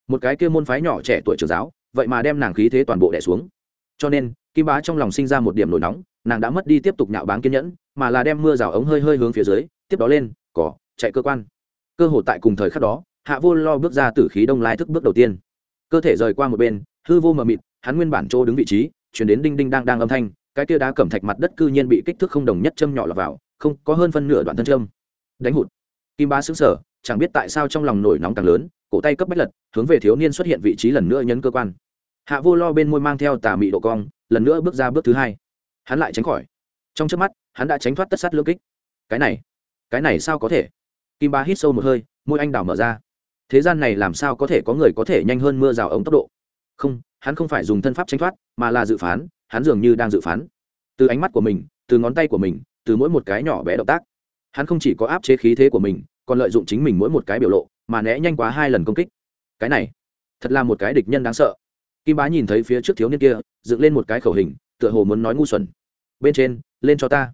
một cái kia môn phái nhỏ trẻ tuổi trưởng giáo, vậy mà đem nàng khí thế toàn bộ đẻ xuống. Cho nên, kim bá trong lòng sinh ra một điểm nổi nóng, nàng đã mất đi tiếp tục nhạo báng kiên nhẫn, mà là đem mưa rào ống hơi hơi hướng phía dưới, tiếp đó lên, cỏ, chạy cơ quan. Cơ hội tại cùng thời khắc đó, hạ vô lo bước ra từ khí đông lai thức bước đầu tiên. Cơ thể rời qua một bên, hư vô mờ mịt, hắn nguyên bản chỗ đứng vị trí chuyển đến đinh đinh đang đang âm thanh, cái kia đá cẩm thạch mặt đất cư nhiên bị kích thước không đồng nhất châm nhỏ lọt vào, không, có hơn phân nửa đoạn thân châm. Đánh hụt. Kim bá xứng sở chẳng biết tại sao trong lòng nổi nóng càng lớn cổ tay cấp bách lật, hướng về thiếu niên xuất hiện vị trí lần nữa nhấn cơ quan. Hạ vô lo bên môi mang theo tà mị độ cong, lần nữa bước ra bước thứ hai. Hắn lại tránh khỏi. Trong trước mắt, hắn đã tránh thoát tất sát lương kích. Cái này cái này sao có thể? Kim ba hít sâu một hơi, môi anh đào mở ra. Thế gian này làm sao có thể có người có thể nhanh hơn mưa rào ống tốc độ? Không, hắn không phải dùng thân pháp tránh thoát, mà là dự phán, hắn dường như đang dự phán. Từ ánh mắt của mình, từ ngón tay của mình, từ mỗi một cái nhỏ bé động tác, hắn không chỉ có áp chế khí thế của mình, còn lợi dụng chính mình mỗi một cái biểu lộ mà né nhanh quá hai lần công kích. Cái này, thật là một cái địch nhân đáng sợ. Kim bá nhìn thấy phía trước thiếu niên kia, dựng lên một cái khẩu hình, tựa hồ muốn nói ngu xuẩn. Bên trên, lên cho ta.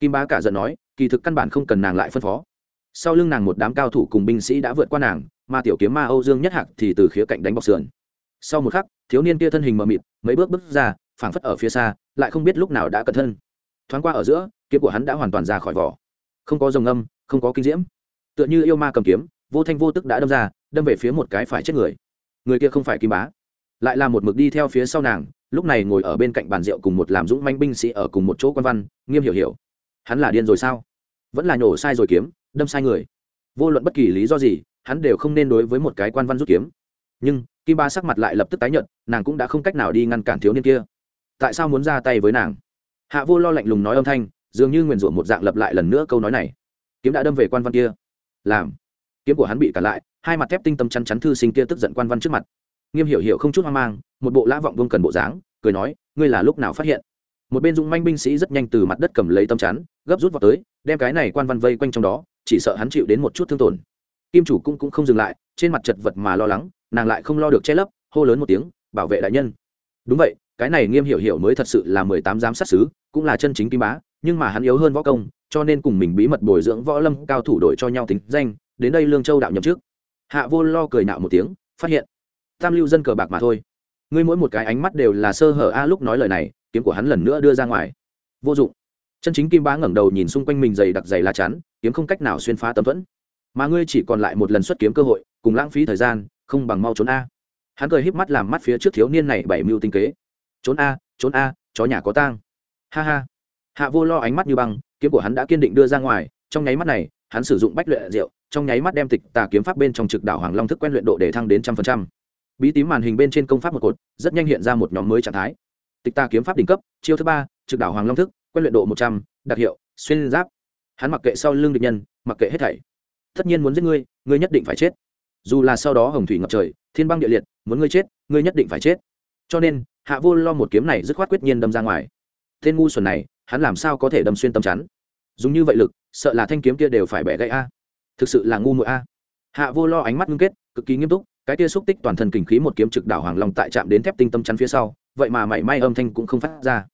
Kim bá cả giận nói, kỳ thực căn bản không cần nàng lại phân phó. Sau lưng nàng một đám cao thủ cùng binh sĩ đã vượt qua nàng, mà tiểu kiếm ma âu dương nhất hạc thì từ khía cạnh đánh bọc sườn. Sau một khắc, thiếu niên kia thân hình mờ mịt, mấy bước bước ra, phảng phất ở phía xa, lại không biết lúc nào đã cẩn thân. Thoáng qua ở giữa, kiếm của hắn đã hoàn toàn ra khỏi vỏ. Không có rồng âm không có kinh diễm. Tựa như yêu ma cầm kiếm vô thanh vô tức đã đâm ra, đâm về phía một cái phải chết người. Người kia không phải kim bá. Lại là một mực đi theo phía sau nàng, lúc này ngồi ở bên cạnh bàn rượu cùng một làm dũng manh binh sĩ ở cùng một chỗ quan văn, nghiêm hiểu hiểu. Hắn là điên rồi sao? Vẫn là nhổ sai rồi kiếm, đâm sai người. Vô luận bất kỳ lý do gì, hắn đều không nên đối với một cái quan văn rút kiếm. Nhưng, kim ba sắc mặt lại lập tức tái nhận nàng cũng đã không cách nào đi ngăn cản thiếu niên kia. Tại sao muốn ra tay với nàng? Hạ vô lo lạnh lùng nói âm thanh, dường như nguyền rủa một dạng lập lại lần nữa câu nói này. Kiếm đã đâm về quan văn kia. Làm kiếm của hắn bị cản lại hai mặt thép tinh tâm chắn chắn thư sinh kia tức giận quan văn trước mặt. Nghiêm hiểu hiểu không chút hoang mang một bộ lã vọng vương cần bộ dáng cười nói ngươi là lúc nào phát hiện? Một bên dũng manh binh sĩ rất nhanh từ mặt đất cầm lấy tâm chắn gấp rút vào tới đem cái này quan văn vây quanh trong đó chỉ sợ hắn chịu đến một chút thương tổn. Kim chủ cũng cũng không dừng lại trên mặt chật vật mà lo lắng nàng lại không lo được che lấp hô lớn một tiếng bảo vệ đại nhân. Đúng vậy cái này nghiêm hiểu hiểu mới thật sự là mười tám giám sát sứ, cũng là chân chính kim bá nhưng mà hắn yếu hơn võ công cho nên cùng mình bí mật bồi dưỡng võ lâm cao thủ đội cho nhau tính danh đến đây lương châu đạo nhậm trước hạ vô lo cười nạo một tiếng phát hiện tam lưu dân cờ bạc mà thôi ngươi mỗi một cái ánh mắt đều là sơ hở a lúc nói lời này kiếm của hắn lần nữa đưa ra ngoài vô dụng chân chính kim bá ngẩng đầu nhìn xung quanh mình dày đặc dày la chắn kiếm không cách nào xuyên phá tấm thuẫn mà ngươi chỉ còn lại một lần xuất kiếm cơ hội cùng lãng phí thời gian không bằng mau trốn a hắn cười híp mắt làm mắt phía trước thiếu niên này bảy mưu tinh kế trốn a trốn a chó nhà có tang ha ha hạ vô lo ánh mắt như băng kiếm của hắn đã kiên định đưa ra ngoài trong nháy mắt này hắn sử dụng bách luyện rượu trong nháy mắt đem tịch tà kiếm pháp bên trong trực đảo hoàng long thức quen luyện độ để thăng đến trăm phần trăm. Bí tím màn hình bên trên công pháp một cột, rất nhanh hiện ra một nhóm mới trạng thái. Tịch tà kiếm pháp đỉnh cấp, chiêu thứ ba, trực đảo hoàng long thức, quen luyện độ một trăm, đặc hiệu, xuyên giáp. Hắn mặc kệ sau lưng địch nhân, mặc kệ hết thảy. Tất nhiên muốn giết ngươi ngươi nhất định phải chết. Dù là sau đó hồng thủy ngập trời, thiên băng địa liệt, muốn ngươi chết, ngươi nhất định phải chết. Cho nên, hạ vô lo một kiếm này dứt khoát quyết nhiên đâm ra ngoài. Tên ngu xuẩn này, hắn làm sao có thể đâm xuyên tâm chắn? Dùng như vậy lực, sợ là thanh kiếm kia đều phải bẻ gãy a thực sự là ngu muội a. Hạ vô lo ánh mắt ngưng kết, cực kỳ nghiêm túc, cái kia xúc tích toàn thân kình khí một kiếm trực đảo hoàng long tại chạm đến thép tinh tâm chắn phía sau, vậy mà mảy may âm thanh cũng không phát ra.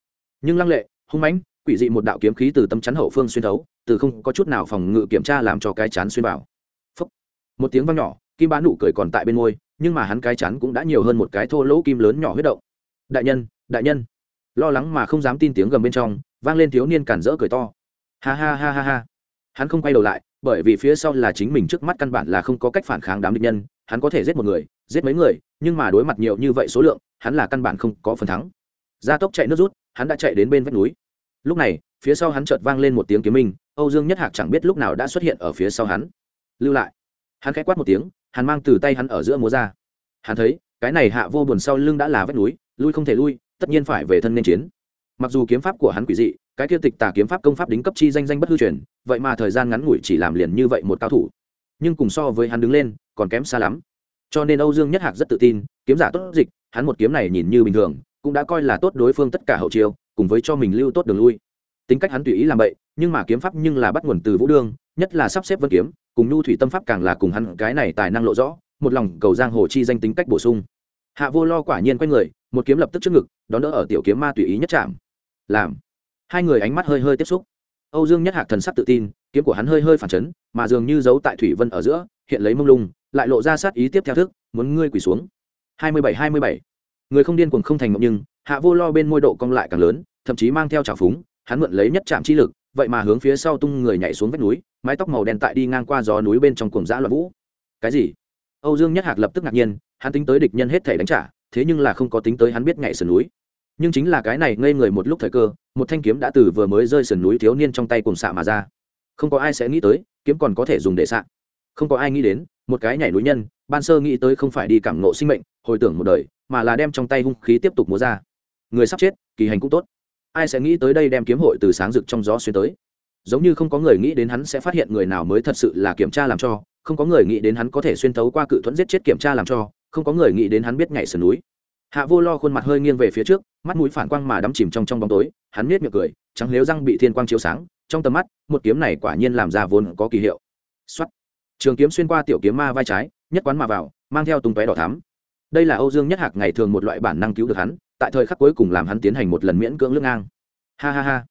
Nhưng lăng lệ, hung mãnh, quỷ dị một đạo kiếm khí từ tâm chắn hậu phương xuyên thấu, từ không có chút nào phòng ngự kiểm tra làm cho cái chán xuyên vào. Phúc. một tiếng vang nhỏ, kim bá nụ cười còn tại bên môi, nhưng mà hắn cái chán cũng đã nhiều hơn một cái thô lỗ kim lớn nhỏ huyết động. Đại nhân đại nhân. Lo lắng mà không dám tin tiếng gầm bên trong, vang lên thiếu niên cản rỡ cười to. Ha ha ha ha ha. Hắn không quay đầu lại bởi vì phía sau là chính mình trước mắt căn bản là không có cách phản kháng đám địch nhân, hắn có thể giết một người, giết mấy người, nhưng mà đối mặt nhiều như vậy số lượng, hắn là căn bản không có phần thắng. Gia tốc chạy nước rút, hắn đã chạy đến bên vách núi. Lúc này, phía sau hắn chợt vang lên một tiếng kiếm minh, âu dương nhất hạc chẳng biết lúc nào đã xuất hiện ở phía sau hắn. Lưu lại. Hắn k h á quát một tiếng, hắn mang từ tay hắn ở giữa múa ra. Hắn thấy, cái này hạ vô buồn sau lưng đã là vách núi, lui không thể lui, tất nhiên phải về thân nên chiến. Mặc dù kiếm pháp của hắn quỷ dị cái kia tịch tà kiếm pháp công pháp đính cấp chi danh danh bất hư truyền, vậy mà thời gian ngắn ngủi chỉ làm liền như vậy một cao thủ. Nhưng cùng so với hắn đứng lên, còn kém xa lắm. Cho nên âu dương nhất hạc rất tự tin, kiếm giả tốt dịch, hắn một kiếm này nhìn như bình thường, cũng đã coi là tốt đối phương tất cả hậu chiêu, cùng với cho mình lưu tốt đường lui. Tính cách hắn tùy ý làm vậy nhưng mà kiếm pháp nhưng là bắt nguồn từ vũ đương, nhất là sắp xếp vân kiếm, cùng nhu thủy tâm pháp càng là cùng hắn cái này tài năng lộ rõ, một lòng cầu giang hồ chi danh tính cách bổ sung. Hạ vô lo quả nhiên quay người, một kiếm lập tức trước ngực, đón đỡ ở tiểu kiếm ma tùy ý nhất chạm. Làm hai người ánh mắt hơi hơi tiếp xúc. Âu dương nhất hạc thần sắc tự tin, kiếm của hắn hơi hơi phản chấn, mà dường như giấu tại thủy vân ở giữa, hiện lấy mông lung, lại lộ ra sát ý tiếp theo thức, muốn ngươi quỳ xuống. Hai mươi bảy, hai mươi bảy. Người không điên cuồng không thành mộng nhưng, hạ vô lo bên môi độ cong lại càng lớn, thậm chí mang theo trào phúng, hắn mượn lấy nhất trạm chi lực, vậy mà hướng phía sau tung người nhảy xuống vách núi, mái tóc màu đen tại đi ngang qua gió núi bên trong cuồng dã loạn vũ. Cái gì? Âu dương nhất hạc lập tức ngạc nhiên, hắn tính tới địch nhân hết thể đánh trả, thế nhưng là không có tính tới hắn biết nhảy sườn núi nhưng chính là cái này ngây người một lúc thời cơ, một thanh kiếm đã từ vừa mới rơi sườn núi thiếu niên trong tay cùng xạ mà ra. Không có ai sẽ nghĩ tới, kiếm còn có thể dùng để xạ. Không có ai nghĩ đến, một cái nhảy núi nhân, ban sơ nghĩ tới không phải đi cảm nộ sinh mệnh, hồi tưởng một đời, mà là đem trong tay hung khí tiếp tục múa ra. Người sắp chết, kỳ hành cũng tốt. Ai sẽ nghĩ tới đây đem kiếm hội từ sáng rực trong gió xuyên tới? Giống như không có người nghĩ đến hắn sẽ phát hiện người nào mới thật sự là kiểm tra làm cho, không có người nghĩ đến hắn có thể xuyên thấu qua cự thuẫn giết chết kiểm tra làm cho, không có người nghĩ đến hắn biết nhảy sườn núi hạ vô lo khuôn mặt hơi nghiêng về phía trước, mắt mũi phản quang mà đắm chìm trong trong bóng tối, hắn miết miệng cười, trắng nếu răng bị thiên quang chiếu sáng, trong tầm mắt, một kiếm này quả nhiên làm ra vốn có kỳ hiệu. Xuất trường kiếm xuyên qua tiểu kiếm ma vai trái, nhất quán mà vào, mang theo tung tóe đỏ thắm. Đây là âu dương nhất hạc ngày thường một loại bản năng cứu được hắn, tại thời khắc cuối cùng làm hắn tiến hành một lần miễn cưỡng lưng ngang. Ha ha ha.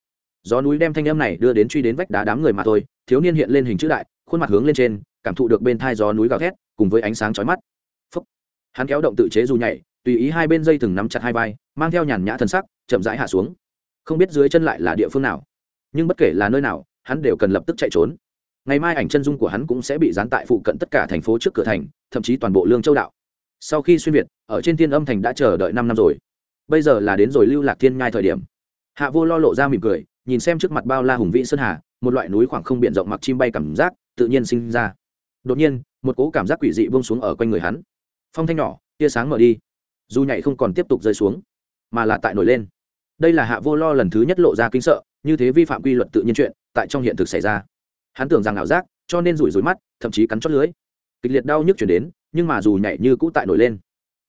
Gió núi đem thanh âm này đưa đến truy đến vách đá đám người mà thôi, thiếu niên hiện lên hình chữ đại, khuôn mặt hướng lên trên, cảm thụ được bên thai gió núi gào thét, cùng với ánh sáng chói mắt. Phúc. hắn kéo động tự chế dù nhảy tùy ý hai bên dây thừng nắm chặt hai vai, mang theo nhàn nhã thần sắc, chậm rãi hạ xuống. Không biết dưới chân lại là địa phương nào, nhưng bất kể là nơi nào, hắn đều cần lập tức chạy trốn. Ngày mai ảnh chân dung của hắn cũng sẽ bị dán tại phụ cận tất cả thành phố trước cửa thành, thậm chí toàn bộ lương châu đạo. Sau khi xuyên việt, ở trên thiên âm thành đã chờ đợi năm năm rồi. Bây giờ là đến rồi lưu lạc thiên ngai thời điểm. Hạ vô lo lộ ra mỉm cười, nhìn xem trước mặt bao la hùng vĩ sơn hà, một loại núi khoảng không b i ể n rộng mặc chim bay cảm giác, tự nhiên sinh ra. Đột nhiên, một cỗ cảm giác quỷ dị bông xuống ở quanh người hắn. Phong thanh nhỏ, tia sáng mở đi dù nhảy không còn tiếp tục rơi xuống, mà là tại nổi lên. Đây là hạ vô lo lần thứ nhất lộ ra kinh sợ, như thế vi phạm quy luật tự nhiên chuyện tại trong hiện thực xảy ra. Hắn tưởng rằng ảo giác, cho nên rủi rối mắt, thậm chí cắn chót lưới kịch liệt đau nhức chuyển đến, nhưng mà dù nhảy như cũ tại nổi lên.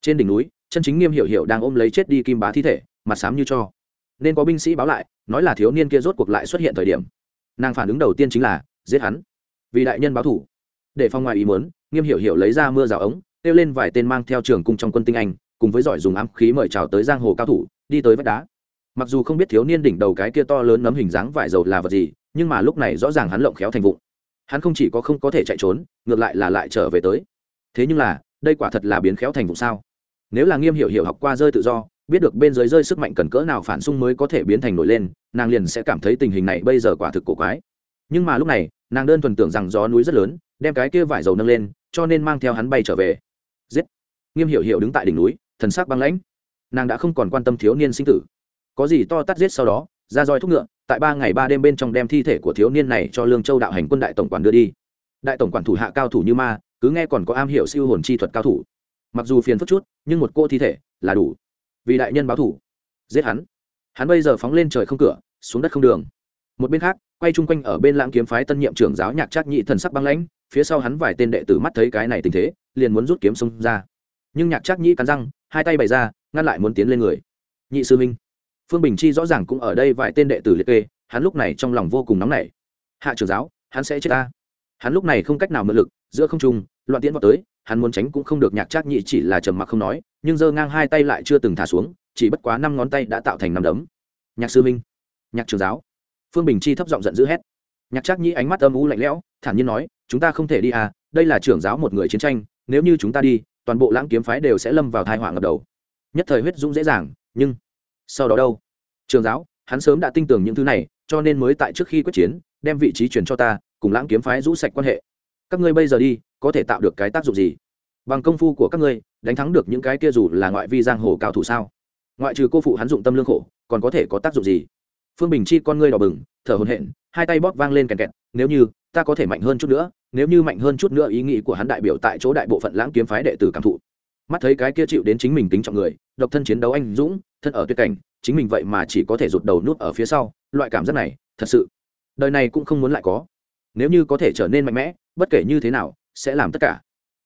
Trên đỉnh núi, chân chính nghiêm Hiểu Hiểu đang ôm lấy chết đi kim bá thi thể, mặt xám như cho. Nên có binh sĩ báo lại, nói là thiếu niên kia rốt cuộc lại xuất hiện thời điểm. Nàng phản ứng đầu tiên chính là, giết hắn. Vì đại nhân báo thủ. Để phong ngoài ý muốn, nghiêm Hiểu Hiểu lấy ra mưa rào ống, kêu lên vài tên mang theo trường cung trong quân tinh anh cùng với giỏi dùng ám khí mời chào tới giang hồ cao thủ, đi tới vách đá. Mặc dù không biết thiếu niên đỉnh đầu cái kia to lớn nấm hình dáng vải dầu là vật gì, nhưng mà lúc này rõ ràng hắn lộng khéo thành vụng. Hắn không chỉ có không có thể chạy trốn, ngược lại là lại trở về tới. Thế nhưng là, đây quả thật là biến khéo thành vụng sao? Nếu là nghiêm hiểu hiểu học qua rơi tự do, biết được bên dưới rơi sức mạnh cần cỡ nào phản xung mới có thể biến thành nổi lên, nàng liền sẽ cảm thấy tình hình này bây giờ quả thực cổ quái. Nhưng mà lúc này, nàng đơn thuần tưởng rằng gió núi rất lớn, đem cái kia vải dầu nâng lên, cho nên mang theo hắn bay trở về. Giết! Nghiêm hiểu hiểu đứng tại đỉnh núi thần sắc băng lãnh. Nàng đã không còn quan tâm thiếu niên sinh tử. Có gì to tắt giết sau đó, ra roi thúc ngựa, tại ba ngày ba đêm bên trong đem thi thể của thiếu niên này cho lương châu đạo hành quân đại tổng quản đưa đi. Đại tổng quản thủ hạ cao thủ như ma, cứ nghe còn có am hiểu siêu hồn chi thuật cao thủ. Mặc dù phiền phức chút, nhưng một cô thi thể là đủ. Vì đại nhân báo thủ, giết hắn. Hắn bây giờ phóng lên trời không cửa, xuống đất không đường. Một bên khác, quay chung quanh ở bên lãng kiếm phái tân nhiệm trưởng giáo nhạc trác nhị thần sắc băng lãnh, phía sau hắn vài tên đệ tử mắt thấy cái này tình thế, liền muốn rút kiếm xông ra nhưng nhạc trác nhị cắn răng, hai tay bày ra, ngăn lại muốn tiến lên người. Nhị sư minh, phương bình chi rõ ràng cũng ở đây vài tên đệ tử liệt kê, hắn lúc này trong lòng vô cùng nóng nảy. Hạ trưởng giáo, hắn sẽ chết ta. Hắn lúc này không cách nào mượn lực, giữa không trung, loạn tiễn vào tới, hắn muốn tránh cũng không được nhạc trác nhị chỉ là trầm mặc không nói, nhưng giơ ngang hai tay lại chưa từng thả xuống, chỉ bất quá năm ngón tay đã tạo thành năm đấm. Nhạc sư minh, nhạc trưởng giáo. Phương bình chi thấp giọng giận dữ hét. Nhạc trác nhị ánh mắt âm u lạnh lẽo, thản nhiên nói, chúng ta không thể đi à đây là trưởng giáo một người chiến tranh, nếu như chúng ta đi toàn bộ lãng kiếm phái đều sẽ lâm vào thai họa ngập đầu. Nhất thời huyết dũng dễ dàng, nhưng sau đó đâu? Trường giáo, hắn sớm đã tin tưởng những thứ này, cho nên mới tại trước khi quyết chiến, đem vị trí chuyển cho ta, cùng lãng kiếm phái rũ sạch quan hệ. Các ngươi bây giờ đi, có thể tạo được cái tác dụng gì? Bằng công phu của các ngươi, đánh thắng được những cái kia dù là ngoại vi giang hồ cao thủ sao? Ngoại trừ cô phụ hắn dụng tâm lương khổ, còn có thể có tác dụng gì? Phương bình chi con ngươi đỏ bừng, thở hồn hện hai tay bóp vang lên kèn kẹt, nếu như ta có thể mạnh hơn chút nữa nếu như mạnh hơn chút nữa ý nghĩ của hắn đại biểu tại chỗ đại bộ phận lãng kiếm phái đệ tử cảm thụ. Mắt thấy cái kia chịu đến chính mình tính trọng người, độc thân chiến đấu anh dũng, thân ở tuyệt cảnh, chính mình vậy mà chỉ có thể rụt đầu nút ở phía sau, loại cảm giác này, thật sự, đời này cũng không muốn lại có. Nếu như có thể trở nên mạnh mẽ, bất kể như thế nào, sẽ làm tất cả.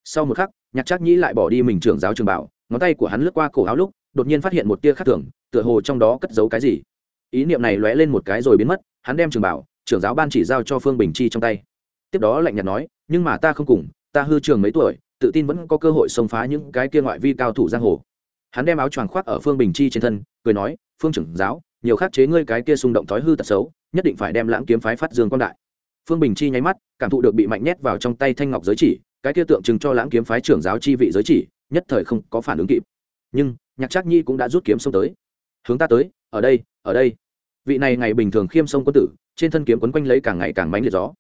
Sau một khắc, nhạc trác nhĩ lại bỏ đi mình trưởng giáo trường bảo, ngón tay của hắn lướt qua cổ áo lúc, đột nhiên phát hiện một tia khác thường, tựa hồ trong đó cất giấu cái gì. Ý niệm này lóe lên một cái rồi biến mất, hắn đem trường bảo, trưởng giáo ban chỉ giao cho phương bình chi trong tay tiếp đó lạnh nhạt nói, nhưng mà ta không cùng, ta hư trường mấy tuổi, tự tin vẫn có cơ hội xông phá những cái kia ngoại vi cao thủ giang hồ. Hắn đem áo choàng khoác ở phương bình chi trên thân, cười nói, phương trưởng giáo, nhiều khắc chế ngươi cái kia xung động thói hư tật xấu, nhất định phải đem lãng kiếm phái phát dương quan đại. Phương bình chi nháy mắt, cảm thụ được bị mạnh nhét vào trong tay thanh ngọc giới chỉ, cái kia tượng trưng cho lãng kiếm phái trưởng giáo chi vị giới chỉ, nhất thời không có phản ứng kịp. Nhưng, nhạc trác nhi cũng đã rút kiếm xông tới. Hướng ta tới, ở đây ở đây. Vị này ngày bình thường khiêm sông quân tử, trên thân kiếm quấn quanh lấy càng ngày càng mánh liệt gió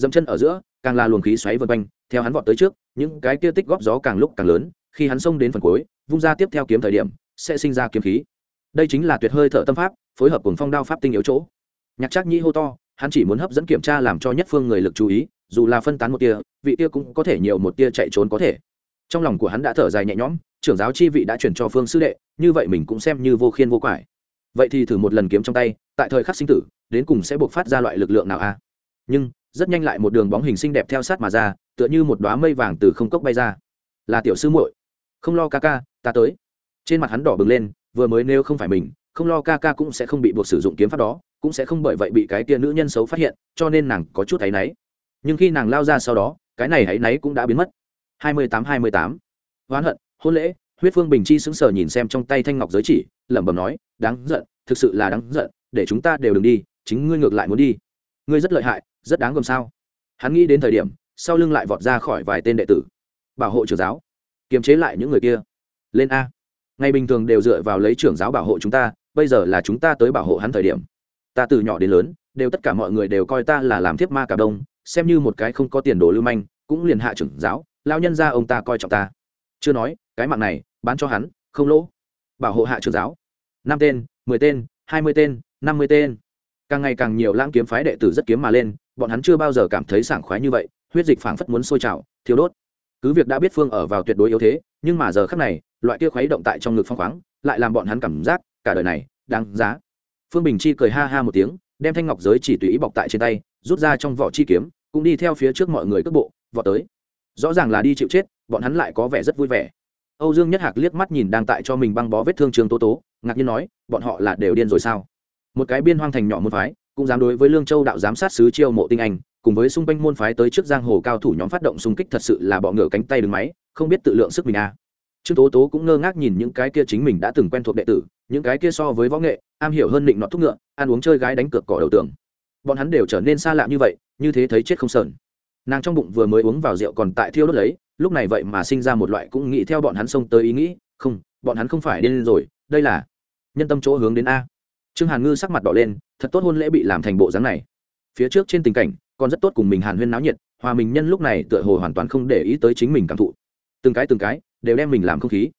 dẫm chân ở giữa, càng là luồng khí xoáy vân quanh, theo hắn vọt tới trước, những cái kia tích góp gió càng lúc càng lớn, khi hắn xông đến phần cuối, vung ra tiếp theo kiếm thời điểm, sẽ sinh ra kiếm khí. Đây chính là tuyệt hơi thở tâm pháp, phối hợp cùng phong đao pháp tinh yếu chỗ. Nhạc trác nhĩ hô to, hắn chỉ muốn hấp dẫn kiểm tra làm cho nhất phương người lực chú ý, dù là phân tán một tia, vị tia cũng có thể nhiều một tia chạy trốn có thể. Trong lòng của hắn đã thở dài nhẹ nhõm, trưởng giáo chi vị đã chuyển cho phương sư đệ, như vậy mình cũng xem như vô khiên vô quải. Vậy thì thử một lần kiếm trong tay, tại thời khắc sinh tử, đến cùng sẽ buộc phát ra loại lực lượng nào a? Nhưng rất nhanh lại một đường bóng hình xinh đẹp theo sát mà ra, tựa như một đoá mây vàng từ không cốc bay ra. Là tiểu sư muội. Không lo ca ca, ta tới. Trên mặt hắn đỏ bừng lên, vừa mới nêu không phải mình, không lo ca ca cũng sẽ không bị buộc sử dụng kiếm pháp đó, cũng sẽ không bởi vậy bị cái tia nữ nhân xấu phát hiện, cho nên nàng có chút áy náy. Nhưng khi nàng lao ra sau đó, cái này áy náy cũng đã biến mất. Hai mươi tám hai mươi tám. Hoán hận, hôn lễ, huyết phương bình chi sững sờ nhìn xem trong tay thanh ngọc giới chỉ, lẩm bẩm nói, đáng giận, thực sự là đáng giận, để chúng ta đều đừng đi, chính ngươi ngược lại muốn đi. Ngươi rất lợi hại rất đáng gồm sao? Hắn nghĩ đến thời điểm, sau lưng lại vọt ra khỏi vài tên đệ tử. Bảo hộ trưởng giáo. Kiềm chế lại những người kia. Lên a. Ngày bình thường đều dựa vào lấy trưởng giáo bảo hộ chúng ta, bây giờ là chúng ta tới bảo hộ hắn thời điểm. Ta từ nhỏ đến lớn, đều tất cả mọi người đều coi ta là làm thiếp ma cả đông, xem như một cái không có tiền đồ lưu manh, cũng liền hạ trưởng giáo, lao nhân ra ông ta coi trọng ta. Chưa nói, cái mạng này, bán cho hắn, không lỗ. Bảo hộ hạ trưởng giáo. Năm tên, mười tên, hai mươi tên, năm mươi tên. Càng ngày càng nhiều lãng kiếm phái đệ tử rất kiếm mà lên bọn hắn chưa bao giờ cảm thấy sảng khoái như vậy, huyết dịch phảng phất muốn sôi trào thiếu đốt. Cứ việc đã biết phương ở vào tuyệt đối yếu thế, nhưng mà giờ khác này, loại kia khuấy động tại trong ngực phong khoáng, lại làm bọn hắn cảm giác cả đời này đáng giá. Phương bình chi cười ha ha một tiếng, đem thanh ngọc giới chỉ tùy ý bọc tại trên tay, rút ra trong vỏ chi kiếm, cũng đi theo phía trước mọi người cước bộ, vọt tới. Rõ ràng là đi chịu chết, bọn hắn lại có vẻ rất vui vẻ. Âu dương nhất hạc liếc mắt nhìn đang tại cho mình băng bó vết thương trường tố tố, ngạc nhiên nói, bọn họ là đều điên rồi sao? Một cái biên hoang thành nhỏ môn phái cũng dám đối với lương châu đạo giám sát sứ chiêu mộ tinh anh, cùng với xung quanh môn phái tới trước giang hồ cao thủ nhóm phát động xung kích thật sự là bọ ngựa cánh tay đứng máy, không biết tự lượng sức mình à. trương tố tố cũng ngơ ngác nhìn những cái kia chính mình đã từng quen thuộc đệ tử, những cái kia so với võ nghệ, am hiểu hơn định nọ thúc ngựa, ăn uống chơi gái đánh cược cỏ đầu tường. Bọn hắn đều trở nên xa lạ như vậy, như thế thấy chết không sờn. Nàng trong bụng vừa mới uống vào rượu còn tại thiêu đốt lấy, lúc này vậy mà sinh ra một loại cũng nghĩ theo bọn hắn xông tới ý nghĩ, không, bọn hắn không phải điên rồi, đây là nhân tâm chỗ hướng đến a trương hàn ngư sắc mặt đỏ lên, thật tốt hôn lễ bị làm thành bộ dáng này. Phía trước trên tình cảnh, còn rất tốt cùng mình hàn huyên náo nhiệt, hòa mình nhân lúc này tựa hồ hoàn toàn không để ý tới chính mình cảm thụ. Từng cái từng cái, đều đem mình làm không khí.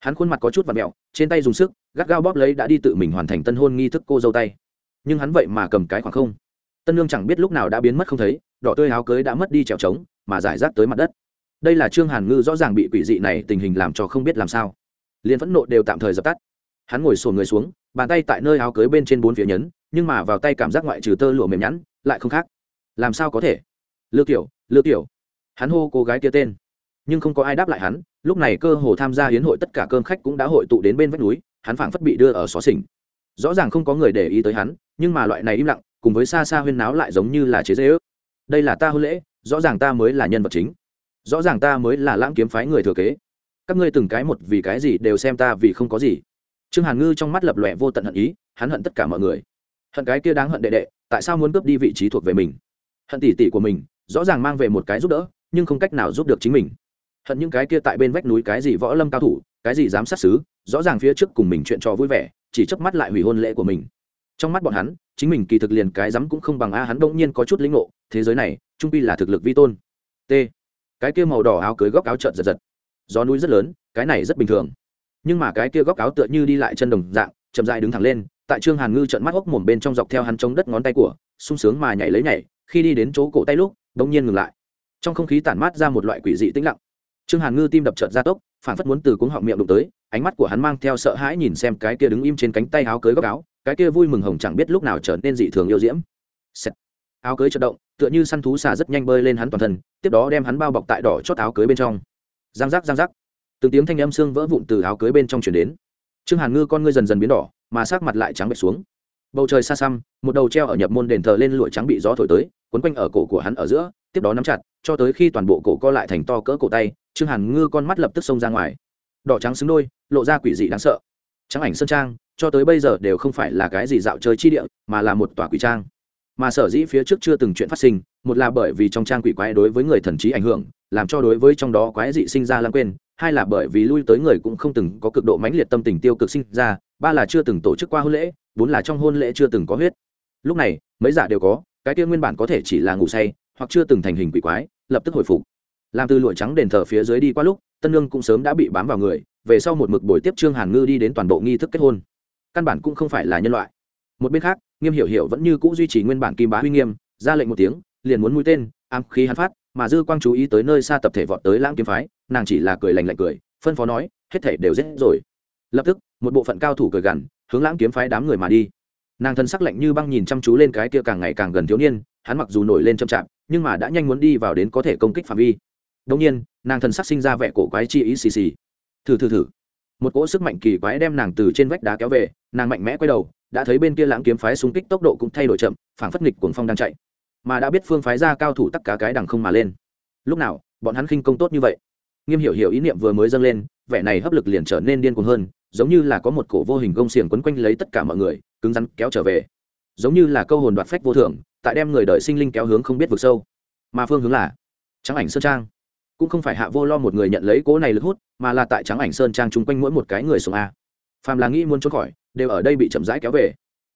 Hắn khuôn mặt có chút và mẹo, trên tay dùng sức, gắt gao bóp lấy đã đi tự mình hoàn thành tân hôn nghi thức cô dâu tay. Nhưng hắn vậy mà cầm cái khoảng không. Tân lương chẳng biết lúc nào đã biến mất không thấy, đỏ tươi áo cưới đã mất đi trèo trống, mà giải rác tới mặt đất. Đây là trương hàn ngư rõ ràng bị quỷ dị này tình hình làm cho không biết làm sao. Liền phẫn nộ đều tạm thời dập tắt. Hắn ngồi sồn người xuống bàn tay tại nơi áo cưới bên trên bốn phía nhấn nhưng mà vào tay cảm giác ngoại trừ tơ lụa mềm nhẵn lại không khác. Làm sao có thể? Lư tiểu, lư tiểu, hắn hô cô gái kia tên. Nhưng không có ai đáp lại hắn lúc này cơ hồ tham gia hiến hội tất cả cơm khách cũng đã hội tụ đến bên vách núi hắn phảng phất bị đưa ở xó xỉnh. Rõ ràng không có người để ý tới hắn nhưng mà loại này im lặng cùng với xa xa huyên náo lại giống như là chế dễ ước. Đây là ta hôn lễ rõ ràng ta mới là nhân vật chính. Rõ ràng ta mới là lãng kiếm phái người thừa kế. Các ngươi từng cái một vì cái gì đều xem ta vì không có gì trương hàn ngư trong mắt lập lòe vô tận hận ý, hắn hận tất cả mọi người. Hận cái kia đáng hận đệ đệ, tại sao muốn cướp đi vị trí thuộc về mình? Hận tỷ tỷ của mình, rõ ràng mang về một cái giúp đỡ, nhưng không cách nào giúp được chính mình. Hận những cái kia tại bên vách núi cái gì võ lâm cao thủ, cái gì dám sát xứ rõ ràng phía trước cùng mình chuyện trò vui vẻ, chỉ chớp mắt lại hủy hôn lễ của mình. Trong mắt bọn hắn, chính mình kỳ thực liền cái dám cũng không bằng a, hắn đông nhiên có chút lĩnh ngộ, thế giới này, trung pi là thực lực vi tôn. T. Cái kia màu đỏ áo cưới góc áo trợn giật giật. Gió núi rất lớn, cái này rất bình thường nhưng mà cái kia góc áo tựa như đi lại chân đồng dạng, chậm dại đứng thẳng lên, tại trương hàn ngư trận mắt hốc mồm bên trong dọc theo hắn chống đất ngón tay của, sung sướng mà nhảy lấy nhảy, khi đi đến chỗ cổ tay lúc đống nhiên ngừng lại. Trong không khí tản mát ra một loại quỷ dị tĩnh lặng. Trương hàn ngư tim đập trợt ra tốc, phản phất muốn từ cuống họng miệng đụng tới, ánh mắt của hắn mang theo sợ hãi nhìn xem cái kia đứng im trên cánh tay áo cưới góc áo, cái kia vui mừng hồng chẳng biết lúc nào trở nên dị thường yêu diễm. Áo cưới chợt động, tựa như săn thú xà rất nhanh bơi lên hắn toàn thân, tiếp đó đem hắn bao bọc tại đỏ chót áo cưới bên trong. Giang giác giang giác từng tiếng thanh âm xương vỡ vụn từ áo cưới bên trong chuyển đến. Trương hàn ngư con ngươi dần dần biến đỏ, mà sát mặt lại trắng bệch xuống. Bầu trời xa xăm, một đầu treo ở nhập môn đền thờ lên lụa trắng bị gió thổi tới, quấn quanh ở cổ của hắn ở giữa, tiếp đó nắm chặt, cho tới khi toàn bộ cổ co lại thành to cỡ cổ tay, trương hàn ngư con mắt lập tức xông ra ngoài. Đỏ trắng xứng đôi, lộ ra quỷ dị đáng sợ. Trắng ảnh sơn trang, cho tới bây giờ đều không phải là cái gì dạo chơi chi địa, mà là một tòa quỷ trang. Mà sở dĩ phía trước chưa từng chuyện phát sinh, một là bởi vì trong trang quỷ quái đối với người thần trí ảnh hưởng, làm cho đối với trong đó quái dị sinh ra lãng quên hai là bởi vì lui tới người cũng không từng có cực độ mãnh liệt tâm tình tiêu cực sinh ra, ba là chưa từng tổ chức qua hôn lễ, bốn là trong hôn lễ chưa từng có huyết. Lúc này, mấy giả đều có, cái kia nguyên bản có thể chỉ là ngủ say, hoặc chưa từng thành hình quỷ quái, lập tức hồi phục. Làm từ lụa trắng đền thờ phía dưới đi qua lúc, tân lương cũng sớm đã bị bám vào người, về sau một mực buổi tiếp trương hàn ngư đi đến toàn bộ nghi thức kết hôn. Căn bản cũng không phải là nhân loại. Một bên khác, nghiêm hiểu hiểu vẫn như c ũ duy trì nguyên bản kim bá huy nghiêm, ra lệnh một tiếng, liền muốn mũi tên, ám khí hắn phát mà dư quang chú ý tới nơi xa tập thể vọt tới lãng kiếm phái, nàng chỉ là cười lành lạnh cười, phân phó nói, hết thể đều rét rồi. Lập tức, một bộ phận cao thủ cười gằn, hướng lãng kiếm phái đám người mà đi. Nàng thân sắc lạnh như băng nhìn chăm chú lên cái kia càng ngày càng gần thiếu niên, hắn mặc dù nổi lên chậm chạp, nhưng mà đã nhanh muốn đi vào đến có thể công kích phạm vi. Đông nhiên, nàng thần sắc sinh ra vẻ cổ quái chi ý xì xì. Thử thử thử. Một cỗ sức mạnh kỳ quái đem nàng từ trên vách đá kéo về, nàng mạnh mẽ quay đầu, đã thấy bên kia lãng kiếm phái xung kích tốc độ cũng thay đổi chậm, phảng phất nghịch cuồng phong đang chạy mà đã biết phương phái ra cao thủ tắc cá cái đằng không mà lên. Lúc nào, bọn hắn khinh công tốt như vậy? Nghiêm hiểu hiểu ý niệm vừa mới dâng lên, vẻ này hấp lực liền trở nên điên cuồng hơn, giống như là có một cổ vô hình gông xiềng quấn quanh lấy tất cả mọi người, cứng rắn kéo trở về. Giống như là câu hồn đoạt phách vô thưởng tại đem người đợi sinh linh kéo hướng không biết vực sâu. Mà phương hướng là trắng ảnh sơn trang. Cũng không phải hạ vô lo một người nhận lấy cỗ này lực hút, mà là tại trắng ảnh sơn trang chung quanh mỗi một cái người xuống a. Phàm là nghĩ muốn trốn khỏi, đều ở đây bị chậm rãi kéo về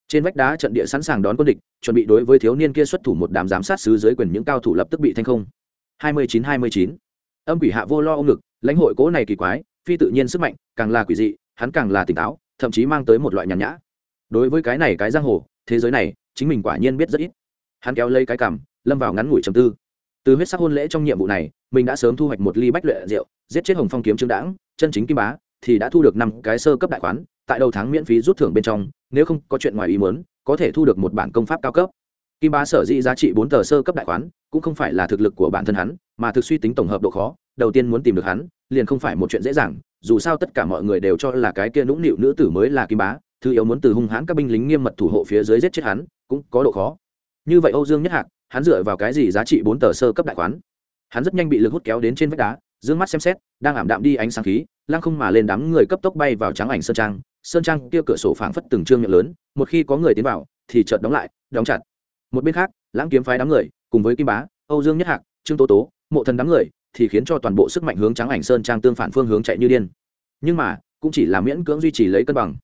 trên vách đá trận địa sẵn sàng đón quân địch, chuẩn bị đối với thiếu niên kia xuất thủ một đám giám sát sứ dưới quyền những cao thủ lập tức bị thanh không. Hai mươi chín hai mươi chín. Âm quỷ hạ vô lo ông ngực, lãnh hội cố này kỳ quái, phi tự nhiên sức mạnh, càng là quỷ dị, hắn càng là tỉnh táo, thậm chí mang tới một loại nhàn nhã. Đối với cái này cái giang hồ, thế giới này, chính mình quả nhiên biết rất ít. Hắn kéo lấy cái cằm, lâm vào ngắn ngủi trầm tư. Từ huyết sắc hôn lễ trong nhiệm vụ này, mình đã sớm thu hoạch một ly bách luyện rượu, giết chết hồng phong kiếm trương đãng chân chính kim bá, thì đã thu được năm cái sơ cấp đại khoán tại đầu tháng miễn phí rút thưởng bên trong, nếu không có chuyện ngoài ý muốn, có thể thu được một bản công pháp cao cấp. Kim bá sở dĩ giá trị bốn tờ sơ cấp đại khoán, cũng không phải là thực lực của bản thân hắn, mà thực suy tính tổng hợp độ khó, đầu tiên muốn tìm được hắn, liền không phải một chuyện dễ dàng, dù sao tất cả mọi người đều cho là cái kia nũng nịu nữ tử mới là kim bá, thứ yếu muốn từ hung hãn các binh lính nghiêm mật thủ hộ phía dưới giết chết hắn, cũng có độ khó. Như vậy âu dương nhất hạc, hắn dựa vào cái gì giá trị bốn tờ sơ cấp đại khoán? Hắn rất nhanh bị lực hút kéo đến trên vách đá d ư ơ n g mắt xem xét, đang ảm đạm đi ánh sáng khí, lăng không mà lên đám người cấp tốc bay vào trắng ảnh sơn trang sơn trang kia cửa sổ phảng phất từng trương miệng lớn, một khi có người tiến vào, thì chợt đóng lại, đóng chặt. Một bên khác, lãng kiếm phái đám người, cùng với kim bá, âu dương nhất hạc, trương tố tố, mộ thần đám người, thì khiến cho toàn bộ sức mạnh hướng trắng ảnh sơn trang tương phản phương hướng chạy như điên. Nhưng mà, cũng chỉ là miễn cưỡng duy trì lấy cân bằng.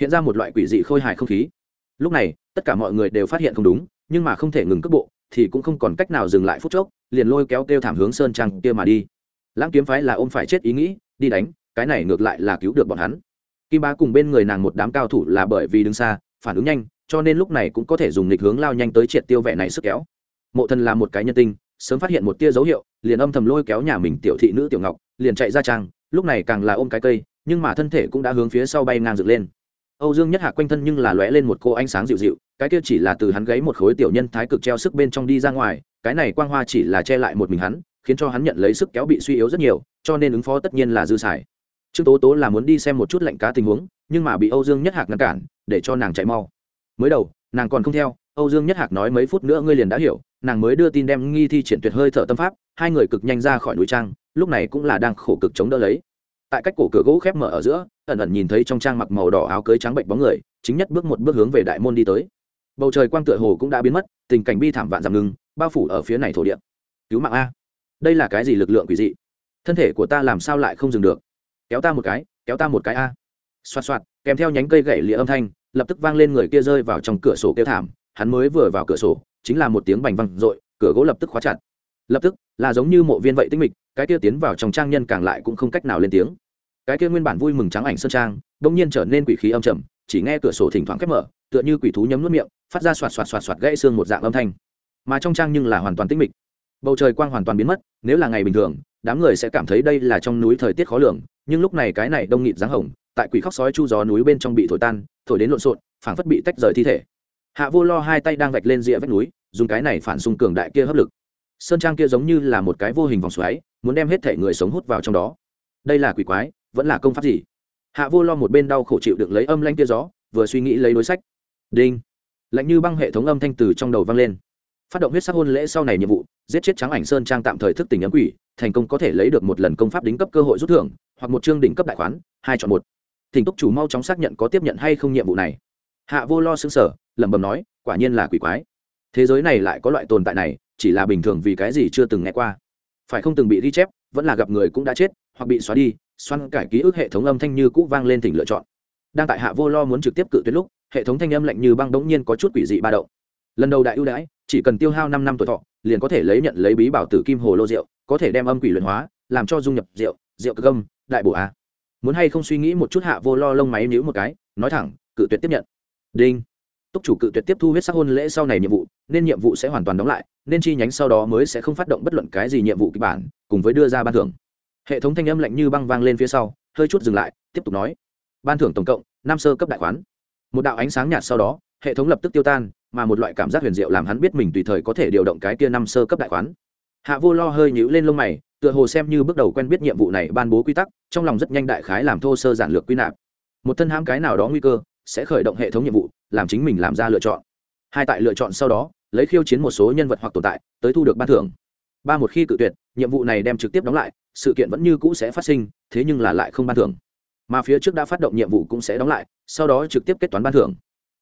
Hiện ra một loại quỷ dị khôi hài không khí. Lúc này, tất cả mọi người đều phát hiện không đúng, nhưng mà không thể ngừng cước bộ, thì cũng không còn cách nào dừng lại phút chốc, liền lôi kéo kêu thảm hướng sơn trang kia mà đi. Lãng kiếm phái là ôm phải chết ý nghĩ, đi đánh, cái này ngược lại là cứu được bọn hắn kim bá cùng bên người nàng một đám cao thủ là bởi vì đứng xa, phản ứng nhanh, cho nên lúc này cũng có thể dùng lịch hướng lao nhanh tới triệt tiêu vẻ này sức kéo. Mộ thần là một cái nhân tinh, sớm phát hiện một tia dấu hiệu, liền âm thầm lôi kéo nhà mình tiểu thị nữ tiểu ngọc, liền chạy ra trang, lúc này càng là ôm cái cây, nhưng mà thân thể cũng đã hướng phía sau bay ngang dựng lên. Âu dương nhất hạ quanh thân nhưng là lóe lên một cô ánh sáng dịu dịu, cái kia chỉ là từ hắn gáy một khối tiểu nhân thái cực treo sức bên trong đi ra ngoài, cái này quang hoa chỉ là che lại một mình hắn, khiến cho hắn nhận lấy sức kéo bị suy yếu rất nhiều, cho nên ứng phó tất nhiên là dư xài trương tố tố là muốn đi xem một chút lạnh cá tình huống, nhưng mà bị âu dương nhất hạc ngăn cản, để cho nàng chạy mau. Mới đầu, nàng còn không theo, âu dương nhất hạc nói mấy phút nữa ngươi liền đã hiểu, nàng mới đưa tin đem nghi thi triển tuyệt hơi thở tâm pháp, hai người cực nhanh ra khỏi núi trang, lúc này cũng là đang khổ cực chống đỡ lấy. Tại cách cổ cửa gỗ khép mở ở giữa, ẩn ẩn nhìn thấy trong trang mặc màu đỏ áo cưới trắng bệnh bóng người, chính nhất bước một bước hướng về đại môn đi tới. Bầu trời quang tựa hồ cũng đã biến mất, tình cảnh bi thảm vạn giảm ngừng bao phủ ở phía này thổ địa. Cứu mạng a. Đây là cái gì lực lượng quỷ dị? Thân thể của ta làm sao lại không dừng được? Kéo ta một cái, kéo ta một cái a. Xoạt xoạt, kèm theo nhánh cây gậy lịa âm thanh, lập tức vang lên người kia rơi vào trong cửa sổ kêu thảm, hắn mới vừa vào cửa sổ, chính là một tiếng bành văng r ộ i cửa gỗ lập tức khóa chặt. Lập tức, là giống như mộ viên vậy tinh mịch, cái kia tiến vào trong trang nhân càng lại cũng không cách nào lên tiếng. Cái kia nguyên bản vui mừng trắng ảnh sơn trang đông nhiên trở nên quỷ khí âm trầm, chỉ nghe cửa sổ thỉnh thoảng khép mở, tựa như quỷ thú nhấm nuốt miệng, phát ra xoạt xoạt xoạt xoạt gãy xương một dạng âm thanh. Mà trong trang nhưng là hoàn toàn tĩnh mịch. Bầu trời quang hoàn toàn biến mất, nếu là ngày bình thường, đám người sẽ cảm thấy đây là trong núi thời tiết khó lường nhưng lúc này cái này đông nghịt dáng hồng, tại quỷ khóc sói chu gió núi bên trong bị thổi tan, thổi đến lộn xộn, phảng phất bị tách rời thi thể. Hạ vô lo hai tay đang vạch lên rìa vách núi, dùng cái này phản xung cường đại kia hấp lực. Sơn trang kia giống như là một cái vô hình vòng xoáy, muốn đem hết thể người sống hút vào trong đó. Đây là quỷ quái, vẫn là công pháp gì? Hạ vô lo một bên đau khổ chịu đựng lấy âm lanh kia gió, vừa suy nghĩ lấy đối sách. Đinh. Lạnh như băng hệ thống âm thanh từ trong đầu vang lên. Phát động huyết sắc hôn lễ sau này nhiệm vụ, giết chết trắng ảnh sơn trang tạm thời thức tỉnh ấm quỷ, thành công có thể lấy được một lần công pháp đính cấp cơ hội rút thưởng hoặc một chương đỉnh cấp đại khoán, hai chọn một. Thỉnh túc chủ mau chóng xác nhận có tiếp nhận hay không nhiệm vụ này. Hạ vô lo xứng sở lẩm bẩm nói, quả nhiên là quỷ quái. Thế giới này lại có loại tồn tại này, chỉ là bình thường vì cái gì chưa từng nghe qua. Phải không từng bị ghi chép, vẫn là gặp người cũng đã chết, hoặc bị xóa đi xoăn cải ký ức hệ thống âm thanh như cũ vang lên thỉnh lựa chọn. Đang tại hạ vô lo muốn trực tiếp cự tuyệt lúc, hệ thống thanh âm lạnh như băng đống nhiên có chút quỷ dị ba động. Lần đầu đại ưu đãi, chỉ cần tiêu hao năm năm tuổi thọ, liền có thể lấy nhận lấy bí bảo tử kim hồ lô rượu, có thể đem âm quỷ luyện hóa, làm cho dung nhập rượu rượu cực âm đại bổ a. Muốn hay không suy nghĩ một chút hạ vô lo lông máy níu một cái, nói thẳng, cự tuyệt tiếp nhận. Đinh. Túc chủ cự tuyệt tiếp thu huyết sắc hôn lễ sau này nhiệm vụ, nên nhiệm vụ sẽ hoàn toàn đóng lại, nên chi nhánh sau đó mới sẽ không phát động bất luận cái gì nhiệm vụ kịch bản, cùng với đưa ra ban thưởng. Hệ thống thanh âm lạnh như băng vang lên phía sau, hơi chút dừng lại, tiếp tục nói. Ban thưởng tổng cộng, năm sơ cấp đại khoán. Một đạo ánh sáng nhạt sau đó, hệ thống lập tức tiêu tan, mà một loại cảm giác huyền diệu làm hắn biết mình tùy thời có thể điều động cái kia năm sơ cấp đại khoán hạ vô lo hơi nhíu lên lông mày, tựa hồ xem như bước đầu quen biết nhiệm vụ này ban bố quy tắc, trong lòng rất nhanh đại khái làm thô sơ giản lược quy nạp. Một thân hãm cái nào đó nguy cơ, sẽ khởi động hệ thống nhiệm vụ, làm chính mình làm ra lựa chọn. Hai tại lựa chọn sau đó, lấy khiêu chiến một số nhân vật hoặc tồn tại, tới thu được ban thưởng. Ba một khi cự tuyệt, nhiệm vụ này đem trực tiếp đóng lại, sự kiện vẫn như cũ sẽ phát sinh, thế nhưng là lại không ban thưởng. Mà phía trước đã phát động nhiệm vụ cũng sẽ đóng lại, sau đó trực tiếp kết toán ban thưởng.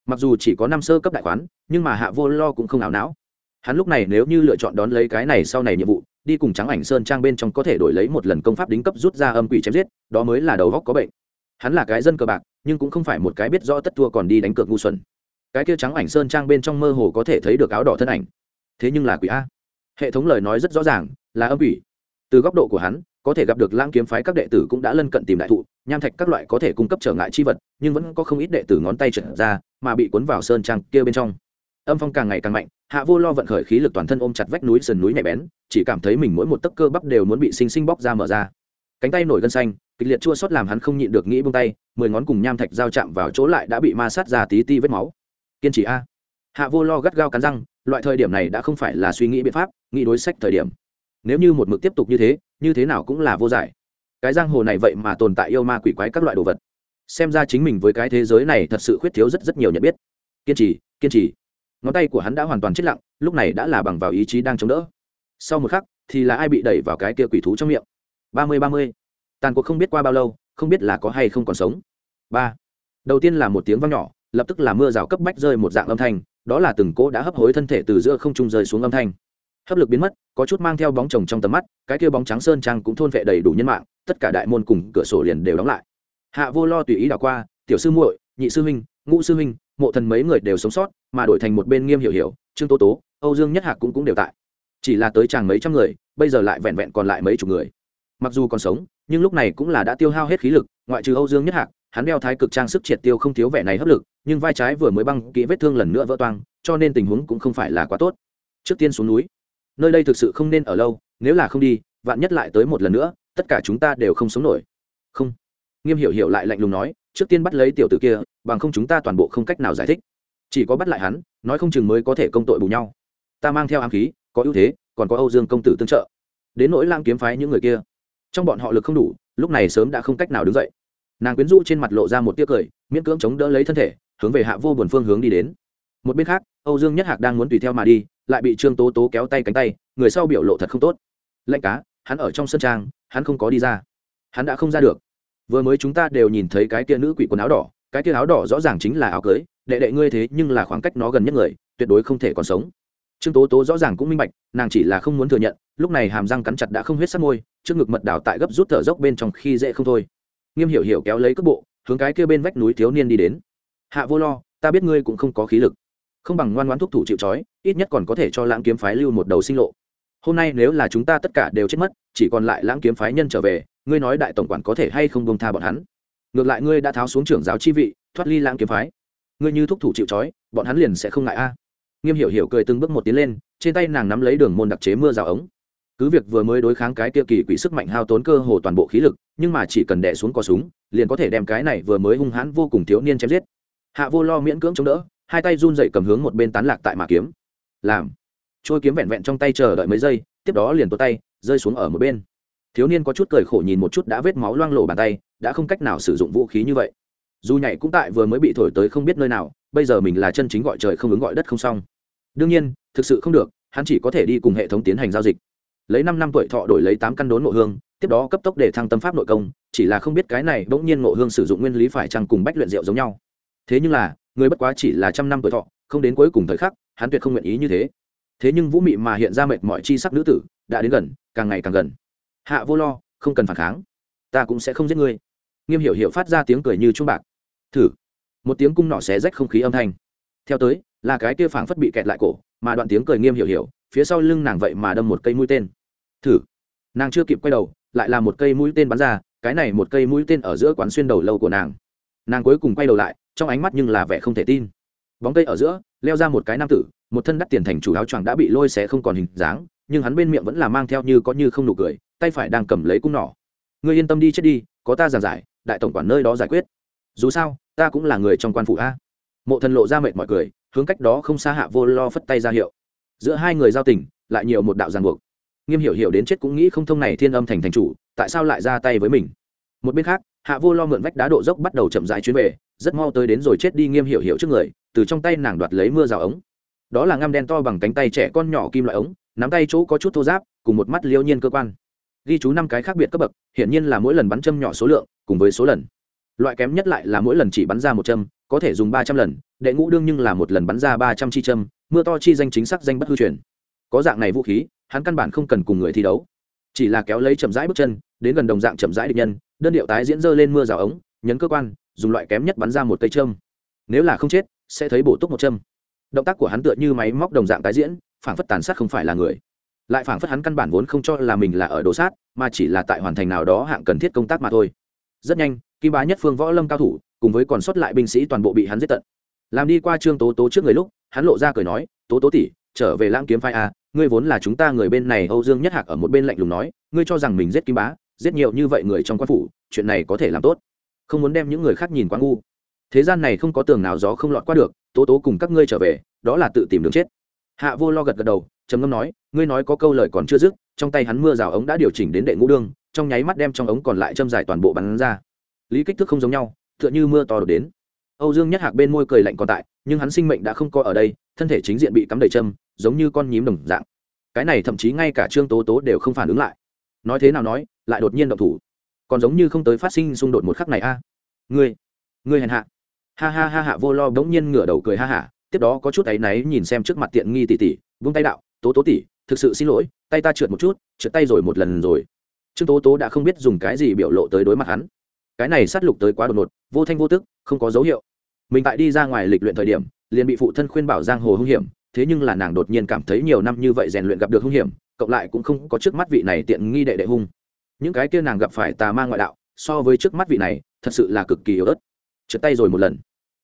Mặc dù chỉ có năm sơ cấp đại khoán, nhưng mà hạ vô lo cũng không ảo não hắn lúc này nếu như lựa chọn đón lấy cái này sau này nhiệm vụ, đi cùng trắng ảnh sơn trang bên trong có thể đổi lấy một lần công pháp đính cấp rút ra âm quỷ chém giết, đó mới là đầu góc có bệnh. Hắn là cái dân cờ bạc, nhưng cũng không phải một cái biết rõ tất thua còn đi đánh cược ngu xuẩn. Cái kia trắng ảnh sơn trang bên trong mơ hồ có thể thấy được áo đỏ thân ảnh. Thế nhưng là quỷ a. Hệ thống lời nói rất rõ ràng, là âm quỷ. Từ góc độ của hắn, có thể gặp được lãng kiếm phái các đệ tử cũng đã lân cận tìm đại thụ, nham thạch các loại có thể cung cấp trở ngại chi vật, nhưng vẫn có không ít đệ tử ngón tay trở ra, mà bị cuốn vào sơn trang kia bên trong. Âm phong càng ngày càng mạnh hạ vô lo vận khởi khí lực toàn thân ôm chặt vách núi sườn núi nhạy bén, chỉ cảm thấy mình mỗi một tấc cơ bắp đều muốn bị sinh sinh bóc ra mở ra. Cánh tay nổi gân xanh, kịch liệt chua xót làm hắn không nhịn được nghĩ buông tay, mười ngón cùng nham thạch giao chạm vào chỗ lại đã bị ma sát ra tí ti vết máu. Kiên trì a. Hạ vô lo gắt gao cắn răng, loại thời điểm này đã không phải là suy nghĩ biện pháp, nghĩ đối sách thời điểm. Nếu như một mực tiếp tục như thế như thế nào cũng là vô giải. Cái giang hồ này vậy mà tồn tại yêu ma quỷ quái các loại đồ vật. Xem ra chính mình với cái thế giới này thật sự khuyết thiếu rất rất nhiều nhận biết. Kiên trì kiên trì ngón tay của hắn đã hoàn toàn chết lặng, lúc này đã là bằng vào ý chí đang chống đỡ. Sau một khắc, thì là ai bị đẩy vào cái kia quỷ thú trong miệng? Ba mươi ba mươi. Tàn cuộc không biết qua bao lâu, không biết là có hay không còn sống. Ba. Đầu tiên là một tiếng vang nhỏ, lập tức là mưa rào cấp bách rơi một dạng âm thanh, đó là từng cỗ đã hấp hối thân thể từ giữa không trung rơi xuống âm thanh. Hấp lực biến mất, có chút mang theo bóng chồng trong tầm mắt, cái kia bóng trắng sơn trang cũng thôn vệ đầy đủ nhân mạng, tất cả đại môn cùng cửa sổ liền đều đóng lại. Hạ vô lo tùy ý đảo qua, tiểu sư muội, nhị sư huynh ngũ sư huynh, mộ thần mấy người đều sống sót, mà đổi thành một bên nghiêm hiểu hiểu, trương tố tố, âu dương nhất hạc cũng cũng đều tại. Chỉ là tới chàng mấy trăm người, bây giờ lại vẹn vẹn còn lại mấy chục người. Mặc dù còn sống, nhưng lúc này cũng là đã tiêu hao hết khí lực, ngoại trừ âu dương nhất hạc, hắn đeo thái cực trang sức triệt tiêu không thiếu vẻ này hấp lực, nhưng vai trái vừa mới băng kỹ vết thương lần nữa vỡ toang, cho nên tình huống cũng không phải là quá tốt. Trước tiên xuống núi. Nơi đây thực sự không nên ở lâu, nếu là không đi, vạn nhất lại tới một lần nữa, tất cả chúng ta đều không sống nổi. Không. Nghiêm hiểu hiểu lại lạnh lùng nói trước tiên bắt lấy tiểu tử kia, bằng không chúng ta toàn bộ không cách nào giải thích. Chỉ có bắt lại hắn, nói không chừng mới có thể công tội bù nhau. Ta mang theo ám khí, có ưu thế, còn có âu dương công tử tương trợ. Đến nỗi lang kiếm phái những người kia, trong bọn họ lực không đủ, lúc này sớm đã không cách nào đứng dậy. Nàng quyến rũ trên mặt lộ ra một tia cười, miễn cưỡng chống đỡ lấy thân thể, hướng về hạ vô buồn phương hướng đi đến. Một bên khác, âu dương nhất hạc đang muốn tùy theo mà đi, lại bị trương tố tố kéo tay cánh tay, người sau biểu lộ thật không tốt. Lệnh cá, hắn ở trong sân trang, hắn không có đi ra. Hắn đã không ra được vừa mới chúng ta đều nhìn thấy cái kia nữ quỷ quần áo đỏ, cái kia áo đỏ rõ ràng chính là áo cưới, đệ đệ ngươi thế nhưng là khoảng cách nó gần nhất người, tuyệt đối không thể còn sống. Trương tố tố rõ ràng cũng minh bạch, nàng chỉ là không muốn thừa nhận, lúc này hàm răng cắn chặt đã không huyết sắc môi, trước ngực mật đảo tại gấp rút thở dốc bên trong khi dễ không thôi. Nghiêm hiểu hiểu kéo lấy cước bộ, hướng cái kia bên vách núi thiếu niên đi đến. Hạ vô lo, ta biết ngươi cũng không có khí lực. Không bằng ngoan ngoãn thuốc thủ chịu trói, ít nhất còn có thể cho lãng kiếm phái lưu một đầu sinh lộ. Hôm nay nếu là chúng ta tất cả đều chết mất, chỉ còn lại lãng kiếm phái nhân trở về ngươi nói đại tổng quản có thể hay không bông tha bọn hắn? Ngược lại ngươi đã tháo xuống trưởng giáo chi vị, thoát ly lãng kiếm phái. Ngươi như thúc thủ chịu trói, bọn hắn liền sẽ không ngại a. Nghiêm hiểu hiểu cười từng bước một tiến lên, trên tay nàng nắm lấy đường môn đặc chế mưa rào ống. Cứ việc vừa mới đối kháng cái kia kỳ quỷ sức mạnh hao tốn cơ hồ toàn bộ khí lực, nhưng mà chỉ cần đẻ xuống cò súng, liền có thể đem cái này vừa mới hung hãn vô cùng thiếu niên chém giết. Hạ vô lo miễn cưỡng chống đỡ, hai tay run dậy cầm hướng một bên tán lạc tại mã kiếm. Làm. Trôi kiếm vẹn vẹn trong tay chờ đợi mấy giây, tiếp đó liền tuột tay, rơi xuống ở một bên thiếu niên có chút cười khổ nhìn một chút đã vết máu loang lổ bàn tay, đã không cách nào sử dụng vũ khí như vậy. Dù nhảy cũng tại vừa mới bị thổi tới không biết nơi nào, bây giờ mình là chân chính gọi trời không ứng gọi đất không xong. Đương nhiên, thực sự không được, hắn chỉ có thể đi cùng hệ thống tiến hành giao dịch. Lấy năm năm tuổi thọ đổi lấy tám căn đốn nội hương, tiếp đó cấp tốc để thăng tâm pháp nội công, chỉ là không biết cái này bỗng nhiên nội hương sử dụng nguyên lý phải chăng cùng bách luyện rượu giống nhau. Thế nhưng là, người bất quá chỉ là trăm năm tuổi thọ, không đến cuối cùng thời khắc, hắn tuyệt không nguyện ý như thế. Thế nhưng vũ mị mà hiện ra mệt mỏi chi sắc nữ tử, đã đến gần, càng ngày càng gần hạ vô lo, không cần phản kháng. Ta cũng sẽ không giết ngươi. Nghiêm hiểu hiểu phát ra tiếng cười như chuông bạc. Thử. Một tiếng cung nỏ xé rách không khí âm thanh. Theo tới, là cái kia phảng phất bị kẹt lại cổ, mà đoạn tiếng cười nghiêm hiểu hiểu, phía sau lưng nàng vậy mà đâm một cây mũi tên. Thử. Nàng chưa kịp quay đầu, lại là một cây mũi tên bắn ra, cái này một cây mũi tên ở giữa quán xuyên đầu lâu của nàng. Nàng cuối cùng quay đầu lại, trong ánh mắt nhưng là vẻ không thể tin bóng cây ở giữa, leo ra một cái nam tử, một thân đắt tiền thành chủ áo choàng đã bị lôi xé không còn hình dáng, nhưng hắn bên miệng vẫn là mang theo như có như không nụ cười, tay phải đang cầm lấy cung nỏ. Ngươi yên tâm đi chết đi, có ta giảng giải, đại tổng quản nơi đó giải quyết. Dù sao, ta cũng là người trong quan phủ a. Mộ thần lộ ra mệt mọi cười, hướng cách đó không xa hạ vô lo phất tay ra hiệu. Giữa hai người giao tình, lại nhiều một đạo giàn buộc. Nghiêm hiểu hiểu đến chết cũng nghĩ không thông này thiên âm thành thành chủ, tại sao lại ra tay với mình? Một bên khác, hạ vô lo mượn vách đá độ dốc bắt đầu chậm rãi chuyến về rất mau tới đến rồi chết đi nghiêm hiểu hiểu trước người, từ trong tay nàng đoạt lấy mưa rào ống. Đó là ngăm đen to bằng cánh tay trẻ con nhỏ kim loại ống, nắm tay chỗ có chút thô giáp cùng một mắt liêu nhiên cơ quan. Ghi chú năm cái khác biệt cấp bậc, hiển nhiên là mỗi lần bắn châm nhỏ số lượng, cùng với số lần. Loại kém nhất lại là mỗi lần chỉ bắn ra một châm, có thể dùng ba trăm lần, đệ ngũ đương nhưng là một lần bắn ra ba trăm chi châm, mưa to chi danh chính xác danh bất hư truyền. Có dạng này vũ khí, hắn căn bản không cần cùng người thi đấu. Chỉ là kéo lấy chậm rãi bước chân, đến gần đồng dạng chậm rãi địch nhân, đơn điệu tái diễn dơ lên mưa rào ống, nhấn cơ quan dùng loại kém nhất bắn ra một cây châm. Nếu là không chết, sẽ thấy bổ túc một châm. Động tác của hắn tựa như máy móc đồng dạng tái diễn phản phất tàn sát không phải là người. Lại phản phất hắn căn bản vốn không cho là mình là ở đồ sát, mà chỉ là tại hoàn thành nào đó hạng cần thiết công tác mà thôi. Rất nhanh, kim bá nhất phương võ lâm cao thủ, cùng với còn sót lại binh sĩ toàn bộ bị hắn giết tận. Làm đi qua trương tố tố trước người lúc, hắn lộ ra cười nói, tố tố tỷ, trở về lãng kiếm phai a à, ngươi vốn là chúng ta người bên này âu dương nhất hạc ở một bên lạnh lùng nói, ngươi cho rằng mình giết kim bá, giết nhiều như vậy người trong quan phủ, chuyện này có thể làm tốt không muốn đem những người khác nhìn quá ngu. Thế gian này không có tường nào gió không lọt qua được, tố tố cùng các ngươi trở về, đó là tự tìm đường chết. Hạ vô lo gật gật đầu, trầm ngâm nói, ngươi nói có câu lời còn chưa dứt, trong tay hắn mưa rào ống đã điều chỉnh đến đệ ngũ đương, trong nháy mắt đem trong ống còn lại châm dài toàn bộ bắn ra. Lý kích thước không giống nhau, tựa như mưa to đổ đến. Âu dương nhất hạc bên môi cười lạnh còn tại, nhưng hắn sinh mệnh đã không có ở đây, thân thể chính diện bị cắm đầy châm, giống như con nhím đồng dạng. Cái này thậm chí ngay cả trương tố tố đều không phản ứng lại. Nói thế nào nói, lại đột nhiên động thủ còn giống như không tới phát sinh xung đột một khắc này a. À? ngươi ngươi hèn hạ. Ha ha ha hạ vô lo bỗng nhiên ngửa đầu cười ha hả tiếp đó có chút áy náy nhìn xem trước mặt tiện nghi tỷ tỷ, vung tay đạo, tố tố tỷ, thực sự xin lỗi, tay ta trượt một chút, trượt tay rồi một lần rồi. Trương tố tố đã không biết dùng cái gì biểu lộ tới đối mặt hắn. Cái này sát lục tới quá đột ngột, vô thanh vô tức, không có dấu hiệu. Mình tại đi ra ngoài lịch luyện thời điểm, liền bị phụ thân khuyên bảo giang hồ hung hiểm, thế nhưng là nàng đột nhiên cảm thấy nhiều năm như vậy rèn luyện gặp được hung hiểm, cộng lại cũng không có trước mắt vị này tiện nghi đệ đệ hung những cái kia nàng gặp phải tà ma ngoại đạo, so với trước mắt vị này, thật sự là cực kỳ yếu ớt. Trượt tay rồi một lần.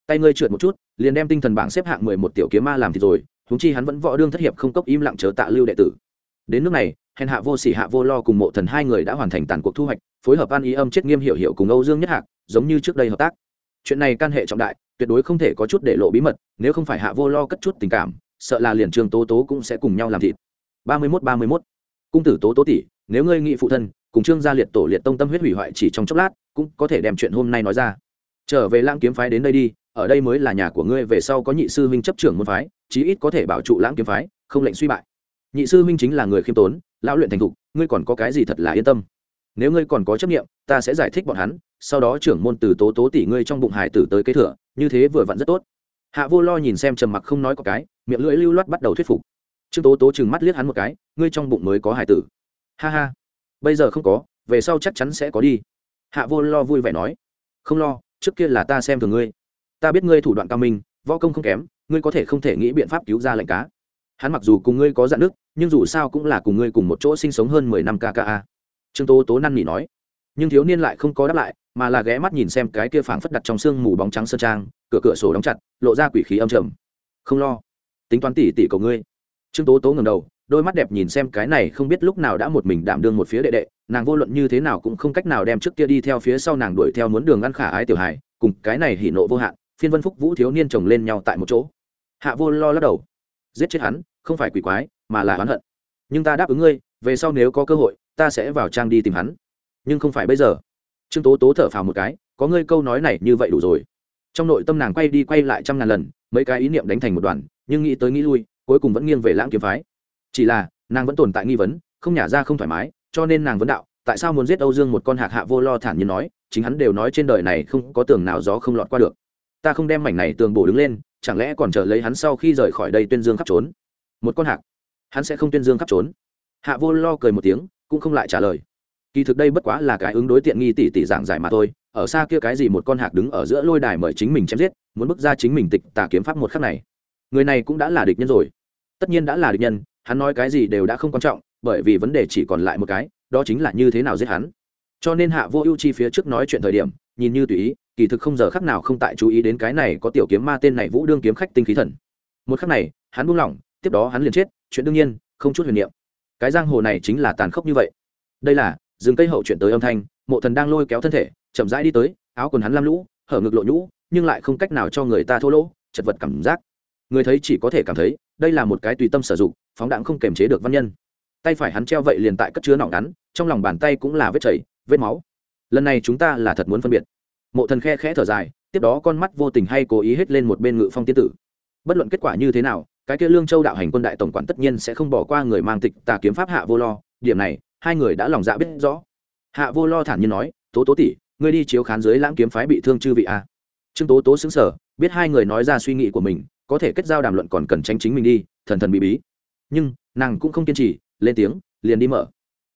Tay ngươi trượt một chút, liền đem tinh thần bảng xếp hạng mười một tiểu kiếm ma làm thì rồi húng chi hắn vẫn võ đương thất hiệp không cốc im lặng chớ tạ lưu đệ tử. Đến nước này, hèn hạ vô sỉ hạ vô lo cùng mộ thần hai người đã hoàn thành tàn cuộc thu hoạch, phối hợp an ý âm chết nghiêm hiệu hiệu cùng âu dương nhất hạc, giống như trước đây hợp tác. Chuyện này can hệ trọng đại, tuyệt đối không thể có chút để lộ bí mật, nếu không phải hạ vô lo cất chút tình cảm, sợ là liền trường tố tố cũng sẽ cùng nhau làm thịt. Ba mươi mốt, ba mươi mốt. Cung tử tố tố tỷ, nếu ngươi nghị phụ thân cùng trương gia liệt tổ liệt tông tâm huyết hủy hoại chỉ trong chốc lát, cũng có thể đem chuyện hôm nay nói ra. Trở về lãng kiếm phái đến đây đi, ở đây mới là nhà của ngươi, về sau có nhị sư huynh chấp trưởng môn phái, chí ít có thể bảo trụ lãng kiếm phái, không lệnh suy bại. Nhị sư huynh chính là người khiêm tốn, lão luyện thành thục, ngươi còn có cái gì thật là yên tâm. Nếu ngươi còn có chấp nghiệm ta sẽ giải thích bọn hắn, sau đó trưởng môn từ tố tố tỷ ngươi trong bụng hải tử tới kế thừa, như thế vừa vặn rất tốt. Hạ vô lo nhìn xem trầm mặc không nói có cái, miệng lưỡi lưu loát bắt đầu thuyết phục. Trương tố tố chừng mắt liếc hắn một cái, ngươi trong bụng mới có hải tử. Ha ha bây giờ không có, về sau chắc chắn sẽ có đi. Hạ vô lo vui vẻ nói. Không lo, trước kia là ta xem thường ngươi. Ta biết ngươi thủ đoạn cao minh, võ công không kém, ngươi có thể không thể nghĩ biện pháp cứu ra lệnh cá. Hắn mặc dù cùng ngươi có dạn nước, nhưng dù sao cũng là cùng ngươi cùng một chỗ sinh sống hơn mười năm kka trương tố tố năn nỉ nói. Nhưng thiếu niên lại không có đáp lại, mà là ghé mắt nhìn xem cái kia phảng phất đặt trong sương mù bóng trắng sơn trang, cửa cửa sổ đóng chặt, lộ ra quỷ khí âm trầm. Không lo, tính toán tỉ tỉ của ngươi. Trương tố tố ngầm đầu đôi mắt đẹp nhìn xem cái này không biết lúc nào đã một mình đảm đương một phía đệ đệ, nàng vô luận như thế nào cũng không cách nào đem trước kia đi theo phía sau nàng đuổi theo muốn đường ăn khả ái tiểu hài, cùng cái này hỉ nộ vô hạn, phiên vân phúc vũ thiếu niên chồng lên nhau tại một chỗ. Hạ vô lo lắc đầu. Giết chết hắn, không phải quỷ quái, mà là oán hận. Nhưng ta đáp ứng ngươi, về sau nếu có cơ hội, ta sẽ vào trang đi tìm hắn. Nhưng không phải bây giờ. Trương tố tố thở phào một cái, có ngươi câu nói này như vậy đủ rồi. Trong nội tâm nàng quay đi quay lại trăm ngàn lần, mấy cái ý niệm đánh thành một đoàn, nhưng nghĩ tới nghĩ lui, cuối cùng vẫn nghiêng về lãng kiếm phái chỉ là, nàng vẫn tồn tại nghi vấn, không nhả ra không thoải mái, cho nên nàng vẫn đạo, tại sao muốn giết âu dương một con hạc hạ vô lo thản nhiên nói, chính hắn đều nói trên đời này không có tường nào gió không lọt qua được. Ta không đem mảnh này tường bổ đứng lên, chẳng lẽ còn chờ lấy hắn sau khi rời khỏi đây tuyên dương khắp trốn? Một con hạc, hắn sẽ không tuyên dương khắp trốn? Hạ vô lo cười một tiếng, cũng không lại trả lời. Kỳ thực đây bất quá là cái ứng đối tiện nghi tỷ tỷ giảng giải mà thôi, ở xa kia cái gì một con hạc đứng ở giữa lôi đài mời chính mình chém giết, muốn bước ra chính mình tịch tà kiếm pháp một khắc này. Người này cũng đã là địch nhân rồi. Tất nhiên đã là địch nhân hắn nói cái gì đều đã không quan trọng, bởi vì vấn đề chỉ còn lại một cái, đó chính là như thế nào giết hắn. Cho nên hạ vô ưu chi phía trước nói chuyện thời điểm, nhìn như tùy ý, kỳ thực không giờ khắc nào không tại chú ý đến cái này có tiểu kiếm ma tên này vũ đương kiếm khách tinh khí thần. Một khắc này, hắn buông lỏng, tiếp đó hắn liền chết, chuyện đương nhiên, không chút huyền niệm. Cái giang hồ này chính là tàn khốc như vậy. Đây là, rừng cây hậu chuyện tới âm thanh, mộ thần đang lôi kéo thân thể, chậm rãi đi tới, áo quần hắn lam lũ, hở ngực lộ nhũ, nhưng lại không cách nào cho người ta thô lỗ, chật vật cảm giác. Người thấy chỉ có thể cảm thấy đây là một cái tùy tâm sử dụng, phóng đạn không kềm chế được văn nhân. Tay phải hắn treo vậy liền tại cất chứa nỏ ngắn, trong lòng bàn tay cũng là vết chảy, vết máu. Lần này chúng ta là thật muốn phân biệt. Mộ thần khe khẽ thở dài, tiếp đó con mắt vô tình hay cố ý hết lên một bên ngự phong tiên tử. Bất luận kết quả như thế nào, cái kia lương châu đạo hành quân đại tổng quản tất nhiên sẽ không bỏ qua người mang tịch tà kiếm pháp hạ vô lo, điểm này, hai người đã lòng dạ biết rõ. Hạ vô lo thản nhiên nói, tố tố tỷ, ngươi đi chiếu khán dưới lãng kiếm phái bị thương chư vị a. Trương tố tố xứng sở biết hai người nói ra suy nghĩ của mình có thể kết giao đàm luận còn cần tránh chính mình đi, thần thần bí bí. Nhưng, nàng cũng không kiên trì, lên tiếng, liền đi mở.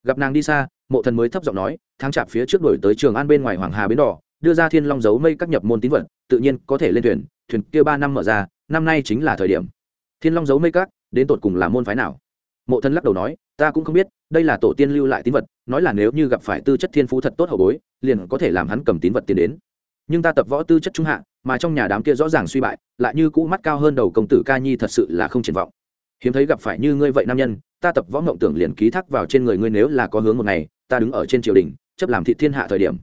Gặp nàng đi xa, mộ thần mới thấp giọng nói, tháng chạp phía trước đổi tới trường an bên ngoài hoàng hà bến đỏ, đưa ra thiên long dấu mây các nhập môn tín vật, tự nhiên có thể lên thuyền thuyền kia ba năm mở ra, năm nay chính là thời điểm. Thiên long dấu mây các, đến tột cùng là môn phái nào? Mộ thân lắc đầu nói, ta cũng không biết, đây là tổ tiên lưu lại tín vật, nói là nếu như gặp phải tư chất thiên phú thật tốt hậu bối, liền có thể làm hắn cầm tín vật tiến đến nhưng ta tập võ tư chất trung hạ, mà trong nhà đám kia rõ ràng suy bại, lại như cũ mắt cao hơn đầu công tử ca nhi thật sự là không triển vọng. Hiếm thấy gặp phải như ngươi vậy nam nhân, ta tập võ mộng tưởng liền ký thác vào trên người ngươi nếu là có hướng một ngày, ta đứng ở trên triều đình, chấp làm thị thiên hạ thời điểm.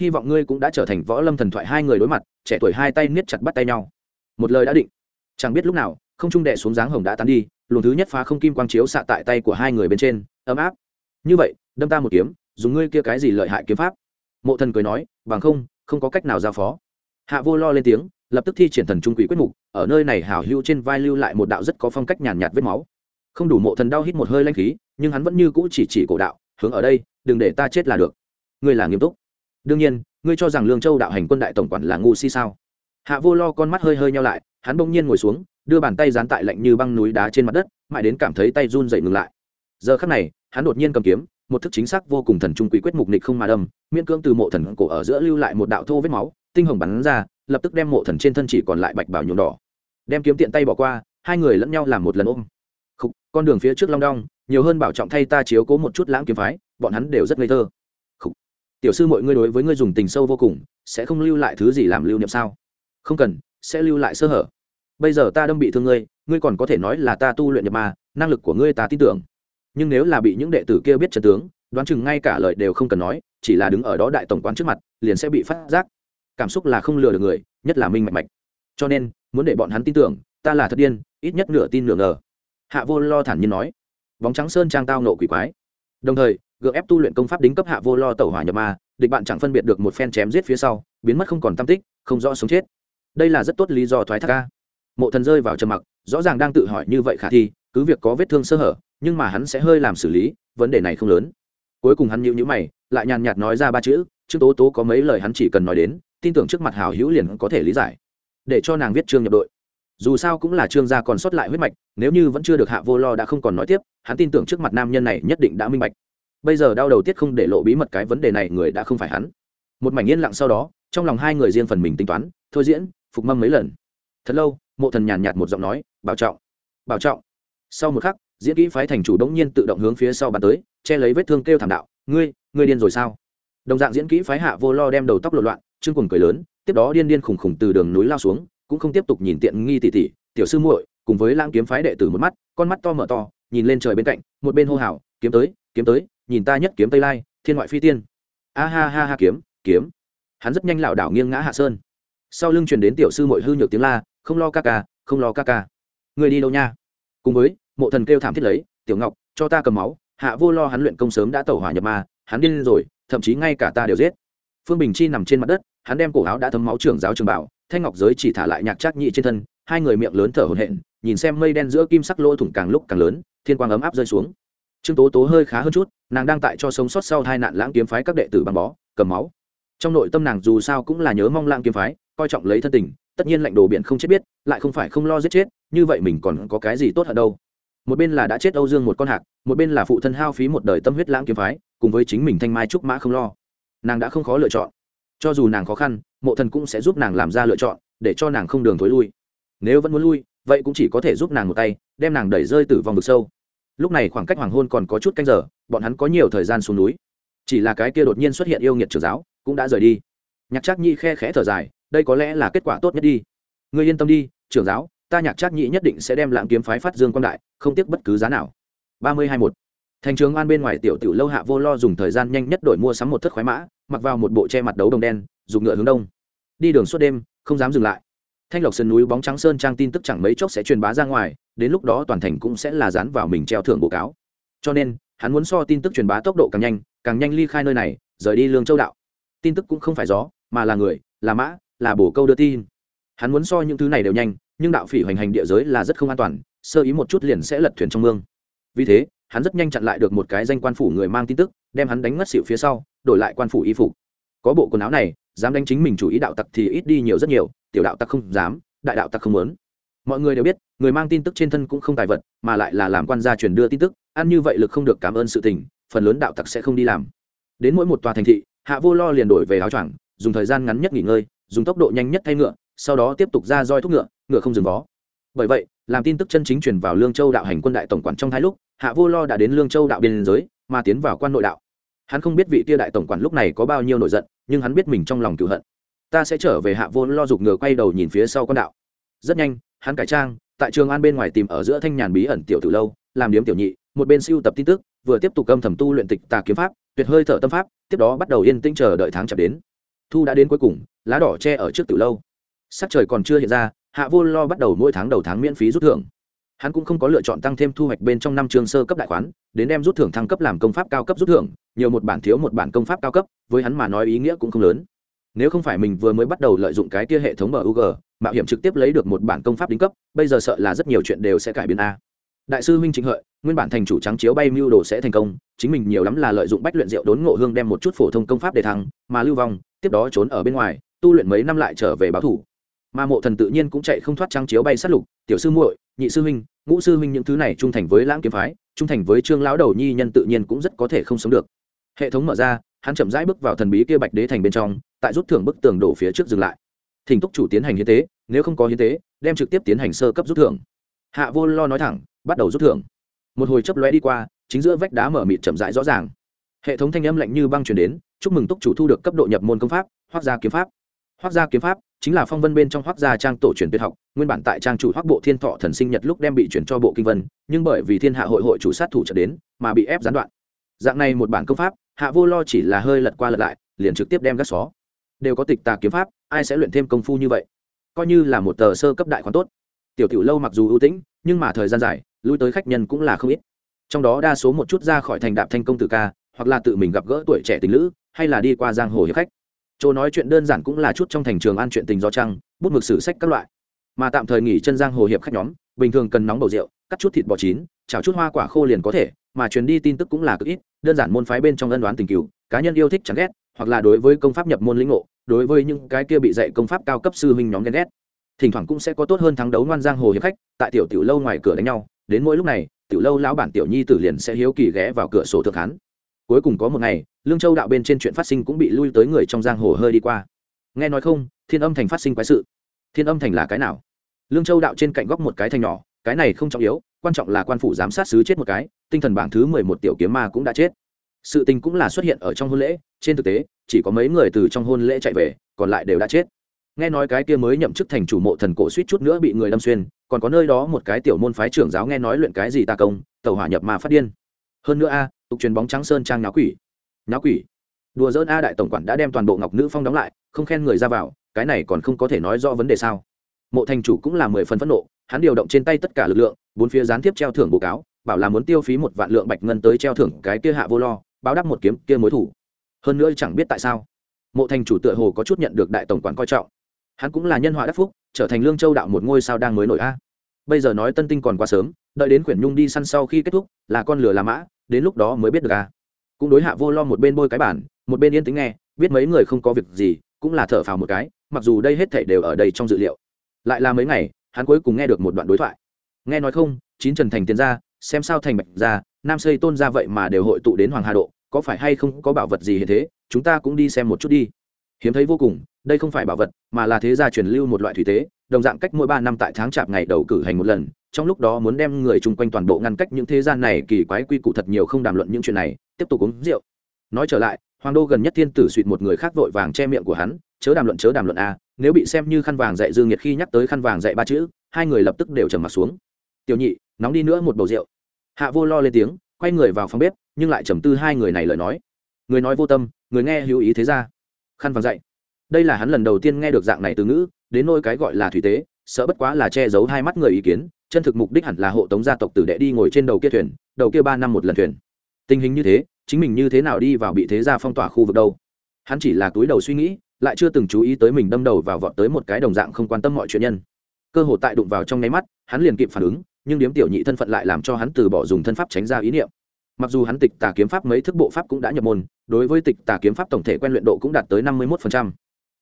Hy vọng ngươi cũng đã trở thành võ lâm thần thoại hai người đối mặt, trẻ tuổi hai tay niết chặt bắt tay nhau. Một lời đã định. Chẳng biết lúc nào, không trung đệ xuống dáng hồng đã tán đi, luồng thứ nhất phá không kim quang chiếu xạ tại tay của hai người bên trên, ấm áp. Như vậy, đâm ta một kiếm, dùng ngươi kia cái gì lợi hại kiếm pháp? Mộ thần cười nói, bằng không không có cách nào giao phó. Hạ vô lo lên tiếng, lập tức thi triển thần trung quỷ quyết mục, ở nơi này hào hưu trên vai lưu lại một đạo rất có phong cách nhàn nhạt vết máu. Không đủ mộ thần đau hít một hơi lanh khí, nhưng hắn vẫn như cũ chỉ chỉ cổ đạo, hướng ở đây, đừng để ta chết là được. Ngươi là nghiêm túc. Đương nhiên, ngươi cho rằng lương châu đạo hành quân đại tổng quản là ngu si sao? Hạ vô lo con mắt hơi hơi nhau lại, hắn bỗng nhiên ngồi xuống, đưa bàn tay dán tại lạnh như băng núi đá trên mặt đất, mãi đến cảm thấy tay run dậy ngừng lại. Giờ khắc này, hắn đột nhiên cầm kiếm một thức chính xác vô cùng thần trung quý quyết mục nịch không mà đâm miễn cưỡng từ mộ thần cổ ở giữa lưu lại một đạo thô vết máu tinh hồng bắn ra lập tức đem mộ thần trên thân chỉ còn lại bạch bảo nhuộm đỏ. Đem kiếm tiện tay bỏ qua hai người lẫn nhau làm một lần ôm. Khúc, con đường phía trước long đong nhiều hơn bảo trọng thay ta chiếu cố một chút lãng kiếm phái bọn hắn đều rất ngây thơ. Khúc. tiểu sư mọi ngươi đối với ngươi dùng tình sâu vô cùng sẽ không lưu lại thứ gì làm lưu niệm sao? Không cần sẽ lưu lại sơ hở. Bây giờ ta đâm bị thương ngươi ngươi còn có thể nói là ta tu luyện nhập ma năng lực của ngươi ta tin tưởng nhưng nếu là bị những đệ tử kia biết trận tướng, đoán chừng ngay cả lời đều không cần nói, chỉ là đứng ở đó đại tổng quán trước mặt, liền sẽ bị phát giác. Cảm xúc là không lừa được người, nhất là minh mạch mạch cho nên, muốn để bọn hắn tin tưởng, ta là thật điên, ít nhất nửa tin nửa ngờ. Hạ vô lo thản nhiên nói. Bóng trắng sơn trang tao nộ quỷ quái. Đồng thời, gượng ép tu luyện công pháp đính cấp hạ vô lo tẩu hỏa nhập ma, địch bạn chẳng phân biệt được một phen chém giết phía sau, biến mất không còn tam tích, không rõ sống chết. Đây là rất tốt lý do thoái thác ca mộ thần rơi vào trầm mặc, rõ ràng đang tự hỏi như vậy khả thi, cứ việc có vết thương sơ hở nhưng mà hắn sẽ hơi làm xử lý, vấn đề này không lớn. Cuối cùng hắn nhịu nhữ mày, lại nhàn nhạt nói ra ba chữ, trương tố tố có mấy lời hắn chỉ cần nói đến, tin tưởng trước mặt hào hữu liền có thể lý giải. Để cho nàng viết trương nhập đội. Dù sao cũng là trương gia còn sót lại huyết mạch, nếu như vẫn chưa được hạ vô lo đã không còn nói tiếp, hắn tin tưởng trước mặt nam nhân này nhất định đã minh bạch. Bây giờ đau đầu tiết không để lộ bí mật cái vấn đề này người đã không phải hắn. Một mảnh yên lặng sau đó, trong lòng hai người riêng phần mình tính toán, thôi diễn, phục mâm mấy lần. Thật lâu, mộ thần nhàn nhạt một giọng nói, bảo trọng bảo trọng. Sau một khắc diễn kỹ phái thành chủ đống nhiên tự động hướng phía sau bàn tới, che lấy vết thương kêu thảm đạo, ngươi ngươi điên rồi sao? Đồng dạng diễn kỹ phái hạ vô lo đem đầu tóc lộn loạn chương cùng cười lớn, tiếp đó điên điên khùng khùng từ đường núi lao xuống, cũng không tiếp tục nhìn tiện nghi tỷ tỷ tiểu sư muội, cùng với lãng kiếm phái đệ tử một mắt, con mắt to mở to, nhìn lên trời bên cạnh, một bên hô hào, kiếm tới kiếm tới, nhìn ta nhất kiếm tây lai, thiên ngoại phi tiên. A ha ha ha, kiếm kiếm. Hắn rất nhanh lảo đảo nghiêng ngã hạ sơn. Sau lưng truyền đến tiểu sư muội hư nhược tiếng la, không lo ca ca, không lo ca ca. Người đi đâu nha? Cùng với mộ thần kêu thảm thiết lấy, tiểu ngọc, cho ta cầm máu, hạ vô lo hắn luyện công sớm đã tẩu hỏa nhập ma, hắn điên rồi, thậm chí ngay cả ta đều giết. Phương bình chi nằm trên mặt đất, hắn đem cổ áo đã thấm máu trưởng giáo trường bảo, thanh ngọc giới chỉ thả lại nhạc trác nhị trên thân, hai người miệng lớn thở hổn hển, nhìn xem mây đen giữa kim sắc lỗ thủng càng lúc càng lớn, thiên quang ấm áp rơi xuống. Trương tố tố hơi khá hơn chút, nàng đang tại cho sống sót sau hai nạn lãng kiếm phái các đệ tử băng bó, cầm máu. Trong nội tâm nàng dù sao cũng là nhớ mong lãng kiếm phái, coi trọng lấy thân tình, tất nhiên lạnh đồ biển không chết biết, lại không phải không lo giết chết, như vậy mình còn có cái gì tốt hơn đâu một bên là đã chết âu dương một con hạc, một bên là phụ thân hao phí một đời tâm huyết lãng kiếm phái, cùng với chính mình thanh mai trúc mã không lo. Nàng đã không khó lựa chọn. Cho dù nàng khó khăn, mộ thần cũng sẽ giúp nàng làm ra lựa chọn, để cho nàng không đường thối lui. Nếu vẫn muốn lui, vậy cũng chỉ có thể giúp nàng một tay, đem nàng đẩy rơi từ vòng vực sâu. Lúc này khoảng cách hoàng hôn còn có chút canh giờ, bọn hắn có nhiều thời gian xuống núi. Chỉ là cái kia đột nhiên xuất hiện yêu nghiệt trưởng giáo, cũng đã rời đi. Nhạc trác Nhi khe khẽ thở dài, đây có lẽ là kết quả tốt nhất đi. Ngươi yên tâm đi, trưởng giáo ta nhạc trác nhĩ nhất định sẽ đem lãng kiếm phái phát dương quan đại, không tiếc bất cứ giá nào. ba mươi hai một thành trường an bên ngoài tiểu tiểu lâu hạ vô lo dùng thời gian nhanh nhất đổi mua sắm một thất khoái mã, mặc vào một bộ che mặt đấu đồng đen, dùng ngựa hướng đông. Đi đường suốt đêm, không dám dừng lại. Thanh lộc sơn núi bóng trắng sơn trang tin tức chẳng mấy chốc sẽ truyền bá ra ngoài, đến lúc đó toàn thành cũng sẽ là dán vào mình treo thưởng bố cáo. Cho nên, hắn muốn so tin tức truyền bá tốc độ càng nhanh càng nhanh ly khai nơi này, rời đi lương châu đạo. Tin tức cũng không phải gió, mà là người, là mã, là bổ câu đưa tin. Hắn muốn so những thứ này đều nhanh nhưng đạo phỉ hoành hành địa giới là rất không an toàn, sơ ý một chút liền sẽ lật thuyền trong mương. Vì thế, hắn rất nhanh chặn lại được một cái danh quan phủ người mang tin tức, đem hắn đánh ngất xịu phía sau, đổi lại quan phủ y phục. Có bộ quần áo này, dám đánh chính mình chủ ý đạo tặc thì ít đi nhiều rất nhiều, tiểu đạo tặc không dám, đại đạo tặc không muốn. Mọi người đều biết, người mang tin tức trên thân cũng không tài vật, mà lại là làm quan gia truyền đưa tin tức, ăn như vậy lực không được cảm ơn sự tình, phần lớn đạo tặc sẽ không đi làm. Đến mỗi một tòa thành thị, hạ vô lo liền đổi về áo choàng, dùng thời gian ngắn nhất nghỉ ngơi, dùng tốc độ nhanh nhất thay ngựa, sau đó tiếp tục ra roi thúc ngựa ngựa không dừng vó. Bởi vậy, làm tin tức chân chính truyền vào lương châu đạo hành quân đại tổng quản trong hai lúc, hạ vô lo đã đến lương châu đạo biên giới, mà tiến vào quan nội đạo. Hắn không biết vị tia đại tổng quản lúc này có bao nhiêu nổi giận, nhưng hắn biết mình trong lòng cựu hận. Ta sẽ trở về hạ vô lo giục ngựa quay đầu nhìn phía sau quan đạo. Rất nhanh, hắn cải trang, tại trường an bên ngoài tìm ở giữa thanh nhàn bí ẩn tiểu từ lâu, làm điếm tiểu nhị, một bên siêu tập tin tức, vừa tiếp tục âm thầm tu luyện tịch tà kiếm pháp, tuyệt hơi thở tâm pháp, tiếp đó bắt đầu yên tĩnh chờ đợi tháng chạp đến. Thu đã đến cuối cùng, lá đỏ che ở trước từ lâu. Sắc trời còn chưa hiện ra hạ vô lo bắt đầu mỗi tháng đầu tháng miễn phí rút thưởng. Hắn cũng không có lựa chọn tăng thêm thu hoạch bên trong năm trường sơ cấp đại khoán, đến đem rút thưởng thăng cấp làm công pháp cao cấp rút thưởng, nhiều một bản thiếu một bản công pháp cao cấp, với hắn mà nói ý nghĩa cũng không lớn. Nếu không phải mình vừa mới bắt đầu lợi dụng cái kia hệ thống mug mạo hiểm trực tiếp lấy được một bản công pháp đính cấp, bây giờ sợ là rất nhiều chuyện đều sẽ cải biến a. Đại sư huynh chính hợi, nguyên bản thành chủ trắng chiếu bay mưu đồ sẽ thành công, chính mình nhiều lắm là lợi dụng bách luyện rượu đốn ngộ hương đem một chút phổ thông công pháp để thăng, mà lưu vong, tiếp đó trốn ở bên ngoài, tu luyện mấy năm lại trở về báo thủ mà mộ thần tự nhiên cũng chạy không thoát trang chiếu bay sát lục, tiểu sư muội, nhị sư huynh, ngũ sư huynh những thứ này trung thành với lãng kiếm phái, trung thành với trương lão đầu nhi nhân tự nhiên cũng rất có thể không sống được. Hệ thống mở ra, hắn chậm rãi bước vào thần bí kia bạch đế thành bên trong, tại rút thưởng bức tường đổ phía trước dừng lại. Thỉnh túc chủ tiến hành hiến tế, nếu không có hiến tế, đem trực tiếp tiến hành sơ cấp rút thưởng. Hạ vô lo nói thẳng, bắt đầu rút thưởng. Một hồi chấp lóe đi qua, chính giữa vách đá mở mịt chậm rãi rõ ràng. Hệ thống thanh âm lạnh như băng truyền đến, chúc mừng túc chủ thu được cấp độ nhập môn công pháp hoặc gia kiếm pháp hoác gia kiếm pháp chính là phong vân bên trong hoác gia trang tổ truyền tuyệt học, nguyên bản tại trang chủ hoác bộ thiên thọ thần sinh nhật lúc đem bị chuyển cho bộ kinh vân, nhưng bởi vì thiên hạ hội hội chủ sát thủ trở đến, mà bị ép gián đoạn. Dạng này một bản công pháp, hạ vô lo chỉ là hơi lật qua lật lại, liền trực tiếp đem gác xó. Đều có tịch tà kiếm pháp, ai sẽ luyện thêm công phu như vậy? Coi như là một tờ sơ cấp đại khoán tốt. Tiểu tiểu lâu mặc dù ưu tĩnh, nhưng mà thời gian dài, lui tới khách nhân cũng là không ít. Trong đó đa số một chút ra khỏi thành đạp thanh công tử ca, hoặc là tự mình gặp gỡ tuổi trẻ tình lữ, hay là đi qua giang hồ hiệp khách chỗ nói chuyện đơn giản cũng là chút trong thành trường an chuyện tình do trăng, bút mực sử sách các loại. Mà tạm thời nghỉ chân giang hồ hiệp khách nhóm, bình thường cần nóng bầu rượu, cắt chút thịt bò chín, chảo chút hoa quả khô liền có thể, mà truyền đi tin tức cũng là cực ít, đơn giản môn phái bên trong ân đoán tình cựu cá nhân yêu thích chẳng ghét, hoặc là đối với công pháp nhập môn lĩnh ngộ, đối với những cái kia bị dạy công pháp cao cấp sư huynh nhóm ghen ghét. Thỉnh thoảng cũng sẽ có tốt hơn thắng đấu ngoan giang hồ hiệp khách, tại tiểu tiểu lâu ngoài cửa đánh nhau, đến mỗi lúc này, tiểu lâu lão bản tiểu nhi tử liền sẽ hiếu kỳ ghé vào cửa sổ thượng hán cuối cùng có một ngày lương châu đạo bên trên chuyện phát sinh cũng bị lui tới người trong giang hồ hơi đi qua. Nghe nói không, thiên âm thành phát sinh quái sự. Thiên âm thành là cái nào? Lương châu đạo trên cạnh góc một cái thành nhỏ, cái này không trọng yếu, quan trọng là quan phủ giám sát sứ chết một cái, tinh thần bảng thứ mười một tiểu kiếm ma cũng đã chết. Sự tình cũng là xuất hiện ở trong hôn lễ, trên thực tế, chỉ có mấy người từ trong hôn lễ chạy về, còn lại đều đã chết. Nghe nói cái kia mới nhậm chức thành chủ mộ thần cổ suýt chút nữa bị người đâm xuyên, còn có nơi đó một cái tiểu môn phái trưởng giáo nghe nói luyện cái gì ta công, tàu hỏa nhập mà phát điên. Hơn nữa a, tục truyền bóng trắng sơn trang náo quỷ náo quỷ. Đùa dỡn a đại tổng quản đã đem toàn bộ ngọc nữ phong đóng lại, không khen người ra vào, cái này còn không có thể nói rõ vấn đề sao? Mộ thành chủ cũng là mười phần phẫn nộ, hắn điều động trên tay tất cả lực lượng, bốn phía gián tiếp treo thưởng bố cáo, bảo là muốn tiêu phí một vạn lượng bạch ngân tới treo thưởng cái kia hạ vô lo, báo đáp một kiếm kia mối thủ. Hơn nữa chẳng biết tại sao, mộ thành chủ tựa hồ có chút nhận được đại tổng quản coi trọng. Hắn cũng là nhân họa đắc phúc, trở thành lương châu đạo một ngôi sao đang mới nổi a. Bây giờ nói tân tinh còn quá sớm, đợi đến quyển nhung đi săn sau khi kết thúc, là con lửa là mã, đến lúc đó mới biết được a cũng đối hạ vô lo một bên bôi cái bản một bên yên tính nghe, biết mấy người không có việc gì, cũng là thở phào một cái, mặc dù đây hết thảy đều ở đây trong dự liệu. Lại là mấy ngày, hắn cuối cùng nghe được một đoạn đối thoại. Nghe nói không, chín trần thành tiến ra xem sao thành bạch ra nam xây tôn ra vậy mà đều hội tụ đến hoàng hà độ, có phải hay không có bảo vật gì hiện thế, chúng ta cũng đi xem một chút đi. Hiếm thấy vô cùng, đây không phải bảo vật, mà là thế gia truyền lưu một loại thủy tế, đồng dạng cách mỗi ba năm tại tháng chạp ngày đầu cử hành một lần trong lúc đó muốn đem người chung quanh toàn bộ ngăn cách những thế gian này, kỳ quái quy củ thật nhiều không đàm luận những chuyện này, tiếp tục uống rượu. Nói trở lại, hoàng đô gần nhất thiên tử suỵt một người khác vội vàng che miệng của hắn, chớ đàm luận, chớ đàm luận a, nếu bị xem như khăn vàng dạy dương nhiệt khi nhắc tới khăn vàng dạy ba chữ, hai người lập tức đều trầm mặt xuống. Tiểu nhị, nóng đi nữa một bầu rượu. Hạ vô lo lên tiếng, quay người vào phòng bếp, nhưng lại trầm tư hai người này lời nói. Người nói vô tâm, người nghe hữu ý thế ra. Khăn vàng dạy. Đây là hắn lần đầu tiên nghe được dạng này từ ngữ, đến nôi cái gọi là thủy tế sợ bất quá là che giấu hai mắt người ý kiến, chân thực mục đích hẳn là hộ tống gia tộc tử đệ đi ngồi trên đầu kia thuyền, đầu kia ba năm một lần thuyền. Tình hình như thế, chính mình như thế nào đi vào bị thế gia phong tỏa khu vực đâu? Hắn chỉ là túi đầu suy nghĩ, lại chưa từng chú ý tới mình đâm đầu vào vọt tới một cái đồng dạng không quan tâm mọi chuyện nhân. Cơ hội tại đụng vào trong nháy mắt, hắn liền kịp phản ứng, nhưng điếm tiểu nhị thân phận lại làm cho hắn từ bỏ dùng thân pháp tránh ra ý niệm. Mặc dù hắn tịch tà kiếm pháp mấy thức bộ pháp cũng đã nhập môn, đối với tịch tà kiếm pháp tổng thể quen luyện độ cũng đạt tới năm mươi một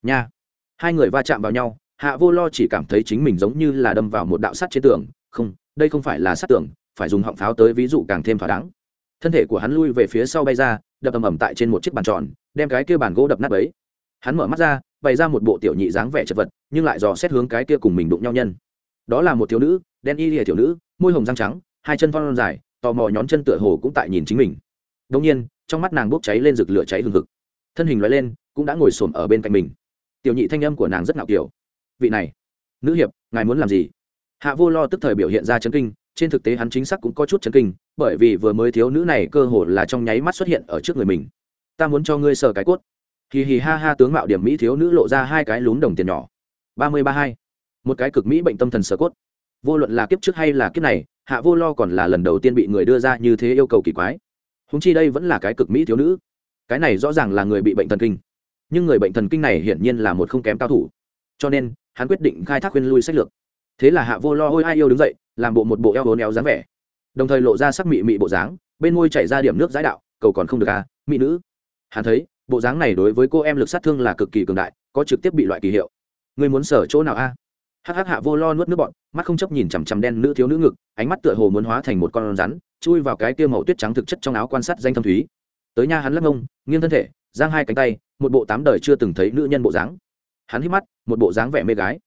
nha. Hai người va chạm vào nhau hạ vô lo chỉ cảm thấy chính mình giống như là đâm vào một đạo sắt trên tường. Không, đây không phải là sắt tường, phải dùng họng pháo tới ví dụ càng thêm thỏa đáng. Thân thể của hắn lui về phía sau bay ra, đập ầm ầm tại trên một chiếc bàn tròn, đem cái kia bàn gỗ đập nát ấy hắn mở mắt ra, bày ra một bộ tiểu nhị dáng vẻ chật vật, nhưng lại dò xét hướng cái kia cùng mình đụng nhau nhân. Đó là một thiếu nữ, đen y lìa thiếu nữ, môi hồng răng trắng, hai chân thon dài, tò mò nhón chân tựa hồ cũng tại nhìn chính mình. Đông nhiên, trong mắt nàng bốc cháy lên rực lửa cháy hừng hực. Thân hình loại lên, cũng đã ngồi xổm ở bên cạnh mình. Tiểu nhị thanh âm của nàng rất ngạo kiểu vị này, nữ hiệp, ngài muốn làm gì? Hạ vô lo tức thời biểu hiện ra chấn kinh, trên thực tế hắn chính xác cũng có chút chấn kinh, bởi vì vừa mới thiếu nữ này cơ hồ là trong nháy mắt xuất hiện ở trước người mình. Ta muốn cho ngươi sờ cái cốt. Hì hì ha ha tướng mạo điểm mỹ thiếu nữ lộ ra hai cái lún đồng tiền nhỏ. Ba mươi ba hai. Một cái cực mỹ bệnh tâm thần sờ cốt. Vô luận là kiếp trước hay là kiếp này, hạ vô lo còn là lần đầu tiên bị người đưa ra như thế yêu cầu kỳ quái. Húng chi đây vẫn là cái cực mỹ thiếu nữ. Cái này rõ ràng là người bị bệnh thần kinh. Nhưng người bệnh thần kinh này hiển nhiên là một không kém cao thủ. Cho nên hắn quyết định khai thác khuyên lui sách lược. Thế là hạ vô lo hôi ai yêu đứng dậy, làm bộ một bộ eo hồn éo dáng vẻ. Đồng thời lộ ra sắc mị mị bộ dáng, bên môi chảy ra điểm nước giãi đạo, cầu còn không được à mỹ nữ. Hắn thấy, bộ dáng này đối với cô em lực sát thương là cực kỳ cường đại, có trực tiếp bị loại kỳ hiệu. Người muốn sở chỗ nào a? Hắc hắc hạ vô lo nuốt nước bọn mắt không chấp nhìn chằm chằm đen nữ thiếu nữ ngực, ánh mắt tựa hồ muốn hóa thành một con rắn, chui vào cái kia màu tuyết trắng thực chất trong áo quan sát danh thâm thúy. Tới nha hắn lắc ngông, nghiêng thân thể, giang hai cánh tay, một bộ tám đời chưa từng thấy nữ nhân bộ dáng hắn hít mắt, một bộ dáng vẻ mê gái.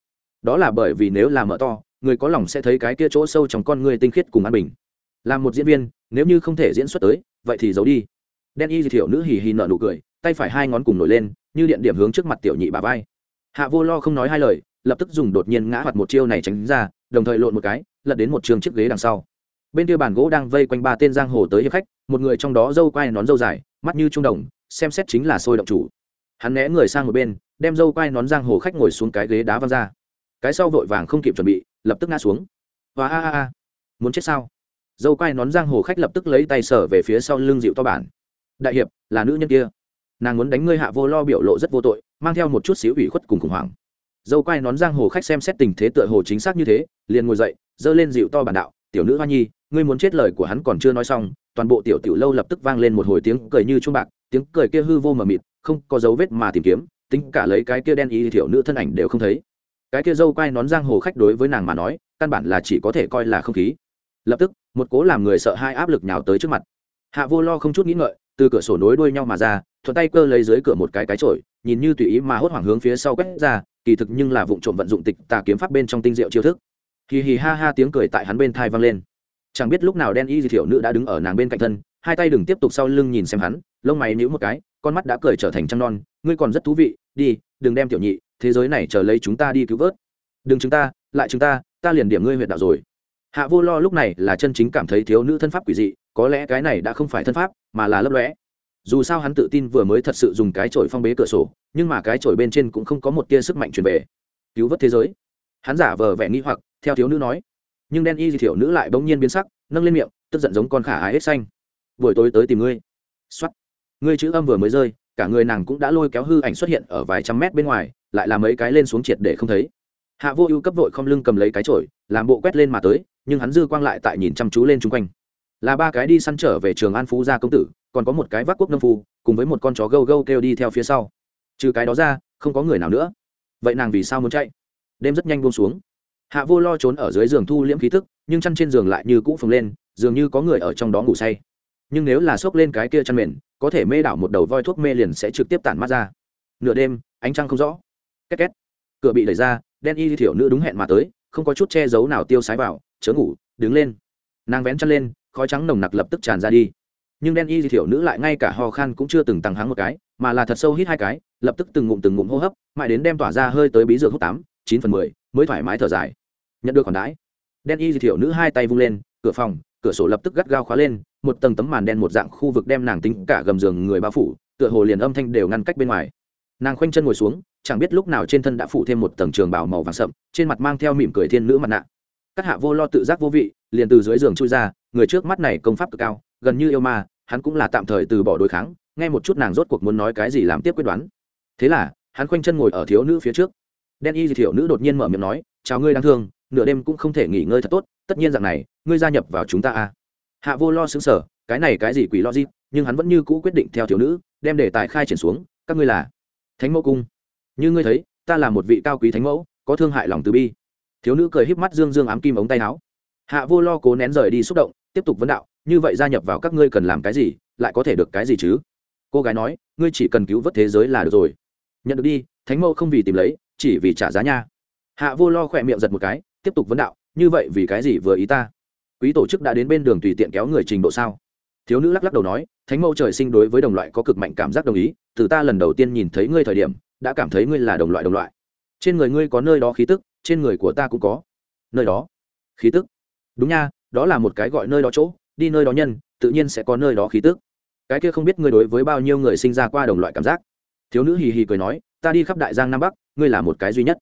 Đó là bởi vì nếu là mở to, người có lòng sẽ thấy cái kia chỗ sâu trong con người tinh khiết cùng an bình. Làm một diễn viên, nếu như không thể diễn xuất tới, vậy thì giấu đi. Đen y di thiểu nữ hì hì nợ nụ cười, tay phải hai ngón cùng nổi lên, như điện điểm hướng trước mặt tiểu nhị bà vai. Hạ vô lo không nói hai lời, lập tức dùng đột nhiên ngã hoặc một chiêu này tránh ra, đồng thời lộn một cái, lật đến một trường chiếc ghế đằng sau. Bên kia bàn gỗ đang vây quanh ba tên giang hồ tới hiệp khách, một người trong đó dâu quai nón dâu dài, mắt như trung đồng, xem xét chính là sôi động chủ. Hắn né người sang một bên đem dâu quai nón giang hồ khách ngồi xuống cái ghế đá văng ra. Cái sau vội vàng không kịp chuẩn bị, lập tức ngã xuống. Và a a a. Muốn chết sao? Dâu quai nón giang hồ khách lập tức lấy tay sở về phía sau lưng dịu to bản. Đại hiệp, là nữ nhân kia. Nàng muốn đánh ngươi hạ vô lo biểu lộ rất vô tội, mang theo một chút xíu ủy khuất cùng khủng hoảng. Dâu quai nón giang hồ khách xem xét tình thế tựa hồ chính xác như thế, liền ngồi dậy, giơ lên dịu to bản đạo, tiểu nữ hoa nhi, ngươi muốn chết lời của hắn còn chưa nói xong, toàn bộ tiểu tiểu lâu lập tức vang lên một hồi tiếng cười như chuông bạc, tiếng cười kia hư vô mờ mịt, không có dấu vết mà tìm kiếm tính cả lấy cái kia đen y thiểu nữ thân ảnh đều không thấy. Cái kia dâu quai nón giang hồ khách đối với nàng mà nói, căn bản là chỉ có thể coi là không khí. Lập tức, một cố làm người sợ hai áp lực nhào tới trước mặt. Hạ vô lo không chút nghĩ ngợi, từ cửa sổ nối đuôi nhau mà ra, thuận tay cơ lấy dưới cửa một cái cái trội nhìn như tùy ý mà hốt hoảng hướng phía sau quét ra, kỳ thực nhưng là vụ trộm vận dụng tịch tà kiếm pháp bên trong tinh diệu chiêu thức. Hì hì ha ha tiếng cười tại hắn bên thai vang lên. Chẳng biết lúc nào đen y di thiểu nữ đã đứng ở nàng bên cạnh thân hai tay đừng tiếp tục sau lưng nhìn xem hắn, lông mày nhíu một cái, con mắt đã cười trở thành trăng non, ngươi còn rất thú vị, đi, đừng đem tiểu nhị, thế giới này chờ lấy chúng ta đi cứu vớt. Đừng chúng ta, lại chúng ta ta liền điểm ngươi huyệt đạo rồi. Hạ vô lo lúc này là chân chính cảm thấy thiếu nữ thân pháp quỷ dị, có lẽ cái này đã không phải thân pháp, mà là lấp lõe dù sao hắn tự tin vừa mới thật sự dùng cái chổi phong bế cửa sổ, nhưng mà cái chổi bên trên cũng không có một tia sức mạnh truyền về. Cứu vớt thế giới. Hắn giả vờ vẻ nghi hoặc, theo thiếu nữ nói. Nhưng đen y di thiểu nữ lại bỗng nhiên biến sắc, nâng lên miệng, tức giận giống con khả ái hết xanh buổi tối tới tìm ngươi. Xuất ngươi chữ âm vừa mới rơi, cả người nàng cũng đã lôi kéo hư ảnh xuất hiện ở vài trăm mét bên ngoài, lại làm mấy cái lên xuống triệt để không thấy. Hạ vô ưu cấp vội không lưng cầm lấy cái chổi, làm bộ quét lên mà tới, nhưng hắn dư quang lại tại nhìn chăm chú lên chung quanh. Là ba cái đi săn trở về trường an phú gia công tử, còn có một cái vác quốc nâm phu, cùng với một con chó gâu gâu kêu đi theo phía sau. Trừ cái đó ra, không có người nào nữa. Vậy nàng vì sao muốn chạy? Đêm rất nhanh buông xuống. Hạ vô lo trốn ở dưới giường thu liễm khí thức, nhưng chăn trên giường lại như cũ phồng lên, dường như có người ở trong đó ngủ say nhưng nếu là xốc lên cái kia chăn mền, có thể mê đảo một đầu voi thuốc mê liền sẽ trực tiếp tản mắt ra. Nửa đêm, ánh trăng không rõ. Két két. Cửa bị đẩy ra, đen y thiểu nữ đúng hẹn mà tới, không có chút che giấu nào tiêu sái vào, chớ ngủ, đứng lên. Nàng vén chăn lên, khói trắng nồng nặc lập tức tràn ra đi. Nhưng đen y thiểu nữ lại ngay cả ho khan cũng chưa từng tăng háng một cái, mà là thật sâu hít hai cái, lập tức từng ngụm từng ngụm hô hấp, mãi đến đem tỏa ra hơi tới bí dược hút tám, chín phần mười, mới thoải mái thở dài. Nhận được còn đãi. Đen y thiểu nữ hai tay vung lên, cửa phòng cửa sổ lập tức gắt gao khóa lên, một tầng tấm màn đen một dạng khu vực đem nàng tính cả gầm giường người bao phủ, tựa hồ liền âm thanh đều ngăn cách bên ngoài. Nàng khoanh chân ngồi xuống, chẳng biết lúc nào trên thân đã phủ thêm một tầng trường bảo màu vàng sậm, trên mặt mang theo mỉm cười thiên nữ mặt nạ. Các hạ vô lo tự giác vô vị, liền từ dưới giường chui ra, người trước mắt này công pháp cực cao, gần như yêu ma, hắn cũng là tạm thời từ bỏ đối kháng, nghe một chút nàng rốt cuộc muốn nói cái gì làm tiếp quyết đoán. Thế là, hắn khoanh chân ngồi ở thiếu nữ phía trước. Đen y thiểu nữ đột nhiên mở miệng nói, chào ngươi đáng thương nửa đêm cũng không thể nghỉ ngơi thật tốt, tất nhiên rằng này, ngươi gia nhập vào chúng ta à. hạ vô lo xứng sở cái này cái gì quỷ lo gì nhưng hắn vẫn như cũ quyết định theo thiếu nữ, đem đề tài khai triển xuống, các ngươi là thánh mẫu cung. Như ngươi thấy, ta là một vị cao quý thánh mẫu, có thương hại lòng từ bi. Thiếu nữ cười híp mắt dương dương ám kim ống tay áo. Hạ vô lo cố nén rời đi xúc động, tiếp tục vấn đạo, như vậy gia nhập vào các ngươi cần làm cái gì, lại có thể được cái gì chứ? Cô gái nói, ngươi chỉ cần cứu vớt thế giới là được rồi. Nhận được đi, thánh mẫu không vì tìm lấy, chỉ vì trả giá nha. Hạ vô lo khỏe miệng giật một cái tiếp tục vấn đạo, như vậy vì cái gì vừa ý ta? Quý tổ chức đã đến bên đường tùy tiện kéo người trình độ sao? Thiếu nữ lắc lắc đầu nói, thánh mẫu trời sinh đối với đồng loại có cực mạnh cảm giác đồng ý, từ ta lần đầu tiên nhìn thấy ngươi thời điểm, đã cảm thấy ngươi là đồng loại đồng loại. Trên người ngươi có nơi đó khí tức, trên người của ta cũng có. Nơi đó? Khí tức? Đúng nha, đó là một cái gọi nơi đó chỗ, đi nơi đó nhân, tự nhiên sẽ có nơi đó khí tức. Cái kia không biết ngươi đối với bao nhiêu người sinh ra qua đồng loại cảm giác. Thiếu nữ hì hì cười nói, ta đi khắp đại giang nam bắc, ngươi là một cái duy nhất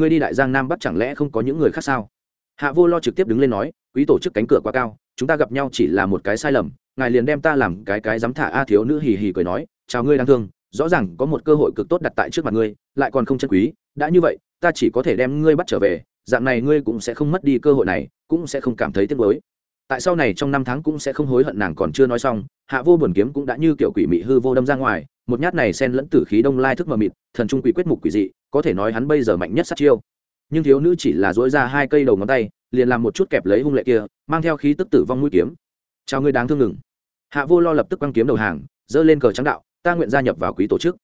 ngươi đi đại giang nam bắc chẳng lẽ không có những người khác sao? Hạ vô lo trực tiếp đứng lên nói, quý tổ chức cánh cửa quá cao, chúng ta gặp nhau chỉ là một cái sai lầm, ngài liền đem ta làm cái cái dám thả a thiếu nữ hì hì cười nói, chào ngươi đáng thương, rõ ràng có một cơ hội cực tốt đặt tại trước mặt ngươi, lại còn không chân quý, đã như vậy, ta chỉ có thể đem ngươi bắt trở về, dạng này ngươi cũng sẽ không mất đi cơ hội này, cũng sẽ không cảm thấy tiếc nuối. Tại sau này trong năm tháng cũng sẽ không hối hận nàng còn chưa nói xong, hạ vô buồn kiếm cũng đã như kiểu quỷ mị hư vô đâm ra ngoài một nhát này xen lẫn tử khí đông lai thức mờ mịt, thần trung quỷ quyết mục quỷ dị, có thể nói hắn bây giờ mạnh nhất sát chiêu. Nhưng thiếu nữ chỉ là dỗi ra hai cây đầu ngón tay, liền làm một chút kẹp lấy hung lệ kia, mang theo khí tức tử vong mũi kiếm. Chào ngươi đáng thương ngừng. Hạ vô lo lập tức quăng kiếm đầu hàng dơ lên cờ trắng đạo, ta nguyện gia nhập vào quý tổ chức.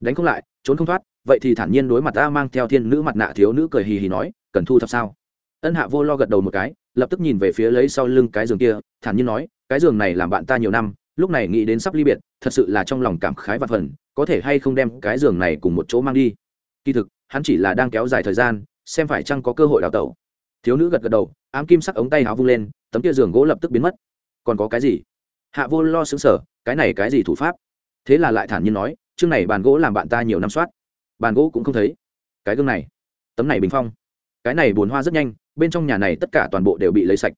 Đánh không lại, trốn không thoát, vậy thì thản nhiên đối mặt ta mang theo thiên nữ mặt nạ thiếu nữ cười hì hì nói, cần thu thập sao? Ân hạ vô lo gật đầu một cái, lập tức nhìn về phía lấy sau lưng cái giường kia, thản nhiên nói, cái giường này làm bạn ta nhiều năm lúc này nghĩ đến sắp ly biệt, thật sự là trong lòng cảm khái và phần, có thể hay không đem cái giường này cùng một chỗ mang đi. Kỳ thực, hắn chỉ là đang kéo dài thời gian, xem phải chăng có cơ hội đào tẩu. Thiếu nữ gật gật đầu, ám kim sắc ống tay áo vung lên, tấm kia giường gỗ lập tức biến mất. Còn có cái gì? Hạ vô lo xứng sở cái này cái gì thủ pháp? Thế là lại thản nhiên nói, chương này bàn gỗ làm bạn ta nhiều năm soát. Bàn gỗ cũng không thấy. Cái gương này, tấm này bình phong. Cái này bồn hoa rất nhanh, bên trong nhà này tất cả toàn bộ đều bị lấy sạch.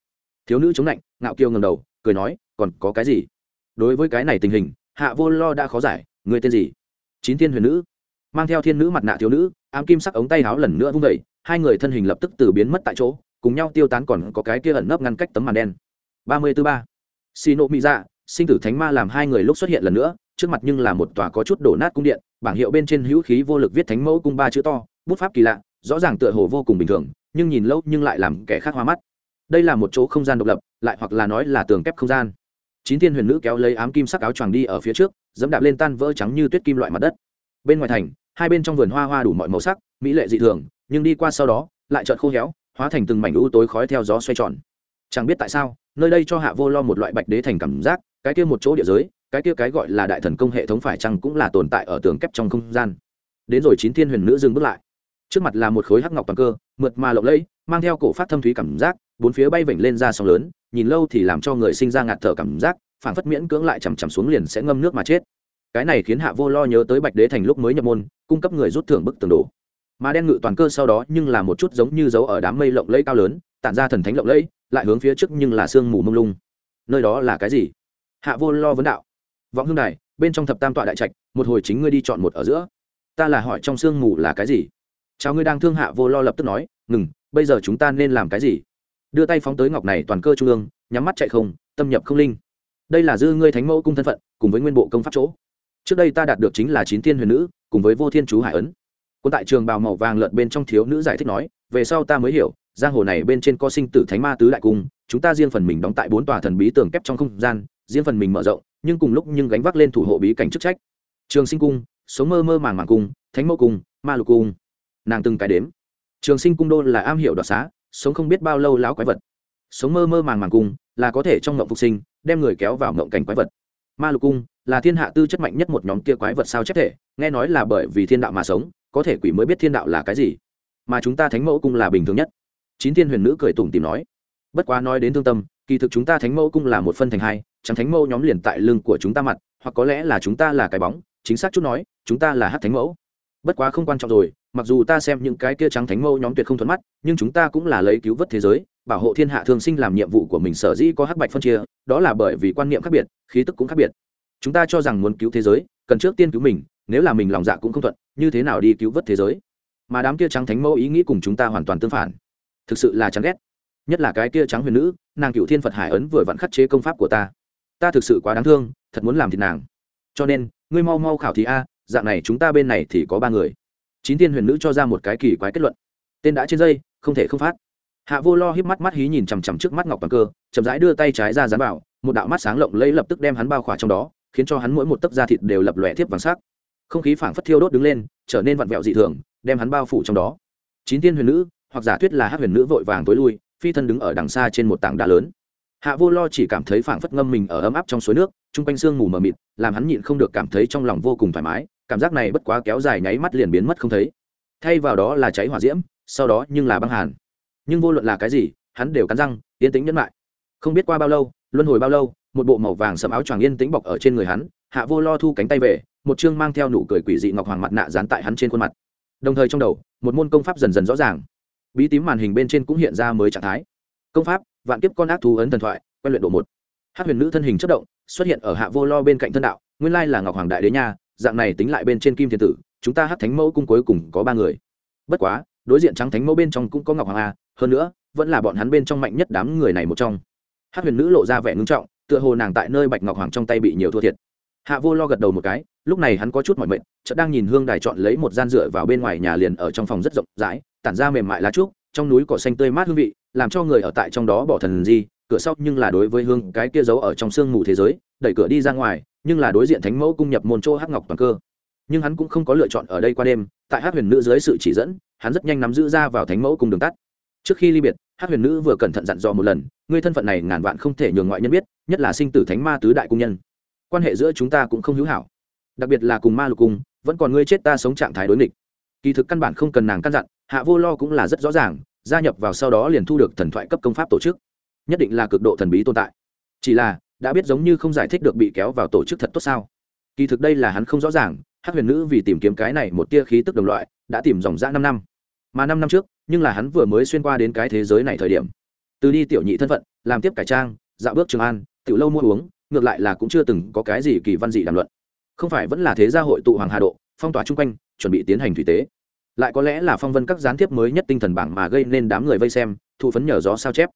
Thiếu nữ chống lạnh, ngạo kiêu ngầm đầu, cười nói, còn có cái gì? Đối với cái này tình hình, hạ vô lo đã khó giải, người tên gì? Chín thiên huyền nữ. Mang theo thiên nữ mặt nạ thiếu nữ, ám kim sắc ống tay áo lần nữa vung vẩy hai người thân hình lập tức từ biến mất tại chỗ, cùng nhau tiêu tán còn có cái kia ẩn nấp ngăn cách tấm màn đen. Ba mươi tư ba. Xì nộ mỹ dạ sinh tử thánh ma làm hai người lúc xuất hiện lần nữa, trước mặt nhưng là một tòa có chút đổ nát cung điện, bảng hiệu bên trên hữu khí vô lực viết thánh mẫu cung ba chữ to, bút pháp kỳ lạ, rõ ràng tựa hồ vô cùng bình thường, nhưng nhìn lâu nhưng lại làm kẻ khác hoa mắt. Đây là một chỗ không gian độc lập, lại hoặc là nói là tường kép không gian chín thiên huyền nữ kéo lấy ám kim sắc áo choàng đi ở phía trước, dẫm đạp lên tan vỡ trắng như tuyết kim loại mặt đất. Bên ngoài thành, hai bên trong vườn hoa hoa đủ mọi màu sắc, mỹ lệ dị thường, nhưng đi qua sau đó, lại chợt khô héo, hóa thành từng mảnh u tối khói theo gió xoay tròn. Chẳng biết tại sao, nơi đây cho hạ vô lo một loại bạch đế thành cảm giác, cái kia một chỗ địa giới, cái kia cái gọi là đại thần công hệ thống phải chăng cũng là tồn tại ở tường kép trong không gian. Đến rồi chín thiên huyền nữ dừng bước lại. Trước mặt là một khối hắc ngọc toàn cơ, mượt mà lộng lẫy, mang theo cổ phát thâm thúy cảm giác bốn phía bay vểnh lên ra sóng lớn, nhìn lâu thì làm cho người sinh ra ngạt thở cảm giác phản phất miễn cưỡng lại chằm chằm xuống liền sẽ ngâm nước mà chết. Cái này khiến hạ vô lo nhớ tới bạch đế thành lúc mới nhập môn, cung cấp người rút thưởng bức tường đổ. Mà đen ngự toàn cơ sau đó nhưng là một chút giống như dấu ở đám mây lộng lẫy cao lớn, tản ra thần thánh lộng lẫy, lại hướng phía trước nhưng là sương mù mông lung. Nơi đó là cái gì? Hạ vô lo vấn đạo. Vọng hương đài, bên trong thập tam tọa đại trạch, một hồi chính ngươi đi chọn một ở giữa. Ta là hỏi trong sương mù là cái gì? Chào ngươi đang thương hạ vô lo lập tức nói, ngừng, bây giờ chúng ta nên làm cái gì? Đưa tay phóng tới ngọc này toàn cơ trung ương, nhắm mắt chạy không, tâm nhập không linh. Đây là dư ngươi thánh mẫu cung thân phận, cùng với nguyên bộ công pháp chỗ. Trước đây ta đạt được chính là chín thiên huyền nữ, cùng với vô thiên chú hải ấn. Quân tại trường bào màu vàng lợn bên trong thiếu nữ giải thích nói, về sau ta mới hiểu, giang hồ này bên trên có sinh tử thánh ma tứ đại cung, chúng ta riêng phần mình đóng tại bốn tòa thần bí tường kép trong không gian, riêng phần mình mở rộng, nhưng cùng lúc nhưng gánh vác lên thủ hộ bí cảnh chức trách. Trường sinh cung, sống mơ mơ màng màng cung, thánh mẫu cung, ma lục cung. Nàng từng cái đếm. Trường sinh cung đô là am hiểu đoạt xá sống không biết bao lâu láo quái vật. Sống mơ mơ màng màng cung là có thể trong ngộng phục sinh, đem người kéo vào ngộng cảnh quái vật. Ma lục cung, là thiên hạ tư chất mạnh nhất một nhóm kia quái vật sao chép thể, nghe nói là bởi vì thiên đạo mà sống, có thể quỷ mới biết thiên đạo là cái gì. Mà chúng ta thánh mẫu cung là bình thường nhất. Chín thiên huyền nữ cười tủm tìm nói. Bất quá nói đến thương tâm, kỳ thực chúng ta thánh mẫu cung là một phân thành hai, chẳng thánh mẫu nhóm liền tại lưng của chúng ta mặt, hoặc có lẽ là chúng ta là cái bóng, chính xác chút nói, chúng ta là hát thánh mẫu bất quá không quan trọng rồi, mặc dù ta xem những cái kia trắng thánh mâu nhóm tuyệt không thuận mắt, nhưng chúng ta cũng là lấy cứu vớt thế giới, bảo hộ thiên hạ thường sinh làm nhiệm vụ của mình sở dĩ có hắc bạch phân chia, đó là bởi vì quan niệm khác biệt, khí tức cũng khác biệt. Chúng ta cho rằng muốn cứu thế giới, cần trước tiên cứu mình, nếu là mình lòng dạ cũng không thuận, như thế nào đi cứu vớt thế giới? Mà đám kia trắng thánh mẫu ý nghĩ cùng chúng ta hoàn toàn tương phản. Thực sự là chán ghét. Nhất là cái kia trắng huyền nữ, nàng cựu thiên phật hải ấn vừa vặn khắc chế công pháp của ta. Ta thực sự quá đáng thương, thật muốn làm thịt nàng. Cho nên, ngươi mau mau khảo thí a dạng này chúng ta bên này thì có ba người. Chín thiên huyền nữ cho ra một cái kỳ quái kết luận. Tên đã trên dây, không thể không phát. Hạ vô lo híp mắt mắt hí nhìn chằm chằm trước mắt ngọc bằng cơ, chậm rãi đưa tay trái ra dán vào, một đạo mắt sáng lộng lấy lập tức đem hắn bao khỏa trong đó, khiến cho hắn mỗi một tấc da thịt đều lập lòe thiếp vàng sắc. Không khí phảng phất thiêu đốt đứng lên, trở nên vặn vẹo dị thường, đem hắn bao phủ trong đó. Chín tiên huyền nữ, hoặc giả thuyết là hát huyền nữ vội vàng tối lui, phi thân đứng ở đằng xa trên một tảng đá lớn. Hạ vô lo chỉ cảm thấy phảng phất ngâm mình ở ấm áp trong suối nước chung quanh sương mù mờ mịt, làm hắn nhịn không được cảm thấy trong lòng vô cùng thoải mái, cảm giác này bất quá kéo dài nháy mắt liền biến mất không thấy. Thay vào đó là cháy hỏa diễm, sau đó nhưng là băng hàn. Nhưng vô luận là cái gì, hắn đều cắn răng, yên tĩnh nhẫn lại. Không biết qua bao lâu, luân hồi bao lâu, một bộ màu vàng sầm áo choàng yên tĩnh bọc ở trên người hắn, hạ vô lo thu cánh tay về, một chương mang theo nụ cười quỷ dị ngọc hoàng mặt nạ dán tại hắn trên khuôn mặt. Đồng thời trong đầu, một môn công pháp dần dần rõ ràng. Bí tím màn hình bên trên cũng hiện ra mới trạng thái. Công pháp, vạn kiếp con ác thú ấn thần thoại, quen luyện độ một hát huyền nữ thân hình chất động, xuất hiện ở hạ vô lo bên cạnh thân đạo, nguyên lai là ngọc hoàng đại đế nha, dạng này tính lại bên trên kim thiên tử, chúng ta hát thánh mẫu cung cuối cùng có ba người. Bất quá, đối diện trắng thánh mẫu bên trong cũng có ngọc hoàng a, hơn nữa, vẫn là bọn hắn bên trong mạnh nhất đám người này một trong. Hát huyền nữ lộ ra vẻ ngưng trọng, tựa hồ nàng tại nơi bạch ngọc hoàng trong tay bị nhiều thua thiệt. Hạ vô lo gật đầu một cái, lúc này hắn có chút mỏi mệt, chợt đang nhìn hương đài chọn lấy một gian dựa vào bên ngoài nhà liền ở trong phòng rất rộng rãi, tản ra mềm mại lá trúc, trong núi cỏ xanh tươi mát hương vị, làm cho người ở tại trong đó bỏ thần gì cửa sau nhưng là đối với hương cái kia giấu ở trong sương mù thế giới, đẩy cửa đi ra ngoài, nhưng là đối diện thánh mẫu cung nhập môn chỗ hắc ngọc toàn cơ. Nhưng hắn cũng không có lựa chọn ở đây qua đêm, tại hát huyền nữ dưới sự chỉ dẫn, hắn rất nhanh nắm giữ ra vào thánh mẫu cung đường tắt. Trước khi ly biệt hát huyền nữ vừa cẩn thận dặn dò một lần, ngươi thân phận này ngàn vạn không thể nhường ngoại nhân biết, nhất là sinh tử thánh ma tứ đại cung nhân. Quan hệ giữa chúng ta cũng không hữu hảo. Đặc biệt là cùng ma lục cung, vẫn còn ngươi chết ta sống trạng thái đối nghịch. Kỳ thực căn bản không cần nàng căn dặn, hạ vô lo cũng là rất rõ ràng, gia nhập vào sau đó liền thu được thần thoại cấp công pháp tổ chức nhất định là cực độ thần bí tồn tại. Chỉ là, đã biết giống như không giải thích được bị kéo vào tổ chức thật tốt sao? Kỳ thực đây là hắn không rõ ràng hát huyền nữ vì tìm kiếm cái này một tia khí tức đồng loại, đã tìm dòng ra năm năm. Mà năm năm trước, nhưng là hắn vừa mới xuyên qua đến cái thế giới này thời điểm. Từ đi tiểu nhị thân phận, làm tiếp cải trang, dạo bước trường an, tiểu lâu mua uống, ngược lại là cũng chưa từng có cái gì kỳ văn dị đàm luận. Không phải vẫn là thế gia hội tụ hoàng hà độ, phong tỏa chung quanh, chuẩn bị tiến hành thủy tế. Lại có lẽ là phong vân các gián tiếp mới nhất tinh thần bảng mà gây nên đám người vây xem, thụ phấn nhờ gió sao chép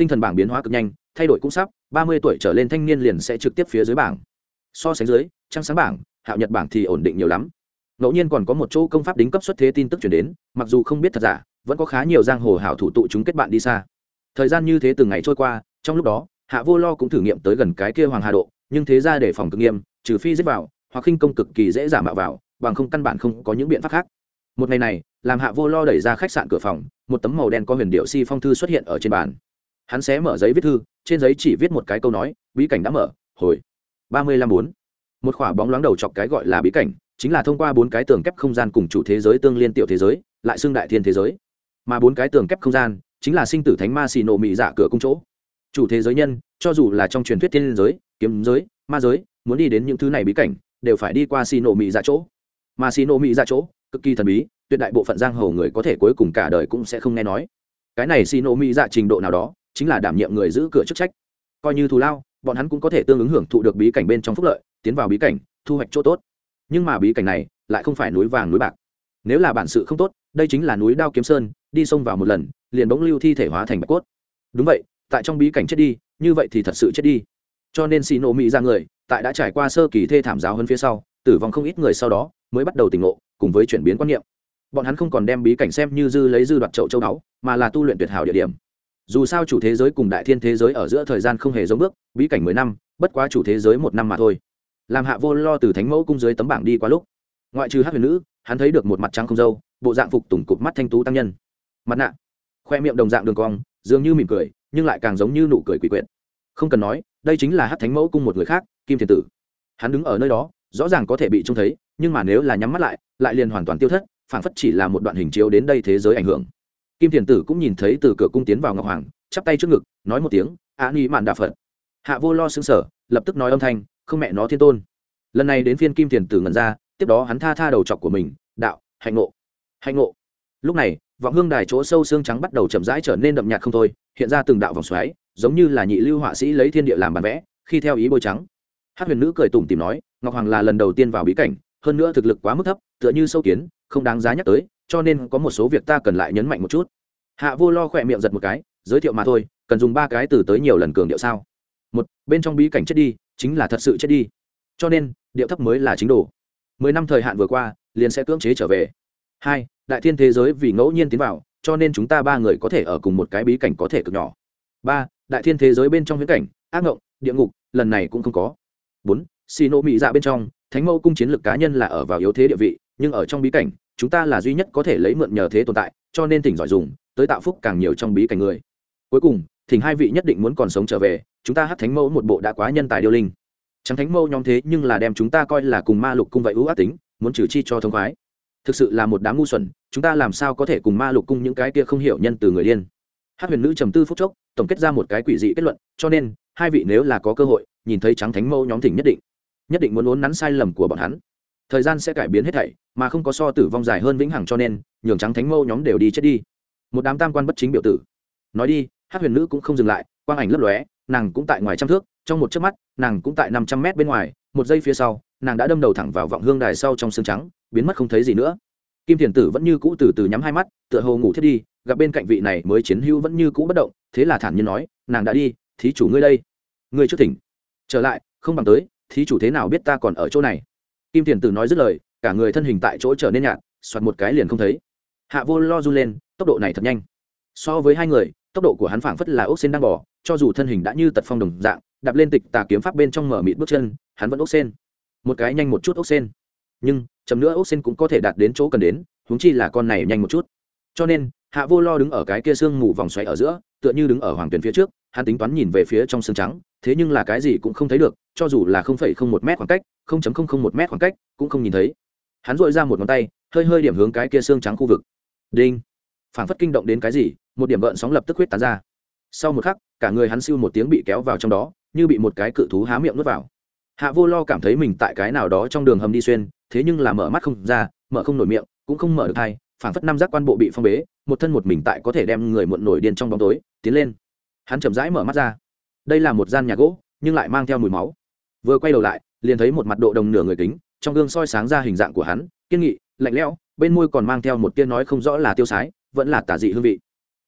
tinh thần bảng biến hóa cực nhanh, thay đổi cũng sắp, ba mươi tuổi trở lên thanh niên liền sẽ trực tiếp phía dưới bảng. So sánh dưới trang sáng bảng, hạo nhật bảng thì ổn định nhiều lắm. Ngẫu nhiên còn có một chỗ công pháp đính cấp xuất thế tin tức chuyển đến, mặc dù không biết thật giả, vẫn có khá nhiều giang hồ hảo thủ tụ chúng kết bạn đi xa. Thời gian như thế từng ngày trôi qua, trong lúc đó, hạ vô lo cũng thử nghiệm tới gần cái kia hoàng hà độ, nhưng thế ra để phòng cực nghiêm, trừ phi giết vào, hoặc khinh công cực kỳ dễ giảm mạo vào, bằng không căn bản không có những biện pháp khác. Một ngày này, làm hạ vô lo đẩy ra khách sạn cửa phòng, một tấm màu đen có huyền điệu si phong thư xuất hiện ở trên bàn hắn xé mở giấy viết thư, trên giấy chỉ viết một cái câu nói, bí cảnh đã mở, hồi. ba mươi lăm bốn. Một khỏa bóng loáng đầu chọc cái gọi là bí cảnh, chính là thông qua bốn cái tường kép không gian cùng chủ thế giới tương liên tiểu thế giới, lại xưng đại thiên thế giới. Mà bốn cái tường kép không gian, chính là sinh tử thánh ma xì nổ mị dạ cửa cung chỗ. Chủ thế giới nhân, cho dù là trong truyền thuyết thiên giới, kiếm giới, ma giới, muốn đi đến những thứ này bí cảnh, đều phải đi qua xì nổ mị dạ chỗ. Mà xì nổ mị dạ chỗ, cực kỳ thần bí, tuyệt đại bộ phận giang hồ người có thể cuối cùng cả đời cũng sẽ không nghe nói. Cái này xì nổ mị dạ trình độ nào đó chính là đảm nhiệm người giữ cửa chức trách. Coi như thù lao bọn hắn cũng có thể tương ứng hưởng thụ được bí cảnh bên trong phúc lợi tiến vào bí cảnh thu hoạch chỗ tốt. Nhưng mà bí cảnh này lại không phải núi vàng núi bạc. Nếu là bản sự không tốt đây chính là núi đao kiếm sơn đi sông vào một lần liền bỗng lưu thi thể hóa thành bạch cốt. Đúng vậy tại trong bí cảnh chết đi như vậy thì thật sự chết đi. Cho nên xì nổ mỹ ra người tại đã trải qua sơ kỳ thê thảm giáo hơn phía sau tử vong không ít người sau đó mới bắt đầu tỉnh ngộ cùng với chuyển biến quan niệm. Bọn hắn không còn đem bí cảnh xem như dư lấy dư đoạt chậu châu đáo, mà là tu luyện tuyệt hảo địa điểm dù sao chủ thế giới cùng đại thiên thế giới ở giữa thời gian không hề giống bước, bí cảnh mười năm, bất quá chủ thế giới một năm mà thôi. Làm hạ vô lo từ thánh mẫu cung dưới tấm bảng đi qua lúc, ngoại trừ hát huyền nữ, hắn thấy được một mặt trắng không dâu, bộ dạng phục tùng cụp mắt thanh tú tăng nhân. Mặt nạ, khoe miệng đồng dạng đường cong, dường như mỉm cười, nhưng lại càng giống như nụ cười quỷ quyệt. Không cần nói, đây chính là hát thánh mẫu cung một người khác, kim thiền tử. Hắn đứng ở nơi đó, rõ ràng có thể bị trông thấy, nhưng mà nếu là nhắm mắt lại lại liền hoàn toàn tiêu thất, phảng phất chỉ là một đoạn hình chiếu đến đây thế giới ảnh hưởng kim thiền tử cũng nhìn thấy từ cửa cung tiến vào ngọc hoàng, chắp tay trước ngực, nói một tiếng á ni mạn đà phật. Hạ vô lo xứng sở lập tức nói âm thanh, không mẹ nó thiên tôn. Lần này đến phiên kim thiền tử ngẩn ra, tiếp đó hắn tha tha đầu chọc của mình, đạo, hạnh ngộ hạnh ngộ. Lúc này, vọng hương đài chỗ sâu xương trắng bắt đầu chậm rãi trở nên đậm nhạt không thôi, hiện ra từng đạo vòng xoáy, giống như là nhị lưu họa sĩ lấy thiên địa làm bản vẽ, khi theo ý bôi trắng. Hát huyền nữ cười tủm tìm nói, ngọc hoàng là lần đầu tiên vào bí cảnh, hơn nữa thực lực quá mức thấp, tựa như sâu kiến, không đáng giá nhắc tới cho nên có một số việc ta cần lại nhấn mạnh một chút. Hạ vô lo khỏe miệng giật một cái, giới thiệu mà thôi, cần dùng ba cái từ tới nhiều lần cường điệu sao? Một, bên trong bí cảnh chết đi, chính là thật sự chết đi. Cho nên, điệu thấp mới là chính đồ. Mười năm thời hạn vừa qua, liền sẽ cưỡng chế trở về. Hai, đại thiên thế giới vì ngẫu nhiên tiến vào, cho nên chúng ta ba người có thể ở cùng một cái bí cảnh có thể cực nhỏ. Ba, đại thiên thế giới bên trong huyễn cảnh, ác ngộng, địa ngục, lần này cũng không có. Bốn xì nộ mỹ dạ bên trong, thánh mẫu cung chiến lược cá nhân là ở vào yếu thế địa vị nhưng ở trong bí cảnh, chúng ta là duy nhất có thể lấy mượn nhờ thế tồn tại, cho nên tỉnh giỏi dùng, tới tạo phúc càng nhiều trong bí cảnh người. Cuối cùng, thỉnh hai vị nhất định muốn còn sống trở về, chúng ta hát thánh mẫu một bộ đã quá nhân tài điêu linh. Trắng thánh mẫu nhóm thế nhưng là đem chúng ta coi là cùng ma lục cung vậy ưu ác tính, muốn trừ chi cho thông khoái. Thực sự là một đám ngu xuẩn, chúng ta làm sao có thể cùng ma lục cung những cái kia không hiểu nhân từ người điên. Hát huyền nữ trầm tư phúc chốc, tổng kết ra một cái quỷ dị kết luận, cho nên, hai vị nếu là có cơ hội, nhìn thấy trắng thánh mẫu nhóm thỉnh nhất định nhất định muốn uốn nắn sai lầm của bọn hắn thời gian sẽ cải biến hết thảy, mà không có so tử vong dài hơn vĩnh hằng cho nên, nhường trắng thánh mâu nhóm đều đi chết đi. Một đám tam quan bất chính biểu tử. Nói đi hát huyền nữ cũng không dừng lại, quang ảnh lấp lóe, nàng cũng tại ngoài trăm thước, trong một chớp mắt, nàng cũng tại năm trăm mét bên ngoài, một giây phía sau, nàng đã đâm đầu thẳng vào vọng hương đài sau trong xương trắng, biến mất không thấy gì nữa. Kim thiền tử vẫn như cũ từ từ nhắm hai mắt, tựa hồ ngủ thiết đi, gặp bên cạnh vị này mới chiến hữu vẫn như cũ bất động, thế là thản nhiên nói, nàng đã đi, thí chủ ngươi đây. Ngươi trước thỉnh. Trở lại, không bằng tới, thí chủ thế nào biết ta còn ở chỗ này? Kim thiền tử nói dứt lời, cả người thân hình tại chỗ trở nên nhạt soạt một cái liền không thấy. Hạ vô lo run lên, tốc độ này thật nhanh. So với hai người, tốc độ của hắn phảng phất là ốc sen đang bỏ cho dù thân hình đã như tật phong đồng dạng, đạp lên tịch tà kiếm pháp bên trong mở mịt bước chân, hắn vẫn ốc sen một cái nhanh một chút ốc sen nhưng chầm nữa ốc sen cũng có thể đạt đến chỗ cần đến, huống chi là con này nhanh một chút. Cho nên, hạ vô lo đứng ở cái kia sương mù vòng xoáy ở giữa, tựa như đứng ở hoàng tuyển phía trước hắn tính toán nhìn về phía trong sương trắng, thế nhưng là cái gì cũng không thấy được, cho dù là không phẩy không một mét khoảng cách, không chấm không không một mét khoảng cách, cũng không nhìn thấy. Hắn dội ra một ngón tay, hơi hơi điểm hướng cái kia xương trắng khu vực. Đinh! Phảng phất kinh động đến cái gì, một điểm gợn sóng lập tức huyết tán ra. Sau một khắc, cả người hắn siêu một tiếng bị kéo vào trong đó, như bị một cái cự thú há miệng nuốt vào. Hạ vô lo cảm thấy mình tại cái nào đó trong đường hầm đi xuyên, thế nhưng là mở mắt không ra, mở không nổi miệng, cũng không mở được thai phảng phất năm giác quan bộ bị phong bế, một thân một mình tại có thể đem người muộn nổi điên trong bóng tối, tiến lên hắn chậm rãi mở mắt ra. Đây là một gian nhà gỗ, nhưng lại mang theo mùi máu. Vừa quay đầu lại, liền thấy một mặt độ đồng nửa người kính, trong gương soi sáng ra hình dạng của hắn, kiên nghị, lạnh lẽo, bên môi còn mang theo một tia nói không rõ là tiêu sái, vẫn là tả dị hương vị.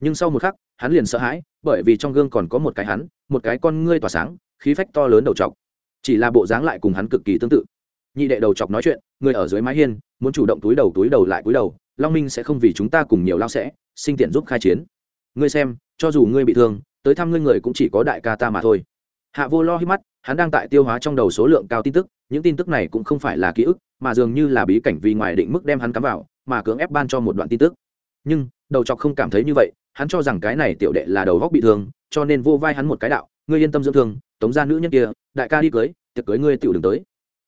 Nhưng sau một khắc, hắn liền sợ hãi, bởi vì trong gương còn có một cái hắn, một cái con ngươi tỏa sáng, khí phách to lớn đầu chọc chỉ là bộ dáng lại cùng hắn cực kỳ tương tự. Nhị đệ đầu chọc nói chuyện, người ở dưới mái hiên, muốn chủ động túi đầu túi đầu lại túi đầu, long minh sẽ không vì chúng ta cùng nhiều lao sẽ, sinh tiện giúp khai chiến. Ngươi xem, cho dù ngươi bị thương tới thăm ngươi người cũng chỉ có đại ca ta mà thôi. Hạ vô lo hít mắt, hắn đang tại tiêu hóa trong đầu số lượng cao tin tức, những tin tức này cũng không phải là ký ức, mà dường như là bí cảnh vì ngoài định mức đem hắn cắm vào, mà cưỡng ép ban cho một đoạn tin tức. Nhưng, đầu chọc không cảm thấy như vậy, hắn cho rằng cái này tiểu đệ là đầu góc bị thương, cho nên vô vai hắn một cái đạo, ngươi yên tâm dưỡng thương, tống ra nữ nhân kia, đại ca đi cưới, tiệc cưới ngươi tiểu đừng tới.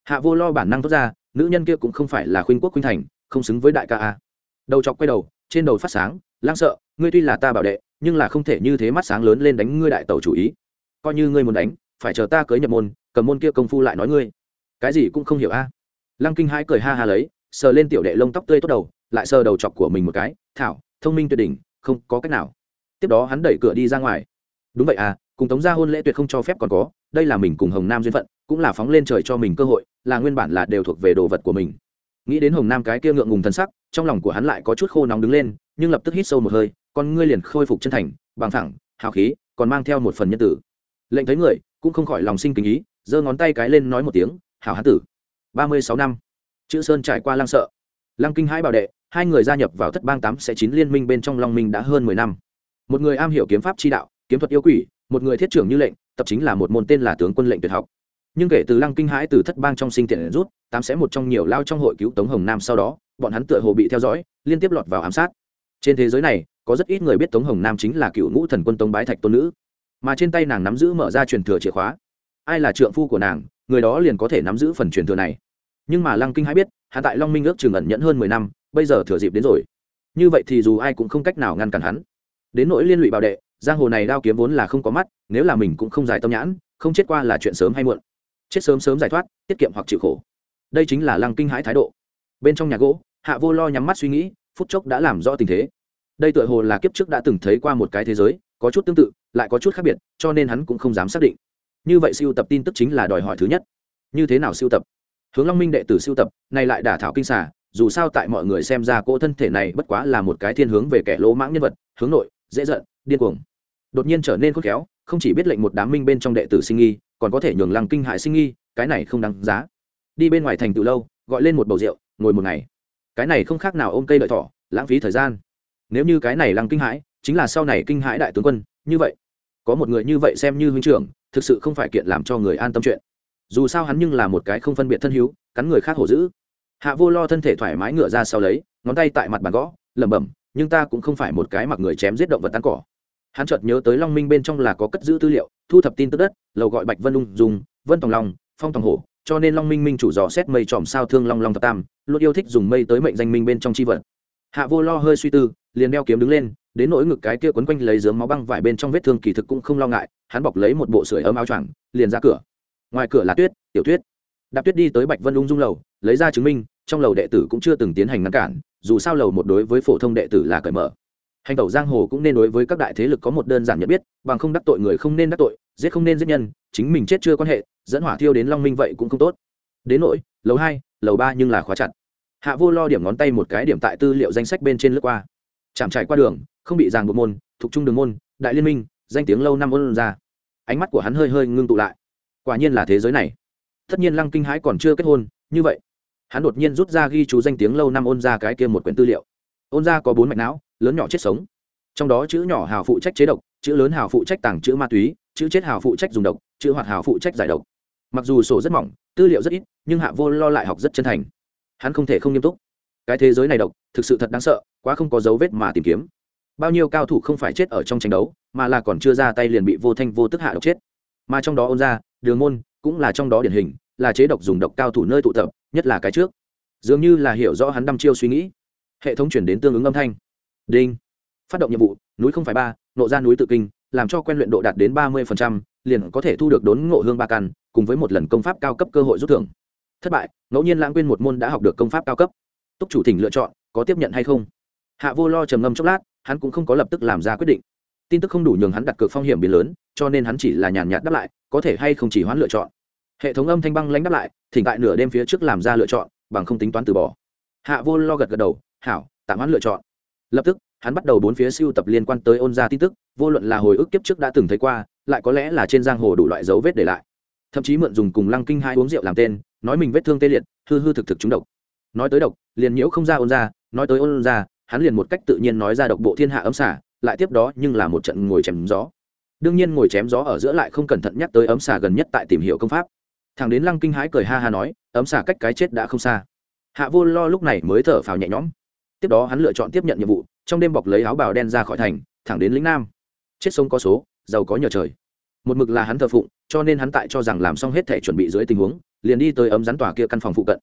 Hạ vô lo bản năng thốt ra, nữ nhân kia cũng không phải là khuynh quốc khuynh thành, không xứng với đại ca a. Đầu chọc quay đầu, trên đầu phát sáng lang sợ, ngươi tuy là ta bảo đệ nhưng là không thể như thế mắt sáng lớn lên đánh ngươi đại tẩu chủ ý. Coi như ngươi muốn đánh, phải chờ ta cưới nhập môn, cầm môn kia công phu lại nói ngươi. Cái gì cũng không hiểu a. Lăng kinh hãi cười ha ha lấy, sờ lên tiểu đệ lông tóc tươi tốt đầu, lại sờ đầu chọc của mình một cái, thảo, thông minh tuyệt đỉnh, không có cách nào. Tiếp đó hắn đẩy cửa đi ra ngoài. Đúng vậy à cùng tống gia hôn lễ tuyệt không cho phép còn có, đây là mình cùng hồng nam duyên phận, cũng là phóng lên trời cho mình cơ hội, là nguyên bản là đều thuộc về đồ vật của mình. Nghĩ đến hồng nam cái kia ngượng ngùng thân sắc, trong lòng của hắn lại có chút khô nóng đứng lên, nhưng lập tức hít sâu một hơi con ngươi liền khôi phục chân thành, bằng thẳng hào khí, còn mang theo một phần nhân tử. Lệnh thấy người, cũng không khỏi lòng sinh kính ý, giơ ngón tay cái lên nói một tiếng, hảo hán tử, ba mươi sáu năm. Chữ sơn trải qua lăng sợ. Lăng kinh hãi bảo đệ, hai người gia nhập vào thất bang tám sẽ chín liên minh bên trong long minh đã hơn mười năm. Một người am hiểu kiếm pháp chi đạo, kiếm thuật yêu quỷ, một người thiết trưởng như lệnh, tập chính là một môn tên là tướng quân lệnh tuyệt học. Nhưng kể từ lăng kinh hãi từ thất bang trong sinh tiện rút, tám sẽ một trong nhiều lao trong hội cứu tống hồng nam sau đó, bọn hắn tựa hồ bị theo dõi, liên tiếp lọt vào ám sát. Trên thế giới này có rất ít người biết tống hồng nam chính là cựu ngũ thần quân tống bái thạch tôn nữ, mà trên tay nàng nắm giữ mở ra truyền thừa chìa khóa. Ai là trượng phu của nàng, người đó liền có thể nắm giữ phần truyền thừa này. Nhưng mà lăng kinh hãi biết hạ tại long minh ước trường ẩn nhẫn hơn mười năm, bây giờ thừa dịp đến rồi. Như vậy thì dù ai cũng không cách nào ngăn cản hắn. Đến nỗi liên lụy bảo đệ, giang hồ này đao kiếm vốn là không có mắt, nếu là mình cũng không dài tâm nhãn, không chết qua là chuyện sớm hay muộn. Chết sớm sớm giải thoát, tiết kiệm hoặc chịu khổ. Đây chính là lăng kinh hãi thái độ. Bên trong nhà gỗ, hạ vô lo nhắm mắt suy nghĩ, phút chốc đã làm rõ tình thế đây tựa hồ là kiếp trước đã từng thấy qua một cái thế giới, có chút tương tự, lại có chút khác biệt, cho nên hắn cũng không dám xác định. Như vậy siêu tập tin tức chính là đòi hỏi thứ nhất. Như thế nào siêu tập? Hướng long minh đệ tử siêu tập nay lại đả thảo kinh xả dù sao tại mọi người xem ra cỗ thân thể này bất quá là một cái thiên hướng về kẻ lỗ mãng nhân vật, hướng nội, dễ giận, điên cuồng. Đột nhiên trở nên khôn khéo, không chỉ biết lệnh một đám minh bên trong đệ tử sinh nghi, còn có thể nhường lăng kinh hại sinh nghi, cái này không đáng giá. Đi bên ngoài thành từ lâu, gọi lên một bầu rượu, ngồi một ngày. Cái này không khác nào ôm cây đợi thỏ, lãng phí thời gian nếu như cái này lăng kinh hãi, chính là sau này kinh hãi đại tướng quân, như vậy, có một người như vậy xem như huynh trưởng, thực sự không phải kiện làm cho người an tâm chuyện. Dù sao hắn nhưng là một cái không phân biệt thân hữu cắn người khác hổ dữ. Hạ vô lo thân thể thoải mái ngựa ra sau lấy, ngón tay tại mặt bàn gõ, lẩm bẩm, nhưng ta cũng không phải một cái mặc người chém giết động vật tan cỏ. Hắn chợt nhớ tới long minh bên trong là có cất giữ tư liệu, thu thập tin tức đất, lầu gọi bạch vân ung dùng, vân tòng long, phong tòng hổ, cho nên long minh minh chủ dò xét mây tròm sao thương long long thập tam, luôn yêu thích dùng mây tới mệnh danh minh bên trong c h i vật hạ vô lo hơi suy tư, liền đeo kiếm đứng lên, đến nỗi ngực cái kia quấn quanh lấy dướng máu băng vải bên trong vết thương kỳ thực cũng không lo ngại, hắn bọc lấy một bộ sưởi ấm áo choàng, liền ra cửa. Ngoài cửa là tuyết, tiểu tuyết. Đạp tuyết đi tới bạch vân ung dung lầu, lấy ra chứng minh, trong lầu đệ tử cũng chưa từng tiến hành ngăn cản, dù sao lầu một đối với phổ thông đệ tử là cởi mở. Hành tẩu giang hồ cũng nên đối với các đại thế lực có một đơn giản nhận biết, bằng không đắc tội người không nên đắc tội, giết không nên giết nhân, chính mình chết chưa quan hệ, dẫn hỏa thiêu đến long minh vậy cũng không tốt. Đến nỗi, lầu hai, lầu ba nhưng là khóa chặt hạ vô lo điểm ngón tay một cái điểm tại tư liệu danh sách bên trên lướt qua. Chạm trải qua đường, không bị ràng buộc môn, thuộc trung đường môn, đại liên minh, danh tiếng lâu năm ôn ra. Ánh mắt của hắn hơi hơi ngưng tụ lại. Quả nhiên là thế giới này. Tất nhiên lăng kinh hãi còn chưa kết hôn, như vậy, hắn đột nhiên rút ra ghi chú danh tiếng lâu năm ôn ra cái kia một quyển tư liệu. Ôn ra có bốn mạch não, lớn nhỏ chết sống. Trong đó chữ nhỏ hào phụ trách chế độc, chữ lớn hào phụ trách tàng chữ ma túy, chữ chết hào phụ trách dùng độc, chữ hoạt hào phụ trách giải độc. Mặc dù sổ rất mỏng, tư liệu rất ít, nhưng hạ vô lo lại học rất chân thành hắn không thể không nghiêm túc. Cái thế giới này độc, thực sự thật đáng sợ, quá không có dấu vết mà tìm kiếm. Bao nhiêu cao thủ không phải chết ở trong tranh đấu, mà là còn chưa ra tay liền bị vô thanh vô tức hạ độc chết. Mà trong đó ôn ra, đường môn, cũng là trong đó điển hình, là chế độc dùng độc cao thủ nơi tụ tập, nhất là cái trước. Dường như là hiểu rõ hắn đăm chiêu suy nghĩ. Hệ thống chuyển đến tương ứng âm thanh. Đinh. Phát động nhiệm vụ, núi không phải ba, nộ ra núi tự kinh, làm cho quen luyện độ đạt đến ba mươi liền có thể thu được đốn ngộ hương ba căn, cùng với một lần công pháp cao cấp cơ hội rút thưởng thất bại, ngẫu nhiên lãng quên một môn đã học được công pháp cao cấp. Túc chủ thỉnh lựa chọn, có tiếp nhận hay không? Hạ vô lo trầm ngâm chốc lát, hắn cũng không có lập tức làm ra quyết định. Tin tức không đủ nhường hắn đặt cược phong hiểm biến lớn, cho nên hắn chỉ là nhàn nhạt đáp lại, có thể hay không chỉ hoãn lựa chọn. Hệ thống âm thanh băng lãnh đáp lại, thỉnh tại nửa đêm phía trước làm ra lựa chọn, bằng không tính toán từ bỏ. Hạ vô lo gật gật đầu, hảo, tạm hoãn lựa chọn. Lập tức, hắn bắt đầu bốn phía siêu tập liên quan tới ôn gia tin tức, vô luận là hồi ức kiếp trước đã từng thấy qua, lại có lẽ là trên giang hồ đủ loại dấu vết để lại. Thậm chí mượn dùng cùng lăng kinh hai uống rượu làm tên nói mình vết thương tê liệt, hư hư thực thực trúng độc. Nói tới độc, liền nhiễu không ra ôn ra, nói tới ôn ra, hắn liền một cách tự nhiên nói ra độc bộ thiên hạ ấm xả lại tiếp đó nhưng là một trận ngồi chém gió. Đương nhiên ngồi chém gió ở giữa lại không cẩn thận nhắc tới ấm xả gần nhất tại tìm hiểu công pháp. Thằng đến lăng kinh hãi cười ha ha nói ấm xả cách cái chết đã không xa. Hạ vô lo lúc này mới thở phào nhẹ nhõm. Tiếp đó hắn lựa chọn tiếp nhận nhiệm vụ, trong đêm bọc lấy áo bào đen ra khỏi thành, thẳng đến lĩnh nam. Chết sống có số, giàu có nhờ trời. Một mực là hắn thờ phụng, cho nên hắn tại cho rằng làm xong hết thể chuẩn bị dưới tình huống liền đi tới ấm rắn tỏa kia căn phòng phụ cận.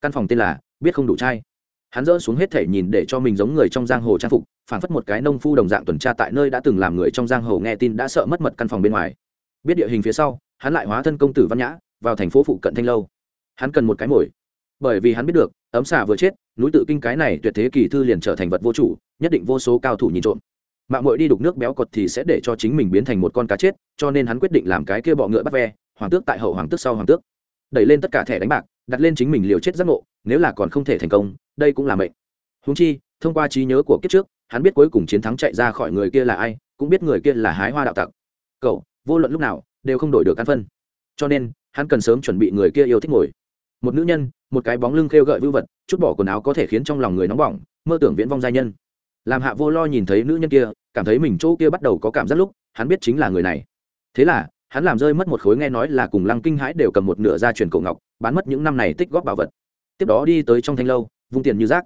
Căn phòng tên là, biết không đủ trai hắn dỡ xuống hết thể nhìn để cho mình giống người trong giang hồ trang phục, phảng phất một cái nông phu đồng dạng tuần tra tại nơi đã từng làm người trong giang hồ nghe tin đã sợ mất mật căn phòng bên ngoài. Biết địa hình phía sau, hắn lại hóa thân công tử văn nhã, vào thành phố phụ cận thanh lâu. Hắn cần một cái mồi. Bởi vì hắn biết được, ấm xà vừa chết, núi tự kinh cái này tuyệt thế kỳ thư liền trở thành vật vô chủ, nhất định vô số cao thủ nhìn trộm. Mạng mội đi đục nước béo cột thì sẽ để cho chính mình biến thành một con cá chết, cho nên hắn quyết định làm cái kia bọ ngựa bắt ve, hoàng tước tại hậu hoàng tước sau hoàng tước đẩy lên tất cả thẻ đánh bạc, đặt lên chính mình liều chết giác ngộ, nếu là còn không thể thành công, đây cũng là mệnh. Húng chi, thông qua trí nhớ của kiếp trước, hắn biết cuối cùng chiến thắng chạy ra khỏi người kia là ai, cũng biết người kia là hái hoa đạo tặc. Cậu, vô luận lúc nào, đều không đổi được căn phân. Cho nên, hắn cần sớm chuẩn bị người kia yêu thích ngồi. Một nữ nhân, một cái bóng lưng khêu gợi vưu vật, chút bỏ quần áo có thể khiến trong lòng người nóng bỏng, mơ tưởng viễn vong giai nhân. Làm hạ vô lo nhìn thấy nữ nhân kia, cảm thấy mình chỗ kia bắt đầu có cảm giác lúc, hắn biết chính là người này. Thế là hắn làm rơi mất một khối nghe nói là cùng lăng kinh hãi đều cầm một nửa ra truyền cổ ngọc, bán mất những năm này tích góp bảo vật. Tiếp đó đi tới trong thanh lâu, vung tiền như rác.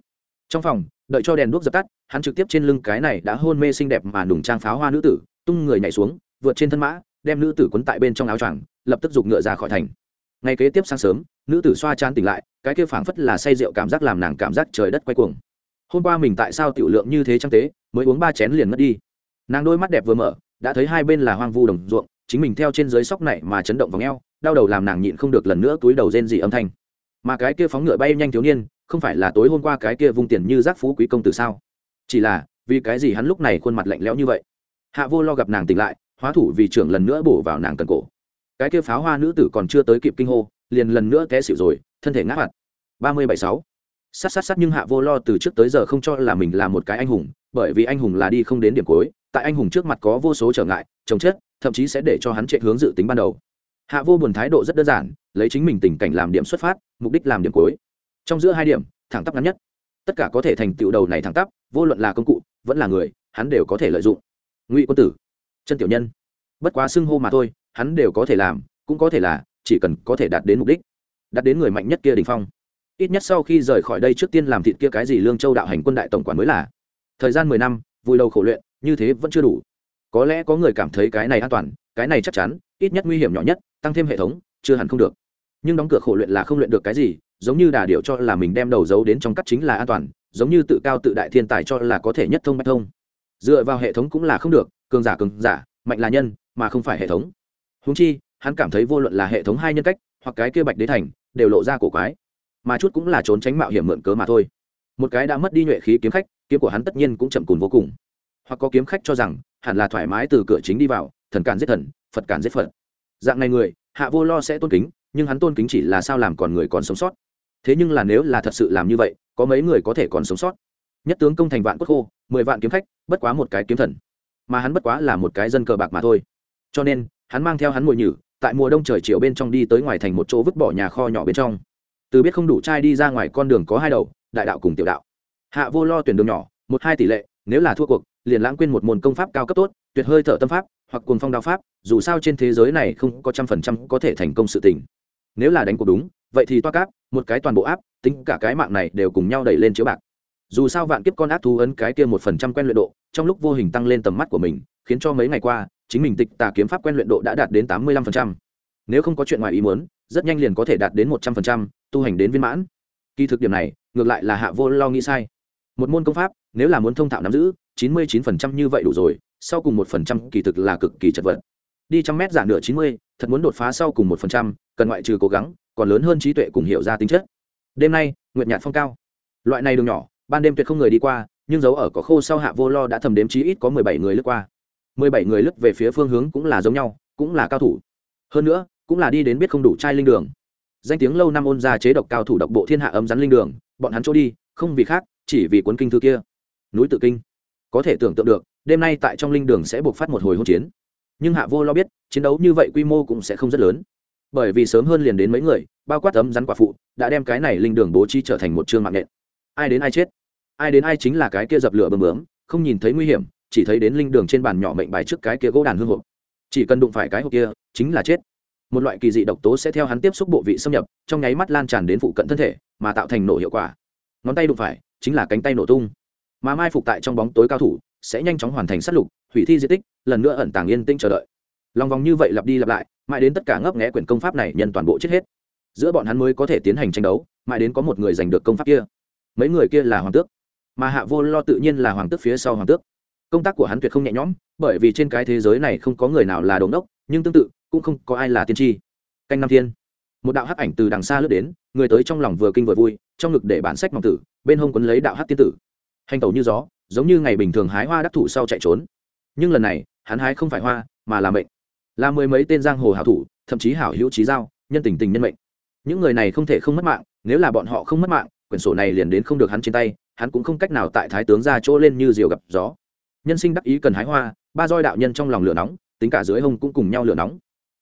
Trong phòng, đợi cho đèn đuốc dập tắt, hắn trực tiếp trên lưng cái này đã hôn mê xinh đẹp mà nùng trang pháo hoa nữ tử, tung người nhảy xuống, vượt trên thân mã, đem nữ tử quấn tại bên trong áo choàng, lập tức giục ngựa ra khỏi thành. Ngay kế tiếp sáng sớm, nữ tử xoa chan tỉnh lại, cái kia phảng phất là say rượu cảm giác làm nàng cảm giác trời đất quay cuồng. Hôm qua mình tại sao tiểu lượng như thế trang tế mới uống ba chén liền mất đi. Nàng đôi mắt đẹp vừa mở, đã thấy hai bên là hoang vu đồng ruộng chính mình theo trên dưới sóc này mà chấn động vòng eo, đau đầu làm nàng nhịn không được lần nữa túi đầu rên dị âm thanh. Mà cái kia phóng ngựa bay nhanh thiếu niên, không phải là tối hôm qua cái kia vung tiền như giác phú quý công tử sao? Chỉ là, vì cái gì hắn lúc này khuôn mặt lạnh lẽo như vậy? Hạ vô lo gặp nàng tỉnh lại, hóa thủ vì trưởng lần nữa bổ vào nàng cần cổ. Cái kia pháo hoa nữ tử còn chưa tới kịp kinh hô, liền lần nữa té xịu rồi, thân thể ngã mặt ba mươi bảy sáu. Sát sát sát nhưng hạ vô lo từ trước tới giờ không cho là mình là một cái anh hùng, bởi vì anh hùng là đi không đến điểm cuối, tại anh hùng trước mặt có vô số trở ngại, chồng chết thậm chí sẽ để cho hắn chạy hướng dự tính ban đầu. Hạ vô buồn thái độ rất đơn giản, lấy chính mình tình cảnh làm điểm xuất phát, mục đích làm điểm cuối. Trong giữa hai điểm, thẳng tắp ngắn nhất. Tất cả có thể thành tựu đầu này thẳng tắp, vô luận là công cụ, vẫn là người, hắn đều có thể lợi dụng. Ngụy quân tử, chân tiểu nhân. Bất quá xưng hô mà thôi, hắn đều có thể làm, cũng có thể là, chỉ cần có thể đạt đến mục đích. Đạt đến người mạnh nhất kia đình phong. Ít nhất sau khi rời khỏi đây trước tiên làm thịt kia cái gì lương châu đạo hành quân đại tổng quản mới là. Thời gian mười năm, vui đầu khổ luyện, như thế vẫn chưa đủ có lẽ có người cảm thấy cái này an toàn, cái này chắc chắn, ít nhất nguy hiểm nhỏ nhất, tăng thêm hệ thống, chưa hẳn không được. Nhưng đóng cửa khổ luyện là không luyện được cái gì, giống như đà điệu cho là mình đem đầu giấu đến trong cắt chính là an toàn, giống như tự cao tự đại thiên tài cho là có thể nhất thông bách thông. Dựa vào hệ thống cũng là không được, cường giả cường giả, mạnh là nhân, mà không phải hệ thống. Húng chi, hắn cảm thấy vô luận là hệ thống hai nhân cách, hoặc cái kia bạch đế thành, đều lộ ra cổ quái. Mà chút cũng là trốn tránh mạo hiểm mượn cớ mà thôi. Một cái đã mất đi nhuệ khí kiếm khách, kiếm của hắn tất nhiên cũng chậm cùn vô cùng. Hoặc có kiếm khách cho rằng hẳn là thoải mái từ cửa chính đi vào, thần càn giết thần, phật càn giết phật. Dạng này người, hạ vô lo sẽ tôn kính, nhưng hắn tôn kính chỉ là sao làm còn người còn sống sót. Thế nhưng là nếu là thật sự làm như vậy, có mấy người có thể còn sống sót? Nhất tướng công thành vạn quốc khô, mười vạn kiếm khách, bất quá một cái kiếm thần. Mà hắn bất quá là một cái dân cờ bạc mà thôi. Cho nên, hắn mang theo hắn mùi nhử, tại mùa đông trời chiều bên trong đi tới ngoài thành một chỗ vứt bỏ nhà kho nhỏ bên trong. Từ biết không đủ trai đi ra ngoài con đường có hai đầu, đại đạo cùng tiểu đạo. Hạ vô lo tuyển đường nhỏ, một hai tỷ lệ, nếu là thua cuộc liền lãng quên một môn công pháp cao cấp tốt, tuyệt hơi thở tâm pháp, hoặc cuồng phong đao pháp, dù sao trên thế giới này không có trăm phần trăm có thể thành công sự tình. Nếu là đánh cuộc đúng, vậy thì toa cáp, một cái toàn bộ áp, tính cả cái mạng này đều cùng nhau đẩy lên chiếu bạc. Dù sao vạn kiếp con ác thú ấn cái kia một phần trăm quen luyện độ, trong lúc vô hình tăng lên tầm mắt của mình, khiến cho mấy ngày qua, chính mình tịch tà kiếm pháp quen luyện độ đã đạt đến tám mươi lăm phần trăm. Nếu không có chuyện ngoài ý muốn, rất nhanh liền có thể đạt đến một trăm phần trăm, tu hành đến viên mãn. Kỳ thực điểm này, ngược lại là hạ vô lo nghĩ sai. Một môn công pháp, nếu là muốn thông thạo nắm giữ chín mươi chín phần trăm như vậy đủ rồi, sau cùng một phần trăm kỳ thực là cực kỳ chật vật. Đi trăm mét giảm nửa chín mươi, thật muốn đột phá sau cùng một phần trăm, cần ngoại trừ cố gắng, còn lớn hơn trí tuệ cùng hiểu ra tính chất. Đêm nay, nguyệt nhạt phong cao. Loại này đường nhỏ, ban đêm tuyệt không người đi qua, nhưng dấu ở có khô sau hạ vô lo đã thầm đếm chí ít có mười bảy người lướt qua. mười bảy người lướt về phía phương hướng cũng là giống nhau, cũng là cao thủ. Hơn nữa, cũng là đi đến biết không đủ trai linh đường. Danh tiếng lâu năm ôn gia chế độc cao thủ độc bộ thiên hạ ấm rắn linh đường, bọn hắn chỗ đi, không vì khác, chỉ vì cuốn kinh thư kia. Núi tự kinh có thể tưởng tượng được, đêm nay tại trong linh đường sẽ buộc phát một hồi hỗn chiến. Nhưng hạ vô lo biết, chiến đấu như vậy quy mô cũng sẽ không rất lớn. Bởi vì sớm hơn liền đến mấy người, bao quát tấm rắn quả phụ, đã đem cái này linh đường bố trí trở thành một chương mạng nện ai đến ai chết? Ai đến ai chính là cái kia dập lửa bơm bướm, không nhìn thấy nguy hiểm, chỉ thấy đến linh đường trên bàn nhỏ mệnh bài trước cái kia gỗ đàn hương hộp. Chỉ cần đụng phải cái hộp kia, chính là chết. Một loại kỳ dị độc tố sẽ theo hắn tiếp xúc bộ vị xâm nhập, trong nháy mắt lan tràn đến phụ cận thân thể, mà tạo thành nổ hiệu quả. Ngón tay đụng phải, chính là cánh tay nổ tung mà mai phục tại trong bóng tối cao thủ, sẽ nhanh chóng hoàn thành sát lục, hủy thi di tích, lần nữa ẩn tàng yên tĩnh chờ đợi. Lòng vòng như vậy lặp đi lặp lại, mãi đến tất cả ngấp nghẽ quyển công pháp này nhân toàn bộ chết hết. Giữa bọn hắn mới có thể tiến hành tranh đấu, mãi đến có một người giành được công pháp kia. Mấy người kia là hoàng tước. Mà hạ vô lo tự nhiên là hoàng tước phía sau hoàng tước. Công tác của hắn tuyệt không nhẹ nhõm, bởi vì trên cái thế giới này không có người nào là đồn đốc, nhưng tương tự, cũng không có ai là tiên tri. Canh năm thiên, một đạo hắc ảnh từ đằng xa lướt đến, người tới trong lòng vừa kinh vừa vui, trong ngực để bản sách mỏng tử, bên hông quấn lấy đạo hắc tiên tử hành tẩu như gió, giống như ngày bình thường hái hoa đắc thủ sau chạy trốn. Nhưng lần này, hắn hái không phải hoa, mà là mệnh. Là mười mấy tên giang hồ hảo thủ, thậm chí hảo hữu trí giao, nhân tình tình nhân mệnh. Những người này không thể không mất mạng, nếu là bọn họ không mất mạng, quyển sổ này liền đến không được hắn trên tay, hắn cũng không cách nào tại thái tướng ra chỗ lên như diều gặp gió. Nhân sinh đắc ý cần hái hoa, ba roi đạo nhân trong lòng lửa nóng, tính cả dưới hông cũng cùng nhau lửa nóng.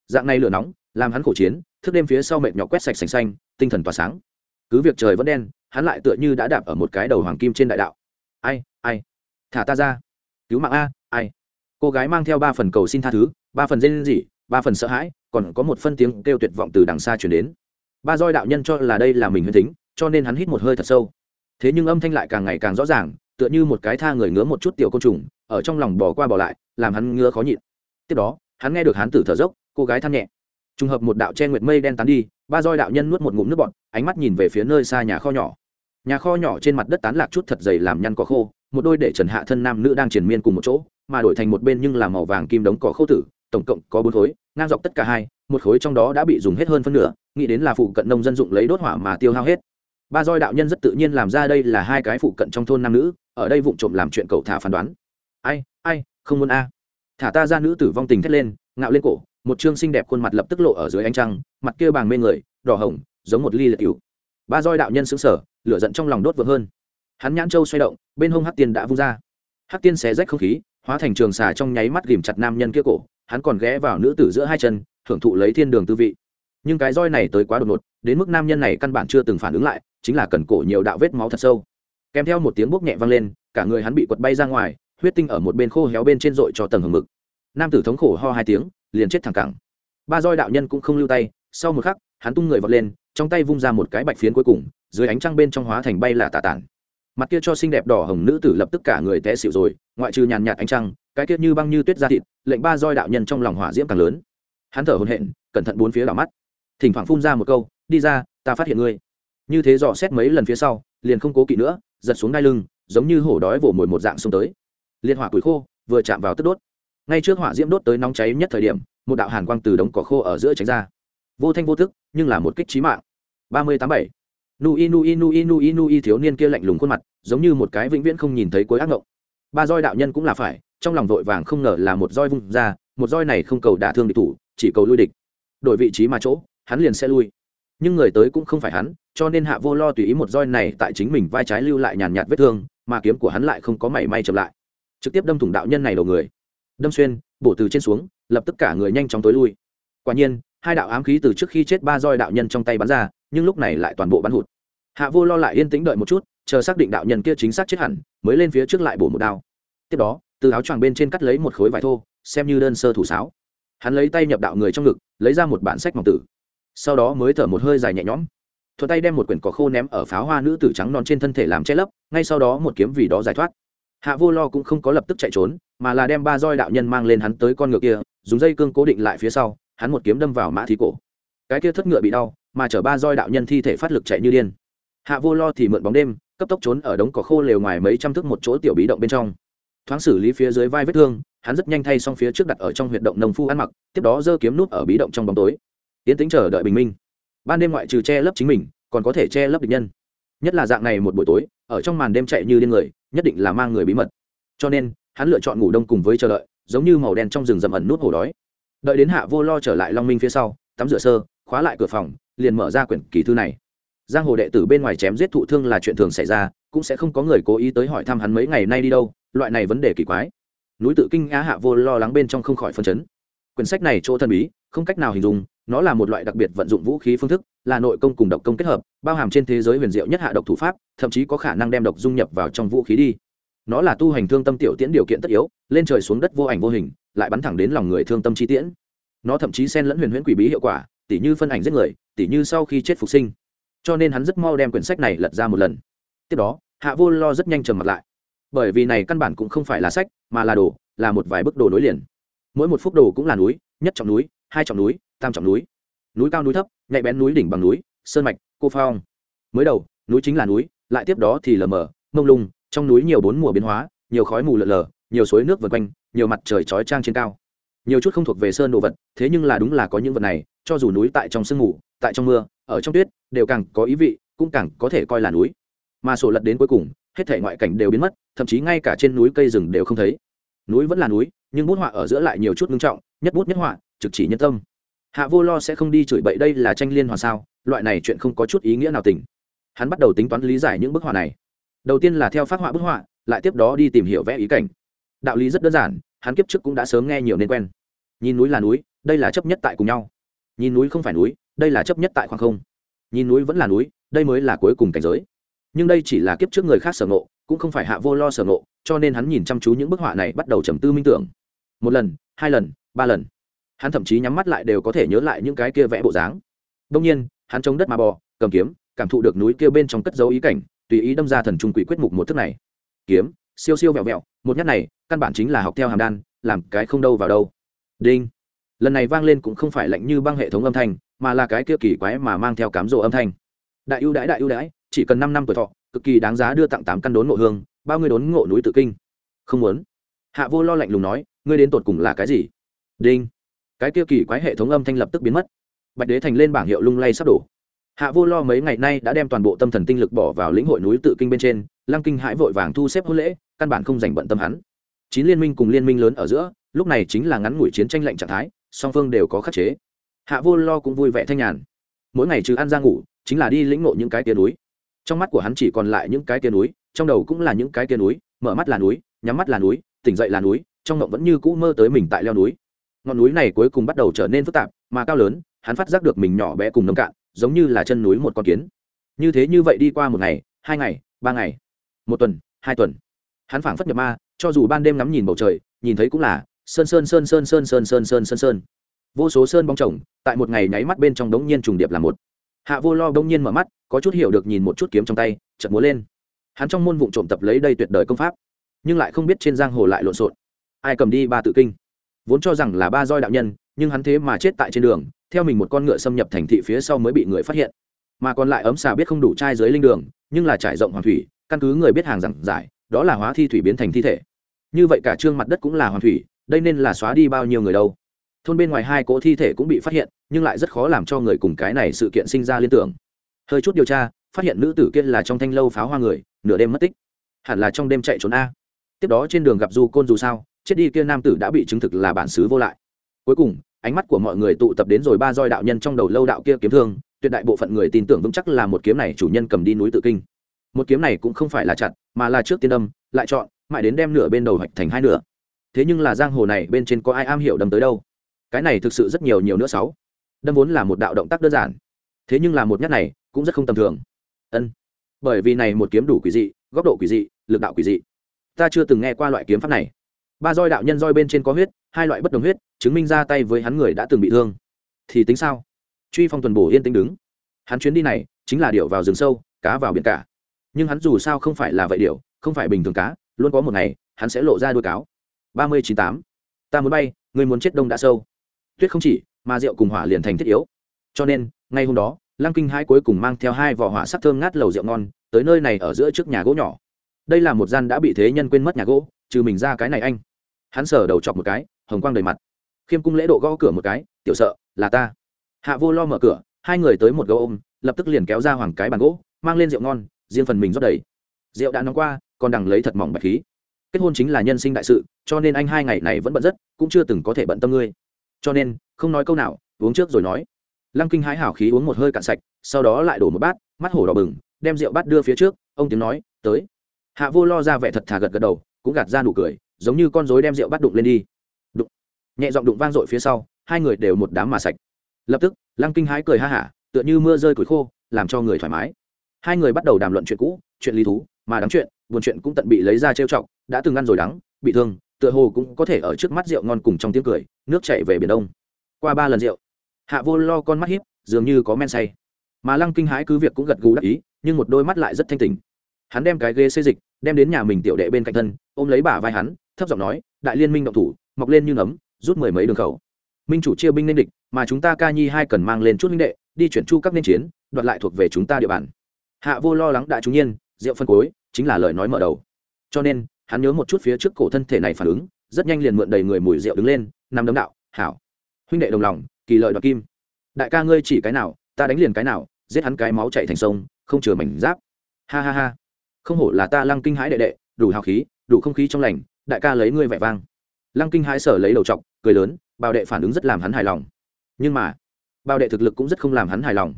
Dạng này lửa nóng, làm hắn khổ chiến, thức đêm phía sau mệt nhọc quét sạch sành xanh, tinh thần tỏa sáng. Cứ việc trời vẫn đen, hắn lại tựa như đã đạp ở một cái đầu hoàng kim trên đại đạo ai ai? Thả ta ra. Cứu mạng a, ai? Cô gái mang theo ba phần cầu xin tha thứ, ba phần dên gì ba phần sợ hãi, còn có một phân tiếng kêu tuyệt vọng từ đằng xa chuyển đến. Ba roi đạo nhân cho là đây là mình huyên tính, cho nên hắn hít một hơi thật sâu. Thế nhưng âm thanh lại càng ngày càng rõ ràng, tựa như một cái tha người ngứa một chút tiểu côn trùng, ở trong lòng bỏ qua bỏ lại, làm hắn ngứa khó nhịn. Tiếp đó, hắn nghe được hắn tử thở dốc, cô gái than nhẹ. Trùng hợp một đạo che nguyệt mây đen tán đi, ba roi đạo nhân nuốt một ngụm nước bọt, ánh mắt nhìn về phía nơi xa nhà kho nhỏ nhà kho nhỏ trên mặt đất tán lạc chút thật dày làm nhăn cỏ khô, một đôi để trần hạ thân nam nữ đang triền miên cùng một chỗ, mà đổi thành một bên nhưng là màu vàng kim đống cỏ khô tử, tổng cộng có bốn khối, ngang dọc tất cả hai, một khối trong đó đã bị dùng hết hơn phân nửa, nghĩ đến là phụ cận nông dân dụng lấy đốt hỏa mà tiêu hao hết. Ba roi đạo nhân rất tự nhiên làm ra đây là hai cái phụ cận trong thôn nam nữ, ở đây vụ trộm làm chuyện cậu thả phán đoán. Ai ai, không muốn a. Thả ta ra nữ tử vong tình thét lên, ngạo lên cổ, một chương xinh đẹp khuôn mặt lập tức lộ ở dưới ánh trăng, mặt kia bàng mê người, đỏ hồng, giống một ly liệt cựu ba roi đạo nhân xứng sở lửa giận trong lòng đốt vượng hơn. Hắn nhãn châu xoay động, bên hông hắc tiên đã vung ra. Hắc tiên xé rách không khí, hóa thành trường xà trong nháy mắt ghìm chặt nam nhân kia cổ, hắn còn ghé vào nữ tử giữa hai chân, thưởng thụ lấy thiên đường tư vị. Nhưng cái roi này tới quá đột ngột, đến mức nam nhân này căn bản chưa từng phản ứng lại, chính là cần cổ nhiều đạo vết máu thật sâu. Kèm theo một tiếng bốc nhẹ vang lên, cả người hắn bị quật bay ra ngoài, huyết tinh ở một bên khô héo bên trên dội cho tầng hầm mực. Nam tử thống khổ ho hai tiếng, liền chết thẳng cẳng. Ba roi đạo nhân cũng không lưu tay, sau một khắc, hắn tung người vọt lên, trong tay vung ra một cái bạch phiến cuối cùng dưới ánh trăng bên trong hóa thành bay là tà tản. Mặt kia cho xinh đẹp đỏ hồng nữ tử lập tức cả người té xịu rồi, ngoại trừ nhàn nhạt ánh trăng, cái kia như băng như tuyết ra thịt, lệnh ba roi đạo nhân trong lòng hỏa diễm càng lớn. Hắn thở hồn hện cẩn thận bốn phía đảo mắt. Thỉnh thoảng phun ra một câu, đi ra, ta phát hiện ngươi. Như thế dò xét mấy lần phía sau, liền không cố kỵ nữa, giật xuống đai lưng, giống như hổ đói vồ mồi một dạng xông tới. Liên hỏa củi khô, vừa chạm vào tức đốt. Ngay trước hỏa diễm đốt tới nóng cháy nhất thời điểm, một đạo hàn quang từ đống cỏ khô ở giữa tránh ra. Vô thanh vô thức nhưng là một kích trí mạng. Ba mươi tám bảy nui nui nui nui nui, thiếu niên kia lạnh lùng khuôn mặt, giống như một cái vĩnh viễn không nhìn thấy cuối ác ngộng. Ba roi đạo nhân cũng là phải, trong lòng vội vàng không ngờ là một roi vung ra, một roi này không cầu đả thương địch thủ, chỉ cầu lui địch. Đổi vị trí mà chỗ, hắn liền sẽ lui. Nhưng người tới cũng không phải hắn, cho nên hạ vô lo tùy ý một roi này tại chính mình vai trái lưu lại nhàn nhạt vết thương, mà kiếm của hắn lại không có mảy may chậm lại. Trực tiếp đâm thủng đạo nhân này đầu người. Đâm xuyên, bổ từ trên xuống, lập tức cả người nhanh chóng tối lui. Quả nhiên, hai đạo ám khí từ trước khi chết ba roi đạo nhân trong tay bắn ra nhưng lúc này lại toàn bộ bắn hụt. Hạ vô lo lại yên tĩnh đợi một chút, chờ xác định đạo nhân kia chính xác chết hẳn, mới lên phía trước lại bổ một đao. Tiếp đó, từ áo choàng bên trên cắt lấy một khối vải thô, xem như đơn sơ thủ sáo. Hắn lấy tay nhập đạo người trong ngực, lấy ra một bản sách mỏng tử. Sau đó mới thở một hơi dài nhẹ nhõm. Thuận tay đem một quyển cỏ khô ném ở pháo hoa nữ tử trắng non trên thân thể làm che lấp, ngay sau đó một kiếm vì đó giải thoát. Hạ vô lo cũng không có lập tức chạy trốn, mà là đem ba roi đạo nhân mang lên hắn tới con ngựa kia, dùng dây cương cố định lại phía sau, hắn một kiếm đâm vào mã thí cổ. Cái kia thất ngựa bị đau mà chở ba roi đạo nhân thi thể phát lực chạy như điên. Hạ vô lo thì mượn bóng đêm, cấp tốc trốn ở đống cỏ khô lều ngoài mấy trăm thước một chỗ tiểu bí động bên trong. Thoáng xử lý phía dưới vai vết thương, hắn rất nhanh thay xong phía trước đặt ở trong huyệt động nông phu ăn mặc, tiếp đó giơ kiếm nút ở bí động trong bóng tối. Tiến tính chờ đợi bình minh. Ban đêm ngoại trừ che lấp chính mình, còn có thể che lấp địch nhân. Nhất là dạng này một buổi tối, ở trong màn đêm chạy như điên người, nhất định là mang người bí mật. Cho nên, hắn lựa chọn ngủ đông cùng với chờ đợi, giống như màu đen trong rừng rậm ẩn nút hổ đói. Đợi đến hạ vô lo trở lại long minh phía sau tắm rửa sơ, khóa lại cửa phòng, liền mở ra quyển kỳ thư này. Giang hồ đệ tử bên ngoài chém giết thụ thương là chuyện thường xảy ra, cũng sẽ không có người cố ý tới hỏi thăm hắn mấy ngày nay đi đâu, loại này vấn đề kỳ quái. Núi tự kinh á hạ vô lo lắng bên trong không khỏi phân chấn. Quyển sách này chỗ thần bí, không cách nào hình dung, nó là một loại đặc biệt vận dụng vũ khí phương thức, là nội công cùng độc công kết hợp, bao hàm trên thế giới huyền diệu nhất hạ độc thủ pháp, thậm chí có khả năng đem độc dung nhập vào trong vũ khí đi. Nó là tu hành thương tâm tiểu tiễn điều kiện tất yếu, lên trời xuống đất vô ảnh vô hình, lại bắn thẳng đến lòng người thương tâm chi tiễn nó thậm chí xen lẫn huyền huyễn quỷ bí hiệu quả, tỉ như phân ảnh giết người, tỉ như sau khi chết phục sinh. Cho nên hắn rất mau đem quyển sách này lật ra một lần. Tiếp đó, hạ vô lo rất nhanh trầm mặt lại. Bởi vì này căn bản cũng không phải là sách, mà là đồ, là một vài bức đồ nối liền. Mỗi một phút đồ cũng là núi, nhất trọng núi, hai trọng núi, tam trọng núi. Núi cao núi thấp, nhạy bén núi đỉnh bằng núi, sơn mạch, cô phong. Mới đầu, núi chính là núi, lại tiếp đó thì lờ mờ, mông lung, trong núi nhiều bốn mùa biến hóa, nhiều khói mù lợn lờ nhiều suối nước vượt quanh, nhiều mặt trời chói trang trên cao nhiều chút không thuộc về sơn đồ vật, thế nhưng là đúng là có những vật này, cho dù núi tại trong sương mù, tại trong mưa, ở trong tuyết, đều càng có ý vị, cũng càng có thể coi là núi. Mà sổ lật đến cuối cùng, hết thể ngoại cảnh đều biến mất, thậm chí ngay cả trên núi cây rừng đều không thấy. Núi vẫn là núi, nhưng bút họa ở giữa lại nhiều chút ngưng trọng, nhất bút nhất họa, trực chỉ nhân tâm. Hạ vô lo sẽ không đi chửi bậy đây là tranh liên hoàn sao, loại này chuyện không có chút ý nghĩa nào tỉnh. Hắn bắt đầu tính toán lý giải những bức họa này. Đầu tiên là theo phát họa bức họa, lại tiếp đó đi tìm hiểu vẽ ý cảnh. Đạo lý rất đơn giản, hắn kiếp trước cũng đã sớm nghe nhiều nên quen nhìn núi là núi, đây là chấp nhất tại cùng nhau. Nhìn núi không phải núi, đây là chấp nhất tại khoảng không. Nhìn núi vẫn là núi, đây mới là cuối cùng cảnh giới. Nhưng đây chỉ là kiếp trước người khác sở ngộ, cũng không phải hạ vô lo sở ngộ, cho nên hắn nhìn chăm chú những bức họa này bắt đầu trầm tư minh tưởng. Một lần, hai lần, ba lần. Hắn thậm chí nhắm mắt lại đều có thể nhớ lại những cái kia vẽ bộ dáng. Đông nhiên, hắn chống đất mà bò, cầm kiếm, cảm thụ được núi kia bên trong cất dấu ý cảnh, tùy ý đâm ra thần trung quỷ quyết mục một thức này. Kiếm, siêu siêu vẹo vẹo, một nhát này, căn bản chính là học theo hàm đan, làm cái không đâu vào đâu đinh. Lần này vang lên cũng không phải lạnh như băng hệ thống âm thanh, mà là cái kia kỳ quái mà mang theo cám rộ âm thanh. Đại ưu đãi, đại ưu đãi, chỉ cần năm năm tuổi thọ, cực kỳ đáng giá đưa tặng tám căn đốn ngộ hương, bao người đốn ngộ núi tự kinh. Không muốn. Hạ vô lo lạnh lùng nói, ngươi đến tột cùng là cái gì? Đinh. Cái kia kỳ quái hệ thống âm thanh lập tức biến mất. Bạch đế thành lên bảng hiệu lung lay sắp đổ. Hạ vô lo mấy ngày nay đã đem toàn bộ tâm thần tinh lực bỏ vào lĩnh hội núi tự kinh bên trên, lăng kinh hãi vội vàng thu xếp hôn lễ, căn bản không dành bận tâm hắn. Chín liên minh cùng liên minh lớn ở giữa lúc này chính là ngắn ngủi chiến tranh lệnh trạng thái, song phương đều có khắc chế. Hạ vô lo cũng vui vẻ thanh nhàn. Mỗi ngày trừ ăn ra ngủ, chính là đi lĩnh ngộ những cái tia núi. Trong mắt của hắn chỉ còn lại những cái tia núi, trong đầu cũng là những cái tia núi, mở mắt là núi, nhắm mắt là núi, tỉnh dậy là núi, trong mộng vẫn như cũ mơ tới mình tại leo núi. Ngọn núi này cuối cùng bắt đầu trở nên phức tạp, mà cao lớn, hắn phát giác được mình nhỏ bé cùng nông cạn, giống như là chân núi một con kiến. Như thế như vậy đi qua một ngày, hai ngày, ba ngày, một tuần, hai tuần. Hắn phảng phất nhập ma, cho dù ban đêm ngắm nhìn bầu trời, nhìn thấy cũng là sơn sơn sơn sơn sơn sơn sơn sơn sơn sơn. Vô số sơn bóng chồng tại một ngày nháy mắt bên trong đống nhiên trùng điệp là một. Hạ vô lo đống nhiên mở mắt, có chút hiểu được nhìn một chút kiếm trong tay, chợt múa lên. Hắn trong môn vụng trộm tập lấy đây tuyệt đời công pháp, nhưng lại không biết trên giang hồ lại lộn xộn. Ai cầm đi ba tự kinh? Vốn cho rằng là ba roi đạo nhân, nhưng hắn thế mà chết tại trên đường, theo mình một con ngựa xâm nhập thành thị phía sau mới bị người phát hiện. Mà còn lại ấm xà biết không đủ trai dưới linh đường, nhưng là trải rộng hoàng thủy, căn cứ người biết hàng rằng giải, đó là hóa thi thủy biến thành thi thể. Như vậy cả trương mặt đất cũng là hoàng thủy đây nên là xóa đi bao nhiêu người đâu. Thôn bên ngoài hai cỗ thi thể cũng bị phát hiện, nhưng lại rất khó làm cho người cùng cái này sự kiện sinh ra liên tưởng. Hơi chút điều tra, phát hiện nữ tử kia là trong thanh lâu pháo hoa người, nửa đêm mất tích. Hẳn là trong đêm chạy trốn a. Tiếp đó trên đường gặp du côn dù sao, chết đi kia nam tử đã bị chứng thực là bản xứ vô lại. Cuối cùng, ánh mắt của mọi người tụ tập đến rồi ba roi đạo nhân trong đầu lâu đạo kia kiếm thương, tuyệt đại bộ phận người tin tưởng vững chắc là một kiếm này chủ nhân cầm đi núi tự kinh. Một kiếm này cũng không phải là chặt, mà là trước tiên đâm, lại chọn, mãi đến đem nửa bên đầu hoạch thành hai nửa thế nhưng là giang hồ này bên trên có ai am hiểu đâm tới đâu? Cái này thực sự rất nhiều nhiều nữa sáu. Đâm vốn là một đạo động tác đơn giản. Thế nhưng là một nhát này cũng rất không tầm thường. Ân, bởi vì này một kiếm đủ quỷ dị, góc độ quỷ dị, lực đạo quỷ dị. Ta chưa từng nghe qua loại kiếm pháp này. Ba roi đạo nhân roi bên trên có huyết, hai loại bất đồng huyết, chứng minh ra tay với hắn người đã từng bị thương. Thì tính sao? Truy phong tuần bổ yên tĩnh đứng. Hắn chuyến đi này chính là điệu vào rừng sâu, cá vào biển cả. Nhưng hắn dù sao không phải là vậy điệu, không phải bình thường cá, luôn có một ngày, hắn sẽ lộ ra đuôi cáo ba mươi chín tám. Ta muốn bay người muốn chết đông đã sâu. Tuyết không chỉ, mà rượu cùng hỏa liền thành thiết yếu. Cho nên, ngay hôm đó, lăng kinh hai cuối cùng mang theo hai vỏ hỏa sắc thơm ngát lầu rượu ngon, tới nơi này ở giữa trước nhà gỗ nhỏ. Đây là một gian đã bị thế nhân quên mất nhà gỗ, trừ mình ra cái này anh. Hắn sờ đầu chọc một cái, hồng quang đầy mặt. Khiêm cung lễ độ gõ cửa một cái, tiểu sợ, là ta. Hạ vô lo mở cửa, hai người tới một gấu ôm, lập tức liền kéo ra hoàng cái bàn gỗ, mang lên rượu ngon, riêng phần mình rót đầy. Rượu đã nóng qua, còn đằng lấy thật mỏng bạch khí kết hôn chính là nhân sinh đại sự, cho nên anh hai ngày này vẫn bận rất, cũng chưa từng có thể bận tâm ngươi. Cho nên, không nói câu nào, uống trước rồi nói. Lăng kinh hái hảo khí uống một hơi cạn sạch, sau đó lại đổ một bát, mắt hổ đỏ bừng, đem rượu bát đưa phía trước, ông tiếng nói, tới. Hạ vô lo ra vẻ thật thà gật gật đầu, cũng gạt ra nụ cười, giống như con rối đem rượu bát đụng lên đi. Đụng. Nhẹ giọng đụng vang dội phía sau, hai người đều một đám mà sạch. Lập tức, lăng kinh hái cười ha hả, tựa như mưa rơi củi khô, làm cho người thoải mái. Hai người bắt đầu đàm luận chuyện cũ, chuyện lý thú, mà đáng chuyện buồn chuyện cũng tận bị lấy ra trêu chọc, đã từng ăn rồi đắng, bị thương, tựa hồ cũng có thể ở trước mắt rượu ngon cùng trong tiếng cười, nước chảy về biển đông. Qua ba lần rượu, hạ vô lo con mắt hiếp dường như có men say. Mà lăng kinh hãi cứ việc cũng gật gù đắc ý, nhưng một đôi mắt lại rất thanh tình hắn đem cái ghế xê dịch, đem đến nhà mình tiểu đệ bên cạnh thân, ôm lấy bả vai hắn, thấp giọng nói, đại liên minh động thủ, mọc lên như nấm, rút mười mấy đường khẩu. Minh chủ chia binh nên địch, mà chúng ta ca nhi hai cần mang lên chút minh đệ, đi chuyển chu các nên chiến, đoạt lại thuộc về chúng ta địa bàn. Hạ vô lo lắng đại chúng nhiên, rượu phân cối chính là lời nói mở đầu. Cho nên, hắn nhớ một chút phía trước cổ thân thể này phản ứng, rất nhanh liền mượn đầy người mùi rượu đứng lên, nằm đấm đạo, hảo. Huynh đệ đồng lòng, kỳ lợi đoạt kim. Đại ca ngươi chỉ cái nào, ta đánh liền cái nào, giết hắn cái máu chạy thành sông, không chừa mảnh giáp. Ha ha ha. Không hổ là ta lăng kinh hãi đệ đệ, đủ hào khí, đủ không khí trong lành, đại ca lấy ngươi vẻ vang. Lăng kinh hãi sở lấy đầu trọc cười lớn, bào đệ phản ứng rất làm hắn hài lòng. Nhưng mà, bào đệ thực lực cũng rất không làm hắn hài lòng.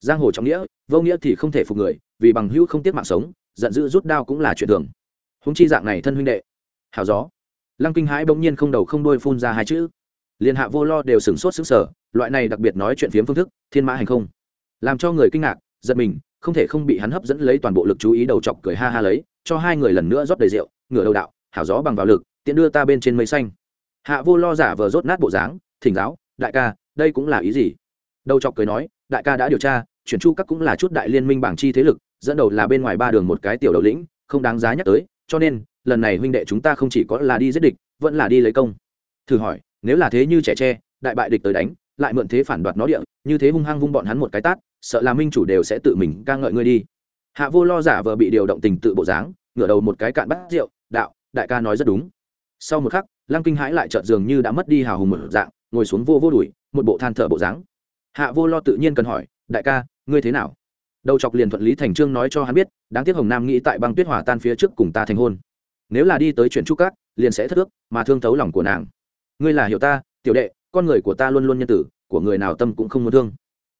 Giang hồ trọng nghĩa, vô nghĩa thì không thể phục người, vì bằng hữu không tiếc mạng sống giận dữ rút đao cũng là chuyện thường. Húng chi dạng này thân huynh đệ. Hào gió. Lăng kinh hãi bỗng nhiên không đầu không đôi phun ra hai chữ. Liên hạ vô lo đều sửng sốt xứng sở loại này đặc biệt nói chuyện phiếm phương thức, thiên mã hành không. Làm cho người kinh ngạc, giật mình, không thể không bị hắn hấp dẫn lấy toàn bộ lực chú ý đầu chọc cười ha ha lấy, cho hai người lần nữa rót đầy rượu, ngửa đầu đạo hảo gió bằng vào lực, tiện đưa ta bên trên mây xanh. Hạ vô lo giả vờ rốt nát bộ dáng, thỉnh giáo, đại ca, đây cũng là ý gì? Đầu chọc cười nói, đại ca đã điều tra, chuyển chu các cũng là chút đại liên minh bảng chi thế lực dẫn đầu là bên ngoài ba đường một cái tiểu đầu lĩnh, không đáng giá nhắc tới, cho nên, lần này huynh đệ chúng ta không chỉ có là đi giết địch, vẫn là đi lấy công. Thử hỏi, nếu là thế như trẻ tre, đại bại địch tới đánh, lại mượn thế phản đoạt nó địa, như thế hung hăng vung bọn hắn một cái tát, sợ là minh chủ đều sẽ tự mình ca ngợi ngươi đi. Hạ vô lo giả vờ bị điều động tình tự bộ dáng, ngửa đầu một cái cạn bắt rượu, đạo, đại ca nói rất đúng. Sau một khắc, lăng kinh hãi lại chợt dường như đã mất đi hào hùng một dạng, ngồi xuống vô vô đùi, một bộ than thở bộ dáng. Hạ vô lo tự nhiên cần hỏi, đại ca, ngươi thế nào? Đầu chọc liền thuận lý thành trương nói cho hắn biết đáng tiếc hồng nam nghĩ tại băng tuyết hỏa tan phía trước cùng ta thành hôn. Nếu là đi tới chuyện trúc cát liền sẽ thất ước mà thương thấu lòng của nàng. Ngươi là hiểu ta tiểu đệ con người của ta luôn luôn nhân tử của người nào tâm cũng không muốn thương.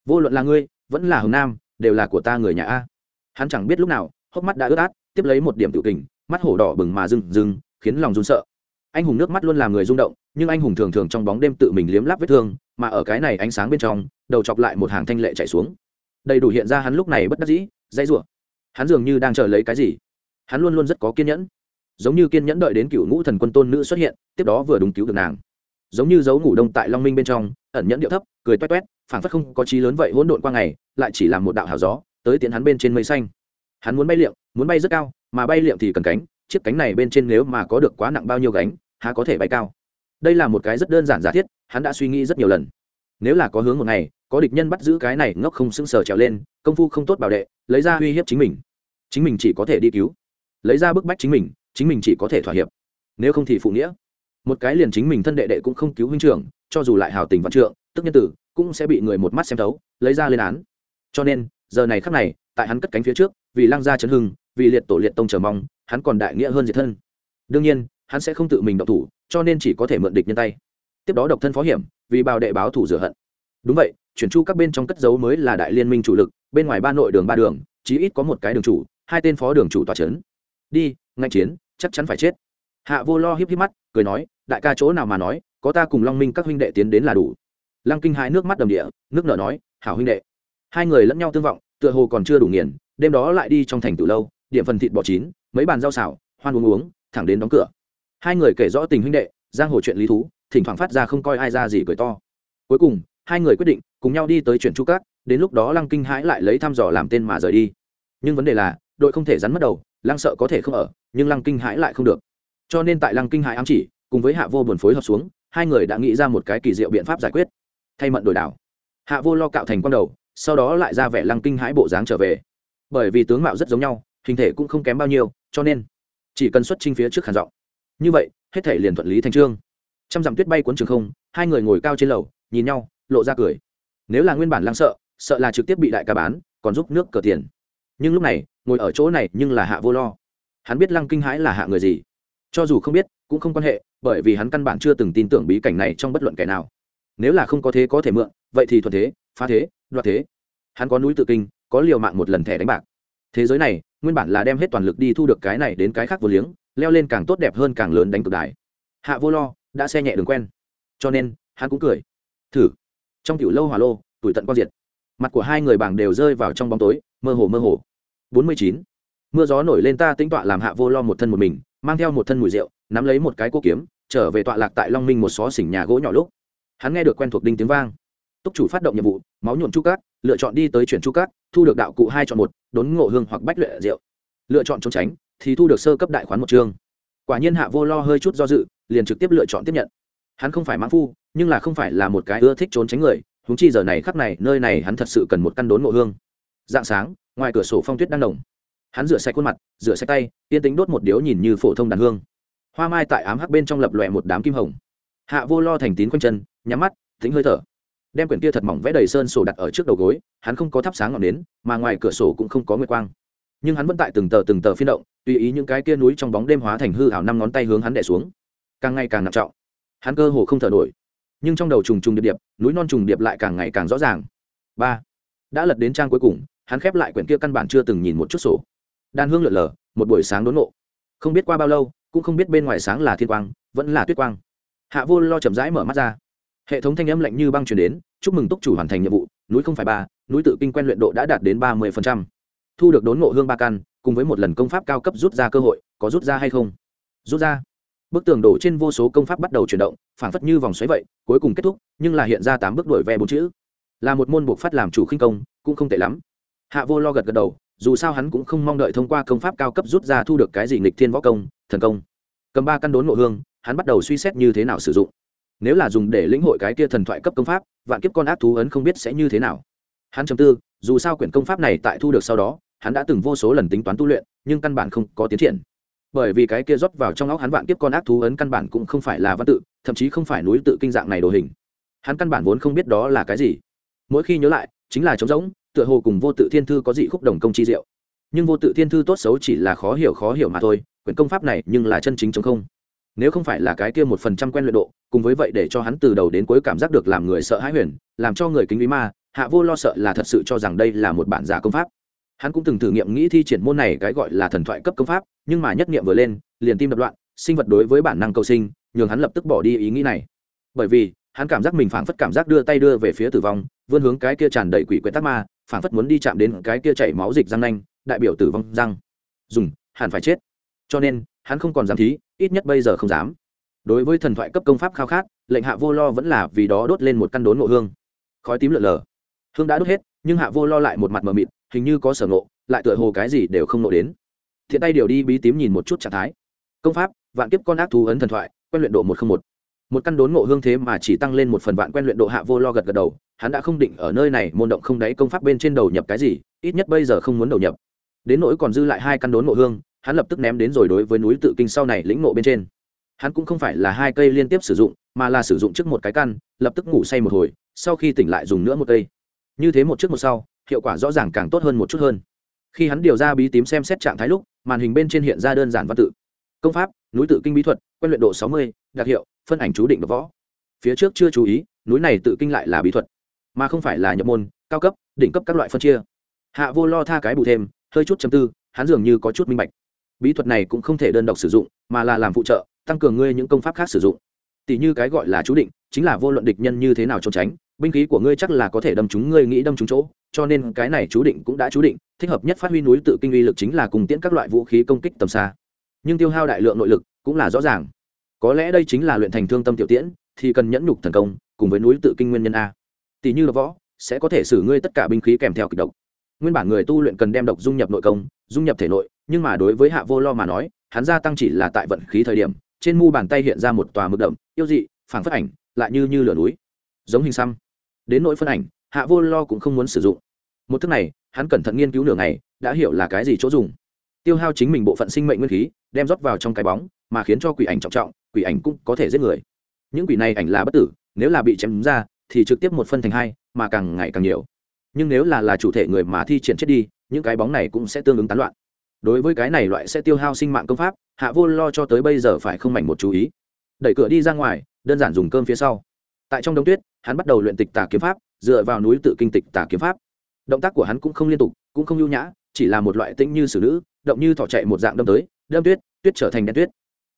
Vô luận là ngươi vẫn là hồng nam đều là của ta người nhà a. Hắn chẳng biết lúc nào hốc mắt đã ướt át tiếp lấy một điểm tự tình, mắt hổ đỏ bừng mà rừng rừng khiến lòng run sợ. Anh hùng nước mắt luôn làm người rung động nhưng anh hùng thường thường trong bóng đêm tự mình liếm láp vết thương mà ở cái này ánh sáng bên trong đầu chọc lại một hàng thanh lệ chạy xuống đầy đủ hiện ra hắn lúc này bất đắc dĩ, dãy rủa. Hắn dường như đang chờ lấy cái gì? Hắn luôn luôn rất có kiên nhẫn. Giống như kiên nhẫn đợi đến cựu ngũ thần quân tôn nữ xuất hiện, tiếp đó vừa đúng cứu được nàng. Giống như dấu ngủ đông tại long minh bên trong, ẩn nhẫn điệu thấp, cười toét toét, phảng phất không có trí lớn vậy hỗn độn qua ngày, lại chỉ là một đạo hào gió, tới tiến hắn bên trên mây xanh. Hắn muốn bay liệm, muốn bay rất cao, mà bay liệm thì cần cánh, chiếc cánh này bên trên nếu mà có được quá nặng bao nhiêu gánh, há có thể bay cao. Đây là một cái rất đơn giản giả thiết, hắn đã suy nghĩ rất nhiều lần nếu là có hướng một ngày, có địch nhân bắt giữ cái này ngốc không sững sờ trèo lên, công phu không tốt bảo đệ, lấy ra uy hiếp chính mình. Chính mình chỉ có thể đi cứu. Lấy ra bức bách chính mình chính mình chỉ có thể thỏa hiệp. Nếu không thì phụ nghĩa. Một cái liền chính mình thân đệ đệ cũng không cứu huynh trưởng, cho dù lại hào tình văn trượng, tức nhân tử, cũng sẽ bị người một mắt xem thấu, lấy ra lên án. Cho nên, giờ này khắc này, tại hắn cất cánh phía trước, vì lăng gia chấn hưng, vì liệt tổ liệt tông chờ mong, hắn còn đại nghĩa hơn diệt thân. Đương nhiên, hắn sẽ không tự mình độc thủ, cho nên chỉ có thể mượn địch nhân tay. Tiếp đó độc thân phó hiểm vì bào đệ báo thủ rửa hận. Đúng vậy, chuyển chu các bên trong cất dấu mới là đại liên minh chủ lực, bên ngoài ba nội đường ba đường, chí ít có một cái đường chủ, hai tên phó đường chủ tòa c h ấ n đi, ngạnh chiến, chắc chắn phải chết. Hạ vô lo híp híp mắt, cười nói, đại ca chỗ nào mà nói, có ta cùng long minh các huynh đệ tiến đến là đủ. Lăng kinh hai nước mắt đầm địa, nước nợ nói, hảo huynh đệ. Hai người lẫn nhau tương vọng, tựa hồ còn chưa đủ nghiền, đêm đó lại đi trong thành từ lâu, điểm phần thịt bò chín, mấy bàn rau xào, hoan uống uống, thẳng đến đóng cửa. Hai người kể rõ tình huynh đệ, giang hồ chuyện lý thú thỉnh thoảng phát ra không coi ai ra gì cười to. Cuối cùng, hai người quyết định cùng nhau đi tới chuyển chu cát, đến lúc đó lăng kinh hãi lại lấy thăm dò làm tên mà rời đi. Nhưng vấn đề là, đội không thể rắn mất đầu, lăng sợ có thể không ở, nhưng lăng kinh hãi lại không được. Cho nên tại lăng kinh hãi ám chỉ, cùng với hạ vô buồn phối hợp xuống, hai người đã nghĩ ra một cái kỳ diệu biện pháp giải quyết. Thay mận đổi đảo. Hạ vô lo cạo thành con đầu, sau đó lại ra vẻ lăng kinh hãi bộ dáng trở về. Bởi vì tướng mạo rất giống nhau, hình thể cũng không kém bao nhiêu, cho nên chỉ cần xuất trình phía trước khản giọng. Như vậy, hết thể liền thuận lý thành trương trăm dặm tuyết bay cuốn trường không, hai người ngồi cao trên lầu, nhìn nhau, lộ ra cười. Nếu là nguyên bản lăng sợ sợ là trực tiếp bị đại ca bán, còn giúp nước cờ tiền. Nhưng lúc này, ngồi ở chỗ này nhưng là hạ vô lo. Hắn biết lăng kinh hãi là hạ người gì. Cho dù không biết, cũng không quan hệ, bởi vì hắn căn bản chưa từng tin tưởng bí cảnh này trong bất luận kẻ nào. Nếu là không có thế có thể mượn, vậy thì thuận thế, phá thế, đoạt thế. Hắn có núi tự kinh, có liều mạng một lần thẻ đánh bạc. Thế giới này, nguyên bản là đem hết toàn lực đi thu được cái này đến cái khác vô liếng, leo lên càng tốt đẹp hơn càng lớn đánh cực đài hạ vô lo đã xe nhẹ đường quen. Cho nên, hắn cũng cười. Thử. Trong tiểu lâu hỏa lô, tuổi tận quang diệt. Mặt của hai người bảng đều rơi vào trong bóng tối, mơ hồ mơ hồ. Bốn mươi chín. Mưa gió nổi lên ta tính tọa làm hạ vô lo một thân một mình, mang theo một thân mùi rượu, nắm lấy một cái cuốc kiếm, trở về tọa lạc tại long minh một xó xỉnh nhà gỗ nhỏ lúc. Hắn nghe được quen thuộc đinh tiếng vang. Túc chủ phát động nhiệm vụ, máu nhuộm chu cát, lựa chọn đi tới chuyển chu cát, thu được đạo cụ hai chọn một, đốn ngộ hương hoặc bách luyện rượu. Lựa chọn trốn tránh, thì thu được sơ cấp đại khoán một chương. Quả nhiên hạ vô lo hơi chút do dự liền trực tiếp lựa chọn tiếp nhận. Hắn không phải mãn phu, nhưng là không phải là một cái ưa thích trốn tránh người húng chi giờ này khắp này, nơi này hắn thật sự cần một căn đốn ngộ hương. Dạng sáng, ngoài cửa sổ phong tuyết đang nồng hắn rửa sạch khuôn mặt, rửa sạch tay tiên tính đốt một điếu nhìn như phổ thông đàn hương. Hoa mai tại ám hắc bên trong lập lòe một đám kim hồng. Hạ vô lo thành tín quanh chân, nhắm mắt tính hơi thở. Đem quyển kia thật mỏng vẽ đầy sơn sổ đặt ở trước đầu gối, hắn không có thắp sáng ngọn nến, mà ngoài cửa sổ cũng không có nguyệt quang. Nhưng hắn vẫn tại từng tờ từng tờ phiên động, tùy ý những cái kia núi trong bóng đêm hóa thành hư hảo năm ngón tay hướng hắn đẻ xuống càng ngày càng nặng trọng. Hắn cơ hồ không thở nổi. Nhưng trong đầu trùng trùng điệp điệp, núi non trùng điệp lại càng ngày càng rõ ràng. Ba. Đã lật đến trang cuối cùng, hắn khép lại quyển kia căn bản chưa từng nhìn một chút sổ. Đan hương lượn lờ, một buổi sáng đốn nộ không biết qua bao lâu, cũng không biết bên ngoài sáng là thiên quang, vẫn là tuyết quang. Hạ vô lo chậm rãi mở mắt ra. Hệ thống thanh âm lạnh như băng truyền đến, chúc mừng túc chủ hoàn thành nhiệm vụ, núi không phải ba, núi tự kinh quen luyện độ đã đạt đến ba mươi thu được đốn ngộ hương ba căn, cùng với một lần công pháp cao cấp rút ra cơ hội, có rút ra hay không? Rút ra bức tường đổ trên vô số công pháp bắt đầu chuyển động, phảng phất như vòng xoáy vậy, cuối cùng kết thúc, nhưng là hiện ra tám bước đổi ve bốn chữ. Là một môn buộc phát làm chủ khinh công, cũng không tệ lắm. Hạ vô lo gật gật đầu, dù sao hắn cũng không mong đợi thông qua công pháp cao cấp rút ra thu được cái gì nghịch thiên võ công, thần công. Cầm ba căn đốn ngộ hương, hắn bắt đầu suy xét như thế nào sử dụng. Nếu là dùng để lĩnh hội cái kia thần thoại cấp công pháp, vạn kiếp con ác thú ấn không biết sẽ như thế nào. Hắn chấm tư, dù sao quyển công pháp này tại thu được sau đó, hắn đã từng vô số lần tính toán tu luyện, nhưng căn bản không có tiến triển bởi vì cái kia rót vào trong óc hắn vạn kiếp con ác thú ấn căn bản cũng không phải là văn tự, thậm chí không phải núi tự kinh dạng này đồ hình. Hắn căn bản vốn không biết đó là cái gì. Mỗi khi nhớ lại, chính là trống rỗng, tựa hồ cùng vô tự thiên thư có dị khúc đồng công chi diệu. Nhưng vô tự thiên thư tốt xấu chỉ là khó hiểu khó hiểu mà thôi, quyển công pháp này nhưng là chân chính chống không. Nếu không phải là cái kia một phần trăm quen luyện độ, cùng với vậy để cho hắn từ đầu đến cuối cảm giác được làm người sợ hãi huyền, làm cho người kính lý ma, hạ vô lo sợ là thật sự cho rằng đây là một bản giả công pháp hắn cũng từng thử nghiệm nghĩ thi triển môn này cái gọi là thần thoại cấp công pháp, nhưng mà nhất nghiệm vừa lên, liền tim đập loạn, sinh vật đối với bản năng cầu sinh, nhường hắn lập tức bỏ đi ý nghĩ này. Bởi vì, hắn cảm giác mình phảng phất cảm giác đưa tay đưa về phía tử vong, vươn hướng cái kia tràn đầy quỷ quyệt tắc ma, phảng phất muốn đi chạm đến cái kia chảy máu dịch răng nanh, đại biểu tử vong răng. Dùng, hẳn phải chết. Cho nên, hắn không còn dám thí, ít nhất bây giờ không dám. Đối với thần thoại cấp công pháp khao khát, lệnh hạ vô lo vẫn là vì đó đốt lên một căn đốn ngộ hương. Khói tím lợn lờ hương đã đốt hết, nhưng hạ vô lo lại một mặt mờ mịt hình như có sở ngộ, lại tựa hồ cái gì đều không nộ đến. Thiện tay điều đi bí tím nhìn một chút trạng thái. Công pháp, vạn kiếp con ác thú ấn thần thoại, quen luyện độ một trăm một. Một căn đốn ngộ hương thế mà chỉ tăng lên một phần vạn quen luyện độ hạ vô lo gật gật đầu, hắn đã không định ở nơi này môn động không đáy công pháp bên trên đầu nhập cái gì, ít nhất bây giờ không muốn đầu nhập. Đến nỗi còn dư lại hai căn đốn ngộ hương, hắn lập tức ném đến rồi đối với núi tự kinh sau này lĩnh ngộ bên trên. Hắn cũng không phải là hai cây liên tiếp sử dụng, mà là sử dụng trước một cái căn, lập tức ngủ say một hồi, sau khi tỉnh lại dùng nữa một cây. Như thế một trước một sau hiệu quả rõ ràng càng tốt hơn một chút hơn. Khi hắn điều ra bí tím xem xét trạng thái lúc, màn hình bên trên hiện ra đơn giản văn tự. Công pháp, núi tự kinh bí thuật, quen luyện độ sáu mươi, đặc hiệu, phân ảnh chú định đ võ. Phía trước chưa chú ý, núi này tự kinh lại là bí thuật, mà không phải là nhập môn, cao cấp, đỉnh cấp các loại phân chia. Hạ vô lo tha cái bù thêm, hơi chút chấm tư, hắn dường như có chút minh bạch. Bí thuật này cũng không thể đơn độc sử dụng, mà là làm phụ trợ, tăng cường ngươi những công pháp khác sử dụng. Tỷ như cái gọi là chú định, chính là vô luận địch nhân như thế nào trốn tránh binh khí của ngươi chắc là có thể đâm chúng ngươi nghĩ đâm chúng chỗ, cho nên cái này chú định cũng đã chú định, thích hợp nhất phát huy núi tự kinh uy lực chính là cùng tiễn các loại vũ khí công kích tầm xa. Nhưng tiêu hao đại lượng nội lực cũng là rõ ràng. Có lẽ đây chính là luyện thành thương tâm tiểu tiễn, thì cần nhẫn nhục thần công, cùng với núi tự kinh nguyên nhân a. Tỷ như là võ, sẽ có thể xử ngươi tất cả binh khí kèm theo kịch độc. Nguyên bản người tu luyện cần đem độc dung nhập nội công, dung nhập thể nội, nhưng mà đối với hạ vô lo mà nói, hắn gia tăng chỉ là tại vận khí thời điểm, trên mu bàn tay hiện ra một tòa mực đậm, yêu dị, phảng phất ảnh, lại như như lửa núi. Giống hình xăm đến nỗi phân ảnh, hạ vô lo cũng không muốn sử dụng. Một thức này, hắn cẩn thận nghiên cứu nửa ngày, đã hiểu là cái gì chỗ dùng. Tiêu hao chính mình bộ phận sinh mệnh nguyên khí, đem rót vào trong cái bóng, mà khiến cho quỷ ảnh trọng trọng, quỷ ảnh cũng có thể giết người. Những quỷ này ảnh là bất tử, nếu là bị chém ra, thì trực tiếp một phân thành hai, mà càng ngày càng nhiều. Nhưng nếu là là chủ thể người mà thi triển chết đi, những cái bóng này cũng sẽ tương ứng tán loạn. Đối với cái này loại sẽ tiêu hao sinh mạng công pháp, hạ vô lo cho tới bây giờ phải không mảnh một chú ý. Đẩy cửa đi ra ngoài, đơn giản dùng cơm phía sau tại trong đông tuyết, hắn bắt đầu luyện tịch tà kiếm pháp, dựa vào núi tự kinh tịch tà kiếm pháp. Động tác của hắn cũng không liên tục, cũng không lưu nhã, chỉ là một loại tĩnh như xử nữ, động như thỏ chạy một dạng đâm tới, đâm tuyết tuyết trở thành đen tuyết.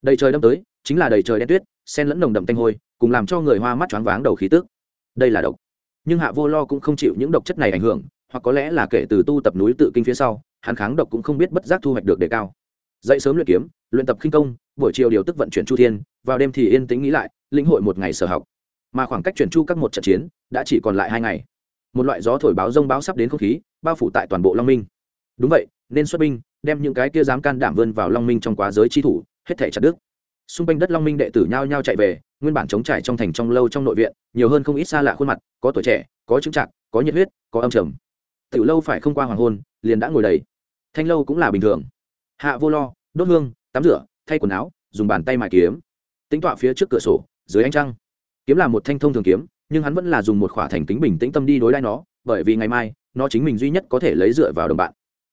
Đầy trời đâm tới, chính là đầy trời đen tuyết sen lẫn nồng đậm tanh hôi, cùng làm cho người hoa mắt choáng váng đầu khí tức. Đây là độc. Nhưng hạ vô lo cũng không chịu những độc chất này ảnh hưởng, hoặc có lẽ là kể từ tu tập núi tự kinh phía sau, hắn kháng độc cũng không biết bất giác thu hoạch được đề cao. Dậy sớm luyện kiếm, luyện tập khinh công, buổi chiều điều tức vận chuyển chu thiên, vào đêm thì yên tĩnh nghĩ lại, lĩnh hội một ngày sở học mà khoảng cách chuyển chu các một trận chiến đã chỉ còn lại hai ngày. Một loại gió thổi báo rông báo sắp đến không khí, bao phủ tại toàn bộ long minh. Đúng vậy, nên xuất binh, đem những cái kia dám can đảm vươn vào long minh trong quá giới chi thủ, hết thể chặt đức xung quanh đất long minh đệ tử nhao nhao chạy về, nguyên bản chống trải trong thành trong lâu trong nội viện, nhiều hơn không ít xa lạ khuôn mặt, có tuổi trẻ, có chứng trạng có nhiệt huyết, có âm trầm. Tiểu lâu phải không qua hoàng hôn, liền đã ngồi đầy. Thanh lâu cũng là bình thường. Hạ vô lo, đốt hương, tắm rửa, thay quần áo, dùng bàn tay mài kiếm. Tính tọa phía trước cửa sổ, dưới ánh trăng kiếm là một thanh thông thường kiếm, nhưng hắn vẫn là dùng một khỏa thành kính bình tĩnh tâm đi đối đãi nó, bởi vì ngày mai, nó chính mình duy nhất có thể lấy dựa vào đồng bạn.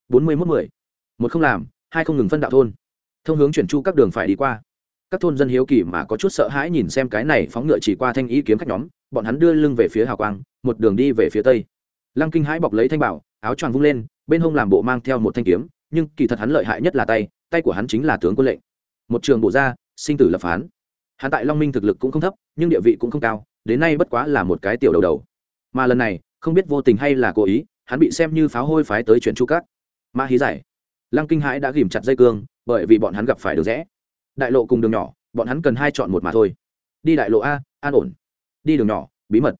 Bốn mươi mốt mười. Một không làm, hai không ngừng phân đạo thôn. Thông hướng chuyển chu các đường phải đi qua. Các thôn dân hiếu kỳ mà có chút sợ hãi nhìn xem cái này phóng ngựa chỉ qua thanh ý kiếm khách nhóm, bọn hắn đưa lưng về phía hào quang, một đường đi về phía tây. Lăng kinh hãi bọc lấy thanh bảo, áo choàng vung lên, bên hông làm bộ mang theo một thanh kiếm, nhưng kỳ thật hắn lợi hại nhất là tay tay của hắn chính là tướng quân lệnh. Một trường bộ ra, sinh tử lập phán hắn tại long minh thực lực cũng không thấp, nhưng địa vị cũng không cao, đến nay bất quá là một cái tiểu đầu đầu. Mà lần này, không biết vô tình hay là cố ý, hắn bị xem như pháo hôi phái tới chuyện chu cát. Ma hí giải. Lăng kinh hãi đã ghìm chặt dây cương, bởi vì bọn hắn gặp phải đường rẽ. Đại lộ cùng đường nhỏ, bọn hắn cần hai chọn một mà thôi. Đi đại lộ a, an ổn. Đi đường nhỏ, bí mật.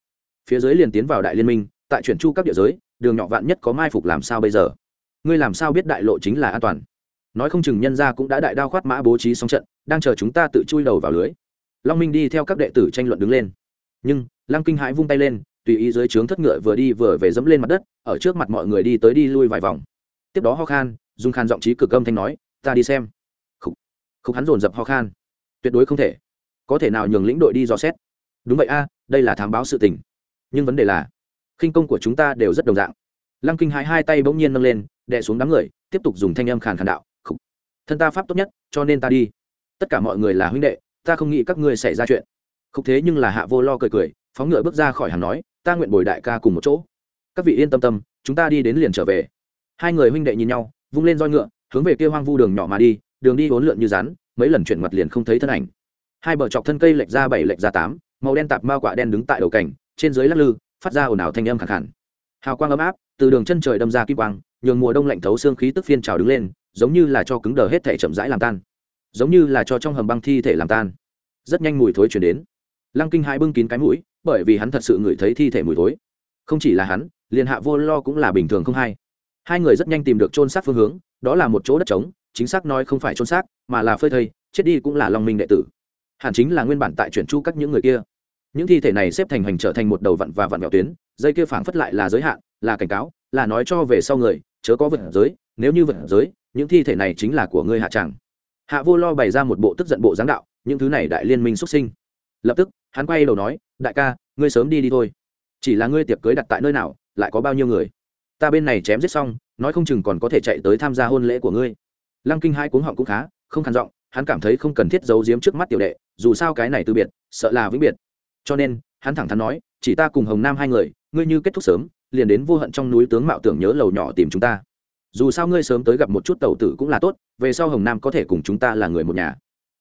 Phía dưới liền tiến vào đại liên minh, tại chuyển chu các địa giới, đường nhỏ vạn nhất có mai phục làm sao bây giờ? Ngươi làm sao biết đại lộ chính là an toàn? Nói không chừng nhân ra cũng đã đại đao khoát mã bố trí xong trận, đang chờ chúng ta tự chui đầu vào lưới long minh đi theo các đệ tử tranh luận đứng lên. Nhưng lăng kinh hãi vung tay lên tùy ý dưới trướng thất ngựa vừa đi vừa về dẫm lên mặt đất ở trước mặt mọi người đi tới đi lui vài vòng. Tiếp đó ho khan dùng khan giọng trí cực âm thanh nói ta đi xem. Khúc, khúc hắn dồn dập ho khan. Tuyệt đối không thể. Có thể nào nhường lĩnh đội đi dò xét? Đúng vậy a đây là thám báo sự tình. Nhưng vấn đề là khinh công của chúng ta đều rất đồng dạng. Lăng kinh hãi hai tay bỗng nhiên nâng lên đè xuống đám người tiếp tục dùng thanh âm khàn khàn đạo khúc. thân ta pháp tốt nhất cho nên ta đi. Tất cả mọi người là huynh đệ ta không nghĩ các ngươi xảy ra chuyện. Không thế nhưng là hạ vô lo cười cười, phóng ngựa bước ra khỏi hàng nói, ta nguyện bồi đại ca cùng một chỗ. Các vị yên tâm tâm, chúng ta đi đến liền trở về. Hai người huynh đệ nhìn nhau, vung lên roi ngựa, hướng về kia hoang vu đường nhỏ mà đi, đường đi hỗn lượn như rắn, mấy lần chuyển mặt liền không thấy thân ảnh. Hai bờ chọc thân cây lệch ra bảy, lệch ra tám, màu đen tạp ma quả đen đứng tại đầu cảnh trên dưới lắc lư, phát ra ồn ào thanh âm khẳng khẳng hào quang ấm áp, từ đường chân trời đâm ra kim quang, nhường mùa đông lạnh thấu xương khí tức phiên trào đứng lên, giống như là cho cứng đờ hết thể chậm rãi làm tan giống như là cho trong hầm băng thi thể làm tan. Rất nhanh mùi thối chuyển đến. Lăng kinh hai bưng kín cái mũi, bởi vì hắn thật sự ngửi thấy thi thể mùi thối. Không chỉ là hắn, liền hạ vô lo cũng là bình thường không hay. Hai người rất nhanh tìm được trôn xác phương hướng, đó là một chỗ đất trống, chính xác nói không phải trôn xác, mà là phơi thây, chết đi cũng là long minh đệ tử. Hẳn chính là nguyên bản tại chuyển chu các những người kia. Những thi thể này xếp thành hành trở thành một đầu vặn và vặn vẹo tuyến, dây kia phảng phất lại là giới hạn, là cảnh cáo, là nói cho về sau người, chớ có vượt giới, nếu như vượt giới, những thi thể này chính là của ngươi hạ tràng hạ vô lo bày ra một bộ tức giận bộ giáng đạo, những thứ này đại liên minh xuất sinh. Lập tức, hắn quay đầu nói, đại ca, ngươi sớm đi đi thôi. Chỉ là ngươi tiệc cưới đặt tại nơi nào, lại có bao nhiêu người? Ta bên này chém giết xong, nói không chừng còn có thể chạy tới tham gia hôn lễ của ngươi. Lăng kinh hai cuống họng cũng khá, không khăn giọng, hắn cảm thấy không cần thiết giấu giếm trước mắt tiểu đệ, dù sao cái này từ biệt, sợ là vĩnh biệt. Cho nên, hắn thẳng thắn nói, chỉ ta cùng hồng nam hai người, ngươi như kết thúc sớm, liền đến vô hận trong núi tướng mạo tưởng nhớ lầu nhỏ tìm chúng ta dù sao ngươi sớm tới gặp một chút tàu tử cũng là tốt về sau hồng nam có thể cùng chúng ta là người một nhà.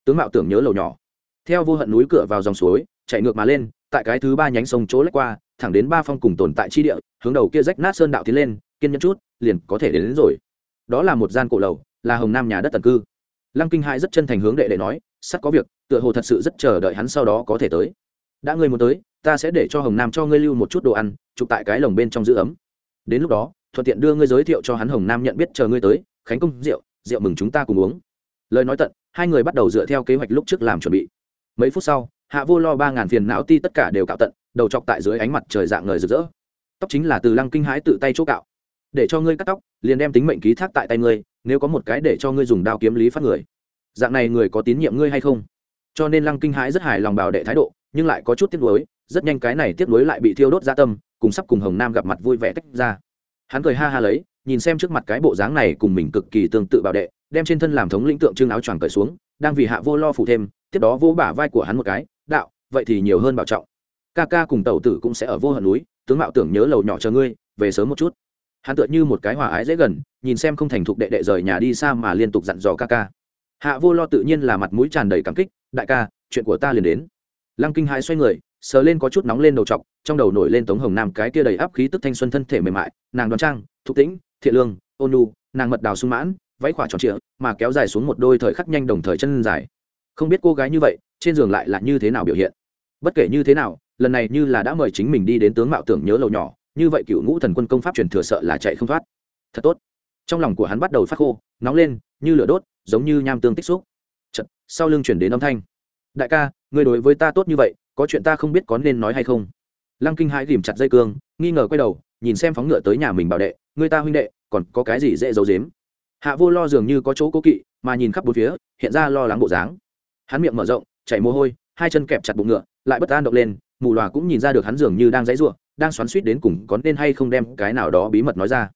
Tướng mạo tưởng nhớ lầu nhỏ. Theo vô hận núi cửa vào dòng suối chạy ngược mà lên tại cái thứ ba nhánh sông chỗ lách qua thẳng đến ba phong cùng tồn tại chi địa hướng đầu kia rách nát sơn đạo tiến lên kiên nhẫn chút liền có thể đến, đến rồi. Đó là một gian cổ lầu là hồng nam nhà đất tần cư. Lăng kinh hai rất chân thành hướng đệ đệ nói sắp có việc tựa hồ thật sự rất chờ đợi hắn sau đó có thể tới. Đã ngươi muốn tới ta sẽ để cho hồng nam cho ngươi lưu một chút đồ ăn chụp tại cái lồng bên trong giữ ấm. Đến lúc đó thuận tiện đưa ngươi giới thiệu cho hắn hồng nam nhận biết chờ ngươi tới, khánh công rượu rượu mừng chúng ta cùng uống. Lời nói tận, hai người bắt đầu dựa theo kế hoạch lúc trước làm chuẩn bị. Mấy phút sau, hạ vô lo ba ngàn phiền não ti tất cả đều cạo tận, đầu chọc tại dưới ánh mặt trời dạng ngời rực rỡ. Tóc chính là từ lăng kinh hãi tự tay chỗ cạo. Để cho ngươi cắt tóc, liền đem tính mệnh ký thác tại tay ngươi, nếu có một cái để cho ngươi dùng đao kiếm lý phát người. Dạng này người có tín nhiệm ngươi hay không? Cho nên lăng kinh hãi rất hài lòng bảo đệ thái độ, nhưng lại có chút tiếc nuối, rất nhanh cái này tiếc nuối lại bị thiêu đốt ra tâm, cùng sắp cùng hồng nam gặp mặt vui vẻ tách ra hắn cười ha ha lấy, nhìn xem trước mặt cái bộ dáng này cùng mình cực kỳ tương tự bảo đệ, đem trên thân làm thống lĩnh tượng trưng áo choàng cởi xuống, đang vì hạ vô lo phụ thêm, tiếp đó vô bả vai của hắn một cái, đạo, vậy thì nhiều hơn bảo trọng. Ca ca cùng tẩu tử cũng sẽ ở vô hận núi, tướng mạo tưởng nhớ lầu nhỏ chờ ngươi, về sớm một chút. Hắn tựa như một cái hòa ái dễ gần, nhìn xem không thành thục đệ đệ rời nhà đi xa mà liên tục dặn dò ca ca. Hạ vô lo tự nhiên là mặt mũi tràn đầy cảm kích, đại ca, chuyện của ta liền đến. Lăng kinh hai xoay người, sờ lên có chút nóng lên đầu t trong đầu nổi lên tống hồng nam cái kia đầy áp khí tức thanh xuân thân thể mềm mại nàng đoan trang thục tĩnh thiện lương ôn nu nàng mật đào sung mãn váy khỏa tròn trịa mà kéo dài xuống một đôi thời khắc nhanh đồng thời chân dài. Không biết cô gái như vậy trên giường lại là như thế nào biểu hiện? Bất kể như thế nào lần này như là đã mời chính mình đi đến tướng mạo tưởng nhớ lầu nhỏ như vậy cựu ngũ thần quân công pháp truyền thừa sợ là chạy không thoát. Thật tốt. Trong lòng của hắn bắt đầu phát khô nóng lên như lửa đốt giống như nham tương tích xúc. Chật, sau lưng chuyển đến âm thanh. Đại ca người đối với ta tốt như vậy có chuyện ta không biết có nên nói hay không? Lăng kinh hãi ghìm chặt dây cương, nghi ngờ quay đầu, nhìn xem phóng ngựa tới nhà mình bảo đệ người ta huynh đệ, còn có cái gì dễ giấu dếm hạ vô lo dường như có chỗ cố kỵ, mà nhìn khắp bốn phía, hiện ra lo lắng bộ dáng. Hắn miệng mở rộng, chảy mồ hôi, hai chân kẹp chặt bụng ngựa, lại bất an động lên, mù loà cũng nhìn ra được hắn dường như đang dãy ruộng đang xoắn suýt đến cùng có nên hay không đem cái nào đó bí mật nói ra.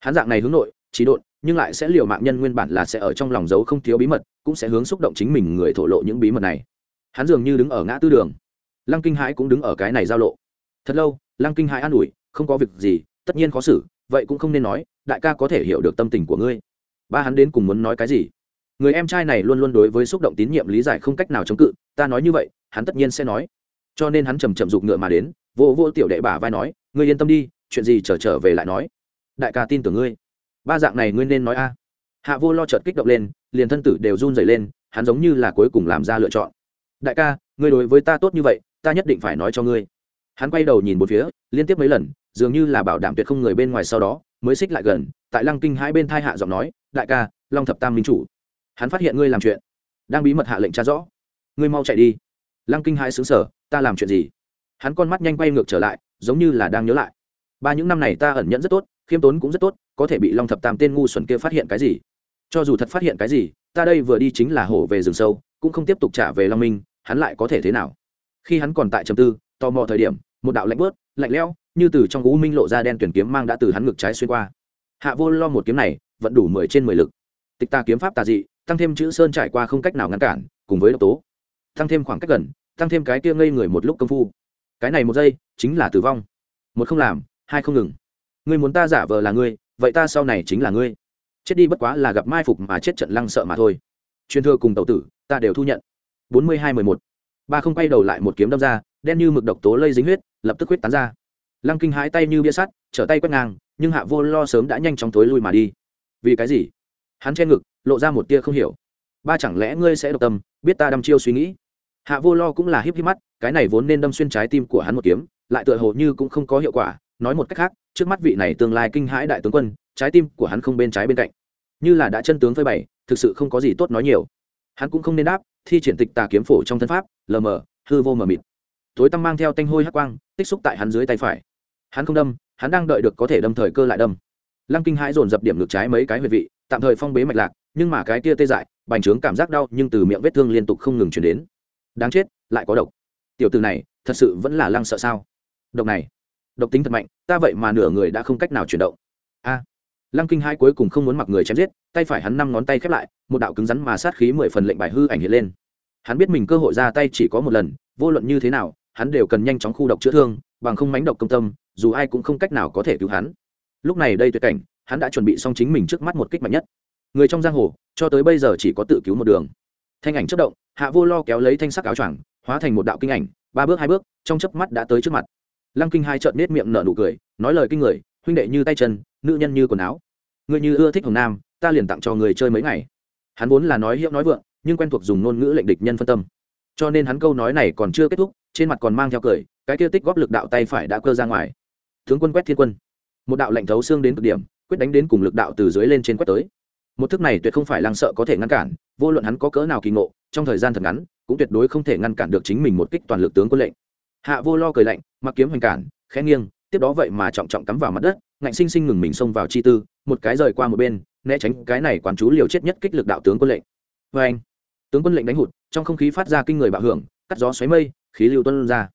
Hắn dạng này hướng nội trí độn, nhưng lại sẽ liều mạng nhân nguyên bản là sẽ ở trong lòng giấu không thiếu bí mật, cũng sẽ hướng xúc động chính mình người thổ lộ những bí mật này. Hắn dường như đứng ở ngã tư đường. Lăng kinh hãi cũng đứng ở cái này giao lộ thật lâu, lăng kinh hãi an ủi, không có việc gì, tất nhiên khó xử, vậy cũng không nên nói, đại ca có thể hiểu được tâm tình của ngươi. Ba hắn đến cùng muốn nói cái gì? Người em trai này luôn luôn đối với xúc động tín nhiệm lý giải không cách nào chống cự, ta nói như vậy, hắn tất nhiên sẽ nói. Cho nên hắn chầm chậm giục ngựa mà đến, vô vô tiểu đệ bà vai nói, ngươi yên tâm đi, chuyện gì trở trở về lại nói. Đại ca tin tưởng ngươi. Ba dạng này ngươi nên nói a. Hạ vô lo chợt kích động lên, liền thân tử đều run rẩy lên, hắn giống như là cuối cùng làm ra lựa chọn. Đại ca, ngươi đối với ta tốt như vậy, ta nhất định phải nói cho ngươi hắn quay đầu nhìn một phía, liên tiếp mấy lần, dường như là bảo đảm tuyệt không người bên ngoài sau đó, mới xích lại gần, tại lăng kinh hai bên thai hạ giọng nói, đại ca, long thập tam minh chủ, hắn phát hiện ngươi làm chuyện, đang bí mật hạ lệnh tra rõ. Ngươi mau chạy đi. Lăng kinh hai xứng sở ta làm chuyện gì? Hắn con mắt nhanh quay ngược trở lại, giống như là đang nhớ lại. Ba những năm này ta ẩn nhẫn rất tốt, khiêm tốn cũng rất tốt, có thể bị long thập tam tên ngu xuẩn kia phát hiện cái gì? Cho dù thật phát hiện cái gì, ta đây vừa đi chính là hổ về rừng sâu, cũng không tiếp tục trả về long minh, hắn lại có thể thế nào? Khi hắn còn tại trầm tư, tò mò thời điểm một đạo lạnh bớt, lạnh lẽo, như từ trong u minh lộ ra đen tuyển kiếm mang đã từ hắn ngực trái xuyên qua. Hạ vô lo một kiếm này vẫn đủ mười trên mười lực. Tịch ta kiếm pháp tà dị, tăng thêm chữ sơn trải qua không cách nào ngăn cản, cùng với độc tố. Tăng thêm khoảng cách gần, tăng thêm cái kia ngây người một lúc công phu. Cái này một giây, chính là tử vong. Một không làm, hai không ngừng. Ngươi muốn ta giả vờ là ngươi, vậy ta sau này chính là ngươi. Chết đi bất quá là gặp mai phục mà chết trận lăng sợ mà thôi. Truyền thừa cùng tàu tử, ta đều thu nhận. Bốn mươi hai mười một. Ba không quay đầu lại một kiếm đâm ra, đen như mực độc tố lây dính huyết lập tức huyết tán ra. Lăng kinh hãi tay như bia sắt, trở tay quét ngang, nhưng hạ vô lo sớm đã nhanh chóng tối lui mà đi. Vì cái gì? Hắn che ngực, lộ ra một tia không hiểu. Ba chẳng lẽ ngươi sẽ độc tâm, biết ta đâm chiêu suy nghĩ? Hạ vô lo cũng là híp híp mắt, cái này vốn nên đâm xuyên trái tim của hắn một kiếm, lại tựa hồ như cũng không có hiệu quả, nói một cách khác, trước mắt vị này tương lai kinh hãi đại tướng quân, trái tim của hắn không bên trái bên cạnh. Như là đã chân tướng phơi bày, thực sự không có gì tốt nói nhiều. Hắn cũng không nên đáp, thi triển tịch tà kiếm phổ trong thân pháp, lờ mờ, hư vô mờ mịt tối tăm mang theo tanh hôi hắc quang, tích xúc tại hắn dưới tay phải. Hắn không đâm, hắn đang đợi được có thể đâm thời cơ lại đâm. Lăng kinh hãi dồn dập điểm ngược trái mấy cái huyệt vị, tạm thời phong bế mạch lạc, nhưng mà cái kia tê dại, bành trướng cảm giác đau, nhưng từ miệng vết thương liên tục không ngừng chuyển đến. Đáng chết, lại có độc. Tiểu từ này, thật sự vẫn là lăng sợ sao? Độc này, độc tính thật mạnh, ta vậy mà nửa người đã không cách nào chuyển động. A. Lăng kinh hai cuối cùng không muốn mặc người chém giết, tay phải hắn năm ngón tay khép lại, một đạo cứng rắn mà sát khí mười phần lệnh bài hư ảnh hiện lên. Hắn biết mình cơ hội ra tay chỉ có một lần, vô luận như thế nào hắn đều cần nhanh chóng khu độc chữa thương, bằng không mánh độc công tâm, dù ai cũng không cách nào có thể cứu hắn. Lúc này đây tuyệt cảnh, hắn đã chuẩn bị xong chính mình trước mắt một kích mạnh nhất. Người trong giang hồ, cho tới bây giờ chỉ có tự cứu một đường. Thanh ảnh chất động, hạ vô lo kéo lấy thanh sắc áo choàng, hóa thành một đạo kinh ảnh, ba bước hai bước, trong chớp mắt đã tới trước mặt. Lăng kinh hai trợn nết miệng nở nụ cười, nói lời kinh người, huynh đệ như tay chân, nữ nhân như quần áo. Người như ưa thích hồng nam, ta liền tặng cho người chơi mấy ngày. Hắn vốn là nói hiệu nói vượng, nhưng quen thuộc dùng ngôn ngữ lệnh địch nhân phân tâm. Cho nên hắn câu nói này còn chưa kết thúc trên mặt còn mang theo cười, cái kia tích góp lực đạo tay phải đã cơ ra ngoài. Tướng quân quét thiên quân. Một đạo lệnh thấu xương đến cực điểm, quyết đánh đến cùng lực đạo từ dưới lên trên quét tới. Một thức này tuyệt không phải lăng sợ có thể ngăn cản, vô luận hắn có cỡ nào kỳ ngộ, trong thời gian thật ngắn, cũng tuyệt đối không thể ngăn cản được chính mình một kích toàn lực tướng quân lệnh. Hạ vô lo cười lạnh, mặc kiếm hoành cản, khẽ nghiêng, tiếp đó vậy mà trọng trọng cắm vào mặt đất, ngạnh sinh sinh ngừng mình xông vào chi tư, một cái rời qua một bên, né tránh cái này quán chú liều chết nhất kích lực đạo tướng quân lệnh. Vê anh tướng quân lệnh đánh hụt, trong không khí phát ra kinh người bạo hưởng, cắt gió xoáy mây khí lưu tuân ra.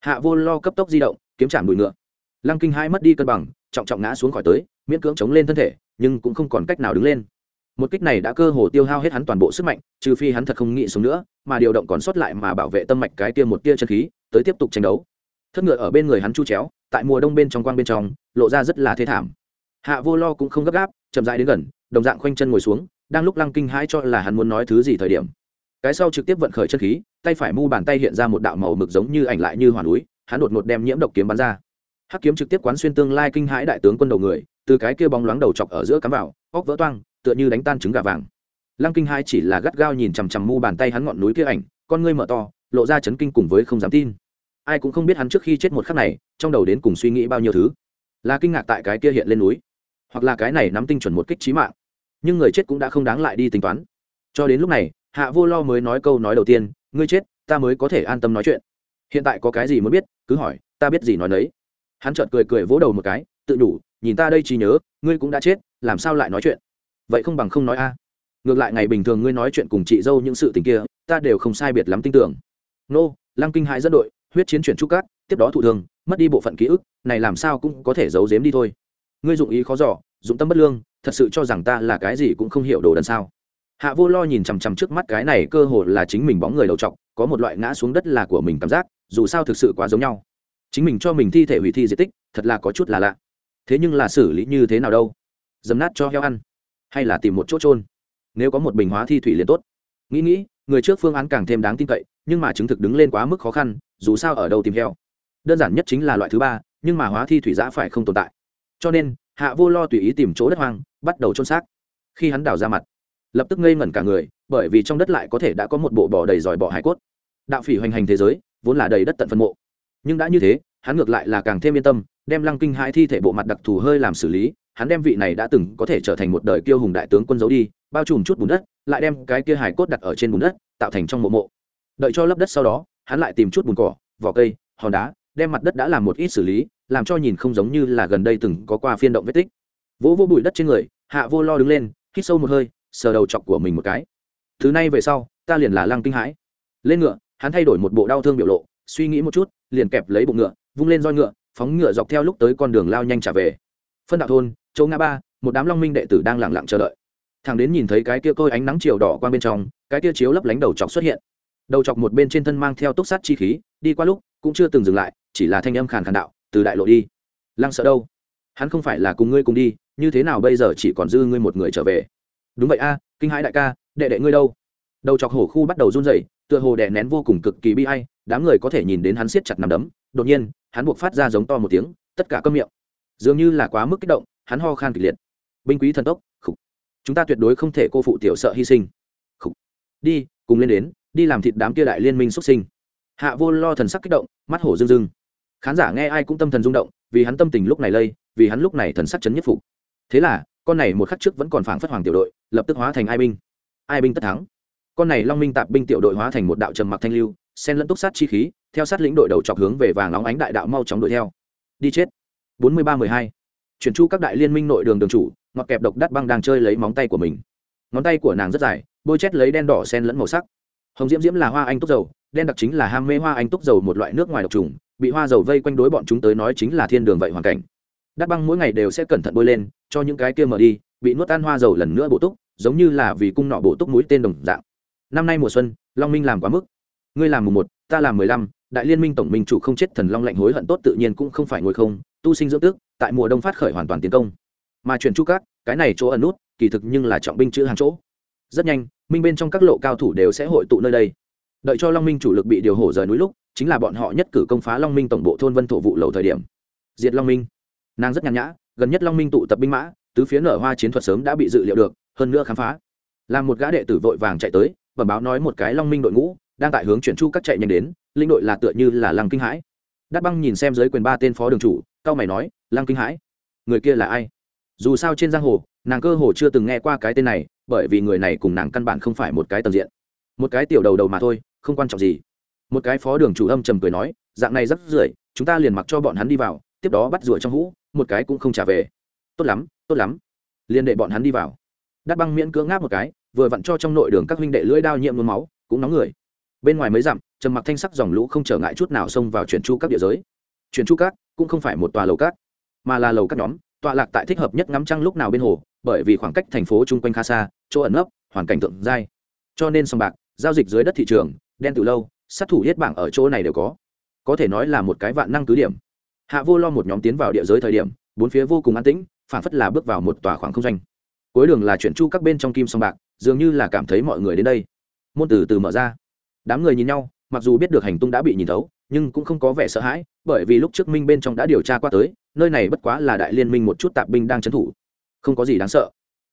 Hạ vô lo cấp tốc di động, kiếm chạm đùi ngựa. Lăng kinh hai mất đi cân bằng, trọng trọng ngã xuống khỏi tới, miễn cưỡng chống lên thân thể, nhưng cũng không còn cách nào đứng lên. Một kích này đã cơ hồ tiêu hao hết hắn toàn bộ sức mạnh, trừ phi hắn thật không nghĩ xuống nữa, mà điều động còn sót lại mà bảo vệ tâm mạch cái tia một tia chân khí, tới tiếp tục tranh đấu. Thất ngựa ở bên người hắn chu chéo, tại mùa đông bên trong quang bên trong, lộ ra rất là thê thảm. Hạ vô lo cũng không gấp gáp, chậm rãi đến gần, đồng dạng khoanh chân ngồi xuống, đang lúc lăng kinh hãi cho là hắn muốn nói thứ gì thời điểm cái sau trực tiếp vận khởi chân khí, tay phải mu bàn tay hiện ra một đạo màu mực giống như ảnh lại như hoàn núi, hắn đột ngột đem nhiễm độc kiếm bắn ra. Hắc kiếm trực tiếp quán xuyên tương lai kinh hãi đại tướng quân đầu người, từ cái kia bóng loáng đầu chọc ở giữa cắm vào, óc vỡ toang, tựa như đánh tan trứng gà vàng. Lăng kinh hai chỉ là gắt gao nhìn chằm chằm mu bàn tay hắn ngọn núi kia ảnh, con ngươi mở to, lộ ra chấn kinh cùng với không dám tin. Ai cũng không biết hắn trước khi chết một khắc này, trong đầu đến cùng suy nghĩ bao nhiêu thứ. Là kinh ngạc tại cái kia hiện lên núi, hoặc là cái này nắm tinh chuẩn một kích trí mạng. Nhưng người chết cũng đã không đáng lại đi tính toán. Cho đến lúc này hạ vô lo mới nói câu nói đầu tiên, ngươi chết, ta mới có thể an tâm nói chuyện. Hiện tại có cái gì muốn biết, cứ hỏi, ta biết gì nói nấy. Hắn chợt cười cười vỗ đầu một cái, tự đủ, nhìn ta đây chỉ nhớ, ngươi cũng đã chết, làm sao lại nói chuyện? Vậy không bằng không nói a. Ngược lại ngày bình thường ngươi nói chuyện cùng chị dâu những sự tình kia, ta đều không sai biệt lắm tin tưởng. Nô, lăng kinh hãi dẫn đội, huyết chiến chuyển trúc cát tiếp đó thụ thương, mất đi bộ phận ký ức, này làm sao cũng có thể giấu giếm đi thôi. Ngươi dụng ý khó giỏ dụng tâm bất lương, thật sự cho rằng ta là cái gì cũng không hiểu đồ đần sao hạ vô lo nhìn chằm chằm trước mắt cái này cơ hồ là chính mình bóng người đầu trọc, có một loại ngã xuống đất là của mình cảm giác, dù sao thực sự quá giống nhau. Chính mình cho mình thi thể hủy thi di tích, thật là có chút là lạ. Thế nhưng là xử lý như thế nào đâu? Dầm nát cho heo ăn. Hay là tìm một chỗ trôn nếu có một bình hóa thi thủy liền tốt. Nghĩ nghĩ, người trước phương án càng thêm đáng tin cậy, nhưng mà chứng thực đứng lên quá mức khó khăn, dù sao ở đâu tìm heo? Đơn giản nhất chính là loại thứ ba, nhưng mà hóa thi thủy giã phải không tồn tại. Cho nên, hạ vô lo tùy ý tìm chỗ đất hoang, bắt đầu trôn xác. Khi hắn đào ra mặt lập tức ngây ngẩn cả người, bởi vì trong đất lại có thể đã có một bộ bò đầy giỏi bỏ hải cốt. Đạo phỉ hoành hành thế giới, vốn là đầy đất tận phân mộ. Nhưng đã như thế, hắn ngược lại là càng thêm yên tâm, đem lăng kinh hai thi thể bộ mặt đặc thù hơi làm xử lý, hắn đem vị này đã từng có thể trở thành một đời kiêu hùng đại tướng quân giấu đi, bao trùm chút bùn đất, lại đem cái kia hải cốt đặt ở trên bùn đất, tạo thành trong mộ mộ. Đợi cho lấp đất sau đó, hắn lại tìm chút bùn cỏ, vỏ cây, hòn đá, đem mặt đất đã làm một ít xử lý, làm cho nhìn không giống như là gần đây từng có qua phiên động vết tích. Vỗ vô bụi đất trên người, hạ vô lo đứng lên, hít sâu một hơi sờ đầu chọc của mình một cái. Thứ này về sau, ta liền là lăng kinh hãi. Lên ngựa, hắn thay đổi một bộ đau thương biểu lộ, suy nghĩ một chút, liền kẹp lấy bụng ngựa, vung lên roi ngựa, phóng ngựa dọc theo lúc tới con đường lao nhanh trả về. Phân đạo thôn châu ngã ba, một đám long minh đệ tử đang lặng lặng chờ đợi. Thằng đến nhìn thấy cái kia côi ánh nắng chiều đỏ qua bên trong, cái kia chiếu lấp lánh đầu chọc xuất hiện. Đầu chọc một bên trên thân mang theo túc sát chi khí, đi qua lúc, cũng chưa từng dừng lại, chỉ là thanh âm khàn khàn đạo, từ đại lộ đi. Lăng sợ đâu? Hắn không phải là cùng ngươi cùng đi, như thế nào bây giờ chỉ còn dư ngươi một người trở về? Đúng vậy a, kinh hãi đại ca, đệ đệ ngươi đâu? Đầu chọc hổ khu bắt đầu run rẩy, tựa hồ đè nén vô cùng cực kỳ bi hay đám người có thể nhìn đến hắn siết chặt nằm đấm, đột nhiên, hắn buộc phát ra giống to một tiếng, tất cả câm miệng. Dường như là quá mức kích động, hắn ho khan kịch liệt. Binh quý thần tốc, khục. Chúng ta tuyệt đối không thể cô phụ tiểu sợ hy sinh. Khục. Đi, cùng lên đến, đi làm thịt đám kia đại liên minh xuất sinh. Hạ vô lo thần sắc kích động, mắt hổ rưng rưng. Khán giả nghe ai cũng tâm thần rung động, vì hắn tâm tình lúc này lây, vì hắn lúc này thần sắc chấn nhất phục. Thế là con này một khắc trước vẫn còn phảng phất hoàng tiểu đội, lập tức hóa thành ai binh. Ai binh tất thắng. Con này long minh tạp binh tiểu đội hóa thành một đạo trầm mặc thanh lưu sen lẫn túc sát chi khí, theo sát lĩnh đội đầu chọc hướng về vàng nóng ánh đại đạo mau chóng đuổi theo. Đi chết. Bốn mươi ba mười hai. Chuyển chu các đại liên minh nội đường đường chủ, ngọt kẹp độc đắt băng đang chơi lấy móng tay của mình. Ngón tay của nàng rất dài, bôi chét lấy đen đỏ sen lẫn màu sắc. Hồng diễm diễm là hoa anh túc dầu, đen đặc chính là ham mê hoa anh túc dầu một loại nước ngoài độc trùng, bị hoa dầu vây quanh đối bọn chúng tới nói chính là thiên đường vậy hoàn cảnh đắt băng mỗi ngày đều sẽ cẩn thận bôi lên, cho những cái kia mở đi, bị nuốt tan hoa dầu lần nữa bổ túc, giống như là vì cung nọ bổ túc mũi tên đồng dạng. Năm nay mùa xuân, long minh làm quá mức. Ngươi làm mùng một, ta làm mười lăm, đại liên minh tổng minh chủ không chết thần long lạnh hối hận tốt tự nhiên cũng không phải ngồi không, tu sinh dưỡng tước tại mùa đông phát khởi hoàn toàn tiến công. Mà chuyển chu các, cái này chỗ ẩn nút, kỳ thực nhưng là trọng binh chữ hàng chỗ. Rất nhanh, minh bên trong các lộ cao thủ đều sẽ hội tụ nơi đây. Đợi cho long minh chủ lực bị điều hổ rời núi lúc, chính là bọn họ nhất cử công phá long minh tổng bộ thôn vân thổ vụ lầu thời điểm. Diệt long minh nàng rất nhàn nhã, gần nhất long minh tụ tập binh mã, tứ phía nở hoa chiến thuật sớm đã bị dự liệu được, hơn nữa khám phá. Làm một gã đệ tử vội vàng chạy tới và báo nói một cái long minh đội ngũ đang tại hướng chuyển chu các chạy nhanh đến linh đội là tựa như là lăng kinh hãi đắt băng nhìn xem dưới quyền ba tên phó đường chủ, cao mày nói, lăng kinh hãi người kia là ai? Dù sao trên giang hồ, nàng cơ hồ chưa từng nghe qua cái tên này, bởi vì người này cùng nàng căn bản không phải một cái tầm diện. Một cái tiểu đầu đầu mà thôi, không quan trọng gì. Một cái phó đường chủ âm trầm cười nói, dạng này rất rưởi, chúng ta liền mặc cho bọn hắn đi vào, tiếp đó bắt rủa trong hũ một cái cũng không trả về. Tốt lắm tốt lắm. Liền để bọn hắn đi vào. Đắt băng miễn cưỡng ngáp một cái, vừa vặn cho trong nội đường các huynh đệ lưỡi đao nhiễm nôn máu, cũng nóng người. Bên ngoài mới dặm, trầm mặc thanh sắc dòng lũ không trở ngại chút nào xông vào chuyển chu các địa giới. Chuyển chu các cũng không phải một tòa lầu các, mà là lầu các nhóm, tọa lạc tại thích hợp nhất ngắm trăng lúc nào bên hồ, bởi vì khoảng cách thành phố chung quanh khá xa, chỗ ẩn nấp, hoàn cảnh thượng giai cho nên sòng bạc, giao dịch dưới đất thị trường, đen từ lâu, sát thủ hết bảng ở chỗ này đều có. Có thể nói là một cái vạn năng cứ điểm hạ vô lo một nhóm tiến vào địa giới thời điểm, bốn phía vô cùng an tĩnh, phản phất là bước vào một tòa khoảng không doanh. Cuối đường là chuyển chu các bên trong kim song bạc, dường như là cảm thấy mọi người đến đây. Môn từ từ mở ra. Đám người nhìn nhau, mặc dù biết được hành tung đã bị nhìn thấu, nhưng cũng không có vẻ sợ hãi, bởi vì lúc trước minh bên trong đã điều tra qua tới, nơi này bất quá là đại liên minh một chút tạp binh đang trấn thủ. Không có gì đáng sợ.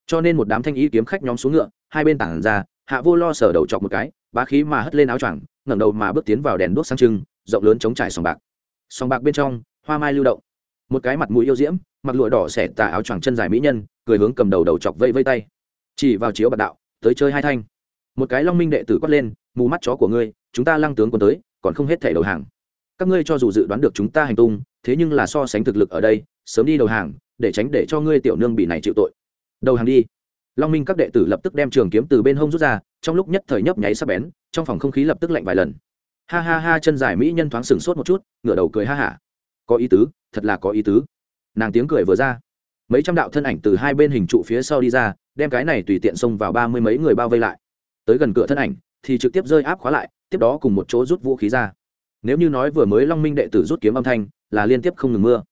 Cho nên một đám thanh ý kiếm khách nhóm xuống ngựa, hai bên tảng ra, hạ vô lo sở đầu chọc một cái, bá khí mà hất lên áo choàng, ngẩng đầu mà bước tiến vào đèn đuốc sang trưng, rộng lớn chống trải sòng bạc. Sòng bạc bên trong hoa mai lưu động. Một cái mặt mũi yêu diễm, mặc lụa đỏ xẻ tà áo choàng chân dài mỹ nhân, cười hướng cầm đầu đầu chọc vây vây tay. Chỉ vào chiếu bạc đạo, tới chơi hai thanh. Một cái long minh đệ tử quát lên, mù mắt chó của ngươi, chúng ta lăng tướng quân tới, còn không hết thẻ đầu hàng. Các ngươi cho dù dự đoán được chúng ta hành tung, thế nhưng là so sánh thực lực ở đây, sớm đi đầu hàng, để tránh để cho ngươi tiểu nương bị này chịu tội. Đầu hàng đi. Long minh các đệ tử lập tức đem trường kiếm từ bên hông rút ra, trong lúc nhất thời nhấp nháy sắp bén, trong phòng không khí lập tức lạnh vài lần. Ha ha ha, chân dài mỹ nhân thoáng sừng sốt một chút, ngửa đầu cười ha hả có ý tứ, thật là có ý tứ. Nàng tiếng cười vừa ra. Mấy trăm đạo thân ảnh từ hai bên hình trụ phía sau đi ra, đem cái này tùy tiện xông vào ba mươi mấy người bao vây lại. Tới gần cửa thân ảnh, thì trực tiếp rơi áp khóa lại, tiếp đó cùng một chỗ rút vũ khí ra. Nếu như nói vừa mới long minh đệ tử rút kiếm âm thanh, là liên tiếp không ngừng mưa.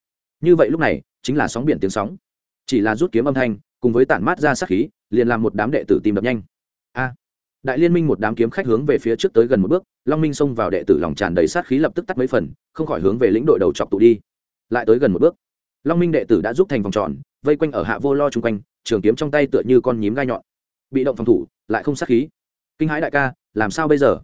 Như vậy lúc này, chính là sóng biển tiếng sóng. Chỉ là rút kiếm âm thanh, cùng với tản mát ra sát khí, liền làm một đám đệ tử tìm đập nhanh. A! Đại liên minh một đám kiếm khách hướng về phía trước tới gần một bước, long minh xông vào đệ tử lòng tràn đầy sát khí lập tức tắt mấy phần, không khỏi hướng về lĩnh đội đầu chọc tụ đi. Lại tới gần một bước, long minh đệ tử đã giúp thành vòng tròn, vây quanh ở hạ vô lo chung quanh, trường kiếm trong tay tựa như con nhím gai nhọn. Bị động phòng thủ, lại không sát khí. Kinh hãi đại ca, làm sao bây giờ?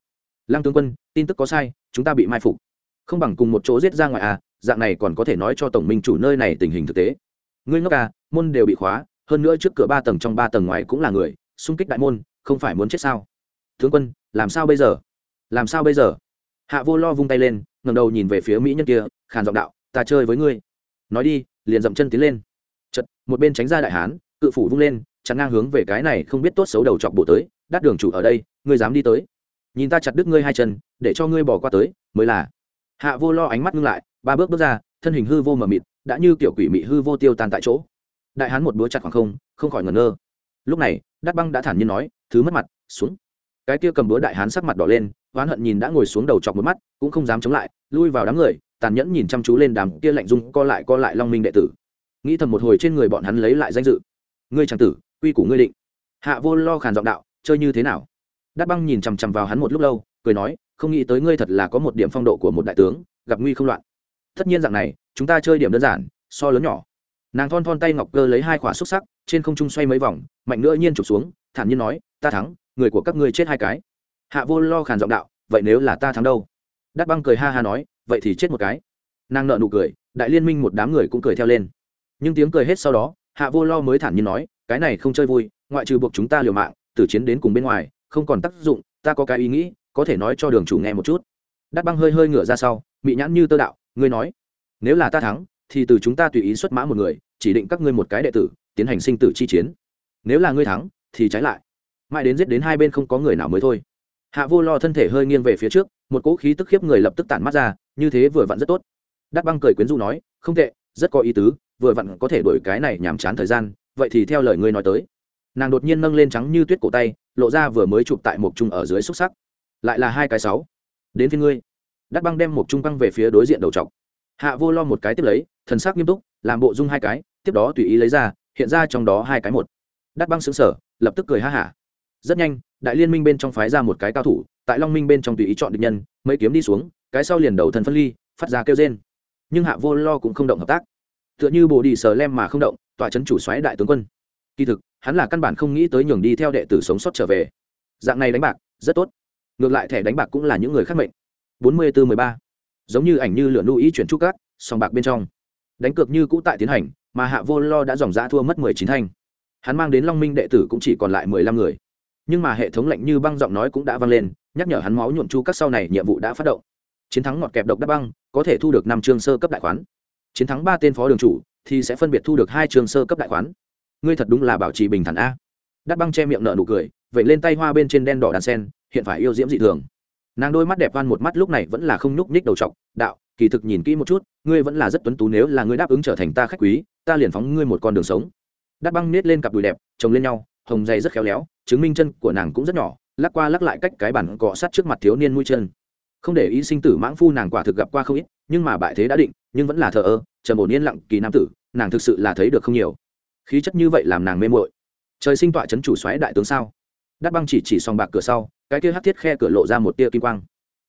Lăng tướng quân, tin tức có sai, chúng ta bị mai phục. Không bằng cùng một chỗ giết ra ngoài à dạng này còn có thể nói cho tổng minh chủ nơi này tình hình thực tế. Ngươi ngốc à môn đều bị khóa, hơn nữa trước cửa ba tầng trong ba tầng ngoài cũng là người, xung kích đại môn, không phải muốn chết sao? Tướng quân, làm sao bây giờ? Làm sao bây giờ? Hạ vô lo vung tay lên ngầm đầu nhìn về phía mỹ nhân kia, khàn giọng đạo, ta chơi với ngươi. Nói đi, liền dậm chân tiến lên. Chật một bên tránh ra đại hán, cự phủ vung lên chắn ngang hướng về cái này không biết tốt xấu đầu chọc bổ tới, đắt đường chủ ở đây, ngươi dám đi tới. Nhìn ta chặt đứt ngươi hai chân, để cho ngươi bỏ qua tới, mới là. Hạ vô lo ánh mắt ngưng lại, ba bước bước ra, thân hình hư vô mờ mịt, đã như kiểu quỷ mị hư vô tiêu tan tại chỗ. Đại hán một búa chặt khoảng không không khỏi ngẩn ngơ. Lúc này đắt băng đã thản nhiên nói, thứ mất mặt, xuống cái kia cầm đũa đại hán sắc mặt đỏ lên, oán hận nhìn đã ngồi xuống đầu chọc một mắt, cũng không dám chống lại, lui vào đám người, tàn nhẫn nhìn chăm chú lên đám kia lạnh dung co lại co lại long minh đệ tử. Nghĩ thầm một hồi trên người bọn hắn lấy lại danh dự. Ngươi chẳng tử, quy củ ngươi định. Hạ vô lo khàn giọng đạo, chơi như thế nào? Đắt băng nhìn chằm chằm vào hắn một lúc lâu, cười nói, không nghĩ tới ngươi thật là có một điểm phong độ của một đại tướng, gặp nguy không loạn. Tất nhiên dạng này, chúng ta chơi điểm đơn giản, so lớn nhỏ. Nàng thon thon tay ngọc cơ lấy hai khỏa xúc sắc, trên không trung xoay mấy vòng, mạnh nữa nhiên chụp xuống, thản nhiên nói, ta thắng người của các ngươi chết hai cái. Hạ vô lo khàn giọng đạo, vậy nếu là ta thắng đâu? Đắt băng cười ha ha nói, vậy thì chết một cái. Nàng nợ nụ cười, đại liên minh một đám người cũng cười theo lên. Nhưng tiếng cười hết sau đó, hạ vô lo mới thản nhiên nói, cái này không chơi vui, ngoại trừ buộc chúng ta liều mạng từ chiến đến cùng bên ngoài, không còn tác dụng, ta có cái ý nghĩ, có thể nói cho đường chủ nghe một chút. Đắt băng hơi hơi ngửa ra sau bị nhãn như tơ đạo, ngươi nói, nếu là ta thắng, thì từ chúng ta tùy ý xuất mã một người, chỉ định các ngươi một cái đệ tử, tiến hành sinh tử chi chiến. Nếu là ngươi thắng, thì trái lại mãi đến giết đến hai bên không có người nào mới thôi. Hạ vô lo thân thể hơi nghiêng về phía trước, một cỗ khí tức khiếp người lập tức tản mắt ra, như thế vừa vặn rất tốt. Đắc băng cười quyến rũ nói, không tệ, rất có ý tứ, vừa vặn có thể đổi cái này nhàm chán thời gian, vậy thì theo lời ngươi nói tới. Nàng đột nhiên nâng lên trắng như tuyết cổ tay, lộ ra vừa mới chụp tại một trung ở dưới xúc sắc. Lại là hai cái sáu. Đến phía ngươi. Đắc băng đem một trung băng về phía đối diện đầu t hạ vô lo một cái tiếp lấy, thần sắc nghiêm túc, làm bộ dung hai cái, tiếp đó tùy ý lấy ra, hiện ra trong đó hai cái một. Đắc băng xứng sở lập tức cười ha hả rất nhanh, đại liên minh bên trong phái ra một cái cao thủ, tại long minh bên trong tùy ý chọn địch nhân, mấy kiếm đi xuống, cái sau liền đầu thân phân ly, phát ra kêu trên nhưng hạ vô lo cũng không động hợp tác. Tựa như bồ đi sờ lem mà không động tọa chấn chủ xoáy đại tướng quân. Kỳ thực, hắn là căn bản không nghĩ tới nhường đi theo đệ tử sống sót trở về. Dạng này đánh bạc, rất tốt. Ngược lại thẻ đánh bạc cũng là những người khác mệnh. Bốn mươi bốn mười ba. Giống như ảnh như lửa nu ý chuyển trúc cát sòng bạc bên trong. Đánh cược như cũ tại tiến hành, mà hạ vô lo đã dòng ra thua mất mười chín thanh. Hắn mang đến long minh đệ tử cũng chỉ còn lại mười lăm người nhưng mà hệ thống lạnh như băng giọng nói cũng đã vang lên, nhắc nhở hắn máu nhuộm chu các sau này nhiệm vụ đã phát động. Chiến thắng ngọt kẹp độc đắp băng, có thể thu được năm chương sơ cấp đại khoán. Chiến thắng ba tên phó đường chủ, thì sẽ phân biệt thu được hai chương sơ cấp đại khoán. Ngươi thật đúng là bảo trì bình thản a. Đắp băng che miệng nợ nụ cười vậy lên tay hoa bên trên đen đỏ đàn sen, hiện phải yêu diễm dị thường. Nàng đôi mắt đẹp van một mắt lúc này vẫn là không nhúc nhích đầu t đạo, kỳ thực nhìn kỹ một chút, ngươi vẫn là rất tuấn tú nếu là ngươi đáp ứng trở thành ta khách quý, ta liền phóng ngươi một con đường sống. Đắp băng nết lên cặp đùi đẹp, chồng lên nhau hồng dày rất khéo léo, chứng minh chân của nàng cũng rất nhỏ, lắc qua lắc lại cách cái bản cọ sát trước mặt thiếu niên mũi chân. Không để ý sinh tử mãng phu nàng quả thực gặp qua không ít, nhưng mà bại thế đã định, nhưng vẫn là thờ ơ, trầm ổn yên lặng, kỳ nam tử, nàng thực sự là thấy được không nhiều. Khí chất như vậy làm nàng mê mội trời sinh tọa chấn chủ xoáy đại tướng sao? Đắt băng chỉ chỉ sòng bạc cửa sau, cái kia hát thiết khe cửa lộ ra một tia kim quang.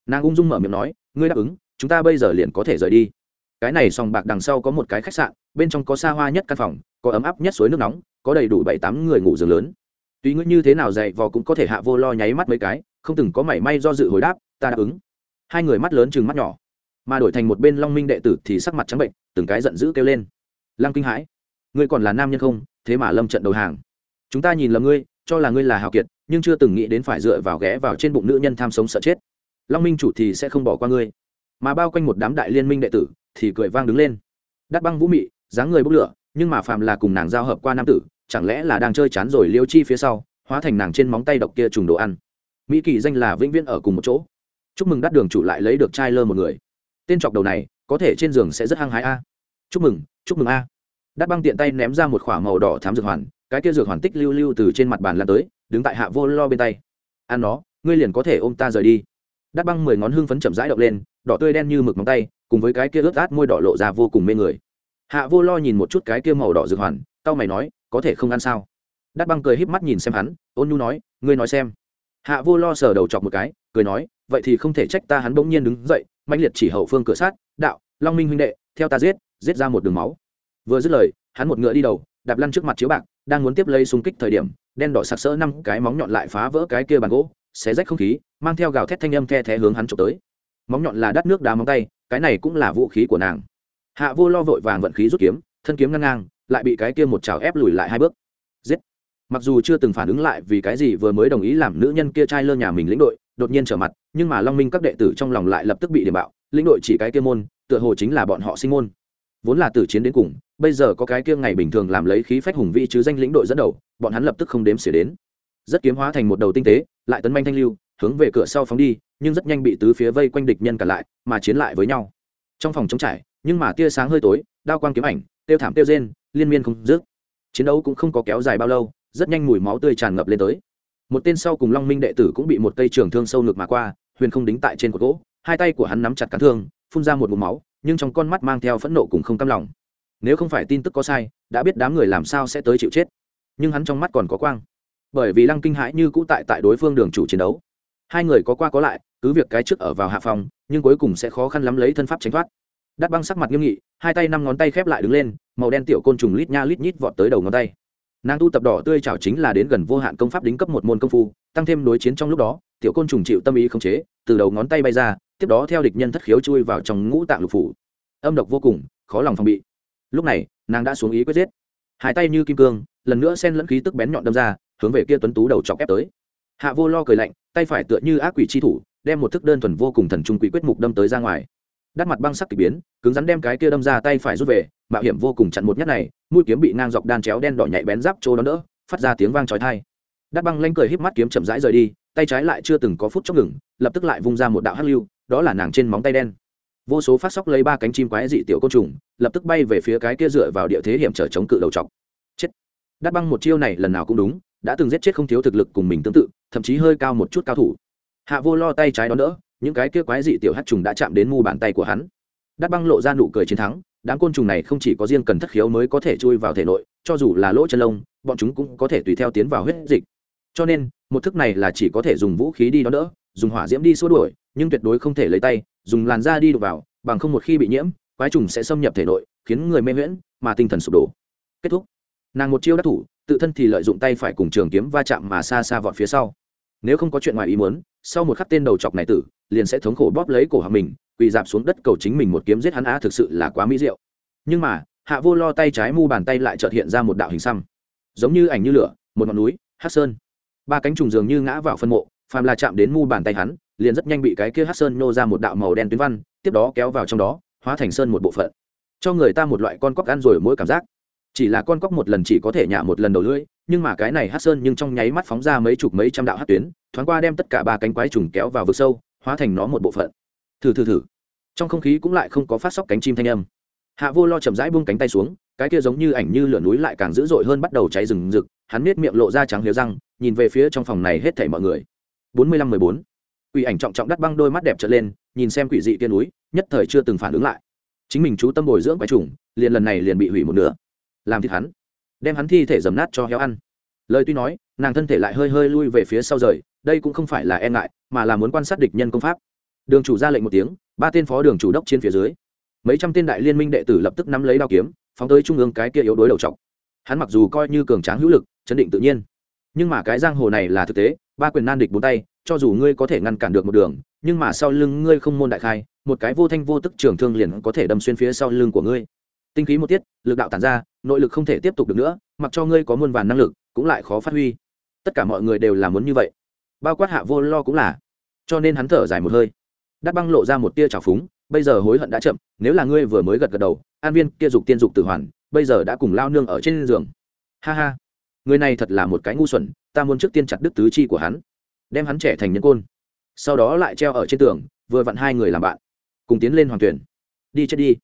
Nàng ung dung mở miệng nói, ngươi đáp ứng, chúng ta bây giờ liền có thể rời đi cái này sòng bạc đằng sau có một cái khách sạn, bên trong có xa hoa nhất căn phòng, có ấm áp nhất suối nước nóng, có đầy đủ bảy tám người ngủ giường lớn. Tuy ngươi như thế nào dậy vò cũng có thể hạ vô lo nháy mắt mấy cái, không từng có mảy may do dự hồi đáp, ta đáp ứng. Hai người mắt lớn chừng mắt nhỏ, mà đổi thành một bên long minh đệ tử thì sắc mặt trắng bệnh, từng cái giận dữ kêu lên. Lăng kinh hãi, ngươi còn là nam nhân không? Thế mà lâm trận đầu hàng. Chúng ta nhìn lầm ngươi, cho là ngươi là hào kiệt, nhưng chưa từng nghĩ đến phải dựa vào ghé vào trên bụng nữ nhân tham sống sợ chết. Long minh chủ thì sẽ không bỏ qua ngươi. Mà bao quanh một đám đại liên minh đệ tử thì cười vang đứng lên. Đắt băng vũ mị, dáng người bốc lửa, nhưng mà phàm là cùng nàng giao hợp qua nam tử, chẳng lẽ là đang chơi chán rồi liêu chi phía sau, hóa thành nàng trên móng tay độc kia trùng đồ ăn. Mỹ kỳ danh là vĩnh viễn ở cùng một chỗ. Chúc mừng đắt đường chủ lại lấy được trai lơ một người. Tên chọc đầu này, có thể trên giường sẽ rất hăng hái a. Chúc mừng chúc mừng a. Đắt băng tiện tay ném ra một k h ỏ a màu đỏ thám dược hoàn, cái kia dược hoàn tích lưu lưu từ trên mặt bàn lan tới, đứng tại hạ vô lo bên tay. Ăn nó, ngươi liền có thể ôm ta rời đi. Đắt băng mười ngón hương phấn chậm rãi động lên, đỏ tươi đen như mực móng tay cùng với cái kia ướt át môi đỏ lộ ra vô cùng mê người. Hạ vô lo nhìn một chút cái kia màu đỏ dược hoàn tao mày nói, có thể không ăn sao? Đắt băng cười híp mắt nhìn xem hắn, ôn nhu nói, ngươi nói xem. Hạ vô lo sờ đầu chọc một cái, cười nói, vậy thì không thể trách ta hắn bỗng nhiên đứng dậy mạnh liệt chỉ hậu phương cửa sát, đạo, long minh huynh đệ, theo ta giết giết ra một đường máu. Vừa dứt lời, hắn một ngựa đi đầu, đạp lăn trước mặt chiếu bạc, đang muốn tiếp lấy xung kích thời điểm, đen đỏ sặc sỡ năm cái móng nhọn lại phá vỡ cái kia bàn gỗ, xé rách không khí, mang theo gào thét thanh âm the thé hướng hắn trộm tới. Móng nhọn là đắt nước đá móng tay cái này cũng là vũ khí của nàng. Hạ vô lo vội vàng vận khí rút kiếm, thân kiếm ngang ngang, lại bị cái kia một chảo ép lùi lại hai bước. Giết! Mặc dù chưa từng phản ứng lại vì cái gì vừa mới đồng ý làm nữ nhân kia trai lơ nhà mình lĩnh đội, đột nhiên trở mặt, nhưng mà long minh các đệ tử trong lòng lại lập tức bị điểm bạo, lĩnh đội chỉ cái kia môn, tựa hồ chính là bọn họ sinh môn. Vốn là tử chiến đến cùng, bây giờ có cái kia ngày bình thường làm lấy khí phách hùng vĩ chứ danh lĩnh đội dẫn đầu, bọn hắn lập tức không đếm xỉa đến. Rất kiếm hóa thành một đầu tinh tế, lại tấn manh thanh lưu, hướng về cửa sau phóng đi nhưng rất nhanh bị tứ phía vây quanh địch nhân cả lại, mà chiến lại với nhau. Trong phòng chống trải, nhưng mà tia sáng hơi tối, đao quang kiếm ảnh, tiêu thảm tiêu rên, liên miên không dứt. Chiến đấu cũng không có kéo dài bao lâu, rất nhanh mùi máu tươi tràn ngập lên tới. Một tên sau cùng long minh đệ tử cũng bị một cây trường thương sâu ngực mà qua, huyền không đính tại trên cột gỗ, hai tay của hắn nắm chặt cán thương, phun ra một mụm máu, nhưng trong con mắt mang theo phẫn nộ cùng không cam lòng. Nếu không phải tin tức có sai, đã biết đám người làm sao sẽ tới chịu chết. Nhưng hắn trong mắt còn có quang. Bởi vì lăng kinh hãi như cũ tại tại đối phương đường chủ chiến đấu. Hai người có qua có lại cứ việc cái trước ở vào hạ phòng, nhưng cuối cùng sẽ khó khăn lắm lấy thân pháp tránh thoát. Đắt băng sắc mặt nghiêm nghị, hai tay năm ngón tay khép lại đứng lên, màu đen tiểu côn trùng lít nha lít nhít vọt tới đầu ngón tay. Nàng tu tập đỏ tươi chảo chính là đến gần vô hạn công pháp đính cấp một môn công phu, tăng thêm đối chiến trong lúc đó, tiểu côn trùng chịu tâm ý khống chế, từ đầu ngón tay bay ra, tiếp đó theo địch nhân thất khiếu chui vào trong ngũ tạng lục phủ. Âm độc vô cùng, khó lòng phòng bị. Lúc này, nàng đã xuống ý quyết giết. Hai tay như kim cương, lần nữa sen lẫn khí tức bén nhọn đâm ra, hướng về kia tuấn tú đầu chọc ép tới. Hạ vô lo cười lạnh, tay phải tựa như ác quỷ chi thủ đem một thức đơn thuần vô cùng thần trung quỷ quyết mục đâm tới ra ngoài. Đắt mặt băng sắc kỳ biến, cứng rắn đem cái kia đâm ra tay phải rút về, mạo hiểm vô cùng chặn một nhát này, mũi kiếm bị ngang dọc đan chéo đen đỏ nhạy bén giáp trô đó đỡ, phát ra tiếng vang trói thai đắt băng lanh cười híp mắt kiếm chậm rãi rời đi, tay trái lại chưa từng có phút chốc ngừng, lập tức lại vung ra một đạo hắc lưu, đó là nàng trên móng tay đen. Vô số phát sóc lấy ba cánh chim quái dị tiểu côn trùng, lập tức bay về phía cái kia dựa vào địa thế hiểm trở chống cự đầu chọc. Chết. Đắt băng một chiêu này lần nào cũng đúng, đã từng giết chết không thiếu thực lực cùng mình tương tự, thậm chí hơi cao một chút cao thủ hạ vô lo tay trái đón đỡ, những cái kia quái dị tiểu hát trùng đã chạm đến mu bàn tay của hắn. Đắt băng lộ ra nụ cười chiến thắng, đám côn trùng này không chỉ có riêng cần thất khiếu mới có thể chui vào thể nội, cho dù là lỗ chân lông, bọn chúng cũng có thể tùy theo tiến vào huyết dịch. Cho nên, một thức này là chỉ có thể dùng vũ khí đi đón đỡ, dùng hỏa diễm đi xua đuổi, nhưng tuyệt đối không thể lấy tay, dùng làn da đi đục vào, bằng không một khi bị nhiễm, quái trùng sẽ xâm nhập thể nội, khiến người mê miễn mà tinh thần sụp đổ. Kết thúc. Nàng một chiêu đắc thủ, tự thân thì lợi dụng tay phải cùng trường kiếm va chạm mà xa xa vọt phía sau nếu không có chuyện ngoài ý muốn, sau một khắc tên đầu chọc này tử, liền sẽ thống khổ bóp lấy cổ họng mình, quỳ dạp xuống đất cầu chính mình một kiếm giết hắn á thực sự là quá mỹ diệu. Nhưng mà, hạ vô lo tay trái mu bàn tay lại chợt hiện ra một đạo hình xăm. Giống như ảnh như lửa, một ngọn núi, hát sơn. Ba cánh trùng dường như ngã vào phân mộ, phàm là chạm đến mu bàn tay hắn, liền rất nhanh bị cái kia hát sơn nô ra một đạo màu đen tuyến văn, tiếp đó kéo vào trong đó, hóa thành sơn một bộ phận. Cho người ta một loại con cóc ăn rồi mỗi cảm giác chỉ là con cóc một lần chỉ có thể nhả một lần đầu lưỡi, nhưng mà cái này hát sơn nhưng trong nháy mắt phóng ra mấy chục mấy trăm đạo hát tuyến, thoáng qua đem tất cả ba cánh quái trùng kéo vào vực sâu, hóa thành nó một bộ phận. Thử thử thử. Trong không khí cũng lại không có phát sóc cánh chim thanh âm. Hạ vô lo chậm rãi buông cánh tay xuống, cái kia giống như ảnh như lửa núi lại càng dữ dội hơn bắt đầu cháy rừng rực, hắn nết miệng lộ ra trắng liều răng, nhìn về phía trong phòng này hết thảy mọi người. Bốn mươi lăm mười bốn. Quỷ ảnh trọng trọng đắt băng đôi mắt đẹp trở lên, nhìn xem quỷ dị tiên núi, nhất thời chưa từng phản ứng lại. Chính mình chú tâm bồi dưỡng quái trùng, liền lần này liền bị hủy một nửa làm thịt hắn, đem hắn thi thể dầm nát cho heo ăn. Lời tuy nói, nàng thân thể lại hơi hơi lui về phía sau rời, đây cũng không phải là e ngại, mà là muốn quan sát địch nhân công pháp. Đường chủ ra lệnh một tiếng, ba tên phó đường chủ đốc trên phía dưới. Mấy trăm tên đại liên minh đệ tử lập tức nắm lấy đao kiếm, phóng tới trung ương cái kia yếu đối đầu trọc. Hắn mặc dù coi như cường tráng hữu lực, chấn định tự nhiên, nhưng mà cái giang hồ này là thực tế, ba quyền nan địch bốn tay, cho dù ngươi có thể ngăn cản được một đường, nhưng mà sau lưng ngươi không môn đại khai, một cái vô thanh vô tức trường thương liền có thể đâm xuyên phía sau lưng của ngươi tinh khí một tiết, lực đạo tản ra, nội lực không thể tiếp tục được nữa, mặc cho ngươi có muôn vàn năng lực, cũng lại khó phát huy. Tất cả mọi người đều là muốn như vậy. Bao quát hạ vô lo cũng là. Cho nên hắn thở dài một hơi. Đắt băng lộ ra một tia trào phúng, bây giờ hối hận đã chậm, nếu là ngươi vừa mới gật gật đầu, an viên kia dục tiên dục tử hoàn, bây giờ đã cùng lao nương ở trên giường. Ha ha. Người này thật là một cái ngu xuẩn, ta muốn trước tiên chặt đứt tứ chi của hắn, đem hắn trẻ thành nhân côn. Sau đó lại treo ở trên tường, vừa vặn hai người làm bạn, cùng tiến lên hoàng tuyển. Đi chết đi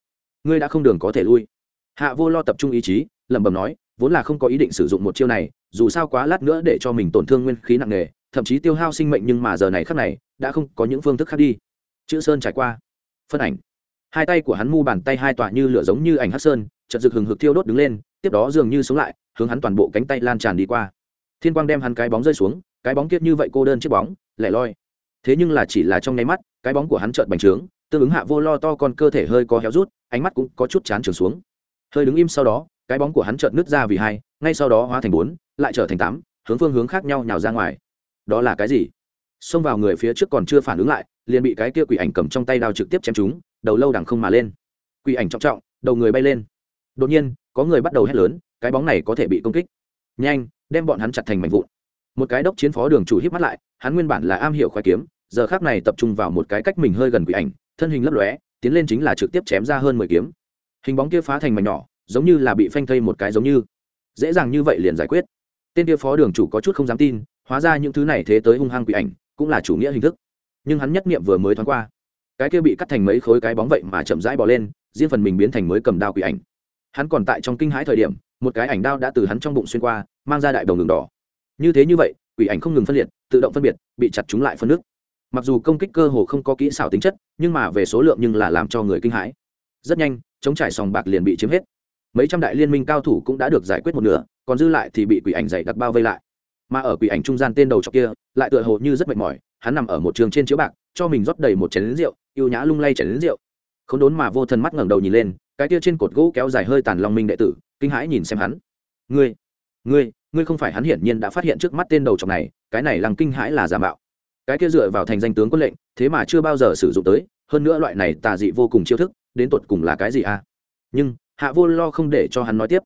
ngươi đã không đường có thể lui. Hạ vô lo tập trung ý chí, lẩm bẩm nói, vốn là không có ý định sử dụng một chiêu này, dù sao quá lát nữa để cho mình tổn thương nguyên khí nặng nề, thậm chí tiêu hao sinh mệnh nhưng mà giờ này khắc này, đã không có những phương thức khác đi. Chữ sơn trải qua. Phân ảnh. Hai tay của hắn mu bàn tay hai tọa như lửa giống như ảnh hát sơn, chợt rực hừng hực thiêu đốt đứng lên, tiếp đó dường như sống lại, hướng hắn toàn bộ cánh tay lan tràn đi qua. Thiên quang đem hắn cái bóng rơi xuống, cái bóng kiết như vậy cô đơn chiếc bóng, lẻ loi. Thế nhưng là chỉ là trong nháy mắt, cái bóng của hắn trợn bành trướng tương ứng hạ vô lo to con cơ thể hơi có héo rút, ánh mắt cũng có chút chán trường xuống. Hơi đứng im sau đó, cái bóng của hắn chợt nứt ra vì hai, ngay sau đó hóa thành bốn, lại trở thành tám, hướng phương hướng khác nhau nhào ra ngoài. Đó là cái gì? Xông vào người phía trước còn chưa phản ứng lại, liền bị cái kia quỷ ảnh cầm trong tay đao trực tiếp chém chúng đầu lâu đằng không mà lên. Quỷ ảnh trọng trọng, đầu người bay lên. Đột nhiên, có người bắt đầu hét lớn, cái bóng này có thể bị công kích. Nhanh, đem bọn hắn chặt thành mảnh vụn. Một cái đốc chiến phó đường chủ hít mắt lại, hắn nguyên bản là am hiểu khoai kiếm, giờ khác này tập trung vào một cái cách mình hơi gần quỷ ảnh thân hình lấp lóe, tiến lên chính là trực tiếp chém ra hơn mười kiếm. Hình bóng kia phá thành mảnh nhỏ, giống như là bị phanh thây một cái giống như. Dễ dàng như vậy liền giải quyết. Tên kia phó đường chủ có chút không dám tin, hóa ra những thứ này thế tới hung hăng quỷ ảnh, cũng là chủ nghĩa hình thức. Nhưng hắn nhất niệm vừa mới thoáng qua. Cái kia bị cắt thành mấy khối cái bóng vậy mà chậm rãi bỏ lên, riêng phần mình biến thành mới cầm đao quỷ ảnh. Hắn còn tại trong kinh hãi thời điểm, một cái ảnh đao đã từ hắn trong bụng xuyên qua, mang ra đại đồng đường đỏ. Như thế như vậy, quỷ ảnh không ngừng phân liệt, tự động phân biệt, bị chặt chúng lại phân nước mặc dù công kích cơ hồ không có kỹ xảo tính chất, nhưng mà về số lượng nhưng là làm cho người kinh hãi. Rất nhanh, chống trải sòng bạc liền bị chiếm hết. Mấy trăm đại liên minh cao thủ cũng đã được giải quyết một nửa, còn dư lại thì bị quỷ ảnh dày đặc bao vây lại. Mà ở quỷ ảnh trung gian tên đầu trọc kia, lại tựa hồ như rất mệt mỏi, hắn nằm ở một trường trên chiếu bạc, cho mình rót đầy một chén lính rượu, yêu nhã lung lay chén lính rượu. K h ố n đốn mà vô thần mắt ngẩng đầu nhìn lên, cái kia trên cột gỗ kéo dài hơi tàn long minh đệ tử, kinh hãi nhìn xem hắn. Ngươi ngươi ngươi không phải hắn hiển nhiên đã phát hiện trước mắt tên đầu trọc này, cái này lăng kinh hãi là giả mạo cái kia dựa vào thành danh tướng quân lệnh, thế mà chưa bao giờ sử dụng tới, hơn nữa loại này tà dị vô cùng chiêu thức, đến tột cùng là cái gì à? Nhưng, hạ vô lo không để cho hắn nói tiếp.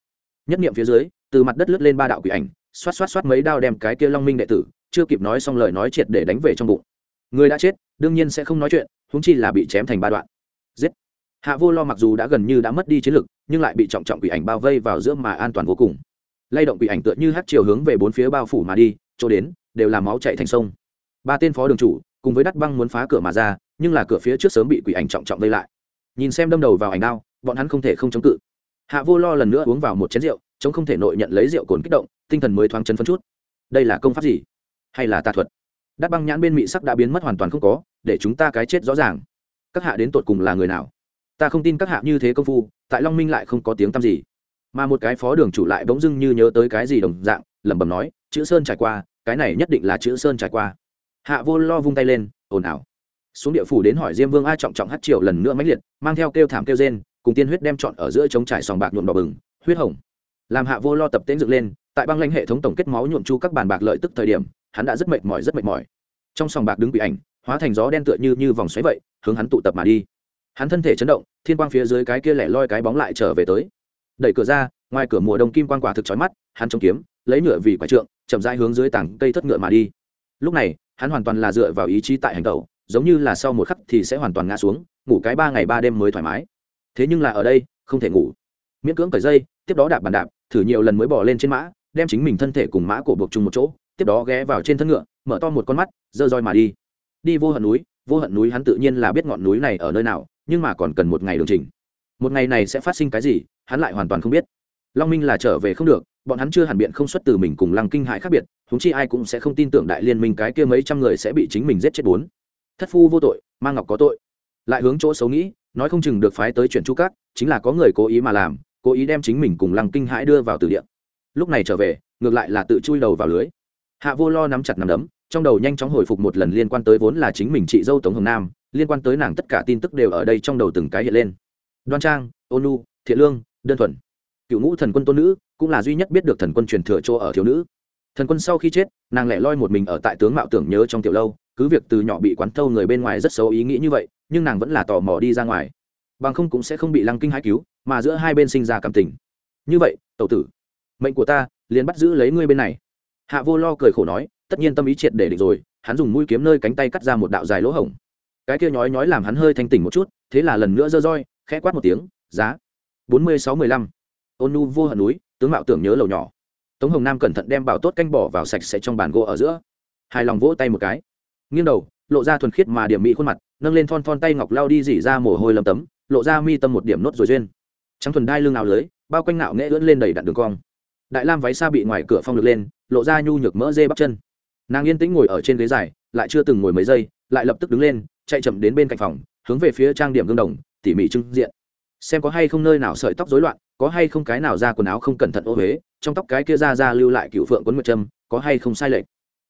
Nhất niệm phía dưới, từ mặt đất lướt lên ba đạo quỷ ảnh, xoát xoát xoát mấy đao đem cái kia long minh đệ tử, chưa kịp nói xong lời nói triệt để đánh về trong bụng. Người đã chết, đương nhiên sẽ không nói chuyện húng chi là bị chém thành ba đoạn. Giết! Hạ vô lo mặc dù đã gần như đã mất đi chiến lực, nhưng lại bị trọng trọng quỷ ảnh bao vây vào giữa mà an toàn vô cùng. Lay động quỷ ảnh tựa như hát chiều hướng về bốn phía bao phủ mà đi, chỗ đến, đều là máu chạy thành sông ba tên phó đường chủ cùng với đắt băng muốn phá cửa mà ra, nhưng là cửa phía trước sớm bị quỷ ảnh trọng trọng vây lại. Nhìn xem đâm đầu vào ảnh đao, bọn hắn không thể không chống cự. Hạ vô lo lần nữa uống vào một chén rượu, chống không thể nội nhận lấy rượu cồn kích động, tinh thần mới thoáng chân phân chút. Đây là công pháp gì? Hay là tà thuật? Đắt băng nhãn bên mị sắc đã biến mất hoàn toàn không có, để chúng ta cái chết rõ ràng. Các hạ đến tột cùng là người nào? Ta không tin các hạ như thế công phu, tại long minh lại không có tiếng tăm gì. Mà một cái phó đường chủ lại bỗng dưng như nhớ tới cái gì đồng dạng, lẩm bẩm nói, chữ sơn trải qua, cái này nhất định là chữ sơn trải qua hạ vô lo vung tay lên, ồn ào. Xuống địa phủ đến hỏi diêm vương a trọng trọng hát triệu lần nữa mãnh liệt, mang theo kêu thảm kêu rên, cùng tiên huyết đem chọn ở giữa chống trải sòng bạc nhuộm đỏ bừng, huyết hồng. Làm hạ vô lo tập tễnh dựng lên, tại băng lãnh hệ thống tổng kết máu nhuộm chu các bàn bạc lợi tức thời điểm, hắn đã rất mệt mỏi, rất mệt mỏi. Trong sòng bạc đứng bị ảnh, hóa thành gió đen tựa như như vòng xoáy vậy, hướng hắn tụ tập mà đi. Hắn thân thể chấn động, thiên quang phía dưới cái kia lẻ loi cái bóng lại trở về tới. Đẩy cửa ra, ngoài cửa mùa đông kim quang quả thực chói mắt, hắn chống kiếm, lấy nhựa vì quả trượng, chậm rãi hướng dưới tảng cây thất ngựa mà đi. Lúc này hắn hoàn toàn là dựa vào ý chí tại hành tẩu, giống như là sau một khắc thì sẽ hoàn toàn ngã xuống, ngủ cái ba ngày ba đêm mới thoải mái. Thế nhưng là ở đây, không thể ngủ. Miễn cưỡng cởi dây, tiếp đó đạp bàn đạp, thử nhiều lần mới bỏ lên trên mã, đem chính mình thân thể cùng mã cổ buộc chung một chỗ, tiếp đó ghé vào trên thân ngựa, mở to một con mắt, dơ roi mà đi. Đi vô hận núi, vô hận núi hắn tự nhiên là biết ngọn núi này ở nơi nào, nhưng mà còn cần một ngày đường trình một ngày này sẽ phát sinh cái gì, hắn lại hoàn toàn không biết long minh là trở về không được, bọn hắn chưa hẳn biện không xuất từ mình cùng lăng kinh hại khác biệt húng chi ai cũng sẽ không tin tưởng đại liên minh cái kia mấy trăm người sẽ bị chính mình giết chết bốn. Thất phu vô tội mang ngọc có tội. Lại hướng chỗ xấu nghĩ, nói không chừng được phái tới chuyển chu cát chính là có người cố ý mà làm, cố ý đem chính mình cùng lăng kinh hãi đưa vào từ địa. Lúc này trở về, ngược lại là tự chui đầu vào lưới. Hạ vô lo nắm chặt nắm đấm, trong đầu nhanh chóng hồi phục một lần liên quan tới vốn là chính mình chị dâu tống hồng nam, liên quan tới nàng tất cả tin tức đều ở đây trong đầu từng cái hiện lên. Đoan trang ônu thiện lương, đơn thuần cựu ngũ thần quân tôn nữ cũng là duy nhất biết được thần quân truyền thừa chỗ ở thiếu nữ. Thần quân sau khi chết, nàng lại loi một mình ở tại tướng mạo tưởng nhớ trong tiểu lâu, cứ việc từ nhỏ bị quán thâu người bên ngoài rất xấu ý nghĩ như vậy, nhưng nàng vẫn là tò mò đi ra ngoài. Bằng không cũng sẽ không bị lăng kinh hãi cứu, mà giữa hai bên sinh ra cảm tình. Như vậy, tẩu tử, mệnh của ta liền bắt giữ lấy ngươi bên này. Hạ vô lo cười khổ nói, tất nhiên tâm ý triệt để địch rồi, hắn dùng mũi kiếm nơi cánh tay cắt ra một đạo dài lỗ hổng. Cái kia nhói nhói làm hắn hơi thanh tỉnh một chút, thế là lần nữa dơ roi, khẽ quát một tiếng, giá, bốn mươi sáu mười lăm ôn nu vô hận núi, tướng mạo tưởng nhớ lầu nhỏ. Tống hồng nam cẩn thận đem bảo tốt canh bỏ vào sạch sẽ trong bàn gỗ ở giữa. Hài lòng vỗ tay một cái. Nghiêng đầu, lộ ra thuần khiết mà điểm mỹ khuôn mặt, nâng lên thon thon tay ngọc lao đi dỉ ra mồ hôi lấm tấm, lộ ra mi tâm một điểm nốt rồi duyên. Trắng thuần đai lưng áo lưới, bao quanh nạo nghệ ưỡn lên đầy đặn đường cong. Đại lam váy xa bị ngoài cửa phong lực lên, lộ ra nhu nhược mỡ dê bắp chân. Nàng yên tĩnh ngồi ở trên ghế dài, lại chưa từng ngồi mấy giây, lại lập tức đứng lên, chạy chậm đến bên cạnh phòng, hướng về phía trang điểm gương đồng, tỉ mỉ trưng diện. Xem có hay không nơi nào sợi tóc rối loạn có hay không cái nào ra quần áo không cẩn thận ô huế, trong tóc cái kia ra ra lưu lại cựu phượng quấn mật trâm có hay không sai lệch?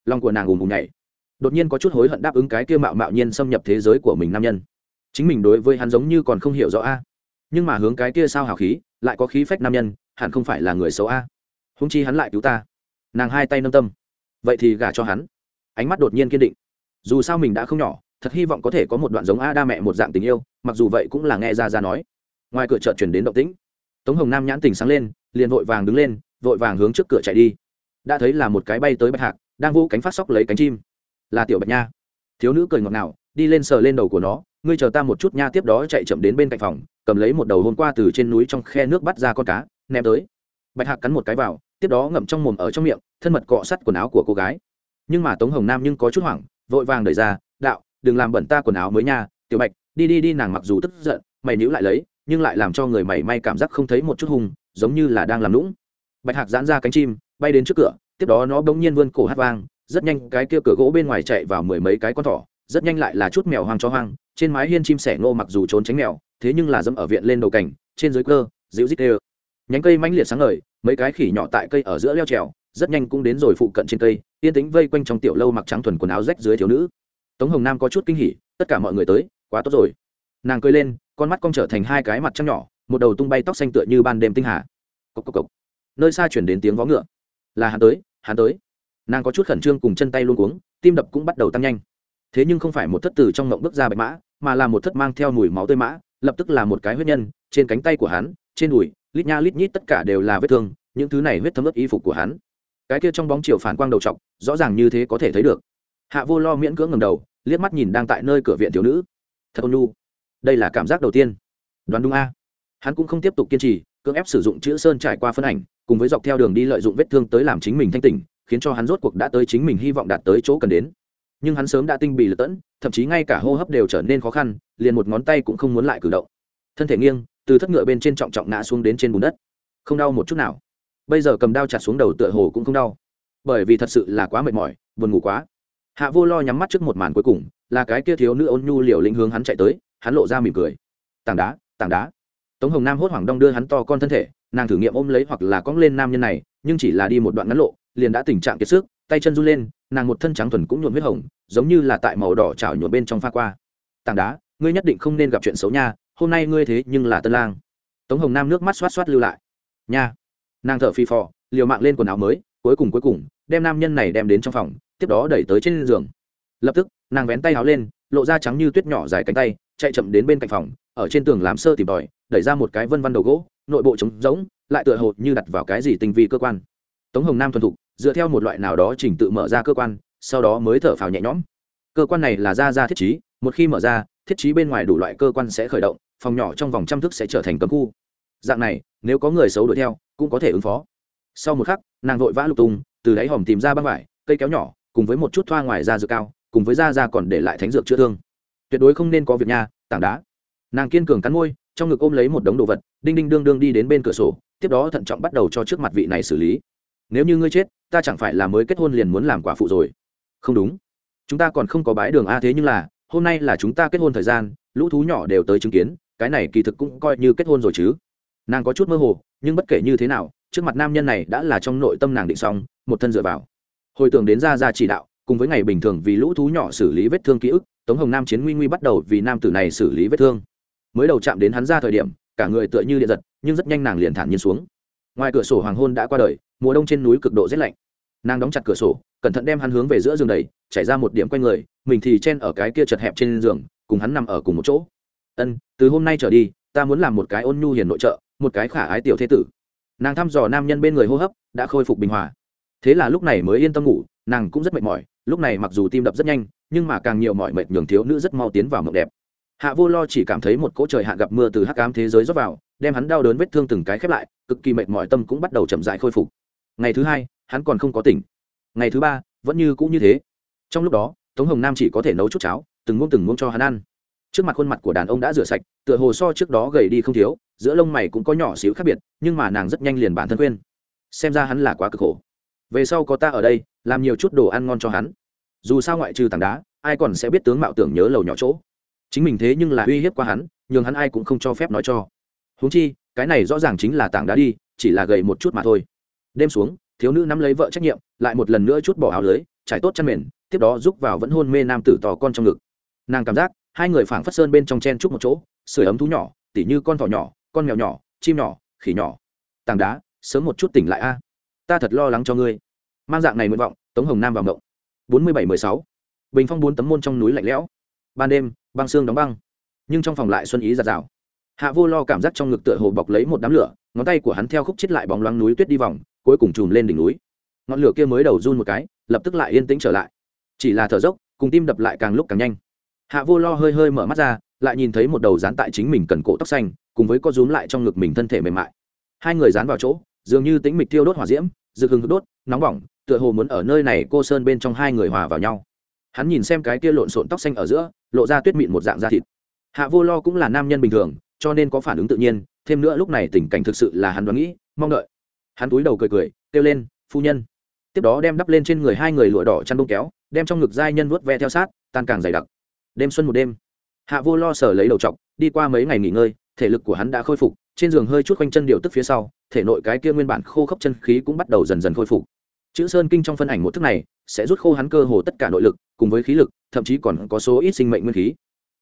Lòng của nàng ùm ùm nhảy. Đột nhiên có chút hối hận đáp ứng cái kia mạo mạo nhiên xâm nhập thế giới của mình nam nhân. Chính mình đối với hắn giống như còn không hiểu rõ a. Nhưng mà hướng cái kia sao hào khí, lại có khí phách nam nhân, hẳn không phải là người xấu a. Húng chi hắn lại cứu ta. Nàng hai tay nâng tâm. Vậy thì gả cho hắn. Ánh mắt đột nhiên kiên định. Dù sao mình đã không nhỏ, thật hy vọng có thể có một đoạn giống a đa mẹ một dạng tình yêu, mặc dù vậy cũng là nghe ra ra nói. Ngoài cửa chợ chuyển đến động tĩnh tống hồng nam nhãn tình sáng lên, liền vội vàng đứng lên, vội vàng hướng trước cửa chạy đi. Đã thấy là một cái bay tới bạch hạc, đang vỗ cánh phát sóc lấy cánh chim. Là tiểu bạch nha. Thiếu nữ cười ngọt ngào, đi lên sờ lên đầu của nó, ngươi chờ ta một chút nha, tiếp đó chạy chậm đến bên cạnh phòng, cầm lấy một đầu hôm qua từ trên núi trong khe nước bắt ra con cá, ném tới. Bạch hạc cắn một cái vào, tiếp đó ngậm trong mồm ở trong miệng, thân mật cọ sắt quần áo của cô gái. Nhưng mà tống hồng nam nhưng có chút hoảng, vội vàng đẩy ra, đạo, đừng làm bẩn ta quần áo mới nha, tiểu bạch, đi đi đi, nàng mặc dù tức giận, mày níu lại lấy nhưng lại làm cho người mảy may cảm giác không thấy một chút hùng, giống như là đang làm lũng bạch hạc giãn ra cánh chim bay đến trước cửa tiếp đó nó bỗng nhiên vươn cổ hát vang rất nhanh cái kia cửa gỗ bên ngoài chạy vào mười mấy cái con thỏ rất nhanh lại là chút mèo hoang cho hoang trên mái hiên chim sẻ ngô mặc dù trốn tránh mèo thế nhưng là dẫm ở viện lên đầu cảnh trên dưới cơ dịu dít đều nhánh cây mãnh liệt sáng ngời mấy cái khỉ nhỏ tại cây ở giữa leo trèo rất nhanh cũng đến rồi phụ cận trên cây yên tính vây quanh trong tiểu lâu mặc trắng thuần quần áo rách dưới thiếu nữ. Tống hồng nam có chút kinh hỉ tất cả mọi người tới quá tốt rồi. Nàng cười lên con mắt cong trở thành hai cái mặt trăng nhỏ, một đầu tung bay tóc xanh tựa như ban đêm tinh hà. Cốc cốc cốc. nơi xa chuyển đến tiếng vó ngựa. Là hắn tới hắn tới. Nàng có chút khẩn trương cùng chân tay luôn cuống, tim đập cũng bắt đầu tăng nhanh. Thế nhưng không phải một thất từ trong ngộng bước ra bạch mã, mà là một thất mang theo mùi máu tươi mã, lập tức là một cái huyết nhân, trên cánh tay của hắn, trên đùi, lít nha lít nhít tất cả đều là vết thương, những thứ này huyết thấm ướt y phục của hắn. Cái kia trong bóng chiều phản quang đầu t rõ ràng như thế có thể thấy được. Hạ vô lo miễn cưỡng ngầm đầu, liếc mắt nhìn đang tại nơi cửa viện thiếu nữ. Thật ôn nu đây là cảm giác đầu tiên. Đoán đúng a. Hắn cũng không tiếp tục kiên trì, cưỡng ép sử dụng chữ sơn trải qua phân ảnh, cùng với dọc theo đường đi lợi dụng vết thương tới làm chính mình thanh tỉnh, khiến cho hắn rốt cuộc đã tới chính mình hy vọng đạt tới chỗ cần đến. Nhưng hắn sớm đã tinh bị lật tẫn, thậm chí ngay cả hô hấp đều trở nên khó khăn, liền một ngón tay cũng không muốn lại cử động. Thân thể nghiêng, từ thất ngựa bên trên trọng trọng ngã xuống đến trên bùn đất. Không đau một chút nào. Bây giờ cầm đao chặt xuống đầu tựa hồ cũng không đau. Bởi vì thật sự là quá mệt mỏi, buồn ngủ quá. Hạ vô lo nhắm mắt trước một màn cuối cùng, là cái kia thiếu nữ ôn nhu liều lĩnh hướng hắn chạy tới hắn lộ ra mỉm cười. Tảng đá tảng đá. Tống hồng nam hốt hoảng đong đưa hắn to con thân thể, nàng thử nghiệm ôm lấy hoặc là cong lên nam nhân này, nhưng chỉ là đi một đoạn ngắn lộ, liền đã tình trạng kiệt sức, tay chân run lên, nàng một thân trắng thuần cũng nhuộm huyết hồng, giống như là tại màu đỏ trào nhuộm bên trong pha qua. Tảng đá, ngươi nhất định không nên gặp chuyện xấu nha, hôm nay ngươi thế nhưng là tân lang. Tống hồng nam nước mắt xoát xoát lưu lại. Nha. Nàng thở phì phò, liều mạng lên quần áo mới, cuối cùng cuối cùng, đem nam nhân này đem đến trong phòng, tiếp đó đẩy tới trên giường. Lập tức, nàng vén tay áo lên, lộ ra trắng như tuyết nhỏ dài cánh tay chạy chậm đến bên cạnh phòng, ở trên tường làm sơ tìm tòi, đẩy ra một cái vân văn đầu gỗ, nội bộ trống rỗng, lại tựa hồ như đặt vào cái gì tinh vi cơ quan. Tống hồng nam thuần thục, dựa theo một loại nào đó trình tự mở ra cơ quan, sau đó mới thở phào nhẹ nhõm. Cơ quan này là ra ra thiết trí, một khi mở ra, thiết trí bên ngoài đủ loại cơ quan sẽ khởi động, phòng nhỏ trong vòng trăm thức sẽ trở thành cấm khu. Dạng này, nếu có người xấu đuổi theo, cũng có thể ứng phó. Sau một khắc, nàng vội vã lục tung, từ đáy hòm tìm ra băng vải, cây kéo nhỏ, cùng với một chút thoa ngoài da dược cao, cùng với da da còn để lại thánh dược chữa thương tuyệt đối không nên có việc nhà, tảng đá. Nàng kiên cường cắn môi trong ngực ôm lấy một đống đồ vật đinh đinh đương đương đi đến bên cửa sổ tiếp đó thận trọng bắt đầu cho trước mặt vị này xử lý. Nếu như ngươi chết ta chẳng phải là mới kết hôn liền muốn làm quả phụ rồi. Không đúng. Chúng ta còn không có bãi đường a thế nhưng là hôm nay là chúng ta kết hôn thời gian lũ thú nhỏ đều tới chứng kiến cái này kỳ thực cũng coi như kết hôn rồi chứ. Nàng có chút mơ hồ nhưng bất kể như thế nào trước mặt nam nhân này đã là trong nội tâm nàng định xong một thân dựa vào. Hồi tưởng đến ra ra chỉ đạo cùng với ngày bình thường vì lũ thú nhỏ xử lý vết thương ký ức, tống hồng nam chiến nguy nguy bắt đầu vì nam tử này xử lý vết thương. Mới đầu chạm đến hắn ra thời điểm, cả người tựa như điện giật, nhưng rất nhanh nàng liền thản nhiên xuống. Ngoài cửa sổ hoàng hôn đã qua đời, mùa đông trên núi cực độ rét lạnh. Nàng đóng chặt cửa sổ, cẩn thận đem hắn hướng về giữa giường đầy chảy ra một điểm quanh người, mình thì chen ở cái kia chật hẹp trên giường, cùng hắn nằm ở cùng một chỗ. Ân, từ hôm nay trở đi, ta muốn làm một cái ôn nhu hiền nội trợ, một cái khả ái tiểu thế tử. Nàng thăm dò nam nhân bên người hô hấp, đã khôi phục bình hòa thế là lúc này mới yên tâm ngủ, nàng cũng rất mệt mỏi, lúc này mặc dù tim đập rất nhanh, nhưng mà càng nhiều mọi mệt nhường thiếu nữ rất mau tiến vào mộng đẹp. Hạ vô lo chỉ cảm thấy một cỗ trời hạ gặp mưa từ hắc ám thế giới rót vào, đem hắn đau đớn vết thương từng cái khép lại, cực kỳ mệt mỏi tâm cũng bắt đầu chậm dại khôi phục. Ngày thứ hai, hắn còn không có tỉnh. Ngày thứ ba, vẫn như cũng như thế. Trong lúc đó, tống hồng nam chỉ có thể nấu chút cháo, từng muỗng từng muỗng cho hắn ăn. Trước mặt khuôn mặt của đàn ông đã rửa sạch, tựa hồ so trước đó gầy đi không thiếu, giữa lông mày cũng có nhỏ xíu khác biệt, nhưng mà nàng rất nhanh liền bản thân quên. Xem ra hắn là quá cực khổ về sau có ta ở đây, làm nhiều chút đồ ăn ngon cho hắn. Dù sao ngoại trừ tảng đá, ai còn sẽ biết tướng mạo tưởng nhớ lầu nhỏ chỗ. Chính mình thế nhưng là uy hiếp qua hắn, nhường hắn ai cũng không cho phép nói cho. Huống chi, cái này rõ ràng chính là tảng đá đi, chỉ là gầy một chút mà thôi. Đêm xuống, thiếu nữ nắm lấy vợ trách nhiệm, lại một lần nữa chút bỏ áo lưới, trải tốt chăn mền, tiếp đó giúp vào vẫn hôn mê nam tử tò con trong ngực. Nàng cảm giác, hai người phảng phất sơn bên trong chen chúc một chỗ, sưởi ấm thú nhỏ, tỉ như con thỏ nhỏ, con mèo nhỏ, chim nhỏ, khỉ nhỏ. Tảng đá, sớm một chút tỉnh lại a. Ta thật lo lắng cho ngươi mang dạng này nguyện vọng, tống hồng nam vào mộng. Bốn mươi bảy mười sáu. Bình phong bốn tấm môn trong núi lạnh lẽo. Ban đêm, băng xương đóng băng. Nhưng trong phòng lại xuân ý giạt rào. Hạ vô lo cảm giác trong ngực tựa hồ bọc lấy một đám lửa, ngón tay của hắn theo khúc chết lại bóng loáng núi tuyết đi vòng, cuối cùng chùm lên đỉnh núi. Ngọn lửa kia mới đầu run một cái, lập tức lại yên tĩnh trở lại. Chỉ là thở dốc, cùng tim đập lại càng lúc càng nhanh. Hạ vô lo hơi hơi mở mắt ra, lại nhìn thấy một đầu dán tại chính mình cần cổ tóc xanh, cùng với co rúm lại trong ngực mình thân thể mềm mại. Hai người dán vào chỗ, dường như tính mịch tiêu đốt hỏa diễm, rực hừng đốt, nóng bỏng tựa hồ muốn ở nơi này cô sơn bên trong hai người hòa vào nhau. Hắn nhìn xem cái kia lộn xộn tóc xanh ở giữa, lộ ra tuyết mịn một dạng da thịt. Hạ vô lo cũng là nam nhân bình thường, cho nên có phản ứng tự nhiên, thêm nữa lúc này tình cảnh thực sự là hắn đoán nghĩ, mong đợi. Hắn túi đầu cười cười, kêu lên, phu nhân. Tiếp đó đem đắp lên trên người hai người lụa đỏ chăn đông kéo, đem trong ngực giai nhân vuốt ve theo sát, tan càng dày đặc. Đêm xuân một đêm, hạ vô lo sở lấy đầu chọc, đi qua mấy ngày nghỉ ngơi, thể lực của hắn đã khôi phục, trên giường hơi chút quanh chân điều tức phía sau, thể nội cái kia nguyên bản khô khốc chân khí cũng bắt đầu dần dần khôi phục chữ sơn kinh trong phân ảnh một thức này sẽ rút khô hắn cơ hồ tất cả nội lực, cùng với khí lực, thậm chí còn có số ít sinh mệnh nguyên khí.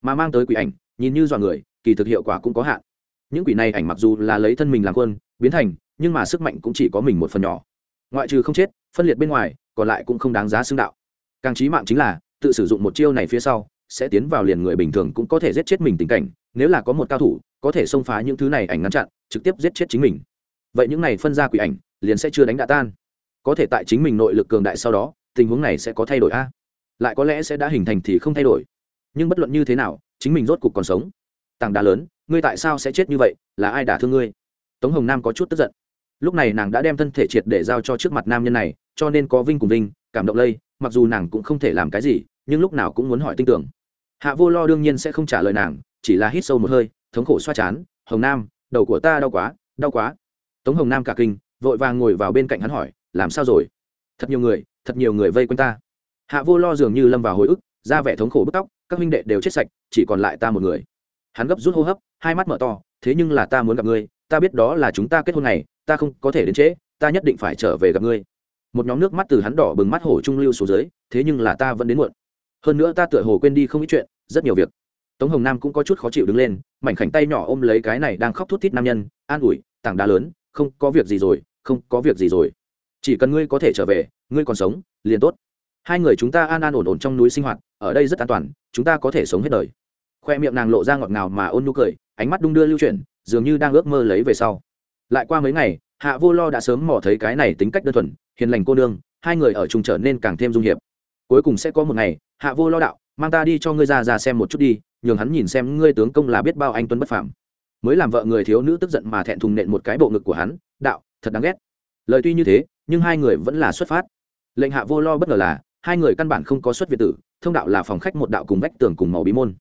Mà mang tới quỷ ảnh, nhìn như dọa người, kỳ thực hiệu quả cũng có hạn. Những quỷ này ảnh mặc dù là lấy thân mình làm quân, biến thành, nhưng mà sức mạnh cũng chỉ có mình một phần nhỏ. Ngoại trừ không chết, phân liệt bên ngoài, còn lại cũng không đáng giá xưng đạo. Càng trí mạng chính là, tự sử dụng một chiêu này phía sau, sẽ tiến vào liền người bình thường cũng có thể giết chết mình tình cảnh, nếu là có một cao thủ, có thể xông phá những thứ này ảnh ngăn chặn, trực tiếp giết chết chính mình. Vậy những này phân ra quỷ ảnh, liền sẽ chưa đánh đã tan có thể tại chính mình nội lực cường đại sau đó, tình huống này sẽ có thay đổi a. Lại có lẽ sẽ đã hình thành thì không thay đổi. Nhưng bất luận như thế nào, chính mình rốt cục còn sống. Tảng đá lớn, ngươi tại sao sẽ chết như vậy? Là ai đả thương ngươi? Tống hồng nam có chút tức giận. Lúc này nàng đã đem thân thể triệt để giao cho trước mặt nam nhân này, cho nên có vinh cùng vinh, cảm động lây, mặc dù nàng cũng không thể làm cái gì, nhưng lúc nào cũng muốn hỏi tin tưởng. Hạ vô lo đương nhiên sẽ không trả lời nàng, chỉ là hít sâu một hơi, thống khổ xoa chán, hồng nam, đầu của ta đau quá đau quá. Tống hồng nam cả kinh, vội vàng ngồi vào bên cạnh hắn hỏi làm sao rồi? Thật nhiều người, thật nhiều người vây quanh ta. Hạ vô lo dường như lâm vào hồi ức ra vẻ thống khổ bức tóc, các huynh đệ đều chết sạch, chỉ còn lại ta một người. Hắn gấp rút hô hấp, hai mắt mở to, thế nhưng là ta muốn gặp ngươi, ta biết đó là chúng ta kết hôn này, ta không có thể đến trễ, ta nhất định phải trở về gặp ngươi. Một nhóm nước mắt từ hắn đỏ bừng mắt hổ trung lưu xuống dưới, thế nhưng là ta vẫn đến muộn. Hơn nữa ta tựa hồ quên đi không ít chuyện, rất nhiều việc. Tống hồng nam cũng có chút khó chịu đứng lên, mảnh khảnh tay nhỏ ôm lấy cái này đang khóc thút thít nam nhân, an ủi, tảng đá lớn, không có việc gì rồi, không có việc gì rồi chỉ cần ngươi có thể trở về, ngươi còn sống, liền tốt. Hai người chúng ta an an ổn ổn trong núi sinh hoạt, ở đây rất an toàn, chúng ta có thể sống hết đời. Khoe miệng nàng lộ ra ngọt ngào mà ôn nhu cười, ánh mắt đung đưa lưu chuyển, dường như đang ước mơ lấy về sau. Lại qua mấy ngày, hạ vô lo đã sớm mò thấy cái này tính cách đơn thuần, hiền lành cô nương, hai người ở chung trở nên càng thêm dung hiệp. Cuối cùng sẽ có một ngày, hạ vô lo đạo, mang ta đi cho ngươi ra ra xem một chút đi, nhường hắn nhìn xem ngươi tướng công là biết bao anh tuấn bất phàm. Mới làm vợ người thiếu nữ tức giận mà thẹn thùng nện một cái bộ ngực của hắn, đạo, thật đáng ghét. Lời tuy như thế nhưng hai người vẫn là xuất phát. Lệnh hạ vô lo bất ngờ là, hai người căn bản không có xuất việt tử, thông đạo là phòng khách một đạo cùng vách tường cùng màu bí môn.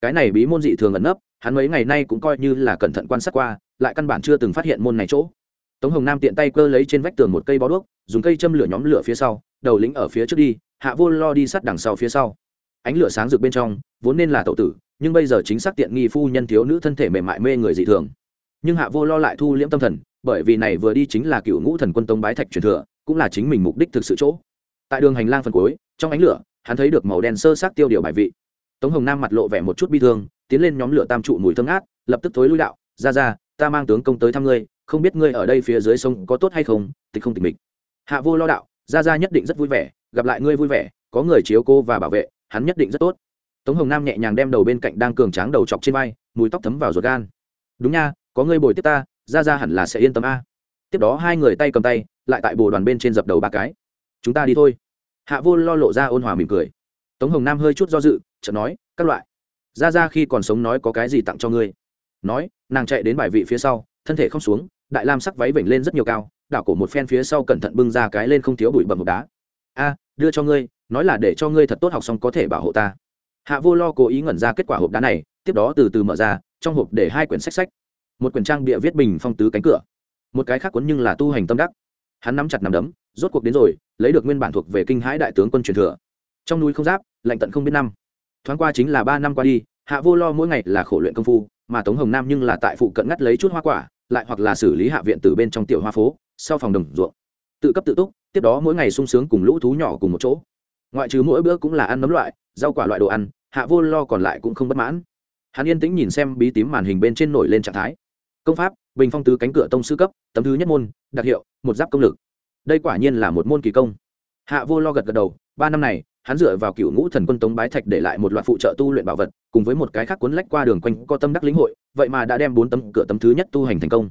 Cái này bí môn dị thường ẩn nấp, hắn mấy ngày nay cũng coi như là cẩn thận quan sát qua, lại căn bản chưa từng phát hiện môn này chỗ. Tống hồng nam tiện tay cơ lấy trên vách tường một cây bó đuốc, dùng cây châm lửa nhóm lửa phía sau, đầu lĩnh ở phía trước đi, hạ vô lo đi sát đằng sau phía sau. Ánh lửa sáng rực bên trong, vốn nên là tậu tử, nhưng bây giờ chính xác tiện nghi phu nhân thiếu nữ thân thể mềm mại mê người dị thường. Nhưng hạ vô lo lại thu liễm tâm thần bởi vì này vừa đi chính là cựu ngũ thần quân tông bái thạch truyền thừa, cũng là chính mình mục đích thực sự chỗ. Tại đường hành lang phần cuối, trong ánh lửa, hắn thấy được màu đen sơ sát tiêu điều bài vị. Tống hồng nam mặt lộ vẻ một chút bi thương, tiến lên nhóm lửa tam trụ mùi thương ác lập tức thối lui đạo, ra ra, ta mang tướng công tới thăm ngươi, không biết ngươi ở đây phía dưới sông có tốt hay không, tịch không tịch mịch. Hạ vô lo đạo, ra ra nhất định rất vui vẻ, gặp lại ngươi vui vẻ, có người chiếu cô và bảo vệ, hắn nhất định rất tốt. Tống hồng nam nhẹ nhàng đem đầu bên cạnh đang cường tráng đầu chọc trên vai, mùi tóc thấm vào ruột gan. Đúng nha, có ngươi bồi tiếp ta ra ra hẳn là sẽ yên tâm a. Tiếp đó hai người tay cầm tay, lại tại bồ đoàn bên trên dập đầu ba cái. Chúng ta đi thôi. Hạ vô lo lộ ra ôn hòa mỉm cười. Tống hồng nam hơi chút do dự, chợt nói, các loại, ra ra khi còn sống nói có cái gì tặng cho ngươi. Nói, nàng chạy đến bài vị phía sau, thân thể không xuống, đại lam sắc váy vểnh lên rất nhiều cao, đảo cổ một phen phía sau cẩn thận bưng ra cái lên không thiếu bụi bầm một đá. A, đưa cho ngươi, nói là để cho ngươi thật tốt học xong có thể bảo hộ ta. Hạ vô lo cố ý ngẩn ra kết quả hộp đá này, tiếp đó từ từ mở ra, trong hộp để hai quyển sách sách một quyển trang bịa viết bình phong tứ cánh cửa. Một cái khác cuốn nhưng là tu hành tâm đắc. Hắn nắm chặt nằm đấm, rốt cuộc đến rồi, lấy được nguyên bản thuộc về kinh hãi đại tướng quân truyền thừa. Trong núi không giáp, lạnh tận không biết năm. Thoáng qua chính là ba năm qua đi, hạ vô lo mỗi ngày là khổ luyện công phu, mà tống hồng nam nhưng là tại phụ cận ngắt lấy chút hoa quả, lại hoặc là xử lý hạ viện từ bên trong tiểu hoa phố, sau phòng đồng ruộng. Tự cấp tự túc, tiếp đó mỗi ngày sung sướng cùng lũ thú nhỏ cùng một chỗ. Ngoại trừ mỗi bữa cũng là ăn nấm loại, rau quả loại đồ ăn, hạ vô lo còn lại cũng không bất mãn. Hắn yên tĩnh nhìn xem bí tím màn hình bên trên nổi lên trạng thái công pháp, bình phong tứ cánh cửa tông sư cấp, tấm thứ nhất môn, đặc hiệu, một giáp công lực. Đây quả nhiên là một môn kỳ công. Hạ vô lo gật gật đầu, ba năm này, hắn dựa vào cựu ngũ thần quân tống bái thạch để lại một loạt phụ trợ tu luyện bảo vật, cùng với một cái khác cuốn lách qua đường quanh có tâm đắc lĩnh hội, vậy mà đã đem bốn tấm cửa tấm thứ nhất tu hành thành công.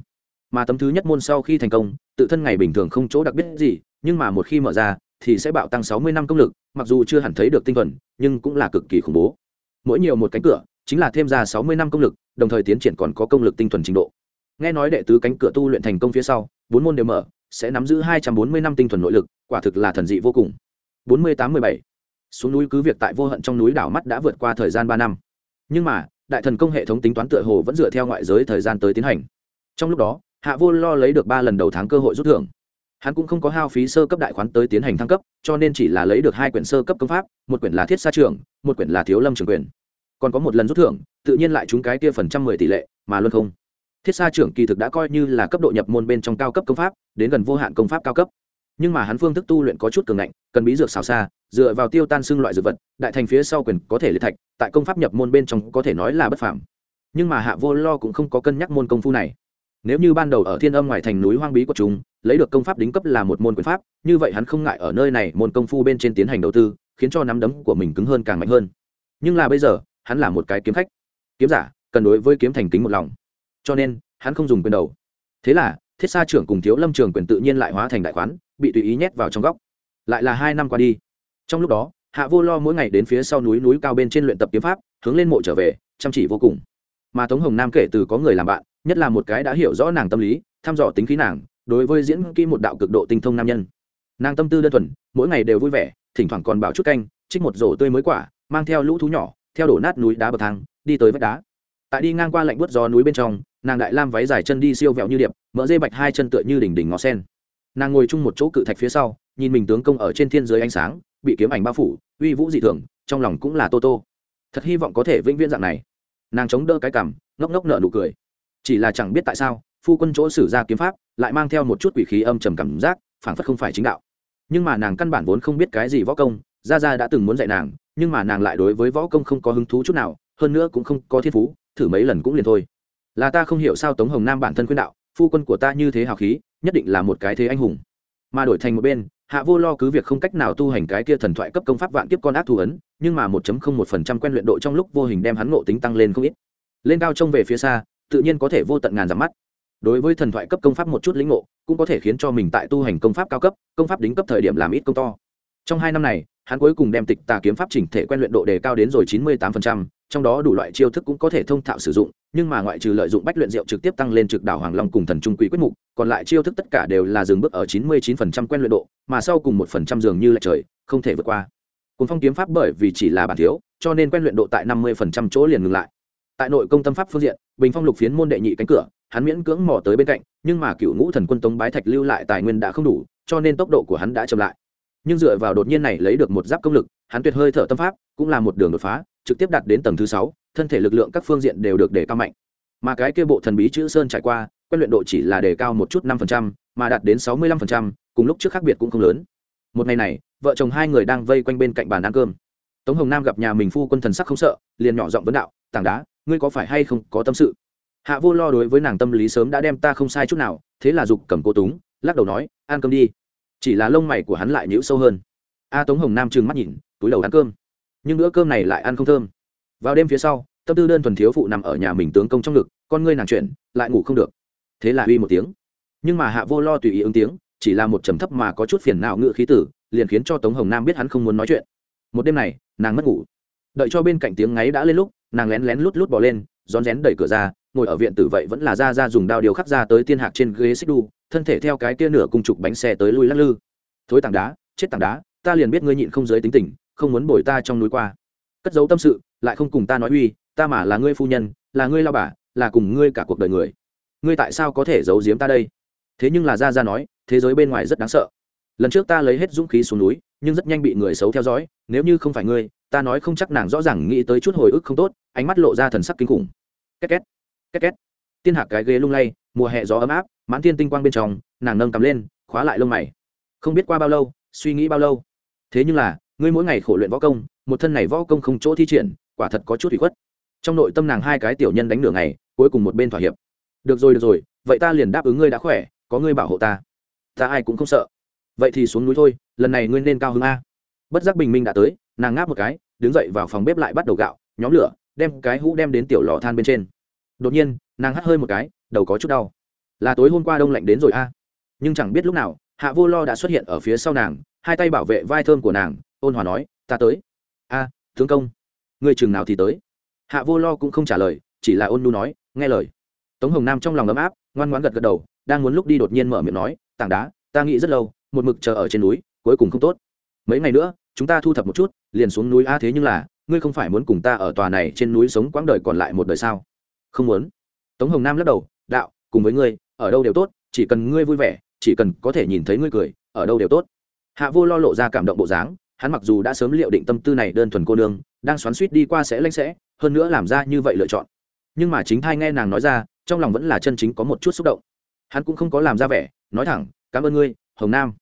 Mà tấm thứ nhất môn sau khi thành công, tự thân ngày bình thường không chỗ đặc biệt gì, nhưng mà một khi mở ra, thì sẽ bạo tăng sáu mươi năm công lực, mặc dù chưa hẳn thấy được tinh thuần, nhưng cũng là cực kỳ khủng bố. Mỗi nhiều một cánh cửa, chính là thêm ra sáu mươi năm công lực, đồng thời tiến triển còn có công lực tinh thuần trình độ nghe nói đệ tứ cánh cửa tu luyện thành công phía sau, bốn môn đều mở, sẽ nắm giữ hai trăm bốn mươi năm tinh thuần nội lực, quả thực là thần dị vô cùng. Bốn mươi tám mươi bảy. Xuống núi cứ việc tại vô hận trong núi đảo mắt đã vượt qua thời gian ba năm. Nhưng mà, đại thần công hệ thống tính toán tựa hồ vẫn dựa theo ngoại giới thời gian tới tiến hành. Trong lúc đó, hạ vô lo lấy được ba lần đầu tháng cơ hội rút thưởng. Hắn cũng không có hao phí sơ cấp đại khoán tới tiến hành thăng cấp, cho nên chỉ là lấy được hai quyển sơ cấp công pháp, một quyển là thiết sa trường, một quyển là thiếu lâm trường quyền. Còn có một lần rút thưởng, tự nhiên lại trúng cái kia phần trăm mười tỷ lệ, mà luôn không thiết sa trưởng kỳ thực đã coi như là cấp độ nhập môn bên trong cao cấp công pháp, đến gần vô hạn công pháp cao cấp. Nhưng mà hắn phương thức tu luyện có chút cường ngạnh, cần bí dược xào xa, dựa vào tiêu tan xương loại dược vật, đại thành phía sau quyền có thể liệt thạch, tại công pháp nhập môn bên trong có thể nói là bất phạm nhưng mà hạ vô lo cũng không có cân nhắc môn công phu này. Nếu như ban đầu ở thiên âm ngoài thành núi hoang bí của chúng, lấy được công pháp đính cấp là một môn quyền pháp, như vậy hắn không ngại ở nơi này môn công phu bên trên tiến hành đầu tư, khiến cho nắm đấm của mình cứng hơn càng mạnh hơn. Nhưng là bây giờ, hắn là một cái kiếm khách. Kiếm giả, cần đối với kiếm thành kính một lòng cho nên hắn không dùng quyền đầu. Thế là, thiết sa trưởng cùng thiếu lâm trường quyền tự nhiên lại hóa thành đại khoán, bị tùy ý nhét vào trong góc. Lại là hai năm qua đi. Trong lúc đó, hạ vô lo mỗi ngày đến phía sau núi núi cao bên trên luyện tập kiếm pháp, hướng lên mộ trở về, chăm chỉ vô cùng. Mà tống hồng nam kể từ có người làm bạn, nhất là một cái đã hiểu rõ nàng tâm lý, thăm dò tính khí nàng, đối với diễn kỹ một đạo cực độ tinh thông nam nhân. Nàng tâm tư đơn thuần, mỗi ngày đều vui vẻ, thỉnh thoảng còn bảo chút canh trích một rổ tươi mới quả, mang theo lũ thú nhỏ, theo đổ nát núi đá bậc thang, đi tới vách đá tại đi ngang qua lạnh buốt gió núi bên trong, nàng đại lam váy dài chân đi siêu vẹo như điệp, mỡ dây bạch hai chân tựa như đỉnh đỉnh ngó sen. Nàng ngồi chung một chỗ cự thạch phía sau, nhìn mình tướng công ở trên thiên giới ánh sáng, bị kiếm ảnh bao phủ, uy vũ dị thường, trong lòng cũng là tô tô. Thật hy vọng có thể vĩnh viễn dạng này. Nàng chống đỡ cái cằm, ngốc ngốc nợ nụ cười. Chỉ là chẳng biết tại sao, phu quân chỗ sử ra kiếm pháp, lại mang theo một chút quỷ khí âm trầm cảm giác, phảng phất không phải chính đạo. Nhưng mà nàng căn bản vốn không biết cái gì võ công, gia gia đã từng muốn dạy nàng, nhưng mà nàng lại đối với võ công không có hứng thú chút nào, hơn nữa cũng không có thiên phú thử mấy lần cũng liền thôi. Là ta không hiểu sao tống hồng nam bản thân khuyên đạo, phu quân của ta như thế hào khí, nhất định là một cái thế anh hùng. Mà đổi thành một bên, hạ vô lo cứ việc không cách nào tu hành cái kia thần thoại cấp công pháp vạn kiếp con ác thù ấn, nhưng mà một không một phần trăm quen luyện độ trong lúc vô hình đem hắn ngộ tính tăng lên không ít. Lên cao trông về phía xa, tự nhiên có thể vô tận ngàn dặm mắt. Đối với thần thoại cấp công pháp một chút lĩnh ngộ, cũng có thể khiến cho mình tại tu hành công pháp cao cấp, công pháp đính cấp thời điểm làm ít công to. Trong hai năm này, hắn cuối cùng đem tịch tà kiếm pháp chỉnh thể quen luyện độ đề cao đến rồi chín mươi tám trong đó đủ loại chiêu thức cũng có thể thông thạo sử dụng, nhưng mà ngoại trừ lợi dụng bách luyện rượu trực tiếp tăng lên trực đảo hoàng long cùng thần trung quỷ quyết mục, còn lại chiêu thức tất cả đều là dừng bước ở chín mươi chín phần trăm quen luyện độ, mà sau cùng một phần trăm dường như lại trời, không thể vượt qua. Cùng phong kiếm pháp bởi vì chỉ là bản thiếu, cho nên quen luyện độ tại năm mươi phần trăm chỗ liền ngừng lại. Tại nội công tâm pháp phương diện, bình phong lục phiến môn đệ nhị cánh cửa, hắn miễn cưỡng mò tới bên cạnh, nhưng mà cựu ngũ thần quân tống bái thạch lưu lại tài nguyên đã không đủ, cho nên tốc độ của hắn đã chậm lại. Nhưng dựa vào đột nhiên này lấy được một giáp công lực, hắn tuyệt hơi thở tâm pháp, cũng là một đường đột phá trực tiếp đạt đến tầng thứ sáu, thân thể lực lượng các phương diện đều được đề cao mạnh. Mà cái kia bộ thần bí chữ sơn trải qua, quen luyện độ chỉ là đề cao một chút năm phần trăm, mà đạt đến sáu mươi lăm phần trăm, cùng lúc trước khác biệt cũng không lớn. Một ngày này, vợ chồng hai người đang vây quanh bên cạnh bàn ăn cơm. Tống hồng nam gặp nhà mình phu quân thần sắc không sợ, liền nhỏ giọng vấn đạo, tảng đá, ngươi có phải hay không có tâm sự? Hạ vô lo đối với nàng tâm lý sớm đã đem ta không sai chút nào, thế là dục cầm cô túng, lắc đầu nói, ăn cơm đi. Chỉ là lông mày của hắn lại nhíu sâu hơn. A tống hồng nam trừng mắt nhìn, túi đầu ăn cơm nhưng bữa cơm này lại ăn không thơm. Vào đêm phía sau, tâm tư đơn thuần thiếu phụ nằm ở nhà mình tướng công trong ngực, con ngươi nàng chuyển, lại ngủ không được. Thế là uy một tiếng. Nhưng mà hạ vô lo tùy ý ứng tiếng, chỉ là một trầm thấp mà có chút phiền não ngự khí tử, liền khiến cho tống hồng nam biết hắn không muốn nói chuyện. Một đêm này, nàng mất ngủ. Đợi cho bên cạnh tiếng ngáy đã lên lúc, nàng lén lén lút lút bỏ lên, rón rén đẩy cửa ra, ngồi ở viện tử vậy vẫn là ra ra dùng đao điều khắc ra tới tiên hạc trên ghế xích đu, thân thể theo cái kia nửa cung trục bánh xe tới lui lắc lư. Thối tảng đá, chết tảng đá, ta liền biết ngươi nhịn không giới tính tình không muốn bồi ta trong núi qua. Cất giấu tâm sự, lại không cùng ta nói uy, ta mà là ngươi phu nhân, là ngươi lao bà, là cùng ngươi cả cuộc đời người. Ngươi tại sao có thể giấu giếm ta đây? Thế nhưng là ra ra nói, thế giới bên ngoài rất đáng sợ. Lần trước ta lấy hết dũng khí xuống núi, nhưng rất nhanh bị người xấu theo dõi, nếu như không phải ngươi, ta nói không chắc nàng rõ ràng nghĩ tới chút hồi ức không tốt, ánh mắt lộ ra thần sắc kinh khủng. Két két két két. Tiên hạc cái ghế lung lay, mùa hè gió ấm áp, mãn tiên tinh quang bên trong, nàng nâng cầm lên, khóa lại lông mày. Không biết qua bao lâu, suy nghĩ bao lâu. Thế nhưng là ngươi mỗi ngày khổ luyện võ công, một thân này võ công không chỗ thi triển, quả thật có chút hủy khuất. Trong nội tâm nàng hai cái tiểu nhân đánh nửa ngày, cuối cùng một bên thỏa hiệp. Được rồi được rồi, vậy ta liền đáp ứng ngươi đã khỏe, có ngươi bảo hộ ta. Ta ai cũng không sợ. Vậy thì xuống núi thôi, lần này ngươi nên cao hơn a. Bất giác bình minh đã tới, nàng ngáp một cái, đứng dậy vào phòng bếp lại bắt đầu gạo, nhóm lửa, đem cái hũ đem đến tiểu lò than bên trên. Đột nhiên, nàng hắt hơi một cái, đầu có chút đau. Là tối hôm qua đông lạnh đến rồi a. Nhưng chẳng biết lúc nào, hạ vô lo đã xuất hiện ở phía sau nàng, hai tay bảo vệ vai thơm của nàng ôn hòa nói, ta tới. A, tướng công. Người chừng nào thì tới? Hạ vô lo cũng không trả lời, chỉ là ôn nu nói, nghe lời. Tống hồng nam trong lòng ấm áp, ngoan ngoãn gật gật đầu, đang muốn lúc đi đột nhiên mở miệng nói, tảng đá, ta nghĩ rất lâu, một mực chờ ở trên núi, cuối cùng không tốt. Mấy ngày nữa, chúng ta thu thập một chút, liền xuống núi a thế nhưng là, ngươi không phải muốn cùng ta ở tòa này trên núi sống quãng đời còn lại một đời sao? Không muốn. Tống hồng nam lắc đầu, đạo, cùng với ngươi, ở đâu đều tốt, chỉ cần ngươi vui vẻ, chỉ cần có thể nhìn thấy ngươi cười, ở đâu đều tốt. Hạ vô lo lộ ra cảm động bộ dáng hắn mặc dù đã sớm liệu định tâm tư này đơn thuần cô nương, đang xoắn suýt đi qua sẽ lanh sẽ, hơn nữa làm ra như vậy lựa chọn. Nhưng mà chính thai nghe nàng nói ra, trong lòng vẫn là chân chính có một chút xúc động. Hắn cũng không có làm ra vẻ, nói thẳng, cảm ơn ngươi, hồng nam.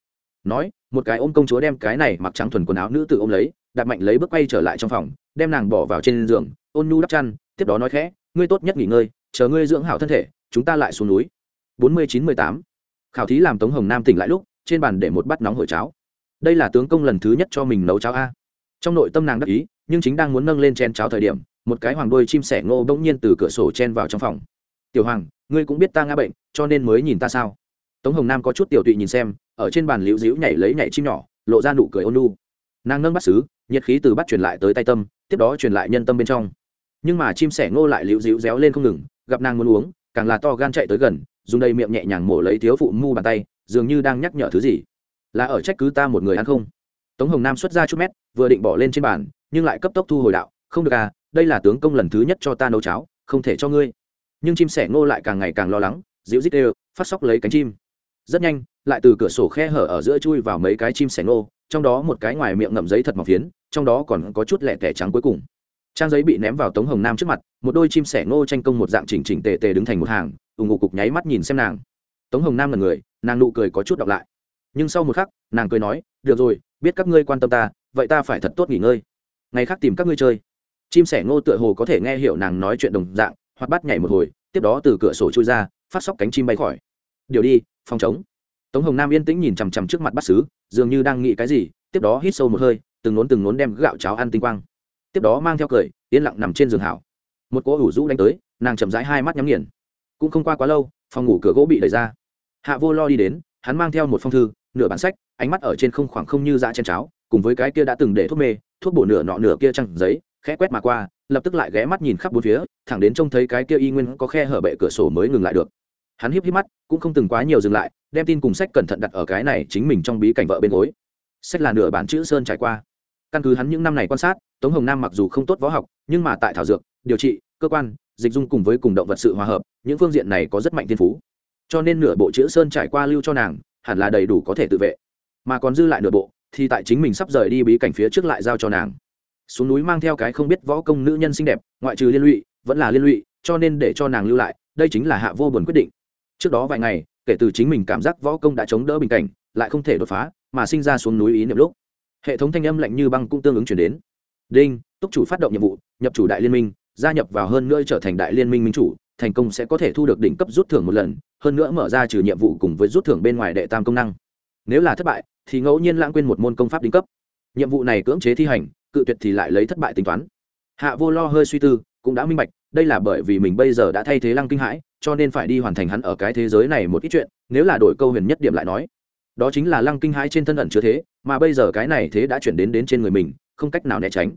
Nói, một cái ôm công chúa đem cái này mặc trắng thuần quần áo nữ tự ôm lấy đặt mạnh lấy bước quay trở lại trong phòng, đem nàng bỏ vào trên giường, ôn nhu đắp chăn, tiếp đó nói khẽ, ngươi tốt nhất nghỉ ngơi, chờ ngươi dưỡng hảo thân thể, chúng ta lại xuống núi. Bốn mươi chín mười tám. Khảo thí làm tống hồng nam tỉnh lại lúc, trên bàn để một bát nóng hổi cháo đây là tướng công lần thứ nhất cho mình nấu cháo a. Trong nội tâm nàng đắc ý, nhưng chính đang muốn nâng lên chen cháo thời điểm, một cái hoàng đôi chim sẻ ngô bỗng nhiên từ cửa sổ chen vào trong phòng. Tiểu hoàng, ngươi cũng biết ta ngã bệnh, cho nên mới nhìn ta sao? Tống hồng nam có chút tiểu tụy nhìn xem, ở trên bàn liễu dĩu nhảy lấy nhảy chim nhỏ, lộ ra nụ cười ôn nu nàng nâng bắt xứ nhiệt khí từ bắt truyền lại tới tay tâm, tiếp đó truyền lại nhân tâm bên trong. Nhưng mà chim sẻ ngô lại liễu dĩu réo lên không ngừng, gặp nàng muốn uống, càng là to gan chạy tới gần, dùng đầy miệng nhẹ nhàng mổ lấy thiếu phụ mu bàn tay, dường như đang nhắc nhở thứ gì là ở trách cứ ta một người ăn không? Tống hồng nam xuất ra chút mét, vừa định bỏ lên trên bàn, nhưng lại cấp tốc thu hồi đạo, không được à đây là tướng công lần thứ nhất cho ta nấu cháo, không thể cho ngươi. Nhưng chim sẻ ngô lại càng ngày càng lo lắng, dịu dít đều, phát sóc lấy cánh chim. Rất nhanh, lại từ cửa sổ khe hở ở giữa chui vào mấy cái chim sẻ ngô, trong đó một cái ngoài miệng ngậm giấy thật mỏng phiến, trong đó còn có chút lẻ tẻ trắng cuối cùng. Trang giấy bị ném vào tống hồng nam trước mặt, một đôi chim sẻ ngô tranh công một dạng chỉnh chỉnh tề tề đứng thành một hàng ủng ngụ cục nháy mắt nhìn xem nàng. Tống hồng nam là người, nàng nụ cười có chút đọc lại nhưng sau một khắc, nàng cười nói, được rồi, biết các ngươi quan tâm ta, vậy ta phải thật tốt nghỉ ngơi. Ngày khác tìm các ngươi chơi. Chim sẻ ngô tựa hồ có thể nghe hiểu nàng nói chuyện đồng dạng, hoặc bắt nhảy một hồi, tiếp đó từ cửa sổ chui ra, phát sóc cánh chim bay khỏi. Điều đi, phòng chống tống hồng nam yên tĩnh nhìn chằm chằm trước mặt bắt xứ dường như đang nghĩ cái gì, tiếp đó hít sâu một hơi, từng nốn từng nốn đem gạo cháo ăn tinh quang. Tiếp đó mang theo cười, yên lặng nằm trên giường hảo. Một cỗ ủ rũ đánh tới, nàng chậm rãi hai mắt nhắm nghiền. Cũng không qua quá lâu, phòng ngủ cửa gỗ bị đẩy ra. Hạ vô lo đi đến, hắn mang theo một phong thư nửa bản sách, ánh mắt ở trên không khoảng không như dã chen cháo, cùng với cái kia đã từng để thuốc mê, thuốc bổ nửa nọ nửa kia trăng giấy, khẽ quét mà qua, lập tức lại ghé mắt nhìn khắp bốn phía, thẳng đến trông thấy cái kia y nguyên có khe hở bệ cửa sổ mới ngừng lại được. Hắn híp híp mắt, cũng không từng quá nhiều dừng lại, đem tin cùng sách cẩn thận đặt ở cái này chính mình trong bí cảnh vợ bên gối. Sách là nửa bản chữ sơn trải qua. Căn cứ hắn những năm này quan sát, tống hồng nam mặc dù không tốt võ học, nhưng mà tại thảo dược, điều trị, cơ quan, dịch dung cùng với cùng động vật sự hòa hợp, những phương diện này có rất mạnh thiên phú. Cho nên nửa bộ chữ sơn trải qua lưu cho nàng hẳn là đầy đủ có thể tự vệ. Mà còn dư lại nửa bộ, thì tại chính mình sắp rời đi bí cảnh phía trước lại giao cho nàng. Xuống núi mang theo cái không biết võ công nữ nhân xinh đẹp, ngoại trừ liên lụy, vẫn là liên lụy, cho nên để cho nàng lưu lại, đây chính là hạ vô buồn quyết định. Trước đó vài ngày, kể từ chính mình cảm giác võ công đã chống đỡ bình cảnh, lại không thể đột phá, mà sinh ra xuống núi ý niệm lúc, hệ thống thanh âm lạnh như băng cũng tương ứng chuyển đến. Đinh, túc chủ phát động nhiệm vụ, nhập chủ đại liên minh, gia nhập vào hơn nữa trở thành đại liên minh minh chủ thành công sẽ có thể thu được đỉnh cấp rút thưởng một lần, hơn nữa mở ra trừ nhiệm vụ cùng với rút thưởng bên ngoài đệ tam công năng. Nếu là thất bại, thì ngẫu nhiên lãng quên một môn công pháp đỉnh cấp. Nhiệm vụ này cưỡng chế thi hành, cự tuyệt thì lại lấy thất bại tính toán. Hạ vô lo hơi suy tư, cũng đã minh bạch, đây là bởi vì mình bây giờ đã thay thế lăng kinh hãi cho nên phải đi hoàn thành hắn ở cái thế giới này một ít chuyện, nếu là đổi câu huyền nhất điểm lại nói. Đó chính là lăng kinh hãi trên thân ẩn chứa thế, mà bây giờ cái này thế đã chuyển đến đến trên người mình, không cách nào né tránh.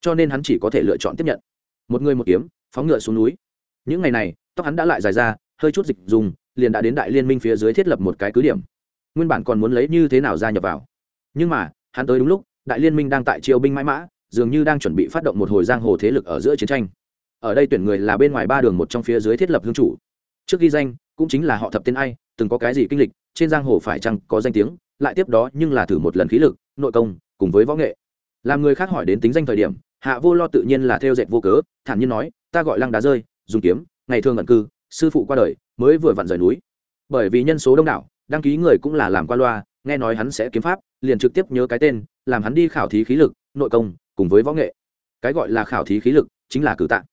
Cho nên hắn chỉ có thể lựa chọn tiếp nhận. Một người một kiếm, phóng ngựa xuống núi những ngày này, tóc hắn đã lại dài ra, hơi chút dịch dùng, liền đã đến đại liên minh phía dưới thiết lập một cái cứ điểm. Nguyên bản còn muốn lấy như thế nào gia nhập vào. Nhưng mà, hắn tới đúng lúc, đại liên minh đang tại triều binh mãi mã, dường như đang chuẩn bị phát động một hồi giang hồ thế lực ở giữa chiến tranh. Ở đây tuyển người là bên ngoài ba đường một trong phía dưới thiết lập hương chủ. Trước ghi danh, cũng chính là họ thập tên ai, từng có cái gì kinh lịch, trên giang hồ phải chăng có danh tiếng, lại tiếp đó nhưng là thử một lần khí lực, nội công, cùng với võ nghệ. Làm người khác hỏi đến tính danh thời điểm, hạ vô lo tự nhiên là theo dệt vô cớ, thản nhiên nói, ta gọi lăng đá rơi dùng kiếm, ngày thường ẩn cư, sư phụ qua đời, mới vừa vặn rời núi. Bởi vì nhân số đông đảo, đăng ký người cũng là làm qua loa, nghe nói hắn sẽ kiếm pháp, liền trực tiếp nhớ cái tên, làm hắn đi khảo thí khí lực, nội công, cùng với võ nghệ. Cái gọi là khảo thí khí lực, chính là cử tạng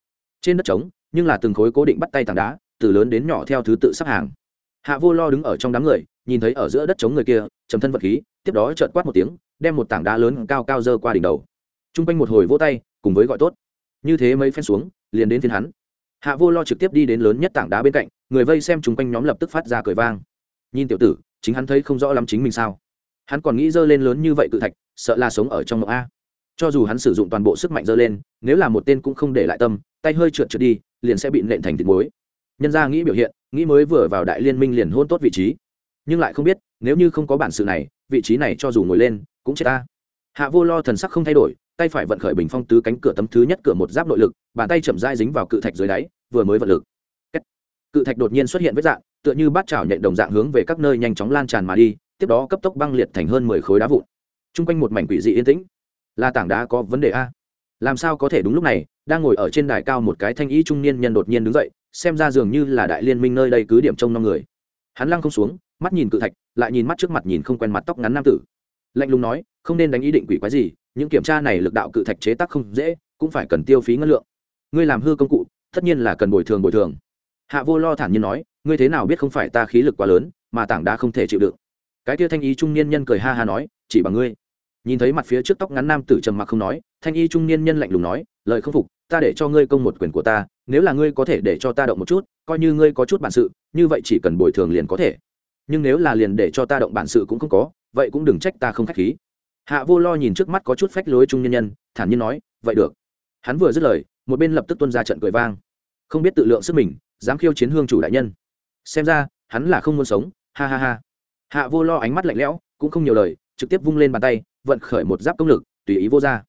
trên đất trống, nhưng là từng khối cố định bắt tay tảng đá, từ lớn đến nhỏ theo thứ tự sắp hàng. Hạ vô lo đứng ở trong đám người, nhìn thấy ở giữa đất trống người kia chấm thân vật khí, tiếp đó trợt quát một tiếng, đem một tảng đá lớn cao cao dơ qua đỉnh đầu. T r u n g quanh một hồi vỗ tay, cùng với gọi tốt. Như thế mấy phen xuống, liền đến phiên hắn hạ vô lo trực tiếp đi đến lớn nhất tảng đá bên cạnh, người vây xem chung quanh nhóm lập tức phát ra cười vang. Nhìn tiểu tử, chính hắn thấy không rõ lắm chính mình sao. Hắn còn nghĩ dơ lên lớn như vậy cự thạch, sợ là sống ở trong mộng a. Cho dù hắn sử dụng toàn bộ sức mạnh dơ lên, nếu là một tên cũng không để lại tâm, tay hơi trượt trượt đi, liền sẽ bị nện thành thịt muối. Nhân ra nghĩ biểu hiện, nghĩ mới vừa vào đại liên minh liền hôn tốt vị trí. Nhưng lại không biết, nếu như không có bản sự này, vị trí này cho dù ngồi lên, cũng chết ta. Hạ vô lo thần sắc không thay đổi tay phải vận khởi bình phong tứ cánh cửa tấm thứ nhất cửa một giáp nội lực, bàn tay chậm dai dính vào cự thạch dưới đáy, vừa mới vận lực. Cự thạch đột nhiên xuất hiện với dạng, tựa như bát chảo nhện đồng dạng hướng về các nơi nhanh chóng lan tràn mà đi, tiếp đó cấp tốc băng liệt thành hơn mười khối đá vụn. T r u n g quanh một mảnh quỷ dị yên tĩnh. Là tảng đá có vấn đề a. Làm sao có thể đúng lúc này, đang ngồi ở trên đài cao một cái thanh ý trung niên nhân đột nhiên đứng dậy, xem ra dường như là đại liên minh nơi đây cứ điểm trông năm người. Hắn lăng không xuống, mắt nhìn cự thạch, lại nhìn mắt trước mặt nhìn không quen mặt tóc ngắn nam tử. Lạnh lùng nói, không nên đánh ý định quỷ quái gì những kiểm tra này lực đạo cự thạch chế tác không dễ, cũng phải cần tiêu phí ngân lượng. Ngươi làm hư công cụ, tất nhiên là cần bồi thường bồi thường. Hạ vô lo thản nhiên nói, ngươi thế nào biết không phải ta khí lực quá lớn, mà tảng đá không thể chịu đựng. Cái kia thanh ý trung niên nhân cười ha ha nói, chỉ bằng ngươi. Nhìn thấy mặt phía trước tóc ngắn nam tử trầm mặc không nói, thanh y trung niên nhân lạnh lùng nói, lời không phục, ta để cho ngươi công một quyền của ta, nếu là ngươi có thể để cho ta động một chút, coi như ngươi có chút bản sự, như vậy chỉ cần bồi thường liền có thể. Nhưng nếu là liền để cho ta động bản sự cũng không có, vậy cũng đừng trách ta không k h á c h khí hạ vô lo nhìn trước mắt có chút phách lối trung nhân nhân, thản nhiên nói, vậy được. Hắn vừa dứt lời, một bên lập tức tuân ra trận cười vang. Không biết tự lượng sức mình, dám khiêu chiến hương chủ đại nhân. Xem ra, hắn là không muốn sống, ha ha ha. Hạ vô lo ánh mắt lạnh lẽo, cũng không nhiều lời, trực tiếp vung lên bàn tay, vận khởi một giáp công lực, tùy ý vô ra.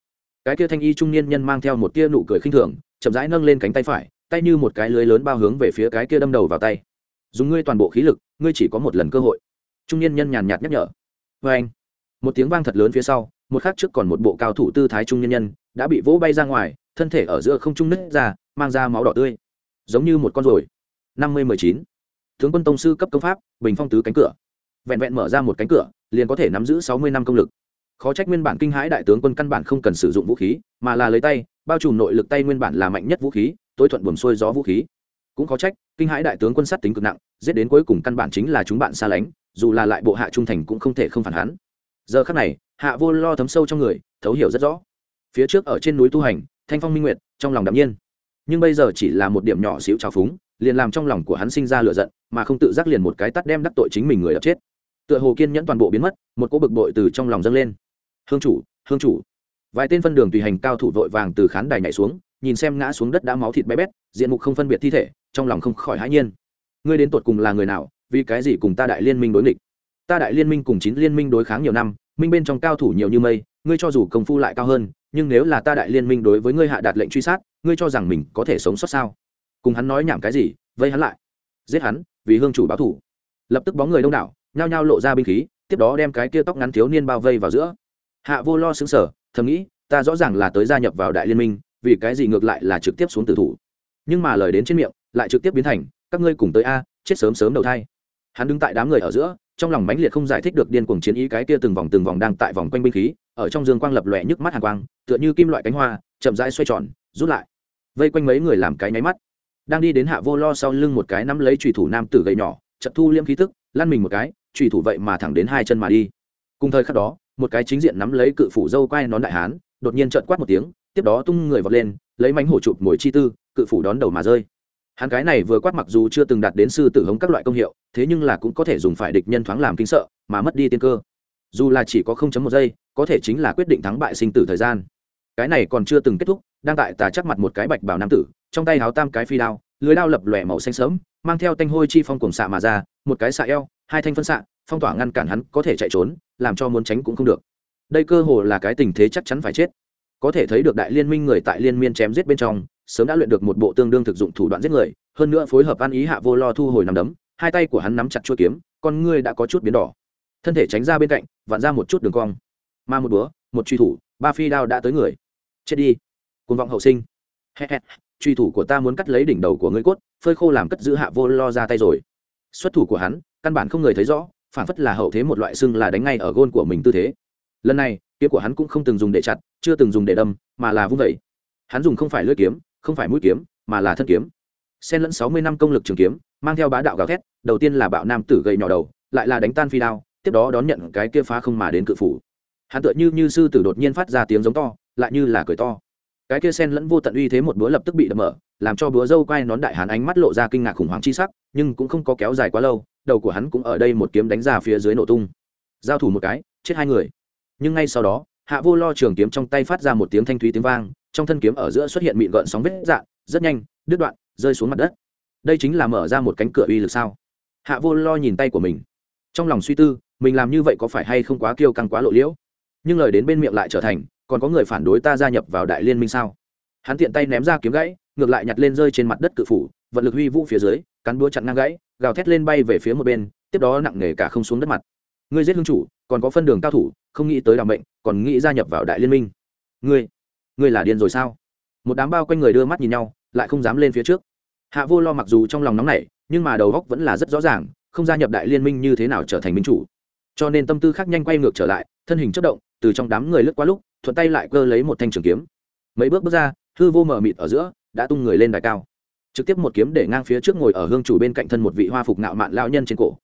Cái kia thanh y trung niên nhân mang theo một tia nụ cười khinh thường, chậm rãi nâng lên cánh tay phải, tay như một cái lưới lớn bao hướng về phía cái kia đâm đầu vào tay. Dùng ngươi toàn bộ khí lực, ngươi chỉ có một lần cơ hội. Trung niên nhân nhàn nhạt nhắc nhở. Vê anh một tiếng vang thật lớn phía sau, một khắc trước còn một bộ cao thủ tư thái trung nhân nhân đã bị vỗ bay ra ngoài, thân thể ở giữa không trung nứt ra, mang ra máu đỏ tươi. Giống như một con ruồi. Năm mươi mười chín. Tướng quân tông sư cấp công pháp, bình phong tứ cánh cửa. Vẹn vẹn mở ra một cánh cửa, liền có thể nắm giữ sáu mươi năm công lực. Khó trách nguyên bản kinh hãi đại tướng quân căn bản không cần sử dụng vũ khí, mà là lấy tay, bao trùm nội lực tay nguyên bản là mạnh nhất vũ khí, tối thuận buồm xuôi gió vũ khí. Cũng khó trách, kinh hãi đại tướng quân sát tính cực nặng, giết đến cuối cùng căn bản chính là chúng bạn xa lánh, dù là lại bộ hạ trung thành cũng không thể không phản hắn giờ khắc này, hạ vô lo thấm sâu trong người, thấu hiểu rất rõ. Phía trước ở trên núi tu hành, thanh phong minh nguyệt, trong lòng đạm nhiên. Nhưng bây giờ chỉ là một điểm nhỏ xíu trào phúng, liền làm trong lòng của hắn sinh ra lửa giận, mà không tự giác liền một cái tắt đem đắc tội chính mình người đập chết. Tựa hồ kiên nhẫn toàn bộ biến mất, một cỗ bực bội từ trong lòng dâng lên. Hương chủ hương chủ. Vài tên phân đường tùy hành cao thủ vội vàng từ khán đài nhảy xuống, nhìn xem ngã xuống đất đã máu thịt bé bét, diện mục không phân biệt thi thể, trong lòng không khỏi hãi nhiên. Ngươi đến tột cùng là người nào, vì cái gì cùng ta đại liên minh đối nghịch? Ta đại liên minh cùng chín liên minh đối kháng nhiều năm, minh bên trong cao thủ nhiều như mây, ngươi cho dù công phu lại cao hơn, nhưng nếu là ta đại liên minh đối với ngươi hạ đạt lệnh truy sát, ngươi cho rằng mình có thể sống sót sao? Cùng hắn nói nhảm cái gì, vây hắn lại. Giết hắn, vì hương chủ báo thủ. Lập tức bóng người đông đảo, nhao nhao lộ ra binh khí, tiếp đó đem cái kia tóc ngắn thiếu niên bao vây vào giữa. Hạ vô lo xứng sở thầm nghĩ, ta rõ ràng là tới gia nhập vào đại liên minh, vì cái gì ngược lại là trực tiếp xuống tử thủ. Nhưng mà lời đến trên miệng, lại trực tiếp biến thành, các ngươi cùng tới a, chết sớm sớm đầu thai. Hắn đứng tại đám người ở giữa trong lòng mãnh liệt không giải thích được điên cuồng chiến ý cái kia từng vòng từng vòng đang tại vòng quanh binh khí, ở trong dương quang lập lòe nhức mắt hàn quang, tựa như kim loại cánh hoa, chậm rãi xoay tròn, rút lại. Vây quanh mấy người làm cái nháy mắt. Đang đi đến hạ vô lo sau lưng một cái nắm lấy trùy thủ nam tử gầy nhỏ, chật thu liêm khí tức, lăn mình một cái trùy thủ vậy mà thẳng đến hai chân mà đi. Cùng thời khắc đó, một cái chính diện nắm lấy cự phủ dâu quai nón đại hán, đột nhiên trợn quát một tiếng, tiếp đó tung người vọt lên, lấy mánh hổ chụp mồi chi tư, cự phủ đón đầu mà rơi hắn cái này vừa quát mặc dù chưa từng đạt đến sư tử hống các loại công hiệu, thế nhưng là cũng có thể dùng phải địch nhân thoáng làm kinh sợ, mà mất đi tiên cơ. Dù là chỉ có không chấm một giây, có thể chính là quyết định thắng bại sinh tử thời gian. Cái này còn chưa từng kết thúc, đang tại tà chắc mặt một cái bạch bảo nam tử, trong tay háo tam cái phi đao, lưới đao lập lòe màu xanh sớm mang theo tanh hôi chi phong cùng xạ mà ra, một cái xạ eo, hai thanh phân xạ, phong tỏa ngăn cản hắn có thể chạy trốn, làm cho muốn tránh cũng không được. Đây cơ hồ là cái tình thế chắc chắn phải chết. Có thể thấy được đại liên minh người tại liên miên chém giết bên trong sớm đã luyện được một bộ tương đương thực dụng thủ đoạn giết người, hơn nữa phối hợp ăn ý hạ vô lo thu hồi nằm đấm, hai tay của hắn nắm chặt chuôi kiếm, con ngươi đã có chút biến đỏ. Thân thể tránh ra bên cạnh, vặn ra một chút đường cong. Mà một búa, một truy thủ, ba phi đao đã tới người. Chết đi. Côn vọng hậu sinh. Truy thủ của ta muốn cắt lấy đỉnh đầu của ngươi cốt, phơi khô làm cất giữ hạ vô lo ra tay rồi. Xuất thủ của hắn, căn bản không người thấy rõ phản phất là hậu thế một loại xưng là đánh ngay ở gôn của mình tư thế. Lần này, kiếm của hắn cũng không từng dùng để chặt, chưa từng dùng để đâm, mà là vung vẩy hắn dùng không phải lưỡi kiếm không phải mũi kiếm, mà là thân kiếm. Xen lẫn sáu mươi năm công lực trường kiếm, mang theo bá đạo gào thét, đầu tiên là bạo nam tử gậy nhỏ đầu, lại là đánh tan phi đao, tiếp đó đón nhận cái kia phá không mà đến cự phủ. Hắn tựa như như sư tử đột nhiên phát ra tiếng giống to, lại như là cười to. Cái kia sen lẫn vô tận uy thế một búa lập tức bị đập mở, làm cho búa dâu quay nón đại hán ánh mắt lộ ra kinh ngạc khủng hoảng chi sắc, nhưng cũng không có kéo dài quá lâu, đầu của hắn cũng ở đây một kiếm đánh ra phía dưới nổ tung. Giao thủ một cái, chết hai người. Nhưng ngay sau đó hạ vô lo trường kiếm trong tay phát ra một tiếng thanh thúy tiếng vang, trong thân kiếm ở giữa xuất hiện mịn gợn sóng vết dạn, rất nhanh, đứt đoạn, rơi xuống mặt đất. Đây chính là mở ra một cánh cửa uy lực sao? Hạ vô lo nhìn tay của mình. Trong lòng suy tư, mình làm như vậy có phải hay không quá kiêu căng quá lộ liễu? Nhưng lời đến bên miệng lại trở thành, còn có người phản đối ta gia nhập vào đại liên minh sao? Hắn tiện tay ném ra kiếm gãy, ngược lại nhặt lên rơi trên mặt đất cự phủ, vận lực huy vũ phía dưới cắn búa chặn ngang gãy, gào thét lên bay về phía một bên, tiếp đó nặng nề cả không xuống đất mặt ngươi giết hương chủ, còn có phân đường cao thủ, không nghĩ tới đ ả mệnh, còn nghĩ gia nhập vào đại liên minh. Ngươi ngươi là điên rồi sao? Một đám bao quanh người đưa mắt nhìn nhau, lại không dám lên phía trước. Hạ vô lo mặc dù trong lòng nóng nảy, nhưng mà đầu góc vẫn là rất rõ ràng, không gia nhập đại liên minh như thế nào trở thành minh chủ. Cho nên tâm tư khác nhanh quay ngược trở lại, thân hình chất động, từ trong đám người lướt qua lúc, thuận tay lại cơ lấy một thanh trường kiếm. Mấy bước bước ra, hư vô mờ mịt ở giữa, đã tung người lên đài cao. Trực tiếp một kiếm để ngang phía trước ngồi ở hương chủ bên cạnh thân một vị hoa phục nạo mạn lão nhân trên cổ.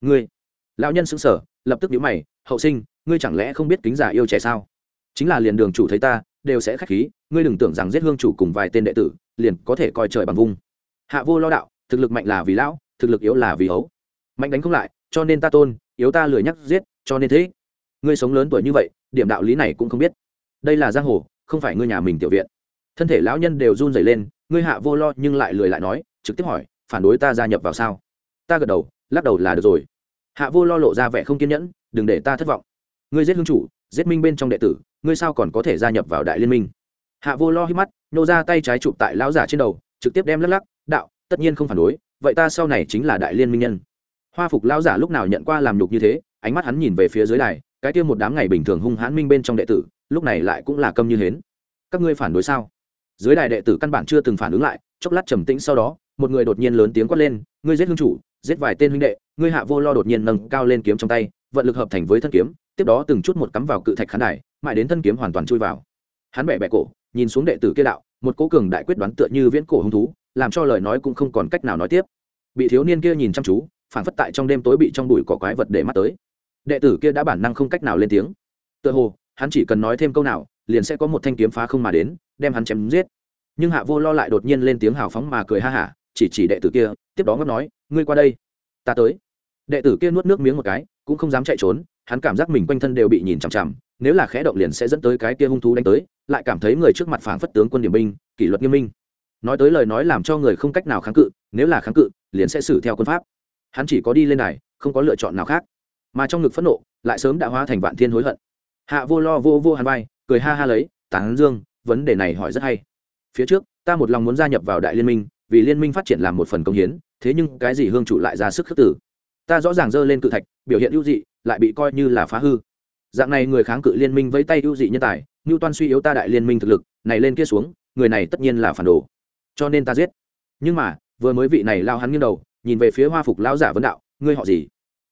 Ngươi, lão nhân xứng sở lập tức nhíu mày, hậu sinh, ngươi chẳng lẽ không biết kính giả yêu trẻ sao? Chính là liền đường chủ thấy ta, đều sẽ khách khí, ngươi đừng tưởng rằng giết hương chủ cùng vài tên đệ tử, liền có thể coi trời bằng vung. Hạ vô lo đạo, thực lực mạnh là vì lão, thực lực yếu là vì hấu. Mạnh đánh không lại, cho nên ta tôn, yếu ta lười nhắc giết, cho nên thế. Ngươi sống lớn tuổi như vậy, điểm đạo lý này cũng không biết. Đây là giang hồ, không phải ngươi nhà mình tiểu viện. Thân thể lão nhân đều run rẩy lên, ngươi hạ vô lo nhưng lại lười lại nói, trực tiếp hỏi, phản đối ta gia nhập vào sao? Ta gật đầu, lắc đầu là được rồi hạ vô lo lộ ra vẻ không kiên nhẫn, đừng để ta thất vọng. Ngươi giết hương chủ, giết minh bên trong đệ tử, ngươi sao còn có thể gia nhập vào đại liên minh? Hạ vô lo hít mắt, nhô ra tay trái chụp tại lão giả trên đầu, trực tiếp đem lắc lắc, đạo, tất nhiên không phản đối, vậy ta sau này chính là đại liên minh nhân. Hoa phục lão giả lúc nào nhận qua làm nhục như thế, ánh mắt hắn nhìn về phía dưới đài, cái kia một đám ngày bình thường hung hãn minh bên trong đệ tử, lúc này lại cũng là câm như hến. Các ngươi phản đối sao? Dưới đài đệ tử căn bản chưa từng phản ứng lại, chốc lát trầm tĩnh sau đó, một người đột nhiên lớn tiếng quát lên, ngươi giết hương chủ giết vài tên huynh đệ, ngươi hạ vô lo đột nhiên nâng cao lên kiếm trong tay, vận lực hợp thành với thân kiếm, tiếp đó từng chút một cắm vào cự thạch khán đài, mãi đến thân kiếm hoàn toàn chui vào. Hắn bẻ bẻ cổ, nhìn xuống đệ tử kia đạo, một cố cường đại quyết đoán tựa như viễn cổ hung thú, làm cho lời nói cũng không còn cách nào nói tiếp. Bị thiếu niên kia nhìn chăm chú, phản phất tại trong đêm tối bị trong bụi cỏ quái vật để mắt tới. Đệ tử kia đã bản năng không cách nào lên tiếng. Tựa hồ, hắn chỉ cần nói thêm câu nào, liền sẽ có một thanh kiếm phá không mà đến, đem hắn chém giết. Nhưng hạ vô lo lại đột nhiên lên tiếng hào phóng mà cười ha hả, chỉ chỉ đệ tử kia, tiếp đó ngấp nói ngươi qua đây. Ta tới. Đệ tử kia nuốt nước miếng một cái, cũng không dám chạy trốn, hắn cảm giác mình quanh thân đều bị nhìn chằm chằm, nếu là khẽ động liền sẽ dẫn tới cái kia hung thú đánh tới, lại cảm thấy người trước mặt phảng phất tướng quân điểm binh, kỷ luật nghiêm minh. Nói tới lời nói làm cho người không cách nào kháng cự, nếu là kháng cự, liền sẽ xử theo quân pháp. Hắn chỉ có đi lên này, không có lựa chọn nào khác. Mà trong ngực phẫn nộ, lại sớm đã hóa thành vạn thiên hối hận. Hạ vô lo vô vô hàn vai, cười ha ha lấy, tán dương, vấn đề này hỏi rất hay. Phía trước, ta một lòng muốn gia nhập vào đại liên minh vì liên minh phát triển làm một phần công hiến, thế nhưng cái gì hương chủ lại ra sức khước tử ta rõ ràng dơ lên cự thạch, biểu hiện ưu dị, lại bị coi như là phá hư. Dạng này người kháng cự liên minh với tay ưu dị nhân tài như toan suy yếu ta đại liên minh thực lực, này lên kia xuống, người này tất nhiên là phản đồ. Cho nên ta giết. Nhưng mà, vừa mới vị này lao hắn nghiêng đầu, nhìn về phía hoa phục lão giả vấn đạo, ngươi họ gì?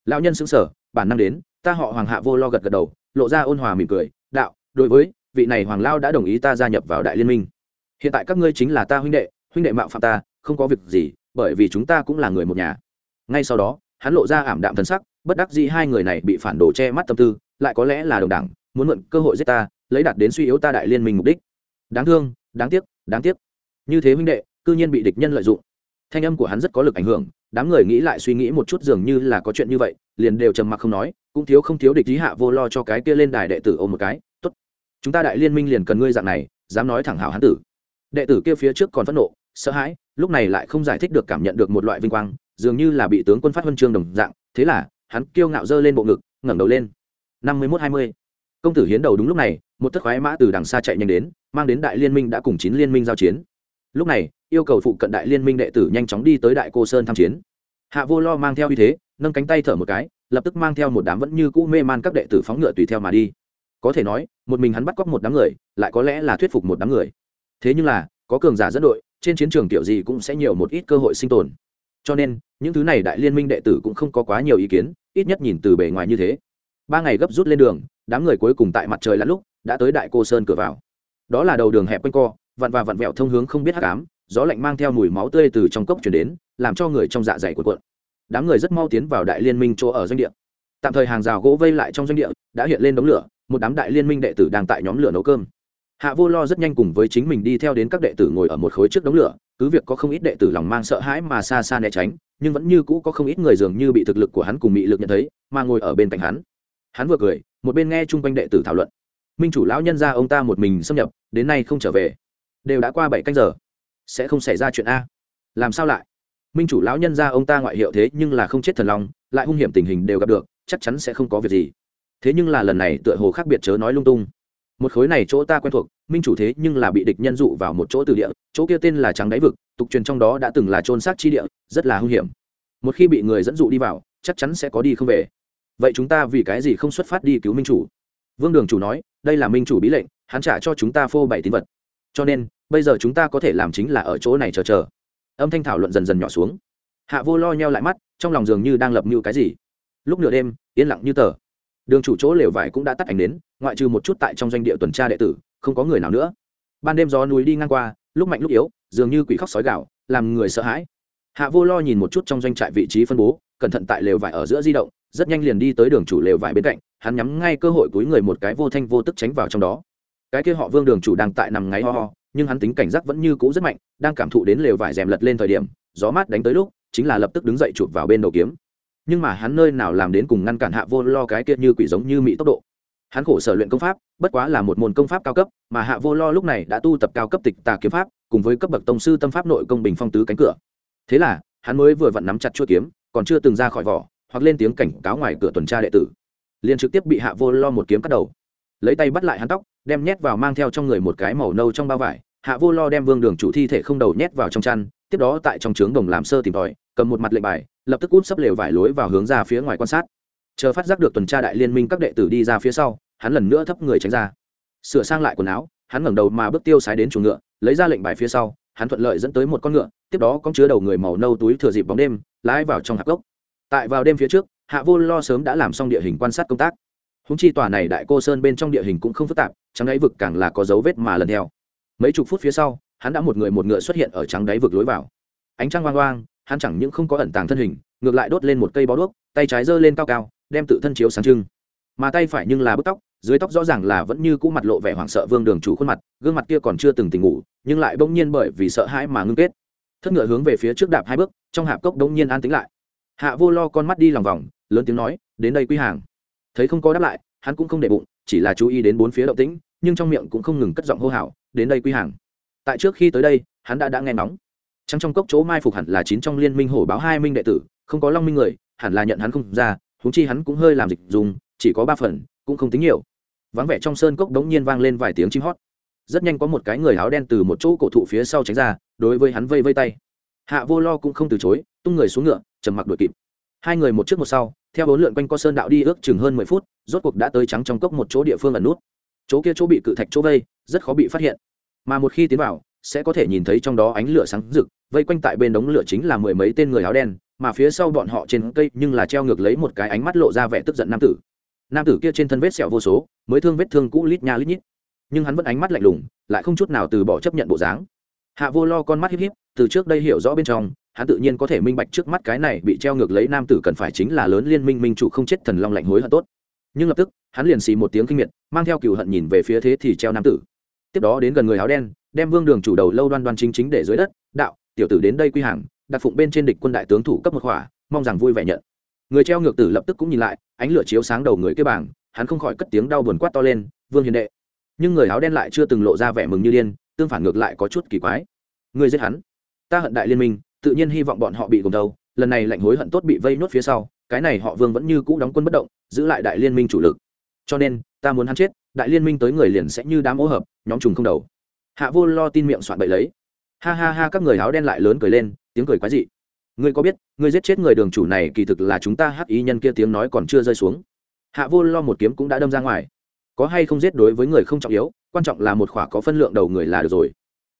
Lão nhân xứng sở bản năng đến, ta họ hoàng hạ vô lo gật gật đầu, lộ ra ôn hòa mỉm cười, đạo, đối với vị này hoàng lao đã đồng ý ta gia nhập vào đại liên minh. Hiện tại các ngươi chính là ta huynh đệ huynh đệ mạo phạm ta, không có việc gì, bởi vì chúng ta cũng là người một nhà. Ngay sau đó, hắn lộ ra ảm đạm thân sắc, bất đắc dĩ hai người này bị phản đồ che mắt tâm tư, lại có lẽ là đồng đảng muốn mượn cơ hội giết ta, lấy đạt đến suy yếu ta đại liên minh mục đích. Đáng thương, đáng tiếc đáng tiếc. Như thế huynh đệ, cư nhiên bị địch nhân lợi dụng. Thanh âm của hắn rất có lực ảnh hưởng, đám người nghĩ lại suy nghĩ một chút dường như là có chuyện như vậy, liền đều trầm mặc không nói, cũng thiếu không thiếu địch lý hạ vô lo cho cái kia lên đài đệ tử ôm một cái, tốt, chúng ta đại liên minh liền cần ngươi dạng này, dám nói thẳng hảo hắn tử. Đệ tử kia phía trước còn phẫn nộ sợ hãi, lúc này lại không giải thích được cảm nhận được một loại vinh quang, dường như là bị tướng quân phát huân chương đồng dạng, thế là, hắn kiêu ngạo dơ lên bộ ngực, ngẩng đầu lên. Năm mươi mốt hai mươi. Công tử hiến đầu đúng lúc này, một thất khoái mã từ đằng xa chạy nhanh đến, mang đến đại liên minh đã cùng chín liên minh giao chiến. Lúc này, yêu cầu phụ cận đại liên minh đệ tử nhanh chóng đi tới đại cô sơn tham chiến. Hạ vô lo mang theo uy thế, nâng cánh tay thở một cái, lập tức mang theo một đám vẫn như cũ mê man các đệ tử phóng ngựa tùy theo mà đi. Có thể nói, một mình hắn bắt cóc một đám người, lại có lẽ là thuyết phục một đám người. Thế nhưng là, có cường giả dẫn đội trên chiến trường kiểu gì cũng sẽ nhiều một ít cơ hội sinh tồn. Cho nên, những thứ này đại liên minh đệ tử cũng không có quá nhiều ý kiến, ít nhất nhìn từ bề ngoài như thế. Ba ngày gấp rút lên đường, đám người cuối cùng tại mặt trời lặn lúc, đã tới đại cô sơn cửa vào. Đó là đầu đường hẹp quanh co, vặn và vặn vẹo thông hướng không biết hắc ám, gió lạnh mang theo mùi máu tươi từ trong cốc chuyển đến, làm cho người trong dạ dày cuộn cuộn. Đám người rất mau tiến vào đại liên minh chỗ ở doanh địa. Tạm thời hàng rào gỗ vây lại trong doanh địa, đã hiện lên đống lửa, một đám đại liên minh đệ tử đang tại nhóm lửa nấu cơm hạ vô lo rất nhanh cùng với chính mình đi theo đến các đệ tử ngồi ở một khối trước đống lửa, cứ việc có không ít đệ tử lòng mang sợ hãi mà xa xa né tránh, nhưng vẫn như cũ có không ít người dường như bị thực lực của hắn cùng bị lực nhận thấy, mà ngồi ở bên cạnh hắn. Hắn vừa cười, một bên nghe chung quanh đệ tử thảo luận. Minh chủ lão nhân ra ông ta một mình xâm nhập, đến nay không trở về. Đều đã qua bảy canh giờ. Sẽ không xảy ra chuyện a. Làm sao lại? Minh chủ lão nhân ra ông ta ngoại hiệu thế nhưng là không chết thần lòng lại hung hiểm tình hình đều gặp được, chắc chắn sẽ không có việc gì. Thế nhưng là lần này tựa hồ khác biệt chớ nói lung tung một khối này chỗ ta quen thuộc, minh chủ thế nhưng là bị địch nhân dụ vào một chỗ từ địa, chỗ kia tên là trắng đáy vực, tục truyền trong đó đã từng là trôn xác chi địa, rất là hung hiểm. Một khi bị người dẫn dụ đi vào, chắc chắn sẽ có đi không về. Vậy chúng ta vì cái gì không xuất phát đi cứu minh chủ? Vương đường chủ nói, đây là minh chủ bí lệnh, hắn trả cho chúng ta phô bảy tín vật. Cho nên, bây giờ chúng ta có thể làm chính là ở chỗ này chờ chờ. Âm thanh thảo luận dần dần nhỏ xuống. Hạ vô lo nheo lại mắt, trong lòng dường như đang lập mưu cái gì. Lúc nửa đêm, yên lặng như tờ đường chủ chỗ lều vải cũng đã tắt ảnh đến ngoại trừ một chút tại trong doanh địa tuần tra đệ tử, không có người nào nữa. Ban đêm gió núi đi ngang qua, lúc mạnh lúc yếu, dường như quỷ khóc sói gạo làm người sợ hãi. Hạ vô lo nhìn một chút trong doanh trại vị trí phân bố, cẩn thận tại lều vải ở giữa di động, rất nhanh liền đi tới đường chủ lều vải bên cạnh, hắn nhắm ngay cơ hội túi người một cái vô thanh vô tức tránh vào trong đó. Cái kia họ vương đường chủ đang tại nằm ngáy ho ho, nhưng hắn tính cảnh giác vẫn như cũ rất mạnh, đang cảm thụ đến lều vải rèm lật lên thời điểm, gió mát đánh tới lúc, chính là lập tức đứng dậy chụp vào bên đầu kiếm nhưng mà hắn nơi nào làm đến cùng ngăn cản hạ vô lo cái kia như quỷ giống như mỹ tốc độ. Hắn khổ sở luyện công pháp, bất quá là một môn công pháp cao cấp, mà hạ vô lo lúc này đã tu tập cao cấp tịch tà kiếm pháp, cùng với cấp bậc tông sư tâm pháp nội công bình phong tứ cánh cửa. Thế là, hắn mới vừa vặn nắm chặt chuôi kiếm, còn chưa từng ra khỏi vỏ, hoặc lên tiếng cảnh cáo ngoài cửa tuần tra đệ tử. Liền trực tiếp bị hạ vô lo một kiếm cắt đầu. Lấy tay bắt lại hắn tóc, đem nhét vào mang theo trong người một cái màu nâu trong bao vải. Hạ vô lo đem vương đường chủ thi thể không đầu nhét vào trong chăn, tiếp đó tại trong trướng đồng làm sơ tìm tòi, cầm một mặt lệnh bài lập tức út sấp lều vải lối vào hướng ra phía ngoài quan sát. Chờ phát giác được tuần tra đại liên minh các đệ tử đi ra phía sau, hắn lần nữa thấp người tránh ra. Sửa sang lại quần áo, hắn ngẩng đầu mà bước tiêu sái đến chuồng ngựa, lấy ra lệnh bài phía sau, hắn thuận lợi dẫn tới một con ngựa, tiếp đó có chứa đầu người màu nâu túi thừa dịp bóng đêm, lái vào trong hạp gốc tại vào đêm phía trước, hạ vô lo sớm đã làm xong địa hình quan sát công tác. Húng chi tòa này đại cô sơn bên trong địa hình cũng không phức tạp, trắng đáy vực càng là có dấu vết mà lần theo. Mấy chục phút phía sau, hắn đã một người một ngựa xuất hiện ở trắng đáy vực lối vào. Ánh trăng hoang hoang hắn chẳng những không có ẩn tàng thân hình, ngược lại đốt lên một cây bó đuốc, tay trái giơ lên cao cao, đem tự thân chiếu sáng trưng. Mà tay phải nhưng là bức tóc, dưới tóc rõ ràng là vẫn như cũ mặt lộ vẻ hoảng sợ vương đường chủ khuôn mặt, gương mặt kia còn chưa từng tỉnh ngủ, nhưng lại bỗng nhiên bởi vì sợ hãi mà ngưng kết. Thất ngựa hướng về phía trước đạp hai bước, trong hạp cốc bỗng nhiên an tính lại. Hạ vô lo con mắt đi lòng vòng, lớn tiếng nói, đến đây quy hàng. Thấy không có đáp lại, hắn cũng không để bụng, chỉ là chú ý đến bốn phía động tĩnh, nhưng trong miệng cũng không ngừng cất giọng hô hào, đến đây quy hàng. Tại trước khi tới đây, hắn đã đã nghe nóng trắng trong cốc chỗ mai phục hẳn là chín trong liên minh hổ báo hai minh đệ tử, không có long minh người, hẳn là nhận hắn không ra, huống chi hắn cũng hơi làm dịch dùng, chỉ có ba phần, cũng không tính nhiều. Vắng vẻ trong sơn cốc đống nhiên vang lên vài tiếng chim hót. Rất nhanh có một cái người áo đen từ một chỗ cổ thụ phía sau tránh ra, đối với hắn vây vây tay. Hạ vô lo cũng không từ chối, tung người xuống ngựa, trầm mặc đuổi kịp. Hai người một trước một sau, theo bốn lượn quanh co sơn đạo đi ước chừng hơn mười phút, rốt cuộc đã tới trắng trong cốc một chỗ địa phương ẩn nút. Chỗ kia chỗ bị cự thạch chỗ vây, rất khó bị phát hiện. Mà một khi tiến vào sẽ có thể nhìn thấy trong đó ánh lửa sáng rực, vây quanh tại bên đống lửa chính là mười mấy tên người áo đen, mà phía sau bọn họ trên cây nhưng là treo ngược lấy một cái ánh mắt lộ ra vẻ tức giận nam tử. Nam tử kia trên thân vết sẹo vô số, mới thương vết thương cũ lít nha lít nhít. Nhưng hắn vẫn ánh mắt lạnh lùng, lại không chút nào từ bỏ chấp nhận bộ dáng. Hạ vô lo con mắt híp híp, từ trước đây hiểu rõ bên trong, hắn tự nhiên có thể minh bạch trước mắt cái này bị treo ngược lấy nam tử cần phải chính là lớn liên minh minh chủ không chết thần long lạnh hối hận tốt. Nhưng lập tức, hắn liền xì một tiếng kinh miệt, mang theo cựu hận nhìn về phía thế thì treo nam tử. Tiếp đó đến gần người áo đen đem vương đường chủ đầu lâu đoan đoan chính chính để dưới đất, đạo, tiểu tử đến đây quy hàng, đặt phụng bên trên địch quân đại tướng thủ cấp một khỏa, mong rằng vui vẻ nhận. Người treo ngược tử lập tức cũng nhìn lại, ánh lửa chiếu sáng đầu người kia bảng, hắn không khỏi cất tiếng đau buồn quát to lên, vương hiền đệ. Nhưng người áo đen lại chưa từng lộ ra vẻ mừng như điên, tương phản ngược lại có chút kỳ quái. Người giết hắn? Ta hận đại liên minh, tự nhiên hy vọng bọn họ bị gồm đầu, lần này lạnh hối hận tốt bị vây nốt phía sau, cái này họ vương vẫn như cũ đóng quân bất động, giữ lại đại liên minh chủ lực. Cho nên, ta muốn hắn chết, đại liên minh tới người liền sẽ như đám ô hợp, nhóm trùng không đầu hạ vô lo tin miệng soạn bậy lấy. Ha ha ha, các người áo đen lại lớn cười lên, tiếng cười quái dị. Ngươi có biết, ngươi giết chết người đường chủ này kỳ thực là chúng ta hắc ý nhân kia tiếng nói còn chưa rơi xuống. Hạ vô lo một kiếm cũng đã đâm ra ngoài. Có hay không giết đối với người không trọng yếu, quan trọng là một khỏa có phân lượng đầu người là được rồi.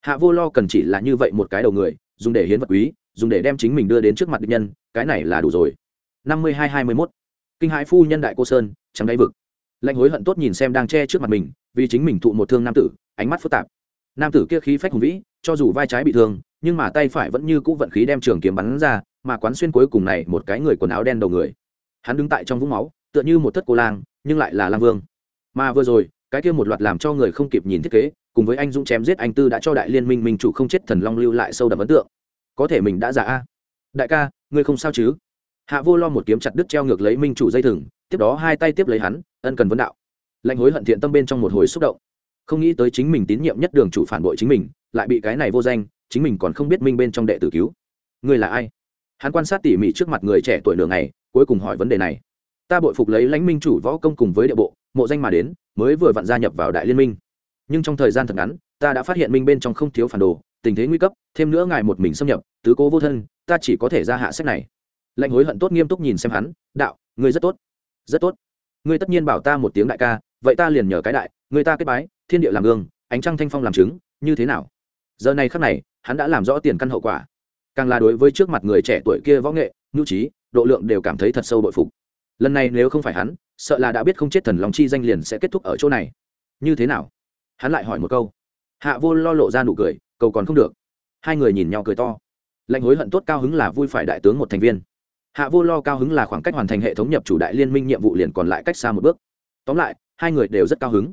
Hạ vô lo cần chỉ là như vậy một cái đầu người, dùng để hiến vật quý, dùng để đem chính mình đưa đến trước mặt địch nhân, cái này là đủ rồi. Năm mươi hai hai mươi mốt. Kinh hãi phu nhân đại cô sơn, trắng đáy vực. Lãnh hối hận tốt nhìn xem đang che trước mặt mình, vì chính mình thụ một thương nam tử, ánh mắt phức tạp nam tử kia khí phách hùng vĩ, cho dù vai trái bị thương, nhưng mà tay phải vẫn như cũ vận khí đem trường kiếm bắn ra, mà quán xuyên cuối cùng này một cái người quần áo đen đầu người. Hắn đứng tại trong vũng máu, tựa như một thất cô lang, nhưng lại là lang vương. Mà vừa rồi, cái kia một loạt làm cho người không kịp nhìn thiết kế, cùng với anh dũng chém giết anh tư đã cho đại liên minh minh chủ không chết thần long lưu lại sâu đậm ấn tượng. Có thể mình đã giả a. Đại ca, ngươi không sao chứ? Hạ vô lo một kiếm chặt đứt treo ngược lấy minh chủ dây thừng, tiếp đó hai tay tiếp lấy hắn, ân cần vấn đạo. Lạnh hối hận thiện tâm bên trong một hồi xúc động không nghĩ tới chính mình tín nhiệm nhất đường chủ phản bội chính mình, lại bị cái này vô danh, chính mình còn không biết minh bên trong đệ tử cứu. Ngươi là ai? Hắn quan sát tỉ mỉ trước mặt người trẻ tuổi nửa ngày, cuối cùng hỏi vấn đề này. Ta bội phục lấy lãnh minh chủ võ công cùng với địa bộ, mộ danh mà đến, mới vừa vặn gia nhập vào đại liên minh. Nhưng trong thời gian thật ngắn, ta đã phát hiện minh bên trong không thiếu phản đồ, tình thế nguy cấp, thêm nữa ngài một mình xâm nhập, tứ cố vô thân, ta chỉ có thể ra hạ sách này. Lãnh hối hận tốt nghiêm túc nhìn xem hắn, đạo, ngươi rất tốt rất tốt. Ngươi tất nhiên bảo ta một tiếng đại ca, vậy ta liền nhờ cái đại, người ta kết bái thiên địa làm gương, ánh trăng thanh phong làm chứng, như thế nào? Giờ này khắc này, hắn đã làm rõ tiền căn hậu quả. Càng là đối với trước mặt người trẻ tuổi kia võ nghệ, nhu trí, độ lượng đều cảm thấy thật sâu bội phục. Lần này nếu không phải hắn, sợ là đã biết không chết thần lòng chi danh liền sẽ kết thúc ở chỗ này. Như thế nào? Hắn lại hỏi một câu. Hạ vô lo lộ ra nụ cười, cầu còn không được. Hai người nhìn nhau cười to. Lệnh hối hận tốt cao hứng là vui phải đại tướng một thành viên. Hạ vô lo cao hứng là khoảng cách hoàn thành hệ thống nhập chủ đại liên minh nhiệm vụ liền còn lại cách xa một bước. Tóm lại, hai người đều rất cao hứng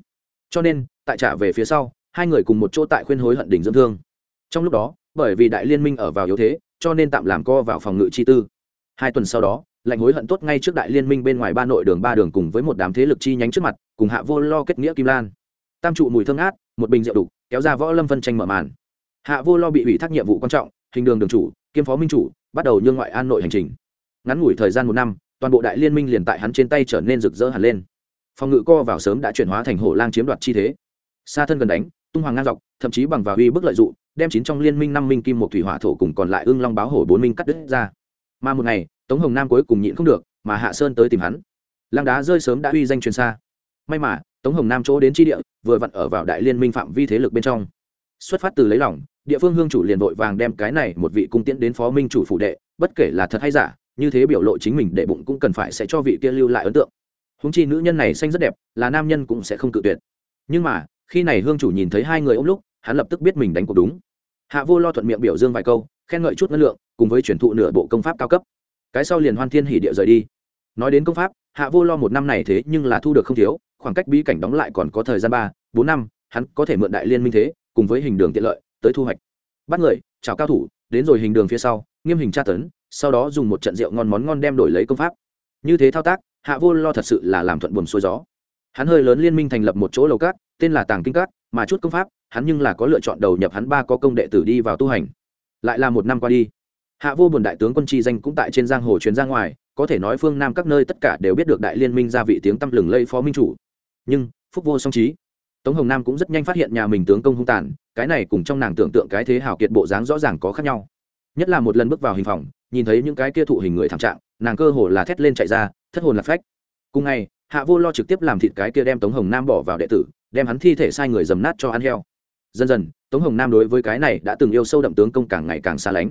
cho nên, tại trả về phía sau, hai người cùng một chỗ tại khuyên hối hận đỉnh dưỡng thương. Trong lúc đó, bởi vì đại liên minh ở vào yếu thế, cho nên tạm làm co vào phòng ngự chi tư. Hai tuần sau đó, lệnh hối hận tốt ngay trước đại liên minh bên ngoài ba nội đường ba đường cùng với một đám thế lực chi nhánh trước mặt, cùng hạ vô lo kết nghĩa kim lan. Tam trụ mùi thương át một bình rượu đục kéo ra võ lâm phân tranh mở màn. Hạ vô lo bị ủy thác nhiệm vụ quan trọng, hình đường đường chủ, kiêm phó minh chủ, bắt đầu nhương ngoại an nội hành trình. Ngắn ngủi thời gian một năm, toàn bộ đại liên minh liền tại hắn trên tay trở nên rực rỡ hẳn lên phòng ngự co vào sớm đã chuyển hóa thành hổ lang chiếm đoạt chi thế. Xa thân gần đánh, tung hoàng ngang dọc, thậm chí bằng vào uy bức lợi dụng, đem chín trong liên minh năm minh kim một thủy hỏa thổ cùng còn lại ưng long báo hổ bốn minh cắt đứt ra. Mà một ngày, tống hồng nam cuối cùng nhịn không được, mà hạ sơn tới tìm hắn. Lăng đá rơi sớm đã uy danh truyền xa. May mà, tống hồng nam chỗ đến tri địa, vừa vặn ở vào đại liên minh phạm vi thế lực bên trong. Xuất phát từ lấy lòng, địa phương hương chủ liền vội vàng đem cái này một vị cung tiễn đến phó minh chủ phủ đệ, bất kể là thật hay giả, như thế biểu lộ chính mình đệ bụng cũng cần phải sẽ cho vị kia lưu lại ấn tượng húng chi nữ nhân này xanh rất đẹp, là nam nhân cũng sẽ không cự tuyệt. Nhưng mà, khi này hương chủ nhìn thấy hai người ôm lúc, hắn lập tức biết mình đánh cuộc đúng. Hạ vô lo thuận miệng biểu dương vài câu, khen ngợi chút ngân lượng, cùng với truyền thụ nửa bộ công pháp cao cấp. Cái sau liền hoan thiên hỉ địa rời đi. Nói đến công pháp, hạ vô lo một năm này thế nhưng là thu được không thiếu, khoảng cách bí cảnh đóng lại còn có thời gian ba, bốn năm, hắn có thể mượn đại liên minh thế, cùng với hình đường tiện lợi, tới thu hoạch. Bắt người, chào cao thủ, đến rồi hình đường phía sau, nghiêm hình tra tấn, sau đó dùng một trận rượu ngon món ngon đem đổi lấy công pháp. Như thế thao tác hạ vô lo thật sự là làm thuận buồm xuôi gió. Hắn hơi lớn liên minh thành lập một chỗ lầu cát, tên là tàng kinh cát, mà chút công pháp, hắn nhưng là có lựa chọn đầu nhập hắn ba có công đệ tử đi vào tu hành. Lại là một năm qua đi, hạ vô buồn đại tướng quân chi danh cũng tại trên giang hồ chuyến ra ngoài, có thể nói phương nam các nơi tất cả đều biết được đại liên minh ra vị tiếng tăm lừng lây phó minh chủ. Nhưng, phúc vô song trí tống hồng nam cũng rất nhanh phát hiện nhà mình tướng công hung tàn, cái này cùng trong nàng tưởng tượng cái thế hào kiệt bộ dáng rõ ràng có khác nhau. Nhất là một lần bước vào hình phòng, nhìn thấy những cái kia thụ hình người thảm trạng, nàng cơ hồ là thét lên chạy ra thất hồn là phách. Cùng ngày, hạ vô lo trực tiếp làm thịt cái kia đem tống hồng nam bỏ vào đệ tử, đem hắn thi thể sai người dầm nát cho ăn heo. Dần dần, tống hồng nam đối với cái này đã từng yêu sâu đậm tướng công càng ngày càng xa lánh.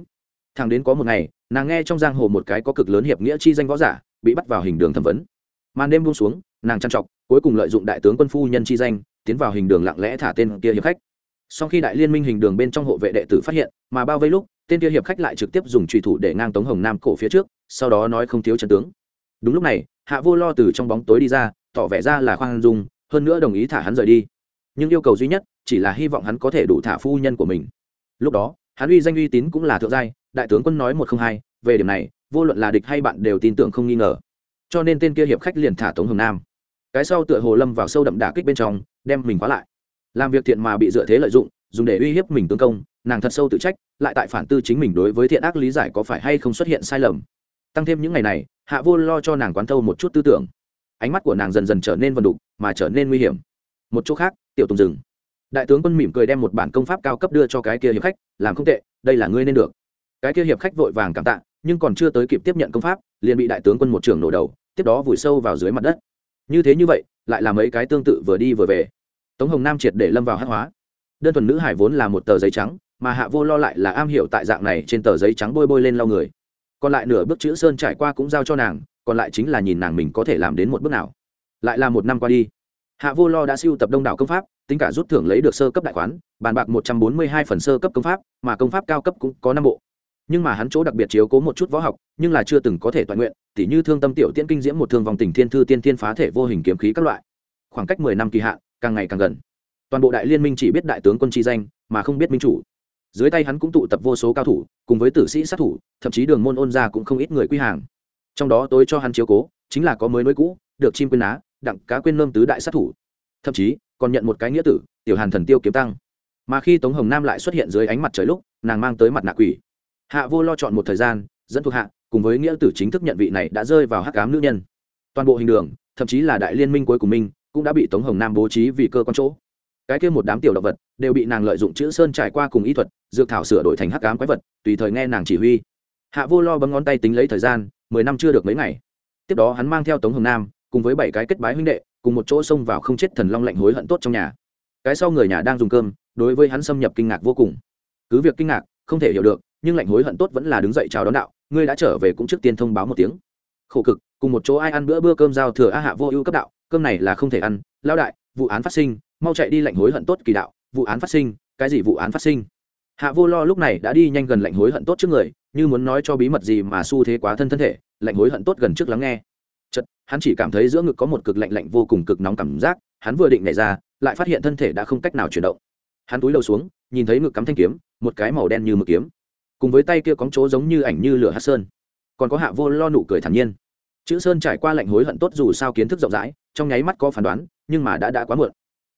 Thằng đến có một ngày, nàng nghe trong giang hồ một cái có cực lớn hiệp nghĩa chi danh võ giả, bị bắt vào hình đường thẩm vấn. Màn đêm buông xuống, nàng trăn trọc, cuối cùng lợi dụng đại tướng quân phu nhân chi danh, tiến vào hình đường lặng lẽ thả tên kia hiệp khách. Sau khi đại liên minh hình đường bên trong hộ vệ đệ tử phát hiện, mà bao vây lúc, tên kia hiệp khách lại trực tiếp dùng trùy thủ để ngang tống hồng nam cổ phía trước, sau đó nói không thiếu chân tướng đúng lúc này, hạ vô lo từ trong bóng tối đi ra, tỏ vẻ ra là khoan dung, hơn nữa đồng ý thả hắn rời đi. Nhưng yêu cầu duy nhất chỉ là hy vọng hắn có thể đủ thả phu nhân của mình. Lúc đó, hắn uy danh uy tín cũng là thượng giai, đại tướng quân nói một không hai, về điểm này, vô luận là địch hay bạn đều tin tưởng không nghi ngờ. Cho nên tên kia hiệp khách liền thả tống hồng nam. Cái sau tựa hồ lâm vào sâu đậm đả kích bên trong, đem mình khóa lại. Làm việc thiện mà bị dựa thế lợi dụng, dùng để uy hiếp mình tướng công, nàng thật sâu tự trách, lại tại phản tư chính mình đối với thiện ác lý giải có phải hay không xuất hiện sai lầm tăng thêm những ngày này, hạ vô lo cho nàng quán thâu một chút tư tưởng. Ánh mắt của nàng dần dần trở nên vần đục, mà trở nên nguy hiểm. Một chỗ khác, tiểu tùng rừng đại tướng quân mỉm cười đem một bản công pháp cao cấp đưa cho cái kia hiệp khách, làm không tệ, đây là ngươi nên được. Cái kia hiệp khách vội vàng cảm tạ, nhưng còn chưa tới kịp tiếp nhận công pháp, liền bị đại tướng quân một trường nổ đầu, tiếp đó vùi sâu vào dưới mặt đất. Như thế như vậy, lại là mấy cái tương tự vừa đi vừa về. Tống hồng nam triệt để lâm vào hát hóa. Đơn thuần nữ hải vốn là một tờ giấy trắng, mà hạ vô lo lại là am hiểu tại dạng này trên tờ giấy trắng bôi bôi lên lau người còn lại nửa bước chữ sơn trải qua cũng giao cho nàng, còn lại chính là nhìn nàng mình có thể làm đến một bước nào. Lại là một năm qua đi. Hạ vô lo đã siêu tập đông đảo công pháp, tính cả rút thưởng lấy được sơ cấp đại khoán, bàn bạc một trăm bốn mươi hai phần sơ cấp công pháp, mà công pháp cao cấp cũng có năm bộ. Nhưng mà hắn chỗ đặc biệt chiếu cố một chút võ học, nhưng là chưa từng có thể toàn nguyện, tỉ như thương tâm tiểu tiễn kinh diễm một thương vòng tình thiên thư tiên thiên phá thể vô hình kiếm khí các loại. Khoảng cách mười năm kỳ hạn, càng ngày càng gần. Toàn bộ đại liên minh chỉ biết đại tướng quân tri danh, mà không biết minh chủ dưới tay hắn cũng tụ tập vô số cao thủ, cùng với tử sĩ sát thủ, thậm chí đường môn ôn ra cũng không ít người quy hàng. Trong đó tối cho hắn chiếu cố, chính là có mới nối cũ, được chim quên á đặng cá quên nơm tứ đại sát thủ. Thậm chí, còn nhận một cái nghĩa tử, tiểu hàn thần tiêu kiếm tăng. Mà khi tống hồng nam lại xuất hiện dưới ánh mặt trời lúc, nàng mang tới mặt nạ quỷ. Hạ vô lo chọn một thời gian, dẫn thuộc hạ, cùng với nghĩa tử chính thức nhận vị này đã rơi vào hắc cám nữ nhân. Toàn bộ hình đường, thậm chí là đại liên minh cuối cùng minh cũng đã bị tống hồng nam bố trí vì cơ quan chỗ cái kia một đám tiểu động vật đều bị nàng lợi dụng chữ sơn trải qua cùng y thuật, dược thảo sửa đổi thành hắc ám quái vật, tùy thời nghe nàng chỉ huy. Hạ vô lo bấm ngón tay tính lấy thời gian, mười năm chưa được mấy ngày. Tiếp đó hắn mang theo tống hồng nam, cùng với bảy cái kết bái huynh đệ, cùng một chỗ xông vào không chết thần long lạnh hối hận tốt trong nhà. Cái sau người nhà đang dùng cơm, đối với hắn xâm nhập kinh ngạc vô cùng. Cứ việc kinh ngạc, không thể hiểu được, nhưng lạnh hối hận tốt vẫn là đứng dậy chào đón đạo, ngươi đã trở về cũng trước tiên thông báo một tiếng. Khổ cực, cùng một chỗ ai ăn bữa bữa cơm giao thừa a hạ vô ưu cấp đạo, cơm này là không thể ăn lao đại, vụ án phát sinh mau chạy đi lạnh hối hận tốt kỳ đạo, vụ án phát sinh, cái gì vụ án phát sinh? Hạ vô lo lúc này đã đi nhanh gần lạnh hối hận tốt trước người, như muốn nói cho bí mật gì mà xu thế quá thân thân thể lạnh hối hận tốt gần trước lắng nghe. Chật hắn chỉ cảm thấy giữa ngực có một cực lạnh lạnh vô cùng cực nóng cảm giác, hắn vừa định nhảy ra, lại phát hiện thân thể đã không cách nào chuyển động. Hắn túi đầu xuống, nhìn thấy ngực cắm thanh kiếm, một cái màu đen như mực kiếm, cùng với tay kia cóng chỗ giống như ảnh như lửa hát sơn. Còn có hạ vô lo nụ cười thản nhiên. Chữ sơn trải qua lạnh hối hận tốt dù sao kiến thức rộng rãi, trong nháy mắt có phán đoán, nhưng mà đã đã quá muộn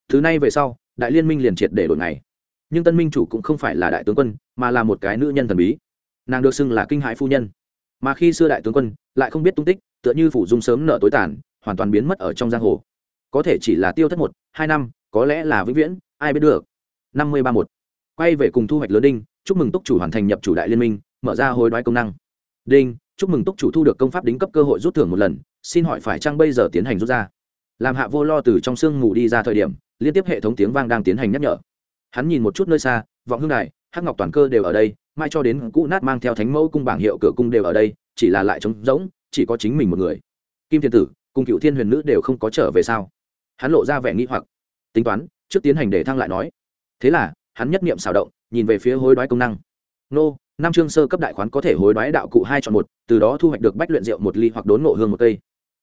thứ này về sau, đại liên minh liền triệt để đổi ngày. Nhưng tân minh chủ cũng không phải là đại tướng quân, mà là một cái nữ nhân thần bí. Nàng được xưng là kinh hãi phu nhân. Mà khi xưa đại tướng quân, lại không biết tung tích, tựa như phủ dung sớm nợ tối tàn, hoàn toàn biến mất ở trong giang hồ. Có thể chỉ là tiêu thất một, hai năm, có lẽ là vĩnh viễn, ai biết được. Năm mươi ba một. Quay về cùng thu hoạch lớn đinh, chúc mừng túc chủ hoàn thành nhập chủ đại liên minh, mở ra hối đoái công năng. Đinh, chúc mừng túc chủ thu được công pháp đính cấp cơ hội rút thưởng một lần, xin hỏi phải chăng bây giờ tiến hành rút ra? Làm hạ vô lo từ trong sương mù đi ra thời điểm liên tiếp hệ thống tiếng vang đang tiến hành nhắc nhở. Hắn nhìn một chút nơi xa, vọng hương đài, hắc ngọc toàn cơ đều ở đây mai cho đến cũ nát mang theo thánh mẫu cung bảng hiệu cửa cung đều ở đây, chỉ là lại trống rỗng, chỉ có chính mình một người. Kim thiên tử, cùng cựu thiên huyền nữ đều không có trở về sao? Hắn lộ ra vẻ nghi hoặc. Tính toán, trước tiến hành để thăng lại nói. Thế là, hắn nhất niệm xào động, nhìn về phía hối đoái công năng. Nô, năm chương sơ cấp đại khoán có thể hối đoái đạo cụ hai chọn một, từ đó thu hoạch được bách luyện rượu một ly hoặc đốn ngộ hương một cây.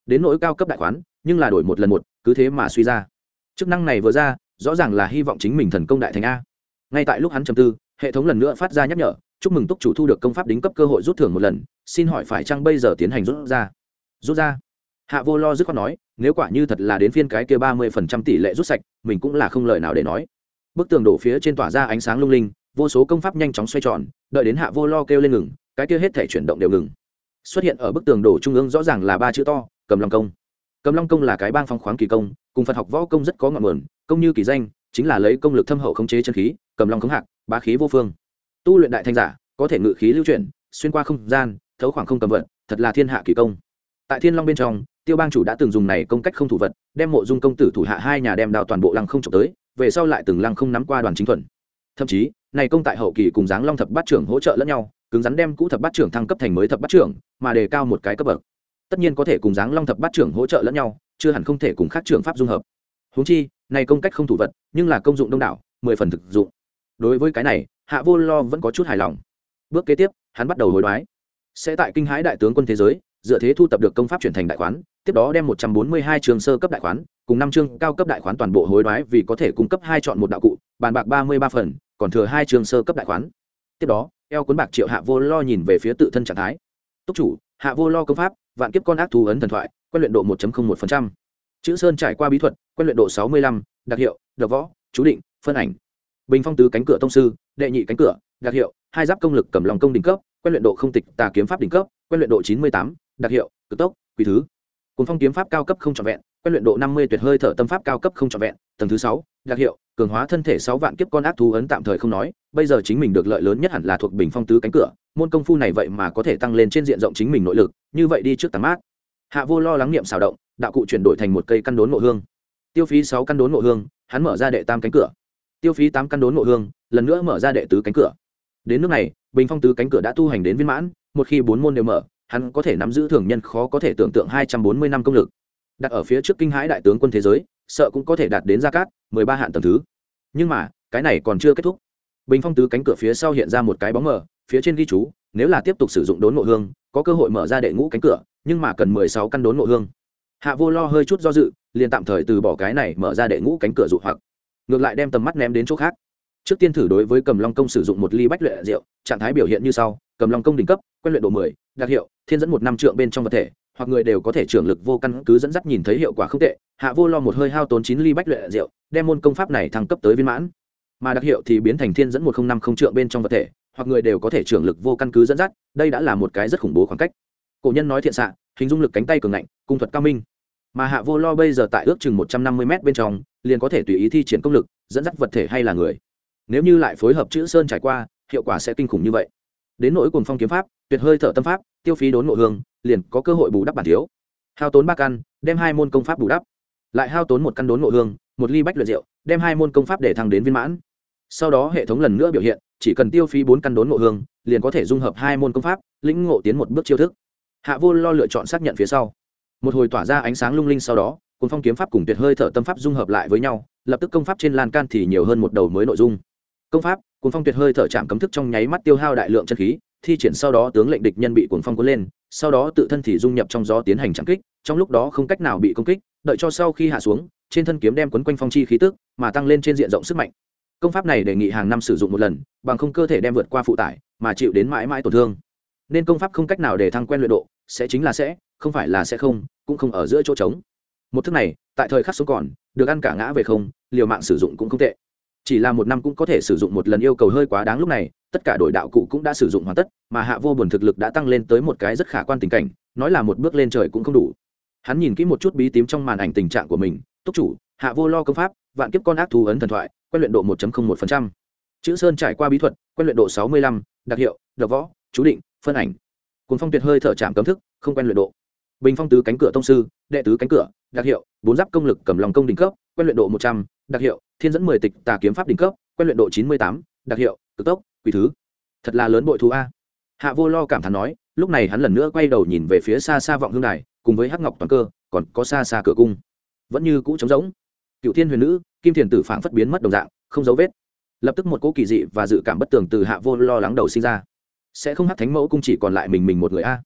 Đến nỗi cao cấp đại khoán, nhưng là đổi một lần một, cứ thế mà suy ra chức năng này vừa ra, rõ ràng là hy vọng chính mình thần công đại thành a. Ngay tại lúc hắn trầm tư, hệ thống lần nữa phát ra nhắc nhở, chúc mừng túc chủ thu được công pháp đính cấp cơ hội rút thưởng một lần, xin hỏi phải chăng bây giờ tiến hành rút ra? Rút ra? Hạ vô lo dứt khoát nói, nếu quả như thật là đến phiên cái kia ba mươi phần trăm tỷ lệ rút sạch, mình cũng là không lời nào để nói. Bức tường đổ phía trên tỏa ra ánh sáng lung linh, vô số công pháp nhanh chóng xoay tròn, đợi đến hạ vô lo kêu lên ngừng, cái kia hết thể chuyển động đều ngừng. Xuất hiện ở bức tường đổ trung ương rõ ràng là ba chữ to, cầm long công. Cầm long công là cái bang phong khoáng kỳ công cùng phật học võ công rất có ngọn nguồn, công như kỳ danh, chính là lấy công lực thâm hậu khống chế chân khí, cầm long khống hạc, bá khí vô phương. Tu luyện đại thanh giả, có thể ngự khí lưu chuyển, xuyên qua không gian, thấu khoảng không cầm vận thật là thiên hạ kỳ công. Tại thiên long bên trong, tiêu bang chủ đã từng dùng này công cách không thủ vật, đem mộ dung công tử thủ hạ hai nhà đem đào toàn bộ lăng không trộm tới, về sau lại từng lăng không nắm qua đoàn chính thuận. thậm chí, này công tại hậu kỳ cùng dáng long thập bát trưởng hỗ trợ lẫn nhau, cứng rắn đem cũ thập bát trưởng thăng cấp thành mới thập bát trưởng, mà đề cao một cái cấp bậc. Tất nhiên có thể cùng dáng long thập bát trưởng hỗ trợ lẫn nhau chưa hẳn không thể cùng khác trưởng pháp dung hợp. Huống chi, này công cách không thủ vật, nhưng là công dụng đông đảo, mười phần thực dụng. Đối với cái này, hạ vô lo vẫn có chút hài lòng. Bước kế tiếp, hắn bắt đầu hối đoái. Sẽ tại kinh hãi đại tướng quân thế giới, dựa thế thu tập được công pháp chuyển thành đại khoán, tiếp đó đem một trăm bốn mươi hai trường sơ cấp đại khoán, cùng năm chương cao cấp đại khoán toàn bộ hối đoái vì có thể cung cấp hai chọn một đạo cụ, bàn bạc ba mươi ba phần, còn thừa hai trường sơ cấp đại khoán. Tiếp đó, eo cuốn bạc triệu hạ vô lo nhìn về phía tự thân trạng thái. Túc chủ, hạ vô lo công pháp vạn kiếp con ác thú ấn thần thoại, quen luyện độ một một chữ sơn trải qua bí thuật, quen luyện độ sáu mươi lăm, đặc hiệu, độc võ, chú định, phân ảnh. Bình phong tứ cánh cửa tông sư, đệ nhị cánh cửa, đặc hiệu, hai giáp công lực cầm lòng công đỉnh cấp, quen luyện độ không tịch tà kiếm pháp đỉnh cấp, quen luyện độ chín mươi tám, đặc hiệu, cực tốc quý thứ. Cùng phong kiếm pháp cao cấp không trọn vẹn quen luyện độ năm mươi tuyệt hơi thở tâm pháp cao cấp không trọn vẹn, tầng thứ sáu, đặc hiệu, cường hóa thân thể sáu vạn kiếp con ác thú ấn tạm thời không nói, bây giờ chính mình được lợi lớn nhất hẳn là thuộc bình phong tứ cánh cửa, môn công phu này vậy mà có thể tăng lên trên diện rộng chính mình nội lực, như vậy đi trước tàn mát hạ vô lo lắng niệm xào động, đạo cụ chuyển đổi thành một cây căn đốn ngộ hương. Tiêu phí sáu căn đốn ngộ hương, hắn mở ra đệ tam cánh cửa. Tiêu phí tám căn đốn ngộ hương, lần nữa mở ra đệ tứ cánh cửa. Đến nước này, bình phong tứ cánh cửa đã tu hành đến viên mãn, một khi bốn môn đều mở, hắn có thể nắm giữ thường nhân khó có thể tưởng tượng hai trăm bốn mươi năm công lực đặt ở phía trước kinh hãi đại tướng quân thế giới, sợ cũng có thể đạt đến gia cát, mười ba hạn tầng thứ. Nhưng mà, cái này còn chưa kết thúc. Bình phong tứ cánh cửa phía sau hiện ra một cái bóng mờ, phía trên ghi chú, nếu là tiếp tục sử dụng đốn ngộ hương, có cơ hội mở ra đệ ngũ cánh cửa, nhưng mà cần mười sáu căn đốn ngộ hương. Hạ vô lo hơi chút do dự, liền tạm thời từ bỏ cái này mở ra đệ ngũ cánh cửa dụ hoặc. Ngược lại đem tầm mắt ném đến chỗ khác. Trước tiên thử đối với cầm long công sử dụng một ly bách luyện rượu, trạng thái biểu hiện như sau, cầm long công đỉnh cấp, quen luyện độ mười, đặc hiệu, thiên dẫn một năm trượng bên trong vật thể hoặc người đều có thể trưởng lực vô căn cứ dẫn dắt nhìn thấy hiệu quả không tệ, hạ vô lo một hơi hao tốn chín ly bách luyện rượu, đem môn công pháp này thăng cấp tới viên mãn. Mà đặc hiệu thì biến thành thiên dẫn một không năm không trượng bên trong vật thể, hoặc người đều có thể trưởng lực vô căn cứ dẫn dắt, đây đã là một cái rất khủng bố khoảng cách. Cổ nhân nói thiện xạ, hình dung lực cánh tay cường ngạnh, cung thuật cao minh. Mà hạ vô lo bây giờ tại ước chừng một trăm năm mươi m bên trong, liền có thể tùy ý thi triển công lực, dẫn dắt vật thể hay là người. Nếu như lại phối hợp chữ sơn trải qua, hiệu quả sẽ kinh khủng như vậy. Đến nỗi cùng phong kiếm pháp, tuyệt hơi thở tâm pháp tiêu phí đốn nội hương, liền có cơ hội bù đắp bản thiếu. Hao tốn ba căn, đem hai môn công pháp bù đắp. Lại hao tốn một căn đốn nội hương, một ly bách luyện rượu, đem hai môn công pháp để thăng đến viên mãn. Sau đó hệ thống lần nữa biểu hiện, chỉ cần tiêu phí bốn căn đốn nội hương, liền có thể dung hợp hai môn công pháp, lĩnh ngộ tiến một bước chiêu thức. Hạ vô lo lựa chọn xác nhận phía sau. Một hồi tỏa ra ánh sáng lung linh sau đó cùng phong kiếm pháp cùng tuyệt hơi thở tâm pháp dung hợp lại với nhau, lập tức công pháp trên lan can thì nhiều hơn một đầu mới nội dung. Công pháp, cuốn phong tuyệt hơi thở chạm cấm thức trong nháy mắt tiêu hao đại lượng chân khí thi triển sau đó tướng lệnh địch nhân bị cuốn phong cuốn lên, sau đó tự thân thì dung nhập trong gió tiến hành chặn kích, trong lúc đó không cách nào bị công kích, đợi cho sau khi hạ xuống, trên thân kiếm đem quấn quanh phong chi khí tức, mà tăng lên trên diện rộng sức mạnh. Công pháp này đề nghị hàng năm sử dụng một lần, bằng không cơ thể đem vượt qua phụ tải, mà chịu đến mãi mãi tổn thương. Nên công pháp không cách nào để thăng quen luyện độ, sẽ chính là sẽ, không phải là sẽ không, cũng không ở giữa chỗ trống. Một thức này, tại thời khắc sống còn, được ăn cả ngã về không, liều mạng sử dụng cũng không tệ chỉ là một năm cũng có thể sử dụng một lần yêu cầu hơi quá đáng lúc này tất cả đội đạo cụ cũng đã sử dụng hoàn tất mà hạ vô buồn thực lực đã tăng lên tới một cái rất khả quan tình cảnh nói là một bước lên trời cũng không đủ. Hắn nhìn kỹ một chút bí tím trong màn ảnh tình trạng của mình túc chủ hạ vô lo công pháp vạn kiếp con ác thú ấn thần thoại quen luyện độ một một chữ sơn trải qua bí thuật quen luyện độ 65, đặc hiệu độc võ chú định phân ảnh. Cùng phong tuyệt hơi thở chạm cấm thức không quen luyện độ bình phong tứ cánh cửa tông sư, đệ tứ cánh cửa, đặc hiệu, bốn giáp công lực cầm lòng công đỉnh cấp, quen luyện độ một trăm, đặc hiệu, thiên dẫn mười tịch tà kiếm pháp đỉnh cấp, quen luyện độ chín mươi tám, đặc hiệu, cực tốc, quỷ thứ. Thật là lớn bội thú a. Hạ vô lo cảm thán nói, lúc này hắn lần nữa quay đầu nhìn về phía xa xa vọng hương đài, cùng với hắc ngọc toàn cơ, còn có xa xa cửa cung. Vẫn như cũ trống rỗng. Cựu thiên huyền nữ, kim thiền tử phảng phất biến mất đồng dạng, không dấu vết. Lập tức một cỗ kỳ dị và dự cảm bất tường từ hạ vô lo lắng đầu sinh ra. Sẽ không hát thánh mẫu cung chỉ còn lại mình mình một người a.